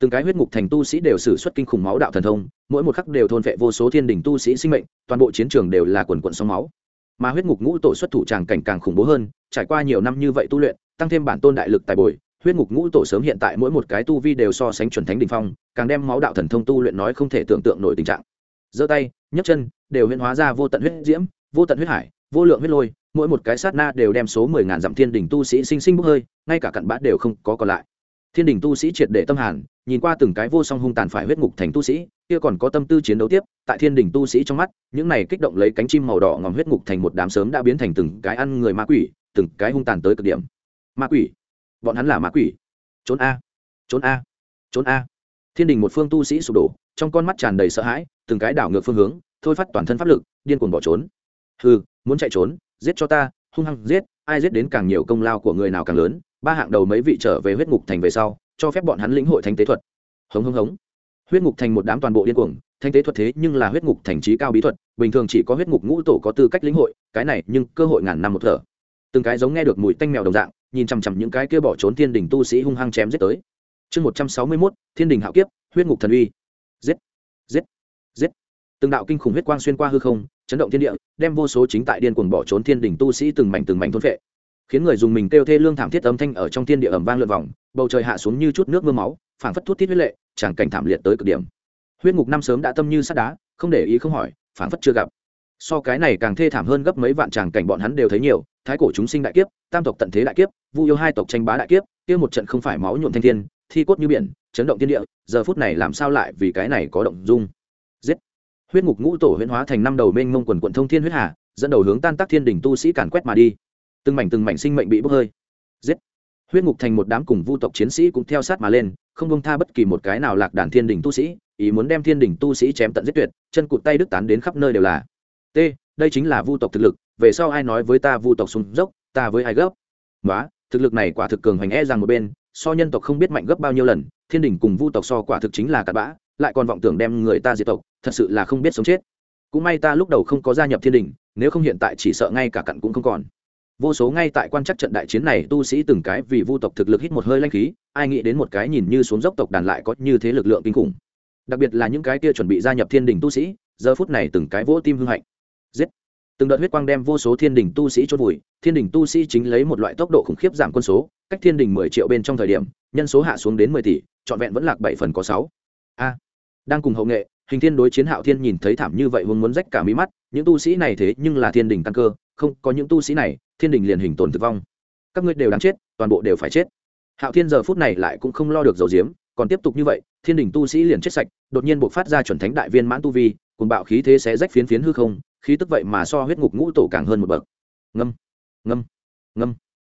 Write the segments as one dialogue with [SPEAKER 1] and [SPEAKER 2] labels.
[SPEAKER 1] từng cái huyết ngục thành tu sĩ đều sử xuất kinh khủng máu đạo thần thông, mỗi một khắc đều thôn vệ vô số thiên đình tu sĩ sinh mệnh, toàn bộ chiến trường đều là quần quận sóng máu. Mà huyết ngục ngũ tổ xuất thủ tràng cảnh càng khủng bố hơn, trải qua nhiều năm như vậy tu luyện, tăng thêm bản tôn đại lực tài bồi, huyết ngục ngũ tổ sớm hiện tại mỗi một cái tu vi đều so sánh chuẩn thánh đình phong, càng đem máu đạo thần thông tu luyện nói không thể tưởng tượng nổi tình trạng. Giơ tay, nhấc chân, đều huyễn hóa ra vô tận huyết diễm, vô tận huyết hải, vô lượng huyết lôi, mỗi một cái sát na đều đem số mười ngàn dặm thiên đình tu sĩ sinh sinh bốc hơi, ngay cả cặn bã đều không có còn lại. Thiên đình tu sĩ triệt để tâm hàn nhìn qua từng cái vô song hung tàn phải huyết ngục thành tu sĩ, kia còn có tâm tư chiến đấu tiếp, tại thiên đình tu sĩ trong mắt, những này kích động lấy cánh chim màu đỏ ngòm huyết ngục thành một đám sớm đã biến thành từng cái ăn người ma quỷ, từng cái hung tàn tới cực điểm. Ma quỷ? Bọn hắn là ma quỷ. Trốn a. Trốn a. Trốn a. Thiên đình một phương tu sĩ sụp đổ, trong con mắt tràn đầy sợ hãi, từng cái đảo ngược phương hướng, thôi phát toàn thân pháp lực, điên cuồng bỏ trốn. Hừ, muốn chạy trốn, giết cho ta, hung hăng giết, ai giết đến càng nhiều công lao của người nào càng lớn, ba hạng đầu mấy vị trở về huyết ngục thành về sau cho phép bọn hắn lĩnh hội thánh tế thuật. Hống hống hống. Huyết ngục thành một đám toàn bộ điên cuồng thanh tế thuật thế nhưng là huyết ngục thành trí cao bí thuật, bình thường chỉ có huyết ngục ngũ tổ có tư cách lĩnh hội, cái này nhưng cơ hội ngàn năm một thở. Từng cái giống nghe được mùi tanh mèo đồng dạng, nhìn chằm chằm những cái kia bỏ trốn thiên đình tu sĩ hung hăng chém giết tới. Chương một trăm sáu mươi mốt, thiên đình hạo kiếp, huyết ngục thần uy. Giết giết giết. Từng đạo kinh khủng huyết quang xuyên qua hư không, chấn động thiên địa, đem vô số chính tại điên cuồng bỏ trốn thiên đình tu sĩ từng mảnh từng mảnh thôn phệ khiến người dùng mình kêu thê lương thảm thiết âm thanh ở trong thiên địa ẩm vang lượn vòng, bầu trời hạ xuống như chút nước mưa máu, phảng phất thuốc tiết huyết lệ, chẳng cảnh thảm liệt tới cực điểm. Huyết ngục năm sớm đã tâm như sắt đá, không để ý không hỏi, phảng phất chưa gặp. So cái này càng thê thảm hơn gấp mấy vạn tràng cảnh bọn hắn đều thấy nhiều, thái cổ chúng sinh đại kiếp, tam tộc tận thế đại kiếp, vu yêu hai tộc tranh bá đại kiếp, kia một trận không phải máu nhuộm thanh thiên, thi cốt như biển, chấn động thiên địa, giờ phút này làm sao lại vì cái này có động dung? Giết! Huyết ngục ngũ tổ huyễn hóa thành năm đầu mênh mông quần quận thông thiên huyết hà, dẫn đầu hướng tan tác thiên đỉnh tu sĩ càn quét mà đi từng mảnh từng mảnh sinh mệnh bị bốc hơi. Giết. Huyết ngục thành một đám cùng vu tộc chiến sĩ cũng theo sát mà lên, không bông tha bất kỳ một cái nào lạc đàn thiên đỉnh tu sĩ, ý muốn đem thiên đỉnh tu sĩ chém tận giết tuyệt, chân cụt tay đứt tán đến khắp nơi đều là. T, đây chính là vu tộc thực lực, về sau ai nói với ta vu tộc sùng dốc, ta với ai gấp? Nói thực lực này quả thực cường hoành e rằng một bên, so nhân tộc không biết mạnh gấp bao nhiêu lần, thiên đình cùng vu tộc so quả thực chính là cặn bã, lại còn vọng tưởng đem người ta diệt tộc, thật sự là không biết sống chết. Cũng may ta lúc đầu không có gia nhập thiên đình nếu không hiện tại chỉ sợ ngay cả cặn cũng không còn vô số ngay tại quan chắc trận đại chiến này tu sĩ từng cái vì vu tộc thực lực hít một hơi lanh khí, ai nghĩ đến một cái nhìn như xuống dốc tộc đàn lại có như thế lực lượng kinh khủng. Đặc biệt là những cái kia chuẩn bị gia nhập thiên đình tu sĩ, giờ phút này từng cái vỗ tim hưng hạnh. Giết! Từng đợt huyết quang đem vô số thiên đình tu sĩ chôn vùi, thiên đình tu sĩ chính lấy một loại tốc độ khủng khiếp giảm quân số, cách thiên đình mười triệu bên trong thời điểm, nhân số hạ xuống đến mười tỷ, trọn vẹn vẫn lạc bảy phần có sáu. A! Đang cùng hậu nghệ, hình thiên đối chiến hạo thiên nhìn thấy thảm như vậy muốn muốn rách cả mí mắt, những tu sĩ này thế nhưng là thiên đình tăng cơ, không, có những tu sĩ này thiên đình liền hình tồn tử vong. Các ngươi đều đáng chết, toàn bộ đều phải chết. Hạo thiên giờ phút này lại cũng không lo được dầu diếm, còn tiếp tục như vậy, thiên đình tu sĩ liền chết sạch, đột nhiên buộc phát ra chuẩn thánh đại viên mãn tu vi cùng bạo khí thế sẽ rách phiến phiến hư không, khí tức vậy mà so huyết ngục ngũ tổ càng hơn một bậc. Ngâm ngâm ngâm.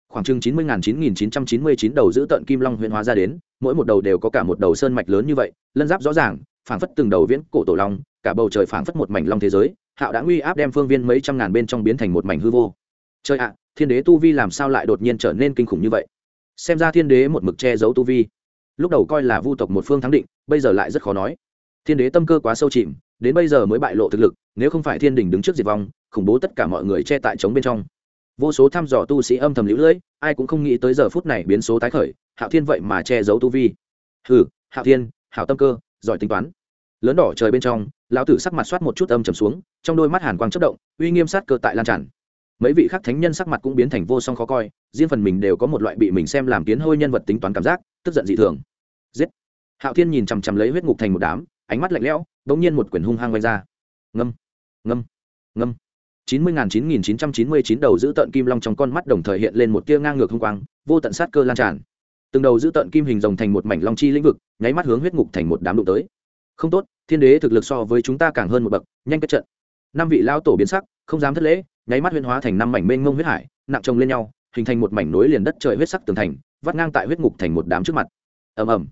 [SPEAKER 1] Khoảng chừng chín mươi chín nghìn chín trăm chín mươi chín đầu giữ tận kim long huyện hóa ra đến, mỗi một đầu đều có cả một đầu sơn mạch lớn như vậy, lân giáp rõ ràng, phảng phất từng đầu viễn cổ tổ long, cả bầu trời phảng phất một mảnh long thế giới, hạo đã nguy áp đem phương viên mấy trăm ngàn bên trong biến thành một mảnh hư vô trời ạ, thiên đế tu vi làm sao lại đột nhiên trở nên kinh khủng như vậy? Xem ra thiên đế một mực che giấu tu vi. Lúc đầu coi là vu tộc một phương thắng định, bây giờ lại rất khó nói. Thiên đế tâm cơ quá sâu chìm, đến bây giờ mới bại lộ thực lực, nếu không phải thiên đình đứng trước diệt vong, khủng bố tất cả mọi người che tại trống bên trong. Vô số thăm dò tu sĩ âm thầm lũ lưỡi ai cũng không nghĩ tới giờ phút này biến số tái khởi, hạo thiên vậy mà che giấu tu vi. Hừ, hạo thiên hảo tâm cơ, giỏi tính toán. Lớn đỏ trời bên trong, lão tử sắc mặt soát một chút âm trầm xuống, trong đôi mắt hàn quang chất động, uy nghiêm sát cơ tại lan tràn mấy vị khác thánh nhân sắc mặt cũng biến thành vô song khó coi, riêng phần mình đều có một loại bị mình xem làm kiến hôi nhân vật tính toán cảm giác, tức giận dị thường. Giết! Hạo thiên nhìn chằm chằm lấy huyết ngục thành một đám, ánh mắt lạnh lẽo, bỗng nhiên một quyển hung hăng quanh ra. Ngâm! Ngâm! Ngâm! Chín mươi chín nghìn chín trăm chín mươi chín đầu giữ tận kim long trong con mắt đồng thời hiện lên một tia ngang ngược hung quang, vô tận sát cơ lan tràn. Từng đầu giữ tận kim hình rồng thành một mảnh long chi lĩnh vực, nháy mắt hướng huyết ngục thành một đám đụng tới. Không tốt, thiên đế thực lực so với chúng ta càng hơn một bậc, nhanh kết trận. Năm vị lao tổ biến sắc, không dám thất lễ nháy mắt huyên hóa thành năm mảnh mênh mông huyết hải, nặng trồng lên nhau, hình thành một mảnh nối liền đất trời huyết sắc tường thành, vắt ngang tại huyết ngục thành một đám trước mặt. Ầm ầm.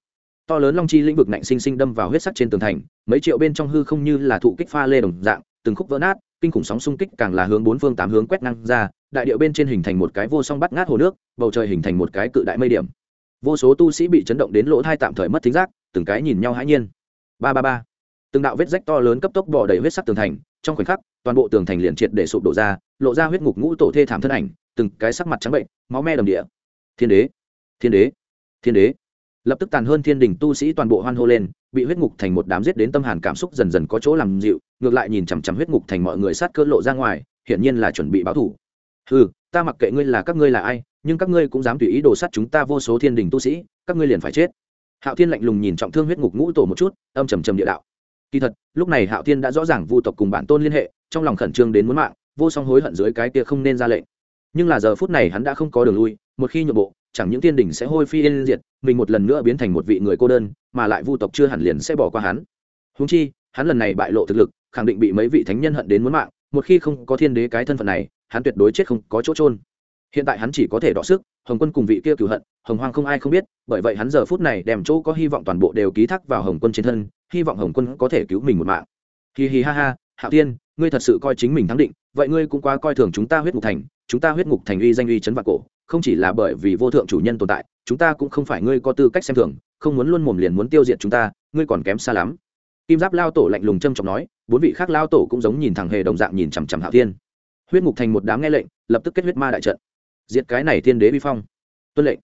[SPEAKER 1] To lớn long chi lĩnh vực nạnh sinh sinh đâm vào huyết sắc trên tường thành, mấy triệu bên trong hư không như là thụ kích pha lê đồng dạng, từng khúc vỡ nát, kinh khủng sóng xung kích càng là hướng bốn phương tám hướng quét ngang ra, đại điệu bên trên hình thành một cái vô song bắt ngát hồ nước, bầu trời hình thành một cái cự đại mây điểm. Vô số tu sĩ bị chấn động đến lỗ thai tạm thời mất thính giác, từng cái nhìn nhau hãi nhiên. Ba ba ba. Từng đạo vết rách to lớn cấp tốc bỏ đầy huyết sắc tường thành trong khoảnh khắc, toàn bộ tường thành liền triệt để sụp đổ ra, lộ ra huyết ngục ngũ tổ thê thảm thân ảnh, từng cái sắc mặt trắng bệnh, máu me đầm địa. Thiên đế thiên đế thiên đế. Lập tức tàn hơn thiên đình tu sĩ toàn bộ hoan hô lên, bị huyết ngục thành một đám giết đến tâm hàn cảm xúc dần dần có chỗ làm dịu, ngược lại nhìn chằm chằm huyết ngục thành mọi người sát cơ lộ ra ngoài, hiển nhiên là chuẩn bị báo thủ. Ừ ta mặc kệ ngươi là các ngươi là ai, nhưng các ngươi cũng dám tùy ý đồ sát chúng ta vô số thiên đình tu sĩ, các ngươi liền phải chết. Hạo thiên lạnh lùng nhìn trọng thương huyết ngục ngũ tổ một chút, âm trầm trầm địa đạo kỳ thật, lúc này hạo thiên đã rõ ràng vu tộc cùng bản tôn liên hệ, trong lòng khẩn trương đến muốn mạng, vô song hối hận dưới cái kia không nên ra lệnh. Nhưng là giờ phút này hắn đã không có đường lui, một khi nhượng bộ, chẳng những thiên đình sẽ hôi phi yên diệt, mình một lần nữa biến thành một vị người cô đơn, mà lại vu tộc chưa hẳn liền sẽ bỏ qua hắn. Húng chi, hắn lần này bại lộ thực lực, khẳng định bị mấy vị thánh nhân hận đến muốn mạng, một khi không có thiên đế cái thân phận này, hắn tuyệt đối chết không có chỗ trôn hiện tại hắn chỉ có thể đọ sức, hồng quân cùng vị kia cửu hận, hồng hoang không ai không biết, bởi vậy hắn giờ phút này đem chỗ có hy vọng toàn bộ đều ký thác vào hồng quân trên thân, hy vọng hồng quân có thể cứu mình một mạng. Hì hì ha ha hạo tiên, ngươi thật sự coi chính mình thắng định, vậy ngươi cũng quá coi thường chúng ta huyết ngục thành, chúng ta huyết ngục thành uy danh uy chấn vạn cổ, không chỉ là bởi vì vô thượng chủ nhân tồn tại, chúng ta cũng không phải ngươi có tư cách xem thường, không muốn luôn mồm liền muốn tiêu diệt chúng ta, ngươi còn kém xa lắm. Kim giáp lao tổ lạnh lùng trâm trọng nói, bốn vị khác lao tổ cũng giống nhìn thẳng hề đồng dạng nhìn chằm chằm hạo thiên huyết ngục thành một đám nghe lệnh, lập tức kết huyết ma đại trận diệt cái này thiên đế vi phong. Tuân lệnh.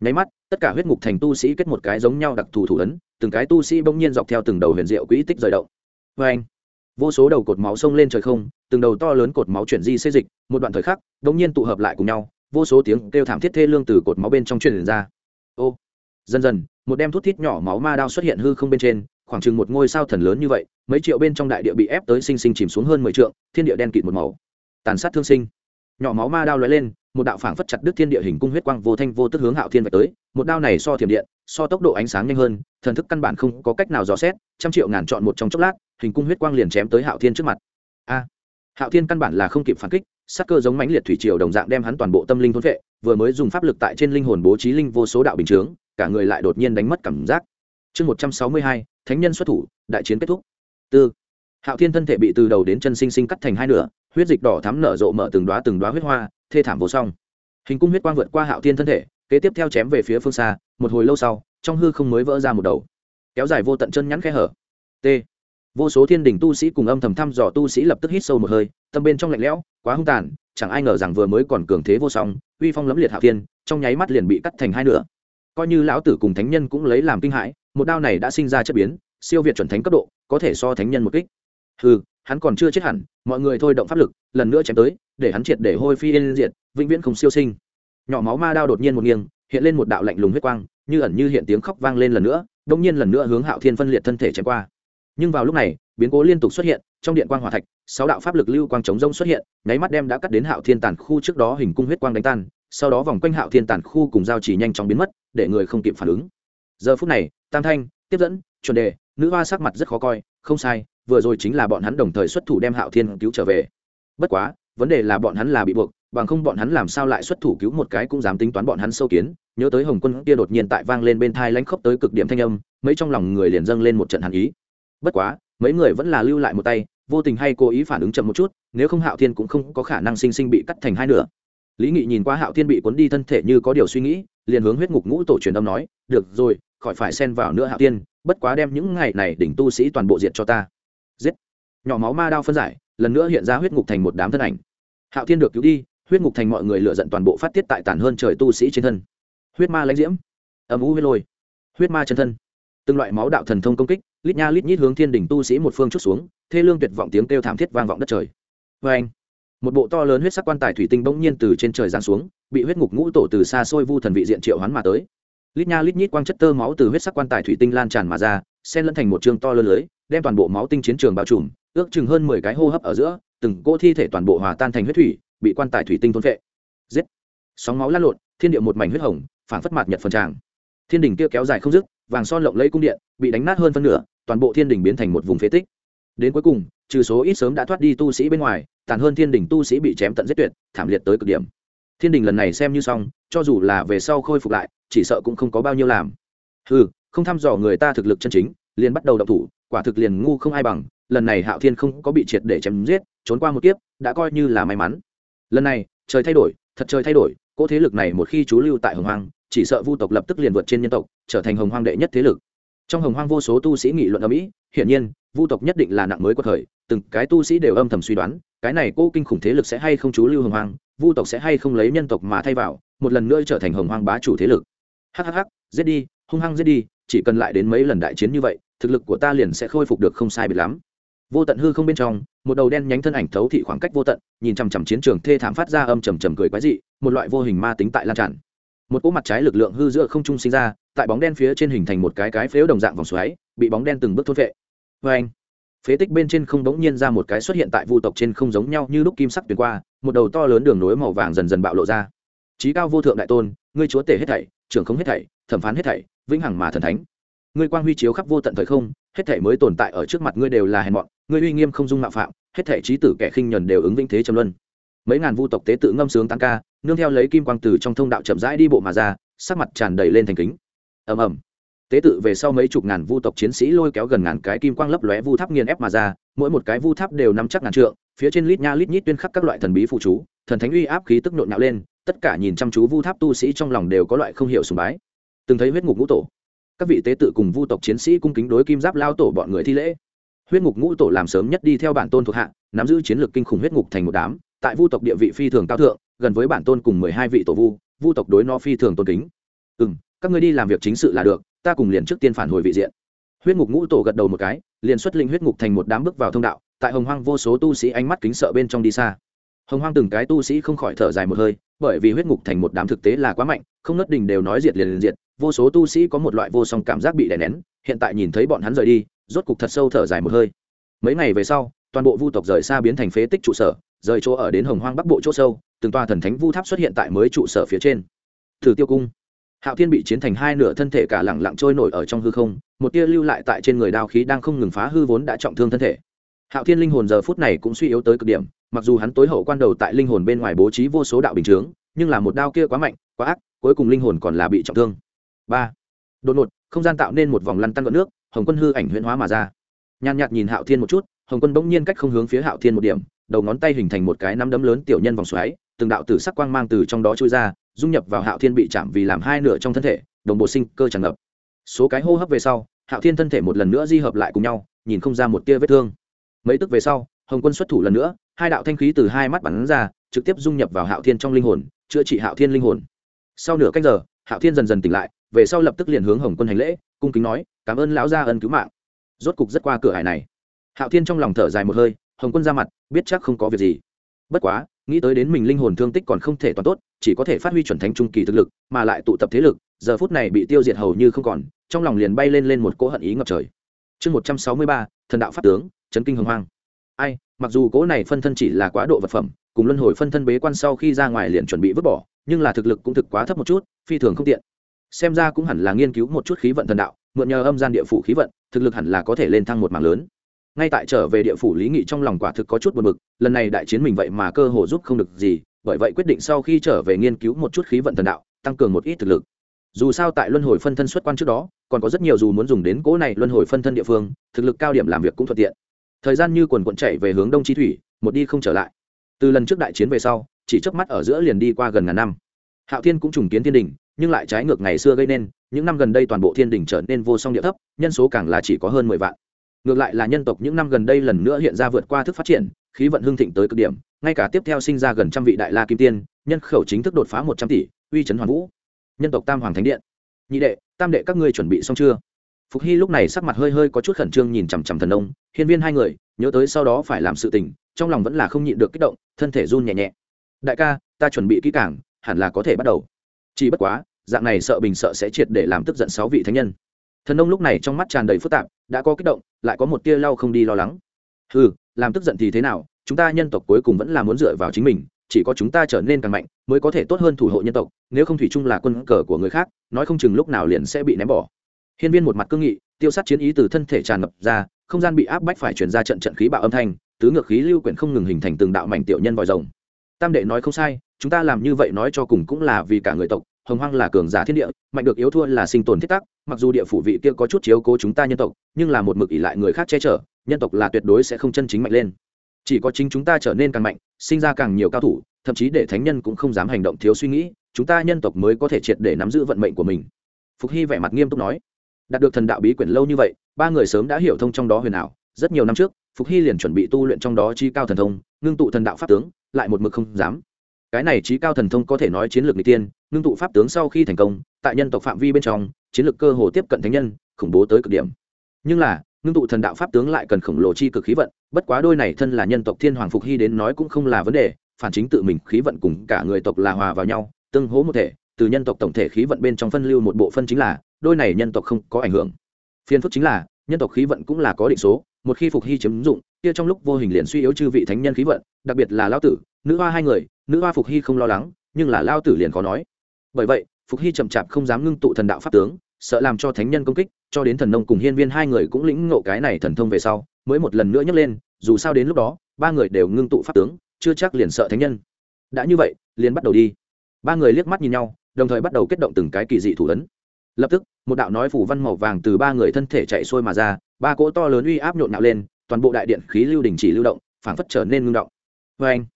[SPEAKER 1] Nháy mắt, tất cả huyết ngục thành tu sĩ kết một cái giống nhau đặc thù thủ ấn, từng cái tu sĩ bỗng nhiên dọc theo từng đầu huyền diệu quỹ tích rời động. Vê anh vô số đầu cột máu xông lên trời không, từng đầu to lớn cột máu chuyển di xê dịch, một đoạn thời khắc, bỗng nhiên tụ hợp lại cùng nhau, vô số tiếng kêu thảm thiết thê lương từ cột máu bên trong truyền ra. Ô. Dần dần, một đem thuốc thít nhỏ máu ma đao xuất hiện hư không bên trên, khoảng chừng một ngôi sao thần lớn như vậy, mấy triệu bên trong đại địa bị ép tới sinh sinh chìm xuống hơn mười trượng, thiên địa đen kịt một màu. Tàn sát thương sinh. Nhỏ máu ma đao lóe lên một đạo phảng phất chặt đứt thiên địa hình cung huyết quang vô thanh vô tức hướng hạo thiên vạch tới, một đao này so thiểm điện, so tốc độ ánh sáng nhanh hơn, thần thức căn bản không có cách nào dò xét, trăm triệu ngàn chọn một trong chốc lát, hình cung huyết quang liền chém tới hạo thiên trước mặt. A! Hạo thiên căn bản là không kịp phản kích, sắc cơ giống mãnh liệt thủy triều đồng dạng đem hắn toàn bộ tâm linh thôn vệ, vừa mới dùng pháp lực tại trên linh hồn bố trí linh vô số đạo bình chướng, cả người lại đột nhiên đánh mất cảm giác. Chương một trăm sáu mươi hai, thánh nhân xuất thủ, đại chiến kết thúc. Tư. Hạo thiên thân thể bị từ đầu đến chân sinh sinh cắt thành hai nửa huyết dịch đỏ thắm nở rộ mở từng đoá từng đoá huyết hoa, thê thảm vô song. Hình cung huyết quang vượt qua hạo thiên thân thể, kế tiếp theo chém về phía phương xa, một hồi lâu sau, trong hư không mới vỡ ra một đầu. Kéo dài vô tận chân nhắn khe hở. T. Vô số thiên đình tu sĩ cùng âm thầm thăm dò tu sĩ lập tức hít sâu một hơi, tâm bên trong lạnh lẽo, quá hung tàn, chẳng ai ngờ rằng vừa mới còn cường thế vô song, uy phong lẫm liệt hạo thiên, trong nháy mắt liền bị cắt thành hai nửa. Coi như lão tử cùng thánh nhân cũng lấy làm kinh hãi, một đao này đã sinh ra chất biến, siêu việt chuẩn thánh cấp độ, có thể so thánh nhân một kích. Hừ hắn còn chưa chết hẳn, mọi người thôi động pháp lực, lần nữa chém tới, để hắn triệt để hôi phi yên diệt, vĩnh viễn không siêu sinh. Nhỏ máu ma đao đột nhiên một nghiêng, hiện lên một đạo lạnh lùng huyết quang, như ẩn như hiện tiếng khóc vang lên lần nữa đông nhiên lần nữa hướng hạo thiên phân liệt thân thể chém qua. Nhưng vào lúc này, biến cố liên tục xuất hiện, trong điện quang hỏa thạch, sáu đạo pháp lực lưu quang chống rông xuất hiện, nháy mắt đem đã cắt đến hạo thiên tàn khu trước đó hình cung huyết quang đánh tan, sau đó vòng quanh hạo thiên tàn khu cùng giao chỉ nhanh chóng biến mất, để người không kịp phản ứng. Giờ phút này, tam thanh, tiếp dẫn, chuẩn đề nữ hoa sắc mặt rất khó coi, không sai, vừa rồi chính là bọn hắn đồng thời xuất thủ đem hạo thiên cứu trở về. Bất quá, vấn đề là bọn hắn là bị buộc, bằng không bọn hắn làm sao lại xuất thủ cứu một cái cũng dám tính toán bọn hắn sâu kiến. Nhớ tới hồng quân kia đột nhiên tại vang lên bên thai lãnh khốc tới cực điểm thanh âm, mấy trong lòng người liền dâng lên một trận hàn ý. Bất quá, mấy người vẫn là lưu lại một tay, vô tình hay cố ý phản ứng chậm một chút, nếu không hạo thiên cũng không có khả năng sinh sinh bị cắt thành hai nửa. Lý nghị nhìn qua hạo thiên bị cuốn đi thân thể như có điều suy nghĩ, liền hướng huyết ngục ngũ tổ truyền âm nói, được rồi, khỏi phải xen vào nữa hạo thiên bất quá đem những ngày này đỉnh tu sĩ toàn bộ diệt cho ta. Giết. Nhỏ máu ma đao phân giải, lần nữa hiện ra huyết ngục thành một đám thân ảnh. Hạo thiên được cứu đi, huyết ngục thành mọi người lựa giận toàn bộ phát tiết tại tản hơn trời tu sĩ trên thân. Huyết ma lãnh diễm. Âm u huyết lôi. Huyết ma chân thân. Từng loại máu đạo thần thông công kích, lít nha lít nhít hướng thiên đỉnh tu sĩ một phương chút xuống, thê lương tuyệt vọng tiếng kêu thảm thiết vang vọng đất trời. Vê anh, một bộ to lớn huyết sắc quan tài thủy tinh bỗng nhiên từ trên trời giáng xuống, bị huyết ngục ngũ tổ từ xa xôi vu thần vị diện triệu hoán mà tới lít nha lít nhít quang chất tơ máu từ huyết sắc quan tài thủy tinh lan tràn mà ra sen lẫn thành một trường to lớn lưới, đem toàn bộ máu tinh chiến trường bao trùm, ước chừng hơn mười cái hô hấp ở giữa, từng cỗ thi thể toàn bộ hòa tan thành huyết thủy, bị quan tài thủy tinh thôn vệ giết! Sóng máu lan lộn, thiên địa một mảnh huyết hồng, phảng phất mạt nhật phần tràng. Thiên đình kia kéo dài không dứt, vàng son lộng lấy cung điện, bị đánh nát hơn phân nửa, toàn bộ thiên đình biến thành một vùng phế tích. Đến cuối cùng, trừ số ít sớm đã thoát đi tu sĩ bên ngoài, tàn hơn thiên đình tu sĩ bị chém tận giết tuyệt, thảm liệt tới cực điểm. Thiên đình lần này xem như xong, cho dù là về sau khôi phục lại chỉ sợ cũng không có bao nhiêu làm. Ừ không thăm dò người ta thực lực chân chính, liền bắt đầu động thủ, quả thực liền ngu không ai bằng, lần này hạo thiên không có bị triệt để chém giết, trốn qua một kiếp, đã coi như là may mắn. Lần này, trời thay đổi, thật trời thay đổi, cỗ thế lực này một khi chú lưu tại hồng hoang, chỉ sợ vu tộc lập tức liền vượt trên nhân tộc, trở thành hồng hoang đệ nhất thế lực. Trong hồng hoang vô số tu sĩ nghị luận ở mỹ, hiển nhiên, vu tộc nhất định là nặng mới của thời từng cái tu sĩ đều âm thầm suy đoán, cái này cô kinh khủng thế lực sẽ hay không chú lưu hồng hoang, vu tộc sẽ hay không lấy nhân tộc mà thay vào, một lần nữa trở thành hồng hoang bá chủ thế lực hhh giết đi, hung hăng giết đi, chỉ cần lại đến mấy lần đại chiến như vậy, thực lực của ta liền sẽ khôi phục được không sai biệt lắm. Vô tận hư không bên trong, một đầu đen nhánh thân ảnh thấu thị khoảng cách vô tận, nhìn chằm chằm chiến trường thê thảm phát ra âm trầm trầm cười quái dị, một loại vô hình ma tính tại lan tràn. Một cỗ mặt trái lực lượng hư giữa không trung sinh ra, tại bóng đen phía trên hình thành một cái cái phếu đồng dạng vòng xoáy, bị bóng đen từng bước thốt vệ vê anh, phế tích bên trên không bỗng nhiên ra một cái xuất hiện tại vu tộc trên không giống nhau như lúc kim sắc tuyến qua, một đầu to lớn đường nối màu vàng dần dần bạo lộ ra. Trí cao vô thượng đại tôn, ngươi chúa tể hết thảy trưởng không hết thảy, thẩm phán hết thảy, vĩnh hằng mà thần thánh. Ngươi quang huy chiếu khắp vô tận thời không, hết thảy mới tồn tại ở trước mặt ngươi đều là hèn mọn, ngươi uy nghiêm không dung mạo phạm, hết thảy trí tử kẻ khinh nhẫn đều ứng vĩnh thế trầm luân. Mấy ngàn vu tộc tế tự ngâm sướng tăng ca, nương theo lấy kim quang từ trong thông đạo chậm rãi đi bộ mà ra, sắc mặt tràn đầy lên thành kính. Ầm ầm. Tế tự về sau mấy chục ngàn vu tộc chiến sĩ lôi kéo gần ngàn cái kim quang lấp lóe vu tháp nghiền ép mà ra, mỗi một cái vu tháp đều nắm chắc ngàn trượng, phía trên lít nha lít nhít tuyên khắc các loại thần bí phụ chú, thần thánh uy áp khí tức nộ nhạo lên tất cả nhìn chăm chú vu tháp tu sĩ trong lòng đều có loại không hiểu sùng bái. Từng thấy huyết ngục ngũ tổ, các vị tế tự cùng vu tộc chiến sĩ cung kính đối kim giáp lao tổ bọn người thi lễ. Huyết ngục ngũ tổ làm sớm nhất đi theo bản tôn thuộc hạ, nắm giữ chiến lược kinh khủng huyết ngục thành một đám, tại vu tộc địa vị phi thường cao thượng, gần với bản tôn cùng mười hai vị tổ vu vu tộc đối no phi thường tôn kính. Ừ m các ngươi đi làm việc chính sự là được, ta cùng liền trước tiên phản hồi vị diện. Huyết ngục ngũ tổ gật đầu một cái, liền xuất linh huyết ngục thành một đám bước vào thông đạo, tại hồng hoang vô số tu sĩ ánh mắt kính sợ bên trong đi xa. Hồng hoang từng cái tu sĩ không khỏi thở dài một hơi bởi vì huyết ngục thành một đám thực tế là quá mạnh, không nớt đình đều nói diệt liền liền diệt, vô số tu sĩ có một loại vô song cảm giác bị đè nén, hiện tại nhìn thấy bọn hắn rời đi, rốt cục thật sâu thở dài một hơi. Mấy ngày về sau, toàn bộ vu tộc rời xa biến thành phế tích trụ sở, rời chỗ ở đến hồng hoang bắc bộ chỗ sâu, từng tòa thần thánh vu tháp xuất hiện tại mới trụ sở phía trên. Thử tiêu cung. Hạo thiên bị chiến thành hai nửa thân thể cả lẳng lặng trôi nổi ở trong hư không, một tia lưu lại tại trên người đao khí đang không ngừng phá hư vốn đã trọng thương thân thể hạo thiên linh hồn giờ phút này cũng suy yếu tới cực điểm, mặc dù hắn tối hậu quan đầu tại linh hồn bên ngoài bố trí vô số đạo bình chướng, nhưng là một đao kia quá mạnh, quá ác, cuối cùng linh hồn còn là bị trọng thương. Ba. Đột ngột, không gian tạo nên một vòng lăn tăn gợn nước, hồng quân hư ảnh huyễn hóa mà ra. Nhàn nhạt nhìn hạo thiên một chút, hồng quân bỗng nhiên cách không hướng phía hạo thiên một điểm, đầu ngón tay hình thành một cái nắm đấm lớn tiểu nhân vòng xoáy, từng đạo tử sắc quang mang từ trong đó trôi ra, dung nhập vào hạo thiên bị chạm vì làm hai nửa trong thân thể, đồng bộ sinh cơ tràn ngập. Số cái hô hấp về sau, hạo thiên thân thể một lần nữa di hợp lại cùng nhau, nhìn không ra một tia vết thương mấy tức về sau, hồng quân xuất thủ lần nữa, hai đạo thanh khí từ hai mắt bắn ra, trực tiếp dung nhập vào hạo thiên trong linh hồn, chữa trị hạo thiên linh hồn. Sau nửa cách giờ, hạo thiên dần dần tỉnh lại, về sau lập tức liền hướng hồng quân hành lễ, cung kính nói, cảm ơn lão gia ân cứu mạng. Rốt cục rất qua cửa hải này. Hạo thiên trong lòng thở dài một hơi, hồng quân ra mặt, biết chắc không có việc gì. Bất quá, nghĩ tới đến mình linh hồn thương tích còn không thể toàn tốt, chỉ có thể phát huy chuẩn thánh trung kỳ thực lực, mà lại tụ tập thế lực, giờ phút này bị tiêu diệt hầu như không còn, trong lòng liền bay lên lên một cỗ hận ý ngập trời. Chương một trăm sáu mươi ba, thần đạo pháp tướng chấn kinh hồng hoang. Ai, mặc dù cỗ này phân thân chỉ là quá độ vật phẩm, cùng luân hồi phân thân bế quan sau khi ra ngoài liền chuẩn bị vứt bỏ, nhưng là thực lực cũng thực quá thấp một chút, phi thường không tiện. Xem ra cũng hẳn là nghiên cứu một chút khí vận thần đạo, mượn nhờ âm gian địa phủ khí vận, thực lực hẳn là có thể lên thăng một mảng lớn. Ngay tại trở về địa phủ lý nghị trong lòng quả thực có chút buồn bực, lần này đại chiến mình vậy mà cơ hồ giúp không được gì, bởi vậy quyết định sau khi trở về nghiên cứu một chút khí vận thần đạo, tăng cường một ít thực lực. Dù sao tại luân hồi phân thân xuất quan trước đó, còn có rất nhiều dù muốn dùng đến cỗ này luân hồi phân thân địa phương, thực lực cao điểm làm việc cũng thuận tiện thời gian như quần quận chạy về hướng đông chi thủy, một đi không trở lại. Từ lần trước đại chiến về sau, chỉ chớp mắt ở giữa liền đi qua gần ngàn năm. Hạo thiên cũng trùng kiến thiên đình, nhưng lại trái ngược ngày xưa gây nên, những năm gần đây toàn bộ thiên đình trở nên vô song địa thấp, nhân số càng là chỉ có hơn mười vạn. Ngược lại là nhân tộc những năm gần đây lần nữa hiện ra vượt qua thức phát triển, khí vận hưng thịnh tới cực điểm, ngay cả tiếp theo sinh ra gần trăm vị đại la kim tiên, nhân khẩu chính thức đột phá một trăm tỷ, uy chấn hoàn vũ. Nhân tộc tam hoàng thánh điện. Nhị đệ, tam đệ các ngươi chuẩn bị xong chưa? Phục hy lúc này sắc mặt hơi hơi có chút khẩn trương nhìn chằm chằm thần ông, hiên viên hai người, nhớ tới sau đó phải làm sự tình, trong lòng vẫn là không nhịn được kích động, thân thể run nhẹ nhẹ. Đại ca, ta chuẩn bị kỹ càng, hẳn là có thể bắt đầu. Chỉ bất quá, dạng này sợ bình sợ sẽ triệt để làm tức giận sáu vị thánh nhân. Thần ông lúc này trong mắt tràn đầy phức tạp, đã có kích động, lại có một tia lau không đi lo lắng. Ừ làm tức giận thì thế nào, chúng ta nhân tộc cuối cùng vẫn là muốn dựa vào chính mình, chỉ có chúng ta trở nên càng mạnh, mới có thể tốt hơn thủ hộ nhân tộc, nếu không thủy chung là quân cờ của người khác, nói không chừng lúc nào liền sẽ bị ném bỏ hiên viên một mặt cương nghị, tiêu sát chiến ý từ thân thể tràn ngập ra, không gian bị áp bách phải chuyển ra trận trận khí bạo âm thanh, tứ ngược khí lưu quyển không ngừng hình thành từng đạo mảnh tiểu nhân vòi rồng. Tam đệ nói không sai, chúng ta làm như vậy nói cho cùng cũng là vì cả người tộc, hồng hoang là cường giả thiên địa, mạnh được yếu thua là sinh tồn thiết tắc, mặc dù địa phủ vị kia có chút chiếu cố chúng ta nhân tộc, nhưng là một mực ỷ lại người khác che chở, nhân tộc là tuyệt đối sẽ không chân chính mạnh lên. Chỉ có chính chúng ta trở nên càng mạnh, sinh ra càng nhiều cao thủ, thậm chí để thánh nhân cũng không dám hành động thiếu suy nghĩ, chúng ta nhân tộc mới có thể triệt để nắm giữ vận mệnh của mình. Phục hy vẻ mặt nghiêm túc nói đạt được thần đạo bí quyển lâu như vậy, ba người sớm đã hiểu thông trong đó huyền ảo. Rất nhiều năm trước, phục hy liền chuẩn bị tu luyện trong đó chi cao thần thông, ngưng tụ thần đạo pháp tướng, lại một mực không dám. Cái này trí cao thần thông có thể nói chiến lược n tiên, ngưng tụ pháp tướng sau khi thành công, tại nhân tộc phạm vi bên trong, chiến lược cơ hồ tiếp cận thánh nhân, khủng bố tới cực điểm. Nhưng là, ngưng tụ thần đạo pháp tướng lại cần khổng lồ chi cực khí vận, bất quá đôi này thân là nhân tộc thiên hoàng phục hy đến nói cũng không là vấn đề, phản chính tự mình khí vận cùng cả người tộc là hòa vào nhau, tương hố một thể, từ nhân tộc tổng thể khí vận bên trong phân lưu một bộ phân chính là đôi này nhân tộc không có ảnh hưởng. Phiên phức chính là, nhân tộc khí vận cũng là có định số, một khi phục hy chiếm dụng, kia trong lúc vô hình liền suy yếu chư vị thánh nhân khí vận, đặc biệt là lao tử, nữ hoa hai người, nữ hoa phục hy không lo lắng, nhưng là lao tử liền có nói. Bởi vậy, phục hy chậm chạp không dám ngưng tụ thần đạo pháp tướng, sợ làm cho thánh nhân công kích, cho đến thần nông cùng hiên viên hai người cũng lĩnh ngộ cái này thần thông về sau, mới một lần nữa nhấc lên, dù sao đến lúc đó, ba người đều ngưng tụ pháp tướng, chưa chắc liền sợ thánh nhân. Đã như vậy, liền bắt đầu đi. Ba người liếc mắt nhìn nhau, đồng thời bắt đầu kết động từng cái kỳ dị thủ ấn lập tức, một đạo nói phủ văn màu vàng từ ba người thân thể chạy xuôi mà ra, ba cỗ to lớn uy áp nhộn nạo lên, toàn bộ đại điện khí lưu đình chỉ lưu động, phảng phất trở nên ngưng động. Vê anh,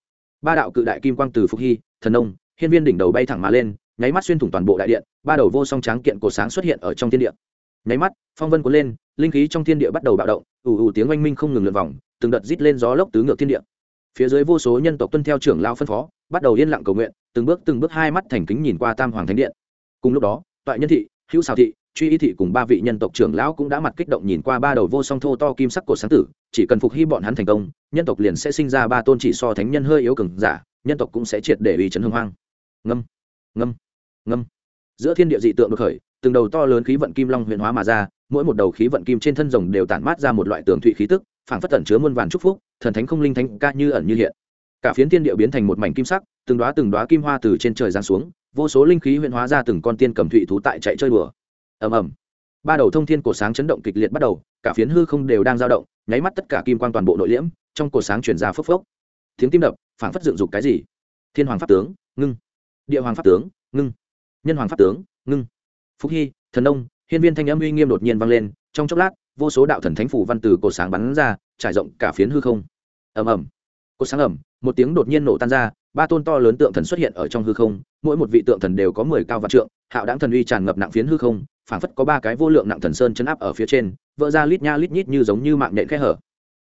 [SPEAKER 1] ba đạo cự đại kim quang từ phục hy, thần nông, hiên viên đỉnh đầu bay thẳng mà lên, nháy mắt xuyên thủng toàn bộ đại điện, ba đầu vô song tráng kiện cổ sáng xuất hiện ở trong thiên địa. Nháy mắt, phong vân cuốn lên, linh khí trong thiên địa bắt đầu bạo động, ù ù tiếng oanh minh không ngừng lượn vòng, từng đợt rít lên gió lốc tứ ngược thiên địa. Phía dưới vô số nhân tộc tuân theo trưởng lao phân phó, bắt đầu yên lặng cầu nguyện, từng bước từng bước hai mắt thành kính nhìn qua tam hoàng thánh điện. Cùng lúc đó, toại nhân thị hữu xào thị, truy y thị cùng ba vị nhân tộc trưởng lão cũng đã mặt kích động nhìn qua ba đầu vô song thô to kim sắc cổ sáng tử, chỉ cần phục hy bọn hắn thành công, nhân tộc liền sẽ sinh ra ba tôn chỉ so thánh nhân hơi yếu cường giả, nhân tộc cũng sẽ triệt để uy trấn hưng hoang. Ngâm ngâm ngâm. Giữa thiên địa dị tượng được khởi, từng đầu to lớn khí vận kim long huyền hóa mà ra, mỗi một đầu khí vận kim trên thân rồng đều tản mát ra một loại tường thụy khí tức, phảng phất tẩn chứa muôn vàn chúc phúc, thần thánh không linh thánh ca như ẩn như hiện. Cả phiến thiên địa biến thành một mảnh kim sắc, từng đoá từng đoá kim hoa từ trên trời giáng xuống vô số linh khí huyện hóa ra từng con tiên cầm thụy thú tại chạy chơi đùa. Ầm ầm. Ba đầu thông thiên cổ sáng chấn động kịch liệt bắt đầu, cả phiến hư không đều đang dao động, nháy mắt tất cả kim quan toàn bộ nội liễm, trong cổ sáng chuyển ra phốc phốc. Tiếng tim đập, phảng phất dựng dục cái gì? Thiên hoàng pháp tướng, ngưng. Địa hoàng pháp tướng, ngưng. Nhân hoàng pháp tướng, ngưng. Phúc hy, thần đông hiên viên thanh âm uy nghiêm đột nhiên vang lên, trong chốc lát, vô số đạo thần thánh phủ văn từ cổ sáng bắn ra, trải rộng cả phiến hư không. Ầm ầm. Cổ sáng ầm, một tiếng đột nhiên nổ tan ra ba tôn to lớn tượng thần xuất hiện ở trong hư không, mỗi một vị tượng thần đều có mười cao vạn trượng, hạo đáng thần uy tràn ngập nặng phiến hư không, phảng phất có ba cái vô lượng nặng thần sơn chấn áp ở phía trên, vỡ ra lít nha lít nhít như giống như mạng nện khe hở.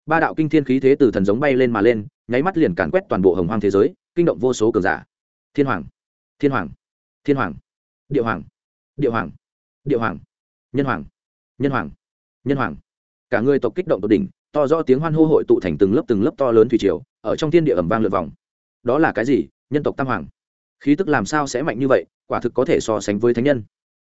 [SPEAKER 1] Ba đạo kinh thiên khí thế từ thần giống bay lên mà lên, nháy mắt liền càn quét toàn bộ hồng hoang thế giới, kinh động vô số cường giả. Thiên hoàng thiên hoàng thiên hoàng, địa hoàng địa hoàng địa hoàng, nhân hoàng nhân hoàng nhân hoàng. Cả người tộc kích động tột đỉnh, to rõ tiếng hoan hô hội tụ thành từng lớp từng lớp to lớn thủy triều, ở trong thiên địa ẩm vang lượt vòng đó là cái gì? Nhân tộc tam hoàng. Khí tức làm sao sẽ mạnh như vậy? Quả thực có thể so sánh với thánh nhân.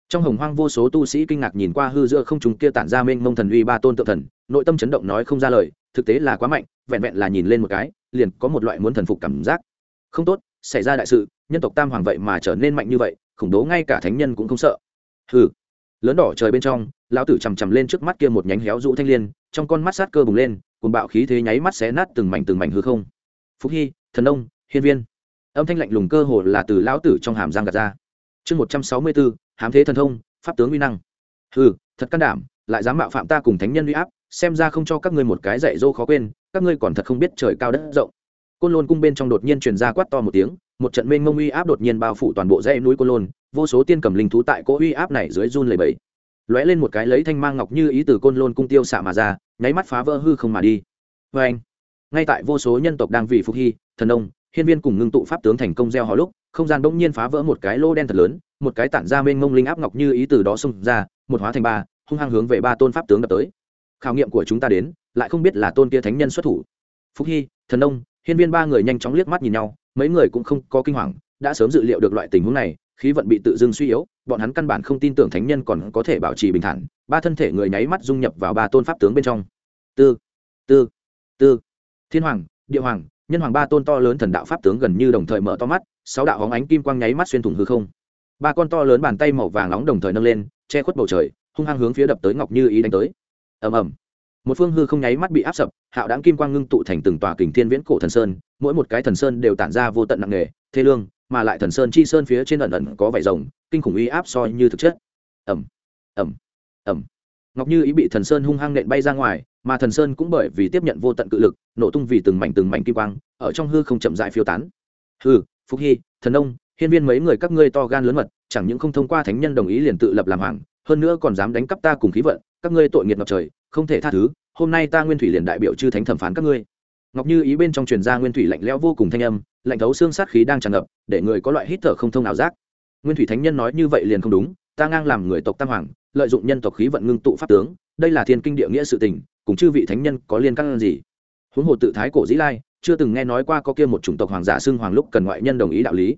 [SPEAKER 1] Trong hồng hoang vô số tu sĩ kinh ngạc nhìn qua hư giữa không chúng kia tản ra mênh mông thần uy ba tôn tự thần, nội tâm chấn động nói không ra lời, thực tế là quá mạnh, vẹn vẹn là nhìn lên một cái, liền có một loại muốn thần phục cảm giác. Không tốt, xảy ra đại sự, nhân tộc tam hoàng vậy mà trở nên mạnh như vậy, khủng bố ngay cả thánh nhân cũng không sợ. Hừ. Lớn đỏ trời bên trong, lão tử chằm chằm lên trước mắt kia một nhánh héo rũ thanh liên, trong con mắt sát cơ bùng lên cùng bạo khí thế nháy mắt xé nát từng mảnh từng mảnh hư không. Phúc hy, thần ông hiên viên. Âm thanh lạnh lùng cơ hồ là từ lão tử trong hàm giang gạt ra. Chương một trăm sáu mươi bốn hám thế thần thông, pháp tướng uy năng. Hừ, thật can đảm, lại dám mạo phạm ta cùng thánh nhân uy áp, xem ra không cho các ngươi một cái dạy dỗ khó quên, các ngươi còn thật không biết trời cao đất rộng. Côn lôn cung bên trong đột nhiên truyền ra quát to một tiếng, một trận mênh mông uy áp đột nhiên bao phủ toàn bộ dãy núi côn lôn, vô số tiên cầm linh thú tại cỗ uy áp này dưới run lầy bẫy lóe lên một cái lấy thanh mang ngọc như ý từ côn lôn cung tiêu xạ mà ra, nháy mắt phá vỡ hư không mà đi. Vê anh ngay tại vô số nhân tộc đang vì phục hy, thần ông hiên viên cùng ngưng tụ pháp tướng thành công gieo họ lúc, không gian bỗng nhiên phá vỡ một cái lô đen thật lớn, một cái tản ra mênh mông linh áp ngọc như ý từ đó xông ra, một hóa thành ba, hung hăng hướng về ba tôn pháp tướng đập tới. Khảo nghiệm của chúng ta đến, lại không biết là tôn kia thánh nhân xuất thủ. Phúc hy, thần ông hiên viên ba người nhanh chóng liếc mắt nhìn nhau, mấy người cũng không có kinh hoàng, đã sớm dự liệu được loại tình huống này, khí vận bị tự dưng suy yếu, bọn hắn căn bản không tin tưởng thánh nhân còn có thể bảo trì bình thản, ba thân thể người nháy mắt dung nhập vào ba tôn pháp tướng bên trong. Tư tư tư. Thiên hoàng, địa hoàng nhân hoàng ba tôn to lớn thần đạo pháp tướng gần như đồng thời mở to mắt sáu đạo hóng ánh kim quang nháy mắt xuyên thủng hư không. Ba con to lớn bàn tay màu vàng nóng đồng thời nâng lên che khuất bầu trời hung hăng hướng phía đập tới ngọc như ý đánh tới. Ầm ầm. Một phương hư không nháy mắt bị áp sập hạo đáng kim quang ngưng tụ thành từng tòa kình thiên viễn cổ thần sơn mỗi một cái thần sơn đều tản ra vô tận nặng nghề thế lương mà lại thần sơn chi sơn phía trên ẩn ẩn có vải rồng kinh khủng uy áp soi như thực chất. Ầm, ầm, ầm ngọc như ý bị thần sơn hung hăng nện bay ra ngoài, mà thần sơn cũng bởi vì tiếp nhận vô tận cự lực, nổ tung vì từng mảnh từng mảnh kim quang, ở trong hư không chậm dại phiêu tán. Hư phúc hy, thần ông hiên viên mấy người các ngươi to gan lớn mật, chẳng những không thông qua thánh nhân đồng ý liền tự lập làm hoàng, hơn nữa còn dám đánh cắp ta cùng khí vận, các ngươi tội nghiệt ngập trời, không thể tha thứ, hôm nay ta nguyên thủy liền đại biểu chư thánh thẩm phán các ngươi. Ngọc như ý bên trong truyền ra nguyên thủy lạnh lẽo vô cùng thanh âm, lạnh thấu xương sát khí đang tràn ngập, để người có loại hít thở không thông nào giác. Nguyên thủy thánh nhân nói như vậy liền không đúng, ta ngang làm người tộc tam hoàng lợi dụng nhân tộc khí vận ngưng tụ pháp tướng, đây là thiên kinh địa nghĩa sự tình, cùng chư vị thánh nhân có liên căn gì? Huống hồ tự thái cổ dĩ lai, chưa từng nghe nói qua có kia một chủng tộc hoàng giả xưng hoàng lúc cần ngoại nhân đồng ý đạo lý.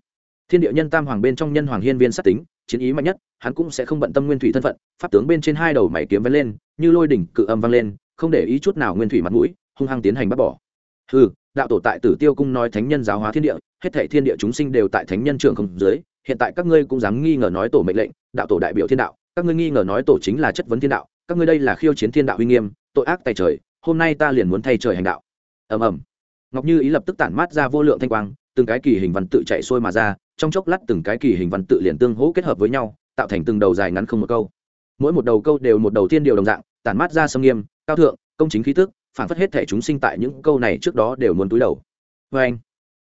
[SPEAKER 1] Thiên địa nhân tam hoàng bên trong nhân hoàng hiên viên sát tính, chiến ý mạnh nhất, hắn cũng sẽ không bận tâm nguyên thủy thân phận, pháp tướng bên trên hai đầu mảy kiếm vén lên, như lôi đỉnh cự âm vang lên, không để ý chút nào nguyên thủy mặt mũi, hung hăng tiến hành bắt bỏ. Ừ đạo tổ tại tử tiêu cung nói thánh nhân giáo hóa thiên địa, hết thảy thiên địa chúng sinh đều tại thánh nhân trường không dưới, hiện tại các ngươi cũng dám nghi ngờ nói tổ mệnh lệnh, đạo tổ đại biểu thiên đạo các ngươi nghi ngờ nói tổ chính là chất vấn thiên đạo, các ngươi đây là khiêu chiến thiên đạo uy nghiêm, tội ác tại trời, hôm nay ta liền muốn thay trời hành đạo. Ầm ầm. Ngọc như ý lập tức tản mát ra vô lượng thanh quang, từng cái kỳ hình văn tự chạy xuôi mà ra, trong chốc lát từng cái kỳ hình văn tự liền tương hỗ kết hợp với nhau, tạo thành từng đầu dài ngắn không một câu. Mỗi một đầu câu đều một đầu tiên điều đồng dạng, tản mát ra sâm nghiêm, cao thượng, công chính khí tức, phản phất hết thể chúng sinh tại những câu này trước đó đều muốn túi đầu. Vê anh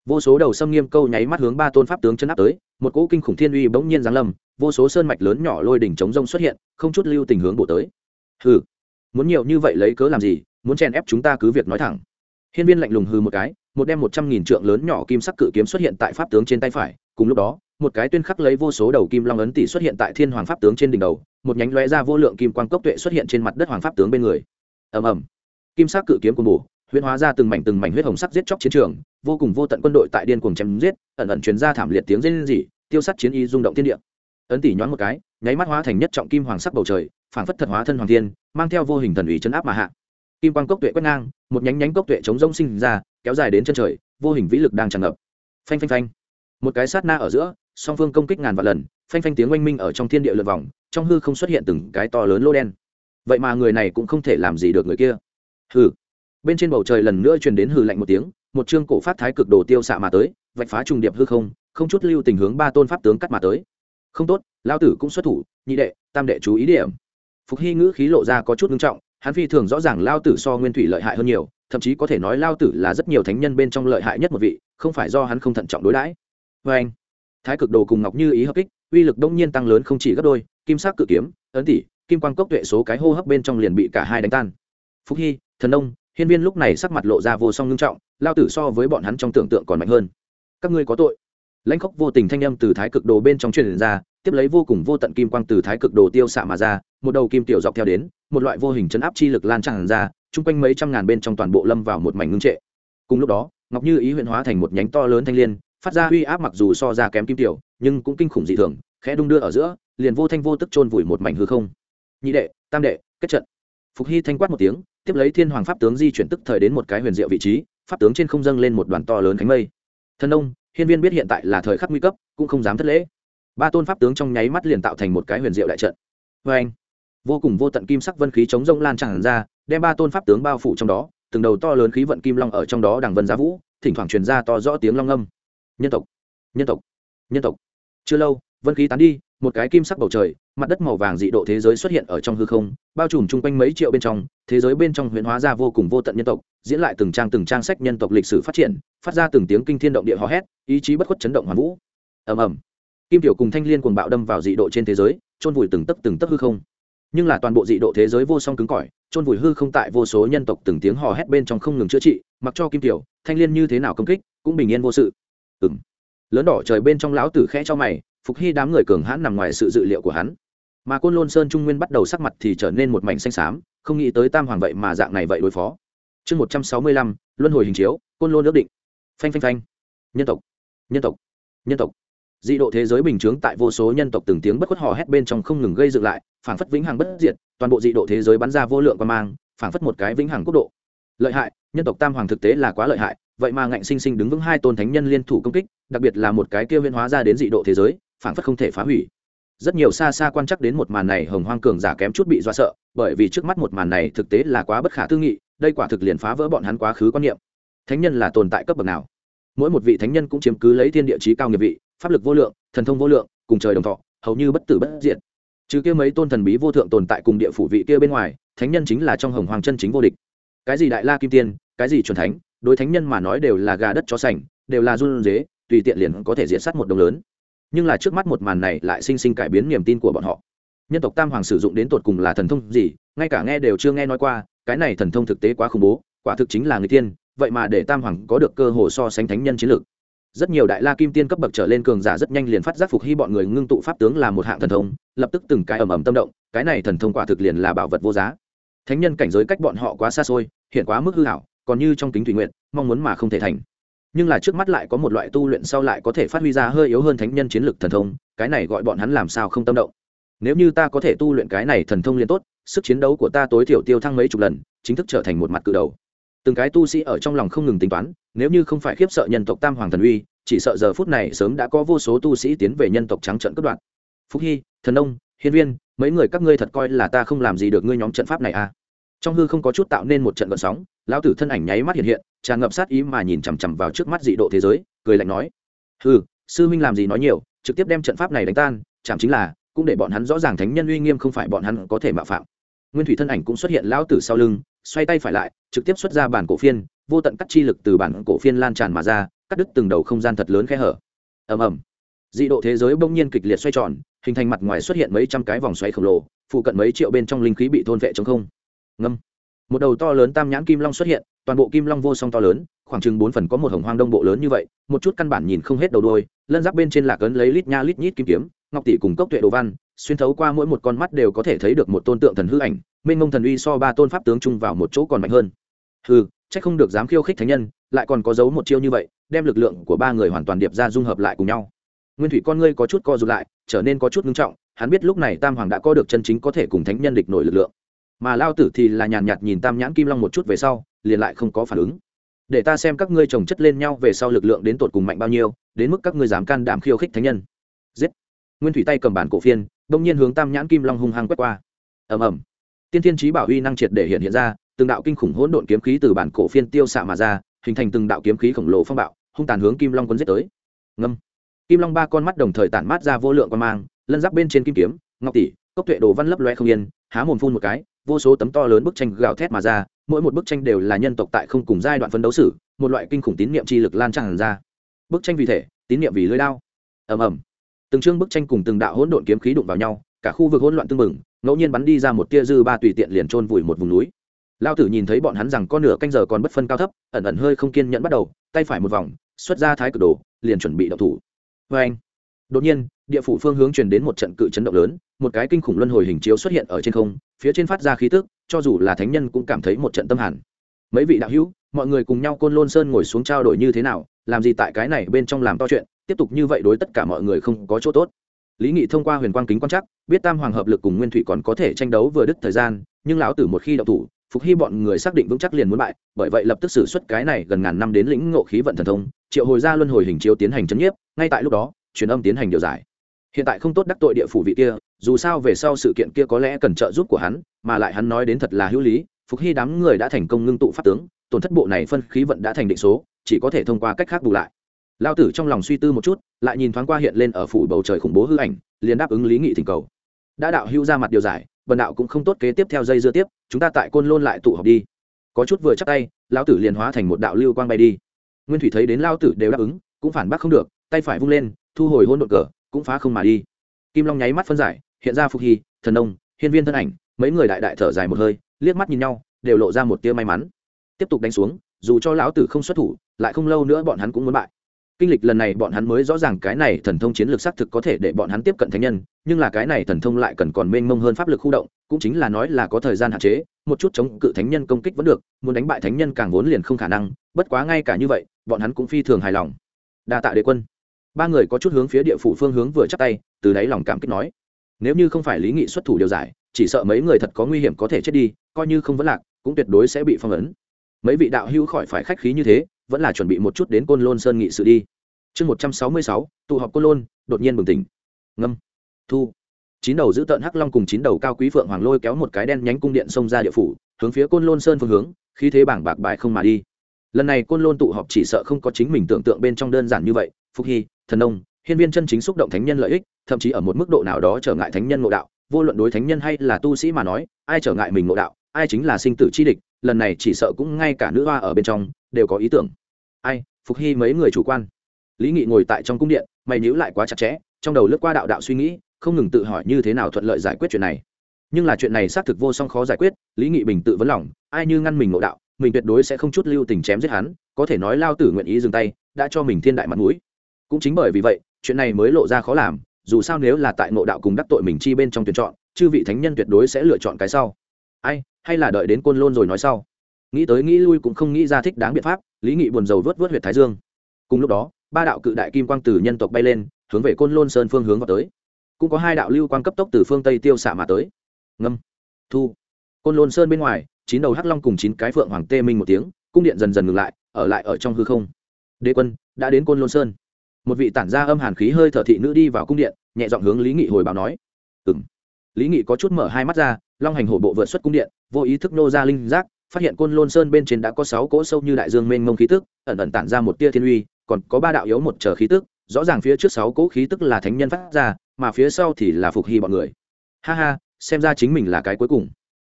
[SPEAKER 1] vô số đầu sâm nghiêm câu nháy mắt hướng ba tôn pháp tướng chân áp tới một cỗ kinh khủng thiên uy bỗng nhiên giáng lâm, vô số sơn mạch lớn nhỏ lôi đỉnh chống rông xuất hiện, không chút lưu tình hướng bổ tới. Hừ, muốn nhiều như vậy lấy cớ làm gì, muốn chèn ép chúng ta cứ việc nói thẳng. Hiên viên lạnh lùng hừ một cái, một đem một trăm nghìn trượng lớn nhỏ kim sắc cự kiếm xuất hiện tại pháp tướng trên tay phải, cùng lúc đó, một cái tuyên khắc lấy vô số đầu kim long ấn tỷ xuất hiện tại thiên hoàng pháp tướng trên đỉnh đầu, một nhánh lóe ra vô lượng kim quang cốc tuệ xuất hiện trên mặt đất hoàng pháp tướng bên người. Ầm ầm. Kim sắc cự kiếm của bổ huyễn hóa ra từng mảnh từng mảnh huyết hồng sắc giết chóc chiến trường, vô cùng vô tận quân đội tại điên cuồng chém giết, ẩn ẩn truyền ra thảm liệt tiếng rên rỉ, tiêu sắt chiến y rung động thiên địa. Ấn tỷ nhoáng một cái, nháy mắt hóa thành nhất trọng kim hoàng sắc bầu trời, phảng phất thật hóa thân hoàng thiên, mang theo vô hình thần ủy chấn áp mà hạ. Kim quang cốc tuệ quét ngang, một nhánh nhánh cốc tuệ chống rông sinh ra, kéo dài đến chân trời, vô hình vĩ lực đang tràn ngập. Phanh phanh phanh. Một cái sát na ở giữa, song phương công kích ngàn vạn lần, phanh phanh tiếng oanh minh ở trong thiên địa lượt vòng, trong hư không xuất hiện từng cái to lớn lô đen. Vậy mà người này cũng không thể làm gì được người kia. Hừ bên trên bầu trời lần nữa truyền đến hừ lạnh một tiếng, một chương cổ phát thái cực đồ tiêu xạ mà tới, vạch phá trùng điệp hư không không chút lưu tình hướng ba tôn pháp tướng cắt mà tới. Không tốt lao tử cũng xuất thủ, nhị đệ, tam đệ chú ý điểm. Phục hy ngữ khí lộ ra có chút nghiêm trọng, hắn phi thường rõ ràng lao tử so nguyên thủy lợi hại hơn nhiều, thậm chí có thể nói lao tử là rất nhiều thánh nhân bên trong lợi hại nhất một vị, không phải do hắn không thận trọng đối đãi. Vê anh, thái cực đồ cùng ngọc như ý hợp kích, uy lực đông nhiên tăng lớn không chỉ gấp đôi, kim sắc cự kiếm, ấn tỷ kim quang cốc tuệ số cái hô hấp bên trong liền bị cả hai đánh tan. Phúc hy, thần nông hiên viên lúc này sắc mặt lộ ra vô song ngưng trọng lao tử so với bọn hắn trong tưởng tượng còn mạnh hơn. Các ngươi có tội. Lãnh khốc vô tình thanh âm từ thái cực đồ bên trong truyền ra tiếp lấy vô cùng vô tận kim quang từ thái cực đồ tiêu xạ mà ra một đầu kim tiểu dọc theo đến một loại vô hình chấn áp chi lực lan tràn ra chung quanh mấy trăm ngàn bên trong toàn bộ lâm vào một mảnh ngưng trệ. Cùng lúc đó ngọc như ý huyện hóa thành một nhánh to lớn thanh liên, phát ra uy áp mặc dù so ra kém kim tiểu nhưng cũng kinh khủng dị thường khẽ đung đưa ở giữa liền vô thanh vô tức chôn vùi một mảnh hư không. Nhị đệ tam đệ kết trận. Phục hy thanh quát một tiếng tiếp lấy thiên hoàng pháp tướng di chuyển tức thời đến một cái huyền diệu vị trí, pháp tướng trên không dâng lên một đoàn to lớn cánh mây. Thân ông, hiên viên biết hiện tại là thời khắc nguy cấp, cũng không dám thất lễ. Ba tôn pháp tướng trong nháy mắt liền tạo thành một cái huyền diệu đại trận. Vê anh, vô cùng vô tận kim sắc vân khí chống rông lan tràn ra, đem ba tôn pháp tướng bao phủ trong đó, từng đầu to lớn khí vận kim long ở trong đó đằng vân giá vũ, thỉnh thoảng truyền ra to rõ tiếng long âm. Nhân tộc nhân tộc nhân tộc. Chưa lâu, vân khí tán đi một cái kim sắc bầu trời, mặt đất màu vàng dị độ thế giới xuất hiện ở trong hư không, bao trùm chung quanh mấy triệu bên trong, thế giới bên trong huyễn hóa ra vô cùng vô tận nhân tộc, diễn lại từng trang từng trang sách nhân tộc lịch sử phát triển, phát ra từng tiếng kinh thiên động địa hò hét, ý chí bất khuất chấn động hoàn vũ. Ầm ầm. Kim tiểu cùng thanh liên cuồng bạo đâm vào dị độ trên thế giới trôn vùi từng tấc từng tấc hư không. Nhưng là toàn bộ dị độ thế giới vô song cứng cỏi trôn vùi hư không tại vô số nhân tộc từng tiếng hò hét bên trong không ngừng chữa trị, mặc cho kim tiểu, thanh liên như thế nào công kích, cũng bình yên vô sự. Ừng lớn đỏ trời bên trong lão tử khẽ cho mày phục hy đám người cường hãn nằm ngoài sự dự liệu của hắn. Mà côn lôn sơn trung nguyên bắt đầu sắc mặt thì trở nên một mảnh xanh xám, không nghĩ tới tam hoàng vậy mà dạng này vậy đối phó. Chương một trăm sáu mươi lăm, luân hồi hình chiếu, côn lôn ước định. Phanh phanh phanh. Nhân tộc. Nhân tộc. Nhân tộc. Dị độ thế giới bình chướng tại vô số nhân tộc từng tiếng bất khuất hò hét bên trong không ngừng gây dựng lại, phảng phất vĩnh hằng bất diệt, toàn bộ dị độ thế giới bắn ra vô lượng qua mang, phảng phất một cái vĩnh hằng quốc độ. Lợi hại, nhân tộc tam hoàng thực tế là quá lợi hại, vậy mà ngạnh sinh sinh đứng vững hai tôn thánh nhân liên thủ công kích, đặc biệt là một cái kia huyên hóa ra đến dị độ thế giới phảng phất không thể phá hủy. Rất nhiều xa xa quan chắc đến một màn này, hồng hoang cường giả kém chút bị do sợ, bởi vì trước mắt một màn này thực tế là quá bất khả tư nghị, đây quả thực liền phá vỡ bọn hắn quá khứ quan niệm. Thánh nhân là tồn tại cấp bậc nào? Mỗi một vị thánh nhân cũng chiếm cứ lấy thiên địa chí cao nghiệp vị, pháp lực vô lượng, thần thông vô lượng, cùng trời đồng thọ, hầu như bất tử bất diệt. Trừ kia mấy tôn thần bí vô thượng tồn tại cùng địa phủ vị kia bên ngoài, thánh nhân chính là trong hồng hoàng chân chính vô địch. Cái gì đại la kim tiên, cái gì chuẩn thánh, đối thánh nhân mà nói đều là gà đất chó sành, đều là run dế tùy tiện liền có thể diệt sát một đồng lớn nhưng là trước mắt một màn này lại sinh sinh cải biến niềm tin của bọn họ. Nhân tộc tam hoàng sử dụng đến tột cùng là thần thông gì, ngay cả nghe đều chưa nghe nói qua, cái này thần thông thực tế quá khủng bố, quả thực chính là người tiên, vậy mà để tam hoàng có được cơ hồ so sánh thánh nhân chiến lược. Rất nhiều đại la kim tiên cấp bậc trở lên cường giả rất nhanh liền phát giác phục hy bọn người ngưng tụ pháp tướng là một hạng thần thông, lập tức từng cái ầm ầm tâm động, cái này thần thông quả thực liền là bảo vật vô giá. Thánh nhân cảnh giới cách bọn họ quá xa xôi, hiện quá mức hư hảo còn như trong kính thủy nguyện, mong muốn mà không thể thành nhưng là trước mắt lại có một loại tu luyện sau lại có thể phát huy ra hơi yếu hơn thánh nhân chiến lực thần thông, cái này gọi bọn hắn làm sao không tâm động. Nếu như ta có thể tu luyện cái này thần thông liên tốt, sức chiến đấu của ta tối thiểu tiêu thăng mấy chục lần, chính thức trở thành một mặt cự đầu. Từng cái tu sĩ ở trong lòng không ngừng tính toán, nếu như không phải khiếp sợ nhân tộc tam hoàng thần uy, chỉ sợ giờ phút này sớm đã có vô số tu sĩ tiến về nhân tộc trắng trận cất đoạn phúc hy, thần ông hiên viên, mấy người các ngươi thật coi là ta không làm gì được ngươi nhóm trận pháp này à? Trong hư không có chút tạo nên một trận gợn sóng, lão tử thân ảnh nháy mắt hiện hiện, tràn ngập sát ý mà nhìn chằm chằm vào trước mắt dị độ thế giới, cười lạnh nói hư sư huynh làm gì nói nhiều, trực tiếp đem trận pháp này đánh tan chẳng chính là, cũng để bọn hắn rõ ràng thánh nhân uy nghiêm không phải bọn hắn có thể mạo phạm. Nguyên thủy thân ảnh cũng xuất hiện lão tử sau lưng, xoay tay phải lại, trực tiếp xuất ra bản cổ phiên, vô tận cắt chi lực từ bản cổ phiên lan tràn mà ra, cắt đứt từng đầu không gian thật lớn khe hở. Ầm ầm. Dị độ thế giới bỗng nhiên kịch liệt xoay tròn, hình thành mặt ngoài xuất hiện mấy trăm cái vòng xoáy khổng lồ, phụ cận mấy triệu bên trong linh khí bị thôn vệ trong không ngâm. Một đầu to lớn tam nhãn kim long xuất hiện, toàn bộ kim long vô song to lớn, khoảng chừng bốn phần có một hồng hoang đông bộ lớn như vậy, một chút căn bản nhìn không hết đầu đôi lân giáp bên trên lạc ấn lấy lít nha lít nhít kim kiếm, ngọc tỷ cùng cốc tuệ đồ văn, xuyên thấu qua mỗi một con mắt đều có thể thấy được một tôn tượng thần hư ảnh, mênh mông thần uy so ba tôn pháp tướng chung vào một chỗ còn mạnh hơn. Hư chắc không được dám khiêu khích thánh nhân, lại còn có giấu một chiêu như vậy, đem lực lượng của ba người hoàn toàn điệp ra dung hợp lại cùng nhau. Nguyên thủy con ngươi có chút co rụt lại, trở nên có chút ngưng trọng, hắn biết lúc này tam hoàng đã có được chân chính có thể cùng thánh nhân địch nổi lực lượng mà lao tử thì là nhàn nhạt nhìn tam nhãn kim long một chút về sau, liền lại không có phản ứng. Để ta xem các ngươi trồng chất lên nhau về sau lực lượng đến tột cùng mạnh bao nhiêu, đến mức các ngươi dám can đảm khiêu khích thánh nhân. Giết! Nguyên thủy tay cầm bản cổ phiên, đông nhiên hướng tam nhãn kim long hung hăng quét qua. Ầm ầm. Tiên thiên trí bảo huy năng triệt để hiện hiện ra, từng đạo kinh khủng hỗn độn kiếm khí từ bản cổ phiên tiêu xạ mà ra, hình thành từng đạo kiếm khí khổng lồ phong bạo, hung tàn hướng kim long quân giết tới. Ngâm. Kim long ba con mắt đồng thời tản mát ra vô lượng quan mang, lân giáp bên trên kim kiếm, ngọc tỷ, cốc tuệ đồ văn lấp loe không yên, há mồm phun một cái vô số tấm to lớn bức tranh gào thét mà ra, mỗi một bức tranh đều là nhân tộc tại không cùng giai đoạn phấn đấu sử một loại kinh khủng tín niệm chi lực lan tràn ra. Bức tranh vì thể, tín niệm vì lưới đao. Ầm ầm. Từng chương bức tranh cùng từng đạo hỗn độn kiếm khí đụng vào nhau, cả khu vực hỗn loạn tương mừng ngẫu nhiên bắn đi ra một tia dư ba tùy tiện liền trôn vùi một vùng núi. Lao tử nhìn thấy bọn hắn rằng con nửa canh giờ còn bất phân cao thấp, ẩn ẩn hơi không kiên nhẫn bắt đầu, tay phải một vòng, xuất ra thái cực đồ, liền chuẩn bị đậu thủ. Vê anh đột nhiên địa phủ phương hướng truyền đến một trận cự chấn động lớn, một cái kinh khủng luân hồi hình chiếu xuất hiện ở trên không, phía trên phát ra khí tức, cho dù là thánh nhân cũng cảm thấy một trận tâm hẳn mấy vị đạo hữu, mọi người cùng nhau côn lôn sơn ngồi xuống trao đổi như thế nào, làm gì tại cái này bên trong làm to chuyện, tiếp tục như vậy đối tất cả mọi người không có chỗ tốt. Lý nghị thông qua huyền quang kính quan chắc biết tam hoàng hợp lực cùng nguyên thủy còn có thể tranh đấu vừa đứt thời gian, nhưng lão tử một khi đậu thủ, phục hy bọn người xác định vững chắc liền muốn bại, bởi vậy lập tức xử suất cái này gần ngàn năm đến lĩnh ngộ khí vận thần thông, triệu hồi ra luân hồi hình chiếu tiến hành chấn nhiếp, ngay tại lúc đó, truyền âm tiến hành điều giải hiện tại không tốt đắc tội địa phủ vị kia, dù sao về sau sự kiện kia có lẽ cần trợ giúp của hắn, mà lại hắn nói đến thật là hữu lý, phục hy đám người đã thành công ngưng tụ pháp tướng, tổn thất bộ này phân khí vận đã thành định số, chỉ có thể thông qua cách khác bù lại. Lao tử trong lòng suy tư một chút, lại nhìn thoáng qua hiện lên ở phủ bầu trời khủng bố hư ảnh, liền đáp ứng lý nghị thỉnh cầu. Đã đạo hữu ra mặt điều giải, bần đạo cũng không tốt kế tiếp theo dây dưa tiếp, chúng ta tại côn lôn lại tụ họp đi. Có chút vừa chắc tay lao tử liền hóa thành một đạo lưu quang bay đi. Nguyên thủy thấy đến lao tử đều đáp ứng, cũng phản bác không được, tay phải vung lên, thu hồi hôn đột cờ cũng phá không mà đi. Kim long nháy mắt phân giải, hiện ra phục hy, thần ông hiên viên thân ảnh, mấy người đại đại thở dài một hơi, liếc mắt nhìn nhau, đều lộ ra một tia may mắn. Tiếp tục đánh xuống, dù cho lão tử không xuất thủ, lại không lâu nữa bọn hắn cũng muốn bại. Kinh lịch lần này bọn hắn mới rõ ràng cái này thần thông chiến lược xác thực có thể để bọn hắn tiếp cận thánh nhân, nhưng là cái này thần thông lại cần còn mênh mông hơn pháp lực khu động, cũng chính là nói là có thời gian hạn chế, một chút chống cự thánh nhân công kích vẫn được, muốn đánh bại thánh nhân càng vốn liền không khả năng, bất quá ngay cả như vậy, bọn hắn cũng phi thường hài lòng. Đa tạ đế quân ba người có chút hướng phía địa phủ phương hướng vừa chắc tay, từ đáy lòng cảm kích nói, nếu như không phải lý nghị xuất thủ điều giải, chỉ sợ mấy người thật có nguy hiểm có thể chết đi, coi như không vẫn lạc, cũng tuyệt đối sẽ bị phong ấn. Mấy vị đạo hữu khỏi phải khách khí như thế, vẫn là chuẩn bị một chút đến côn lôn sơn nghị sự đi. Chương một trăm sáu mươi sáu, tụ họp côn lôn, đột nhiên bừng tỉnh. Ngâm. Thu. Chín đầu giữ tợn hắc long cùng chín đầu cao quý phượng hoàng lôi kéo một cái đen nhánh cung điện xông ra địa phủ, hướng phía côn lôn sơn phương hướng khi thế bảng bạc bại không mà đi. Lần này côn lôn tụ họp chỉ sợ không có chính mình tưởng tượng bên trong đơn giản như vậy phúc hy thần ông hiên viên chân chính xúc động thánh nhân lợi ích, thậm chí ở một mức độ nào đó trở ngại thánh nhân ngộ đạo. Vô luận đối thánh nhân hay là tu sĩ mà nói, ai trở ngại mình ngộ đạo, ai chính là sinh tử chi địch, lần này chỉ sợ cũng ngay cả nữ hoa ở bên trong đều có ý tưởng. Ai, phục hy mấy người chủ quan. Lý nghị ngồi tại trong cung điện, mày nhíu lại quá chặt chẽ, trong đầu lướt qua đạo đạo suy nghĩ, không ngừng tự hỏi như thế nào thuận lợi giải quyết chuyện này. Nhưng là chuyện này xác thực vô song khó giải quyết, lý nghị bình tự vấn lòng, ai như ngăn mình ngộ đạo, mình tuyệt đối sẽ không chút lưu tình chém giết hắn, có thể nói lao tử nguyện ý dừng tay, đã cho mình thiên đại mặt mũi cũng chính bởi vì vậy, chuyện này mới lộ ra khó làm, dù sao nếu là tại ngộ đạo cùng đắc tội mình chi bên trong tuyển chọn, chư vị thánh nhân tuyệt đối sẽ lựa chọn cái sau. Ai, hay là đợi đến côn lôn rồi nói sau. Nghĩ tới nghĩ lui cũng không nghĩ ra thích đáng biện pháp, lý nghị buồn rầu vớt vớt huyệt thái dương. Cùng lúc đó, ba đạo cự đại kim quang từ nhân tộc bay lên, hướng về côn lôn sơn phương hướng vào tới. Cũng có hai đạo lưu quang cấp tốc từ phương tây tiêu xạ mà tới. Ngâm, thu. Côn lôn sơn bên ngoài, chín đầu hắc long cùng chín cái phượng hoàng tê minh một tiếng, cung điện dần dần ngừng lại, ở lại ở trong hư không. Đế quân, đã đến côn lôn sơn một vị tản ra âm hàn khí hơi thở thị nữ đi vào cung điện, nhẹ giọng hướng lý nghị hồi báo nói. Ừng lý nghị có chút mở hai mắt ra, long hành hổ bộ vượt xuất cung điện, vô ý thức nô ra linh giác, phát hiện côn lôn sơn bên trên đã có sáu cỗ sâu như đại dương mênh mông khí tức, ẩn ẩn tản ra một tia thiên uy, còn có ba đạo yếu một chờ khí tức, rõ ràng phía trước sáu cỗ khí tức là thánh nhân phát ra, mà phía sau thì là phục hy bọn người. Ha ha, xem ra chính mình là cái cuối cùng.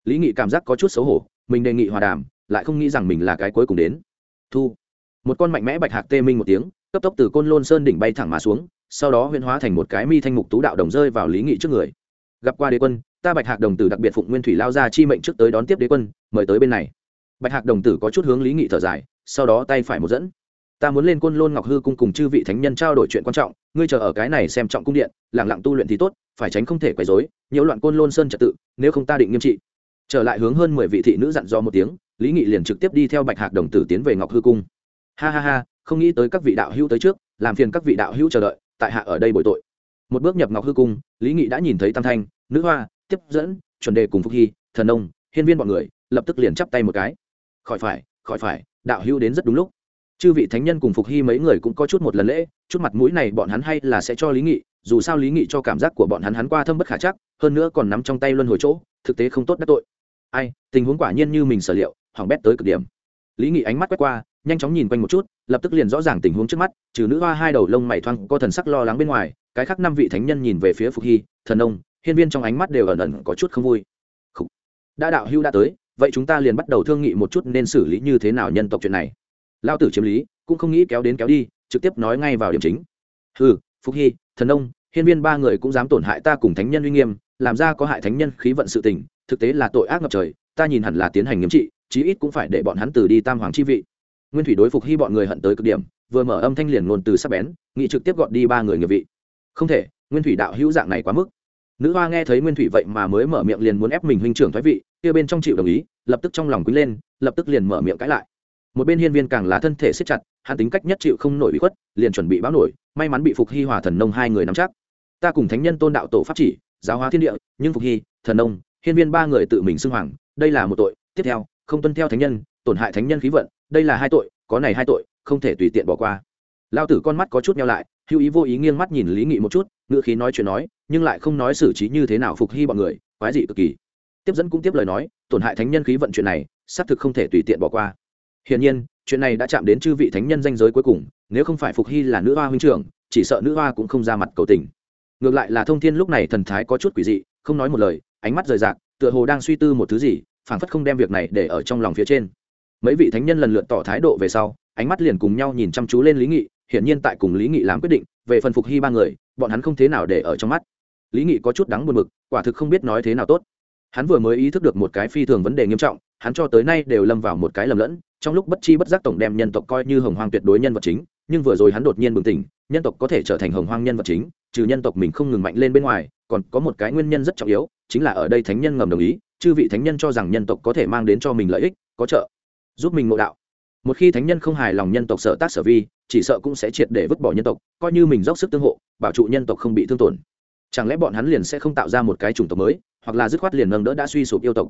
[SPEAKER 1] Lý nghị cảm giác có chút xấu hổ, mình đề nghị hòa đàm, lại không nghĩ rằng mình là cái cuối cùng đến. Thu. Một con mạnh mẽ bạch hạc tê minh một tiếng cấp tốc từ côn lôn sơn đỉnh bay thẳng mà xuống, sau đó huyễn hóa thành một cái mi thanh mục tú đạo đồng rơi vào lý nghị trước người. Gặp qua đế quân, ta bạch hạc đồng tử đặc biệt phụng nguyên thủy lao ra chi mệnh trước tới đón tiếp đế quân, mời tới bên này. Bạch hạc đồng tử có chút hướng lý nghị thở dài, sau đó tay phải một dẫn. Ta muốn lên côn lôn ngọc hư cung cùng chư vị thánh nhân trao đổi chuyện quan trọng, ngươi chờ ở cái này xem trọng cung điện lẳng lặng tu luyện thì tốt, phải tránh không thể quấy rối, nhiễu loạn côn lôn sơn trật tự, nếu không ta định nghiêm trị. Trở lại hướng hơn mười vị thị nữ dặn dò một tiếng, lý nghị liền trực tiếp đi theo bạch hạc đồng tử tiến về ngọc hư cung ha ha ha, không nghĩ tới các vị đạo hữu tới trước, làm phiền các vị đạo hữu chờ đợi, tại hạ ở đây bồi tội. Một bước nhập ngọc hư cung, lý nghị đã nhìn thấy tam thanh, nữ hoa, tiếp dẫn, chuẩn đề cùng phúc hy, thần ông hiên viên bọn người, lập tức liền chắp tay một cái. Khỏi phải khỏi phải, đạo hữu đến rất đúng lúc. Chư vị thánh nhân cùng phục hy mấy người cũng có chút một lần lễ, chút mặt mũi này bọn hắn hay là sẽ cho lý nghị, dù sao lý nghị cho cảm giác của bọn hắn hắn qua thâm bất khả chắc, hơn nữa còn nắm trong tay luân hồi chỗ, thực tế không tốt đắc tội. Ai, tình huống quả nhiên như mình sở liệu hỏng bét tới cực điểm. Lý nghị ánh mắt quét qua nhanh chóng nhìn quanh một chút, lập tức liền rõ ràng tình huống trước mắt, trừ nữ hoa hai đầu lông mày thoang có thần sắc lo lắng bên ngoài, cái khác năm vị thánh nhân nhìn về phía phục hy, thần ông, hiên viên trong ánh mắt đều ẩn ẩn có chút không vui. Đã đạo hưu đã tới, vậy chúng ta liền bắt đầu thương nghị một chút nên xử lý như thế nào nhân tộc chuyện này. Lao tử chiếm lý, cũng không nghĩ kéo đến kéo đi, trực tiếp nói ngay vào điểm chính. Ừ phúc hy, thần ông, hiên viên ba người cũng dám tổn hại ta cùng thánh nhân uy nghiêm, làm ra có hại thánh nhân khí vận sự tình, thực tế là tội ác ngập trời, ta nhìn hẳn là tiến hành nghiêm trị, chí ít cũng phải để bọn hắn từ đi tam hoàng chi vị nguyên thủy đối phục hy bọn người hận tới cực điểm, vừa mở âm thanh liền ngôn từ sắp bén, nghị trực tiếp gọn đi ba người nghiệp vị. Không thể, nguyên thủy đạo hữu dạng này quá mức. Nữ hoa nghe thấy nguyên thủy vậy mà mới mở miệng liền muốn ép mình huynh trưởng thoái vị, kia bên trong chịu đồng ý, lập tức trong lòng quý lên, lập tức liền mở miệng cãi lại. Một bên hiên viên càng là thân thể siết chặt, hắn tính cách nhất chịu không nổi bị khuất, liền chuẩn bị báo nổi, may mắn bị phục hy hòa thần nông hai người nắm chắc. Ta cùng thánh nhân tôn đạo tổ pháp chỉ, giáo hóa thiên địa, nhưng phục hy, thần nông, hiên viên ba người tự mình xưng hoàng, đây là một tội. Tiếp theo, không tuân theo thánh nhân tổn hại thánh nhân khí vận, đây là hai tội, có này hai tội, không thể tùy tiện bỏ qua. Lao tử con mắt có chút nhau lại, hữu ý vô ý nghiêng mắt nhìn lý nghị một chút ngựa khí nói chuyện nói, nhưng lại không nói xử trí như thế nào phục hy bọn người, quái dị cực kỳ. Tiếp dẫn cũng tiếp lời nói, tổn hại thánh nhân khí vận chuyện này, xác thực không thể tùy tiện bỏ qua. Hiển nhiên, chuyện này đã chạm đến chư vị thánh nhân danh giới cuối cùng, nếu không phải phục hy là nữ hoa huynh trưởng, chỉ sợ nữ hoa cũng không ra mặt cầu tình. Ngược lại là thông thiên lúc này thần thái có chút quỷ dị, không nói một lời, ánh mắt rời rạc, tựa hồ đang suy tư một thứ gì, phảng phất không đem việc này để ở trong lòng phía trên mấy vị thánh nhân lần lượt tỏ thái độ về sau, ánh mắt liền cùng nhau nhìn chăm chú lên lý nghị, hiển nhiên tại cùng lý nghị làm quyết định, về phần phục hy ba người, bọn hắn không thế nào để ở trong mắt. Lý nghị có chút đắng buồn bực, quả thực không biết nói thế nào tốt. Hắn vừa mới ý thức được một cái phi thường vấn đề nghiêm trọng, hắn cho tới nay đều lâm vào một cái lầm lẫn, trong lúc bất chi bất giác tổng đem nhân tộc coi như hồng hoang tuyệt đối nhân vật chính, nhưng vừa rồi hắn đột nhiên bừng tỉnh, nhân tộc có thể trở thành hồng hoang nhân vật chính, trừ nhân tộc mình không ngừng mạnh lên bên ngoài, còn có một cái nguyên nhân rất trọng yếu, chính là ở đây thánh nhân ngầm đồng ý, chư vị thánh nhân cho rằng nhân tộc có thể mang đến cho mình lợi ích, có trợ giúp mình ngộ đạo. Một khi thánh nhân không hài lòng nhân tộc sở tác sở vi, chỉ sợ cũng sẽ triệt để vứt bỏ nhân tộc, coi như mình dốc sức tương hộ, bảo trụ nhân tộc không bị thương tổn. Chẳng lẽ bọn hắn liền sẽ không tạo ra một cái chủng tộc mới, hoặc là dứt khoát liền nâng đỡ đã suy sụp yêu tộc?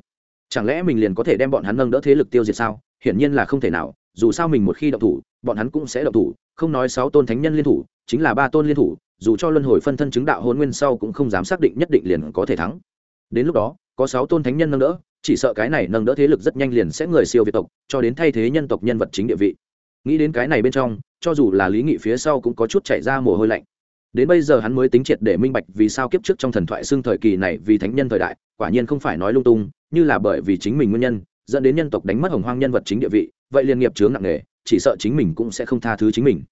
[SPEAKER 1] Chẳng lẽ mình liền có thể đem bọn hắn nâng đỡ thế lực tiêu diệt sao? Hiển nhiên là không thể nào, dù sao mình một khi động thủ, bọn hắn cũng sẽ động thủ, không nói sáu tôn thánh nhân liên thủ, chính là ba tôn liên thủ, dù cho luân hồi phân thân chứng đạo hôn nguyên sau cũng không dám xác định nhất định liền có thể thắng. Đến lúc đó, có sáu tôn thánh nhân nâng đỡ chỉ sợ cái này nâng đỡ thế lực rất nhanh liền sẽ người siêu việt tộc, cho đến thay thế nhân tộc nhân vật chính địa vị. Nghĩ đến cái này bên trong, cho dù là lý nghị phía sau cũng có chút chạy ra mồ hôi lạnh. Đến bây giờ hắn mới tính triệt để minh bạch vì sao kiếp trước trong thần thoại xưng thời kỳ này vì thánh nhân thời đại, quả nhiên không phải nói lung tung, như là bởi vì chính mình nguyên nhân, dẫn đến nhân tộc đánh mất hồng hoang nhân vật chính địa vị, vậy liên nghiệp chướng nặng nề, chỉ sợ chính mình cũng sẽ không tha thứ chính mình.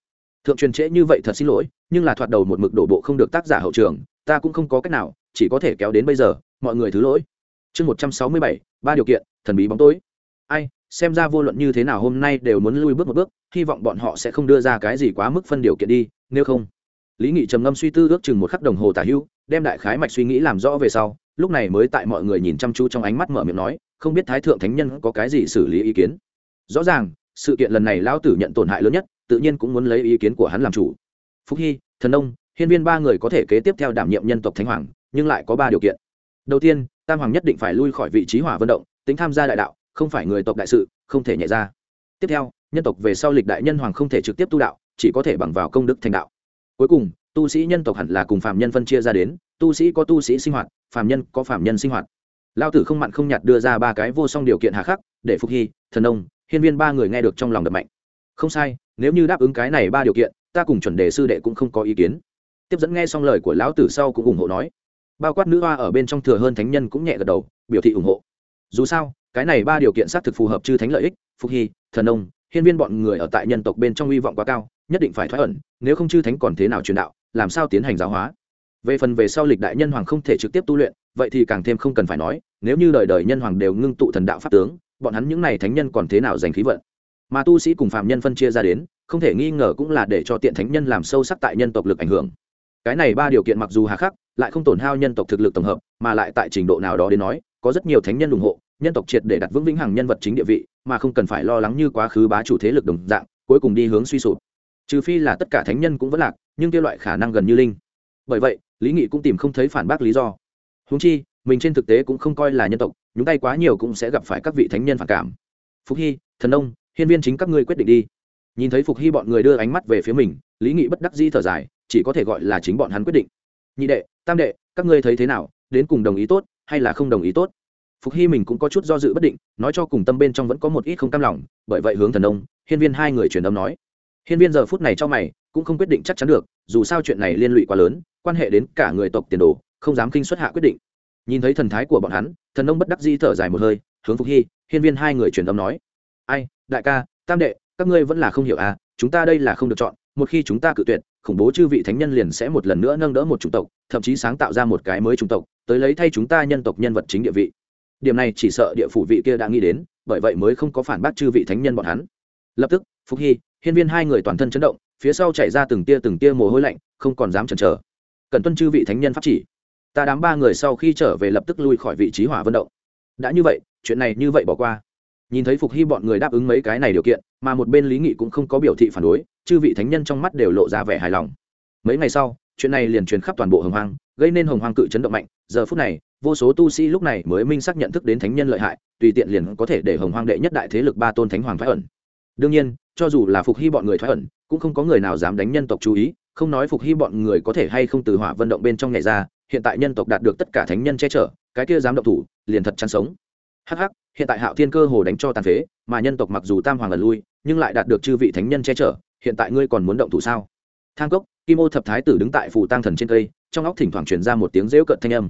[SPEAKER 1] Thượng truyền trễ như vậy thật xin lỗi, nhưng là thoạt đầu một mực đổ bộ không được tác giả hậu trường, ta cũng không có cách nào, chỉ có thể kéo đến bây giờ, mọi người thứ lỗi chương một trăm sáu mươi bảy, ba điều kiện, thần bí bóng tối. Ai, xem ra vô luận như thế nào hôm nay đều muốn lui bước một bước, hy vọng bọn họ sẽ không đưa ra cái gì quá mức phân điều kiện đi, nếu không. Lý nghị trầm ngâm suy tư ước chừng một khắc đồng hồ tả hữu, đem đại khái mạch suy nghĩ làm rõ về sau, lúc này mới tại mọi người nhìn chăm chú trong ánh mắt mở miệng nói, không biết thái thượng thánh nhân có cái gì xử lý ý kiến. Rõ ràng, sự kiện lần này lão tử nhận tổn hại lớn nhất, tự nhiên cũng muốn lấy ý kiến của hắn làm chủ. Phúc hy, thần ông hiên viên ba người có thể kế tiếp theo đảm nhiệm nhân tộc thánh hoàng, nhưng lại có ba điều kiện. Đầu tiên tam hoàng nhất định phải lui khỏi vị trí hỏa vận động, tính tham gia đại đạo, không phải người tộc đại sự, không thể nhẹ ra. Tiếp theo, nhân tộc về sau lịch đại nhân hoàng không thể trực tiếp tu đạo, chỉ có thể bằng vào công đức thành đạo. Cuối cùng, tu sĩ nhân tộc hẳn là cùng phạm nhân phân chia ra đến, tu sĩ có tu sĩ sinh hoạt phạm nhân có phạm nhân sinh hoạt. Lao tử không mặn không nhạt đưa ra ba cái vô song điều kiện hà khắc, để phục hy, thần ông hiên viên ba người nghe được trong lòng đập mạnh. Không sai, nếu như đáp ứng cái này ba điều kiện, ta cùng chuẩn đề sư đệ cũng không có ý kiến. Tiếp dẫn nghe xong lời của lão tử sau cũng ủng hộ nói bao quát nữ hoa ở bên trong thừa hơn thánh nhân cũng nhẹ gật đầu, biểu thị ủng hộ. Dù sao, cái này ba điều kiện xác thực phù hợp chư thánh lợi ích, phục hy, thần ông hiên viên bọn người ở tại nhân tộc bên trong hy vọng quá cao, nhất định phải thoái ẩn, nếu không chư thánh còn thế nào truyền đạo, làm sao tiến hành giáo hóa? Về phần về sau lịch đại nhân hoàng không thể trực tiếp tu luyện, vậy thì càng thêm không cần phải nói, nếu như đời đời nhân hoàng đều ngưng tụ thần đạo pháp tướng, bọn hắn những n à y thánh nhân còn thế nào giành khí vận? Mà tu sĩ cùng phạm nhân phân chia ra đến, không thể nghi ngờ cũng là để cho tiện thánh nhân làm sâu sắc tại nhân tộc lực ảnh hưởng. Cái này ba điều kiện mặc dù hà khắc lại không tổn hao nhân tộc thực lực tổng hợp, mà lại tại trình độ nào đó đến nói, có rất nhiều thánh nhân ủng hộ, nhân tộc triệt để đặt vững vĩnh hằng nhân vật chính địa vị, mà không cần phải lo lắng như quá khứ bá chủ thế lực đồng dạng, cuối cùng đi hướng suy sụp. Trừ phi là tất cả thánh nhân cũng vẫn lạc, nhưng kia loại khả năng gần như linh. Bởi vậy, lý nghị cũng tìm không thấy phản bác lý do. Húng chi, mình trên thực tế cũng không coi là nhân tộc, nhúng tay quá nhiều cũng sẽ gặp phải các vị thánh nhân phản cảm. Phúc hy, thần ông hiên viên chính các ngươi quyết định đi. Nhìn thấy phục hy bọn người đưa ánh mắt về phía mình, lý nghị bất đắc dĩ thở dài, chỉ có thể gọi là chính bọn hắn quyết định nhị đệ, tam đệ, các ngươi thấy thế nào? Đến cùng đồng ý tốt hay là không đồng ý tốt? Phục hy mình cũng có chút do dự bất định, nói cho cùng tâm bên trong vẫn có một ít không cam lòng, bởi vậy hướng thần ông, hiên viên hai người truyền âm nói. Hiên viên giờ phút này cho mày, cũng không quyết định chắc chắn được, dù sao chuyện này liên lụy quá lớn, quan hệ đến cả người tộc tiền đồ, không dám kinh xuất hạ quyết định. Nhìn thấy thần thái của bọn hắn, thần ông bất đắc di thở dài một hơi, hướng phục hy, hiên viên hai người truyền âm nói. Ai, đại ca, tam đệ, các ngươi vẫn là không hiểu à chúng ta đây là không được chọn một khi chúng ta cự tuyệt, khủng bố chư vị thánh nhân liền sẽ một lần nữa nâng đỡ một chủng tộc, thậm chí sáng tạo ra một cái mới chủng tộc, tới lấy thay chúng ta nhân tộc nhân vật chính địa vị. Điểm này chỉ sợ địa phủ vị kia đã nghĩ đến, bởi vậy mới không có phản bác chư vị thánh nhân bọn hắn. Lập tức phúc hy, hiên viên hai người toàn thân chấn động, phía sau chạy ra từng tia từng tia mồ hôi lạnh, không còn dám chần chờ. Cần tuân chư vị thánh nhân pháp chỉ. Ta đám ba người sau khi trở về lập tức lui khỏi vị trí hỏa vận động. Đã như vậy, chuyện này như vậy bỏ qua nhìn thấy phục hy bọn người đáp ứng mấy cái này điều kiện, mà một bên lý nghị cũng không có biểu thị phản đối, chư vị thánh nhân trong mắt đều lộ ra vẻ hài lòng. Mấy ngày sau, chuyện này liền truyền khắp toàn bộ hồng hoang, gây nên hồng hoang cự chấn động mạnh. Giờ phút này, vô số tu sĩ lúc này mới minh xác nhận thức đến thánh nhân lợi hại, tùy tiện liền có thể để hồng hoang đệ nhất đại thế lực ba tôn thánh hoàng thoái ẩn. Đương nhiên, cho dù là phục hy bọn người thoái ẩn, cũng không có người nào dám đánh nhân tộc chú ý, không nói phục hy bọn người có thể hay không từ hỏa vận động bên trong nhảy ra, hiện tại nhân tộc đạt được tất cả thánh nhân che chở, cái kia dám động thủ, liền thật chăn sống hh hiện tại hạo thiên cơ hồ đánh cho tàn phế, mà nhân tộc mặc dù tam hoàng lần lui, nhưng lại đạt được chư vị thánh nhân che chở, hiện tại ngươi còn muốn động thủ sao? Thang cốc, kim ô thập thái tử đứng tại phủ tăng thần trên cây, trong óc thỉnh thoảng truyền ra một tiếng rêu cận thanh âm.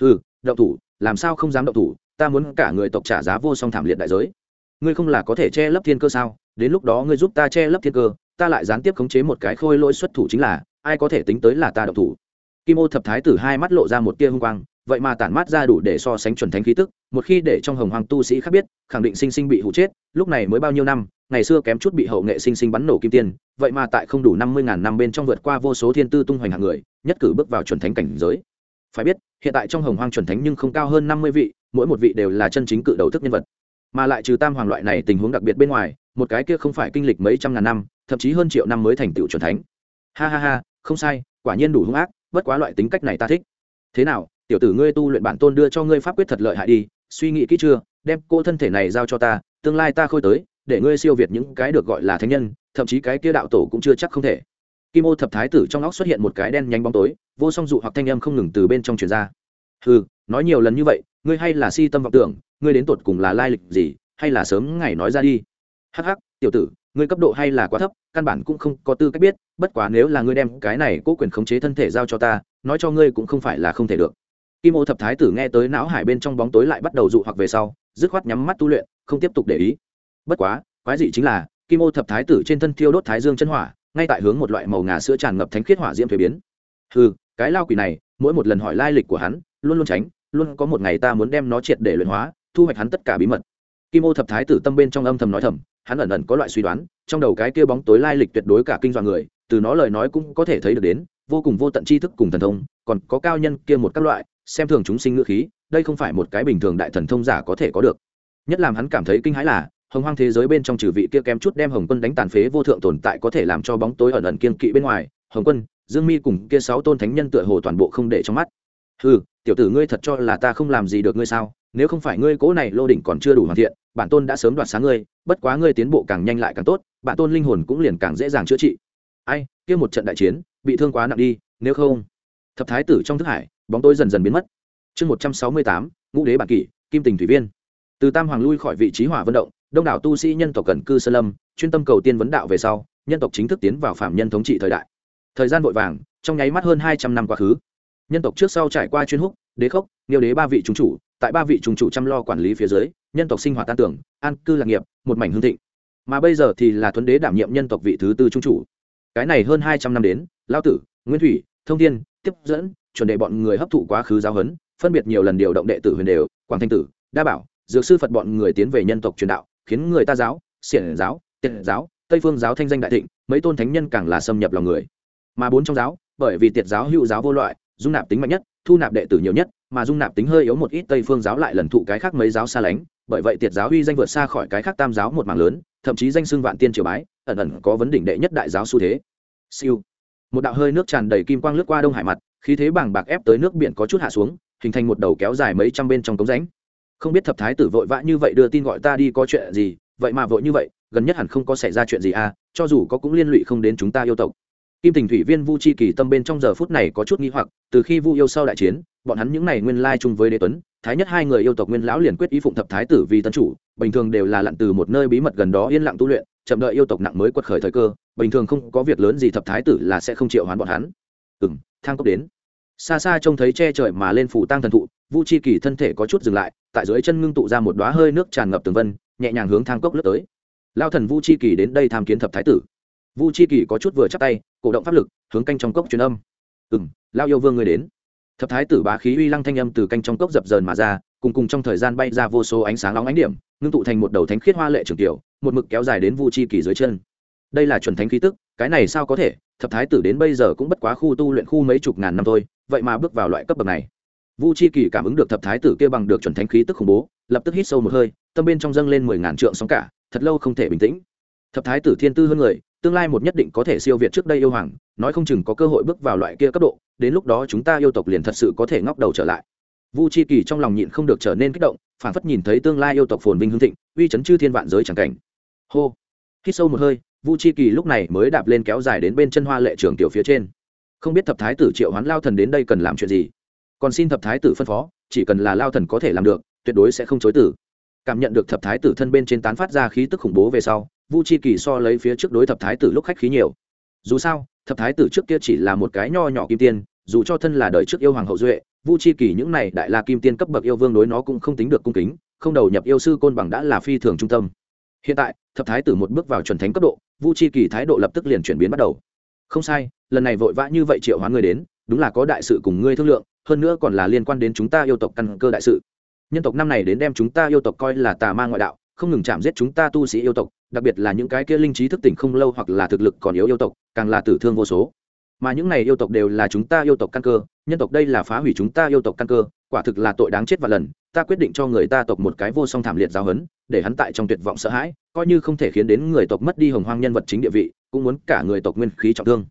[SPEAKER 1] Ừ động thủ, làm sao không dám động thủ, ta muốn cả người tộc trả giá vô song thảm liệt đại giới. Ngươi không là có thể che lấp thiên cơ sao? Đến lúc đó ngươi giúp ta che lấp thiên cơ, ta lại gián tiếp khống chế một cái khôi lỗi xuất thủ chính là, ai có thể tính tới là ta động thủ? Kim ô thập thái tử hai mắt lộ ra một tia hung quang vậy mà tản mát ra đủ để so sánh chuẩn thánh khí tức, một khi để trong hồng hoàng tu sĩ khác biết, khẳng định sinh sinh bị hụ chết, lúc này mới bao nhiêu năm, ngày xưa kém chút bị hậu nghệ sinh sinh bắn nổ kim tiên, vậy mà tại không đủ năm mươi ngàn năm bên trong vượt qua vô số thiên tư tung hoành hạng người, nhất cử bước vào chuẩn thánh cảnh giới. Phải biết, hiện tại trong hồng hoàng chuẩn thánh nhưng không cao hơn năm mươi vị, mỗi một vị đều là chân chính cự đầu thức nhân vật. Mà lại trừ tam hoàng loại này tình huống đặc biệt bên ngoài, một cái kia không phải kinh lịch mấy trăm ngàn năm, thậm chí hơn triệu năm mới thành tựu chuẩn thánh. Ha ha ha, không sai, quả nhiên đủ hung ác, bất quá loại tính cách này ta thích. Thế nào tiểu tử ngươi tu luyện bản tôn đưa cho ngươi pháp quyết thật lợi hại đi, suy nghĩ kỹ chưa, đem cô thân thể này giao cho ta, tương lai ta khôi tới, để ngươi siêu việt những cái được gọi là thánh nhân, thậm chí cái kia đạo tổ cũng chưa chắc không thể. Kim ô thập thái tử trong óc xuất hiện một cái đen nhanh bóng tối, vô song dụ hoặc thanh âm không ngừng từ bên trong truyền ra. Ừ nói nhiều lần như vậy, ngươi hay là si tâm vọng tưởng, ngươi đến tột cùng là lai lịch gì, hay là sớm ngày nói ra đi. Hắc hắc, tiểu tử, ngươi cấp độ hay là quá thấp, căn bản cũng không có tư cách biết, bất quá nếu là ngươi đem cái này cố quyền khống chế thân thể giao cho ta, nói cho ngươi cũng không phải là không thể được kim ô thập thái tử nghe tới não hải bên trong bóng tối lại bắt đầu dụ hoặc về sau, dứt khoát nhắm mắt tu luyện, không tiếp tục để ý. Bất quá, quái dị chính là, kim ô thập thái tử trên thân thiêu đốt thái dương chân hỏa, ngay tại hướng một loại màu ngà sữa tràn ngập thánh khiết hỏa diễm thuế biến. Ừ cái lao quỷ này, mỗi một lần hỏi lai lịch của hắn, luôn luôn tránh, luôn có một ngày ta muốn đem nó triệt để luyện hóa, thu hoạch hắn tất cả bí mật. Kim ô thập thái tử tâm bên trong âm thầm nói thầm, hắn ẩn ẩn có loại suy đoán, trong đầu cái kia bóng tối lai lịch tuyệt đối cả kinh dọa người, từ nó lời nói cũng có thể thấy được đến, vô cùng vô tận tri thức cùng thần thông, còn có cao nhân kia một các loại xem thường chúng sinh ngữ khí, đây không phải một cái bình thường đại thần thông giả có thể có được. Nhất làm hắn cảm thấy kinh hãi là, hồng hoang thế giới bên trong trừ vị kia kém chút đem hồng quân đánh tàn phế vô thượng tồn tại có thể làm cho bóng tối ẩn ẩn kiên kỵ bên ngoài, hồng quân, dương mi cùng kia sáu tôn thánh nhân tựa hồ toàn bộ không để trong mắt. Ừ tiểu tử ngươi thật cho là ta không làm gì được ngươi sao? Nếu không phải ngươi cố này lô đỉnh còn chưa đủ hoàn thiện, bản tôn đã sớm đoạt sáng ngươi, bất quá ngươi tiến bộ càng nhanh lại càng tốt, bản tôn linh hồn cũng liền càng dễ dàng chữa trị. Ai, kia một trận đại chiến, bị thương quá nặng đi, nếu không. Thập thái tử trong thức hải bóng tối dần dần biến mất. Chương một trăm sáu mươi tám, ngũ đế bản kỷ, kim tình thủy viên. Từ tam hoàng lui khỏi vị trí hỏa vận động, đông đảo tu sĩ nhân tộc cần cư sơn lâm, chuyên tâm cầu tiên vấn đạo về sau, nhân tộc chính thức tiến vào phạm nhân thống trị thời đại. Thời gian vội vàng, trong nháy mắt hơn hai trăm năm quá khứ. Nhân tộc trước sau trải qua chuyên húc, đế khốc nhiều đế ba vị trung chủ, tại ba vị trung chủ chăm lo quản lý phía dưới, nhân tộc sinh hoạt tan tưởng an cư lạc nghiệp, một mảnh hương thịnh. Mà bây giờ thì là thuấn đế đảm nhiệm nhân tộc vị thứ tư trung chủ. Cái này hơn hai trăm năm đến lao tử, nguyên thủy, thông thiên, tiếp dẫn chuẩn đệ bọn người hấp thụ quá khứ giáo huấn, phân biệt nhiều lần điều động đệ tử huyền đều, quảng thanh tử, đa bảo, dược sư phật bọn người tiến về nhân tộc truyền đạo, khiến người ta giáo, xiển giáo, tiện giáo, tây phương giáo thanh danh đại thịnh, mấy tôn thánh nhân càng là xâm nhập lòng người. Mà bốn trong giáo, bởi vì tiệt giáo hữu giáo vô loại, dung nạp tính mạnh nhất, thu nạp đệ tử nhiều nhất, mà dung nạp tính hơi yếu một ít tây phương giáo lại lần thụ cái khác mấy giáo xa lánh, bởi vậy tiệt giáo uy danh vượt xa khỏi cái khác tam giáo một mảng lớn, thậm chí danh xưng vạn tiên triều bái, ẩn ẩn có vấn đỉnh đệ nhất đại giáo xu thế. Siêu một đạo hơi nước tràn đầy kim quang lướt qua đông hải mặt, khí thế bàng bạc ép tới nước biển có chút hạ xuống, hình thành một đầu kéo dài mấy trăm bên trong cống rãnh. Không biết thập thái tử vội vã như vậy đưa tin gọi ta đi có chuyện gì, vậy mà vội như vậy, gần nhất hẳn không có xảy ra chuyện gì à cho dù có cũng liên lụy không đến chúng ta yêu tộc. Kim tình thủy viên vu chi kỳ tâm bên trong giờ phút này có chút nghi hoặc, từ khi vu yêu sau đại chiến, bọn hắn những n à y nguyên lai chung với đế tuấn, thái nhất hai người yêu tộc nguyên lão liền quyết ý phụng thập thái tử vì tân chủ, bình thường đều là lặn từ một nơi bí mật gần đó yên lặng tu luyện, chậm đợi yêu tộc nặng mới quật khởi thời cơ bình thường không có việc lớn gì thập thái tử là sẽ không chịu hoán bọn hắn. Ừ m thang cốc đến. Xa xa trông thấy che trời mà lên phủ tăng thần thụ, vu chi kỳ thân thể có chút dừng lại, tại dưới chân ngưng tụ ra một đoá hơi nước tràn ngập tường vân, nhẹ nhàng hướng thang cốc lướt tới. Lao thần vu chi kỳ đến đây tham kiến thập thái tử. Vu chi kỳ có chút vừa chắc tay, cổ động pháp lực, hướng canh trong cốc truyền âm. Ừ m lao yêu vương người đến. Thập thái tử bá khí uy lăng thanh âm từ canh trong cốc dập dờn mà ra, cùng cùng trong thời gian bay ra vô số ánh sáng nóng ánh điểm, ngưng tụ thành một đầu thánh khiết hoa lệ trường tiểu, một mực kéo dài đến vu chi kỳ dưới chân đây là chuẩn thánh khí tức, cái này sao có thể, thập thái tử đến bây giờ cũng bất quá khu tu luyện khu mấy chục ngàn năm thôi, vậy mà bước vào loại cấp bậc này. Vu chi kỳ cảm ứng được thập thái tử kia bằng được chuẩn thánh khí tức khủng bố, lập tức hít sâu một hơi, tâm bên trong dâng lên mười ngàn trượng sóng cả, thật lâu không thể bình tĩnh. Thập thái tử thiên tư hơn người, tương lai một nhất định có thể siêu việt trước đây yêu hoàng, nói không chừng có cơ hội bước vào loại kia cấp độ, đến lúc đó chúng ta yêu tộc liền thật sự có thể ngóc đầu trở lại. Vu chi kỳ trong lòng nhịn không được trở nên kích động, phản phất nhìn thấy tương lai yêu tộc phồn vinh hương thịnh, uy chấn chư thiên vạn giới chẳng cảnh. Hô. Hít sâu một hơi vu chi kỳ lúc này mới đạp lên kéo dài đến bên chân hoa lệ trường tiểu phía trên. Không biết thập thái tử triệu hoán lao thần đến đây cần làm chuyện gì. Còn xin thập thái tử phân phó, chỉ cần là lao thần có thể làm được, tuyệt đối sẽ không chối tử cảm nhận được thập thái tử thân bên trên tán phát ra khí tức khủng bố về sau, vu chi kỳ so lấy phía trước đối thập thái tử lúc khách khí nhiều. Dù sao, thập thái tử trước kia chỉ là một cái nho nhỏ kim tiên, dù cho thân là đời trước yêu hoàng hậu duệ, vu chi kỳ những này đại la kim tiên cấp bậc yêu vương đối nó cũng không tính được cung kính, không đầu nhập yêu sư côn bằng đã là phi thường trung tâm hiện tại, thập thái tử một bước vào chuẩn thánh cấp độ, vu chi kỳ thái độ lập tức liền chuyển biến bắt đầu. Không sai, lần này vội vã như vậy triệu hóa ngươi đến, đúng là có đại sự cùng ngươi thương lượng, hơn nữa còn là liên quan đến chúng ta yêu tộc căn cơ đại sự. Nhân tộc năm này đến đem chúng ta yêu tộc coi là tà ma ngoại đạo, không ngừng chạm giết chúng ta tu sĩ yêu tộc, đặc biệt là những cái kia linh trí thức tỉnh không lâu hoặc là thực lực còn yếu yêu tộc, càng là tử thương vô số. Mà những này yêu tộc đều là chúng ta yêu tộc căn cơ, nhân tộc đây là phá hủy chúng ta yêu tộc căn cơ, quả thực là tội đáng chết và lần, ta quyết định cho người ta tộc một cái vô song thảm liệt giáo hấn để hắn tại trong tuyệt vọng sợ hãi, coi như không thể khiến đến người tộc mất đi hồng hoang nhân vật chính địa vị, cũng muốn cả người tộc nguyên khí trọng thương.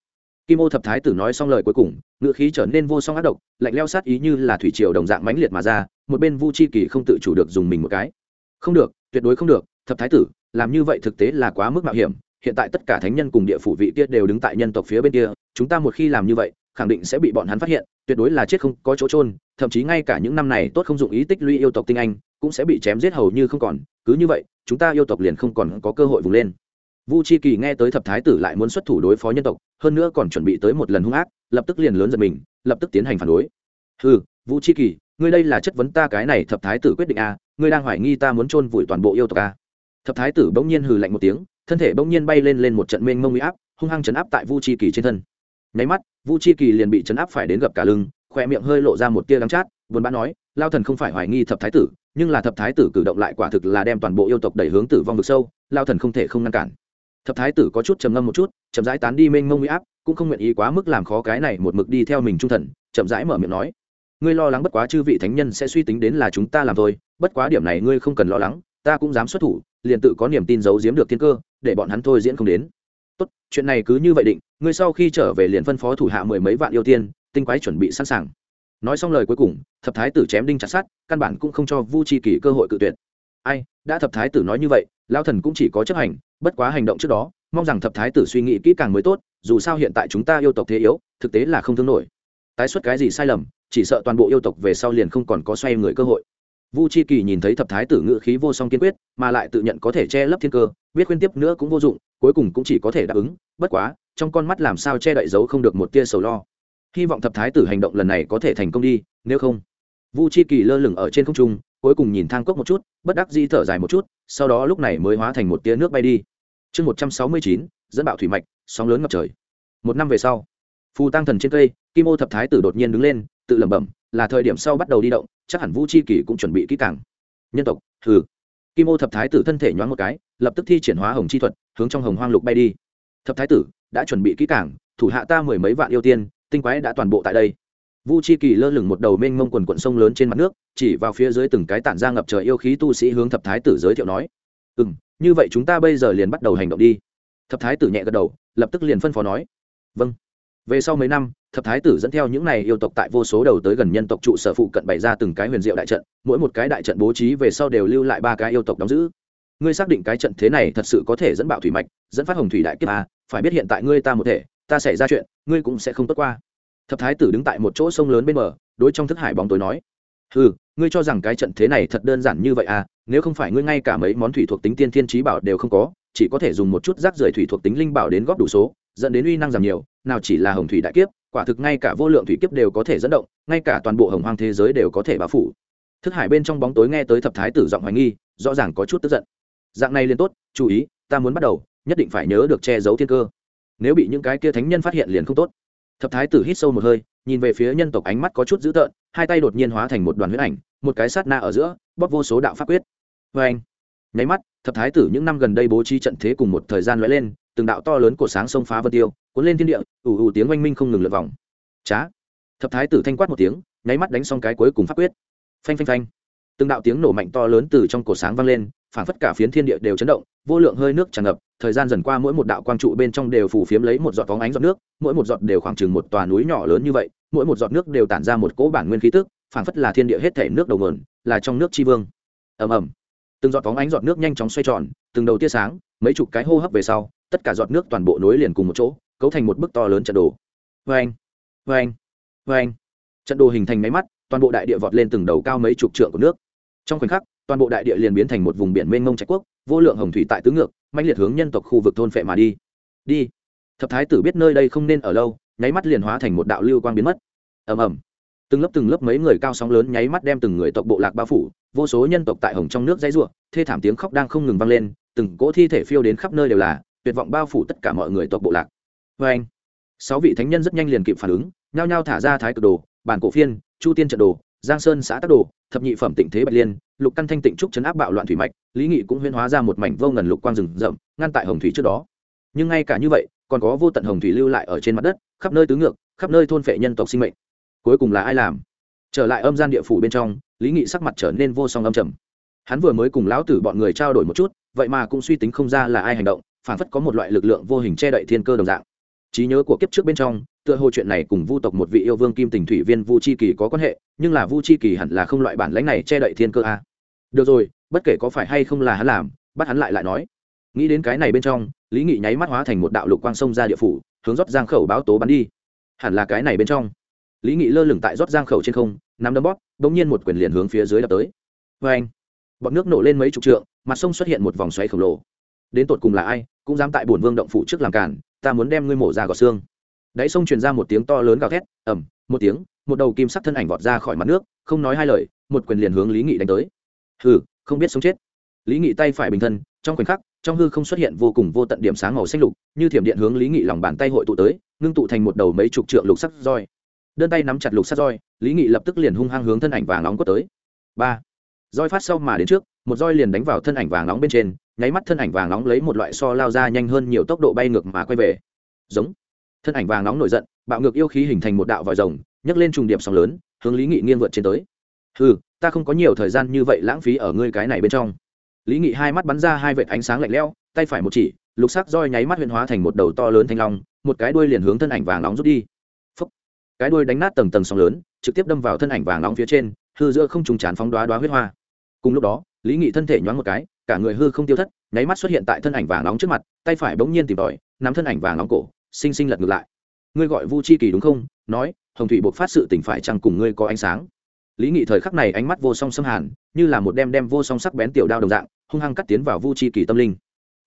[SPEAKER 1] Kim ô thập thái tử nói xong lời cuối cùng, ngựa khí trở nên vô song ác độc, lạnh leo sát ý như là thủy triều đồng dạng mãnh liệt mà ra, một bên vu chi kỳ không tự chủ được dùng mình một cái. Không được, tuyệt đối không được, thập thái tử, làm như vậy thực tế là quá mức mạo hiểm, hiện tại tất cả thánh nhân cùng địa phủ vị kia đều đứng tại nhân tộc phía bên kia, chúng ta một khi làm như vậy, khẳng định sẽ bị bọn hắn phát hiện, tuyệt đối là chết không có chỗ trôn thậm chí ngay cả những năm này tốt không dụng ý tích lũy yêu tộc tinh anh, cũng sẽ bị chém giết hầu như không còn cứ như vậy chúng ta yêu tộc liền không còn có cơ hội vùng lên. Vu chi kỳ nghe tới thập thái tử lại muốn xuất thủ đối phó nhân tộc hơn nữa còn chuẩn bị tới một lần hung ác lập tức liền lớn giật mình lập tức tiến hành phản đối. Ừ vu chi kỳ ngươi đây là chất vấn ta cái này thập thái tử quyết định a à, ngươi đang hoài nghi ta muốn chôn vùi toàn bộ yêu tộc a à. thập thái tử bỗng nhiên hừ lạnh một tiếng thân thể bỗng nhiên bay lên lên một trận mênh mông uy áp hung hăng chấn áp tại vu chi kỳ trên thân. Nháy mắt vu chi kỳ liền bị chấn áp phải đến gập cả lưng khỏe miệng hơi lộ ra một tia đắng chát buồn bã nói lao thần không phải hoài nghi thập thái tử, nhưng là thập thái tử cử động lại quả thực là đem toàn bộ yêu tộc đẩy hướng tử vong vực sâu, lao thần không thể không ngăn cản. Thập thái tử có chút trầm ngâm một chút, chậm rãi tán đi mênh mông huy áp, cũng không nguyện ý quá mức làm khó cái này một mực đi theo mình trung thần, chậm rãi mở miệng nói. Ngươi lo lắng bất quá chư vị thánh nhân sẽ suy tính đến là chúng ta làm thôi, bất quá điểm này ngươi không cần lo lắng, ta cũng dám xuất thủ, liền tự có niềm tin giấu giếm được thiên cơ, để bọn hắn thôi diễn không đến. Tốt, chuyện này cứ như vậy định, ngươi sau khi trở về liền phân phó thủ hạ mười mấy vạn yêu tiên, tinh quái chuẩn bị sẵn sàng nói xong lời cuối cùng, thập thái tử chém đinh chặt sát căn bản cũng không cho vu chi kỳ cơ hội cự tuyệt. Ai, đã thập thái tử nói như vậy lao thần cũng chỉ có chấp hành, bất quá hành động trước đó, mong rằng thập thái tử suy nghĩ kỹ càng mới tốt, dù sao hiện tại chúng ta yêu tộc thế yếu, thực tế là không thương nổi. Tái xuất cái gì sai lầm, chỉ sợ toàn bộ yêu tộc về sau liền không còn có xoay người cơ hội. Vu chi kỳ nhìn thấy thập thái tử ngự khí vô song kiên quyết, mà lại tự nhận có thể che lấp thiên cơ, biết khuyên tiếp nữa cũng vô dụng, cuối cùng cũng chỉ có thể đáp ứng, bất quá, trong con mắt làm sao che đậy giấu không được một tia sầu lo hy vọng thập thái tử hành động lần này có thể thành công đi, nếu không. Vu chi kỳ lơ lửng ở trên không trung, cuối cùng nhìn thang cốc một chút, bất đắc di thở dài một chút, sau đó lúc này mới hóa thành một tia nước bay đi. Chương một trăm sáu mươi chín, dẫn bạo thủy mạch, sóng lớn ngập trời. Một năm về sau, phù tăng thần trên cây, kim ô thập thái tử đột nhiên đứng lên, tự lẩm bẩm, là thời điểm sau bắt đầu đi động, chắc hẳn vu chi kỳ cũng chuẩn bị kỹ càng. Nhân tộc, hừ. Kim ô thập thái tử thân thể nhoáng một cái, lập tức thi triển hóa hồng chi thuật, hướng trong hồng hoang lục bay đi. Thập thái tử, đã chuẩn bị kỹ càng, thủ hạ ta mười mấy vạn yêu tiên tinh quái đã toàn bộ tại đây. Vu chi kỳ lơ lửng một đầu mênh mông quần quận sông lớn trên mặt nước chỉ vào phía dưới từng cái tản ra ngập trời yêu khí tu sĩ hướng thập thái tử giới thiệu nói ừ m như vậy chúng ta bây giờ liền bắt đầu hành động đi. Thập thái tử nhẹ gật đầu lập tức liền phân phó nói vâng. Về sau mấy năm thập thái tử dẫn theo những này yêu tộc tại vô số đầu tới gần nhân tộc trụ sở phụ cận bày ra từng cái huyền diệu đại trận mỗi một cái đại trận bố trí về sau đều lưu lại ba cái yêu tộc đóng giữ. Ngươi xác định cái trận thế này thật sự có thể dẫn bạo thủy mạch dẫn phát hồng thủy đại kiếp à, phải biết hiện tại ngươi ta một thể ta xảy ra chuyện, ngươi cũng sẽ không tốt qua. Thập thái tử đứng tại một chỗ sông lớn bên bờ, đối trong thức hải bóng tối nói ừ ngươi cho rằng cái trận thế này thật đơn giản như vậy à? Nếu không phải ngươi ngay cả mấy món thủy thuộc tính tiên thiên trí bảo đều không có, chỉ có thể dùng một chút rác rưởi thủy thuộc tính linh bảo đến góp đủ số, dẫn đến uy năng giảm nhiều, nào chỉ là hồng thủy đại kiếp, quả thực ngay cả vô lượng thủy kiếp đều có thể dẫn động, ngay cả toàn bộ hồng hoang thế giới đều có thể bao phủ. Thức hải bên trong bóng tối nghe tới thập thái tử giọng hoài nghi, rõ ràng có chút tức giận. Dạng này liền tốt, chú ý, ta muốn bắt đầu, nhất định phải nhớ được che giấu thiên cơ nếu bị những cái kia thánh nhân phát hiện liền không tốt. Thập thái tử hít sâu một hơi, nhìn về phía nhân tộc ánh mắt có chút dữ tợn, hai tay đột nhiên hóa thành một đoàn huyết ảnh, một cái sát na ở giữa, bóp vô số đạo pháp quyết. Vê anh, nháy mắt, thập thái tử những năm gần đây bố trí trận thế cùng một thời gian lóe lên, từng đạo to lớn của sáng sông phá vân tiêu, cuốn lên thiên địa ủ ủ tiếng oanh minh không ngừng lượt vòng. Trá thập thái tử thanh quát một tiếng, nháy mắt đánh xong cái cuối cùng pháp quyết. Phanh phanh phanh. Từng đạo tiếng nổ mạnh to lớn từ trong cổ sáng vang lên phản phất cả phiến thiên địa đều chấn động, vô lượng hơi nước tràn ngập thời gian dần qua mỗi một đạo quang trụ bên trong đều phủ phiếm lấy một giọt phóng ánh giọt nước, mỗi một giọt đều khoảng chừng một tòa núi nhỏ lớn như vậy, mỗi một giọt nước đều tản ra một cỗ bản nguyên khí tức, phảng phất là thiên địa hết thể nước đầu nguồn, là trong nước tri vương. Ầm ầm. Từng giọt phóng ánh giọt nước nhanh chóng xoay tròn, từng đầu tia sáng, mấy chục cái hô hấp về sau, tất cả giọt nước toàn bộ nối liền cùng một chỗ, cấu thành một bức to lớn trận đồ. Vê anh vê anh vê anh trận đồ hình thành máy mắt, toàn bộ đại địa vọt lên từng đầu cao mấy chục trượng của nước. Trong khoảnh khắc, toàn bộ đại địa liền biến thành một vùng biển mênh mông trạch quốc, vô lượng hồng thủy tại tứ ngược mạnh liệt hướng nhân tộc khu vực thôn phệ mà đi. Đi. Thập thái tử biết nơi đây không nên ở lâu, nháy mắt liền hóa thành một đạo lưu quang biến mất. Ầm ầm. Từng lớp từng lớp mấy người cao sóng lớn nháy mắt đem từng người tộc bộ lạc bao phủ, vô số nhân tộc tại hồng trong nước dãy ruộng, thê thảm tiếng khóc đang không ngừng vang lên, từng cỗ thi thể phiêu đến khắp nơi đều là, tuyệt vọng bao phủ tất cả mọi người tộc bộ lạc. Vê anh. Sáu vị thánh nhân rất nhanh liền kịp phản ứng, nhao nhao thả ra thái cực đồ, bản cổ phiên, chu tiên trận đồ giang sơn xã tắc đồ, thập nhị phẩm tịnh thế bạch liên, lục căn thanh tịnh trúc chấn áp bạo loạn thủy mạch, lý nghị cũng huyên hóa ra một mảnh vô ngần lục quang rừng rậm, ngăn tại hồng thủy trước đó. Nhưng ngay cả như vậy, còn có vô tận hồng thủy lưu lại ở trên mặt đất, khắp nơi tứ ngược, khắp nơi thôn phệ nhân tộc sinh mệnh. Cuối cùng là ai làm? Trở lại âm gian địa phủ bên trong, lý nghị sắc mặt trở nên vô song âm trầm. Hắn vừa mới cùng lão tử bọn người trao đổi một chút, vậy mà cũng suy tính không ra là ai hành động phản phất có một loại lực lượng vô hình che đậy thiên cơ đồng dạng. Trí nhớ của kiếp trước bên trong tựa hồ chuyện này cùng vu tộc một vị yêu vương kim tình thủy viên vu chi kỳ có quan hệ, nhưng là vu chi kỳ hẳn là không loại bản lãnh này che đậy thiên cơ a. À. được rồi, bất kể có phải hay không là hắn làm, bắt hắn lại lại nói. Nghĩ đến cái này bên trong, lý nghị nháy mắt hóa thành một đạo lục quang sông ra địa phủ, hướng rót giang khẩu báo tố bắn đi. Hẳn là cái này bên trong. Lý nghị lơ lửng tại rót giang khẩu trên không, nắm đấm bóp, bỗng nhiên một quyền liền hướng phía dưới đập tới. Vê anh, bọt nước nổ lên mấy chục trượng, mặt sông xuất hiện một vòng xoáy khổng lồ. Đến tột cùng là ai, cũng dám tại bổn vương động phủ trước làm cản ta muốn đem ngươi mổ ra gọt xương đáy sông truyền ra một tiếng to lớn gào thét ẩm một tiếng, một đầu kim sắc thân ảnh vọt ra khỏi mặt nước, không nói hai lời, một quyền liền hướng lý nghị đánh tới. Hừ, không biết sống chết. Lý nghị tay phải bình thân, trong khoảnh khắc, trong hư không xuất hiện vô cùng vô tận điểm sáng màu xanh lục, như thiểm điện hướng lý nghị lòng bàn tay hội tụ tới, ngưng tụ thành một đầu mấy chục trượng lục sắc roi. Đơn tay nắm chặt lục sắt roi, lý nghị lập tức liền hung hăng hướng thân ảnh vàng nóng quất tới. Ba. Roi phát sau mà đến trước, một roi liền đánh vào thân ảnh vàng nóng bên trên, nháy mắt thân ảnh vàng nóng lấy một loại so lao ra nhanh hơn nhiều tốc độ bay ngược mà quay về. Giống thân ảnh vàng nóng nổi giận, bạo ngược yêu khí hình thành một đạo vòi rồng, nhấc lên trùng điệp sóng lớn, hướng lý nghị nghiêng vượt trên tới. Ừ ta không có nhiều thời gian như vậy lãng phí ở ngươi cái này bên trong. Lý nghị hai mắt bắn ra hai vệt ánh sáng lạnh lẽo, tay phải một chỉ, lục sắc roi nháy mắt huyền hóa thành một đầu to lớn thanh long, một cái đuôi liền hướng thân ảnh vàng nóng rút đi. Phúc. cái đuôi đánh nát tầng tầng sóng lớn, trực tiếp đâm vào thân ảnh vàng nóng phía trên, hư giữa không trùng chán phóng đoá đoá huyết hoa. Cùng lúc đó, lý nghị thân thể nhoáng một cái, cả người hư không tiêu thất, nháy mắt xuất hiện tại thân ảnh vàng nóng trước mặt, tay phải bỗng nhiên tìm tòi, nắm thân ảnh vàng nóng cổ sinh sinh lật ngược lại. Ngươi gọi vu chi kỳ đúng không? Nói, hồng thủy buộc phát sự tỉnh phải chăng cùng ngươi có ánh sáng? Lý nghị thời khắc này ánh mắt vô song xâm hàn, như là một đem đem vô song sắc bén tiểu đao đồng dạng, hung hăng cắt tiến vào vu chi kỳ tâm linh.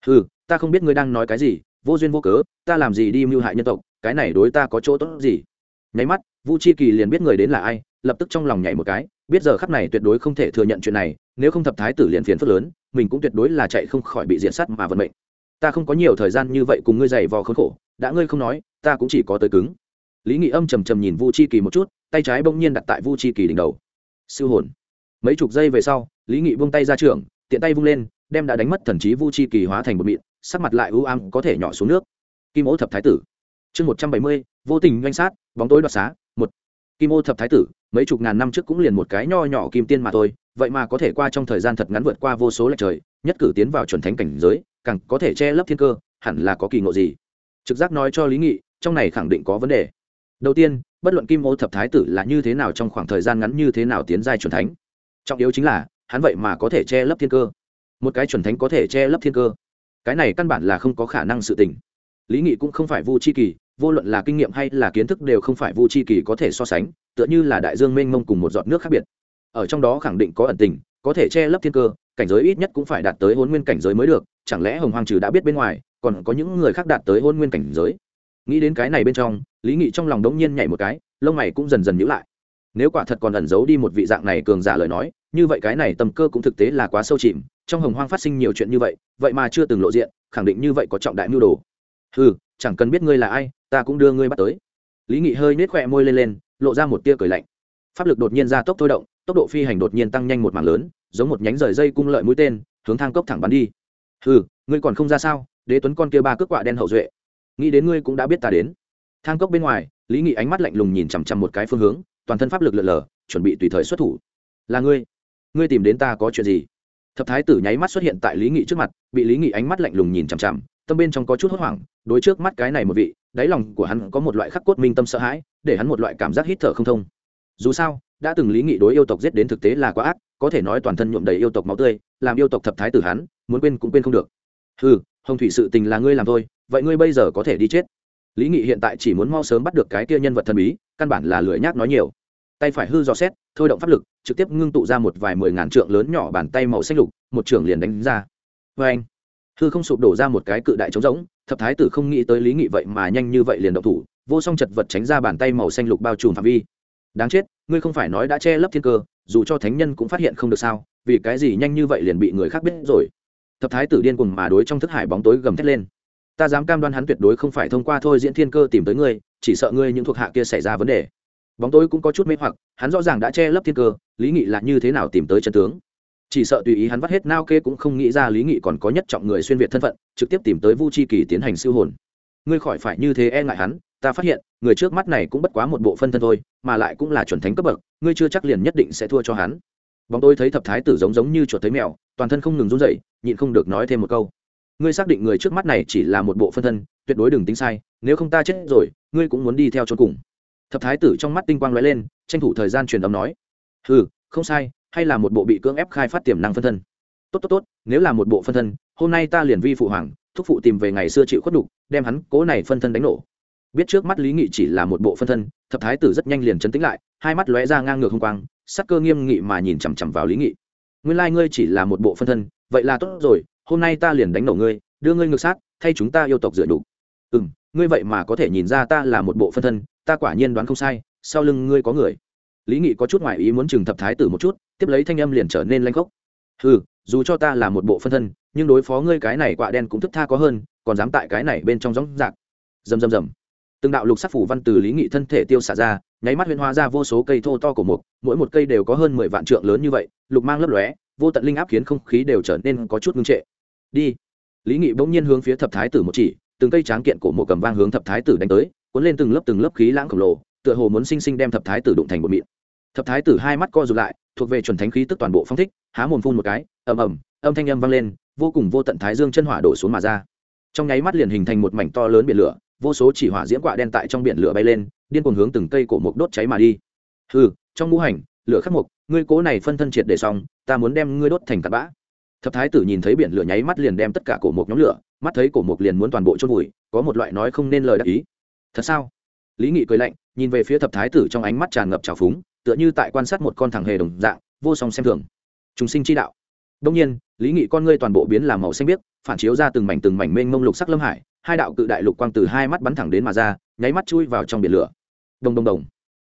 [SPEAKER 1] Ừ ta không biết ngươi đang nói cái gì, vô duyên vô cớ, ta làm gì đi mưu hại nhân tộc, cái này đối ta có chỗ tốt gì? Nháy mắt, vu chi kỳ liền biết người đến là ai, lập tức trong lòng nhảy một cái, biết giờ khắc này tuyệt đối không thể thừa nhận chuyện này, nếu không thập thái tử liền phiền phức lớn, mình cũng tuyệt đối là chạy không khỏi bị diện sắt mà vận mệnh. Ta không có nhiều thời gian như vậy cùng ngươi dày vò khốn khổ đã ngươi không nói, ta cũng chỉ có tới cứng. Lý nghị âm trầm trầm nhìn vu chi kỳ một chút, tay trái bỗng nhiên đặt tại vu chi kỳ đỉnh đầu. Siêu hồn. Mấy chục giây về sau, lý nghị buông tay ra trường, tiện tay vung lên, đem đã đánh mất thần trí vu chi kỳ hóa thành một mịn, sắc mặt lại ưu ám, có thể nhỏ xuống nước. Kim ô thập thái tử. Chương một trăm bảy mươi, vô tình doanh sát, bóng tối đoạt xá, một. Kim ô thập thái tử, mấy chục ngàn năm trước cũng liền một cái nho nhỏ kim tiên mà thôi, vậy mà có thể qua trong thời gian thật ngắn vượt qua vô số lệch trời, nhất cử tiến vào chuẩn thánh cảnh giới, càng có thể che lấp thiên cơ, hẳn là có kỳ ngộ gì? Trực giác nói cho lý nghị, trong này khẳng định có vấn đề. Đầu tiên, bất luận kim ô thập thái tử là như thế nào trong khoảng thời gian ngắn như thế nào tiến giai chuẩn thánh, trọng yếu chính là, hắn vậy mà có thể che lấp thiên cơ. Một cái chuẩn thánh có thể che lấp thiên cơ. Cái này căn bản là không có khả năng sự tình. Lý nghị cũng không phải vu chi kỳ, vô luận là kinh nghiệm hay là kiến thức đều không phải vu chi kỳ có thể so sánh, tựa như là đại dương mênh mông cùng một giọt nước khác biệt. Ở trong đó khẳng định có ẩn tình, có thể che lấp thiên cơ, cảnh giới ít nhất cũng phải đạt tới hôn nguyên cảnh giới mới được chẳng lẽ hồng hoàng trừ đã biết bên ngoài, còn có những người khác đạt tới hôn nguyên cảnh giới? Nghĩ đến cái này bên trong, lý nghị trong lòng đống nhiên nhảy một cái, lông mày cũng dần dần nhữ lại. Nếu quả thật còn ẩn giấu đi một vị dạng này cường giả lời nói, như vậy cái này tầm cơ cũng thực tế là quá sâu chìm, trong hồng hoang phát sinh nhiều chuyện như vậy vậy mà chưa từng lộ diện, khẳng định như vậy có trọng đại mưu đồ. Ừ chẳng cần biết ngươi là ai, ta cũng đưa ngươi bắt tới. Lý nghị hơi nết khỏe môi lên lên, lộ ra một tia cười lạnh. Pháp lực đột nhiên ra tốc thôi động, tốc độ phi hành đột nhiên tăng nhanh một mảng lớn, giống một nhánh rời dây cung lợi mũi tên, hướng thang cốc thẳng bắn đi ừ ngươi còn không ra sao? Đế tuấn con kia ba cước quạ đen hậu duệ. Nghĩ đến ngươi cũng đã biết ta đến. Thang cốc bên ngoài, lý nghị ánh mắt lạnh lùng nhìn chằm chằm một cái phương hướng, toàn thân pháp lực lượn lờ, chuẩn bị tùy thời xuất thủ. Là ngươi. Ngươi tìm đến ta có chuyện gì? Thập thái tử nháy mắt xuất hiện tại lý nghị trước mặt, bị lý nghị ánh mắt lạnh lùng nhìn chằm chằm, tâm bên trong có chút hốt hoảng, đối trước mắt cái này một vị, đáy lòng của hắn có một loại khắc cốt minh tâm sợ hãi, để hắn một loại cảm giác hít thở không thông. Dù sao, đã từng lý nghị đối yêu tộc giết đến thực tế là quá ác, có thể nói toàn thân nhuộm đầy yêu tộc máu tươi, làm yêu tộc thập thái tử hắn muốn quên cũng quên không được. Ừ hồng thủy sự tình là ngươi làm thôi, vậy ngươi bây giờ có thể đi chết. Lý nghị hiện tại chỉ muốn mau sớm bắt được cái kia nhân vật thần bí, căn bản là lười nhác nói nhiều. Tay phải hư dò xét, thôi động pháp lực, trực tiếp ngưng tụ ra một vài mười ngàn trượng lớn nhỏ bàn tay màu xanh lục, một trưởng liền đánh ra. Vê anh, hư không sụp đổ ra một cái cự đại trống rỗng, thập thái tử không nghĩ tới lý nghị vậy mà nhanh như vậy liền động thủ, vô song chật vật tránh ra bàn tay màu xanh lục bao trùm phạm vi. Đáng chết, ngươi không phải nói đã che lấp thiên cơ, dù cho thánh nhân cũng phát hiện không được sao, vì cái gì nhanh như vậy liền bị người khác biết rồi? Thập thái tử điên cùng mà đối trong thức hải bóng tối gầm thét lên. Ta dám cam đoan hắn tuyệt đối không phải thông qua thôi diễn thiên cơ tìm tới ngươi, chỉ sợ ngươi những thuộc hạ kia xảy ra vấn đề. Bóng tối cũng có chút mê hoặc, hắn rõ ràng đã che lấp thiên cơ, lý nghị là như thế nào tìm tới chân tướng? Chỉ sợ tùy ý hắn vắt hết nao kê cũng không nghĩ ra lý nghị còn có nhất trọng người xuyên việt thân phận, trực tiếp tìm tới vu chi kỳ tiến hành siêu hồn. Ngươi khỏi phải như thế e ngại hắn, ta phát hiện, người trước mắt này cũng bất quá một bộ phân thân thôi, mà lại cũng là chuẩn thánh cấp bậc, ngươi chưa chắc liền nhất định sẽ thua cho hắn. Bóng tôi thấy thập thái tử giống giống như chuột thấy mèo, toàn thân không ngừng run rẩy nhịn không được nói thêm một câu. Ngươi xác định người trước mắt này chỉ là một bộ phân thân, tuyệt đối đừng tính sai, nếu không ta chết rồi, ngươi cũng muốn đi theo cho cùng. Thập thái tử trong mắt tinh quang lóe lên, tranh thủ thời gian truyền âm nói. Ừ không sai, hay là một bộ bị cưỡng ép khai phát tiềm năng phân thân. Tốt tốt tốt, nếu là một bộ phân thân, hôm nay ta liền vi phụ hoàng, thúc phụ tìm về ngày xưa chịu khuất đục, đem hắn cố này phân thân đánh nổ. Biết trước mắt lý nghị chỉ là một bộ phân thân, thập thái tử rất nhanh liền chấn tĩnh lại, hai mắt lóe ra ngang ngược hung quang, sắc cơ nghiêm nghị mà nhìn chằm chằm vào lý nghị. Nguyên lai ngươi chỉ là một bộ phân thân vậy là tốt rồi, hôm nay ta liền đánh nổ ngươi, đưa ngươi ngược sát, thay chúng ta yêu tộc dựa đủ ừ m ngươi vậy mà có thể nhìn ra ta là một bộ phân thân, ta quả nhiên đoán không sai, sau lưng ngươi có người. Lý nghị có chút ngoại ý muốn chừng thập thái tử một chút, tiếp lấy thanh âm liền trở nên lanh khốc. Ừ dù cho ta là một bộ phân thân, nhưng đối phó ngươi cái này quạ đen cũng thức tha có hơn, còn dám tại cái này bên trong gióng dạc rầm rầm rầm. Từng đạo lục sắc phủ văn từ lý nghị thân thể tiêu xả ra, nháy mắt huyên hóa ra vô số cây thô to của mục, mỗi một cây đều có hơn mười vạn trượng lớn như vậy, lục mang lấp lóe vô tận linh áp khiến không khí đều trở nên có chút ngưng trệ. Đi. Lý nghị bỗng nhiên hướng phía thập thái tử một chỉ, từng cây tráng kiện của một cầm vang hướng thập thái tử đánh tới, cuốn lên từng lớp từng lớp khí lãng khổng lồ, tựa hồ muốn sinh sinh đem thập thái tử đụng thành một mịn thập thái tử hai mắt co rụt lại, thuộc về chuẩn thánh khí tức toàn bộ phong thích, há mồm phun một cái, ầm ầm, âm thanh âm vang lên, vô cùng vô tận thái dương chân hỏa đổ xuống mà ra. Trong nháy mắt liền hình thành một mảnh to lớn biển lửa, vô số chỉ hỏa diễm quạ đen tại trong biển lửa bay lên, điên cuồng hướng từng cây cổ mục đốt cháy mà đi. Hừ, trong ngũ hành, lửa khắc mục ngươi cố này phân thân triệt để xong, ta muốn đem ngươi đốt thành tạt bã. Thập thái tử nhìn thấy biển lửa nháy mắt liền đem tất cả cổ mục nhóm lửa, mắt thấy cổ mục liền muốn toàn bộ chôn vùi, có một loại nói không nên lời đắc ý. Thật sao? Lý nghị cười lạnh, nhìn về phía thập thái tử trong ánh mắt tràn ngập trào phúng, tựa như tại quan sát một con thằng hề đồng dạng, vô song xem thường. Chúng sinh chi đạo. Đông nhiên, lý nghị con ngươi toàn bộ biến làm màu xanh biếc, phản chiếu ra từng mảnh từng mảnh mênh mông lục sắc lâm hải, hai đạo cự đại lục quang từ hai mắt bắn thẳng đến mà ra, nháy mắt chui vào trong biển lửa. Đồng đồng đồng.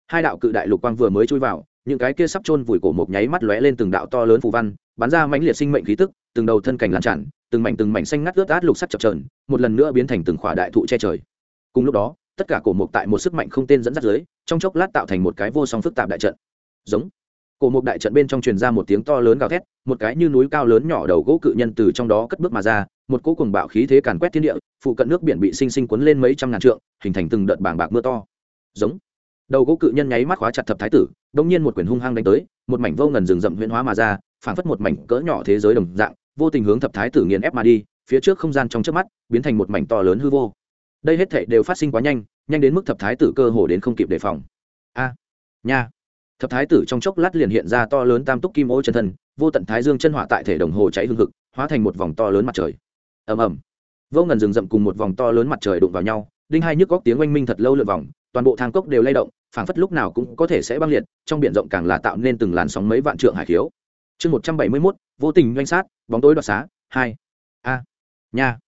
[SPEAKER 1] Hai đạo cự đại lục quang vừa mới chui vào những cái kia sắp chôn vùi cổ một nháy mắt lóe lên từng đạo to lớn phù văn, bắn ra mãnh liệt sinh mệnh khí tức, từng đầu thân cảnh lan tràn, từng mảnh từng mảnh xanh ngắt ướt át lục sắc chập trờn một lần nữa biến thành từng khỏa đại thụ che trời. Cùng lúc đó, tất cả cổ mục tại một sức mạnh không tên dẫn dắt dưới, trong chốc lát tạo thành một cái vô song phức tạp đại trận. Giống. Cổ mục đại trận bên trong truyền ra một tiếng to lớn gào thét, một cái như núi cao lớn nhỏ đầu gỗ cự nhân từ trong đó cất bước mà ra, một cỗ cùng bạo khí thế càn quét thiên địa, phụ cận nước biển bị sinh sinh cuốn lên mấy trăm ngàn trượng, hình thành từng đợt bảng bạc mưa to. Giống đầu gỗ cự nhân nháy mắt khóa chặt thập thái tử, đông nhiên một quyển hung hăng đánh tới, một mảnh vô ngần rừng rậm huyễn hóa mà ra, phảng phất một mảnh cỡ nhỏ thế giới đồng dạng, vô tình hướng thập thái tử nghiền ép mà đi, phía trước không gian trong trước mắt, biến thành một mảnh to lớn hư vô. Đây hết thảy đều phát sinh quá nhanh nhanh đến mức thập thái tử cơ hồ đến không kịp đề phòng. A, nha. Thập thái tử trong chốc lát liền hiện ra to lớn tam túc kim ô chân thân, vô tận thái dương chân hỏa tại thể đồng hồ cháy hương thực hóa thành một vòng to lớn mặt trời. Ầm ầm. Vô ngần rừng rậm cùng một vòng to lớn mặt trời đụng vào nhau, đinh hai nhức góc tiếng oanh minh thật lâu lượt vòng, toàn bộ thang cốc đều lay động phảng phất lúc nào cũng có thể sẽ băng liệt, trong biển rộng càng là tạo nên từng làn sóng mấy vạn trượng hải khiếu. Chương một trăm bảy mươi mốt, vô tình doanh sát, bóng tối đoạt xá, hai. A. Nha.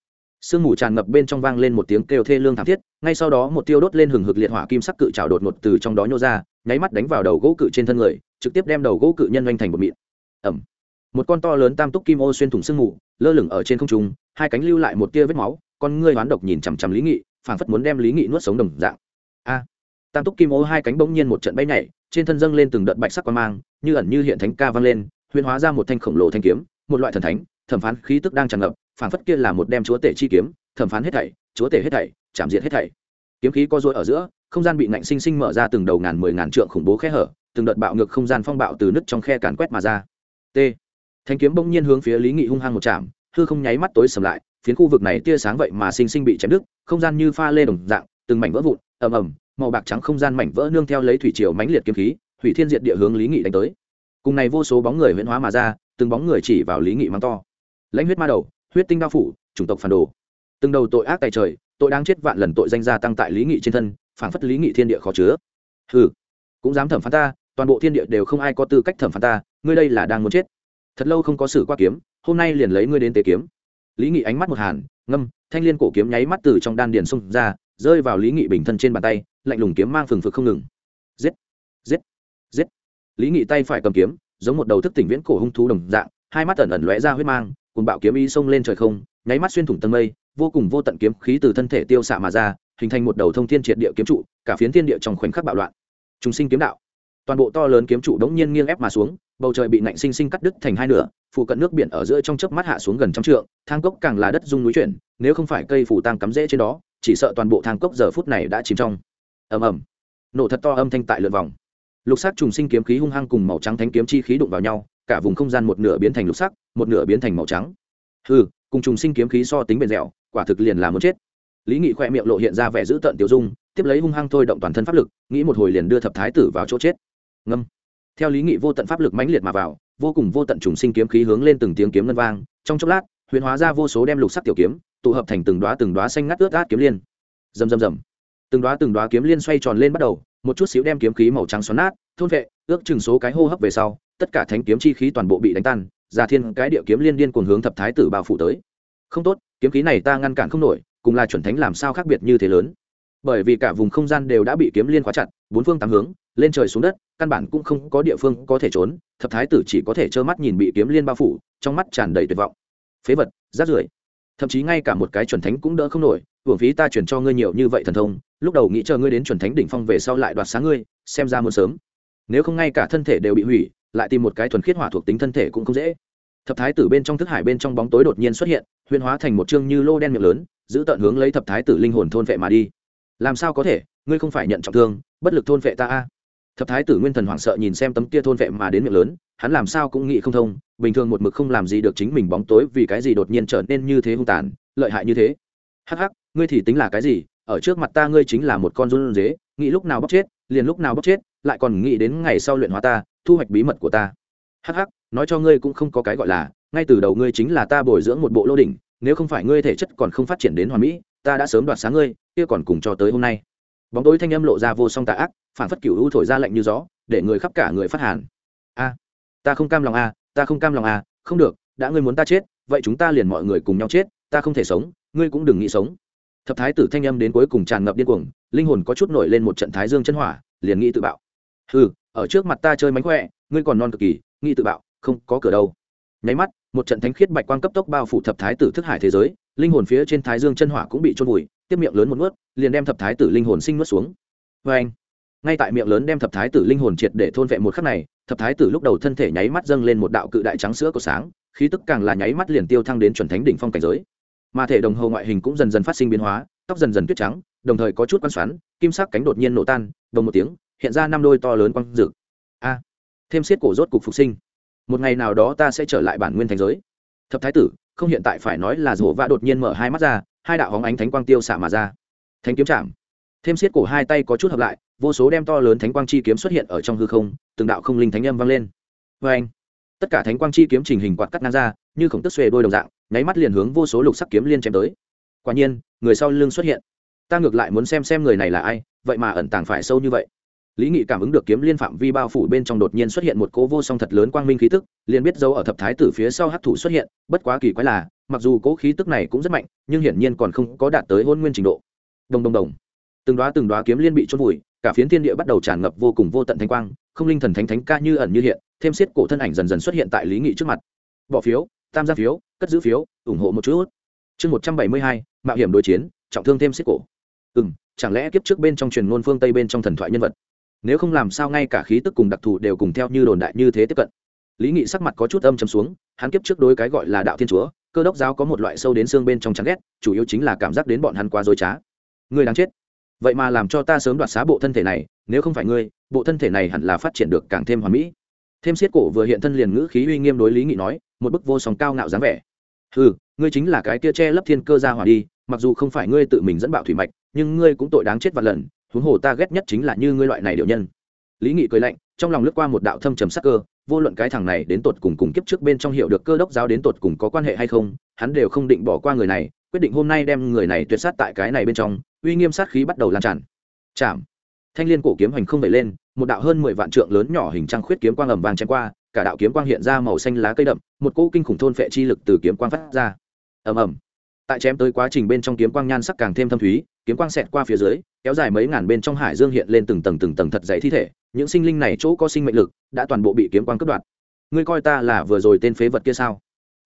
[SPEAKER 1] Sương mù tràn ngập bên trong vang lên một tiếng kêu thê lương thảm thiết, ngay sau đó một tiêu đốt lên hừng hực liệt hỏa kim sắc cự trào đột ngột từ trong đó nhô ra, nháy mắt đánh vào đầu gỗ cự trên thân người, trực tiếp đem đầu gỗ cự nhân doanh thành một mịn. Ẩm. Một con to lớn tam túc kim ô xuyên thủng sương mù, lơ lửng ở trên không trung, hai cánh lưu lại một tia vết máu, con ngươi hoán độc nhìn chằm chằm lý nghị, phảng phất muốn đem lý nghị nuốt sống đồng dạng tam túc kim ô hai cánh bỗng nhiên một trận bay nhảy, trên thân dâng lên từng đợt bạch sắc quan mang, như ẩn như hiện thánh ca vang lên huyên hóa ra một thanh khổng lồ thanh kiếm, một loại thần thánh, thẩm phán khí tức đang tràn ngập, phảng phất kia là một đem chúa tể chi kiếm, thẩm phán hết thảy, chúa tể hết thảy, chạm diệt hết thảy. Kiếm khí co dối ở giữa, không gian bị nạnh sinh sinh mở ra từng đầu ngàn mười ngàn trượng khủng bố khe hở, từng đợt bạo ngược không gian phong bạo từ nứt trong khe càn quét mà ra. T. Thanh kiếm bỗng nhiên hướng phía lý nghị hung hăng một chạm, hư không nháy mắt tối sầm lại, phiến khu vực này tia sáng vậy mà sinh sinh bị chém đứt, không gian như pha lê đồng dạng, từng mảnh vỡ vụn, ầm ầm màu bạc trắng không gian mảnh vỡ nương theo lấy thủy triều mãnh liệt kiếm khí thủy thiên diệt địa hướng lý nghị đánh tới. Cùng này vô số bóng người huyễn hóa mà ra, từng bóng người chỉ vào lý nghị mang to. Lãnh huyết ma đầu, huyết tinh đao phủ, chủng tộc phản đồ. Từng đầu tội ác tại trời, tội đáng chết vạn lần tội danh gia tăng tại lý nghị trên thân phản phất lý nghị thiên địa khó chứa. Ừ cũng dám thẩm phán ta, toàn bộ thiên địa đều không ai có tư cách thẩm phán ta, ngươi đây là đang muốn chết. Thật lâu không có sử qua kiếm, hôm nay liền lấy ngươi đến tế kiếm. Lý nghị ánh mắt một hàn, ngâm, thanh liên cổ kiếm nháy mắt từ trong đan điền xông ra rơi vào lý nghị bình thân trên bàn tay, lạnh lùng kiếm mang phừng phực không ngừng. Giết giết giết. Lý nghị tay phải cầm kiếm, giống một đầu thức tỉnh viễn cổ hung thú đồng dạng, hai mắt ẩn ẩn lóe ra huyết mang cùng bạo kiếm y xông lên trời không, nháy mắt xuyên thủng tầng mây, vô cùng vô tận kiếm khí từ thân thể tiêu xạ mà ra, hình thành một đầu thông thiên triệt địa kiếm trụ, cả phiến thiên địa trong khoảnh khắc bạo loạn. Chúng sinh kiếm đạo. Toàn bộ to lớn kiếm trụ đống nhiên nghiêng ép mà xuống, bầu trời bị nạnh sinh sinh cắt đứt thành hai nửa phụ cận nước biển ở giữa trong chớp mắt hạ xuống gần trăm trượng, thang cốc càng là đất dung núi chuyển, nếu không phải cây phủ tăng cắm rễ trên đó chỉ sợ toàn bộ thang cốc giờ phút này đã chìm trong. Ầm ầm. Nổ thật to âm thanh tại lượt vòng. Lục sắc trùng sinh kiếm khí hung hăng cùng màu trắng thánh kiếm chi khí đụng vào nhau, cả vùng không gian một nửa biến thành lục sắc, một nửa biến thành màu trắng. Hư cùng trùng sinh kiếm khí so tính bền dẻo, quả thực liền là muốn chết. Lý nghị khoe miệng lộ hiện ra vẻ dữ tợn tiểu dung, tiếp lấy hung hăng thôi động toàn thân pháp lực, nghĩ một hồi liền đưa thập thái tử vào chỗ chết. Ngâm. Theo lý nghị vô tận pháp lực mãnh liệt mà vào, vô cùng vô tận trùng sinh kiếm khí hướng lên từng tiếng kiếm ngân vang, trong chốc lát, huyền hóa ra vô số đem lục sắc tiểu kiếm tụ hợp thành từng đoá từng đoá xanh ngắt ướt át kiếm liên. Rầm rầm rầm. Từng đoá từng đoá kiếm liên xoay tròn lên bắt đầu, một chút xíu đem kiếm khí màu trắng xoắn nát, thôn vệ, ước chừng số cái hô hấp về sau, tất cả thánh kiếm chi khí toàn bộ bị đánh tan, giả thiên cái địa kiếm liên điên cuồng hướng thập thái tử bao phủ tới. Không tốt, kiếm khí này ta ngăn cản không nổi, cùng là chuẩn thánh làm sao khác biệt như thế lớn. Bởi vì cả vùng không gian đều đã bị kiếm liên khóa chặt, bốn phương tám hướng, lên trời xuống đất, căn bản cũng không có địa phương có thể trốn, thập thái tử chỉ có thể trơ mắt nhìn bị kiếm liên bao phủ, trong mắt tràn đầy tuyệt vọng. Phế vật rát rưởi thậm chí ngay cả một cái chuẩn thánh cũng đỡ không nổi, hưởng phí ta chuyển cho ngươi nhiều như vậy thần thông, lúc đầu nghĩ chờ ngươi đến chuẩn thánh đỉnh phong về sau lại đoạt sáng ngươi, xem ra muốn sớm. Nếu không ngay cả thân thể đều bị hủy, lại tìm một cái thuần khiết hỏa thuộc tính thân thể cũng không dễ. Thập thái tử bên trong thức hải bên trong bóng tối đột nhiên xuất hiện, huyền hóa thành một chương như lô đen miệng lớn, giữ tận hướng lấy thập thái tử linh hồn thôn vệ mà đi. Làm sao có thể? Ngươi không phải nhận trọng thương, bất lực thôn vệ ta a. Thập thái tử nguyên thần hoảng sợ nhìn xem tấm kia thôn vệ mà đến miệng lớn, hắn làm sao cũng nghĩ không thông bình thường một mực không làm gì được chính mình bóng tối vì cái gì đột nhiên trở nên như thế hung tàn, lợi hại như thế. Hắc hắc, ngươi thì tính là cái gì? Ở trước mặt ta ngươi chính là một con run dế nghĩ lúc nào bóc chết, liền lúc nào bóc chết, lại còn nghĩ đến ngày sau luyện hóa ta, thu hoạch bí mật của ta. Hắc hắc, nói cho ngươi cũng không có cái gọi là, ngay từ đầu ngươi chính là ta bồi dưỡng một bộ lô đỉnh, nếu không phải ngươi thể chất còn không phát triển đến hoàn mỹ, ta đã sớm đoạt sáng ngươi, kia còn cùng cho tới hôm nay. Bóng tối thanh âm lộ ra vô song tà ác, phản phất cửu u thổi ra lạnh như gió, để người khắp cả người phát hàn. A, ta không cam lòng a ta không cam lòng à, không được đã ngươi muốn ta chết vậy chúng ta liền mọi người cùng nhau chết ta không thể sống ngươi cũng đừng nghĩ sống. Thập thái tử thanh âm đến cuối cùng tràn ngập điên cuồng linh hồn có chút nổi lên một trận thái dương chân hỏa liền nghĩ tự bạo. Ừ ở trước mặt ta chơi mánh khỏe ngươi còn non cực kỳ nghĩ tự bạo không có cửa đâu. Nháy mắt một trận thánh khiết bạch quang cấp tốc bao phủ thập thái tử thức hải thế giới linh hồn phía trên thái dương chân hỏa cũng bị trôn vùi tiếp miệng lớn một nuốt liền đem thập thái tử linh hồn sinh nuốt xuống. Vê anh ngay tại miệng lớn đem thập thái tử linh hồn triệt để thôn vệ một khắc này thập thái tử lúc đầu thân thể nháy mắt dâng lên một đạo cự đại trắng sữa của sáng, khí tức càng là nháy mắt liền tiêu thăng đến chuẩn thánh đỉnh phong cảnh giới. Mà thể đồng hồ ngoại hình cũng dần dần phát sinh biến hóa, tóc dần dần tuyết trắng, đồng thời có chút quan xoắn, kim sắc cánh đột nhiên nổ tan, đồng một tiếng, hiện ra năm đôi to lớn quăng rực a, thêm xiết cổ rốt cục phục sinh. Một ngày nào đó ta sẽ trở lại bản nguyên thành giới. Thập thái tử, không hiện tại phải nói là rổ vạ đột nhiên mở hai mắt ra, hai đạo hóng ánh thánh quang tiêu xả mà ra. Thánh kiếm chạm. Thêm xiết cổ hai tay có chút hợp lại vô số đem to lớn thánh quang chi kiếm xuất hiện ở trong hư không, từng đạo không linh thánh âm vang lên. Vê anh, tất cả thánh quang chi kiếm trình hình quạt cắt ngang ra, như khổng tức xuề đôi đồng dạng, nháy mắt liền hướng vô số lục sắc kiếm liên chém tới. Quả nhiên, người sau lưng xuất hiện. Ta ngược lại muốn xem xem người này là ai, vậy mà ẩn tàng phải sâu như vậy. Lý nghị cảm ứng được kiếm liên phạm vi bao phủ bên trong đột nhiên xuất hiện một cố vô song thật lớn quang minh khí tức, liền biết dấu ở thập thái tử phía sau hát thủ xuất hiện, bất quá kỳ quái là, mặc dù cố khí tức này cũng rất mạnh, nhưng hiển nhiên còn không có đạt tới hôn nguyên trình độ. Đồng đồng đồng từng đoá từng đoá kiếm liên bị chôn vùi, cả phiến thiên địa bắt đầu tràn ngập vô cùng vô tận thanh quang, không linh thần thánh thánh ca như ẩn như hiện, thêm xiết cổ thân ảnh dần dần xuất hiện tại lý nghị trước mặt. Bỏ phiếu, tam gia phiếu, cất giữ phiếu, ủng hộ một chút. Chương một trăm bảy mươi hai, mạo hiểm đối chiến, trọng thương thêm xiết cổ. Ừ m chẳng lẽ kiếp trước bên trong truyền ngôn phương tây bên trong thần thoại nhân vật? Nếu không làm sao ngay cả khí tức cùng đặc thù đều cùng theo như đồn đại như thế tiếp cận. Lý nghị sắc mặt có chút âm chấm xuống, hắn kiếp trước đối cái gọi là đạo thiên chúa, cơ đốc giáo có một loại sâu đến xương bên trong chán ghét, chủ yếu chính là cảm giác đến bọn hắn quá dối trá. Người đáng chết vậy mà làm cho ta sớm đoạt xá bộ thân thể này, nếu không phải ngươi, bộ thân thể này hẳn là phát triển được càng thêm hoàn mỹ. Thêm xiết cổ vừa hiện thân liền ngữ khí uy nghiêm đối lý nghị nói, một bức vô song cao ngạo dáng vẻ. Ừ ngươi chính là cái kia che lấp thiên cơ ra hỏa đi, mặc dù không phải ngươi tự mình dẫn bạo thủy mạch, nhưng ngươi cũng tội đáng chết vạn lần, huống hồ ta ghét nhất chính là như ngươi loại này điệu nhân. Lý nghị cười lạnh, trong lòng lướt qua một đạo thâm trầm sắc cơ, vô luận cái thằng này đến tột cùng cùng kiếp trước bên trong hiệu được cơ đốc giáo đến tột cùng có quan hệ hay không, hắn đều không định bỏ qua người này, quyết định hôm nay đem người này tuyệt sát tại cái này bên trong uy nghiêm sát khí bắt đầu lan tràn. Chạm thanh liên cổ kiếm hành không vẩy lên, một đạo hơn mười vạn trượng lớn nhỏ hình trăng khuyết kiếm quang ầm vàng chém qua, cả đạo kiếm quang hiện ra màu xanh lá cây đậm, một cỗ kinh khủng thôn phệ chi lực từ kiếm quang phát ra. Ầm ầm. Tại chém tới quá trình bên trong kiếm quang nhan sắc càng thêm thâm thúy, kiếm quang xẹt qua phía dưới, kéo dài mấy ngàn bên trong hải dương hiện lên từng tầng từng tầng thật dày thi thể, những sinh linh này chỗ có sinh mệnh lực, đã toàn bộ bị kiếm quang cướp đoạt. Ngươi coi ta là vừa rồi tên phế vật kia sao?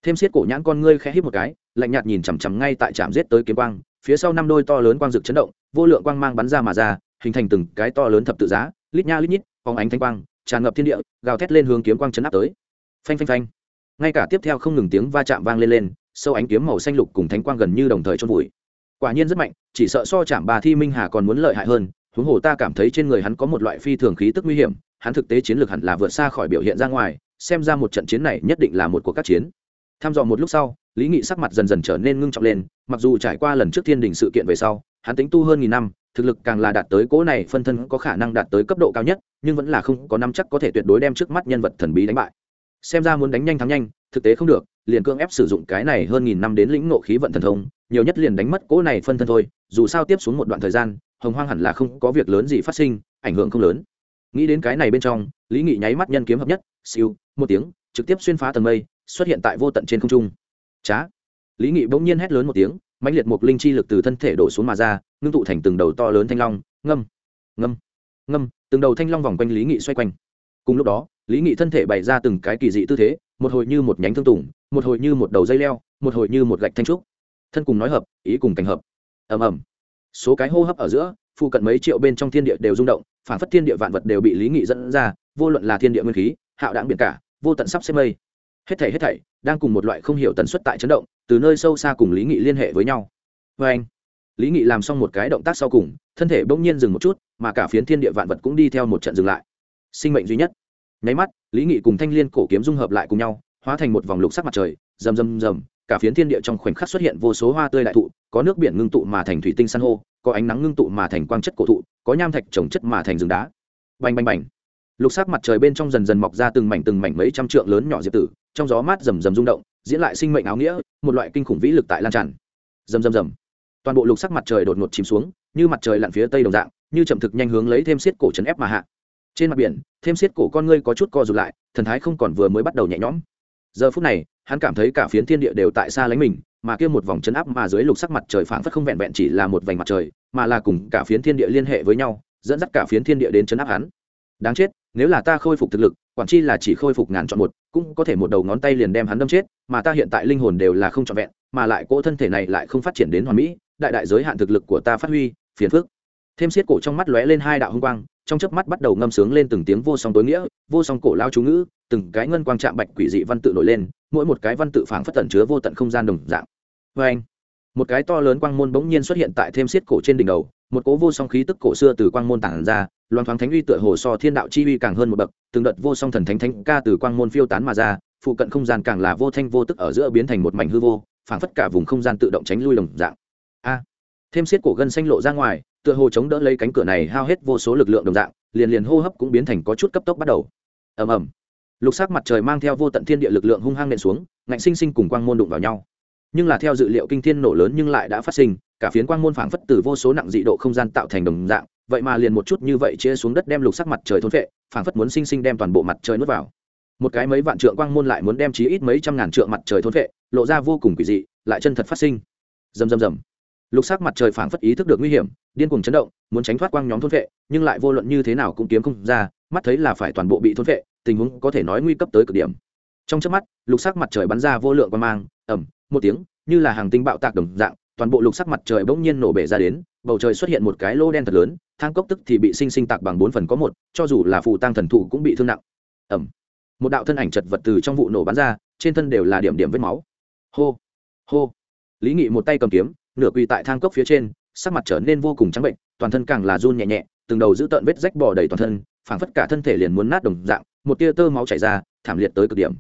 [SPEAKER 1] Thêm xiết cổ nhãn con ngươi khẽ hít một cái, lạnh nhạt nhìn chằm chằm ngay tại trạm giết tới kiếm quang phía sau năm đôi to lớn quang dực chấn động, vô lượng quang mang bắn ra mà ra, hình thành từng cái to lớn thập tự giá, lít nha lít nhít, phóng ánh thanh quang, tràn ngập thiên địa, gào thét lên hướng kiếm quang chấn áp tới. Phanh phanh phanh. Ngay cả tiếp theo không ngừng tiếng va chạm vang lên lên, sâu ánh kiếm màu xanh lục cùng thánh quang gần như đồng thời chôn vùi. Quả nhiên rất mạnh, chỉ sợ so chạm bà thi minh hà còn muốn lợi hại hơn, huống hồ ta cảm thấy trên người hắn có một loại phi thường khí tức nguy hiểm, hắn thực tế chiến lược hẳn là vượt xa khỏi biểu hiện ra ngoài, xem ra một trận chiến này nhất định là một cuộc các chiến tham dò một lúc sau, lý nghị sắc mặt dần dần trở nên ngưng trọng lên, mặc dù trải qua lần trước thiên đình sự kiện về sau, hắn tính tu hơn nghìn năm, thực lực càng là đạt tới cỗ này phân thân có khả năng đạt tới cấp độ cao nhất, nhưng vẫn là không có năm chắc có thể tuyệt đối đem trước mắt nhân vật thần bí đánh bại. Xem ra muốn đánh nhanh thắng nhanh, thực tế không được, liền cưỡng ép sử dụng cái này hơn nghìn năm đến lĩnh ngộ khí vận thần thông, nhiều nhất liền đánh mất cỗ này phân thân thôi, dù sao tiếp xuống một đoạn thời gian, hồng hoang hẳn là không có việc lớn gì phát sinh, ảnh hưởng không lớn. Nghĩ đến cái này bên trong, lý nghị nháy mắt nhân kiếm hợp nhất, siêu, một tiếng, trực tiếp xuyên phá tầng mây xuất hiện tại vô tận trên không trung. Trá lý nghị bỗng nhiên hét lớn một tiếng, mãnh liệt một linh chi lực từ thân thể đổ xuống mà ra, ngưng tụ thành từng đầu to lớn thanh long, ngâm ngâm ngâm, từng đầu thanh long vòng quanh lý nghị xoay quanh. Cùng lúc đó, lý nghị thân thể bày ra từng cái kỳ dị tư thế, một hồi như một nhánh thương tùng, một hồi như một đầu dây leo, một hồi như một gạch thanh trúc. Thân cùng nói hợp, ý cùng cảnh hợp. Ầm ầm. Số cái hô hấp ở giữa, phụ cận mấy triệu bên trong thiên địa đều rung động, phản phất thiên địa vạn vật đều bị lý nghị dẫn ra, vô luận là thiên địa nguyên khí, hạo đảng biển cả, vô tận sắp xếp mây hết thảy hết thảy, đang cùng một loại không hiểu tần suất tại chấn động, từ nơi sâu xa cùng lý nghị liên hệ với nhau. Vê anh, lý nghị làm xong một cái động tác sau cùng, thân thể bỗng nhiên dừng một chút, mà cả phiến thiên địa vạn vật cũng đi theo một trận dừng lại. Sinh mệnh duy nhất. Nháy mắt, lý nghị cùng thanh liên cổ kiếm dung hợp lại cùng nhau, hóa thành một vòng lục sắc mặt trời, rầm rầm rầm, cả phiến thiên địa trong khoảnh khắc xuất hiện vô số hoa tươi đại thụ, có nước biển ngưng tụ mà thành thủy tinh san hô, có ánh nắng ngưng tụ mà thành quang chất cổ thụ, có nham thạch trồng chất mà thành rừng đá. Bành bành bành lục sắc mặt trời bên trong dần dần mọc ra từng mảnh từng mảnh mấy trăm trượng lớn nhỏ diệp tử, trong gió mát rầm rầm rung động, diễn lại sinh mệnh áo nghĩa, một loại kinh khủng vĩ lực tại lan tràn. Rầm rầm rầm. Toàn bộ lục sắc mặt trời đột ngột chìm xuống, như mặt trời lặn phía tây đồng dạng, như chậm thực nhanh hướng lấy thêm xiết cổ chấn ép mà hạ. Trên mặt biển, thêm xiết cổ con ngươi có chút co rụt lại, thần thái không còn vừa mới bắt đầu nhẹ nhõm. Giờ phút này, hắn cảm thấy cả phiến thiên địa đều tại xa lánh mình, mà kia một vòng chấn áp mà dưới lục sắc mặt trời phảng phất không vẹn vẹn chỉ là một vành mặt trời, mà là cùng cả phiến thiên địa liên hệ với nhau, dẫn dắt cả phiến thiên địa đến chấn áp hắn đáng chết, nếu là ta khôi phục thực lực, quản chi là chỉ khôi phục ngàn chọn một, cũng có thể một đầu ngón tay liền đem hắn đâm chết, mà ta hiện tại linh hồn đều là không trọn vẹn, mà lại cỗ thân thể này lại không phát triển đến hoàn mỹ, đại đại giới hạn thực lực của ta phát huy, phiền phức. Thêm xiết cổ trong mắt lóe lên hai đạo hung quang, trong chớp mắt bắt đầu ngâm sướng lên từng tiếng vô song tối nghĩa, vô song cổ lao chú ngữ, từng cái ngân quang chạm bạch quỷ dị văn tự nổi lên, mỗi một cái văn tự phảng phất tẩn chứa vô tận không gian đồng dạng. Vê anh một cái to lớn quang môn bỗng nhiên xuất hiện tại thêm xiết cổ trên đỉnh đầu, một cố vô song khí tức cổ xưa từ quang môn tản ra, loan thoáng thánh uy tựa hồ so thiên đạo chi uy càng hơn một bậc, từng đợt vô song thần thánh thánh ca từ quang môn phiêu tán mà ra, phụ cận không gian càng là vô thanh vô tức ở giữa biến thành một mảnh hư vô, phảng phất cả vùng không gian tự động tránh lui lồng dạng. A! Thêm xiết cổ gân xanh lộ ra ngoài, tựa hồ chống đỡ lấy cánh cửa này hao hết vô số lực lượng đồng dạng, liền liền hô hấp cũng biến thành có chút cấp tốc bắt đầu. Ầm ầm. Lục sắc mặt trời mang theo vô tận thiên địa lực lượng hung hăng nện xuống, ngạnh sinh sinh cùng quang môn đụng vào nhau nhưng là theo dự liệu kinh thiên nổ lớn nhưng lại đã phát sinh, cả phiến quang môn phảng phất từ vô số nặng dị độ không gian tạo thành đồng dạng, vậy mà liền một chút như vậy chia xuống đất đem lục sắc mặt trời thôn vệ phảng phất muốn sinh sinh đem toàn bộ mặt trời nuốt vào. Một cái mấy vạn trượng quang môn lại muốn đem chí ít mấy trăm ngàn trượng mặt trời thôn vệ lộ ra vô cùng quỷ dị, lại chân thật phát sinh. Rầm rầm rầm. Lục sắc mặt trời phảng phất ý thức được nguy hiểm, điên cuồng chấn động, muốn tránh thoát quang nhóm thôn vệ nhưng lại vô luận như thế nào cũng kiếm không ra, mắt thấy là phải toàn bộ bị thôn vệ tình huống có thể nói nguy cấp tới cực điểm. Trong chớp mắt, lục sắc mặt trời bắn ra vô lượng quang mang ẩm một tiếng, như là hàng tinh bạo tạc đồng dạng, toàn bộ lục sắc mặt trời bỗng nhiên nổ bể ra đến, bầu trời xuất hiện một cái lô đen thật lớn, thang cốc tức thì bị sinh sinh tạc bằng bốn phần có một, cho dù là phù tăng thần thụ cũng bị thương nặng. Ẩm một đạo thân ảnh chật vật từ trong vụ nổ bắn ra, trên thân đều là điểm điểm vết máu. Hô. Hô. Lý nghị một tay cầm kiếm, nửa quỳ tại thang cốc phía trên, sắc mặt trở nên vô cùng trắng bệnh, toàn thân càng là run nhẹ nhẹ, từng đầu giữ tợn vết rách bỏ đầy toàn thân, phảng phất cả thân thể liền muốn nát đồng dạng, một tia tơ máu chảy ra, thảm liệt tới cực điểm.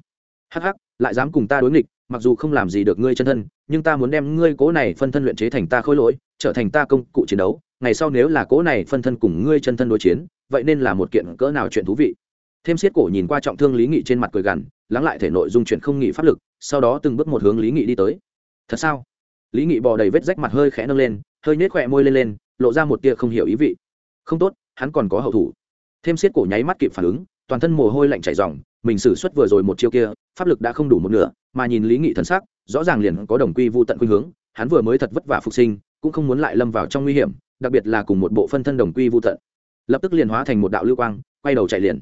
[SPEAKER 1] Hắc hắc, lại dám cùng ta đối nghịch mặc dù không làm gì được ngươi chân thân, nhưng ta muốn đem ngươi cố này phân thân luyện chế thành ta khôi lỗi, trở thành ta công cụ chiến đấu. Ngày sau nếu là cố này phân thân cùng ngươi chân thân đối chiến, vậy nên là một kiện cỡ nào chuyện thú vị. Thêm xiết cổ nhìn qua trọng thương lý nghị trên mặt cười gằn, lắng lại thể nội dung chuyện không nghị pháp lực, sau đó từng bước một hướng lý nghị đi tới. Thật sao? Lý nghị bò đầy vết rách mặt hơi khẽ nâng lên, hơi nhếch khỏe môi lên lên, lộ ra một tia không hiểu ý vị. Không tốt, hắn còn có hậu thủ. Thêm xiết cổ nháy mắt kịp phản ứng, toàn thân mồ hôi lạnh chảy ròng mình xử suất vừa rồi một chiêu kia, pháp lực đã không đủ một nửa, mà nhìn lý nghị thần sắc, rõ ràng liền có đồng quy vô tận khuynh hướng, hắn vừa mới thật vất vả phục sinh, cũng không muốn lại lâm vào trong nguy hiểm, đặc biệt là cùng một bộ phân thân đồng quy vô tận. Lập tức liền hóa thành một đạo lưu quang, quay đầu chạy liền.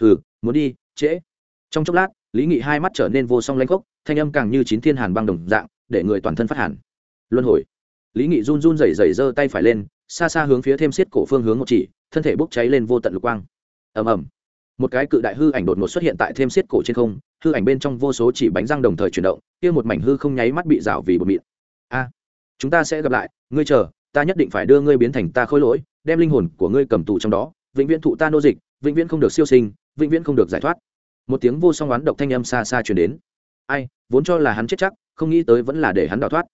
[SPEAKER 1] Hừ, muốn đi, trễ. Trong chốc lát, lý nghị hai mắt trở nên vô song lanh khốc, thanh âm càng như chín thiên hàn băng đồng dạng, để người toàn thân phát hàn. Luân hồi. Lý nghị run run rẩy rẩy giơ tay phải lên, xa xa hướng phía thêm xiết cổ phương hướng một chỉ, thân thể bốc cháy lên vô tận lục quang. Ầm ầm một cái cự đại hư ảnh đột ngột xuất hiện tại thêm xiết cổ trên không, hư ảnh bên trong vô số chỉ bánh răng đồng thời chuyển động, kia một mảnh hư không nháy mắt bị rào vì bột mịn. A, chúng ta sẽ gặp lại, ngươi chờ, ta nhất định phải đưa ngươi biến thành ta khôi lỗi, đem linh hồn của ngươi cầm tù trong đó, vĩnh viễn thụ ta nô dịch, vĩnh viễn không được siêu sinh, vĩnh viễn không được giải thoát. Một tiếng vô song oán độc thanh âm xa xa chuyển đến. Ai, vốn cho là hắn chết chắc, không nghĩ tới vẫn là để hắn đào thoát.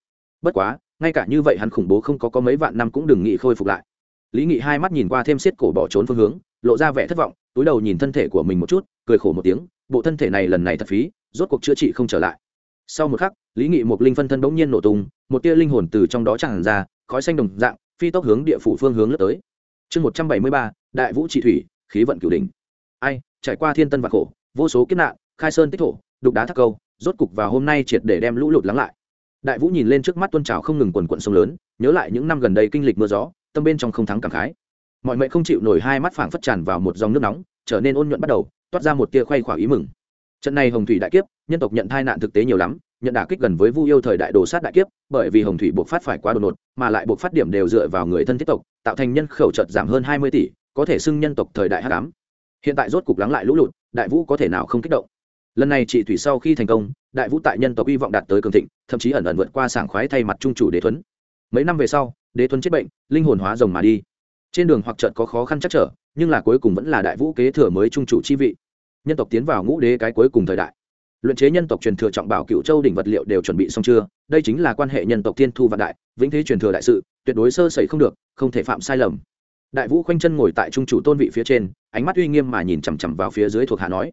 [SPEAKER 1] Bất quá, ngay cả như vậy hắn khủng bố không có có mấy vạn năm cũng đừng nghĩ khôi phục lại. Lý nghị hai mắt nhìn qua thêm xiết cổ bỏ trốn phương hướng lộ ra vẻ thất vọng, túi đầu nhìn thân thể của mình một chút, cười khổ một tiếng, bộ thân thể này lần này thật phí, rốt cuộc chữa trị không trở lại. Sau một khắc, lý nghị một linh phân thân bỗng nhiên nổ tung, một tia linh hồn từ trong đó tràn ra, khói xanh đồng dạng, phi tốc hướng địa phủ phương hướng lướt tới. Chương một trăm bảy mươi ba, đại vũ trị thủy, khí vận cửu đình ai, trải qua thiên tân và khổ, vô số kiếp nạn, khai sơn tích thổ, đục đá thác câu, rốt cục và hôm nay triệt để đem lũ lụt lắng lại. Đại vũ nhìn lên trước mắt tuôn trào không ngừng quần quận sông lớn, nhớ lại những năm gần đây kinh lịch mưa gió, tâm bên trong không thắng cảm khái mọi mệnh không chịu nổi hai mắt phảng phất tràn vào một dòng nước nóng, trở nên ôn nhuận bắt đầu, toát ra một tia khoay khỏa ý mừng. Trận này hồng thủy đại kiếp, nhân tộc nhận tai nạn thực tế nhiều lắm, nhận đả kích gần với vu yêu thời đại đồ sát đại kiếp, bởi vì hồng thủy buộc phát phải quá đột ngột, mà lại buộc phát điểm đều dựa vào người thân thiết tộc, tạo thành nhân khẩu chợt giảm hơn hai mươi tỷ, có thể xưng nhân tộc thời đại h tám hiện tại rốt cục lắng lại lũ lụt, đại vũ có thể nào không kích động? Lần này chị thủy sau khi thành công, đại vũ tại nhân tộc hy vọng đạt tới cường thịnh, thậm chí ẩn ẩn vượt qua sảng khoái thay mặt trung chủ đế thuấn mấy năm về sau, đế thuấn chết bệnh, linh hồn hóa rồng mà đi trên đường hoặc trận có khó khăn chắc trở, nhưng là cuối cùng vẫn là đại vũ kế thừa mới trung chủ chi vị. Nhân tộc tiến vào ngũ đế cái cuối cùng thời đại. Luyện chế nhân tộc truyền thừa trọng bảo cựu châu đỉnh vật liệu đều chuẩn bị xong chưa? Đây chính là quan hệ nhân tộc tiên thu vạn đại, vĩnh thế truyền thừa đại sự, tuyệt đối sơ sẩy không được, không thể phạm sai lầm. Đại vũ khoanh chân ngồi tại trung chủ tôn vị phía trên, ánh mắt uy nghiêm mà nhìn chằm chằm vào phía dưới thuộc hạ nói.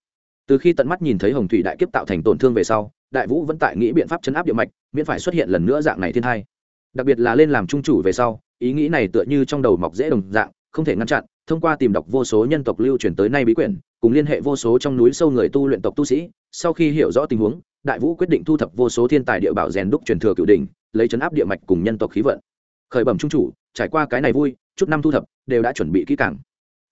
[SPEAKER 1] Từ khi tận mắt nhìn thấy hồng thủy đại kiếp tạo thành tổn thương về sau, đại vũ vẫn tại nghĩ biện pháp chấn áp địa mạch, miễn phải xuất hiện lần nữa dạng này thiên hai đặc biệt là lên làm trung chủ về sau, ý nghĩ này tựa như trong đầu mọc dễ đồng dạng, không thể ngăn chặn, thông qua tìm đọc vô số nhân tộc lưu truyền tới nay bí quyển, cùng liên hệ vô số trong núi sâu người tu luyện tộc tu sĩ, sau khi hiểu rõ tình huống, đại vũ quyết định thu thập vô số thiên tài địa bảo rèn đúc truyền thừa cựu đình lấy chấn áp địa mạch cùng nhân tộc khí vận. Khởi bẩm trung chủ, trải qua cái này vui, chút năm thu thập, đều đã chuẩn bị kỹ càng.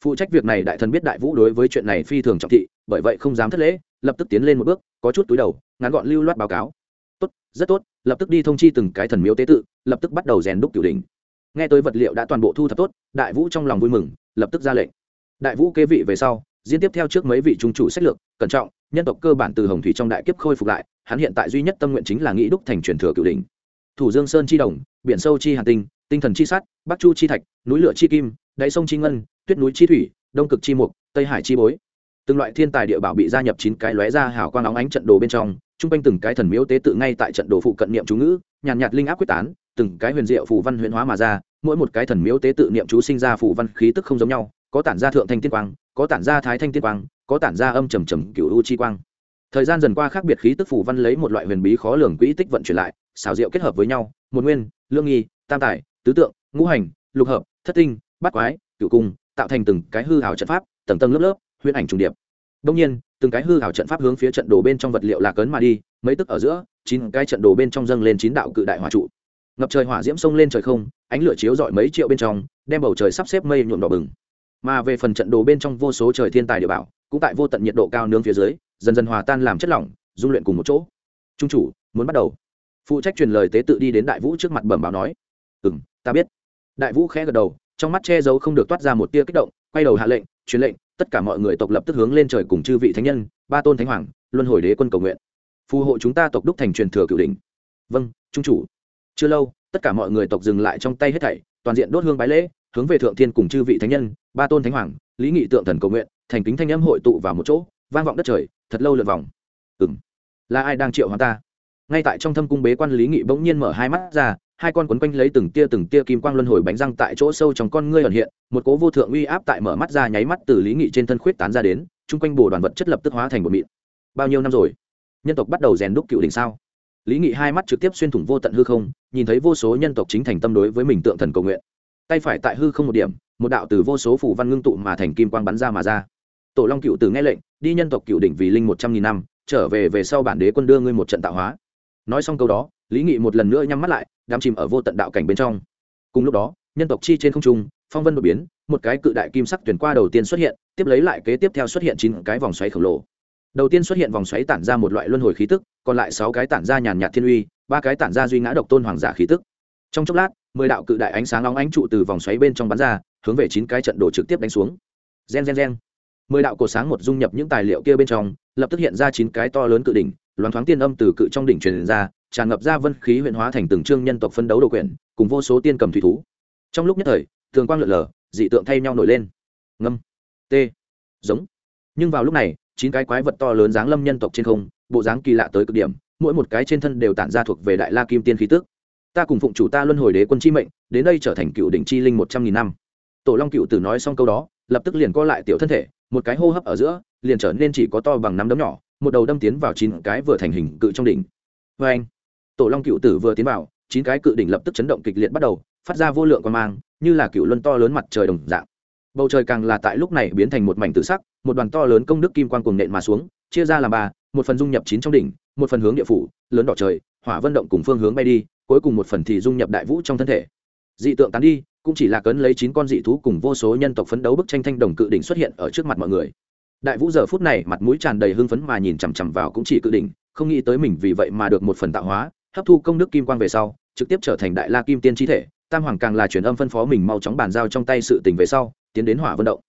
[SPEAKER 1] Phụ trách việc này đại thần biết đại vũ đối với chuyện này phi thường trọng thị, bởi vậy không dám thất lễ, lập tức tiến lên một bước, có chút túi đầu, ngắn gọn lưu loát báo cáo tốt, rất tốt, lập tức đi thông chi từng cái thần miếu tế tự, lập tức bắt đầu rèn đúc tiểu đỉnh. Nghe tới vật liệu đã toàn bộ thu thập tốt, đại vũ trong lòng vui mừng, lập tức ra lệnh. Đại vũ kế vị về sau, diễn tiếp theo trước mấy vị trung chủ sách lược, cẩn trọng, nhân tộc cơ bản từ hồng thủy trong đại kiếp khôi phục lại, hắn hiện tại duy nhất tâm nguyện chính là nghĩ đúc thành truyền thừa cửu đỉnh. Thủ dương sơn chi đồng, biển sâu chi hà tinh tinh thần chi sắt bắc chu chi thạch, núi lửa chi kim, đáy sông chi ngân, tuyết núi chi thủy, đông cực chi mục, tây hải chi bối từng loại thiên tài địa bảo bị gia nhập chín cái lóe ra hào quang óng ánh trận đồ bên trong chung quanh từng cái thần miếu tế tự ngay tại trận đồ phụ cận niệm chú ngữ nhàn nhạt, nhạt linh áp quyết tán từng cái huyền diệu phù văn huyền hóa mà ra mỗi một cái thần miếu tế tự niệm chú sinh ra phù văn khí tức không giống nhau có tản ra thượng thanh tiên quang có tản ra thái thanh tiên quang có tản ra âm trầm trầm cửu u chi quang. Thời gian dần qua khác biệt khí tức phù văn lấy một loại huyền bí khó lường quỹ tích vận chuyển lại xảo diệu kết hợp với nhau một nguyên lương nghi tam tài tứ tượng ngũ hành lục hợp thất tinh bát quái cửu cung tạo thành từng cái hư hào trận pháp tầng tầng lớp lớp huyễn ảnh trùng điệp. Đông nhiên, từng cái hư hào trận pháp hướng phía trận đồ bên trong vật liệu lạc ấn mà đi, mấy tức ở giữa, chín cái trận đồ bên trong dâng lên chín đạo cự đại hỏa trụ. Ngập trời hỏa diễm sông lên trời không, ánh lửa chiếu rọi mấy triệu bên trong, đem bầu trời sắp xếp mây nhuộm đỏ bừng. Mà về phần trận đồ bên trong vô số trời thiên tài địa bảo, cũng tại vô tận nhiệt độ cao nướng phía dưới, dần dần hòa tan làm chất lỏng, dung luyện cùng một chỗ. Trung chủ, muốn bắt đầu. Phụ trách truyền lời tế tự đi đến đại vũ trước mặt bẩm báo nói. Ừ m ta biết. Đại vũ khẽ gật đầu, trong mắt che giấu không được toát ra một tia kích động, quay đầu hạ lệnh, truyền lệnh tất cả mọi người tộc lập tức hướng lên trời cùng chư vị thánh nhân, ba tôn thánh hoàng, luân hồi đế quân cầu nguyện. Phù hộ chúng ta tộc đúc thành truyền thừa cửu đỉnh. Vâng trung chủ. Chưa lâu, tất cả mọi người tộc dừng lại trong tay hết thảy, toàn diện đốt hương bái lễ, hướng về thượng thiên cùng chư vị thánh nhân, ba tôn thánh hoàng, lý nghị tượng thần cầu nguyện, thành kính thanh âm hội tụ vào một chỗ, vang vọng đất trời, thật lâu lượt vòng. Ừng là ai đang triệu hóa ta? Ngay tại trong thâm cung bế quan lý nghị bỗng nhiên mở hai mắt ra hai con quấn quanh lấy từng tia từng tia kim quang luân hồi bánh răng tại chỗ sâu trong con ngươi ẩn hiện, một cố vô thượng uy áp tại mở mắt ra nháy mắt từ lý nghị trên thân khuyết tán ra đến, chung quanh bồ đoàn vật chất lập tức hóa thành một mịn. Bao nhiêu năm rồi? Nhân tộc bắt đầu rèn đúc cựu đỉnh sao? Lý nghị hai mắt trực tiếp xuyên thủng vô tận hư không, nhìn thấy vô số nhân tộc chính thành tâm đối với mình tượng thần cầu nguyện. Tay phải tại hư không một điểm, một đạo từ vô số phủ văn ngưng tụ mà thành kim quang bắn ra mà ra. Tổ long cựu từ nghe lệnh, đi nhân tộc cựu đỉnh vì linh một trăm nghìn năm, trở về về sau bản đế quân đưa ngươi một trận tạo hóa. Nói xong câu đó lý nghị một lần nữa nhắm mắt lại, đắm chìm ở vô tận đạo cảnh bên trong. Cùng lúc đó, nhân tộc chi trên không trung, phong vân đột biến, một cái cự đại kim sắc tuyển qua đầu tiên xuất hiện, tiếp lấy lại kế tiếp theo xuất hiện chín cái vòng xoáy khổng lồ. Đầu tiên xuất hiện vòng xoáy tản ra một loại luân hồi khí tức, còn lại sáu cái tản ra nhàn nhạt thiên uy, ba cái tản ra duy ngã độc tôn hoàng giả khí tức. Trong chốc lát, mười đạo cự đại ánh sáng nóng ánh trụ từ vòng xoáy bên trong bắn ra, hướng về chín cái trận đồ trực tiếp đánh xuống. Gen gen gen. Mười đạo cột sáng một dung nhập những tài liệu kia bên trong, lập tức hiện ra chín cái to lớn cự đỉnh, loáng thoáng tiên âm từ cự trong đỉnh truyền ra tràn ngập ra vân khí huyện hóa thành từng trương nhân tộc phân đấu đồ quyển cùng vô số tiên cầm thủy thú. Trong lúc nhất thời thường quang lượn lờ, dị tượng thay nhau nổi lên. Ngâm. T. Giống. Nhưng vào lúc này, chín cái quái vật to lớn dáng lâm nhân tộc trên không, bộ dáng kỳ lạ tới cực điểm, mỗi một cái trên thân đều tản ra thuộc về đại la kim tiên khí tức. Ta cùng phụng chủ ta luân hồi đế quân chi mệnh, đến đây trở thành cựu đỉnh chi linh một trăm nghìn năm. Tổ long cựu tử nói xong câu đó, lập tức liền co lại tiểu thân thể, một cái hô hấp ở giữa, liền trở nên chỉ có to bằng nắm đấm nhỏ, một đầu đâm tiến vào chín cái vừa thành hình cự trong đỉnh. Vê anh tổ long cựu tử vừa tiến vào, chín cái cự đỉnh lập tức chấn động kịch liệt bắt đầu, phát ra vô lượng quan mang, như là cựu luân to lớn mặt trời đồng dạng. Bầu trời càng là tại lúc này biến thành một mảnh tự sắc, một đoàn to lớn công đức kim quan cuồng nện mà xuống, chia ra làm ba, một phần dung nhập chín trong đỉnh, một phần hướng địa phủ, lớn đỏ trời, hỏa vân động cùng phương hướng bay đi, cuối cùng một phần thì dung nhập đại vũ trong thân thể. Dị tượng tán đi, cũng chỉ là cấn lấy chín con dị thú cùng vô số nhân tộc phấn đấu bức tranh thanh đồng cự đỉnh xuất hiện ở trước mặt mọi người. Đại vũ giờ phút này mặt mũi tràn đầy hưng phấn mà nhìn chằm chằm vào cũng chỉ cự đỉnh, không nghĩ tới mình vì vậy mà được một phần tạo hóa hấp thu công đức kim quang về sau, trực tiếp trở thành đại la kim tiên trí thể, tam hoàng càng là truyền âm phân phó mình mau chóng bàn giao trong tay sự tình về sau, tiến đến hỏa vận động.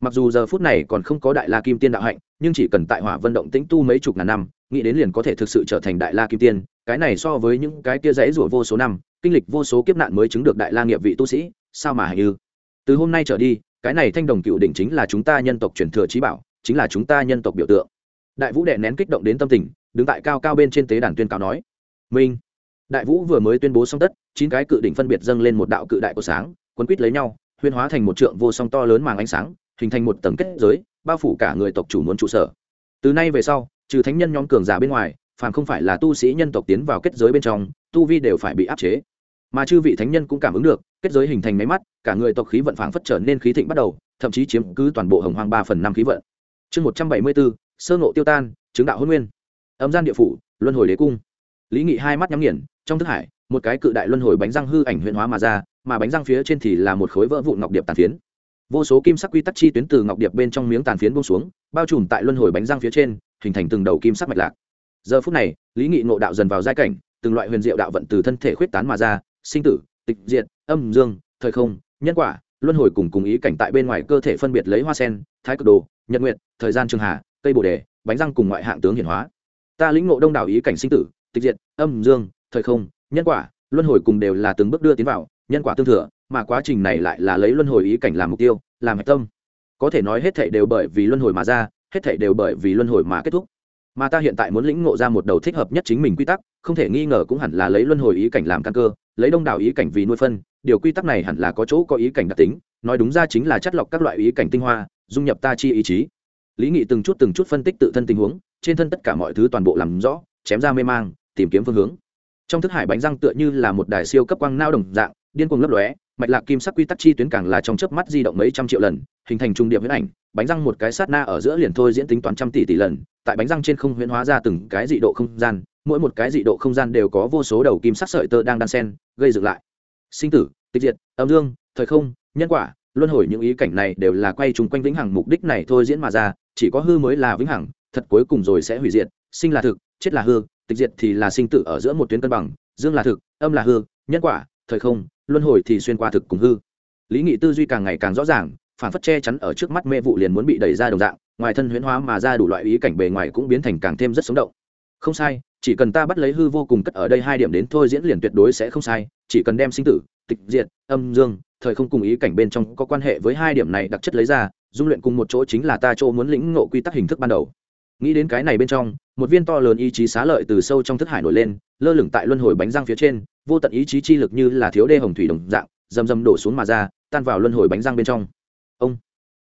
[SPEAKER 1] Mặc dù giờ phút này còn không có đại la kim tiên đạo hạnh, nhưng chỉ cần tại hỏa vận động tĩnh tu mấy chục ngàn năm, nghĩ đến liền có thể thực sự trở thành đại la kim tiên, cái này so với những cái kia dãy rủa vô số năm, kinh lịch vô số kiếp nạn mới chứng được đại la nghiệp vị tu sĩ, sao mà hình như? Từ hôm nay trở đi, cái này thanh đồng cựu đỉnh chính là chúng ta nhân tộc truyền thừa trí bảo, chính là chúng ta nhân tộc biểu tượng. Đại vũ đệ nén kích động đến tâm tình, đứng tại cao cao bên trên tế đàn tuyên cáo nói minh. Đại vũ vừa mới tuyên bố xong tất, chín cái cự đỉnh phân biệt dâng lên một đạo cự đại của sáng, quấn quýt lấy nhau, huyên hóa thành một trượng vô song to lớn màng ánh sáng, hình thành một tầng kết giới, bao phủ cả người tộc chủ muốn trụ sở. Từ nay về sau, trừ thánh nhân nhóm cường giả bên ngoài, phàm không phải là tu sĩ nhân tộc tiến vào kết giới bên trong, tu vi đều phải bị áp chế. Mà chư vị thánh nhân cũng cảm ứng được, kết giới hình thành máy mắt, cả người tộc khí vận phảng phất trở nên khí thịnh bắt đầu, thậm chí chiếm cứ toàn bộ hồng hoang ba phần năm khí vận. Chương một trăm bảy mươi bốn, sơ ngộ tiêu tan, chứng đạo hôn nguyên. Âm gian địa phủ, luân hồi đế cung lý nghị hai mắt nhắm nghiền, trong thức hải, một cái cự đại luân hồi bánh răng hư ảnh huyện hóa mà ra, mà bánh răng phía trên thì là một khối vỡ vụn ngọc điệp tàn phiến. Vô số kim sắc quy tắc chi tuyến từ ngọc điệp bên trong miếng tàn phiến bông xuống, bao trùm tại luân hồi bánh răng phía trên, hình thành từng đầu kim sắc mạch lạc. Giờ phút này, lý nghị ngộ đạo dần vào giai cảnh, từng loại huyền diệu đạo vận từ thân thể khuyết tán mà ra, sinh tử, tịch diệt, âm, dương, thời không, nhân quả, luân hồi cùng cùng ý cảnh tại bên ngoài cơ thể phân biệt lấy hoa sen, thái cực đồ, nhật nguyện thời gian trường hà, cây bồ đề, bánh răng cùng ngoại hạng tướng hiển hóa. Ta lĩnh ngộ đông đảo ý cảnh sinh tử tịch diệt, âm, dương, thời không, nhân quả, luân hồi cùng đều là từng bước đưa tiến vào, nhân quả tương thừa, mà quá trình này lại là lấy luân hồi ý cảnh làm mục tiêu, làm hạch tâm. Có thể nói hết thảy đều bởi vì luân hồi mà ra, hết thảy đều bởi vì luân hồi mà kết thúc. Mà ta hiện tại muốn lĩnh ngộ ra một đầu thích hợp nhất chính mình quy tắc, không thể nghi ngờ cũng hẳn là lấy luân hồi ý cảnh làm căn cơ, lấy đông đảo ý cảnh vì nuôi phân, điều quy tắc này hẳn là có chỗ có ý cảnh đặc tính, nói đúng ra chính là chất lọc các loại ý cảnh tinh hoa, dung nhập ta chi ý chí. Lý nghị từng chút từng chút phân tích tự thân tình huống, trên thân tất cả mọi thứ toàn bộ làm rõ, chém ra mê mang tìm kiếm phương hướng. Trong thức hải bánh răng tựa như là một đài siêu cấp quang nao đồng dạng, điên cuồng lấp lóe, mạch lạc kim sắc quy tắc chi tuyến càng là trong chớp mắt di động mấy trăm triệu lần, hình thành trung điểm huyễn ảnh, bánh răng một cái sát na ở giữa liền thôi diễn tính toán trăm tỷ tỷ lần, tại bánh răng trên không huyễn hóa ra từng cái dị độ không gian, mỗi một cái dị độ không gian đều có vô số đầu kim sắc sợi tơ đang đan sen, gây dựng lại. Sinh tử, tịch diệt, âm dương, thời không, nhân quả, luân hồi những ý cảnh này đều là quay chung quanh vĩnh hằng mục đích này thôi diễn mà ra, chỉ có hư mới là vĩnh hằng, thật cuối cùng rồi sẽ hủy diệt, sinh là thực, chết là hư tịch diệt thì là sinh tử ở giữa một tuyến cân bằng, dương là thực, âm là hư, nhân quả, thời không, luân hồi thì xuyên qua thực cùng hư. Lý nghị tư duy càng ngày càng rõ ràng, phản phất che chắn ở trước mắt mê vụ liền muốn bị đẩy ra đồng dạng, ngoài thân huyễn hóa mà ra đủ loại ý cảnh bề ngoài cũng biến thành càng thêm rất sống động. Không sai, chỉ cần ta bắt lấy hư vô cùng cất ở đây hai điểm đến thôi diễn liền tuyệt đối sẽ không sai, chỉ cần đem sinh tử, tịch diệt, âm, dương, thời không cùng ý cảnh bên trong có quan hệ với hai điểm này đặc chất lấy ra, dung luyện cùng một chỗ chính là ta chỗ muốn lĩnh ngộ quy tắc hình thức ban đầu nghĩ đến cái này bên trong, một viên to lớn ý chí xá lợi từ sâu trong thức hải nổi lên, lơ lửng tại luân hồi bánh răng phía trên, vô tận ý chí chi lực như là thiếu đê hồng thủy đồng dạng, rầm rầm đổ xuống mà ra, tan vào luân hồi bánh răng bên trong. Ông!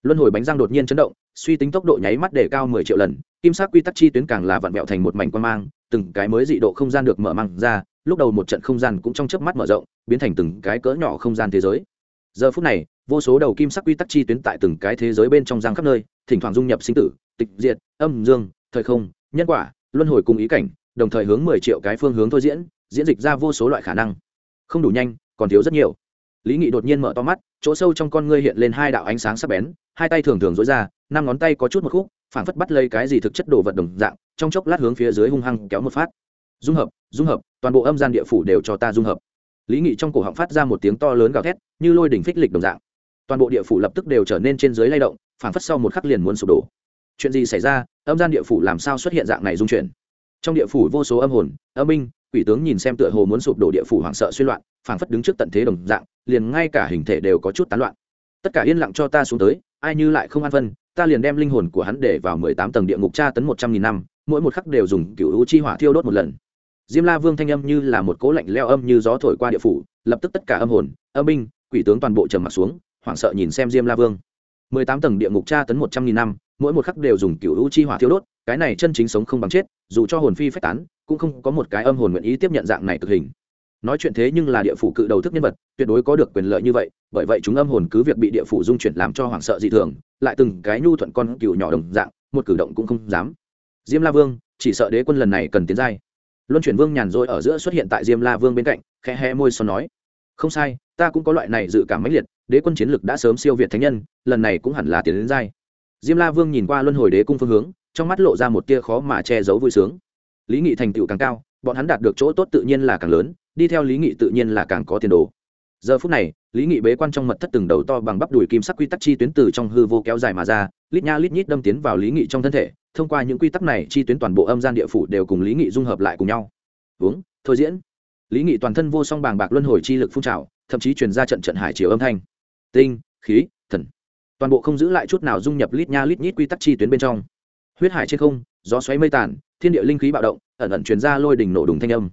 [SPEAKER 1] Luân hồi bánh răng đột nhiên chấn động, suy tính tốc độ nháy mắt để cao mười triệu lần, kim sắc quy tắc chi tuyến càng là vặn vẹo thành một mảnh quan mang, từng cái mới dị độ không gian được mở mang ra, lúc đầu một trận không gian cũng trong chớp mắt mở rộng, biến thành từng cái cỡ nhỏ không gian thế giới giờ phút này, vô số đầu kim sắc quy tắc chi tuyến tại từng cái thế giới bên trong giang khắp nơi, thỉnh thoảng dung nhập sinh tử, tịch diệt, âm dương, thời không, nhân quả, luân hồi cùng ý cảnh, đồng thời hướng mười triệu cái phương hướng thôi diễn diễn dịch ra vô số loại khả năng. Không đủ nhanh, còn thiếu rất nhiều. Lý nghị đột nhiên mở to mắt, chỗ sâu trong con ngươi hiện lên hai đạo ánh sáng sắc bén, hai tay thường thường dối ra, năm ngón tay có chút một khúc, phảng phất bắt lấy cái gì thực chất đồ vật đồng dạng, trong chốc lát hướng phía dưới hung hăng kéo một phát. Dung hợp dung hợp, toàn bộ âm gian địa phủ đều cho ta dung hợp lý nghị trong cổ họng phát ra một tiếng to lớn gào thét, như lôi đỉnh phích lịch đồng dạng. Toàn bộ địa phủ lập tức đều trở nên trên dưới lay động phản phất sau một khắc liền muốn sụp đổ. Chuyện gì xảy ra? Âm gian địa phủ làm sao xuất hiện dạng này dung chuyển? Trong địa phủ vô số âm hồn, âm binh, quỷ tướng nhìn xem tựa hồ muốn sụp đổ địa phủ hoảng sợ suy loạn, phảng phất đứng trước tận thế đồng dạng, liền ngay cả hình thể đều có chút tán loạn. Tất cả yên lặng cho ta xuống tới, ai như lại không an phân, ta liền đem linh hồn của hắn để vào mười tám tầng địa ngục tra tấn một trăm nghìn năm, mỗi một khắc đều dùng cựu u chi hỏa thiêu đốt một lần diêm la vương thanh âm như là một cỗ lạnh leo âm như gió thổi qua địa phủ, lập tức tất cả âm hồn, âm binh, quỷ tướng toàn bộ trầm mặt xuống, hoảng sợ nhìn xem diêm la vương. Mười tám tầng địa ngục tra tấn một trăm nghìn năm, mỗi một khắc đều dùng cựu u chi hỏa thiêu đốt, cái này chân chính sống không bằng chết, dù cho hồn phi phách tán, cũng không có một cái âm hồn nguyện ý tiếp nhận dạng này thực hình. Nói chuyện thế nhưng là địa phủ cự đầu thức nhân vật, tuyệt đối có được quyền lợi như vậy, bởi vậy chúng âm hồn cứ việc bị địa phủ dung chuyển làm cho hoảng sợ dị thường, lại từng cái nhu thuận con cựu nhỏ đồng dạng, một cử động cũng không dám. Diêm la vương, chỉ sợ đế quân lần này cần tiến giai luân chuyển vương nhàn rỗi ở giữa xuất hiện tại diêm la vương bên cạnh, khẽ hé môi son nói, không sai, ta cũng có loại này dự cảm mãnh liệt, đế quân chiến lực đã sớm siêu việt thánh nhân, lần này cũng hẳn là tiến đến giai. Diêm la vương nhìn qua luân hồi đế cung phương hướng, trong mắt lộ ra một tia khó mà che giấu vui sướng. Lý nghị thành tựu càng cao, bọn hắn đạt được chỗ tốt tự nhiên là càng lớn, đi theo lý nghị tự nhiên là càng có tiền đồ. Giờ phút này, lý nghị bế quan trong mật thất từng đầu to bằng bắp đùi kim sắc quy tắc chi tuyến từ trong hư vô kéo dài mà ra, lít nha lít nhít đâm tiến vào lý nghị trong thân thể thông qua những quy tắc này, chi tuyến toàn bộ âm gian địa phủ đều cùng lý nghị dung hợp lại cùng nhau. Uống, thôi diễn. Lý nghị toàn thân vô song bàng bạc luân hồi chi lực phun trào, thậm chí truyền ra trận trận hải chiều âm thanh. Tinh, khí, thần. Toàn bộ không giữ lại chút nào dung nhập lít nha lít nhít quy tắc chi tuyến bên trong. Huyết hải trên không, gió xoáy mây tàn, thiên địa linh khí bạo động, ẩn ẩn truyền ra lôi đỉnh nổ đùng thanh âm.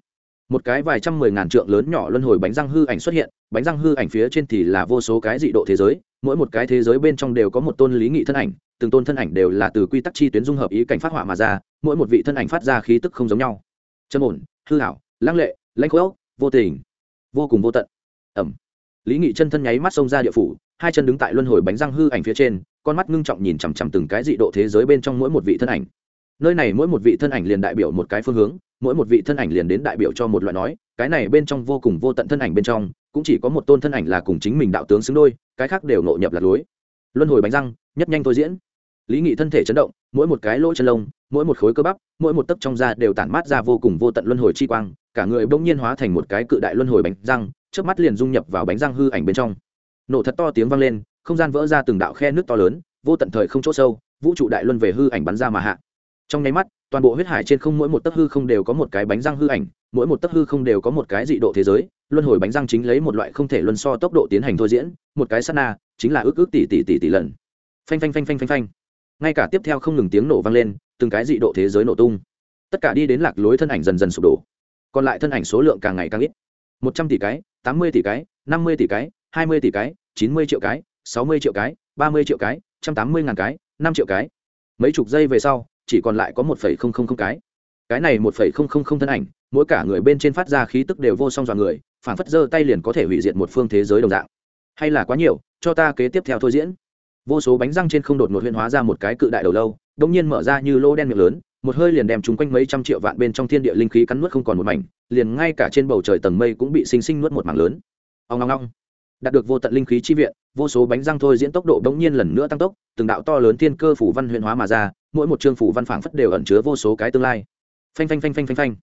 [SPEAKER 1] Một cái vài trăm mười ngàn trượng lớn nhỏ luân hồi bánh răng hư ảnh xuất hiện, bánh răng hư ảnh phía trên thì là vô số cái dị độ thế giới mỗi một cái thế giới bên trong đều có một tôn lý nghị thân ảnh, từng tôn thân ảnh đều là từ quy tắc chi tuyến dung hợp ý cảnh phát họa mà ra, mỗi một vị thân ảnh phát ra khí tức không giống nhau. Trầm ổn, hư hảo lăng lệ, lãnh khốc, vô tình, vô cùng vô tận. Ẩm. Lý nghị chân thân nháy mắt xông ra địa phủ, hai chân đứng tại luân hồi bánh răng hư ảnh phía trên, con mắt ngưng trọng nhìn chằm chằm từng cái dị độ thế giới bên trong mỗi một vị thân ảnh. Nơi này mỗi một vị thân ảnh liền đại biểu một cái phương hướng, mỗi một vị thân ảnh liền đến đại biểu cho một loại nói, cái này bên trong vô cùng vô tận thân ảnh bên trong cũng chỉ có một tôn thân ảnh là cùng chính mình đạo tướng xứng đôi, cái khác đều nộ nhập lạc lối. Luân hồi bánh răng, nhất nhanh thôi diễn. Lý nghị thân thể chấn động, mỗi một cái lỗ chân lông, mỗi một khối cơ bắp, mỗi một tấc trong da đều tản mát ra vô cùng vô tận luân hồi chi quang, cả người bỗng nhiên hóa thành một cái cự đại luân hồi bánh răng trước mắt liền dung nhập vào bánh răng hư ảnh bên trong. Nổ thật to tiếng vang lên, không gian vỡ ra từng đạo khe nước to lớn, vô tận thời không chỗ sâu, vũ trụ đại luân về hư ảnh bắn ra mà hạ. Trong nháy mắt, toàn bộ huyết hải trên không mỗi một tấc hư không đều có một cái bánh răng hư ảnh, mỗi một tấc hư không đều có một cái dị độ thế giới luân hồi bánh răng chính lấy một loại không thể luân so tốc độ tiến hành thôi diễn, một cái sát na, chính là ước ước tỷ tỷ tỷ tỷ lần. Phanh phanh phanh phanh phanh phanh. Ngay cả tiếp theo không ngừng tiếng nổ vang lên, từng cái dị độ thế giới nổ tung. Tất cả đi đến lạc lối thân ảnh dần dần sụp đổ. Còn lại thân ảnh số lượng càng ngày càng ít. Một trăm tỷ cái, tám mươi tỷ cái, năm mươi tỷ cái, hai mươi tỷ cái, chín mươi triệu cái, sáu mươi triệu cái, ba mươi triệu cái, trăm tám mươi ngàn cái, năm triệu cái. Mấy chục giây về sau, chỉ còn lại có một phẩy không không không cái. Cái này một phẩy không không không thân ảnh mỗi cả người bên trên phát ra khí tức đều vô song dọa người phản phất giơ tay liền có thể hủy diệt một phương thế giới đồng dạng. Hay là quá nhiều, cho ta kế tiếp theo thôi diễn. Vô số bánh răng trên không đột ngột huyên hóa ra một cái cự đại đầu lâu đông nhiên mở ra như lô đen miệng lớn, một hơi liền đem chúng quanh mấy trăm triệu vạn bên trong thiên địa linh khí cắn nuốt không còn một mảnh, liền ngay cả trên bầu trời tầng mây cũng bị sinh sinh nuốt một mảng lớn. Ông ngong ngong đạt được vô tận linh khí chi viện, vô số bánh răng thôi diễn tốc độ bỗng nhiên lần nữa tăng tốc, từng đạo to lớn thiên cơ phủ văn huyện hóa mà ra, mỗi một chương phủ văn phảng phất đều ẩn chứa vô số cái tương lai. Phanh phanh phanh phanh phanh phanh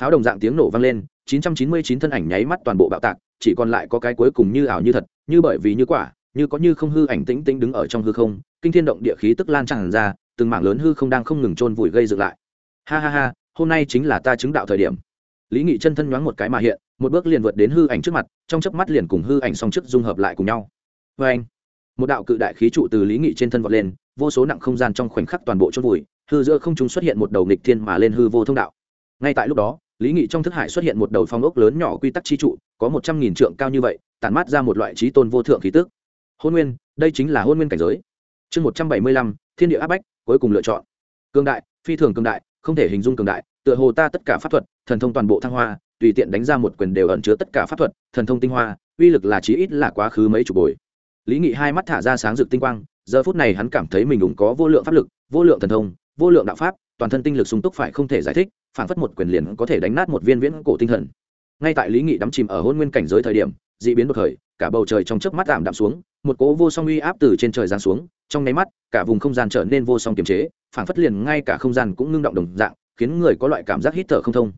[SPEAKER 1] pháo đồng dạng tiếng nổ vang lên 999 thân ảnh nháy mắt toàn bộ bạo tạc, chỉ còn lại có cái cuối cùng như ảo như thật, như bởi vì như quả, như có như không hư ảnh tĩnh tĩnh đứng ở trong hư không, kinh thiên động địa khí tức lan tràn ra, từng mảng lớn hư không đang không ngừng trôn vùi gây dựng lại. Ha ha ha, hôm nay chính là ta chứng đạo thời điểm. Lý nghị chân thân nhoáng một cái mà hiện, một bước liền vượt đến hư ảnh trước mặt, trong chớp mắt liền cùng hư ảnh song trước dung hợp lại cùng nhau. Vê anh, một đạo cự đại khí trụ từ lý nghị trên thân vọt lên, vô số nặng không gian trong khoảnh khắc toàn bộ chôn vùi, hư giữa không trung xuất hiện một đầu nghịch thiên mà lên hư vô thông đạo. Ngay tại lúc đó lý nghị trong thức hải xuất hiện một đầu phong ốc lớn nhỏ quy tắc chi trụ, có một trăm nghìn trượng cao như vậy, tản mát ra một loại trí tôn vô thượng khí tức. Hôn nguyên, đây chính là hôn nguyên cảnh giới. Chương một trăm bảy mươi lăm, thiên địa áp bách, cuối cùng lựa chọn. Cương đại, phi thường cương đại, không thể hình dung cường đại, tựa hồ ta tất cả pháp thuật, thần thông toàn bộ thăng hoa, tùy tiện đánh ra một quyền đều ẩn chứa tất cả pháp thuật, thần thông tinh hoa, uy lực là chí ít là quá khứ mấy chục bồi. Lý nghị hai mắt thả ra sáng rực tinh quang, giờ phút này hắn cảm thấy mình cũng có vô lượng pháp lực, vô lượng thần thông, vô lượng đạo pháp, toàn thân tinh lực sung túc phải không thể giải thích phản phất một quyền liền có thể đánh nát một viên viễn cổ tinh thần. Ngay tại lý nghị đắm chìm ở hôn nguyên cảnh giới thời điểm d ị biến đột khởi, cả bầu trời trong chớp mắt tạm đạm xuống, một cỗ vô song uy áp từ trên trời giáng xuống, trong nháy mắt, cả vùng không gian trở nên vô song kiềm chế phản phất liền ngay cả không gian cũng ngưng động đồng dạng, khiến người có loại cảm giác hít thở không thông.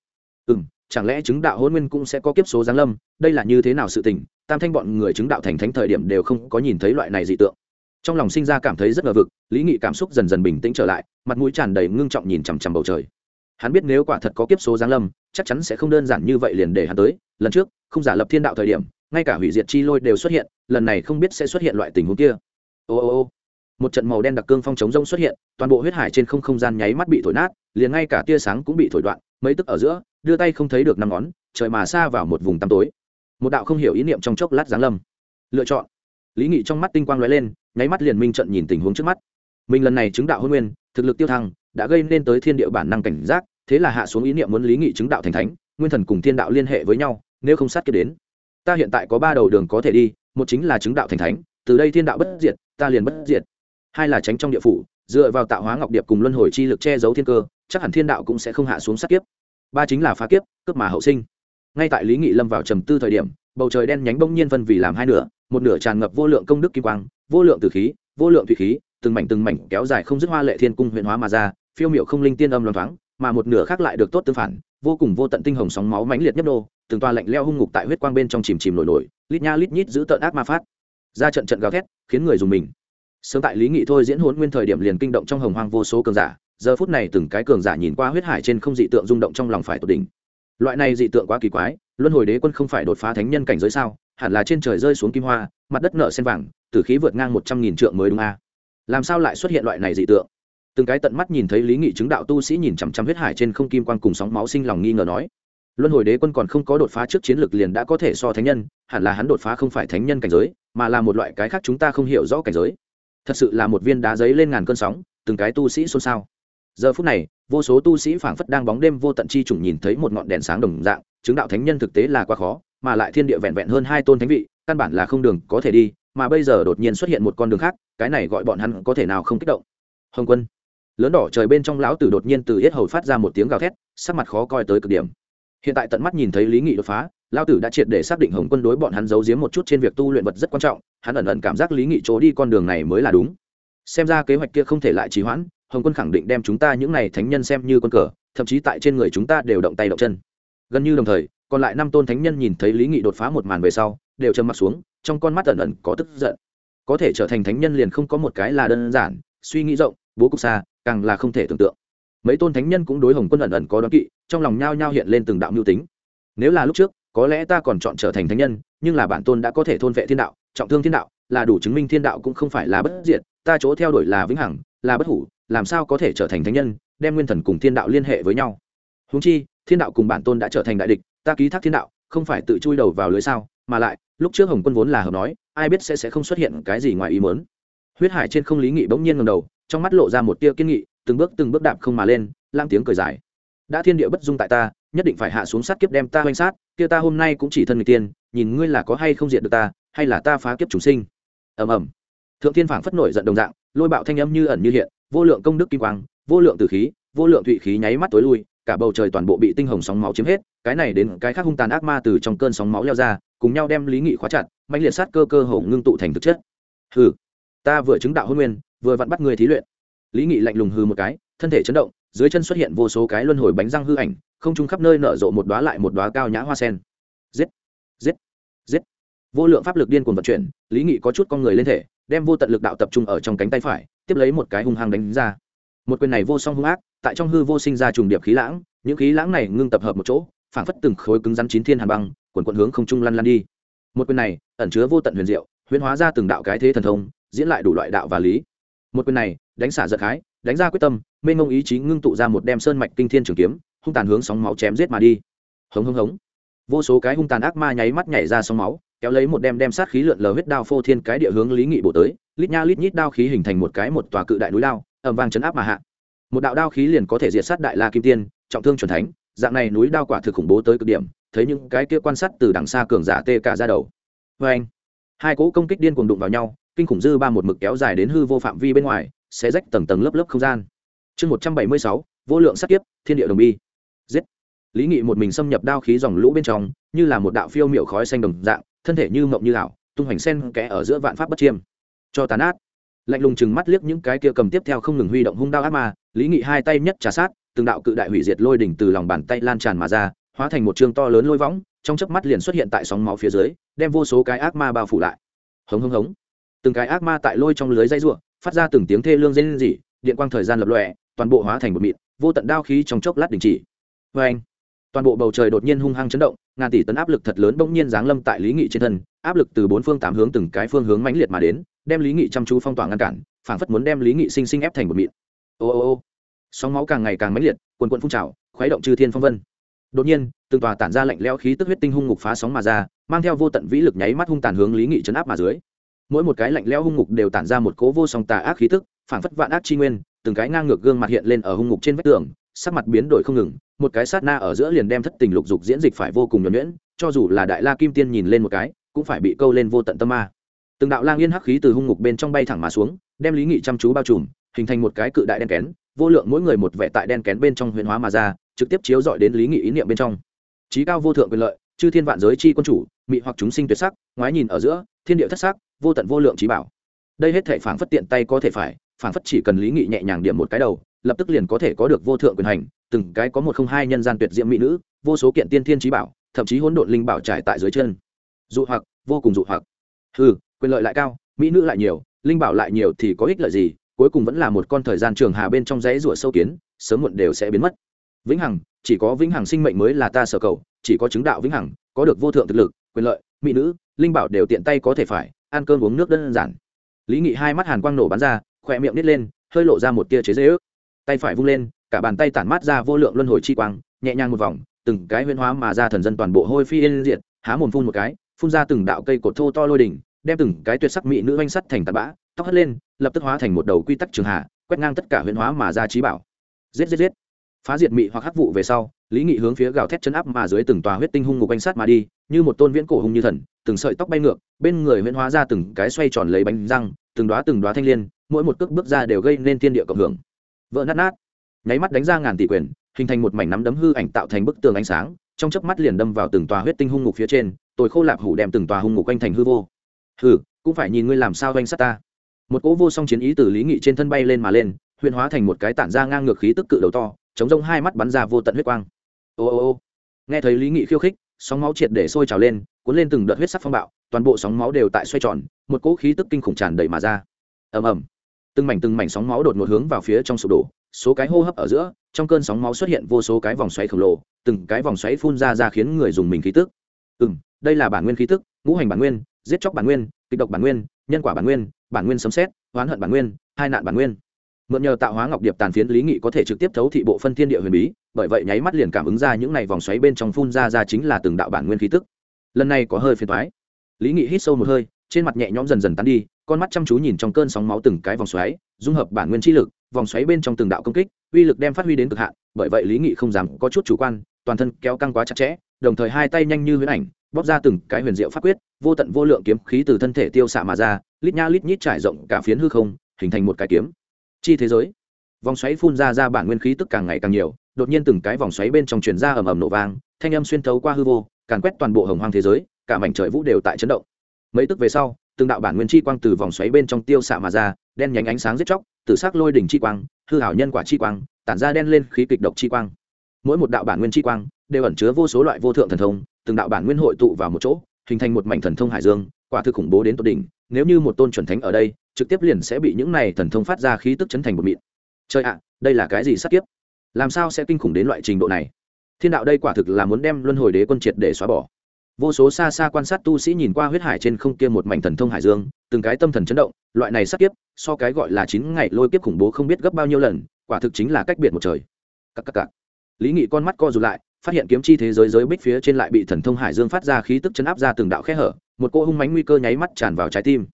[SPEAKER 1] Ừ m chẳng lẽ chứng đạo hôn nguyên cũng sẽ có kiếp số giáng lâm? Đây là như thế nào sự tình? Tam thanh bọn người chứng đạo thành thánh thời điểm đều không có nhìn thấy loại này dị tượng. Trong lòng sinh ra cảm thấy rất ngờ vực, lý nghị cảm xúc dần dần bình tĩnh trở lại, mặt mũi tràn đầy ngưng trọng nhìn chằm chằm bầu trời hắn biết nếu quả thật có kiếp số giáng lâm, chắc chắn sẽ không đơn giản như vậy liền để hắn tới. Lần trước, không giả lập thiên đạo thời điểm, ngay cả hủy diệt chi lôi đều xuất hiện, lần này không biết sẽ xuất hiện loại tình huống kia. Ô ô ô. Một trận màu đen đặc cương phong chống rông xuất hiện, toàn bộ huyết hải trên không không gian nháy mắt bị thổi nát, liền ngay cả tia sáng cũng bị thổi đoạn, mấy tức ở giữa, đưa tay không thấy được năm ngón, trời mà xa vào một vùng tăm tối. Một đạo không hiểu ý niệm trong chốc lát giáng lâm. Lựa chọn. Lý nghị trong mắt tinh quang lóe lên, nháy mắt liền minh trận nhìn tình huống trước mắt. Mình lần này chứng đạo hôn nguyên, thực lực tiêu thăng đã gây nên tới thiên địa bản năng cảnh giác, thế là hạ xuống ý niệm muốn lý nghị chứng đạo thành thánh, nguyên thần cùng thiên đạo liên hệ với nhau, nếu không sát kiếp đến. Ta hiện tại có ba đầu đường có thể đi, một chính là chứng đạo thành thánh, từ đây thiên đạo bất diệt, ta liền bất diệt. Hai là tránh trong địa phủ, dựa vào tạo hóa ngọc điệp cùng luân hồi chi lực che giấu thiên cơ, chắc hẳn thiên đạo cũng sẽ không hạ xuống sát kiếp. Ba chính là phá kiếp, cướp mà hậu sinh. Ngay tại lý nghị lâm vào trầm tư thời điểm, bầu trời đen nhánh bỗng nhiên phân vì làm hai nửa, một nửa tràn ngập vô lượng công đức kim quang, vô lượng tử khí, vô lượng thủy khí, từng mảnh từng mảnh kéo dài không dứt hoa lệ thiên cung huyện hóa mà ra phiêu miệu không linh tiên âm loan thoáng, mà một nửa khác lại được tốt tương phản, vô cùng vô tận tinh hồng sóng máu mãnh liệt nhấp nô, từng toa lạnh leo hung ngục tại huyết quang bên trong chìm chìm nổi nổi, lít nha lít nhít giữ tợn ác ma phát. Ra trận trận gào thét, khiến người dùng mình. Sớm tại lý nghị thôi diễn hôn nguyên thời điểm liền kinh động trong hồng hoang vô số cường giả, giờ phút này từng cái cường giả nhìn qua huyết hải trên không dị tượng rung động trong lòng phải tột đỉnh. Loại này dị tượng quá kỳ quái, luân hồi đế quân không phải đột phá thánh nhân cảnh giới sao, hẳn là trên trời rơi xuống kim hoa, mặt đất nở sen vàng, tử khí vượt ngang một trăm nghìn trượng mới đúng a. Làm sao lại xuất hiện loại này dị tượng? Từng cái tận mắt nhìn thấy lý nghị chứng đạo tu sĩ nhìn chằm chằm huyết hải trên không kim quan cùng sóng máu sinh lòng nghi ngờ nói, luân hồi đế quân còn không có đột phá trước chiến lược liền đã có thể so thánh nhân, hẳn là hắn đột phá không phải thánh nhân cảnh giới, mà là một loại cái khác chúng ta không hiểu rõ cảnh giới. Thật sự là một viên đá giấy lên ngàn cơn sóng, từng cái tu sĩ xôn xao. Giờ phút này, vô số tu sĩ phảng phất đang bóng đêm vô tận chi chủng nhìn thấy một ngọn đèn sáng đồng dạng, chứng đạo thánh nhân thực tế là quá khó, mà lại thiên địa vẹn vẹn hơn hai tôn thánh vị, căn bản là không đường có thể đi, mà bây giờ đột nhiên xuất hiện một con đường khác, cái này gọi bọn hắn có thể nào không kích động? Hồng quân lớn đỏ trời bên trong lão tử đột nhiên từ yết hầu phát ra một tiếng gào thét, sắc mặt khó coi tới cực điểm. Hiện tại tận mắt nhìn thấy lý nghị đột phá, lão tử đã triệt để xác định hồng quân đối bọn hắn giấu giếm một chút trên việc tu luyện vật rất quan trọng, hắn ẩn ẩn cảm giác lý nghị chỗ đi con đường này mới là đúng. Xem ra kế hoạch kia không thể lại trì hoãn, hồng quân khẳng định đem chúng ta những n à y thánh nhân xem như con cờ, thậm chí tại trên người chúng ta đều động tay động chân. Gần như đồng thời, còn lại năm tôn thánh nhân nhìn thấy lý nghị đột phá một màn về sau, đều trầm m ặ t xuống, trong con mắt ẩn ẩn có tức giận. Có thể trở thành thánh nhân liền không có một cái là đơn giản, suy nghĩ rộng, bố cục xa càng là không thể tưởng tượng. Mấy tôn thánh nhân cũng đối hồng quân ẩn ẩn có đoán kỵ, trong lòng nhao nhao hiện lên từng đạo mưu tính. Nếu là lúc trước, có lẽ ta còn chọn trở thành thánh nhân, nhưng là bản tôn đã có thể thôn vệ thiên đạo, trọng thương thiên đạo, là đủ chứng minh thiên đạo cũng không phải là bất diệt, ta chỗ theo đuổi là vĩnh hằng, là bất hủ, làm sao có thể trở thành thánh nhân, đem nguyên thần cùng thiên đạo liên hệ với nhau. Húng chi, thiên đạo cùng bản tôn đã trở thành đại địch, ta ký thác thiên đạo, không phải tự chui đầu vào lưới sao, mà lại, lúc trước hồng quân vốn là hợp nói, ai biết sẽ sẽ không xuất hiện cái gì ngoài ý mớn huyết hải trên không lý nghị bỗng nhiên ngầm đầu trong mắt lộ ra một tia kiên nghị, từng bước từng bước đạp không mà lên lang tiếng cười dài. Đã thiên địa bất dung tại ta, nhất định phải hạ xuống sát kiếp đem ta hoành sát, kia ta hôm nay cũng chỉ thân người tiên, nhìn ngươi là có hay không diện được ta, hay là ta phá kiếp chúng sinh. Ầm ầm. Thượng thiên phảng phất nổi giận đồng dạng, lôi bạo thanh âm như ẩn như hiện, vô lượng công đức kim quang, vô lượng tử khí, vô lượng thụy khí nháy mắt tối lui, cả bầu trời toàn bộ bị tinh hồng sóng máu chiếm hết, cái này đến cái khác hung tàn ác ma từ trong cơn sóng máu leo ra, cùng nhau đem lý nghị khóa chặt mạnh liệt sát cơ cơ hồ ngưng tụ thành thực chất. Hừ, ta vừa chứng đạo hôn nguyên vừa vặn bắt người thí luyện. Lý nghị lạnh lùng hư một cái, thân thể chấn động, dưới chân xuất hiện vô số cái luân hồi bánh răng hư ảnh, không trung khắp nơi nở rộ một đóa lại một đóa cao nhã hoa sen. Giết! Giết! Giết! Vô lượng pháp lực điên cuồng vận chuyển, lý nghị có chút con người lên thể, đem vô tận lực đạo tập trung ở trong cánh tay phải, tiếp lấy một cái hung hăng đánh ra. Một quyền này vô song hung ác, tại trong hư vô sinh ra trùng điệp khí lãng, những khí lãng này ngưng tập hợp một chỗ, phảng phất từng khối cứng rắn chín thiên hàn băng, quần quận hướng không trung lăn lăn đi. Một quyền này, ẩn chứa vô tận huyền diệu, huyễn hóa ra từng đạo cái thế thần thông, diễn lại đủ loại đạo và lý một quyền này, đánh xả giật khái, đánh ra quyết tâm, mênh mông ý chí ngưng tụ ra một đem sơn mạch kinh thiên trường kiếm, hung tàn hướng sóng máu chém giết mà đi. Hống hống hống. Vô số cái hung tàn ác ma nháy mắt nhảy ra sóng máu, kéo lấy một đem đem sát khí lượn lờ huyết đao phô thiên cái địa hướng lý nghị bổ tới, lít nha lít nhít đao khí hình thành một cái một tòa cự đại núi đao ẩm vang chấn áp mà hạ. Một đạo đao khí liền có thể diệt sát đại la kim tiên, trọng thương c thánh, dạng này núi đao quả thực khủng bố tới cực điểm, thấy những cái kia quan sát từ đằng xa cường giả tê cả ra đầu. Vê anh hai cỗ công kích điên cuồng đụng vào nhau kinh khủng dư ba một mực kéo dài đến hư vô phạm vi bên ngoài sẽ rách tầng tầng lớp lớp không gian. Chương một trăm bảy mươi sáu, vô lượng sát kiếp, thiên địa đồng bi. Giết. Lý nghị một mình xâm nhập đao khí dòng lũ bên trong, như là một đạo phiêu miệu khói xanh đồng dạng, thân thể như mộng như ảo, tung hoành sen kẽ ở giữa vạn pháp bất chiêm. Cho tàn át lạnh lùng chừng mắt liếc những cái kia cầm tiếp theo không ngừng huy động hung đao ác ma, lý nghị hai tay nhất trà sát, từng đạo cự đại hủy diệt lôi đỉnh từ lòng bàn tay lan tràn mà ra, hóa thành một chương to lớn lôi võng, trong chớp mắt liền xuất hiện tại sóng máu phía dưới, đem vô số cái ác ma bao phủ lại. Hống hống hống từng cái ác ma tại lôi trong lưới dây ruộng phát ra từng tiếng thê lương dây lên dỉ điện quang thời gian lập lòe, toàn bộ hóa thành một mịn vô tận đao khí trong chốc lát đình chỉ. Vê anh toàn bộ bầu trời đột nhiên hung hăng chấn động, ngàn tỷ tấn áp lực thật lớn bỗng nhiên giáng lâm tại lý nghị trên thân, áp lực từ bốn phương tám hướng từng cái phương hướng mãnh liệt mà đến, đem lý nghị chăm chú phong tỏa ngăn cản, phảng phất muốn đem lý nghị sinh sinh ép thành một mịn ô ô ô! Sóng máu càng ngày càng mãnh liệt, quần quận phun trào, khuấy động chư thiên phong vân. Đột nhiên, từng tòa tản ra lạnh lẽo khí tức huyết tinh hung ngục phá sóng mà ra, mang theo vô tận vĩ lực nháy mắt hung tàn hướng lý nghị chấn áp mà dưới mỗi một cái lạnh lẽo hung ngục đều tản ra một cố vô song tà ác khí tức, phảng phất vạn ác chi nguyên, từng cái ngang ngược gương mặt hiện lên ở hung ngục trên vách tường, sắc mặt biến đổi không ngừng, một cái sát na ở giữa liền đem thất tình lục dục diễn dịch phải vô cùng nhuẩn nhuyễn, cho dù là đại la kim tiên nhìn lên một cái, cũng phải bị câu lên vô tận tâm ma. Từng đạo lang yên hắc khí từ hung ngục bên trong bay thẳng mà xuống, đem lý nghị chăm chú bao trùm, hình thành một cái cự đại đen kén, vô lượng mỗi người một vẻ tại đen kén bên trong huyền hóa mà ra, trực tiếp chiếu dọi đến lý nghị ý niệm bên trong. Trí cao vô thượng quyền lợi chư thiên vạn giới chi quân chủ, mị hoặc chúng sinh tuyệt sắc, ngoái nhìn ở giữa, thiên địa thất sắc, vô tận vô lượng trí bảo. Đây hết thể phản phất tiện tay có thể phải phản phất chỉ cần lý nghị nhẹ nhàng điểm một cái đầu, lập tức liền có thể có được vô thượng quyền hành, từng cái có một không hai nhân gian tuyệt diễm mỹ nữ, vô số kiện tiên thiên trí bảo, thậm chí hỗn độn linh bảo trải tại dưới chân. Dụ hoặc, vô cùng dụ hoặc. Ừ quyền lợi lại cao, mỹ nữ lại nhiều, linh bảo lại nhiều thì có ích lợi gì, cuối cùng vẫn là một con thời gian trường hà bên trong dãy rủa sâu kiến, sớm muộn đều sẽ biến mất. Vĩnh hằng, chỉ có vĩnh hằng sinh mệnh mới là ta sở cầu chỉ có chứng đạo vĩnh hằng, có được vô thượng thực lực, quyền lợi, mỹ nữ, linh bảo đều tiện tay có thể phải, ăn cơm uống nước đơn giản. Lý nghị hai mắt hàn quang nổ bắn ra, khỏe miệng nít lên, hơi lộ ra một tia chế dễ ước. Tay phải vung lên, cả bàn tay tản mát ra vô lượng luân hồi chi quang, nhẹ nhàng một vòng, từng cái huyên hóa mà ra thần dân toàn bộ hôi phi yên diệt, há mồm phun một cái, phun ra từng đạo cây cột thô to lôi đỉnh, đem từng cái tuyệt sắc mỹ nữ oanh sắt thành tạt bã, tóc hất lên, lập tức hóa thành một đầu quy tắc trường hạ, quét ngang tất cả huyên hóa mà ra trí bảo. Giết giết giết. Phá diệt mị hoặc hắc vụ về sau lý nghị hướng phía gào thét chân áp mà dưới từng tòa huyết tinh hung ngục oanh sát mà đi, như một tôn viễn cổ hung như thần, từng sợi tóc bay ngược, bên người huyễn hóa ra từng cái xoay tròn lấy bánh răng, từng đoá từng đoá thanh liên, mỗi một cước bước ra đều gây nên thiên địa cộng hưởng. Vỡ nát nát. Nháy mắt đánh ra ngàn tỷ quyền, hình thành một mảnh nắm đấm hư ảnh tạo thành bức tường ánh sáng, trong chớp mắt liền đâm vào từng tòa huyết tinh hung ngục phía trên, tôi khô lạp hủ đem từng tòa hung ngục quanh thành hư vô. Hừ, cũng phải nhìn ngươi làm sao doanh sát ta. Một cỗ vô song chiến ý từ lý nghị trên thân bay lên mà lên, huyền hóa thành một cái tản ra ngang ngược khí tức cự đầu to, chống rông hai mắt bắn ra vô tận huyết quang ô ô ô. Nghe thấy lý nghị khiêu khích, sóng máu triệt để sôi trào lên, cuốn lên từng đợt huyết sắc phong bạo, toàn bộ sóng máu đều tại xoay tròn, một cỗ khí tức kinh khủng tràn đầy mà ra. Ầm ầm. Từng mảnh từng mảnh sóng máu đột ngột hướng vào phía trong sụp đổ, số cái hô hấp ở giữa, trong cơn sóng máu xuất hiện vô số cái vòng xoáy khổng lồ, từng cái vòng xoáy phun ra ra khiến người dùng mình khí tức. Ừ m đây là bản nguyên khí tức, ngũ hành bản nguyên, giết chóc bản nguyên, kịch độc bản nguyên, nhân quả bản nguyên bản nguyên sấm xét oán hận bản nguyên, hai nạn bản nguyên mượn nhờ tạo hóa ngọc điệp tàn phiến lý nghị có thể trực tiếp thấu thị bộ phân thiên địa huyền bí, bởi vậy nháy mắt liền cảm ứng ra những này vòng xoáy bên trong phun ra ra chính là từng đạo bản nguyên khí tức. Lần này có hơi phiền thoái lý nghị hít sâu một hơi, trên mặt nhẹ nhõm dần dần tắn đi, con mắt chăm chú nhìn trong cơn sóng máu từng cái vòng xoáy, dung hợp bản nguyên chi lực, vòng xoáy bên trong từng đạo công kích, uy lực đem phát huy đến cực hạn, bởi vậy lý nghị không dám có chút chủ quan, toàn thân kéo căng quá chặt chẽ, đồng thời hai tay nhanh như huyễn ảnh, bóp ra từng cái huyền diệu pháp quyết, vô tận vô lượng kiếm khí từ thân thể tiêu xạ mà ra, lít nha lít nhít trải rộng cả phiến hư không, hình thành một cái kiếm chi thế giới. Vòng xoáy phun ra ra bản nguyên khí tức càng ngày càng nhiều, đột nhiên từng cái vòng xoáy bên trong truyền ra ầm ầm nổ vang, thanh âm xuyên thấu qua hư vô, càn quét toàn bộ hồng hoang thế giới, cả mảnh trời vũ đều tại chấn động. Mấy tức về sau, từng đạo bản nguyên chi quang từ vòng xoáy bên trong tiêu xạ mà ra, đen nhánh ánh sáng giết chóc từ sắc lôi đỉnh chi quang, hư hảo nhân quả chi quang, tản ra đen lên khí kịch độc chi quang. Mỗi một đạo bản nguyên chi quang đều ẩn chứa vô số loại vô thượng thần thông, từng đạo bản nguyên hội tụ vào một chỗ, hình thành một mảnh thần thông hải dương, quả thực khủng bố đến tột đỉnh, nếu như một tôn chuẩn thánh ở đây trực tiếp liền sẽ bị những này thần thông phát ra khí tức chấn thành một mịn. Trời ạ, đây là cái gì sát kiếp? Làm sao sẽ kinh khủng đến loại trình độ này? Thiên đạo đây quả thực là muốn đem luân hồi đế quân triệt để xóa bỏ. Vô số xa xa quan sát tu sĩ nhìn qua huyết hải trên không kia một mảnh thần thông hải dương, từng cái tâm thần chấn động, loại này sát kiếp, so cái gọi là chín ngày lôi kiếp khủng bố không biết gấp bao nhiêu lần, quả thực chính là cách biệt một trời. Cắc cắc cắc. lý nghị con mắt co rụt lại, phát hiện kiếm chi thế giới giới bích phía trên lại bị thần thông hải dương phát ra khí tức chấn áp ra từng đạo khe hở, một cô hung mánh nguy cơ nháy mắt tràn vào trái tim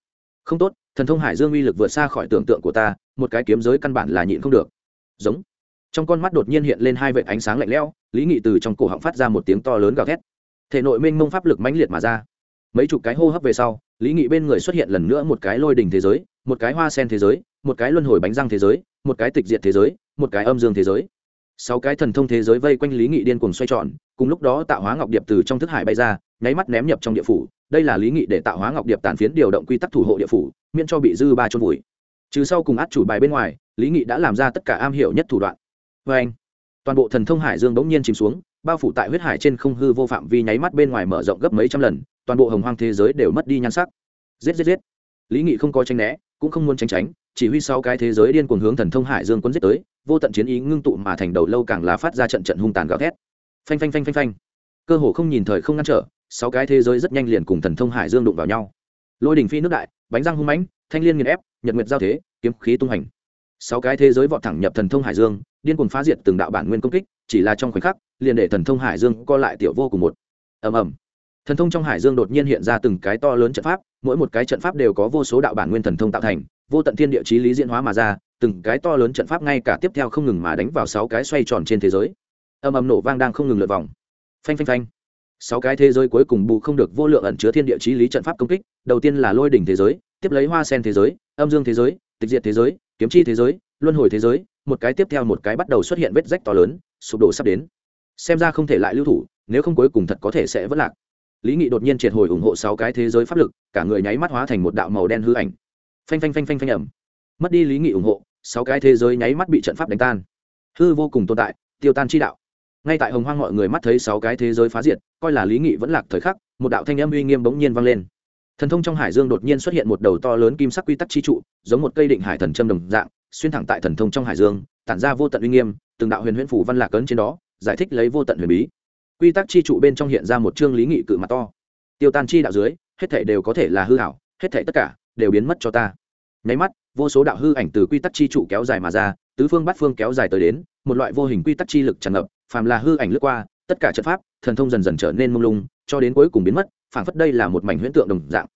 [SPEAKER 1] không tốt, thần thông hải dương uy lực vượt xa khỏi tưởng tượng của ta, một cái kiếm giới căn bản là nhịn không được. Giống. Trong con mắt đột nhiên hiện lên hai vệt ánh sáng lạnh lẽo, lý nghị từ trong cổ họng phát ra một tiếng to lớn gào thét. Thể nội mênh mông pháp lực mãnh liệt mà ra. Mấy chục cái hô hấp về sau, lý nghị bên người xuất hiện lần nữa một cái lôi đình thế giới, một cái hoa sen thế giới, một cái luân hồi bánh răng thế giới, một cái tịch diệt thế giới, một cái âm dương thế giới. Sáu cái thần thông thế giới vây quanh lý nghị điên cuồng xoay tròn, cùng lúc đó tạo hóa ngọc điệp từ trong thức hải bay ra, nháy mắt ném nhập trong địa phủ đây là lý nghị để tạo hóa ngọc điệp tàn phiến điều động quy tắc thủ hộ địa phủ, miễn cho bị dư ba trôn vùi. Trừ sau cùng át chủ bài bên ngoài, lý nghị đã làm ra tất cả am hiểu nhất thủ đoạn. Vê anh, toàn bộ thần thông hải dương bỗng nhiên chìm xuống, bao phủ tại huyết hải trên không hư vô phạm vi nháy mắt bên ngoài mở rộng gấp mấy trăm lần, toàn bộ hồng hoang thế giới đều mất đi nhan sắc. Giết giết giết. Lý nghị không có tranh né, cũng không muốn tránh tránh, chỉ huy sau cái thế giới điên cuồng hướng thần thông hải dương quân giết tới, vô tận chiến ý ngưng tụ mà thành đầu lâu càng là phát ra trận trận hung tàn gào thét. Phanh phanh phanh phanh phanh. Cơ hồ không nhìn thời không ngăn trở sáu cái thế giới rất nhanh liền cùng thần thông hải dương đụng vào nhau. Lôi đỉnh phi nước đại, bánh răng hung mãnh, thanh liên nghiền ép, nhật nguyệt giao thế, kiếm khí tung hành. Sáu cái thế giới vọt thẳng nhập thần thông hải dương, điên cuồng phá diệt từng đạo bản nguyên công kích, chỉ là trong khoảnh khắc, liền để thần thông hải dương co lại tiểu vô cùng một. Ầm ầm. Thần thông trong hải dương đột nhiên hiện ra từng cái to lớn trận pháp, mỗi một cái trận pháp đều có vô số đạo bản nguyên thần thông tạo thành, vô tận thiên địa chí lý diễn hóa mà ra, từng cái to lớn trận pháp ngay cả tiếp theo không ngừng mà đánh vào sáu cái xoay tròn trên thế giới. Ầm ầm nổ vang đang không ngừng lượt vòng. Phanh phanh phanh sáu cái thế giới cuối cùng bù không được vô lượng ẩn chứa thiên địa chí lý trận pháp công kích, đầu tiên là lôi đỉnh thế giới, tiếp lấy hoa sen thế giới, âm dương thế giới, tịch diệt thế giới, kiếm chi thế giới, luân hồi thế giới, một cái tiếp theo một cái bắt đầu xuất hiện vết rách to lớn, sụp đổ sắp đến. Xem ra không thể lại lưu thủ, nếu không cuối cùng thật có thể sẽ vất lạc. Lý nghị đột nhiên triệt hồi ủng hộ sáu cái thế giới pháp lực, cả người nháy mắt hóa thành một đạo màu đen hư ảnh. Phanh phanh phanh phanh phanh ẩm mất đi lý nghị ủng hộ, sáu cái thế giới nháy mắt bị trận pháp đánh tan. Hư vô cùng tồn tại, tiêu tan chi đạo ngay tại hồng hoang mọi người mắt thấy sáu cái thế giới phá diệt, coi là lý nghị vẫn lạc thời khắc, một đạo thanh âm uy nghiêm bỗng nhiên vang lên. Thần thông trong hải dương đột nhiên xuất hiện một đầu to lớn kim sắc quy tắc chi trụ, giống một cây định hải thần châm đồng dạng, xuyên thẳng tại thần thông trong hải dương, tản ra vô tận uy nghiêm, từng đạo huyền huyễn phủ văn lạc ấn trên đó, giải thích lấy vô tận huyền bí. Quy tắc chi trụ bên trong hiện ra một chương lý nghị cự mặt to. Tiêu tan chi đạo dưới, hết thể đều có thể là hư hảo hết thể tất cả đều biến mất cho ta. Nháy mắt, vô số đạo hư ảnh từ quy tắc chi trụ kéo dài mà ra, tứ phương bát phương kéo dài tới đến, một loại vô hình quy tắc chi lực tràn ngập phàm là hư ảnh lướt qua, tất cả trận pháp, thần thông dần dần trở nên mông lung, cho đến cuối cùng biến mất, phảng phất đây là một mảnh huyễn tượng đồng dạng.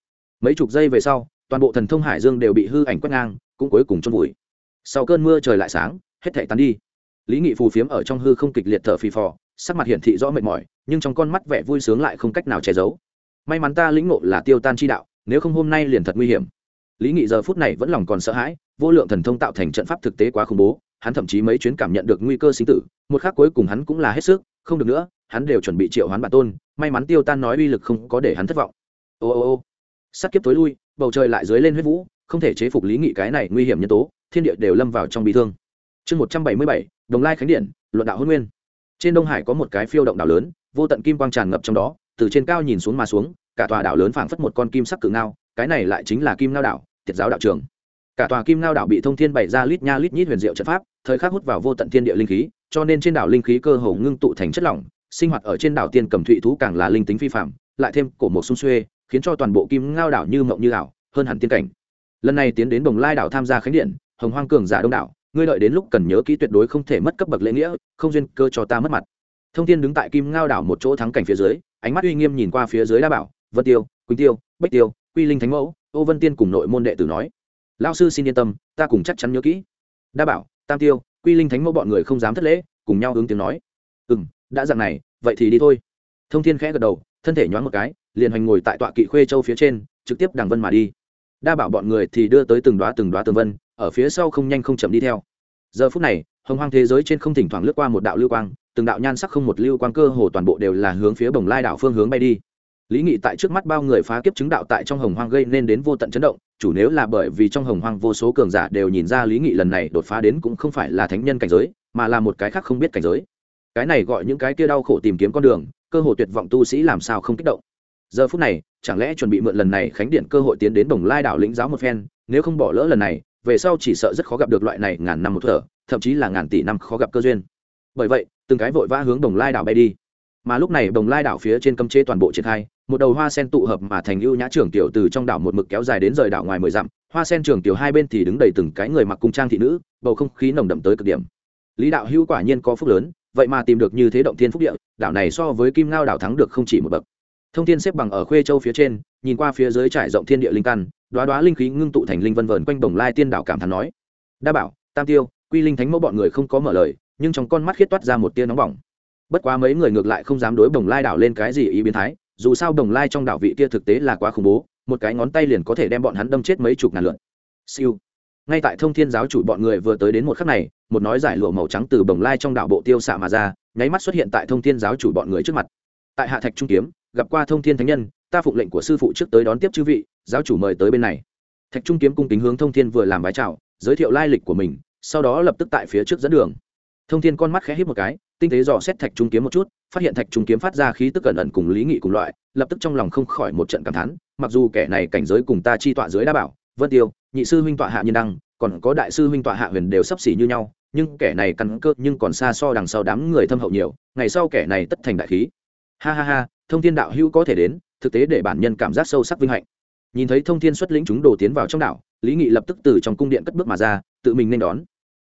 [SPEAKER 1] Mấy chục giây về sau, toàn bộ thần thông hải dương đều bị hư ảnh quét ngang, cũng cuối cùng chôn vùi. Sau cơn mưa trời lại sáng, hết thể tan đi. Lý nghị phù phiếm ở trong hư không kịch liệt thở phì phò, sắc mặt hiển thị rõ mệt mỏi, nhưng trong con mắt vẻ vui sướng lại không cách nào che giấu. May mắn ta lĩnh ngộ là tiêu tan chi đạo, nếu không hôm nay liền thật nguy hiểm. Lý nghị giờ phút này vẫn lòng còn sợ hãi, vô lượng thần thông tạo thành trận pháp thực tế quá khủng bố hắn thậm chí mấy chuyến cảm nhận được nguy cơ sinh tử, một khác cuối cùng hắn cũng là hết sức, không được nữa, hắn đều chuẩn bị triệu hoán bản tôn, may mắn tiêu tan nói uy lực không có để hắn thất vọng. Ô ô ô Sắc kiếp tối lui, bầu trời lại dưới lên huyết vũ, không thể chế phục lý nghị cái này nguy hiểm nhân tố, thiên địa đều lâm vào trong bị thương. Chương một trăm bảy mươi bảy, đồng lai khánh điện, luận đạo hôn nguyên. Trên đông hải có một cái phiêu động đảo lớn, vô tận kim quang tràn ngập trong đó, từ trên cao nhìn xuống mà xuống, cả tòa đảo lớn phảng phất một con kim sắc cự ngao, cái này lại chính là kim ngao đảo, tiệt giáo đạo trường cả tòa kim ngao đảo bị thông thiên bày ra lít nha lít nhít huyền diệu trận pháp, thời khắc hút vào vô tận thiên địa linh khí, cho nên trên đảo linh khí cơ hồ ngưng tụ thành chất lỏng, sinh hoạt ở trên đảo tiên cầm thụy thú càng là linh tính phi phạm, lại thêm cổ một sung xuê, khiến cho toàn bộ kim ngao đảo như mộng như ảo, hơn hẳn tiên cảnh. Lần này tiến đến bồng lai đảo tham gia khánh điện, hồng hoang cường giả đông đảo, ngươi đợi đến lúc cần nhớ kỹ tuyệt đối không thể mất cấp bậc lễ nghĩa, không duyên cơ cho ta mất mặt. Thông thiên đứng tại kim ngao đảo một chỗ thắng cảnh phía dưới, ánh mắt uy nghiêm nhìn qua phía dưới đa bảo, vân tiêu, quỳnh tiêu, bách tiêu, quy linh thánh mẫu, ô vân tiên cùng nội môn đệ tử nói lao sư xin yên tâm, ta cùng chắc chắn nhớ kỹ. Đa bảo, tam tiêu, quy linh thánh mẫu bọn người không dám thất lễ, cùng nhau hướng tiếng nói. Ừ m đã dặn này, vậy thì đi thôi. Thông thiên khẽ gật đầu, thân thể nhoáng một cái, liền hoành ngồi tại tọa kỵ khuê châu phía trên, trực tiếp đằng vân mà đi. Đa bảo bọn người thì đưa tới từng đoá từng đoá tường vân, ở phía sau không nhanh không chậm đi theo. Giờ phút này, hồng hoang thế giới trên không thỉnh thoảng lướt qua một đạo lưu quang, từng đạo nhan sắc không một lưu quang cơ hồ toàn bộ đều là hướng phía bồng lai đảo phương hướng bay đi. Lý nghị tại trước mắt bao người phá kiếp chứng đạo tại trong hồng hoang gây nên đến vô tận chấn động chủ nếu là bởi vì trong hồng hoang vô số cường giả đều nhìn ra lý nghị lần này đột phá đến cũng không phải là thánh nhân cảnh giới, mà là một cái khác không biết cảnh giới. Cái này gọi những cái kia đau khổ tìm kiếm con đường, cơ hội tuyệt vọng tu sĩ làm sao không kích động. Giờ phút này, chẳng lẽ chuẩn bị mượn lần này khánh điện cơ hội tiến đến đồng lai đảo lĩnh giáo một phen, nếu không bỏ lỡ lần này, về sau chỉ sợ rất khó gặp được loại này ngàn năm một thở, thậm chí là ngàn tỷ năm khó gặp cơ duyên. Bởi vậy, từng cái vội vã hướng đồng lai đảo bay đi mà lúc này đồng lai đảo phía trên cấm chế toàn bộ triển khai, một đầu hoa sen tụ hợp mà thành ưu nhã trưởng tiểu từ trong đảo một mực kéo dài đến rời đảo ngoài mười dặm, hoa sen trưởng tiểu hai bên thì đứng đầy từng cái người mặc cung trang thị nữ, bầu không khí nồng đậm tới cực điểm. Lý đạo hữu quả nhiên có phúc lớn, vậy mà tìm được như thế động thiên phúc địa, đảo này so với kim ngao đảo thắng được không chỉ một bậc. Thông thiên xếp bằng ở khuê châu phía trên, nhìn qua phía dưới trải rộng thiên địa linh căn, đoá đoá linh khí ngưng tụ thành linh vân vờn quanh bồng lai tiên đảo cảm thán nói đa bảo, tam tiêu, quy linh thánh mẫu bọn người không có mở lời, nhưng trong con mắt khiết toát ra một tia nóng bỏng bất quá mấy người ngược lại không dám đối bồng lai đảo lên cái gì ý biến thái, dù sao bồng lai trong đảo vị kia thực tế là quá khủng bố, một cái ngón tay liền có thể đem bọn hắn đâm chết mấy chục ngàn lượn. Siêu. Ngay tại thông thiên giáo chủ bọn người vừa tới đến một khắc này, một nói giải lụa màu trắng từ bồng lai trong đảo bộ tiêu xạ mà ra, nháy mắt xuất hiện tại thông thiên giáo chủ bọn người trước mặt. Tại hạ thạch trung kiếm, gặp qua thông thiên thánh nhân, ta phụng lệnh của sư phụ trước tới đón tiếp chư vị, giáo chủ mời tới bên này. Thạch trung kiếm cung kính hướng thông thiên vừa làm bái chào, giới thiệu lai lịch của mình, sau đó lập tức tại phía trước dẫn đường thông thiên con mắt khẽ hít một cái, tinh tế dò xét thạch trung kiếm một chút, phát hiện thạch trung kiếm phát ra khí tức cẩn ẩn cùng lý nghị cùng loại, lập tức trong lòng không khỏi một trận cảm thán, mặc dù kẻ này cảnh giới cùng ta chi tọa dưới đã bảo, vân tiêu, nhị sư huynh tọa hạ nhân đăng, còn có đại sư huynh tọa hạ huyền đều sắp xỉ như nhau, nhưng kẻ này căn cơ nhưng còn xa so đằng sau đám người thâm hậu nhiều, ngày sau kẻ này tất thành đại khí. Ha ha ha, thông thiên đạo hữu có thể đến, thực tế để bản nhân cảm giác sâu sắc vinh hạnh. Nhìn thấy thông thiên xuất lĩnh chúng đồ tiến vào trong đảo lý nghị lập tức từ trong cung điện cất bước mà ra, tự mình nên đón.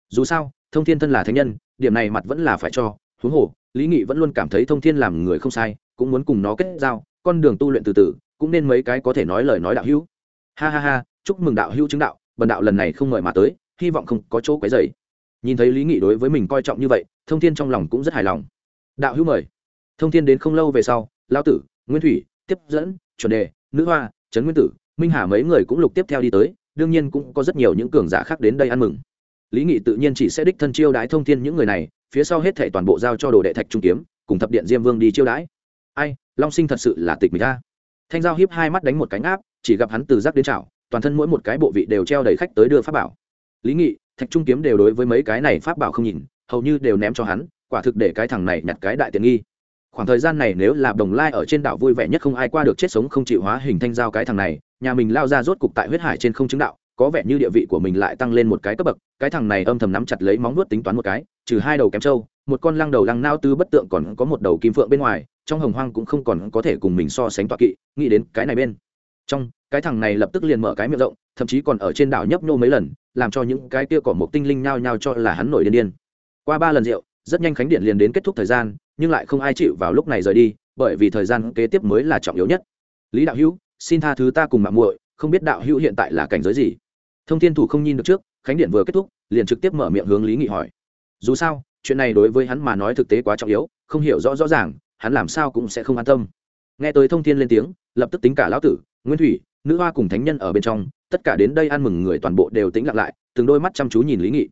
[SPEAKER 1] Dù sao, thông thiên thân là thánh nhân điểm này mặt vẫn là phải cho, huống hồ, lý nghị vẫn luôn cảm thấy thông thiên làm người không sai, cũng muốn cùng nó kết giao, con đường tu luyện từ từ, cũng nên mấy cái có thể nói lời nói đạo hữu. Ha ha ha, chúc mừng đạo hữu chứng đạo, bần đạo lần này không mời mà tới, hy vọng không có chỗ quấy dày nhìn thấy lý nghị đối với mình coi trọng như vậy, thông thiên trong lòng cũng rất hài lòng. Đạo hữu mời. Thông thiên đến không lâu về sau lao tử, nguyên thủy, tiếp dẫn, chuẩn đề, nữ hoa, trấn nguyên tử, minh hà mấy người cũng lục tiếp theo đi tới, đương nhiên cũng có rất nhiều những cường giả khác đến đây ăn mừng lý nghị tự nhiên chỉ sẽ đích thân chiêu đãi thông thiên những người này, phía sau hết thể toàn bộ giao cho đồ đệ thạch trung kiếm, cùng thập điện diêm vương đi chiêu đãi. Ai, long sinh thật sự là tịch mình ta thanh giao hiếp hai mắt đánh một cánh áp chỉ gặp hắn từ giác đến chảo, toàn thân mỗi một cái bộ vị đều treo đầy khách tới đưa pháp bảo. Lý nghị, thạch trung kiếm đều đối với mấy cái này pháp bảo không nhìn, hầu như đều ném cho hắn, quả thực để cái thằng này nhặt cái đại tiện nghi. Khoảng thời gian này nếu là đồng lai ở trên đảo vui vẻ nhất không ai qua được chết sống không chịu hóa hình thanh giao cái thằng này, nhà mình lao ra rốt cục tại huyết hải trên không chứng đạo có vẻ như địa vị của mình lại tăng lên một cái cấp bậc, cái thằng này âm thầm nắm chặt lấy móng nuốt tính toán một cái, trừ hai đầu kém trâu, một con lăng đầu lăng nao tư bất tượng còn có một đầu kim phượng bên ngoài, trong hồng hoang cũng không còn có thể cùng mình so sánh toạ kỵ, nghĩ đến cái này bên. Trong, cái thằng này lập tức liền mở cái miệng rộng, thậm chí còn ở trên đảo nhấp nhô mấy lần, làm cho những cái kia cỏ một tinh linh nhao nhao cho là hắn nổi điên điên. Qua ba lần rượu, rất nhanh khánh điện liền đến kết thúc thời gian, nhưng lại không ai chịu vào lúc này rời đi, bởi vì thời gian kế tiếp mới là trọng yếu nhất. Lý đạo hữu, xin tha thứ ta cùng mạng muội, không biết đạo hữu hiện tại là cảnh giới gì? Thông thiên thủ không nhìn được trước, khánh điện vừa kết thúc, liền trực tiếp mở miệng hướng lý nghị hỏi. Dù sao, chuyện này đối với hắn mà nói thực tế quá trọng yếu, không hiểu rõ rõ ràng, hắn làm sao cũng sẽ không an tâm. Nghe tới thông thiên lên tiếng, lập tức tính cả lão tử, nguyên thủy, nữ hoa cùng thánh nhân ở bên trong, tất cả đến đây ăn mừng người toàn bộ đều tính lặng lại, từng đôi mắt chăm chú nhìn lý nghị.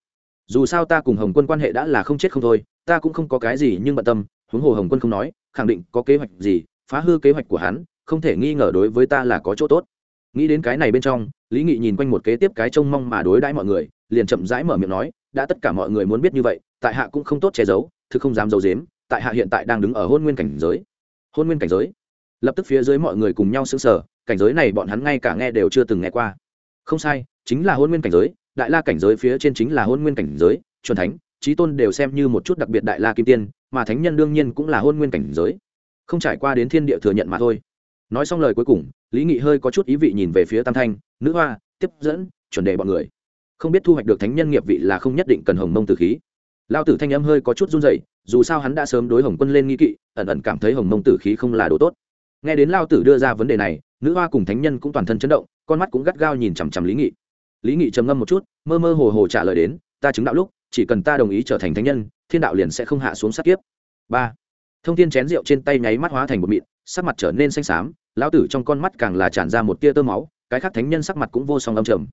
[SPEAKER 1] Dù sao ta cùng hồng quân quan hệ đã là không chết không thôi, ta cũng không có cái gì nhưng bận tâm, huống hồ hồng quân không nói, khẳng định có kế hoạch gì, phá hư kế hoạch của hắn, không thể nghi ngờ đối với ta là có chỗ tốt nghĩ đến cái này bên trong, lý nghị nhìn quanh một kế tiếp cái trông mong mà đối đãi mọi người, liền chậm rãi mở miệng nói, đã tất cả mọi người muốn biết như vậy, tại hạ cũng không tốt che giấu, thực không dám giấu dếm tại hạ hiện tại đang đứng ở hôn nguyên cảnh giới. Hôn nguyên cảnh giới? Lập tức phía dưới mọi người cùng nhau xứng sở cảnh giới này bọn hắn ngay cả nghe đều chưa từng nghe qua. Không sai, chính là hôn nguyên cảnh giới, đại la cảnh giới phía trên chính là hôn nguyên cảnh giới, chuẩn thánh trí tôn đều xem như một chút đặc biệt đại la kim tiên, mà thánh nhân đương nhiên cũng là hôn nguyên cảnh giới. Không trải qua đến thiên địa thừa nhận mà thôi nói xong lời cuối cùng, lý nghị hơi có chút ý vị nhìn về phía tam thanh, nữ hoa, tiếp dẫn, chuẩn đề bọn người. Không biết thu hoạch được thánh nhân nghiệp vị là không nhất định cần hồng mông Tử khí. Lao tử thanh âm hơi có chút run dậy dù sao hắn đã sớm đối hồng quân lên nghi kỵ, ẩn ẩn cảm thấy hồng mông tử khí không là đồ tốt. Nghe đến lao tử đưa ra vấn đề này, nữ hoa cùng thánh nhân cũng toàn thân chấn động, con mắt cũng gắt gao nhìn chằm chằm lý nghị. Lý nghị trầm ngâm một chút, mơ mơ hồ hồ trả lời đến, ta chứng đạo lúc, chỉ cần ta đồng ý trở thành thánh nhân, thiên đạo liền sẽ không hạ xuống sát kiếp. Ba. Thông tin chén rượu trên tay nháy mắt hóa thành một mịn sắc mặt trở nên xanh xám, lão tử trong con mắt càng là tràn ra một tia tơ máu, cái khác thánh nhân sắc mặt cũng vô song âm trầm.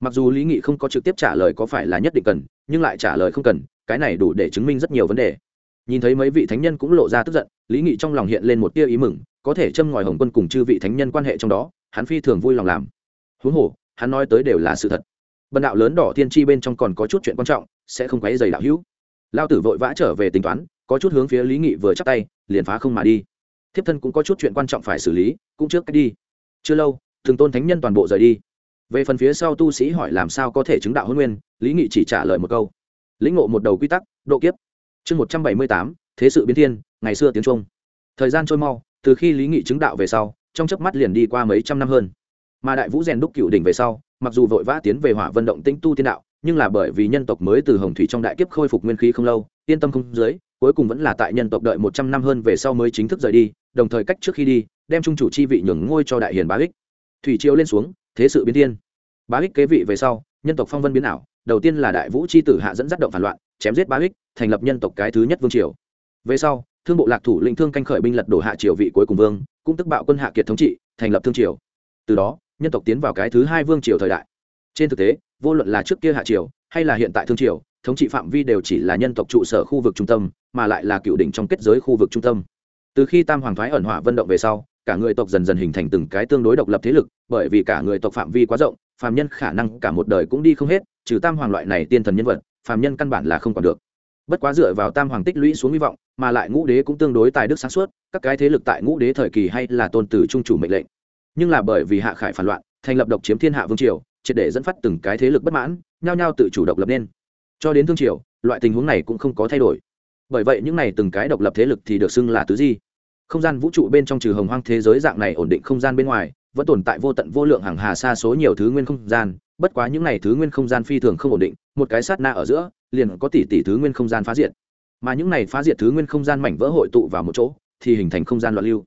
[SPEAKER 1] Mặc dù lý nghị không có trực tiếp trả lời có phải là nhất định cần, nhưng lại trả lời không cần, cái này đủ để chứng minh rất nhiều vấn đề. Nhìn thấy mấy vị thánh nhân cũng lộ ra tức giận, lý nghị trong lòng hiện lên một tia ý mừng, có thể châm ngòi hồng quân cùng chư vị thánh nhân quan hệ trong đó, hắn phi thường vui lòng làm. Huống hồ, hắn nói tới đều là sự thật. Bần đạo lớn đỏ tiên tri bên trong còn có chút chuyện quan trọng, sẽ không quấy dày đạo hữu. Lao tử vội vã trở về tính toán, có chút hướng phía lý nghị vừa chắc tay, liền phá không mà đi thiếp thân cũng có chút chuyện quan trọng phải xử lý, cũng trước cách đi. Chưa lâu, thường tôn thánh nhân toàn bộ rời đi. Về phần phía sau tu sĩ hỏi làm sao có thể chứng đạo hôn nguyên, lý nghị chỉ trả lời một câu. Lĩnh ngộ một đầu quy tắc, độ kiếp. Chương một trăm bảy mươi tám, thế sự biến thiên, ngày xưa tiếng trung. Thời gian trôi mau, từ khi lý nghị chứng đạo về sau, trong chớp mắt liền đi qua mấy trăm năm hơn. Mà đại vũ rèn đúc cựu đỉnh về sau, mặc dù vội vã tiến về hỏa vận động tĩnh tu tiên đạo nhưng là bởi vì nhân tộc mới từ hồng thủy trong đại kiếp khôi phục nguyên khí không lâu, yên tâm không dưới, cuối cùng vẫn là tại nhân tộc đợi một trăm năm hơn về sau mới chính thức rời đi, đồng thời cách trước khi đi, đem trung chủ chi vị nhường ngôi cho đại hiền bá ích thủy triều lên xuống, thế sự biến thiên. Bá ích kế vị về sau, nhân tộc phong vân biến ảo, đầu tiên là đại vũ c h i tử hạ dẫn dắt động phản loạn, chém giết bá ích thành lập nhân tộc cái thứ nhất vương triều. Về sau, thương bộ lạc thủ lĩnh thương canh khởi binh lật đổ hạ triều vị cuối cùng vương, cũng tức bạo quân hạ kiệt thống trị, thành lập thương triều. Từ đó, nhân tộc tiến vào cái thứ hai vương triều thời đại trên thực tế, vô luận là trước kia hạ triều, hay là hiện tại thương triều, thống trị phạm vi đều chỉ là nhân tộc trụ sở khu vực trung tâm, mà lại là cựu đỉnh trong kết giới khu vực trung tâm. Từ khi tam hoàng thái ẩn hỏa vận động về sau, cả người tộc dần dần hình thành từng cái tương đối độc lập thế lực, bởi vì cả người tộc phạm vi quá rộng, phàm nhân khả năng cả một đời cũng đi không hết, trừ tam hoàng loại này tiên thần nhân vật, phàm nhân căn bản là không còn được. Bất quá dựa vào tam hoàng tích lũy xuống hy vọng, mà lại ngũ đế cũng tương đối tài đức sáng suốt, các cái thế lực tại ngũ đế thời kỳ hay là tôn tử trung chủ mệnh lệnh. Nhưng là bởi vì hạ khải phản loạn, thành lập độc chiếm thiên hạ vương triều triệt để dẫn phát từng cái thế lực bất mãn, nhao nhao tự chủ độc lập nên. Cho đến thương triều, loại tình huống này cũng không có thay đổi. Bởi vậy những này từng cái độc lập thế lực thì được xưng là tứ di. Không gian vũ trụ bên trong trừ hồng hoang thế giới dạng này ổn định không gian bên ngoài, vẫn tồn tại vô tận vô lượng hàng hà xa số nhiều thứ nguyên không gian, bất quá những này thứ nguyên không gian phi thường không ổn định, một cái sát na ở giữa, liền có tỷ tỷ thứ nguyên không gian phá diệt. Mà những này phá diệt thứ nguyên không gian mảnh vỡ hội tụ vào một chỗ, thì hình thành không gian loạn lưu.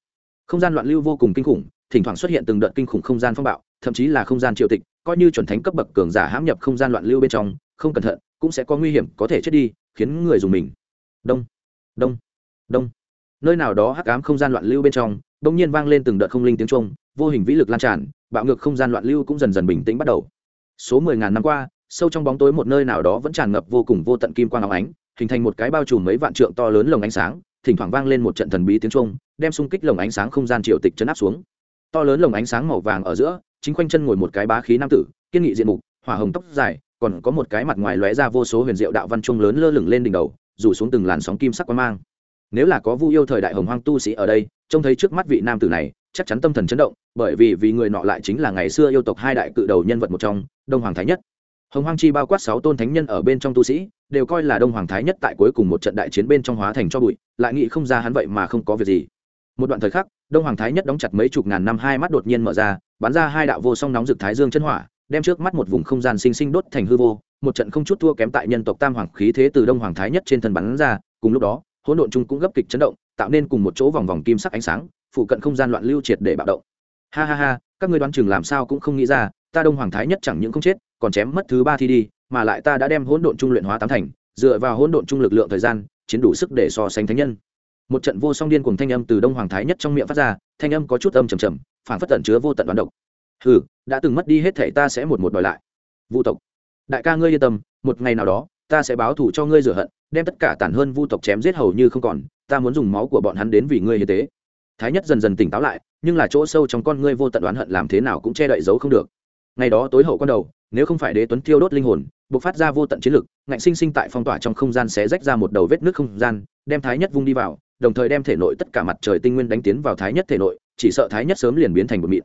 [SPEAKER 1] Không gian loạn lưu vô cùng kinh khủng, thỉnh thoảng xuất hiện từng đợt kinh khủng không gian phong bạo, thậm chí là không gian triều tịch coi như chuẩn thánh cấp bậc cường giả hãm nhập không gian loạn lưu bên trong, không cẩn thận, cũng sẽ có nguy hiểm, có thể chết đi, khiến người dùng mình. Đông đông đông. Nơi nào đó hắc ám không gian loạn lưu bên trong, bỗng nhiên vang lên từng đợt không linh tiếng trung vô hình vĩ lực lan tràn, bạo ngược không gian loạn lưu cũng dần dần bình tĩnh bắt đầu. Số mười ngàn năm qua, sâu trong bóng tối một nơi nào đó vẫn tràn ngập vô cùng vô tận kim quang áo ánh, hình thành một cái bao trùm mấy vạn trượng to lớn lồng ánh sáng, thỉnh thoảng vang lên một trận thần bí tiếng trung đem xung kích lồng ánh sáng không gian triều tịch chấn áp xuống. To lớn lồng ánh sáng màu vàng ở giữa chính quanh chân ngồi một cái bá khí nam tử, kiên nghị diện mục, hỏa hồng tóc dài, còn có một cái mặt ngoài lóe ra vô số huyền diệu đạo văn trung lớn lơ lửng lên đỉnh đầu, rủ xuống từng làn sóng kim sắc quang mang. Nếu là có vu yêu thời đại hồng hoang tu sĩ ở đây, trông thấy trước mắt vị nam tử này, chắc chắn tâm thần chấn động, bởi vì vì người nọ lại chính là ngày xưa yêu tộc hai đại cự đầu nhân vật một trong, đông hoàng thái nhất. Hồng hoang chi bao quát sáu tôn thánh nhân ở bên trong tu sĩ, đều coi là đông hoàng thái nhất tại cuối cùng một trận đại chiến bên trong hóa thành cho bụi, lại nghĩ không ra hắn vậy mà không có việc gì. Một đoạn thời khắc, đông hoàng thái nhất đóng chặt mấy chục ngàn năm, hai mắt đột nhiên mở ra bắn ra hai đạo vô song nóng rực thái dương chân hỏa, đem trước mắt một vùng không gian sinh sinh đốt thành hư vô, một trận không chút thua kém tại nhân tộc tam hoàng khí thế từ đông hoàng thái nhất trên thân bắn ra, cùng lúc đó, hỗn độn chung cũng gấp kịch chấn động, tạo nên cùng một chỗ vòng vòng kim sắc ánh sáng, phụ cận không gian loạn lưu triệt để bạo động. Ha ha ha, các ngươi đoán chừng làm sao cũng không nghĩ ra, ta đông hoàng thái nhất chẳng những không chết, còn chém mất thứ ba thi đi, mà lại ta đã đem hỗn độn trung luyện hóa tám thành, dựa vào hỗn độn trung lực lượng thời gian, chiến đủ sức để so sánh thánh nhân một trận vô song điên cùng thanh âm từ đông hoàng thái nhất trong miệng phát ra, thanh âm có chút âm trầm trầm, phản phất tận chứa vô tận đoán độc. Hừ, đã từng mất đi hết thể ta sẽ một một đòi lại. Vu tộc, đại ca ngươi yên tâm, một ngày nào đó, ta sẽ báo thù cho ngươi rửa hận, đem tất cả tàn hơn vu tộc chém giết hầu như không còn, ta muốn dùng máu của bọn hắn đến vì ngươi như thế thái nhất dần dần tỉnh táo lại, nhưng là chỗ sâu trong con ngươi vô tận đoán hận làm thế nào cũng che đậy giấu không được. Ngày đó tối hậu con đầu nếu không phải đế tuấn thiêu đốt linh hồn buộc phát ra vô tận chiến lực, ngạnh sinh sinh tại phong tỏa trong không gian sẽ rách ra một đầu vết nước không gian, đem thái nhất vung đi vào, đồng thời đem thể nội tất cả mặt trời tinh nguyên đánh tiến vào thái nhất thể nội, chỉ sợ thái nhất sớm liền biến thành một mịn.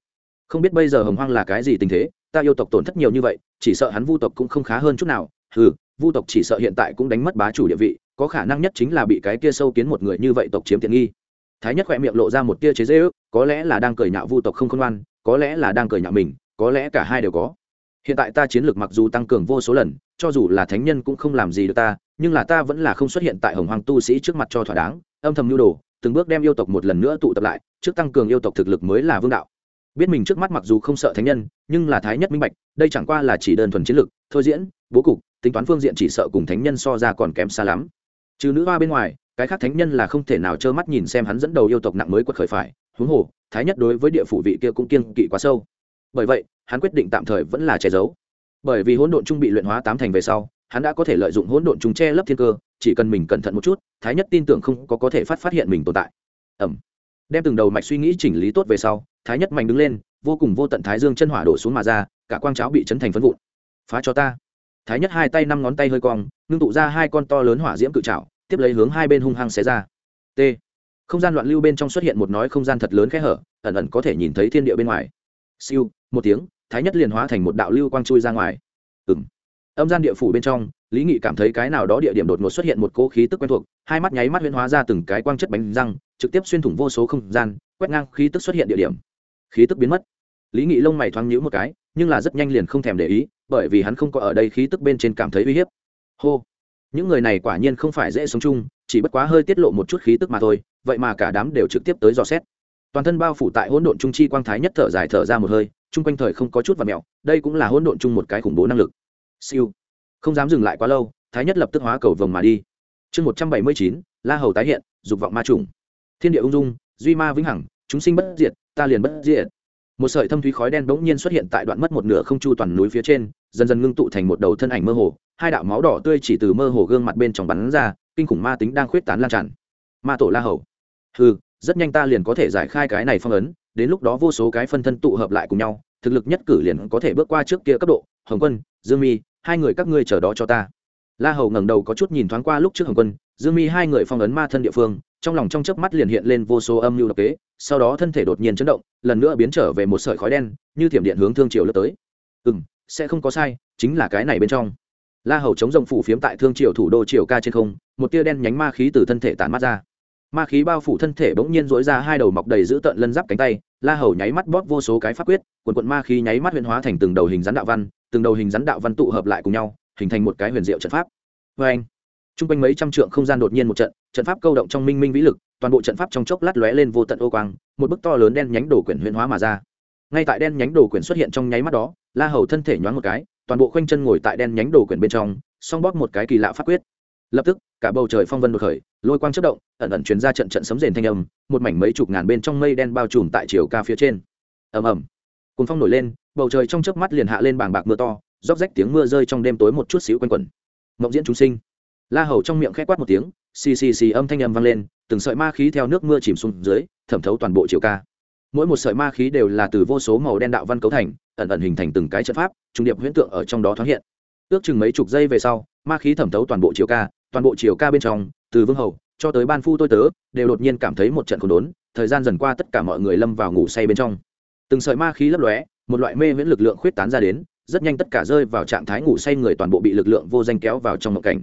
[SPEAKER 1] Không biết bây giờ hồng hoang là cái gì tình thế, ta yêu tộc tổn thất nhiều như vậy, chỉ sợ hắn vu tộc cũng không khá hơn chút nào. Ừ vu tộc chỉ sợ hiện tại cũng đánh mất bá chủ địa vị, có khả năng nhất chính là bị cái kia sâu kiến một người như vậy tộc chiếm tiện nghi. Thái nhất khỏe miệng lộ ra một tia chế dễ ước có lẽ là đang cười nhạo vu tộc không khôn ngoan, có lẽ là đang cười nhạo mình, có lẽ cả hai đều có hiện tại ta chiến lược mặc dù tăng cường vô số lần, cho dù là thánh nhân cũng không làm gì được ta, nhưng là ta vẫn là không xuất hiện tại hồng hoàng tu sĩ trước mặt cho thỏa đáng, âm thầm nhu đồ, từng bước đem yêu tộc một lần nữa tụ tập lại, trước tăng cường yêu tộc thực lực mới là vương đạo. Biết mình trước mắt mặc dù không sợ thánh nhân, nhưng là thái nhất minh bạch, đây chẳng qua là chỉ đơn thuần chiến lược, thôi diễn, bố cục, tính toán phương diện chỉ sợ cùng thánh nhân so ra còn kém xa lắm. Trừ nữ hoa bên ngoài, cái khác thánh nhân là không thể nào trơ mắt nhìn xem hắn dẫn đầu yêu tộc nặng mới quật khởi phải, huống hồ, thái nhất đối với địa phủ vị kia cũng kiên kỵ quá sâu. Bởi vậy hắn quyết định tạm thời vẫn là che giấu. Bởi vì hỗn độn trung bị luyện hóa tám thành về sau, hắn đã có thể lợi dụng hỗn độn trung che lấp thiên cơ, chỉ cần mình cẩn thận một chút, thái nhất tin tưởng không có có thể phát phát hiện mình tồn tại. Ẩm. Đem từng đầu mạch suy nghĩ chỉnh lý tốt về sau, thái nhất mạnh đứng lên, vô cùng vô tận thái dương chân hỏa đổ xuống mà ra, cả quang cháo bị chấn thành phân vụn. Phá cho ta. Thái nhất hai tay năm ngón tay hơi cong, ngưng tụ ra hai con to lớn hỏa diễm cự trào tiếp lấy hướng hai bên hung hăng xé ra. T. Không gian loạn lưu bên trong xuất hiện một nói không gian thật lớn khẽ hở, ẩn ẩn có thể nhìn thấy thiên địa bên ngoài siêu, một tiếng, thái nhất liền hóa thành một đạo lưu quang chui ra ngoài. Ừ m âm gian địa phủ bên trong, lý nghị cảm thấy cái nào đó địa điểm đột ngột xuất hiện một cỗ khí tức quen thuộc, hai mắt nháy mắt huyễn hóa ra từng cái quang chất bánh răng, trực tiếp xuyên thủng vô số không gian, quét ngang khí tức xuất hiện địa điểm. Khí tức biến mất. Lý nghị lông mày thoáng nhữ một cái, nhưng là rất nhanh liền không thèm để ý, bởi vì hắn không có ở đây khí tức bên trên cảm thấy uy hiếp. Hô. Những người này quả nhiên không phải dễ sống chung, chỉ bất quá hơi tiết lộ một chút khí tức mà thôi, vậy mà cả đám đều trực tiếp tới dò xét toàn thân bao phủ tại hỗn độn trung chi quang thái nhất thở dài thở ra một hơi, chung quanh thời không có chút và mẹo, đây cũng là hỗn độn chung một cái khủng bố năng lực. Siêu. Không dám dừng lại quá lâu, thái nhất lập tức hóa cầu vồng mà đi. Chương một trăm bảy mươi chín, la hầu tái hiện, dục vọng ma trùng. Thiên địa ung dung, duy ma vĩnh hằng, chúng sinh bất diệt, ta liền bất diệt. Một sợi thâm thúy khói đen bỗng nhiên xuất hiện tại đoạn mất một nửa không chu toàn núi phía trên, dần dần ngưng tụ thành một đầu thân ảnh mơ hồ, hai đạo máu đỏ tươi chỉ từ mơ hồ gương mặt bên trong bắn ra, kinh khủng ma tính đang khuyết tán lan tràn. Ma tổ la hầu. Hừ rất nhanh ta liền có thể giải khai cái này phong ấn, đến lúc đó vô số cái phân thân tụ hợp lại cùng nhau, thực lực nhất cử liền có thể bước qua trước kia cấp độ, hồng quân, dương mi, hai người các ngươi chờ đó cho ta. La hầu ngẩng đầu có chút nhìn thoáng qua lúc trước hồng quân, dương mi hai người phong ấn ma thân địa phương, trong lòng trong chớp mắt liền hiện lên vô số âm mưu độc kế, sau đó thân thể đột nhiên chấn động, lần nữa biến trở về một sợi khói đen, như thiểm điện hướng thương triều lướt tới. Ừ m sẽ không có sai, chính là cái này bên trong. La hầu chống rồng phủ phiếm tại thương triều thủ đô triều ca trên không, một tia đen nhánh ma khí từ thân thể tản mắt ra ma khí bao phủ thân thể bỗng nhiên dối ra hai đầu mọc đầy giữ tợn lân giáp cánh tay, la hầu nháy mắt bóp vô số cái pháp quyết, quần quận ma khí nháy mắt huyền hóa thành từng đầu hình rắn đạo văn, từng đầu hình rắn đạo văn tụ hợp lại cùng nhau, hình thành một cái huyền diệu trận pháp. Vê anh t r u n g quanh mấy trăm trượng không gian đột nhiên một trận trận pháp câu động trong minh minh vĩ lực, toàn bộ trận pháp trong chốc lát lóe lên vô tận ô quang, một bức to lớn đen nhánh đồ quyển huyền hóa mà ra. Ngay tại đen nhánh đồ quyển xuất hiện trong nháy mắt đó, la hầu thân thể nhoáng một cái, toàn bộ khoanh chân ngồi tại đen nhánh đồ quyển bên trong, song bóp một cái kỳ lạ pháp quyết. Lập tức cả bầu trời phong vân đột khởi, lôi quang chất động, ẩn ẩn chuyển ra trận trận sấm rền thanh âm, một mảnh mấy chục ngàn bên trong mây đen bao trùm tại chiều ca phía trên. Ầm ầm. Cùng phong nổi lên, bầu trời trong chớp mắt liền hạ lên bảng bạc mưa to, róc rách tiếng mưa rơi trong đêm tối một chút xíu quanh quẩn. Mộng diễn chúng sinh. La hầu trong miệng khẽ quát một tiếng, xì xì xì âm thanh âm vang lên, từng sợi ma khí theo nước mưa chìm xuống dưới, thẩm thấu toàn bộ chiều ca. Mỗi một sợi ma khí đều là từ vô số màu đen đạo văn cấu thành, ẩn ẩn hình thành từng cái trận pháp, trung điệp huyễn tượng ở trong đó thoáng hiện. Ước chừng mấy chục giây về sau, ma khí thẩm thấu toàn bộ chiều ca toàn bộ chiều ca bên trong, từ vương hầu cho tới ban phu tôi tớ, đều đột nhiên cảm thấy một trận khổ đốn, thời gian dần qua tất cả mọi người lâm vào ngủ say bên trong. Từng sợi ma khí lấp lóe, một loại mê miễn lực lượng khuyết tán ra đến, rất nhanh tất cả rơi vào trạng thái ngủ say người toàn bộ bị lực lượng vô danh kéo vào trong mộng cảnh.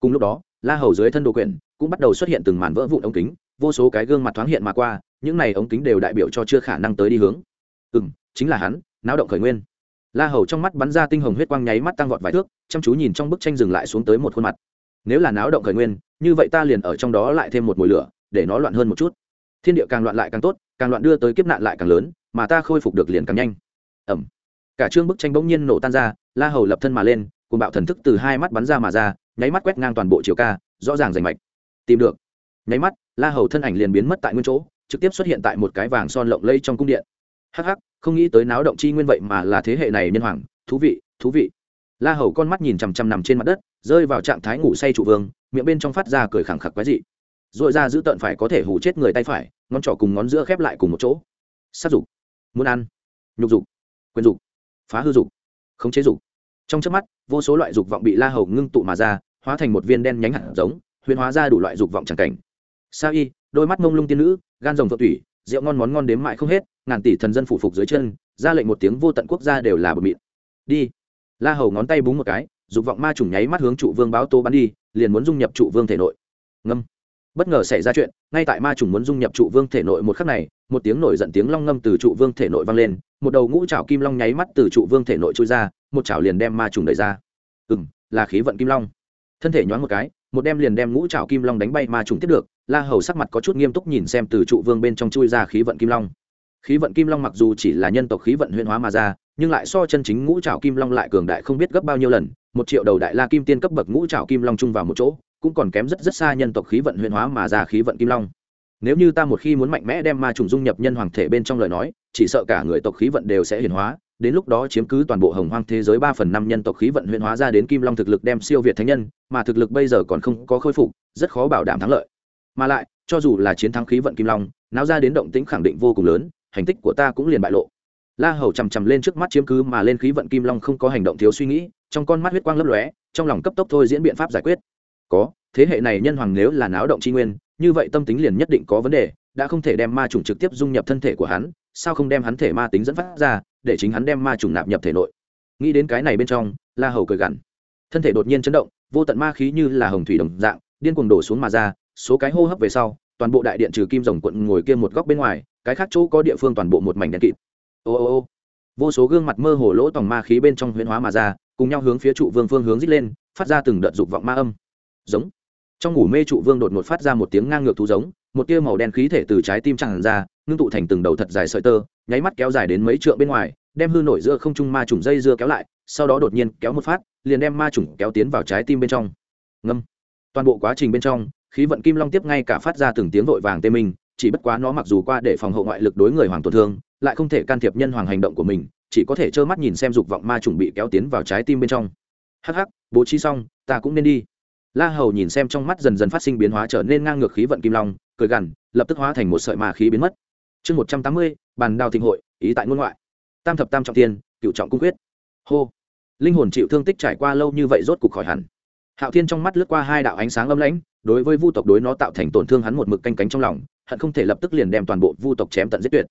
[SPEAKER 1] Cùng lúc đó, la hầu dưới thân đồ quyển cũng bắt đầu xuất hiện từng màn vỡ vụn ống kính, vô số cái gương mặt thoáng hiện mà qua, những này ống kính đều đại biểu cho chưa khả năng tới đi hướng. Ừ m chính là hắn, náo động khởi nguyên. La hầu trong mắt bắn ra tinh hồng huyết quang nháy mắt tăng vọt vài thước, chăm chú nhìn trong bức tranh dừng lại xuống tới một khuôn mặt nếu là náo động khởi nguyên, như vậy ta liền ở trong đó lại thêm một mùi lửa, để nó loạn hơn một chút. Thiên địa càng loạn lại càng tốt, càng loạn đưa tới kiếp nạn lại càng lớn, mà ta khôi phục được liền càng nhanh. Ẩm. Cả chương bức tranh bỗng nhiên nổ tan ra, la hầu lập thân mà lên cùng bạo thần thức từ hai mắt bắn ra mà ra, nháy mắt quét ngang toàn bộ chiều ca, rõ ràng rành mạch. Tìm được. Nháy mắt, la hầu thân ảnh liền biến mất tại nguyên chỗ, trực tiếp xuất hiện tại một cái vàng son lộng lây trong cung điện. Hắc hắc, không nghĩ tới náo động chi nguyên vậy mà là thế hệ này nhân hoàng, thú vị thú vị. La hầu con mắt nhìn chằm chằm nằm trên mặt đất rơi vào trạng thái ngủ say trụ vương, miệng bên trong phát ra cười khẳng khặc quái dị. R ra giữ tợn phải có thể hủ chết người tay phải, ngón trỏ cùng ngón giữa khép lại cùng một chỗ. Sát dục. Muốn ăn. Nhục dục. Quyền dục. Phá hư dục. Khống chế dục. Trong trước mắt, vô số loại dục vọng bị la hầu ngưng tụ mà ra, hóa thành một viên đen nhánh hạt giống, huyền hóa ra đủ loại dục vọng tràng cảnh. Sa y, đôi mắt mông lung tiên nữ, gan rồng vợ thủy, rượu ngon món ngon đếm mãi không hết, ngàn tỷ thần dân phủ phục dưới chân, ra lệnh một tiếng vô tận quốc gia đều là bờ mịn đi. La hầu ngón tay búng một cái dục vọng ma trùng nháy mắt hướng trụ vương báo tô bắn đi, liền muốn dung nhập trụ vương thể nội. Ngâm. Bất ngờ xảy ra chuyện, ngay tại ma trùng muốn dung nhập trụ vương thể nội một khắc này, một tiếng nổi giận tiếng long ngâm từ trụ vương thể nội vang lên, một đầu ngũ trào kim long nháy mắt từ trụ vương thể nội trôi ra, một chảo liền đem ma trùng đẩy ra. Ừ m là khí vận kim long. Thân thể nhoáng một cái, một đem liền đem ngũ trào kim long đánh bay ma trùng tiếp được, la hầu sắc mặt có chút nghiêm túc nhìn xem từ trụ vương bên trong chui ra khí vận kim long. Khí vận kim long mặc dù chỉ là nhân tộc khí vận huyên hóa mà ra, nhưng lại so chân chính ngũ trào kim long lại cường đại không biết gấp bao nhiêu lần một triệu đầu đại la kim tiên cấp bậc ngũ trảo kim long chung vào một chỗ, cũng còn kém rất rất xa nhân tộc khí vận huyền hóa mà ra khí vận kim long. Nếu như ta một khi muốn mạnh mẽ đem ma trùng dung nhập nhân hoàng thể bên trong lời nói, chỉ sợ cả người tộc khí vận đều sẽ huyền hóa, đến lúc đó chiếm cứ toàn bộ hồng hoang thế giới ba phần năm nhân tộc khí vận huyền hóa ra đến kim long thực lực đem siêu việt thánh nhân, mà thực lực bây giờ còn không có khôi phục, rất khó bảo đảm thắng lợi. Mà lại, cho dù là chiến thắng khí vận kim long, náo ra đến động tĩnh khẳng định vô cùng lớn, hành tích của ta cũng liền bại lộ la hầu chằm chằm lên trước mắt chiếm cứ mà lên khí vận kim long không có hành động thiếu suy nghĩ, trong con mắt huyết quang lấp lóe, trong lòng cấp tốc thôi diễn biện pháp giải quyết. Có, thế hệ này nhân hoàng nếu là náo động tri nguyên, như vậy tâm tính liền nhất định có vấn đề, đã không thể đem ma trùng trực tiếp dung nhập thân thể của hắn, sao không đem hắn thể ma tính dẫn phát ra, để chính hắn đem ma trùng nạp nhập thể nội. Nghĩ đến cái này bên trong, la hầu cười gằn. Thân thể đột nhiên chấn động, vô tận ma khí như là hồng thủy đồng dạng, điên cuồng đổ xuống mà ra, số cái hô hấp về sau, toàn bộ đại điện trừ kim rồng quận ngồi kia một góc bên ngoài, cái khác chỗ có địa phương toàn bộ một mảnh đen kịt ô ô ô. Vô số gương mặt mơ hồ lỗ tòng ma khí bên trong huyễn hóa mà ra, cùng nhau hướng phía trụ vương phương hướng dít lên, phát ra từng đợt dục vọng ma âm. Giống. Trong ngủ mê trụ vương đột ngột phát ra một tiếng ngang ngược thú giống, một tia màu đen khí thể từ trái tim tràn ra, ngưng tụ thành từng đầu thật dài sợi tơ, nháy mắt kéo dài đến mấy trượng bên ngoài, đem hư nổi giữa không trung ma trùng dây dưa kéo lại, sau đó đột nhiên kéo một phát, liền đem ma trùng kéo tiến vào trái tim bên trong. Ngâm. Toàn bộ quá trình bên trong, khí vận kim long tiếp ngay cả phát ra từng tiếng vội vàng tê minh chỉ bất quá nó mặc dù qua để phòng hộ ngoại lực đối người hoàng tổn thương, lại không thể can thiệp nhân hoàng hành động của mình, chỉ có thể trơ mắt nhìn xem dục vọng ma trùng bị kéo tiến vào trái tim bên trong. Hắc hắc, bố trí xong, ta cũng nên đi. La hầu nhìn xem trong mắt dần dần phát sinh biến hóa trở nên ngang ngược khí vận kim long, cười gằn, lập tức hóa thành một sợi ma khí biến mất. Chương một trăm tám mươi, bàn đào thịnh hội, ý tại ngôn ngoại. Tam thập tam trọng tiên, cựu trọng cung quyết. Hô. Linh hồn chịu thương tích trải qua lâu như vậy rốt cục khỏi hẳn. Hạo thiên trong mắt lướt qua hai đạo ánh sáng âm lãnh, đối với vu tộc đối nó tạo thành tổn thương hắn một mực canh cánh trong lòng hận không thể lập tức liền đem toàn bộ vu tộc chém tận giết tuyệt.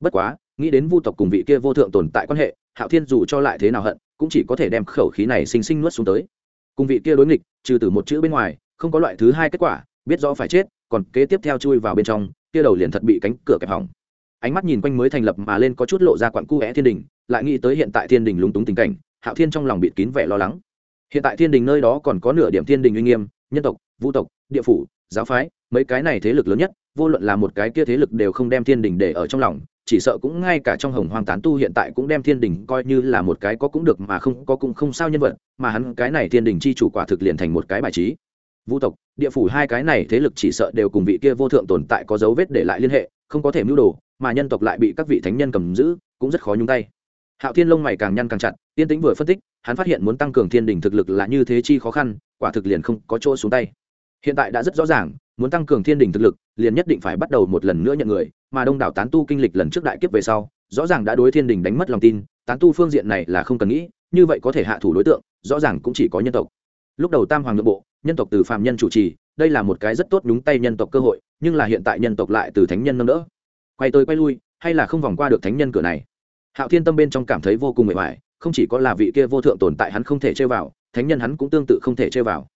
[SPEAKER 1] Bất quá, nghĩ đến vu tộc cùng vị kia vô thượng tồn tại quan hệ, hạo thiên dù cho lại thế nào hận, cũng chỉ có thể đem khẩu khí này xinh xinh nuốt xuống tới. Cùng vị kia đối nghịch, trừ từ một chữ bên ngoài, không có loại thứ hai kết quả, biết rõ phải chết, còn kế tiếp theo chui vào bên trong, kia đầu liền thật bị cánh cửa kẹp hỏng. Ánh mắt nhìn quanh mới thành lập mà lên có chút lộ ra quặn cu thiên đình, lại nghĩ tới hiện tại thiên đình lúng túng tình cảnh, hạo thiên trong lòng bịt kín vẻ lo lắng. Hiện tại thiên đình nơi đó còn có nửa điểm thiên đình uy nghiêm, nhân tộc vũ tộc, địa phủ, giáo phái, mấy cái này thế lực lớn nhất vô luận là một cái kia thế lực đều không đem thiên đình để ở trong lòng, chỉ sợ cũng ngay cả trong hồng hoang tán tu hiện tại cũng đem thiên đình coi như là một cái có cũng được mà không, có cũng không sao nhân vật, mà hắn cái này thiên đình chi chủ quả thực liền thành một cái bài trí. Vũ tộc, địa phủ hai cái này thế lực chỉ sợ đều cùng vị kia vô thượng tồn tại có dấu vết để lại liên hệ, không có thể mưu đồ, mà nhân tộc lại bị các vị thánh nhân cầm giữ, cũng rất khó nhung tay. Hạo thiên lông mày càng nhăn càng chặt, tiên tĩnh vừa phân tích, hắn phát hiện muốn tăng cường thiên đình thực lực là như thế chi khó khăn, quả thực liền không có chỗ xuống tay. Hiện tại đã rất rõ ràng muốn tăng cường thiên đình thực lực, liền nhất định phải bắt đầu một lần nữa nhận người, mà đông đảo tán tu kinh lịch lần trước đại kiếp về sau, rõ ràng đã đối thiên đình đánh mất lòng tin, tán tu phương diện này là không cần nghĩ, như vậy có thể hạ thủ đối tượng, rõ ràng cũng chỉ có nhân tộc. Lúc đầu tam hoàng nội bộ, nhân tộc từ phạm nhân chủ trì, đây là một cái rất tốt nhúng tay nhân tộc cơ hội, nhưng là hiện tại nhân tộc lại từ thánh nhân nâng đỡ. Quay tới quay lui, hay là không vòng qua được thánh nhân cửa này? Hạo thiên tâm bên trong cảm thấy vô cùng mệt mỏi, không chỉ có là vị kia vô thượng tồn tại hắn không thể chơi vào, thánh nhân hắn cũng tương tự không thể chơi vào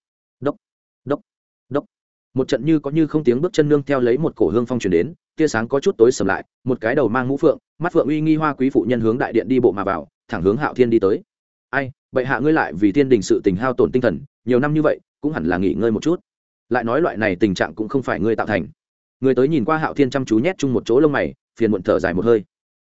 [SPEAKER 1] một trận như có như không tiếng bước chân nương theo lấy một cổ hương phong truyền đến, tia sáng có chút tối sầm lại, một cái đầu mang mũ phượng, mắt phượng uy nghi hoa quý phụ nhân hướng đại điện đi bộ mà vào, thẳng hướng hạo thiên đi tới. Ai, bệ hạ ngươi lại vì thiên đình sự tình hao tổn tinh thần, nhiều năm như vậy, cũng hẳn là nghỉ ngơi một chút. Lại nói loại này tình trạng cũng không phải ngươi tạo thành. Người tới nhìn qua hạo thiên chăm chú nhét chung một chỗ lông mày, phiền muộn thở dài một hơi.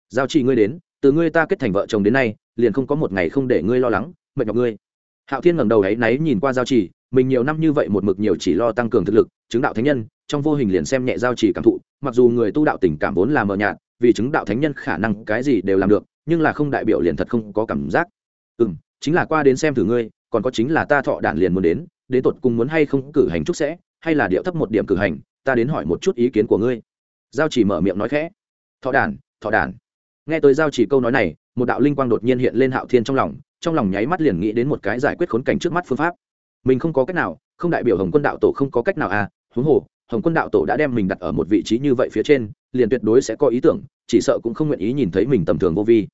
[SPEAKER 1] Giao chỉ ngươi đến, từ ngươi ta kết thành vợ chồng đến nay, liền không có một ngày không để ngươi lo lắng, mệt nhọc ngươi. Hạo thiên ngẩng đầu ấy náy nhìn qua giao chỉ mình nhiều năm như vậy một mực nhiều chỉ lo tăng cường thực lực, chứng đạo thánh nhân, trong vô hình liền xem nhẹ giao chỉ cảm thụ, mặc dù người tu đạo tình cảm vốn là mờ nhạt, vì chứng đạo thánh nhân khả năng cái gì đều làm được, nhưng là không đại biểu liền thật không có cảm giác. Ừ m chính là qua đến xem thử ngươi, còn có chính là ta thọ đản liền muốn đến đến tột cùng muốn hay không cử hành trúc sẽ, hay là điệu thấp một điểm cử hành, ta đến hỏi một chút ý kiến của ngươi. Giao chỉ mở miệng nói khẽ. Thọ đản thọ đản. Nghe tới giao chỉ câu nói này, một đạo linh quang đột nhiên hiện lên hạo thiên trong lòng trong lòng nháy mắt liền nghĩ đến một cái giải quyết khốn cảnh trước mắt phương pháp mình không có cách nào, không đại biểu hồng quân đạo tổ không có cách nào à huống hồ, hồng quân đạo tổ đã đem mình đặt ở một vị trí như vậy phía trên, liền tuyệt đối sẽ có ý tưởng, chỉ sợ cũng không nguyện ý nhìn thấy mình tầm thường vô vi.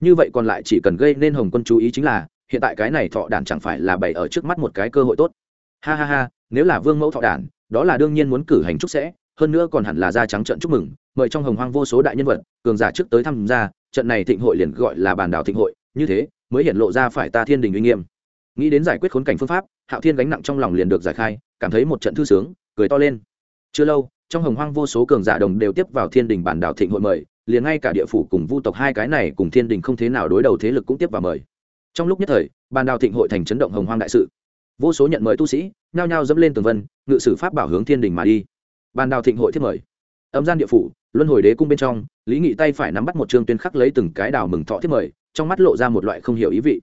[SPEAKER 1] Như vậy còn lại chỉ cần gây nên hồng quân chú ý chính là, hiện tại cái này thọ đản chẳng phải là bày ở trước mắt một cái cơ hội tốt. Ha ha ha, nếu là vương mẫu thọ đản, đó là đương nhiên muốn cử hành chúc sẽ, hơn nữa còn hẳn là ra trắng trận chúc mừng, mời trong hồng hoang vô số đại nhân vật, cường giả trước tới tham gia, trận này thịnh hội liền gọi là bàn đảo thịnh hội, như thế mới hiện lộ ra phải ta thiên đình uy nghiêm nghĩ đến giải quyết khốn cảnh phương pháp, hạo thiên gánh nặng trong lòng liền được giải khai, cảm thấy một trận thư sướng, cười to lên. Chưa lâu, trong hồng hoang vô số cường giả đồng đều tiếp vào thiên đình bản đảo thịnh hội mời, liền ngay cả địa phủ cùng vu tộc hai cái này cùng thiên đình không thế nào đối đầu thế lực cũng tiếp vào mời. Trong lúc nhất thời bàn đào thịnh hội thành chấn động hồng hoang đại sự. Vô số nhận mời tu sĩ, nhao nhao dẫm lên tường vân, ngự sử pháp bảo hướng thiên đình mà đi. Bàn đào thịnh hội thiết mời. Âm gian địa phủ, luân hồi đế cung bên trong, lý nghị tay phải nắm bắt một chương tuyên khắc lấy từng cái đào mừng thọ thiết mời, trong mắt lộ ra một loại không hiểu ý vị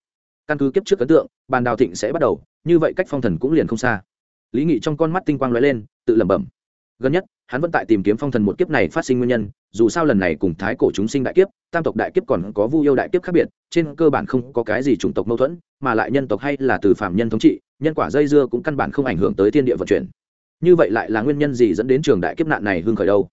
[SPEAKER 1] căn cứ kiếp trước ấn tượng, bàn đào thịnh sẽ bắt đầu, như vậy cách phong thần cũng liền không xa. Lý nghị trong con mắt tinh quang lóe lên, tự lẩm bẩm. Gần nhất, hắn vẫn tại tìm kiếm phong thần một kiếp này phát sinh nguyên nhân, dù sao lần này cùng thái cổ chúng sinh đại kiếp, tam tộc đại kiếp còn có vu yêu đại kiếp khác biệt, trên cơ bản không có cái gì chủng tộc mâu thuẫn, mà lại nhân tộc hay là từ phạm nhân thống trị, nhân quả dây dưa cũng căn bản không ảnh hưởng tới thiên địa vận chuyển. Như vậy lại là nguyên nhân gì dẫn đến trường đại kiếp nạn này hương khởi đâu?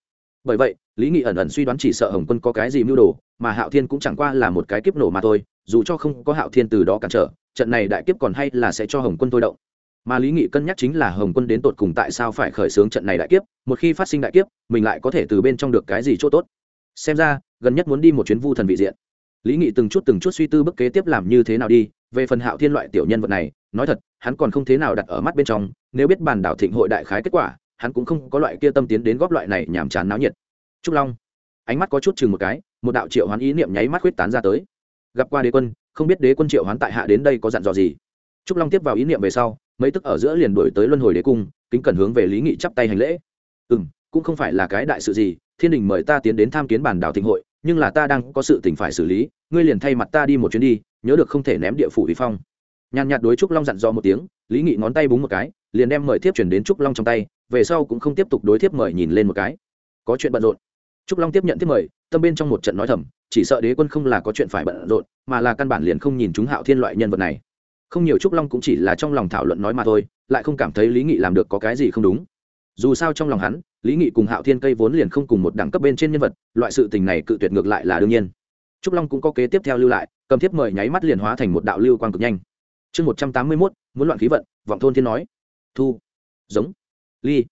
[SPEAKER 1] Bởi vậy, lý nghị ẩn ẩn suy đoán chỉ sợ hồng quân có cái gì mưu đồ, mà hạo thiên cũng chẳng qua là một cái kiếp nổ mà thôi, dù cho không có hạo thiên từ đó cản trở, trận này đại kiếp còn hay là sẽ cho hồng quân thôi động. Mà lý nghị cân nhắc chính là hồng quân đến tột cùng tại sao phải khởi xướng trận này đại kiếp, một khi phát sinh đại kiếp, mình lại có thể từ bên trong được cái gì c h ỗ t ố t xem ra, gần nhất muốn đi một chuyến vu thần vị diện. Lý nghị từng chút từng chút suy tư bức kế tiếp làm như thế nào đi, về phần hạo thiên loại tiểu nhân vật này, nói thật, hắn còn không thế nào đặt ở mắt bên trong, nếu biết bàn đảo thịnh hội đại khái kết quả hắn cũng không có loại kia tâm tiến đến góp loại này nhàm chán náo nhiệt. Trúc long, ánh mắt có chút chừng một cái, một đạo triệu hoán ý niệm nháy mắt huyết tán ra tới. Gặp qua đế quân, không biết đế quân triệu hoán tại hạ đến đây có dặn dò gì. Trúc long tiếp vào ý niệm về sau, mấy tức ở giữa liền đổi tới luân hồi đế cung, kính cẩn hướng về lý nghị chắp tay hành lễ. Ừ m cũng không phải là cái đại sự gì, thiên đình mời ta tiến đến tham kiến bản đảo thịnh hội, nhưng là ta đang có sự tình phải xử lý, ngươi liền thay mặt ta đi một chuyến đi, nhớ được không thể ném địa phủ vi phong. Nhàn nhạt đối trúc long dặn dò một tiếng, lý nghị ngón tay búng một cái, liền đem mời thiếp chuyển đến trúc long trong tay về sau cũng không tiếp tục đối tiếp mời nhìn lên một cái. Có chuyện bận rộn. Trúc long tiếp nhận tiếp mời, tâm bên trong một trận nói thầm, chỉ sợ đế quân không là có chuyện phải bận rộn, mà là căn bản liền không nhìn chúng hạo thiên loại nhân vật này. Không nhiều trúc long cũng chỉ là trong lòng thảo luận nói mà thôi, lại không cảm thấy lý nghị làm được có cái gì không đúng. Dù sao trong lòng hắn, lý nghị cùng hạo thiên cây vốn liền không cùng một đẳng cấp bên trên nhân vật, loại sự tình này cự tuyệt ngược lại là đương nhiên. Trúc long cũng có kế tiếp theo lưu lại, cầm thiếp mời nháy mắt liền hóa thành một đạo lưu quang cực nhanh. Chương một trăm tám mươi mốt, muốn loạn khí vận, vọng thôn thiên nói. Thu. Giống ly.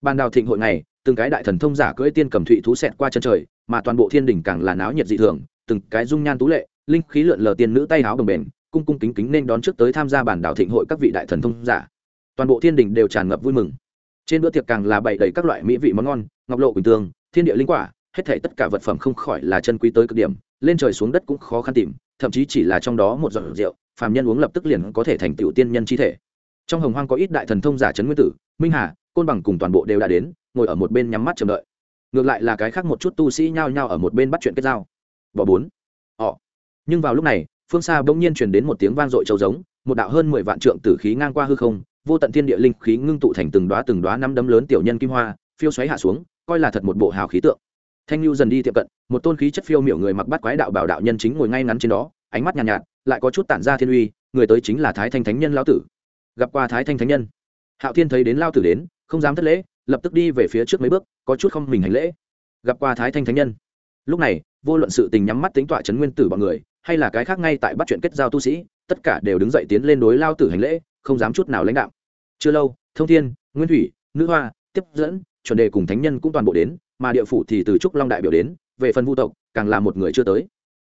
[SPEAKER 1] Ban đào thịnh hội này, từng cái đại thần thông giả cưỡi tiên cầm thụy thú xẹt qua chân trời, mà toàn bộ thiên đình càng là náo nhiệt dị thường, từng cái dung nhan tú lệ, linh khí lượn lờ tiên nữ tay áo đồng bền cung cung kính kính nên đón trước tới tham gia bản đảo thịnh hội các vị đại thần thông giả. Toàn bộ thiên đình đều tràn ngập vui mừng. Trên bữa tiệc càng là bày đầy các loại mỹ vị món ngon, ngọc lộ quỳnh tương, thiên địa linh quả, hết thể tất cả vật phẩm không khỏi là chân quý tới cực điểm, lên trời xuống đất cũng khó khăn tìm, thậm chí chỉ là trong đó một giọt rượu, phàm nhân uống lập tức liền có thể thành tựu tiên nhân chi thể. Trong hồng hoang có ít đại thần thông giả trấn nguyên tử, minh hà côn bằng cùng toàn bộ đều đã đến ngồi ở một bên nhắm mắt chờ đợi. Ngược lại là cái khác một chút tu sĩ nhao nhao ở một bên bắt chuyện kết giao. Bỏ bốn. Họ. Nhưng vào lúc này phương xa bỗng nhiên truyền đến một tiếng vang dội trâu giống một đạo hơn mười vạn trượng tử khí ngang qua hư không vô tận thiên địa linh khí ngưng tụ thành từng đoá từng đoá năm đấm lớn tiểu nhân kim hoa phiêu xoáy hạ xuống coi là thật một bộ hào khí tượng. Thanh lưu dần đi tiệm cận một tôn khí chất phiêu miểu người mặc bắt quái đạo bảo đạo nhân chính ngồi ngay ngắn trên đó ánh mắt nhàn nhạt, nhạt lại có chút tản ra thiên uy người tới chính là thái thanh thánh nhân lão tử. Gặp qua thái thanh thánh nhân hạo thiên thấy đến lao tử đến, không dám thất lễ, lập tức đi về phía trước mấy bước, có chút không mình hành lễ. Gặp qua thái thanh thánh nhân. Lúc này, vô luận sự tình nhắm mắt tính tọa chấn nguyên tử bọn người, hay là cái khác ngay tại bắt chuyện kết giao tu sĩ, tất cả đều đứng dậy tiến lên đối lao tử hành lễ, không dám chút nào lãnh đạo chưa lâu, thông thiên, nguyên thủy, nữ hoa, tiếp dẫn, chuẩn đề cùng thánh nhân cũng toàn bộ đến, mà địa phủ thì từ trúc long đại biểu đến, về phần vu tộc, càng là một người chưa tới.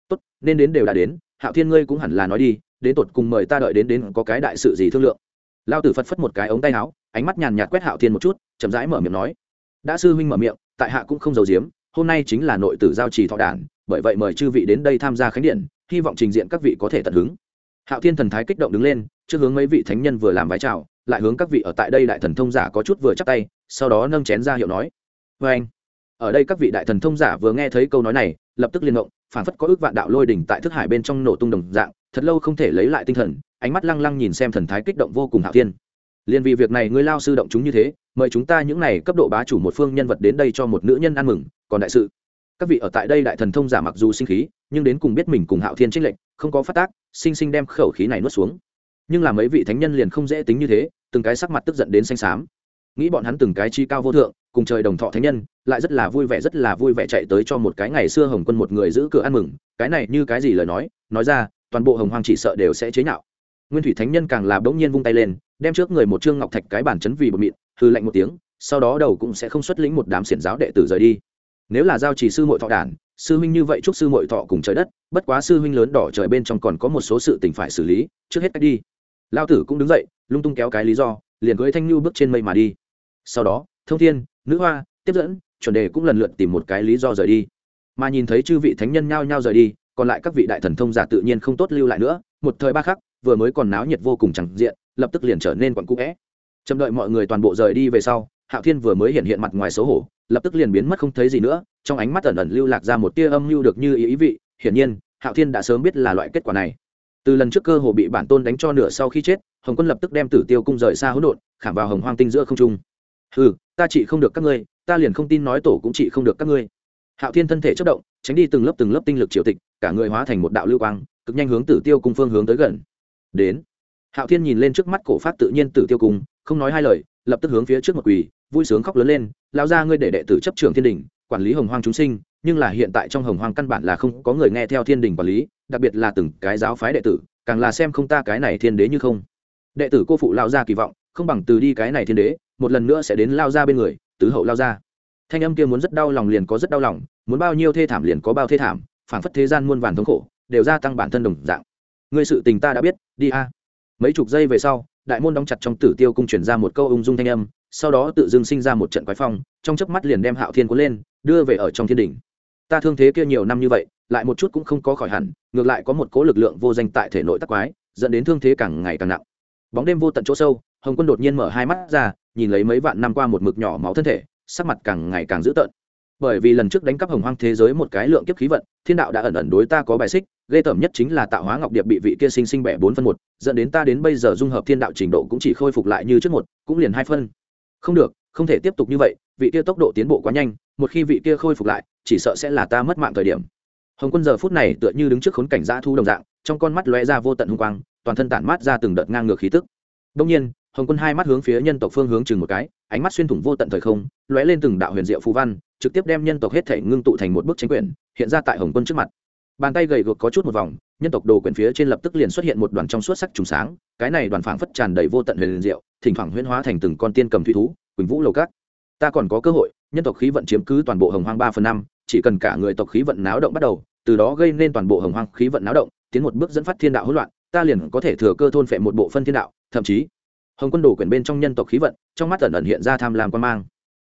[SPEAKER 1] Tốt, nên đến đều đã đến, hạo thiên ngươi cũng hẳn là nói đi, đến tột cùng mời ta đợi đến đến có cái đại sự gì thương lượng lao tử phất phất một cái ống tay áo, ánh mắt nhàn nhạt quét hạo thiên một chút, chậm rãi mở miệng nói, đã sư huynh mở miệng, tại hạ cũng không giấu giếm, hôm nay chính là nội tử giao trì thọ đản, bởi vậy mời chư vị đến đây tham gia khánh điện, hy vọng trình diện các vị có thể tận hứng. Hạo thiên thần thái kích động đứng lên, trước hướng mấy vị thánh nhân vừa làm vái chào, lại hướng các vị ở tại đây đại thần thông giả có chút vừa chắc tay, sau đó nâng chén ra hiệu nói vê anh. Ở đây các vị đại thần thông giả vừa nghe thấy câu nói này, lập tức liên động phản phất có ước vạn đạo lôi đỉnh tại thức hải bên trong nổ tung đồng dạng thật lâu không thể lấy lại tinh thần, ánh mắt lăng lăng nhìn xem thần thái kích động vô cùng hạo thiên. Liền vì việc này ngươi lao sư động chúng như thế, mời chúng ta những này cấp độ bá chủ một phương nhân vật đến đây cho một nữ nhân ăn mừng, còn đại sự. Các vị ở tại đây đại thần thông giả mặc dù sinh khí, nhưng đến cùng biết mình cùng hạo thiên trích lệnh không có phát tác, sinh sinh đem khẩu khí này nuốt xuống. Nhưng là mấy vị thánh nhân liền không dễ tính như thế, từng cái sắc mặt tức giận đến xanh xám. Nghĩ bọn hắn từng cái chi cao vô thượng, cùng trời đồng thọ thánh nhân, lại rất là vui vẻ, rất là vui vẻ chạy tới cho một cái ngày xưa hồng quân một người giữ cửa ăn mừng. Cái này như cái gì lời nói? Nói ra toàn bộ hồng hoàng chỉ sợ đều sẽ chế nhạo. Nguyên thủy thánh nhân càng là bỗng nhiên vung tay lên, đem trước người một trương ngọc thạch cái bản chấn vì bột mịn hư lạnh một tiếng, sau đó đầu cũng sẽ không xuất lĩnh một đám xiển giáo đệ tử rời đi. Nếu là giao chỉ sư muội thọ đản, sư huynh như vậy chúc sư muội thọ cùng trời đất, bất quá sư huynh lớn đỏ trời bên trong còn có một số sự tình phải xử lý, trước hết cách đi. Lao tử cũng đứng dậy, lung tung kéo cái lý do, liền cưỡi thanh nhu bước trên mây mà đi. Sau đó, thông thiên, nữ hoa, tiếp dẫn, chuẩn đề cũng lần lượt tìm một cái lý do rời đi. Mà nhìn thấy chư vị thánh nhân nhao nhao rời đi còn lại các vị đại thần thông giả tự nhiên không tốt lưu lại nữa một thời ba khắc vừa mới còn náo nhiệt vô cùng chẳng diện lập tức liền trở nên quặn cũ vẽ chậm đợi mọi người toàn bộ rời đi về sau hạo thiên vừa mới hiện hiện mặt ngoài xấu hổ lập tức liền biến mất không thấy gì nữa trong ánh mắt ẩn ẩn lưu lạc ra một tia âm mưu được như ý, ý vị hiển nhiên hạo thiên đã sớm biết là loại kết quả này. Từ lần trước cơ hồ bị bản tôn đánh cho nửa sau khi chết hồng quân lập tức đem tử tiêu cung rời xa hỗn độn khảm vào hồng hoang tinh giữa không trung. Ừ ta trị không được các ngươi ta liền không tin nói tổ cũng trị không được các ngươi. Hạo thiên thân thể chất động tránh đi từng lớp từng lớp tinh lực triều tịch, cả người hóa thành một đạo lưu quang, cực nhanh hướng tử tiêu cung phương hướng tới gần. Đến, hạo thiên nhìn lên trước mắt cổ phát tự nhiên tử tiêu cung, không nói hai lời, lập tức hướng phía trước một quỳ, vui sướng khóc lớn lên lao ra ngươi để đệ tử chấp trưởng thiên đình, quản lý hồng hoang chúng sinh, nhưng là hiện tại trong hồng hoang căn bản là không có người nghe theo thiên đình quản lý, đặc biệt là từng cái giáo phái đệ tử, càng là xem không ta cái này thiên đế như không. Đệ tử cô phụ lao ra kỳ vọng, không bằng từ đi cái này thiên đế, một lần nữa sẽ đến lao ra bên người, tứ hậu lao ra thanh âm kia muốn rất đau lòng liền có rất đau lòng, muốn bao nhiêu thê thảm liền có bao thê thảm, phảng phất thế gian muôn vàn thống khổ, đều gia tăng bản thân đồng dạng. Ngươi sự tình ta đã biết, đi a. Mấy chục giây về sau, đại môn đóng chặt trong tử tiêu cung truyền ra một câu ung dung thanh âm, sau đó tự dưng sinh ra một trận quái phong, trong chớp mắt liền đem hạo thiên cuốn lên, đưa về ở trong thiên đỉnh. Ta thương thế kia nhiều năm như vậy, lại một chút cũng không có khỏi hẳn, ngược lại có một cố lực lượng vô danh tại thể nội tắc quái, dẫn đến thương thế càng ngày càng nặng. Bóng đêm vô tận chỗ sâu, hồng quân đột nhiên mở hai mắt ra, nhìn lấy mấy vạn năm qua một mực nhỏ máu thân thể sắc mặt càng ngày càng dữ tợn. Bởi vì lần trước đánh cắp hồng hoang thế giới một cái lượng kiếp khí vận, thiên đạo đã ẩn ẩn đối ta có bài xích, ghê tởm nhất chính là tạo hóa ngọc điệp bị vị kia sinh sinh bẻ bốn phân một, dẫn đến ta đến bây giờ dung hợp thiên đạo trình độ cũng chỉ khôi phục lại như trước một, cũng liền hai phân. Không được, không thể tiếp tục như vậy, vị kia tốc độ tiến bộ quá nhanh, một khi vị kia khôi phục lại, chỉ sợ sẽ là ta mất mạng thời điểm. Hồng quân giờ phút này tựa như đứng trước khốn cảnh dã thu đồng dạng, trong con mắt lóe ra vô tận hung quang, toàn thân tản mát ra từng đợt ngang ngược khí tức. Đông nhiên hồng quân hai mắt hướng phía nhân tộc phương hướng chừng một cái, ánh mắt xuyên thủng vô tận thời không, lóe lên từng đạo huyền diệu phù văn, trực tiếp đem nhân tộc hết thể ngưng tụ thành một bức tranh quyển, hiện ra tại hồng quân trước mặt. Bàn tay gầy gộc có chút một vòng, nhân tộc đồ quyển phía trên lập tức liền xuất hiện một đoàn trong suốt sắc trùng sáng, cái này đoàn phảng phất tràn đầy vô tận huyền diệu, thỉnh thoảng huyễn hóa thành từng con tiên cầm thủy thú, quỳnh vũ lầu cát ta còn có cơ hội, nhân tộc khí vận chiếm cứ toàn bộ hồng hoang ba phần năm, chỉ cần cả người tộc khí vận náo động bắt đầu, từ đó gây nên toàn bộ hồng hoang khí vận náo động, tiến một bước dẫn phát thiên đạo hỗn loạn, ta liền có thể thừa cơ thôn phệ một bộ phân thiên đạo, thậm chí hồng quân đồ quyển bên trong nhân tộc khí vận, trong mắt ẩn ẩn hiện ra tham lam quan mang.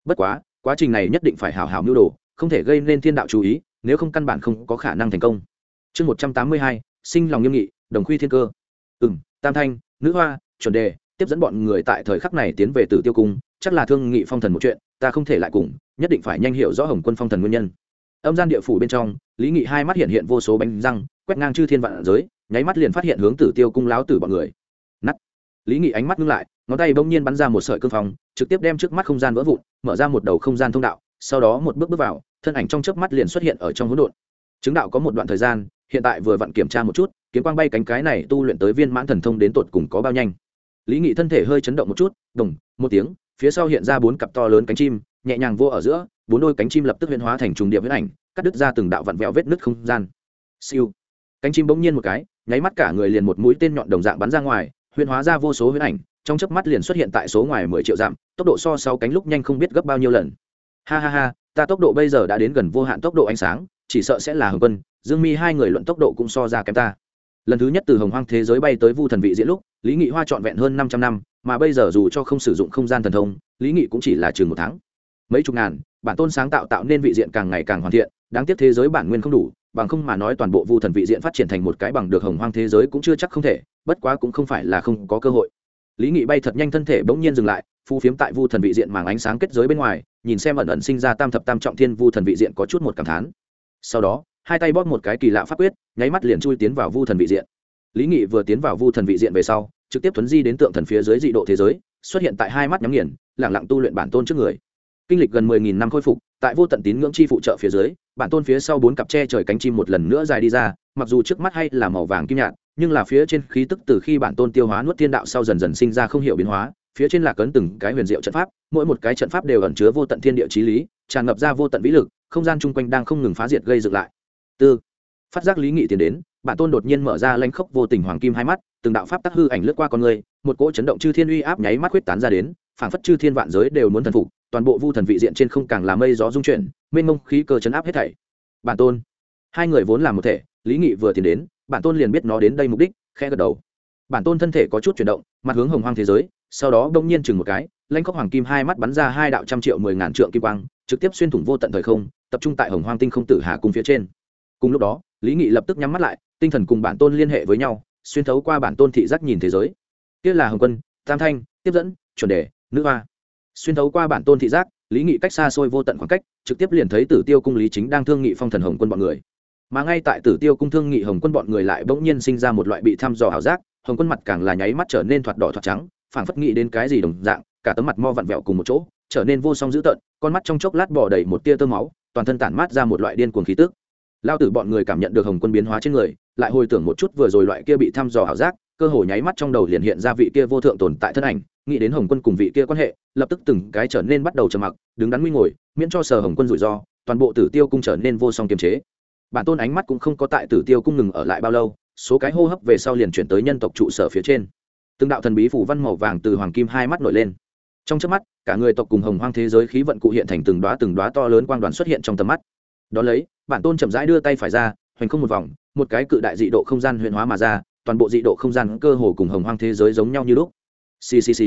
[SPEAKER 1] Bất quá quá trình này nhất định phải hào hào mưu đồ, không thể gây nên thiên đạo chú ý, nếu không căn bản không có khả năng thành công. Chương một trăm tám mươi hai, sinh lòng nghiêm nghị, đồng khuy thiên cơ. Ừ m tam thanh, nữ hoa, chuẩn đề, tiếp dẫn bọn người tại thời khắc này tiến về tử tiêu cung, chắc là thương nghị phong thần một chuyện, ta không thể lại cùng, nhất định phải nhanh hiểu rõ hồng quân phong thần nguyên nhân. Âm gian địa phủ bên trong, lý nghị hai mắt hiện hiện vô số bánh răng, quét ngang chư thiên vạn giới, nháy mắt liền phát hiện hướng tử tiêu cung láo tử bọn người lý nghị ánh mắt ngưng lại, ngón tay bỗng nhiên bắn ra một sợi cương phong, trực tiếp đem trước mắt không gian vỡ vụn, mở ra một đầu không gian thông đạo, sau đó một bước bước vào, thân ảnh trong chớp mắt liền xuất hiện ở trong hỗn độn. Chứng đạo có một đoạn thời gian, hiện tại vừa vặn kiểm tra một chút, kiếm quang bay cánh cái này tu luyện tới viên mãn thần thông đến tột cùng có bao nhanh. Lý nghị thân thể hơi chấn động một chút, đồng, một tiếng, phía sau hiện ra bốn cặp to lớn cánh chim, nhẹ nhàng vô ở giữa, bốn đôi cánh chim lập tức huyễn hóa thành trùng điệp huyễn ảnh, cắt đứt ra từng đạo vặn vẹo vết nứt không gian. Siêu. Cánh chim bỗng nhiên một cái, nháy mắt cả người liền một mũi tên nhọn đồng dạng bắn ra ngoài huyễn hóa ra vô số huyễn ảnh, trong chớp mắt liền xuất hiện tại số ngoài mười triệu dặm, tốc độ so sáu cánh lúc nhanh không biết gấp bao nhiêu lần. Ha ha ha, ta tốc độ bây giờ đã đến gần vô hạn tốc độ ánh sáng, chỉ sợ sẽ là hồng quân, dương mi hai người luận tốc độ cũng so ra kém ta. Lần thứ nhất từ hồng hoang thế giới bay tới vu thần vị diễn lúc, lý nghị hoa trọn vẹn hơn năm trăm năm, mà bây giờ dù cho không sử dụng không gian thần thông, lý nghị cũng chỉ là chừng một tháng. Mấy chục ngàn, bản tôn sáng tạo tạo nên vị diện càng ngày càng hoàn thiện, đáng tiếc thế giới bản nguyên không đủ bằng không mà nói toàn bộ vu thần vị diện phát triển thành một cái bằng được hồng hoang thế giới cũng chưa chắc không thể, bất quá cũng không phải là không có cơ hội. Lý nghị bay thật nhanh thân thể bỗng nhiên dừng lại, phu phiếm tại vu thần vị diện màng ánh sáng kết giới bên ngoài, nhìn xem ẩn ẩn sinh ra tam thập tam trọng thiên vu thần vị diện có chút một cảm thán. Sau đó, hai tay bóp một cái kỳ lạ pháp quyết, nháy mắt liền chui tiến vào vu thần vị diện. Lý nghị vừa tiến vào vu thần vị diện về sau, trực tiếp thuấn di đến tượng thần phía dưới dị độ thế giới, xuất hiện tại hai mắt nhắm nghiền lẳng lặng tu luyện bản tôn trước người. Kinh lịch gần mười nghìn năm khôi phục tại vô tận tín ngưỡng chi phụ trợ phía dưới, bản tôn phía sau bốn cặp tre trời cánh chim một lần nữa dài đi ra, mặc dù trước mắt hay là màu vàng kim nhạt, nhưng là phía trên khí tức từ khi bản tôn tiêu hóa nuốt thiên đạo sau dần dần sinh ra không hiểu biến hóa, phía trên là cấn từng cái huyền diệu trận pháp, mỗi một cái trận pháp đều ẩn chứa vô tận thiên địa trí lý, tràn ngập ra vô tận vĩ lực, không gian chung quanh đang không ngừng phá diệt gây dựng lại. Tư. Phát giác lý nghị tiến đến, bản tôn đột nhiên mở ra lanh khốc vô tình hoàng kim hai mắt, từng đạo pháp tắc hư ảnh lướt qua con người, một cỗ chấn động chư thiên uy áp nháy mắt huyết tán ra đến, phảng phất chư thiên vạn giới đều muốn thần phục toàn bộ vu thần vị diện trên không càng là mây gió dung chuyển, mênh mông khí cơ chấn áp hết thảy. Bản tôn, hai người vốn là một thể, lý nghị vừa tiến đến, bản tôn liền biết nó đến đây mục đích khe gật đầu. Bản tôn thân thể có chút chuyển động, mặt hướng hồng hoang thế giới, sau đó đông nhiên chừng một cái lanh khóc hoàng kim hai mắt bắn ra hai đạo trăm triệu mười ngàn trượng kim quang, trực tiếp xuyên thủng vô tận thời không, tập trung tại hồng hoang tinh không tử hà cùng phía trên. Cùng lúc đó, lý nghị lập tức nhắm mắt lại, tinh thần cùng bản tôn liên hệ với nhau, xuyên thấu qua bản tôn thị giác nhìn thế giới. Kia là hồng quân, tam thanh, tiếp dẫn, chuẩn đề, nữ hoa xuyên thấu qua bản tôn thị giác, lý nghị cách xa xôi vô tận khoảng cách, trực tiếp liền thấy tử tiêu cung lý chính đang thương nghị phong thần hồng quân bọn người. Mà ngay tại tử tiêu cung thương nghị hồng quân bọn người lại bỗng nhiên sinh ra một loại bị thăm dò ảo giác, hồng quân mặt càng là nháy mắt trở nên thoạt đỏ thoạt trắng, phảng phất nghĩ đến cái gì đồng dạng, cả tấm mặt mo vặn vẹo cùng một chỗ, trở nên vô song dữ tợn, con mắt trong chốc lát bỏ đầy một tia tơ máu, toàn thân tản mát ra một loại điên cuồng khí tức. Lao tử bọn người cảm nhận được hồng quân biến hóa trên người, lại hồi tưởng một chút vừa rồi loại kia bị thăm dò ảo giác, cơ hồ nháy mắt trong đầu liền hiện ra vị kia vô thượng tồn tại thân ảnh nghĩ đến hồng quân cùng vị kia quan hệ, lập tức từng cái trở nên bắt đầu trầm mặc, đứng đắn nguy ngồi, miễn cho sờ hồng quân rủi ro, toàn bộ tử tiêu cung trở nên vô song kiềm chế. Bản tôn ánh mắt cũng không có tại tử tiêu cung ngừng ở lại bao lâu, số cái hô hấp về sau liền chuyển tới nhân tộc trụ sở phía trên. Từng đạo thần bí phủ văn màu vàng từ hoàng kim hai mắt nổi lên. Trong trước mắt, cả người tộc cùng hồng hoang thế giới khí vận cụ hiện thành từng đoá từng đoá to lớn quang đoàn xuất hiện trong tầm mắt. Đ ó lấy, bản tôn chậm rãi đưa tay phải ra, hoành không một vòng, một cái cự đại dị độ không gian huyện hóa mà ra, toàn bộ dị độ không gian cơ hồ cùng hồng hoang thế giới giống nhau như lúc ccc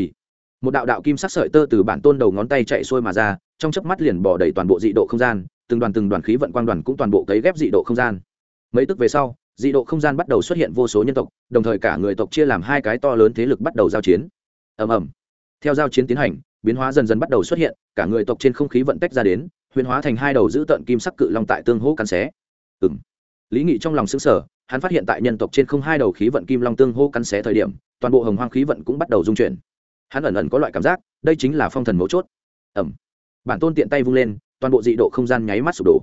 [SPEAKER 1] một đạo đạo kim sắc sợi tơ từ bản tôn đầu ngón tay chạy xuôi mà ra, trong chớp mắt liền bỏ đầy toàn bộ dị độ không gian, từng đoàn từng đoàn khí vận quang đoàn cũng toàn bộ cấy ghép dị độ không gian. Mấy tức về sau, dị độ không gian bắt đầu xuất hiện vô số nhân tộc, đồng thời cả người tộc chia làm hai cái to lớn thế lực bắt đầu giao chiến. Ầm ầm. Theo giao chiến tiến hành, biến hóa dần dần bắt đầu xuất hiện, cả người tộc trên không khí vận tách ra đến, huyền hóa thành hai đầu giữ tận kim sắc cự long tại tương hỗ cắn xé. Ừ lý nghị trong lòng xứng sở hắn phát hiện tại nhân tộc trên không hai đầu khí vận kim long tương hô cắn xé thời điểm toàn bộ hồng hoang khí vận cũng bắt đầu dung chuyển. Hắn ẩn ẩn có loại cảm giác, đây chính là phong thần mấu chốt. Ẩm. Bản tôn tiện tay vung lên, toàn bộ dị độ không gian nháy mắt sụp đổ.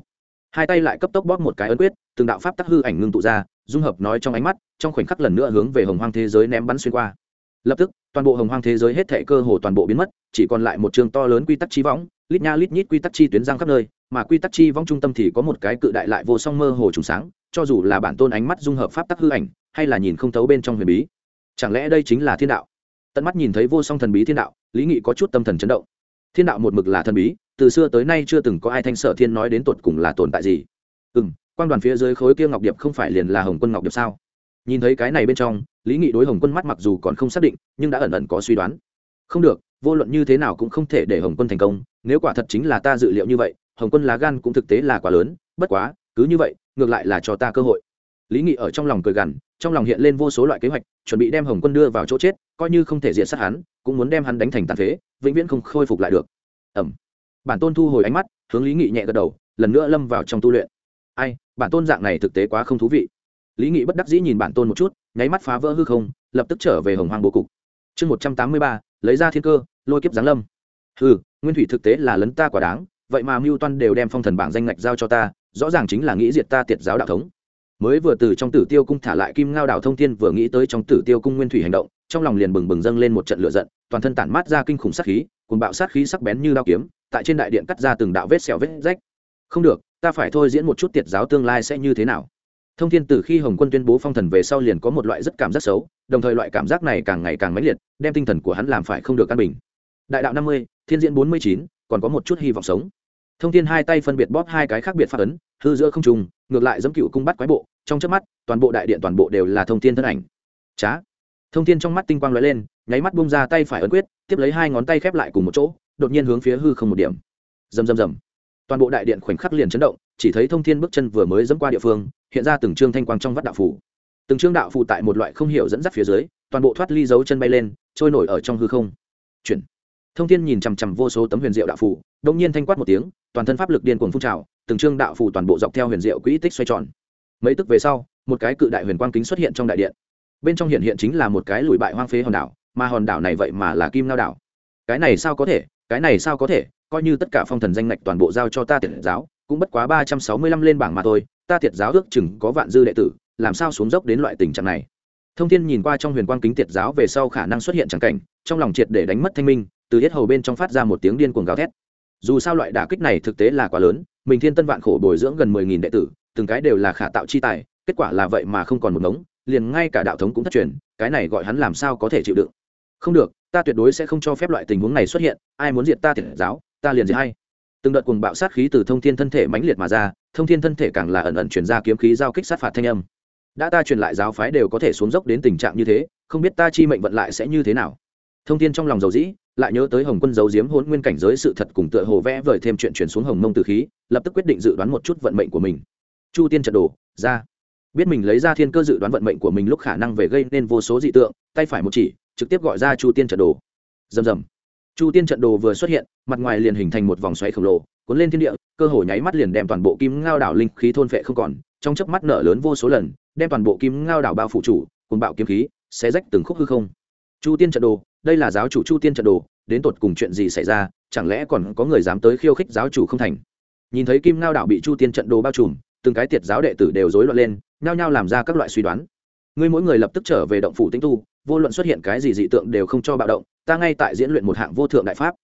[SPEAKER 1] Hai tay lại cấp tốc bóp một cái ấn quyết, từng đạo pháp tắc hư ảnh ngưng tụ ra, dung hợp nói trong ánh mắt, trong khoảnh khắc lần nữa hướng về hồng hoang thế giới ném bắn xuyên qua. Lập tức, toàn bộ hồng hoang thế giới hết thệ cơ hồ toàn bộ biến mất, chỉ còn lại một trường to lớn quy tắc chi võng, lít nha lít nhít quy tắc chi tuyến giang khắp nơi, mà quy tắc chi võng trung tâm thì có một cái cự đại lại vô song mơ hồ trùng sáng, cho dù là bản tôn ánh mắt dung hợp pháp tắc hư ảnh, hay là nhìn không thấu bên trong huyền bí chẳng lẽ đây chính là thiên đạo? Tận mắt nhìn thấy vô song thần bí thiên đạo, lý nghị có chút tâm thần chấn động. Thiên đạo một mực là thần bí, từ xưa tới nay chưa từng có ai thanh sở thiên nói đến tột cùng là tồn tại gì. Ừ m quan đoàn phía dưới khối kia ngọc điệp không phải liền là hồng quân ngọc điệp sao? Nhìn thấy cái này bên trong, lý nghị đối hồng quân mắt mặc dù còn không xác định, nhưng đã ẩn ẩn có suy đoán. Không được, vô luận như thế nào cũng không thể để hồng quân thành công, nếu quả thật chính là ta dự liệu như vậy, hồng quân lá gan cũng thực tế là quá lớn, bất quá, cứ như vậy, ngược lại là cho ta cơ hội lý nghị ở trong lòng cười gằn, trong lòng hiện lên vô số loại kế hoạch, chuẩn bị đem hồng quân đưa vào chỗ chết, coi như không thể diệt sát hắn, cũng muốn đem hắn đánh thành tàn phế, vĩnh viễn không khôi phục lại được. Ẩm bản tôn thu hồi ánh mắt, hướng lý nghị nhẹ gật đầu, lần nữa lâm vào trong tu luyện. Ai, bản tôn dạng này thực tế quá không thú vị. Lý nghị bất đắc dĩ nhìn bản tôn một chút, nháy mắt phá vỡ hư không, lập tức trở về hồng hoang bố cục. Chương một trăm tám mươi ba, lấy ra thiên cơ, lôi kiếp giáng lâm. Ừ nguyên thủy thực tế là lấn ta quả đáng, vậy mà mưu toan đều đem phong thần bảng danh ngạch giao cho ta, rõ ràng chính là nghĩ diệt ta tiệt giáo đạo thống mới vừa từ trong tử tiêu cung thả lại kim ngao đảo thông thiên vừa nghĩ tới trong tử tiêu cung nguyên thủy hành động, trong lòng liền bừng bừng dâng lên một trận lửa giận, toàn thân tản mát ra kinh khủng sát khí cùng bạo sát khí sắc bén như đao kiếm, tại trên đại điện cắt ra từng đạo vết xẻo vết rách. Không được, ta phải thôi diễn một chút tiệt giáo tương lai sẽ như thế nào? Thông thiên từ khi hồng quân tuyên bố phong thần về sau liền có một loại rất cảm giác xấu, đồng thời loại cảm giác này càng ngày càng mãnh liệt, đem tinh thần của hắn làm phải không được căn bình. Đại đạo năm mươi, thiên diễn bốn mươi chín, còn có một chút hy vọng sống. Thông thiên hai tay phân biệt bóp hai cái khác biệt phát ấn, hư giữa không trùng ngược lại dẫm cựu cung bắt quái bộ, trong trước mắt, toàn bộ đại điện toàn bộ đều là thông thiên thân ảnh. Trá thông thiên trong mắt tinh quang lóe lên, nháy mắt bung ra tay phải ấn quyết, tiếp lấy hai ngón tay khép lại cùng một chỗ, đột nhiên hướng phía hư không một điểm. Rầm rầm rầm. Toàn bộ đại điện khoảnh khắc liền chấn động, chỉ thấy thông thiên bước chân vừa mới dẫm qua địa phương, hiện ra từng trương thanh quang trong vắt đạo phủ từng trương đạo phủ tại một loại không hiểu dẫn dắt phía dưới, toàn bộ thoát ly dấu chân bay lên, trôi nổi ở trong hư không. Chuyển. Thông thiên nhìn chằm chằm vô số tấm huyền diệu đạo phủ đông nhiên thanh quát một tiếng toàn thân pháp lực điên cuồng phun trào, từng trương đạo phủ toàn bộ dọc theo huyền diệu quỹ tích xoay tròn. Mấy tức về sau, một cái cự đại huyền quang kính xuất hiện trong đại điện. Bên trong hiện hiện chính là một cái lùi bại hoang phế hòn đảo, mà hòn đảo này vậy mà là kim lao đảo. Cái này sao có thể, cái này sao có thể, coi như tất cả phong thần danh ngạch toàn bộ giao cho ta tiệt giáo, cũng bất quá ba trăm sáu mươi lăm lên bảng mà thôi, ta tiệt giáo ước chừng có vạn dư đệ tử, làm sao xuống dốc đến loại tình trạng này? Thông thiên nhìn qua trong huyền quang kính tiệt giáo về sau khả năng xuất hiện chẳng cảnh, trong lòng triệt để đánh mất thanh minh, từ hết hầu bên trong phát ra một tiếng điên cuồng gào thét dù sao loại đả kích này thực tế là quá lớn, mình thiên tân vạn khổ bồi dưỡng gần mười nghìn đệ tử, từng cái đều là khả tạo chi tài, kết quả là vậy mà không còn một ngống, liền ngay cả đạo thống cũng thất truyền, cái này gọi hắn làm sao có thể chịu đựng? Không được, ta tuyệt đối sẽ không cho phép loại tình huống này xuất hiện, ai muốn diệt ta thiệt giáo, ta liền diệt hay. Từng đợt cùng bạo sát khí từ thông thiên thân thể mãnh liệt mà ra, thông thiên thân thể càng là ẩn ẩn chuyển ra kiếm khí giao kích sát phạt thanh âm. Đã ta truyền lại giáo phái đều có thể xuống dốc đến tình trạng như thế, không biết ta chi mệnh vận lại sẽ như thế nào. Thông thiên trong lòng dầu dĩ lại nhớ tới hồng quân dấu diếm hôn nguyên cảnh giới sự thật cùng tựa hồ vẽ vời thêm chuyện chuyển xuống hồng mông từ khí, lập tức quyết định dự đoán một chút vận mệnh của mình. Chu tiên trận đồ, ra. Biết mình lấy ra thiên cơ dự đoán vận mệnh của mình lúc khả năng về gây nên vô số dị tượng, tay phải một chỉ, trực tiếp gọi ra chu tiên trận đồ. Rầm rầm. Chu tiên trận đồ vừa xuất hiện, mặt ngoài liền hình thành một vòng xoáy khổng lồ, cuốn lên thiên địa, cơ hồ nháy mắt liền đem toàn bộ kim ngao đảo linh khí thôn phệ không còn, trong chớp mắt nở lớn vô số lần, đem toàn bộ kim ngao đảo bao phủ chủ cùng bạo kiếm khí, xé rách từng khúc hư không. Chu tiên trận đồ đây là giáo chủ chu tiên trận đồ, đến tột cùng chuyện gì xảy ra, chẳng lẽ còn có người dám tới khiêu khích giáo chủ không thành? Nhìn thấy kim ngao đảo bị chu tiên trận đồ bao trùm, từng cái tiệt giáo đệ tử đều rối loạn lên, nhao nhao làm ra các loại suy đoán. Ngươi mỗi người lập tức trở về động phủ tĩnh tu, vô luận xuất hiện cái gì dị tượng đều không cho bạo động, ta ngay tại diễn luyện một hạng vô thượng đại pháp.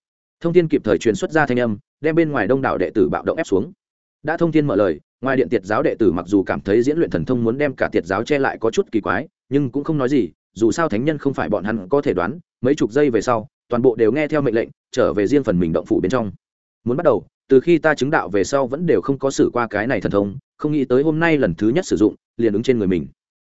[SPEAKER 1] Thông tin kịp thời truyền xuất ra thanh âm, đem bên ngoài đông đảo đệ tử bạo động ép xuống. Đã thông tin mở lời, ngoài điện tiệt giáo đệ tử mặc dù cảm thấy diễn luyện thần thông muốn đem cả tiệt giáo che lại có chút kỳ quái, nhưng cũng không nói gì, dù sao thánh nhân không phải bọn hắn có thể đoán mấy chục giây về sau, toàn bộ đều nghe theo mệnh lệnh, trở về riêng phần mình động phủ bên trong. Muốn bắt đầu, từ khi ta chứng đạo về sau vẫn đều không có xử qua cái này thần thông, không nghĩ tới hôm nay lần thứ nhất sử dụng, liền ứng trên người mình.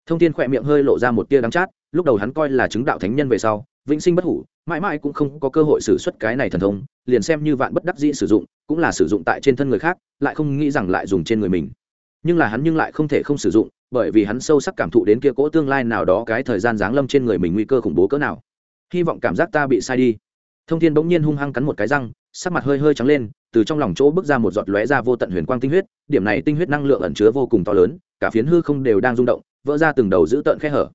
[SPEAKER 1] Thông tin khỏe miệng hơi lộ ra một tia đắng chát, lúc đầu hắn coi là chứng đạo thánh nhân về sau, vĩnh sinh bất hủ, mãi mãi cũng không có cơ hội xử suất cái này thần thông, liền xem như vạn bất đắc dĩ sử dụng, cũng là sử dụng tại trên thân người khác, lại không nghĩ rằng lại dùng trên người mình. Nhưng là hắn nhưng lại không thể không sử dụng, bởi vì hắn sâu sắc cảm thụ đến kia cỗ tương lai nào đó cái thời gian giáng lâm trên người mình nguy cơ khủng bố cỡ nào hy vọng cảm giác ta bị sai đi. Thông thiên bỗng nhiên hung hăng cắn một cái răng, sắc mặt hơi hơi trắng lên, từ trong lòng chỗ bước ra một giọt lóe ra vô tận huyền quang tinh huyết, điểm này tinh huyết năng lượng ẩn chứa vô cùng to lớn, cả phiến hư không đều đang rung động, vỡ ra từng đầu giữ tợn khe hở.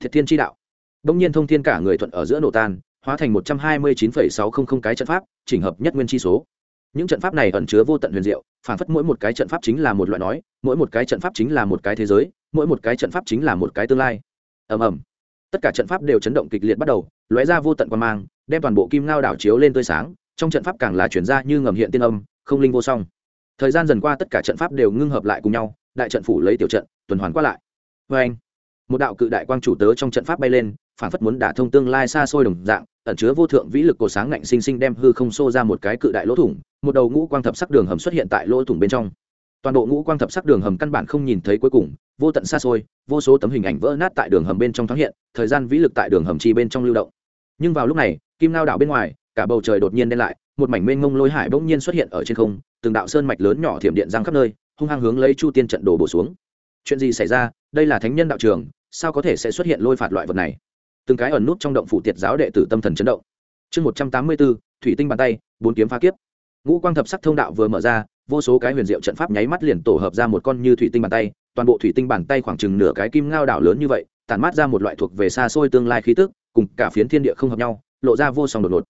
[SPEAKER 1] Thiệt thiên tri đạo. Bỗng nhiên thông thiên cả người thuận ở giữa nổ tan, hóa thành một trăm hai mươi chín phẩy sáu không không cái trận pháp, chỉnh hợp nhất nguyên chi số. Những trận pháp này ẩn chứa vô tận huyền diệu, phản phất mỗi một cái trận pháp chính là một loại nói, mỗi một cái trận pháp chính là một cái thế giới, mỗi một cái trận pháp chính là một cái tương lai. Ầm ầm. Tất cả trận pháp đều chấn động kịch liệt bắt đầu lóe ra vô tận quan mang, đem toàn bộ kim ngao đảo chiếu lên tươi sáng, trong trận pháp càng là chuyển ra như ngầm hiện tiên âm, không linh vô song. Thời gian dần qua tất cả trận pháp đều ngưng hợp lại cùng nhau, đại trận phủ lấy tiểu trận, tuần hoàn qua lại. Vê anh, một đạo cự đại quang chủ tớ trong trận pháp bay lên, phản phất muốn đả thông tương lai xa xôi đồng dạng, ẩn chứa vô thượng vĩ lực cổ sáng ngạnh sinh sinh đem hư không xô ra một cái cự đại lỗ thủng, một đầu ngũ quang thập sắc đường hầm xuất hiện tại lỗ thủng bên trong. Toàn bộ ngũ quang thập sắc đường hầm căn bản không nhìn thấy cuối cùng, vô tận xa xôi, vô số tấm hình ảnh vỡ nát tại đường hầm bên trong thoáng hiện, thời gian vĩ lực tại đường hầm chi bên trong lưu động nhưng vào lúc này, kim lao đảo bên ngoài, cả bầu trời đột nhiên đen lại, một mảnh mênh mông lôi hải bỗng nhiên xuất hiện ở trên không, từng đạo sơn mạch lớn nhỏ thiểm điện răng khắp nơi, hung hăng hướng lấy chu tiên trận đồ bổ xuống. Chuyện gì xảy ra? Đây là thánh nhân đạo trường, sao có thể sẽ xuất hiện lôi phạt loại vật này? Từng cái ẩn nút trong động phủ tiệt giáo đệ tử tâm thần chấn động. Chương một trăm tám mươi bốn, thủy tinh bàn tay, bốn kiếm phá kiếp. Ngũ quang thập sắc thông đạo vừa mở ra, vô số cái huyền diệu trận pháp nháy mắt liền tổ hợp ra một con như thủy tinh bàn tay, toàn bộ thủy tinh bàn tay khoảng chừng nửa cái kim ngao đảo lớn như vậy tàn mát ra một loại thuộc về xa xôi tương lai khí tức cùng cả phiến thiên địa không hợp nhau, lộ ra vô song đột ngột.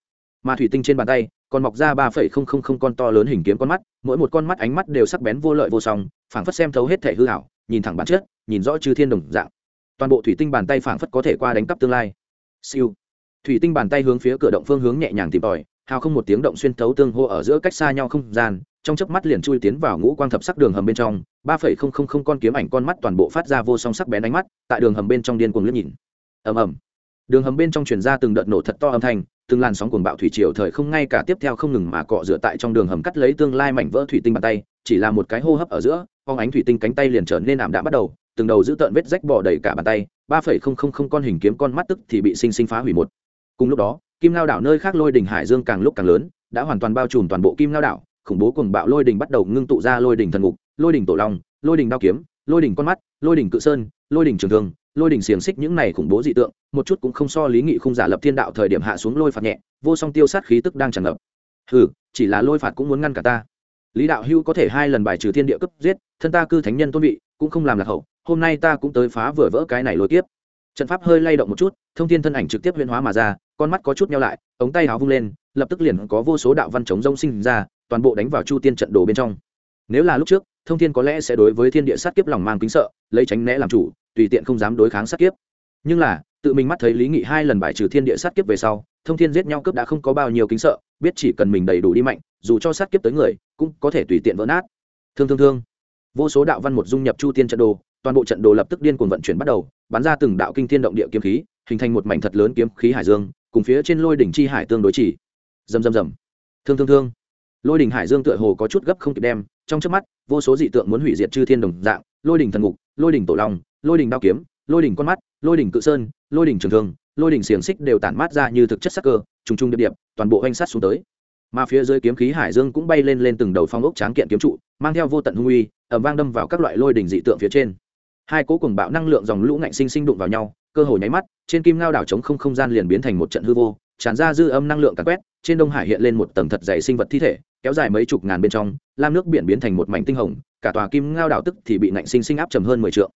[SPEAKER 1] Mà thủy tinh trên bàn tay, còn mọc ra ba phẩy không không không con to lớn hình kiếm con mắt, mỗi một con mắt ánh mắt đều sắc bén vô lợi vô song, phảng phất xem thấu hết thể hư hảo nhìn thẳng bản chất, nhìn rõ chư thiên đồng dạng. Toàn bộ thủy tinh bàn tay phảng phất có thể qua đánh cắp tương lai. Siêu. Thủy tinh bàn tay hướng phía cửa động phương hướng nhẹ nhàng tìm tòi, hào không một tiếng động xuyên thấu tương hô ở giữa cách xa nhau không gian, trong chớp mắt liền chui tiến vào ngũ quang thập sắc đường hầm bên trong, ba phẩy không không không con kiếm ảnh con mắt toàn bộ phát ra vô song sắc bén ánh mắt, tại đường hầm bên trong điên cuồng liếc nhìn. Ầm ầm đường hầm bên trong truyền ra từng đợt nổ thật to âm thanh, từng làn sóng cuồng bạo thủy triều thời không ngay cả tiếp theo không ngừng mà cọ rửa tại trong đường hầm cắt lấy tương lai mảnh vỡ thủy tinh bàn tay, chỉ là một cái hô hấp ở giữa, phong ánh thủy tinh cánh tay liền trở nên ảm đạm bắt đầu, từng đầu giữ tợn vết rách bỏ đầy cả bàn tay, ba phẩy không không không con hình kiếm con mắt tức thì bị sinh sinh phá hủy một. Cùng lúc đó, kim lao đảo nơi khác lôi đỉnh hải dương càng lúc càng lớn, đã hoàn toàn bao trùm toàn bộ kim lao đảo, khủng bố cuồng bạo lôi đỉnh bắt đầu ngưng tụ ra lôi đỉnh thần ngục, lôi đỉnh tổ long, lôi đỉnh đao kiếm, lôi đỉnh con mắt, lôi đỉnh cự sơn, lôi đỉnh trường thương lôi đỉnh xiềng xích những này khủng bố dị tượng, một chút cũng không so lý nghị khung giả lập thiên đạo thời điểm hạ xuống lôi phạt nhẹ, vô song tiêu sát khí tức đang tràn ngập. Hừ, chỉ là lôi phạt cũng muốn ngăn cả ta. Lý đạo hưu có thể hai lần bài trừ thiên địa cấp giết, thân ta cư thánh nhân tôn vị, cũng không làm lạc hậu, hôm nay ta cũng tới phá vừa vỡ cái này lôi tiếp trận pháp hơi lay động một chút, thông thiên thân ảnh trực tiếp huyên hóa mà ra, con mắt có chút nhau lại, ống tay áo vung lên, lập tức liền có vô số đạo văn chống rông sinh ra, toàn bộ đánh vào chu tiên trận đồ bên trong. Nếu là lúc trước, thông thiên có lẽ sẽ đối với thiên địa sát kiếp lòng mang kính sợ, lấy tránh né làm chủ tùy tiện không dám đối kháng sát kiếp. Nhưng là, tự mình mắt thấy lý nghị hai lần bài trừ thiên địa sát kiếp về sau, thông thiên giết nhau cướp đã không có bao nhiêu kính sợ, biết chỉ cần mình đầy đủ đi mạnh, dù cho sát kiếp tới người, cũng có thể tùy tiện vỡ nát. Thương thương thương. Vô số đạo văn một dung nhập chu tiên trận đồ, toàn bộ trận đồ lập tức điên cuồng vận chuyển bắt đầu, bắn ra từng đạo kinh thiên động địa kiếm khí, hình thành một mảnh thật lớn kiếm khí hải dương, cùng phía trên lôi đỉnh chi hải tương đối chỉ. Rầm rầm rầm. Thương thương thương. Lôi đỉnh hải dương tựa hồ có chút gấp không kịp đem, trong trước mắt, vô số dị tượng muốn hủy diệt chư thiên đồng dạng, lôi đỉnh thần ngục, lôi đỉnh tổ long lôi đỉnh đao kiếm, lôi đỉnh con mắt, lôi đỉnh cự sơn, lôi đỉnh trường thương, lôi đỉnh xiềng xích đều tản mát ra như thực chất sắc cơ, trùng trùng điệp điệp, toàn bộ oanh sát xuống tới. Mà phía dưới kiếm khí hải dương cũng bay lên lên từng đầu phong ốc tráng kiện kiếm trụ, mang theo vô tận hung uy ẩm vang đâm vào các loại lôi đỉnh dị tượng phía trên. Hai cố cùng bạo năng lượng dòng lũ ngạnh sinh sinh đụng vào nhau, cơ hồ nháy mắt, trên kim ngao đảo chống không không gian liền biến thành một trận hư vô, tràn ra dư âm năng lượng càn quét, trên đông hải hiện lên một tầng thật dày sinh vật thi thể, kéo dài mấy chục ngàn bên trong, lam nước biển biến thành một mảnh tinh hồng, cả tòa kim ngao đảo tức thì bị ngạnh sinh sinh áp trầm hơn mười triệu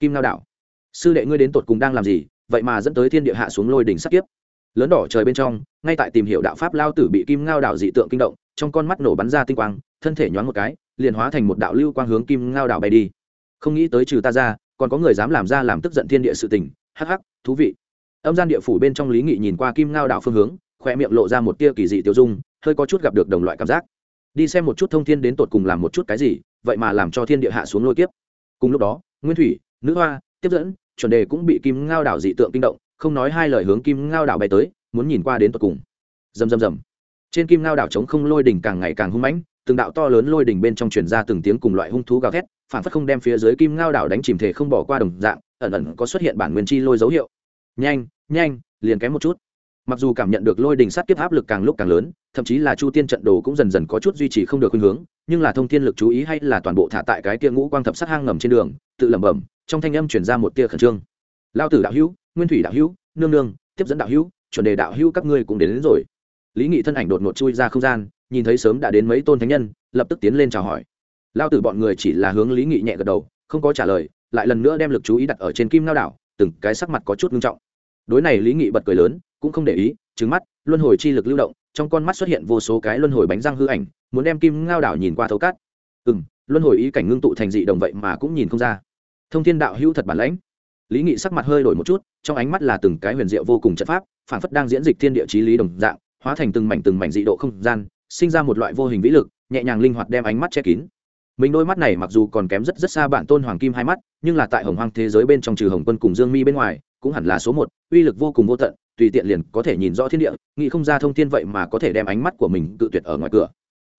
[SPEAKER 1] kim ngao đảo. Sư đệ ngươi đến tột cùng đang làm gì, vậy mà dẫn tới thiên địa hạ xuống lôi đỉnh sắc tiếp lớn đỏ trời bên trong, ngay tại tìm hiểu đạo pháp lao tử bị kim ngao đảo dị tượng kinh động, trong con mắt nổ bắn ra tinh quang, thân thể nhoáng một cái, liền hóa thành một đạo lưu quang hướng kim ngao đảo bay đi. Không nghĩ tới trừ ta ra, còn có người dám làm ra làm tức giận thiên địa sự tình. Hắc hắc, thú vị. Âm gian địa phủ bên trong lý nghị nhìn qua kim ngao đảo phương hướng khoe miệng lộ ra một tia kỳ dị tiêu dung, hơi có chút gặp được đồng loại cảm giác. Đi xem một chút thông thiên đến tột cùng làm một chút cái gì, vậy mà làm cho thiên địa hạ xuống lôi kiếp. Cùng lúc đó, nguyên thủy nữ hoa, tiếp dẫn, chuẩn đề cũng bị kim ngao đảo dị tượng kinh động, không nói hai lời hướng kim ngao đảo bay tới, muốn nhìn qua đến tột cùng. Rầm rầm rầm. Trên kim ngao đảo trống không lôi đỉnh càng ngày càng hung mãnh, từng đạo to lớn lôi đỉnh bên trong truyền ra từng tiếng cùng loại hung thú gào thét, phản phất không đem phía dưới kim ngao đảo đánh chìm thể không bỏ qua đồng dạng, ẩn ẩn có xuất hiện bản nguyên chi lôi dấu hiệu. Nhanh nhanh, liền kém một chút. Mặc dù cảm nhận được lôi đình sát kiếp áp lực càng lúc càng lớn, thậm chí là chu tiên trận đồ cũng dần dần có chút duy trì không được khuynh hướng, nhưng là thông thiên lực chú ý hay là toàn bộ thả tại cái kia ngũ quang thập sát hang ngầm trên đường, tự lẩm bẩm trong thanh âm chuyển ra một tia khẩn trương. Lao tử đạo hữu nguyên thủy đạo hữu nương nương tiếp dẫn đạo hữu chuẩn đề đạo hữu các ngươi cũng đến, đến rồi. Lý nghị thân ảnh đột ngột chui ra không gian nhìn thấy sớm đã đến mấy tôn thánh nhân lập tức tiến lên chào hỏi. Lao tử bọn người chỉ là hướng lý nghị nhẹ gật đầu không có trả lời lại lần nữa đem lực chú ý đặt ở trên kim lao đảo từng cái sắc mặt có chút nghiêm trọng. Đối này lý nghị bật cười lớn cũng không để ý trứng mắt luân hồi chi lực lưu động trong con mắt xuất hiện vô số cái luân hồi bánh răng hư ảnh muốn đem kim ngao đảo nhìn qua thấu cát. Ừ m luân hồi ý cảnh ngưng tụ thành dị đồng vậy mà cũng nhìn không ra thông thiên đạo hữu thật bản lãnh. Lý nghị sắc mặt hơi đổi một chút, trong ánh mắt là từng cái huyền diệu vô cùng chất pháp, phản phất đang diễn dịch thiên địa chí lý đồng dạng, hóa thành từng mảnh từng mảnh dị độ không gian, sinh ra một loại vô hình vĩ lực, nhẹ nhàng linh hoạt đem ánh mắt che kín. Mình đôi mắt này mặc dù còn kém rất rất xa bản tôn hoàng kim hai mắt, nhưng là tại hồng hoang thế giới bên trong trừ hồng quân cùng dương mi bên ngoài, cũng hẳn là số một, uy lực vô cùng vô tận, tùy tiện liền có thể nhìn rõ thiên địa, nghĩ không ra thông thiên vậy mà có thể đem ánh mắt của mình tự tuyệt ở ngoài cửa.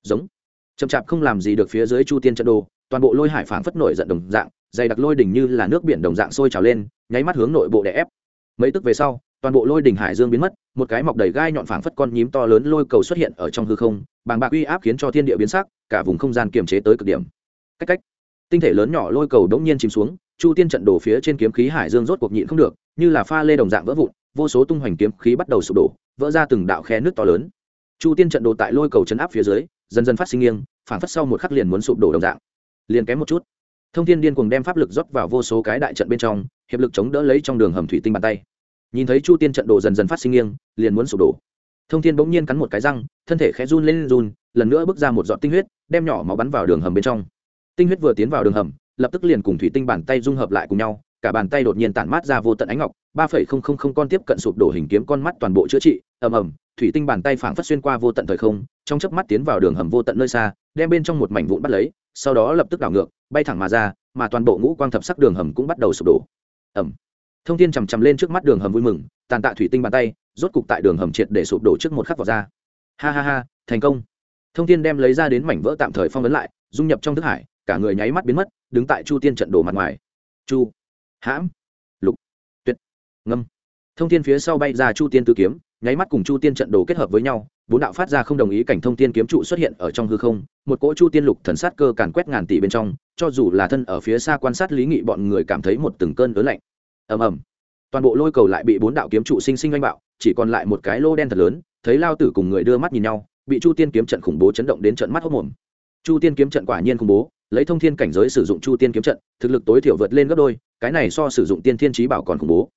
[SPEAKER 1] Giống. Chậm chạp không làm gì được phía dưới chu tiên trận đồ, toàn bộ lôi hải phảng phất nổi giận đồng dạng dày đặc lôi đỉnh như là nước biển đồng dạng sôi trào lên, nháy mắt hướng nội bộ đè ép. Mấy tức về sau, toàn bộ lôi đỉnh hải dương biến mất, một cái mọc đầy gai nhọn phảng phất con nhím to lớn lôi cầu xuất hiện ở trong hư không, bàng bạc uy áp khiến cho thiên địa biến sắc, cả vùng không gian kiềm chế tới cực điểm. Cách cách, tinh thể lớn nhỏ lôi cầu đống nhiên chìm xuống, chu tiên trận đổ phía trên kiếm khí hải dương rốt cuộc nhịn không được, như là pha lê đồng dạng vỡ vụn, vô số tung hoành kiếm khí bắt đầu sụp đổ, vỡ ra từng đạo khe nước to lớn. Chu tiên trận đồ tại lôi cầu chấn áp phía dưới, dần dần phát sinh nghiêng, phảng phất sau một khắc liền muốn sụp đổ đồng dạng. Liền kém một chút thông thiên điên cuồng đem pháp lực rót vào vô số cái đại trận bên trong, hiệp lực chống đỡ lấy trong đường hầm thủy tinh bàn tay. Nhìn thấy chu tiên trận đồ dần dần phát sinh nghiêng, liền muốn sụp đổ. Thông thiên bỗng nhiên cắn một cái răng, thân thể khẽ run lên run, lần nữa bước ra một giọt tinh huyết, đem nhỏ máu bắn vào đường hầm bên trong. Tinh huyết vừa tiến vào đường hầm, lập tức liền cùng thủy tinh bàn tay dung hợp lại cùng nhau, cả bàn tay đột nhiên tản mát ra vô tận ánh ngọc, ba phẩy không không không con tiếp cận sụp đổ hình kiếm con mắt toàn bộ chữa trị, ầm ầm thủy tinh bàn tay phảng phất xuyên qua vô tận thời không, trong chớp mắt tiến vào đường hầm vô tận nơi xa, đem bên trong một mảnh vụn bắt lấy, sau đó lập tức đảo ngược, bay thẳng mà ra, mà toàn bộ ngũ quang thập sắc đường hầm cũng bắt đầu sụp đổ. Ầm. Thông tin chằm chằm lên trước mắt đường hầm vui mừng, tàn tạ thủy tinh bàn tay, rốt cục tại đường hầm triệt để sụp đổ trước một khắc vào ra. Ha ha ha, thành công. Thông tin đem lấy ra đến mảnh vỡ tạm thời phong ấn lại, dung nhập trong thức hải, cả người nháy mắt biến mất, đứng tại chu tiên trận đồ mặt ngoài. Chu. Hãm. Lục. Tuyệt. Ngâm. Thông tin phía sau bay ra chu tiên tư kiếm nháy mắt cùng chu tiên trận đồ kết hợp với nhau, bốn đạo phát ra không đồng ý cảnh thông tiên kiếm trụ xuất hiện ở trong hư không, một cỗ chu tiên lục thần sát cơ càn quét ngàn tỷ bên trong, cho dù là thân ở phía xa quan sát lý nghị bọn người cảm thấy một từng cơn ớn lạnh. Ầm ầm. Toàn bộ lôi cầu lại bị bốn đạo kiếm trụ sinh sinh oanh bạo, chỉ còn lại một cái lô đen thật lớn, thấy lao tử cùng người đưa mắt nhìn nhau, bị chu tiên kiếm trận khủng bố chấn động đến trận mắt hốc mồm. Chu tiên kiếm trận quả nhiên khủng bố, lấy thông thiên cảnh giới sử dụng chu tiên kiếm trận, thực lực tối thiểu vượt lên gấp đôi, cái này so sử dụng tiên thiên trí bảo còn khủng bố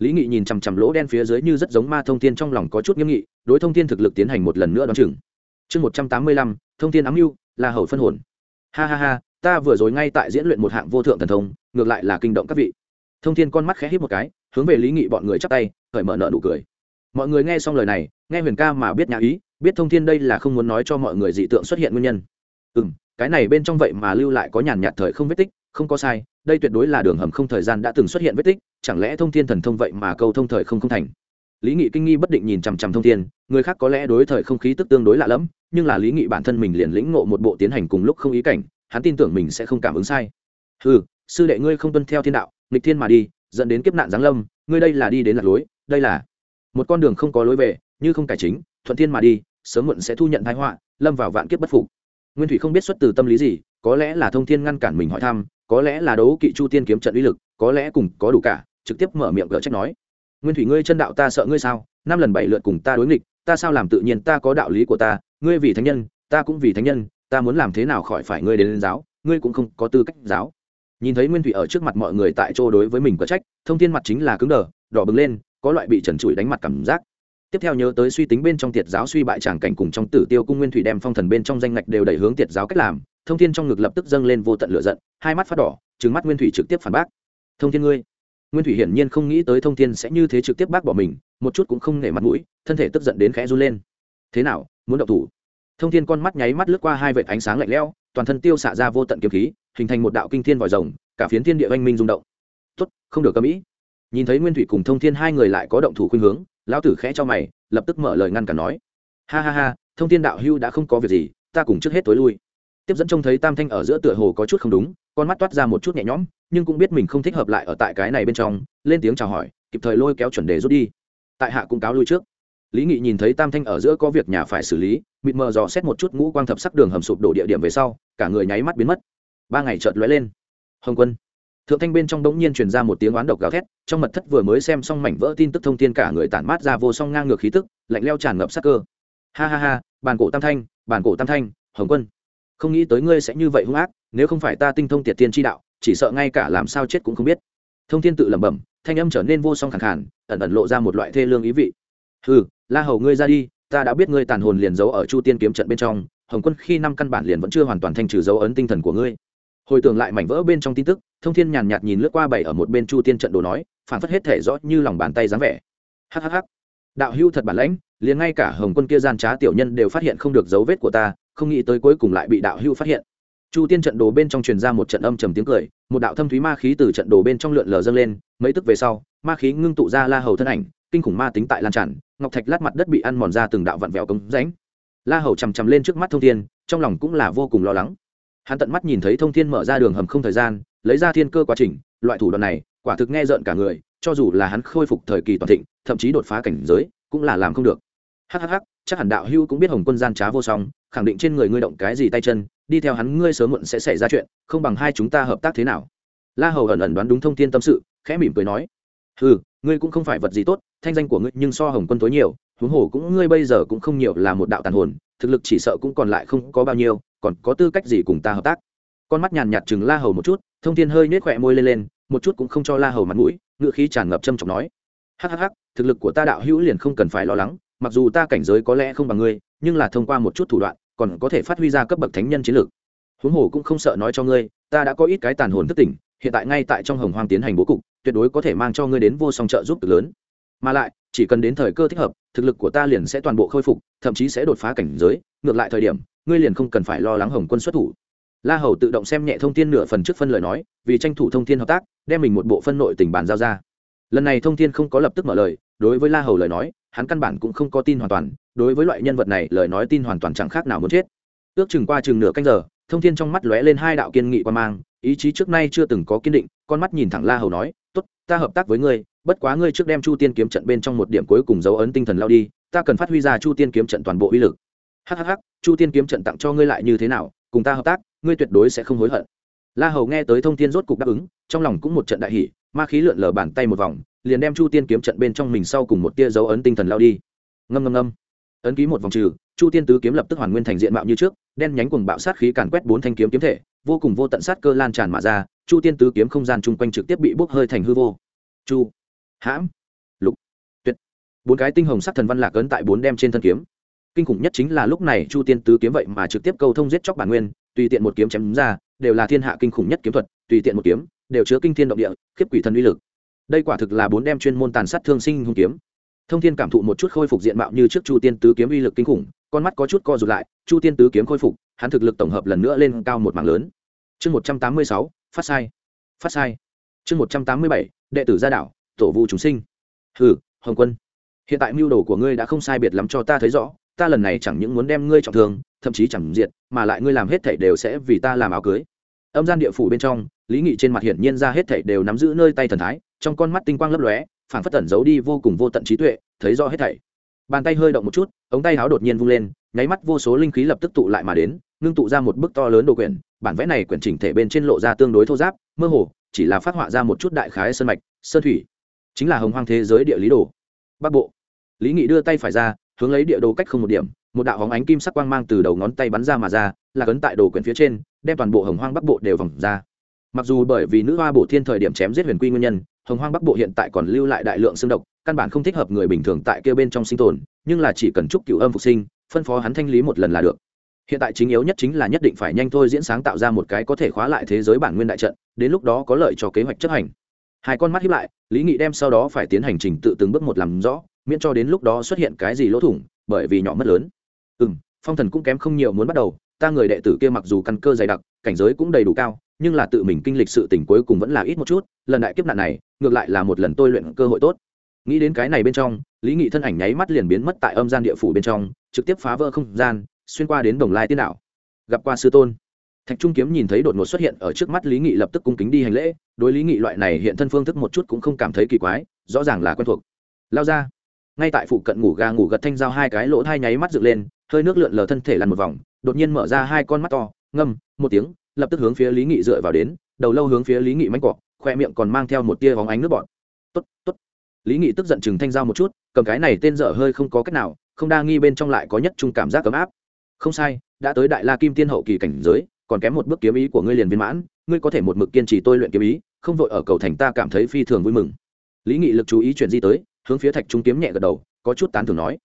[SPEAKER 1] lý nghị nhìn chằm chằm lỗ đen phía dưới như rất giống ma thông thiên trong lòng có chút nghiêm nghị, đối thông thiên thực lực tiến hành một lần nữa đón chừng. Chương một trăm tám mươi lăm, thông thiên ám mưu, là hầu phân hồn. Ha ha ha, ta vừa rồi ngay tại diễn luyện một hạng vô thượng thần thông, ngược lại là kinh động các vị. Thông thiên con mắt khẽ hít một cái, hướng về lý nghị bọn người chắp tay, khởi mở nợ nụ cười. Mọi người nghe xong lời này, nghe huyền ca mà biết nhà ý, biết thông thiên đây là không muốn nói cho mọi người dị tượng xuất hiện nguyên nhân. Ừ m cái này bên trong vậy mà lưu lại có nhàn nhạt thời không vết tích, không có sai, đây tuyệt đối là đường hầm không thời gian đã từng xuất hiện vết tích chẳng lẽ thông thiên thần thông vậy mà câu thông thời không không thành? Lý nghị kinh nghi bất định nhìn chằm chằm thông thiên, người khác có lẽ đối thời không khí tức tương đối lạ lẫm, nhưng là lý nghị bản thân mình liền lĩnh ngộ một bộ tiến hành cùng lúc không ý cảnh, hắn tin tưởng mình sẽ không cảm ứng sai. Ừ sư đệ ngươi không tuân theo thiên đạo, nghịch thiên mà đi, dẫn đến kiếp nạn giáng lâm, ngươi đây là đi đến lạc lối, đây là một con đường không có lối về, như không cải chính, thuận thiên mà đi, sớm muộn sẽ thu nhận thái họa, lâm vào vạn kiếp bất phục. Nguyên thủy không biết xuất từ tâm lý gì, có lẽ là thông thiên ngăn cản mình hỏi thăm, có lẽ là đấu kỵ chu tiên kiếm trận uy lực, có lẽ cùng có đủ cả trực tiếp mở miệng gỡ trách nói. Nguyên thủy ngươi chân đạo ta sợ ngươi sao? Năm lần bảy lượt cùng ta đối nghịch, ta sao làm tự nhiên ta có đạo lý của ta? Ngươi vì thánh nhân, ta cũng vì thánh nhân, ta muốn làm thế nào khỏi phải ngươi đến lên giáo? Ngươi cũng không có tư cách giáo. Nhìn thấy nguyên thủy ở trước mặt mọi người tại chỗ đối với mình có trách, thông thiên mặt chính là cứng đờ, đỏ bừng lên, có loại bị trần trụi đánh mặt cảm giác. Tiếp theo nhớ tới suy tính bên trong tiệt giáo suy bại tràng cảnh cùng trong tử tiêu cung nguyên thủy đem phong thần bên trong danh ngạch đều đẩy hướng tiệt giáo cách làm, thông thiên trong ngực lập tức dâng lên vô tận lửa giận, hai mắt phát đỏ trứng mắt nguyên thủy trực tiếp phản bác. Thông thiên ngươi nguyên thủy hiển nhiên không nghĩ tới thông thiên sẽ như thế trực tiếp bác bỏ mình, một chút cũng không nể mặt mũi, thân thể tức giận đến khẽ run lên. Thế nào, muốn động thủ? Thông thiên con mắt nháy mắt lướt qua hai vệt ánh sáng lạnh lẽo, toàn thân tiêu xạ ra vô tận kiếm khí, hình thành một đạo kinh thiên vòi rồng, cả phiến thiên địa oanh minh rung động. Tuất không được cầm ý. Nhìn thấy nguyên thủy cùng thông thiên hai người lại có động thủ khuynh hướng, lão tử khẽ cho mày, lập tức mở lời ngăn cản nói. Ha ha ha, thông thiên đạo hưu đã không có việc gì, ta cùng trước hết tối lui. Tiếp dẫn trông thấy tam thanh ở giữa tựa hồ có chút không đúng, con mắt toát ra một chút nhẹ nhõm nhưng cũng biết mình không thích hợp lại ở tại cái này bên trong, lên tiếng chào hỏi, kịp thời lôi kéo chuẩn đề rút đi. Tại hạ cũng cáo lui trước. Lý nghị nhìn thấy tam thanh ở giữa có việc nhà phải xử lý, mịt mờ dò xét một chút ngũ quang thập sắc đường hầm sụp đổ địa điểm về sau, cả người nháy mắt biến mất. Ba ngày chợt lóe lên. Hồng quân. Thượng thanh bên trong đống nhiên truyền ra một tiếng oán độc gào thét, trong mật thất vừa mới xem xong mảnh vỡ tin tức thông tin cả người tản mát ra vô song ngang ngược khí tức, lạnh leo tràn ngập sắc cơ. Ha ha ha, bàn cổ tam thanh, bàn cổ tam thanh, hồng quân. Không nghĩ tới ngươi sẽ như vậy hung ác, nếu không phải ta tinh thông tiệt tiên tri đạo chỉ sợ ngay cả làm sao chết cũng không biết. Thông thiên tự lẩm bẩm, thanh âm trở nên vô song khẳng khản ẩn ẩn lộ ra một loại thê lương ý vị. Ừ la hầu ngươi ra đi, ta đã biết ngươi tàn hồn liền giấu ở chu tiên kiếm trận bên trong, hồng quân khi năm căn bản liền vẫn chưa hoàn toàn thanh trừ dấu ấn tinh thần của ngươi. Hồi tưởng lại mảnh vỡ bên trong tin tức, thông thiên nhàn nhạt nhìn lướt qua bảy ở một bên chu tiên trận đồ nói phản phất hết thể rõ như lòng bàn tay dáng vẻ. Hhh đạo hưu thật bản lãnh, liền ngay cả hồng quân kia gian trá tiểu nhân đều phát hiện không được dấu vết của ta, không nghĩ tới cuối cùng lại bị đạo hưu phát hiện chu tiên trận đồ bên trong truyền ra một trận âm trầm tiếng cười, một đạo thâm thúy ma khí từ trận đồ bên trong lượn lờ dâng lên, mấy tức về sau, ma khí ngưng tụ ra la hầu thân ảnh, kinh khủng ma tính tại lan tràn, ngọc thạch lát mặt đất bị ăn mòn ra từng đạo vặn vẹo cống ránh la hầu chằm chằm lên trước mắt thông thiên, trong lòng cũng là vô cùng lo lắng. Hắn tận mắt nhìn thấy thông thiên mở ra đường hầm không thời gian, lấy ra thiên cơ quá trình, loại thủ đoạn này, quả thực nghe rợn cả người, cho dù là hắn khôi phục thời kỳ toàn thịnh, thậm chí đột phá cảnh giới, cũng là làm không được. Hhh chắc hẳn đạo hưu cũng biết hồng quân gian trá vô song, khẳng định trên người ngươi động cái gì tay chân đi theo hắn ngươi sớm muộn sẽ xảy ra chuyện, không bằng hai chúng ta hợp tác thế nào? La hầu ẩn ẩn đoán đúng thông tin tâm sự, khẽ mỉm cười nói ừ ngươi cũng không phải vật gì tốt, thanh danh của ngươi nhưng so hồng quân tối nhiều, huống hồ cũng ngươi bây giờ cũng không nhiều là một đạo tàn hồn, thực lực chỉ sợ cũng còn lại không có bao nhiêu, còn có tư cách gì cùng ta hợp tác? Con mắt nhàn nhạt chừng la hầu một chút, thông thiên hơi nết khỏe môi lên lên, một chút cũng không cho la hầu mặt mũi ngựa khí tràn ngập châm trọng nói hhh thực lực của ta đạo hữu liền không cần phải lo lắng, mặc dù ta cảnh giới có lẽ không bằng ngươi, nhưng là thông qua một chút thủ đoạn còn có thể phát huy ra cấp bậc thánh nhân chiến lược. Huống hồ cũng không sợ nói cho ngươi, ta đã có ít cái tàn hồn thất tỉnh, hiện tại ngay tại trong hồng hoang tiến hành bố cục, tuyệt đối có thể mang cho ngươi đến vô song trợ giúp cực lớn. Mà lại, chỉ cần đến thời cơ thích hợp, thực lực của ta liền sẽ toàn bộ khôi phục, thậm chí sẽ đột phá cảnh giới, ngược lại thời điểm, ngươi liền không cần phải lo lắng hồng quân xuất thủ. La hầu tự động xem nhẹ thông tin nửa phần trước phân lời nói, vì tranh thủ thông tin hợp tác, đem mình một bộ phân nội tình bàn giao ra. Lần này thông tin không có lập tức mở lời đối với la hầu lời nói, hắn căn bản cũng không có tin hoàn toàn, đối với loại nhân vật này lời nói tin hoàn toàn chẳng khác nào muốn chết. Ước chừng qua chừng nửa canh giờ, thông thiên trong mắt lóe lên hai đạo kiên nghị qua mang, ý chí trước nay chưa từng có kiên định, con mắt nhìn thẳng la hầu nói, tốt, ta hợp tác với ngươi, bất quá ngươi trước đem chu tiên kiếm trận bên trong một điểm cuối cùng dấu ấn tinh thần lao đi, ta cần phát huy ra chu tiên kiếm trận toàn bộ uy lực. Hhh chu tiên kiếm trận tặng cho ngươi lại như thế nào, cùng ta hợp tác, ngươi tuyệt đối sẽ không hối hận. La hầu nghe tới thông tin rốt cục đáp ứng, trong lòng cũng một trận đại hỷ ma khí lượn lờ bàn tay một vòng liền đem chu tiên kiếm trận bên trong mình sau cùng một tia dấu ấn tinh thần lao đi. Ngâm ngâm ngâm. Ấn ký một vòng trừ, chu tiên tứ kiếm lập tức hoàn nguyên thành diện mạo như trước, đen nhánh cùng bạo sát khí càn quét bốn thanh kiếm kiếm thể, vô cùng vô tận sát cơ lan tràn mà ra, chu tiên tứ kiếm không gian chung quanh trực tiếp bị bốc hơi thành hư vô. Chu, hãm, lục, tuyệt. Bốn cái tinh hồng sắc thần văn lạc ấn tại bốn đem trên thân kiếm. Kinh khủng nhất chính là lúc này chu tiên tứ kiếm vậy mà trực tiếp câu thông giết chóc bản nguyên, tùy tiện một kiếm chém ra, đều là thiên hạ kinh khủng nhất kiếm thuật, tùy tiện một kiếm, đều chứa kinh thiên động địa, khiếp quỷ thần uy lực đây quả thực là bốn đem chuyên môn tàn sát thương sinh hung kiếm. Thông thiên cảm thụ một chút khôi phục diện mạo như trước chu tiên tứ kiếm uy lực kinh khủng, con mắt có chút co rụt lại, chu tiên tứ kiếm khôi phục, hắn thực lực tổng hợp lần nữa lên cao một mảng lớn. Chương một trăm tám mươi sáu, phát sai phát sai. Chương một trăm tám mươi bảy, đệ tử gia đạo tổ vu chúng sinh. Hừ, hồng quân, hiện tại mưu đồ của ngươi đã không sai biệt lắm cho ta thấy rõ, ta lần này chẳng những muốn đem ngươi trọng thương, thậm chí chẳng diệt, mà lại ngươi làm hết thảy đều sẽ vì ta làm áo cưới âm gian địa phủ bên trong, lý nghị trên mặt hiển nhiên ra hết thảy đều nắm giữ nơi tay thần thái, trong con mắt tinh quang lấp lóe phản phất tẩn giấu đi vô cùng vô tận trí tuệ, thấy rõ hết thảy. Bàn tay hơi động một chút, ống tay háo đột nhiên vung lên, nháy mắt vô số linh khí lập tức tụ lại mà đến, ngưng tụ ra một bức to lớn đồ quyển, bản vẽ này quyển chỉnh thể bên trên lộ ra tương đối thô giáp, mơ hồ, chỉ là phát họa ra một chút đại khái sơn mạch, sơn thủy. Chính là hồng hoang thế giới địa lý đồ. Bắc bộ. Lý nghị đưa tay phải ra, hướng lấy địa đồ cách không một điểm một đạo hóng ánh kim sắc quang mang từ đầu ngón tay bắn ra mà ra, là cấn tại đồ quyển phía trên, đem toàn bộ hồng hoang bắc bộ đều vòng ra. Mặc dù bởi vì nữ hoa bổ thiên thời điểm chém giết huyền quy nguyên nhân, hồng hoang bắc bộ hiện tại còn lưu lại đại lượng xương độc, căn bản không thích hợp người bình thường tại kêu bên trong sinh tồn, nhưng là chỉ cần chúc cựu âm phục sinh, phân phó hắn thanh lý một lần là được. Hiện tại chính yếu nhất chính là nhất định phải nhanh thôi diễn sáng tạo ra một cái có thể khóa lại thế giới bản nguyên đại trận, đến lúc đó có lợi cho kế hoạch chấp hành. Hai con mắt hiếp lại, lý nghị đem sau đó phải tiến hành trình tự từng bước một làm rõ, miễn cho đến lúc đó xuất hiện cái gì lỗ thủng, bởi vì nhỏ mất lớn ừ m phong thần cũng kém không nhiều muốn bắt đầu, ta người đệ tử kia mặc dù căn cơ dày đặc, cảnh giới cũng đầy đủ cao, nhưng là tự mình kinh lịch sự tỉnh cuối cùng vẫn là ít một chút, lần đại kiếp nạn này, ngược lại là một lần tôi luyện cơ hội tốt. Nghĩ đến cái này bên trong, lý nghị thân ảnh nháy mắt liền biến mất tại âm gian địa phủ bên trong, trực tiếp phá vỡ không gian, xuyên qua đến đồng lai tiên đạo. Gặp qua sư tôn. Thạch trung kiếm nhìn thấy đột ngột xuất hiện ở trước mắt lý nghị lập tức cung kính đi hành lễ, đối lý nghị loại này hiện thân phương thức một chút cũng không cảm thấy kỳ quái, rõ ràng là quen thuộc. Lao ra. Ngay tại phụ cận ngủ ga ngủ gật thanh dao hai cái lỗ thai nháy mắt dựng lên hơi nước lượn lờ thân thể lăn một vòng, đột nhiên mở ra hai con mắt to, ngâm, một tiếng, lập tức hướng phía lý nghị dựa vào đến, đầu lâu hướng phía lý nghị mánh cọ, khoe miệng còn mang theo một tia bóng ánh nước bọt. Tốt tốt. Lý nghị tức giận chừng thanh dao một chút, cầm cái này tên dở hơi không có cách nào, không đa nghi bên trong lại có nhất trung cảm giác ấm áp. Không sai, đã tới đại la kim tiên hậu kỳ cảnh giới, còn kém một bước kiếm ý của ngươi liền viên mãn, ngươi có thể một mực kiên trì tôi luyện kiếm ý, không vội ở cầu thành ta cảm thấy phi thường vui mừng. Lý nghị lực chú ý chuyển di tới, hướng phía thạch trung kiếm nhẹ gật đầu, có chút tán thưởng nói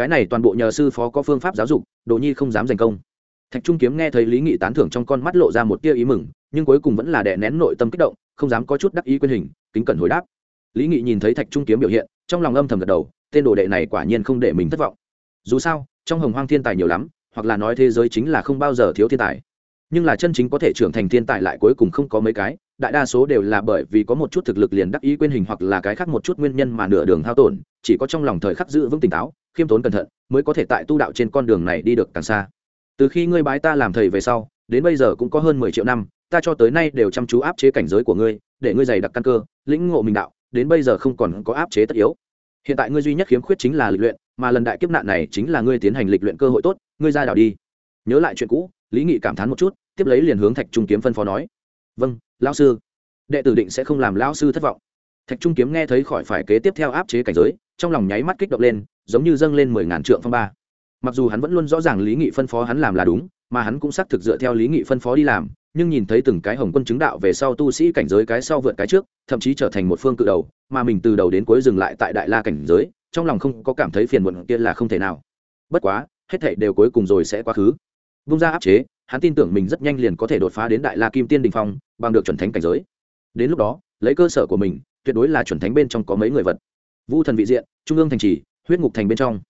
[SPEAKER 1] cái này toàn bộ nhờ sư phó có phương pháp giáo dục, đồ nhi không dám giành công. Thạch trung kiếm nghe thấy lý nghị tán thưởng trong con mắt lộ ra một tia ý mừng, nhưng cuối cùng vẫn là đè nén nội tâm kích động, không dám có chút đắc ý quyên hình, kính cẩn hồi đáp. Lý nghị nhìn thấy thạch trung kiếm biểu hiện, trong lòng âm thầm gật đầu, tên đồ đệ này quả nhiên không để mình thất vọng. Dù sao, trong hồng hoang thiên tài nhiều lắm, hoặc là nói thế giới chính là không bao giờ thiếu thiên tài. Nhưng là chân chính có thể trưởng thành thiên tài lại cuối cùng không có mấy cái, đại đa số đều là bởi vì có một chút thực lực liền đắc ý quên hình hoặc là cái khác một chút nguyên nhân mà nửa đường hao tổn, chỉ có trong lòng thời khắc giữ vững tỉnh táo khiêm tốn cẩn thận, mới có thể tại tu đạo trên con đường này đi được càng xa. Từ khi ngươi bái ta làm thầy về sau, đến bây giờ cũng có hơn mười triệu năm, ta cho tới nay đều chăm chú áp chế cảnh giới của ngươi, để ngươi dày đặc căn cơ, lĩnh ngộ mình đạo, đến bây giờ không còn có áp chế tất yếu. Hiện tại ngươi duy nhất khiếm khuyết chính là lịch luyện, mà lần đại kiếp nạn này chính là ngươi tiến hành lịch luyện cơ hội tốt, ngươi ra đảo đi. Nhớ lại chuyện cũ, lý nghị cảm thán một chút, tiếp lấy liền hướng thạch trung kiếm phân phó nói. Vâng lão sư. Đệ tử định sẽ không làm lão sư thất vọng. Thạch trung kiếm nghe thấy khỏi phải kế tiếp theo áp chế cảnh giới, trong lòng nháy mắt kích động lên giống như dâng lên mười ngàn trượng phong ba. Mặc dù hắn vẫn luôn rõ ràng lý nghị phân phó hắn làm là đúng, mà hắn cũng xác thực dựa theo lý nghị phân phó đi làm, nhưng nhìn thấy từng cái hồng quân chứng đạo về sau tu sĩ cảnh giới cái sau vượt cái trước, thậm chí trở thành một phương cự đầu, mà mình từ đầu đến cuối dừng lại tại đại la cảnh giới, trong lòng không có cảm thấy phiền muộn kia là không thể nào. Bất quá, hết thảy đều cuối cùng rồi sẽ quá khứ. Vung ra áp chế, hắn tin tưởng mình rất nhanh liền có thể đột phá đến đại la kim tiên đình phong, bằng được chuẩn thánh cảnh giới. Đến lúc đó, lấy cơ sở của mình, tuyệt đối là chuẩn thánh bên trong có mấy người vật. Vu thần vị diện, trung ương thành trì huyết ngục thành bên trong.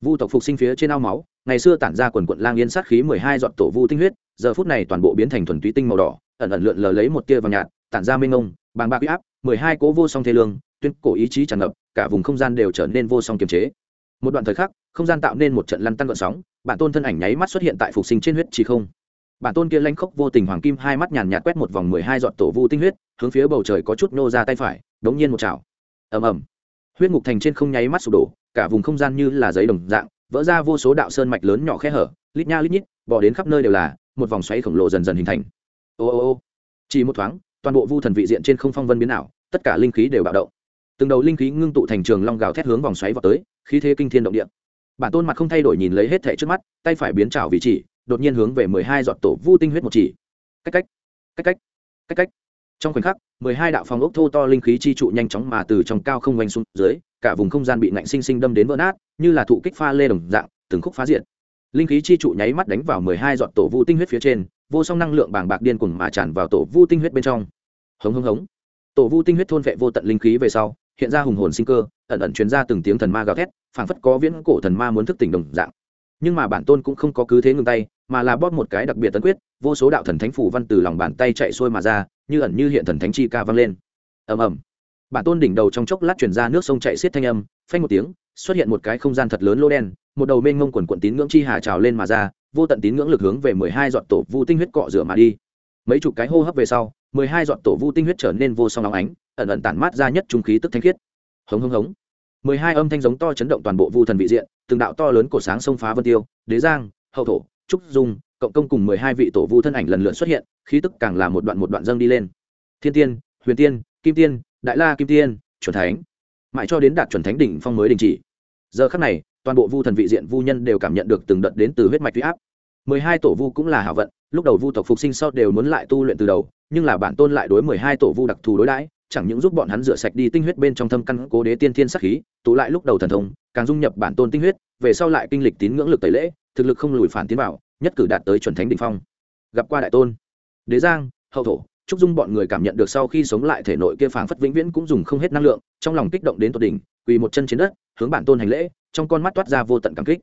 [SPEAKER 1] Vu tộc phục sinh phía trên ao máu, ngày xưa tản ra quần quận lang yên sát khí mười hai dọn tổ vu tinh huyết, giờ phút này toàn bộ biến thành thuần túy tinh màu đỏ, ẩn ẩn lượn lờ lấy một tia vàng nhạt, tản ra mênh ngông bàng bạc huy áp, mười hai cố vô song thế lương, tuyên cổ ý chí tràn ngập, cả vùng không gian đều trở nên vô song kiềm chế. Một đoạn thời khắc, không gian tạo nên một trận lăn tăng gọn sóng, bản tôn thân ảnh nháy mắt xuất hiện tại phục sinh trên huyết chỉ không. Bản tôn kia lanh khốc vô tình hoàng kim hai mắt nhàn nhạt quét một vòng mười hai giọt tổ vu tinh huyết, hướng phía bầu trời có chút nô ra tay phải, đống nhiên một chảo. Ầm ầm huyết ngục thành trên không nháy mắt sụp đổ, cả vùng không gian như là giấy đồng dạng, vỡ ra vô số đạo sơn mạch lớn nhỏ khe hở, lít nha lít nhít bỏ đến khắp nơi đều là, một vòng xoáy khổng lồ dần dần hình thành. Ô ô ô, chỉ một thoáng, toàn bộ vu thần vị diện trên không phong vân biến ảo, tất cả linh khí đều bạo động. Từng đầu linh khí ngưng tụ thành trường long gào thét hướng vòng xoáy vào tới, khí thế kinh thiên động địa. Bản tôn mặt không thay đổi nhìn lấy hết thẻ trước mắt, tay phải biến trào vị chỉ, đột nhiên hướng về mười hai giọt tổ vu tinh huyết một chỉ. Cách cách cách cách cách cách trong khoảnh khắc, mười hai đạo phòng ốc thô to linh khí chi trụ nhanh chóng mà từ trong cao không oanh xuống dưới, cả vùng không gian bị ngạnh sinh sinh đâm đến vỡ nát, như là thụ kích pha lê đồng dạng, từng khúc phá diện linh khí chi trụ nháy mắt đánh vào mười hai dọn tổ vu tinh huyết phía trên, vô song năng lượng bàng bạc điên cuồng mà tràn vào tổ vu tinh huyết bên trong. Hống hống hống. Tổ vu tinh huyết thôn vệ vô tận linh khí về sau, hiện ra hùng hồn sinh cơ, ẩn ẩn truyền ra từng tiếng thần ma gào thét, phảng phất có viễn cổ thần ma muốn thức tỉnh đồng dạng nhưng mà bản tôn cũng không có cứ thế ngừng tay, mà là bóp một cái đặc biệt tấn quyết, vô số đạo thần thánh phủ văn từ lòng bàn tay chạy xuôi mà ra, như ẩn như hiện thần thánh chi ca vang lên. Ầm ầm. Bản tôn đỉnh đầu trong chốc lát chuyển ra nước sông chạy xiết thanh âm, phanh một tiếng, xuất hiện một cái không gian thật lớn lô đen, một đầu mênh ngông quần quận tín ngưỡng chi hà trào lên mà ra, vô tận tín ngưỡng lực hướng về mười hai giọt tổ vu tinh huyết cọ rửa mà đi. Mấy chục cái hô hấp về sau, mười hai giọt tổ vu tinh huyết trở nên vô song nóng ánh, ẩn ẩn tản mát ra nhất trung khí tức thanh khiết. Hống hống hống. Mười hai âm thanh giống to chấn động toàn bộ vu thần vị diện từng đạo to lớn cổ sáng xông phá vân tiêu, đế giang, hậu thổ, trúc dung, cộng công cùng mười hai vị tổ vu thân ảnh lần lượt xuất hiện, khí tức càng là một đoạn một đoạn dâng đi lên. Thiên tiên, huyền tiên, kim tiên, đại la kim tiên, chuẩn thánh. Mãi cho đến đạt chuẩn thánh đỉnh phong mới đình chỉ. Giờ khắc này, toàn bộ vu thần vị diện vu nhân đều cảm nhận được từng đợt đến từ huyết mạch huy áp. Mười hai tổ vu cũng là hảo vận, lúc đầu vu tộc phục sinh sau đều muốn lại tu luyện từ đầu, nhưng là bản tôn lại đối mười hai tổ vu đặc thù đối đãi chẳng những giúp bọn hắn rửa sạch đi tinh huyết bên trong thâm căn cố đế tiên thiên sắc khí, tụ lại lúc đầu thần thông, càng dung nhập bản tôn tinh huyết, về sau lại kinh lịch tín ngưỡng lực tẩy lễ, thực lực không lùi phản tiến vào, nhất cử đạt tới chuẩn thánh đỉnh phong. Gặp qua đại tôn, đế giang, hậu thổ trúc dung bọn người cảm nhận được sau khi sống lại thể nội kia phảng phất vĩnh viễn cũng dùng không hết năng lượng, trong lòng kích động đến tột đỉnh, quỳ một chân trên đất, hướng bản tôn hành lễ, trong con mắt toát ra vô tận cảm kích.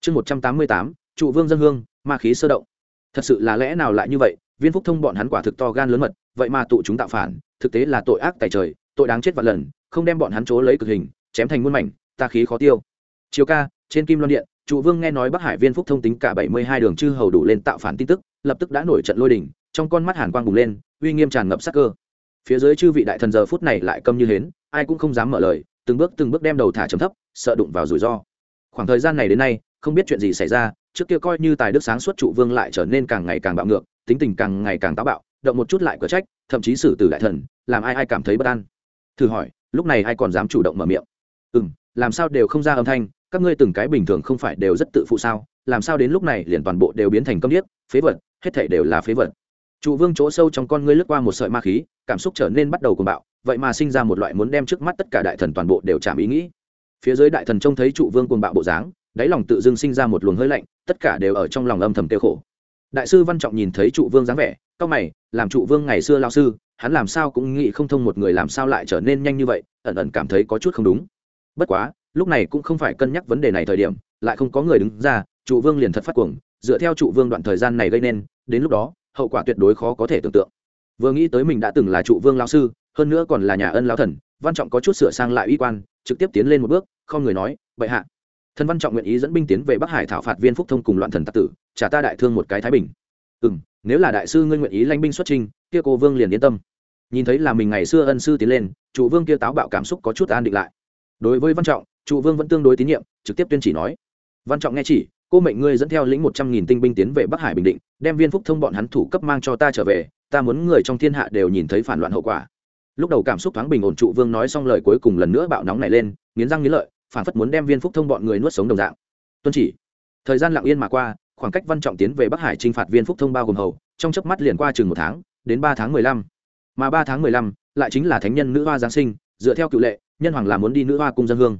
[SPEAKER 1] Chương một trăm tám mươi tám, trụ vương dân hương, ma khí sơ động. Thật sự là lẽ nào lại như vậy? Viên phúc thông bọn hắn quả thực to gan lớn mật, vậy mà tụ chúng tạo phản, thực tế là tội ác tại trời, tội đáng chết vạn lần, không đem bọn hắn chỗ lấy cực hình, chém thành muôn mảnh, ta khí khó tiêu. Chiều ca, trên kim loan điện, trụ vương nghe nói bắc hải viên phúc thông tính cả bảy mươi hai đường chư hầu đủ lên tạo phản tin tức, lập tức đã nổi trận lôi đình, trong con mắt hàn quang bùng lên, uy nghiêm tràn ngập sắc cơ. Phía dưới chư vị đại thần giờ phút này lại câm như hến, ai cũng không dám mở lời, từng bước từng bước đem đầu thả chấm thấp, sợ đụng vào rủi ro. Khoảng thời gian này đến nay, không biết chuyện gì xảy ra, trước kia coi như tài đức sáng suốt trụ vương lại trở nên càng ngày càng bạo ngược tính tình càng ngày càng táo bạo, động một chút lại cửa trách, thậm chí xử tử đại thần, làm ai ai cảm thấy bất an. Thử hỏi, lúc này ai còn dám chủ động mở miệng? Ừ m làm sao đều không ra âm thanh, các ngươi từng cái bình thường không phải đều rất tự phụ sao? Làm sao đến lúc này liền toàn bộ đều biến thành câm điếc, phế vật, hết thể đều là phế vật? Trụ vương chỗ sâu trong con ngươi lướt qua một sợi ma khí, cảm xúc trở nên bắt đầu cuồng bạo, vậy mà sinh ra một loại muốn đem trước mắt tất cả đại thần toàn bộ đều chạm ý nghĩ. Phía dưới đại thần trông thấy trụ vương cuồng bạo bộ dáng, đáy lòng tự dưng sinh ra một luồng hơi lạnh, tất cả đều ở trong lòng âm thầm tiêu khổ đại sư văn trọng nhìn thấy trụ vương dáng vẻ cao mày, làm trụ vương ngày xưa lao sư, hắn làm sao cũng nghĩ không thông một người làm sao lại trở nên nhanh như vậy, ẩn ẩn cảm thấy có chút không đúng. Bất quá, lúc này cũng không phải cân nhắc vấn đề này thời điểm, lại không có người đứng ra, trụ vương liền thật phát cuồng, dựa theo trụ vương đoạn thời gian này gây nên, đến lúc đó, hậu quả tuyệt đối khó có thể tưởng tượng. Vừa nghĩ tới mình đã từng là trụ vương lao sư, hơn nữa còn là nhà ân lao thần, văn trọng có chút sửa sang lại uy quan, trực tiếp tiến lên một bước, không người nói, bệ hạ. Thần văn trọng nguyện ý dẫn binh tiến về bắc hải thảo phạt viên phúc thông cùng loạn thần tặc tử trả ta đại thương một cái thái bình. Ừ m nếu là đại sư ngươi nguyện ý lanh binh xuất trình kia cô vương liền yên tâm. Nhìn thấy là mình ngày xưa ân sư tiến lên, trụ vương kia táo bạo cảm xúc có chút an định lại. Đối với văn trọng, trụ vương vẫn tương đối tín nhiệm, trực tiếp tuyên chỉ nói. Văn trọng nghe chỉ, cô mệnh ngươi dẫn theo lĩnh một trăm nghìn tinh binh tiến về bắc hải bình định, đem viên phúc thông bọn hắn thủ cấp mang cho ta trở về, ta muốn người trong thiên hạ đều nhìn thấy phản loạn hậu quả. Lúc đầu cảm xúc thoáng bình ổn, trụ vương nói xong lời cuối cùng lần nữa bạo nóng này lên, nghiến răng nghiến lợi, phản phất muốn đem viên phúc thông bọn người nuốt sống đồng dạng. Tuân chỉ. Thời gian lặng yên mà qua khoảng cách văn trọng tiến về bắc hải t r i n h phạt viên phúc thông bao gồm hầu, trong chớp mắt liền qua chừng một tháng, đến ba tháng mười lăm. Mà ba tháng mười lăm lại chính là thánh nhân nữ hoa giáng sinh, dựa theo cựu lệ, nhân hoàng là muốn đi nữ hoa cung dân hương.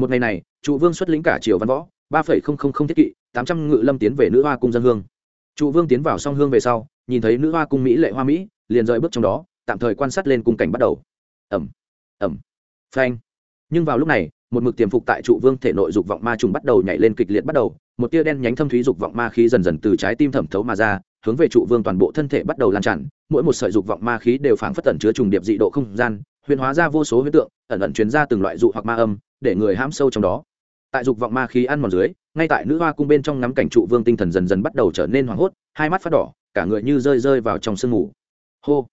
[SPEAKER 1] Một ngày này, trụ vương xuất lĩnh cả triều văn võ, ba phẩy không không không thiết kỵ, tám trăm ngự lâm tiến về nữ hoa cung dân hương. Trụ vương tiến vào song hương về sau, nhìn thấy nữ hoa cung mỹ lệ hoa mỹ, liền rời bước trong đó, tạm thời quan sát lên cung cảnh bắt đầu. Ẩm ẩm, phanh. Nhưng vào lúc này, một mực tiềm phục tại trụ vương thể nội dục vọng ma trùng bắt đầu nhảy lên kịch liệt bắt đầu một tia đen nhánh thâm thúy dục vọng ma khí dần dần từ trái tim thẩm thấu mà ra, hướng về trụ vương toàn bộ thân thể bắt đầu lan tràn. Mỗi một sợi dục vọng ma khí đều phảng phất tẩn chứa trùng điệp dị độ không gian, huyền hóa ra vô số huyết tượng, ẩn ẩn truyền ra từng loại dụ hoặc ma âm, để người hãm sâu trong đó. Tại dục vọng ma khí ăn mòn dưới, ngay tại nữ hoa cung bên trong ngắm cảnh trụ vương tinh thần dần dần bắt đầu trở nên hoảng hốt, hai mắt phát đỏ, cả người như rơi rơi vào trong sương mù. Hô!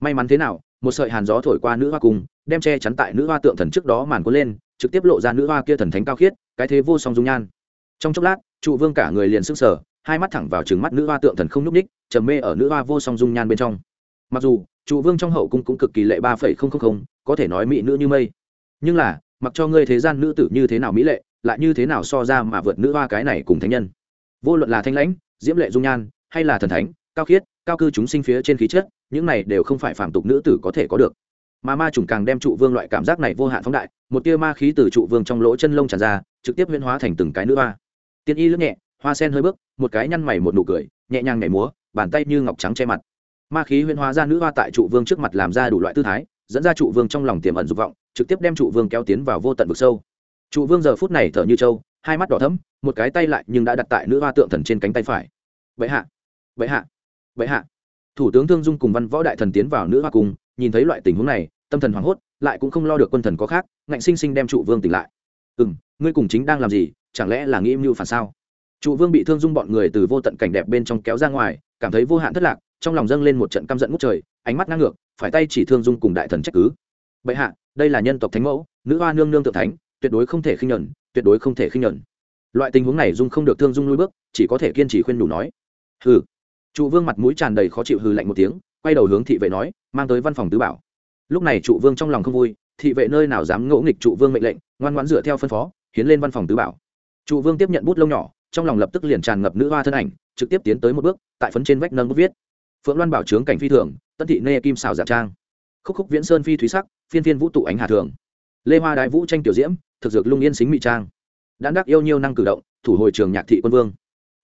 [SPEAKER 1] May mắn thế nào, một sợi hàn gió thổi qua nữ hoa cung, đem che chắn tại nữ hoa tượng thần trước đó màn cuốn lên, trực tiếp lộ ra nữ hoa kia thần thánh cao khiết, cái thế vô song dung nhan trong chốc lát, trụ vương cả người liền sức sở hai mắt thẳng vào trừng mắt nữ hoa tượng thần không nhúc ních trầm mê ở nữ hoa vô song dung nhan bên trong. Mặc dù, trụ vương trong hậu cung cũng cực kỳ lệ ba phẩy không không không, có thể nói mỹ nữ như mây. Nhưng là, mặc cho ngươi thế gian nữ tử như thế nào mỹ lệ, lại như thế nào so ra mà vượt nữ hoa cái này cùng thánh nhân. Vô luận là thanh lãnh, diễm lệ dung nhan, hay là thần thánh, cao khiết, cao cư chúng sinh phía trên khí chất, những này đều không phải phàm tục nữ tử có thể có được. Mà ma trùng càng đem trụ vương loại cảm giác này vô hạn phóng đại, một tia ma khí từ trụ vương trong lỗ chân lông tràn ra, trực tiếp huyễn hóa thành từng cái nữ hoa tiên y lướt nhẹ, hoa sen hơi bước, một cái nhăn mày một nụ cười, nhẹ nhàng nhảy múa, bàn tay như ngọc trắng che mặt. Ma khí huyễn hóa ra nữ hoa tại trụ vương trước mặt làm ra đủ loại tư thái, dẫn ra trụ vương trong lòng tiềm ẩn dục vọng, trực tiếp đem trụ vương kéo tiến vào vô tận vực sâu. Trụ vương giờ phút này thở như trâu, hai mắt đỏ thấm một cái tay lại nhưng đã đặt tại nữ hoa tượng thần trên cánh tay phải. Vậy hạ vậy hạ vậy hạ. Thủ tướng thương dung cùng văn võ đại thần tiến vào nữ hoa cung, nhìn thấy loại tình huống này, tâm thần hoảng hốt, lại cũng không lo được quân thần có khác, ngạnh sinh sinh đem trụ vương tỉnh lại. Ừ m ngươi cùng chính đang làm gì? Chẳng lẽ là nghĩ mưu phản sao? Trụ vương bị thương dung bọn người từ vô tận cảnh đẹp bên trong kéo ra ngoài, cảm thấy vô hạn thất lạc, trong lòng dâng lên một trận căm giận ngút trời, ánh mắt ngang ngược, phải tay chỉ thương dung cùng đại thần trách cứ. Bệ hạ, đây là nhân tộc thánh mẫu, nữ hoa nương nương tự thánh, tuyệt đối không thể khinh nhẫn, tuyệt đối không thể khinh nhẫn. Loại tình huống này dung không được thương dung lui bước, chỉ có thể kiên trì khuyên đủ nói. Hừ. Trụ vương mặt mũi tràn đầy khó chịu hừ lạnh một tiếng, quay đầu hướng thị vệ nói, mang tới văn phòng tứ bảo. Lúc này trụ vương trong lòng không vui, thị vệ nơi nào dám ngỗ nghịch trụ vương mệnh lệnh, ngoan ngoãn dựa theo phân phó, hiến lên văn phòng tứ bảo trụ vương tiếp nhận bút lông nhỏ, trong lòng lập tức liền tràn ngập nữ hoa thân ảnh, trực tiếp tiến tới một bước, tại phấn trên vách nâng bút viết. Phượng loan bảo trướng cảnh phi thường, tân thị nê kim xào giả trang. Khúc khúc viễn sơn phi thúy sắc, phiên phiên vũ tụ ánh hà thường. Lê hoa đại vũ tranh tiểu diễm, thực dược lung yên xính mỹ trang. Đã đắc yêu nhiêu năng cử động, thủ hồi trường nhạc thị quân vương.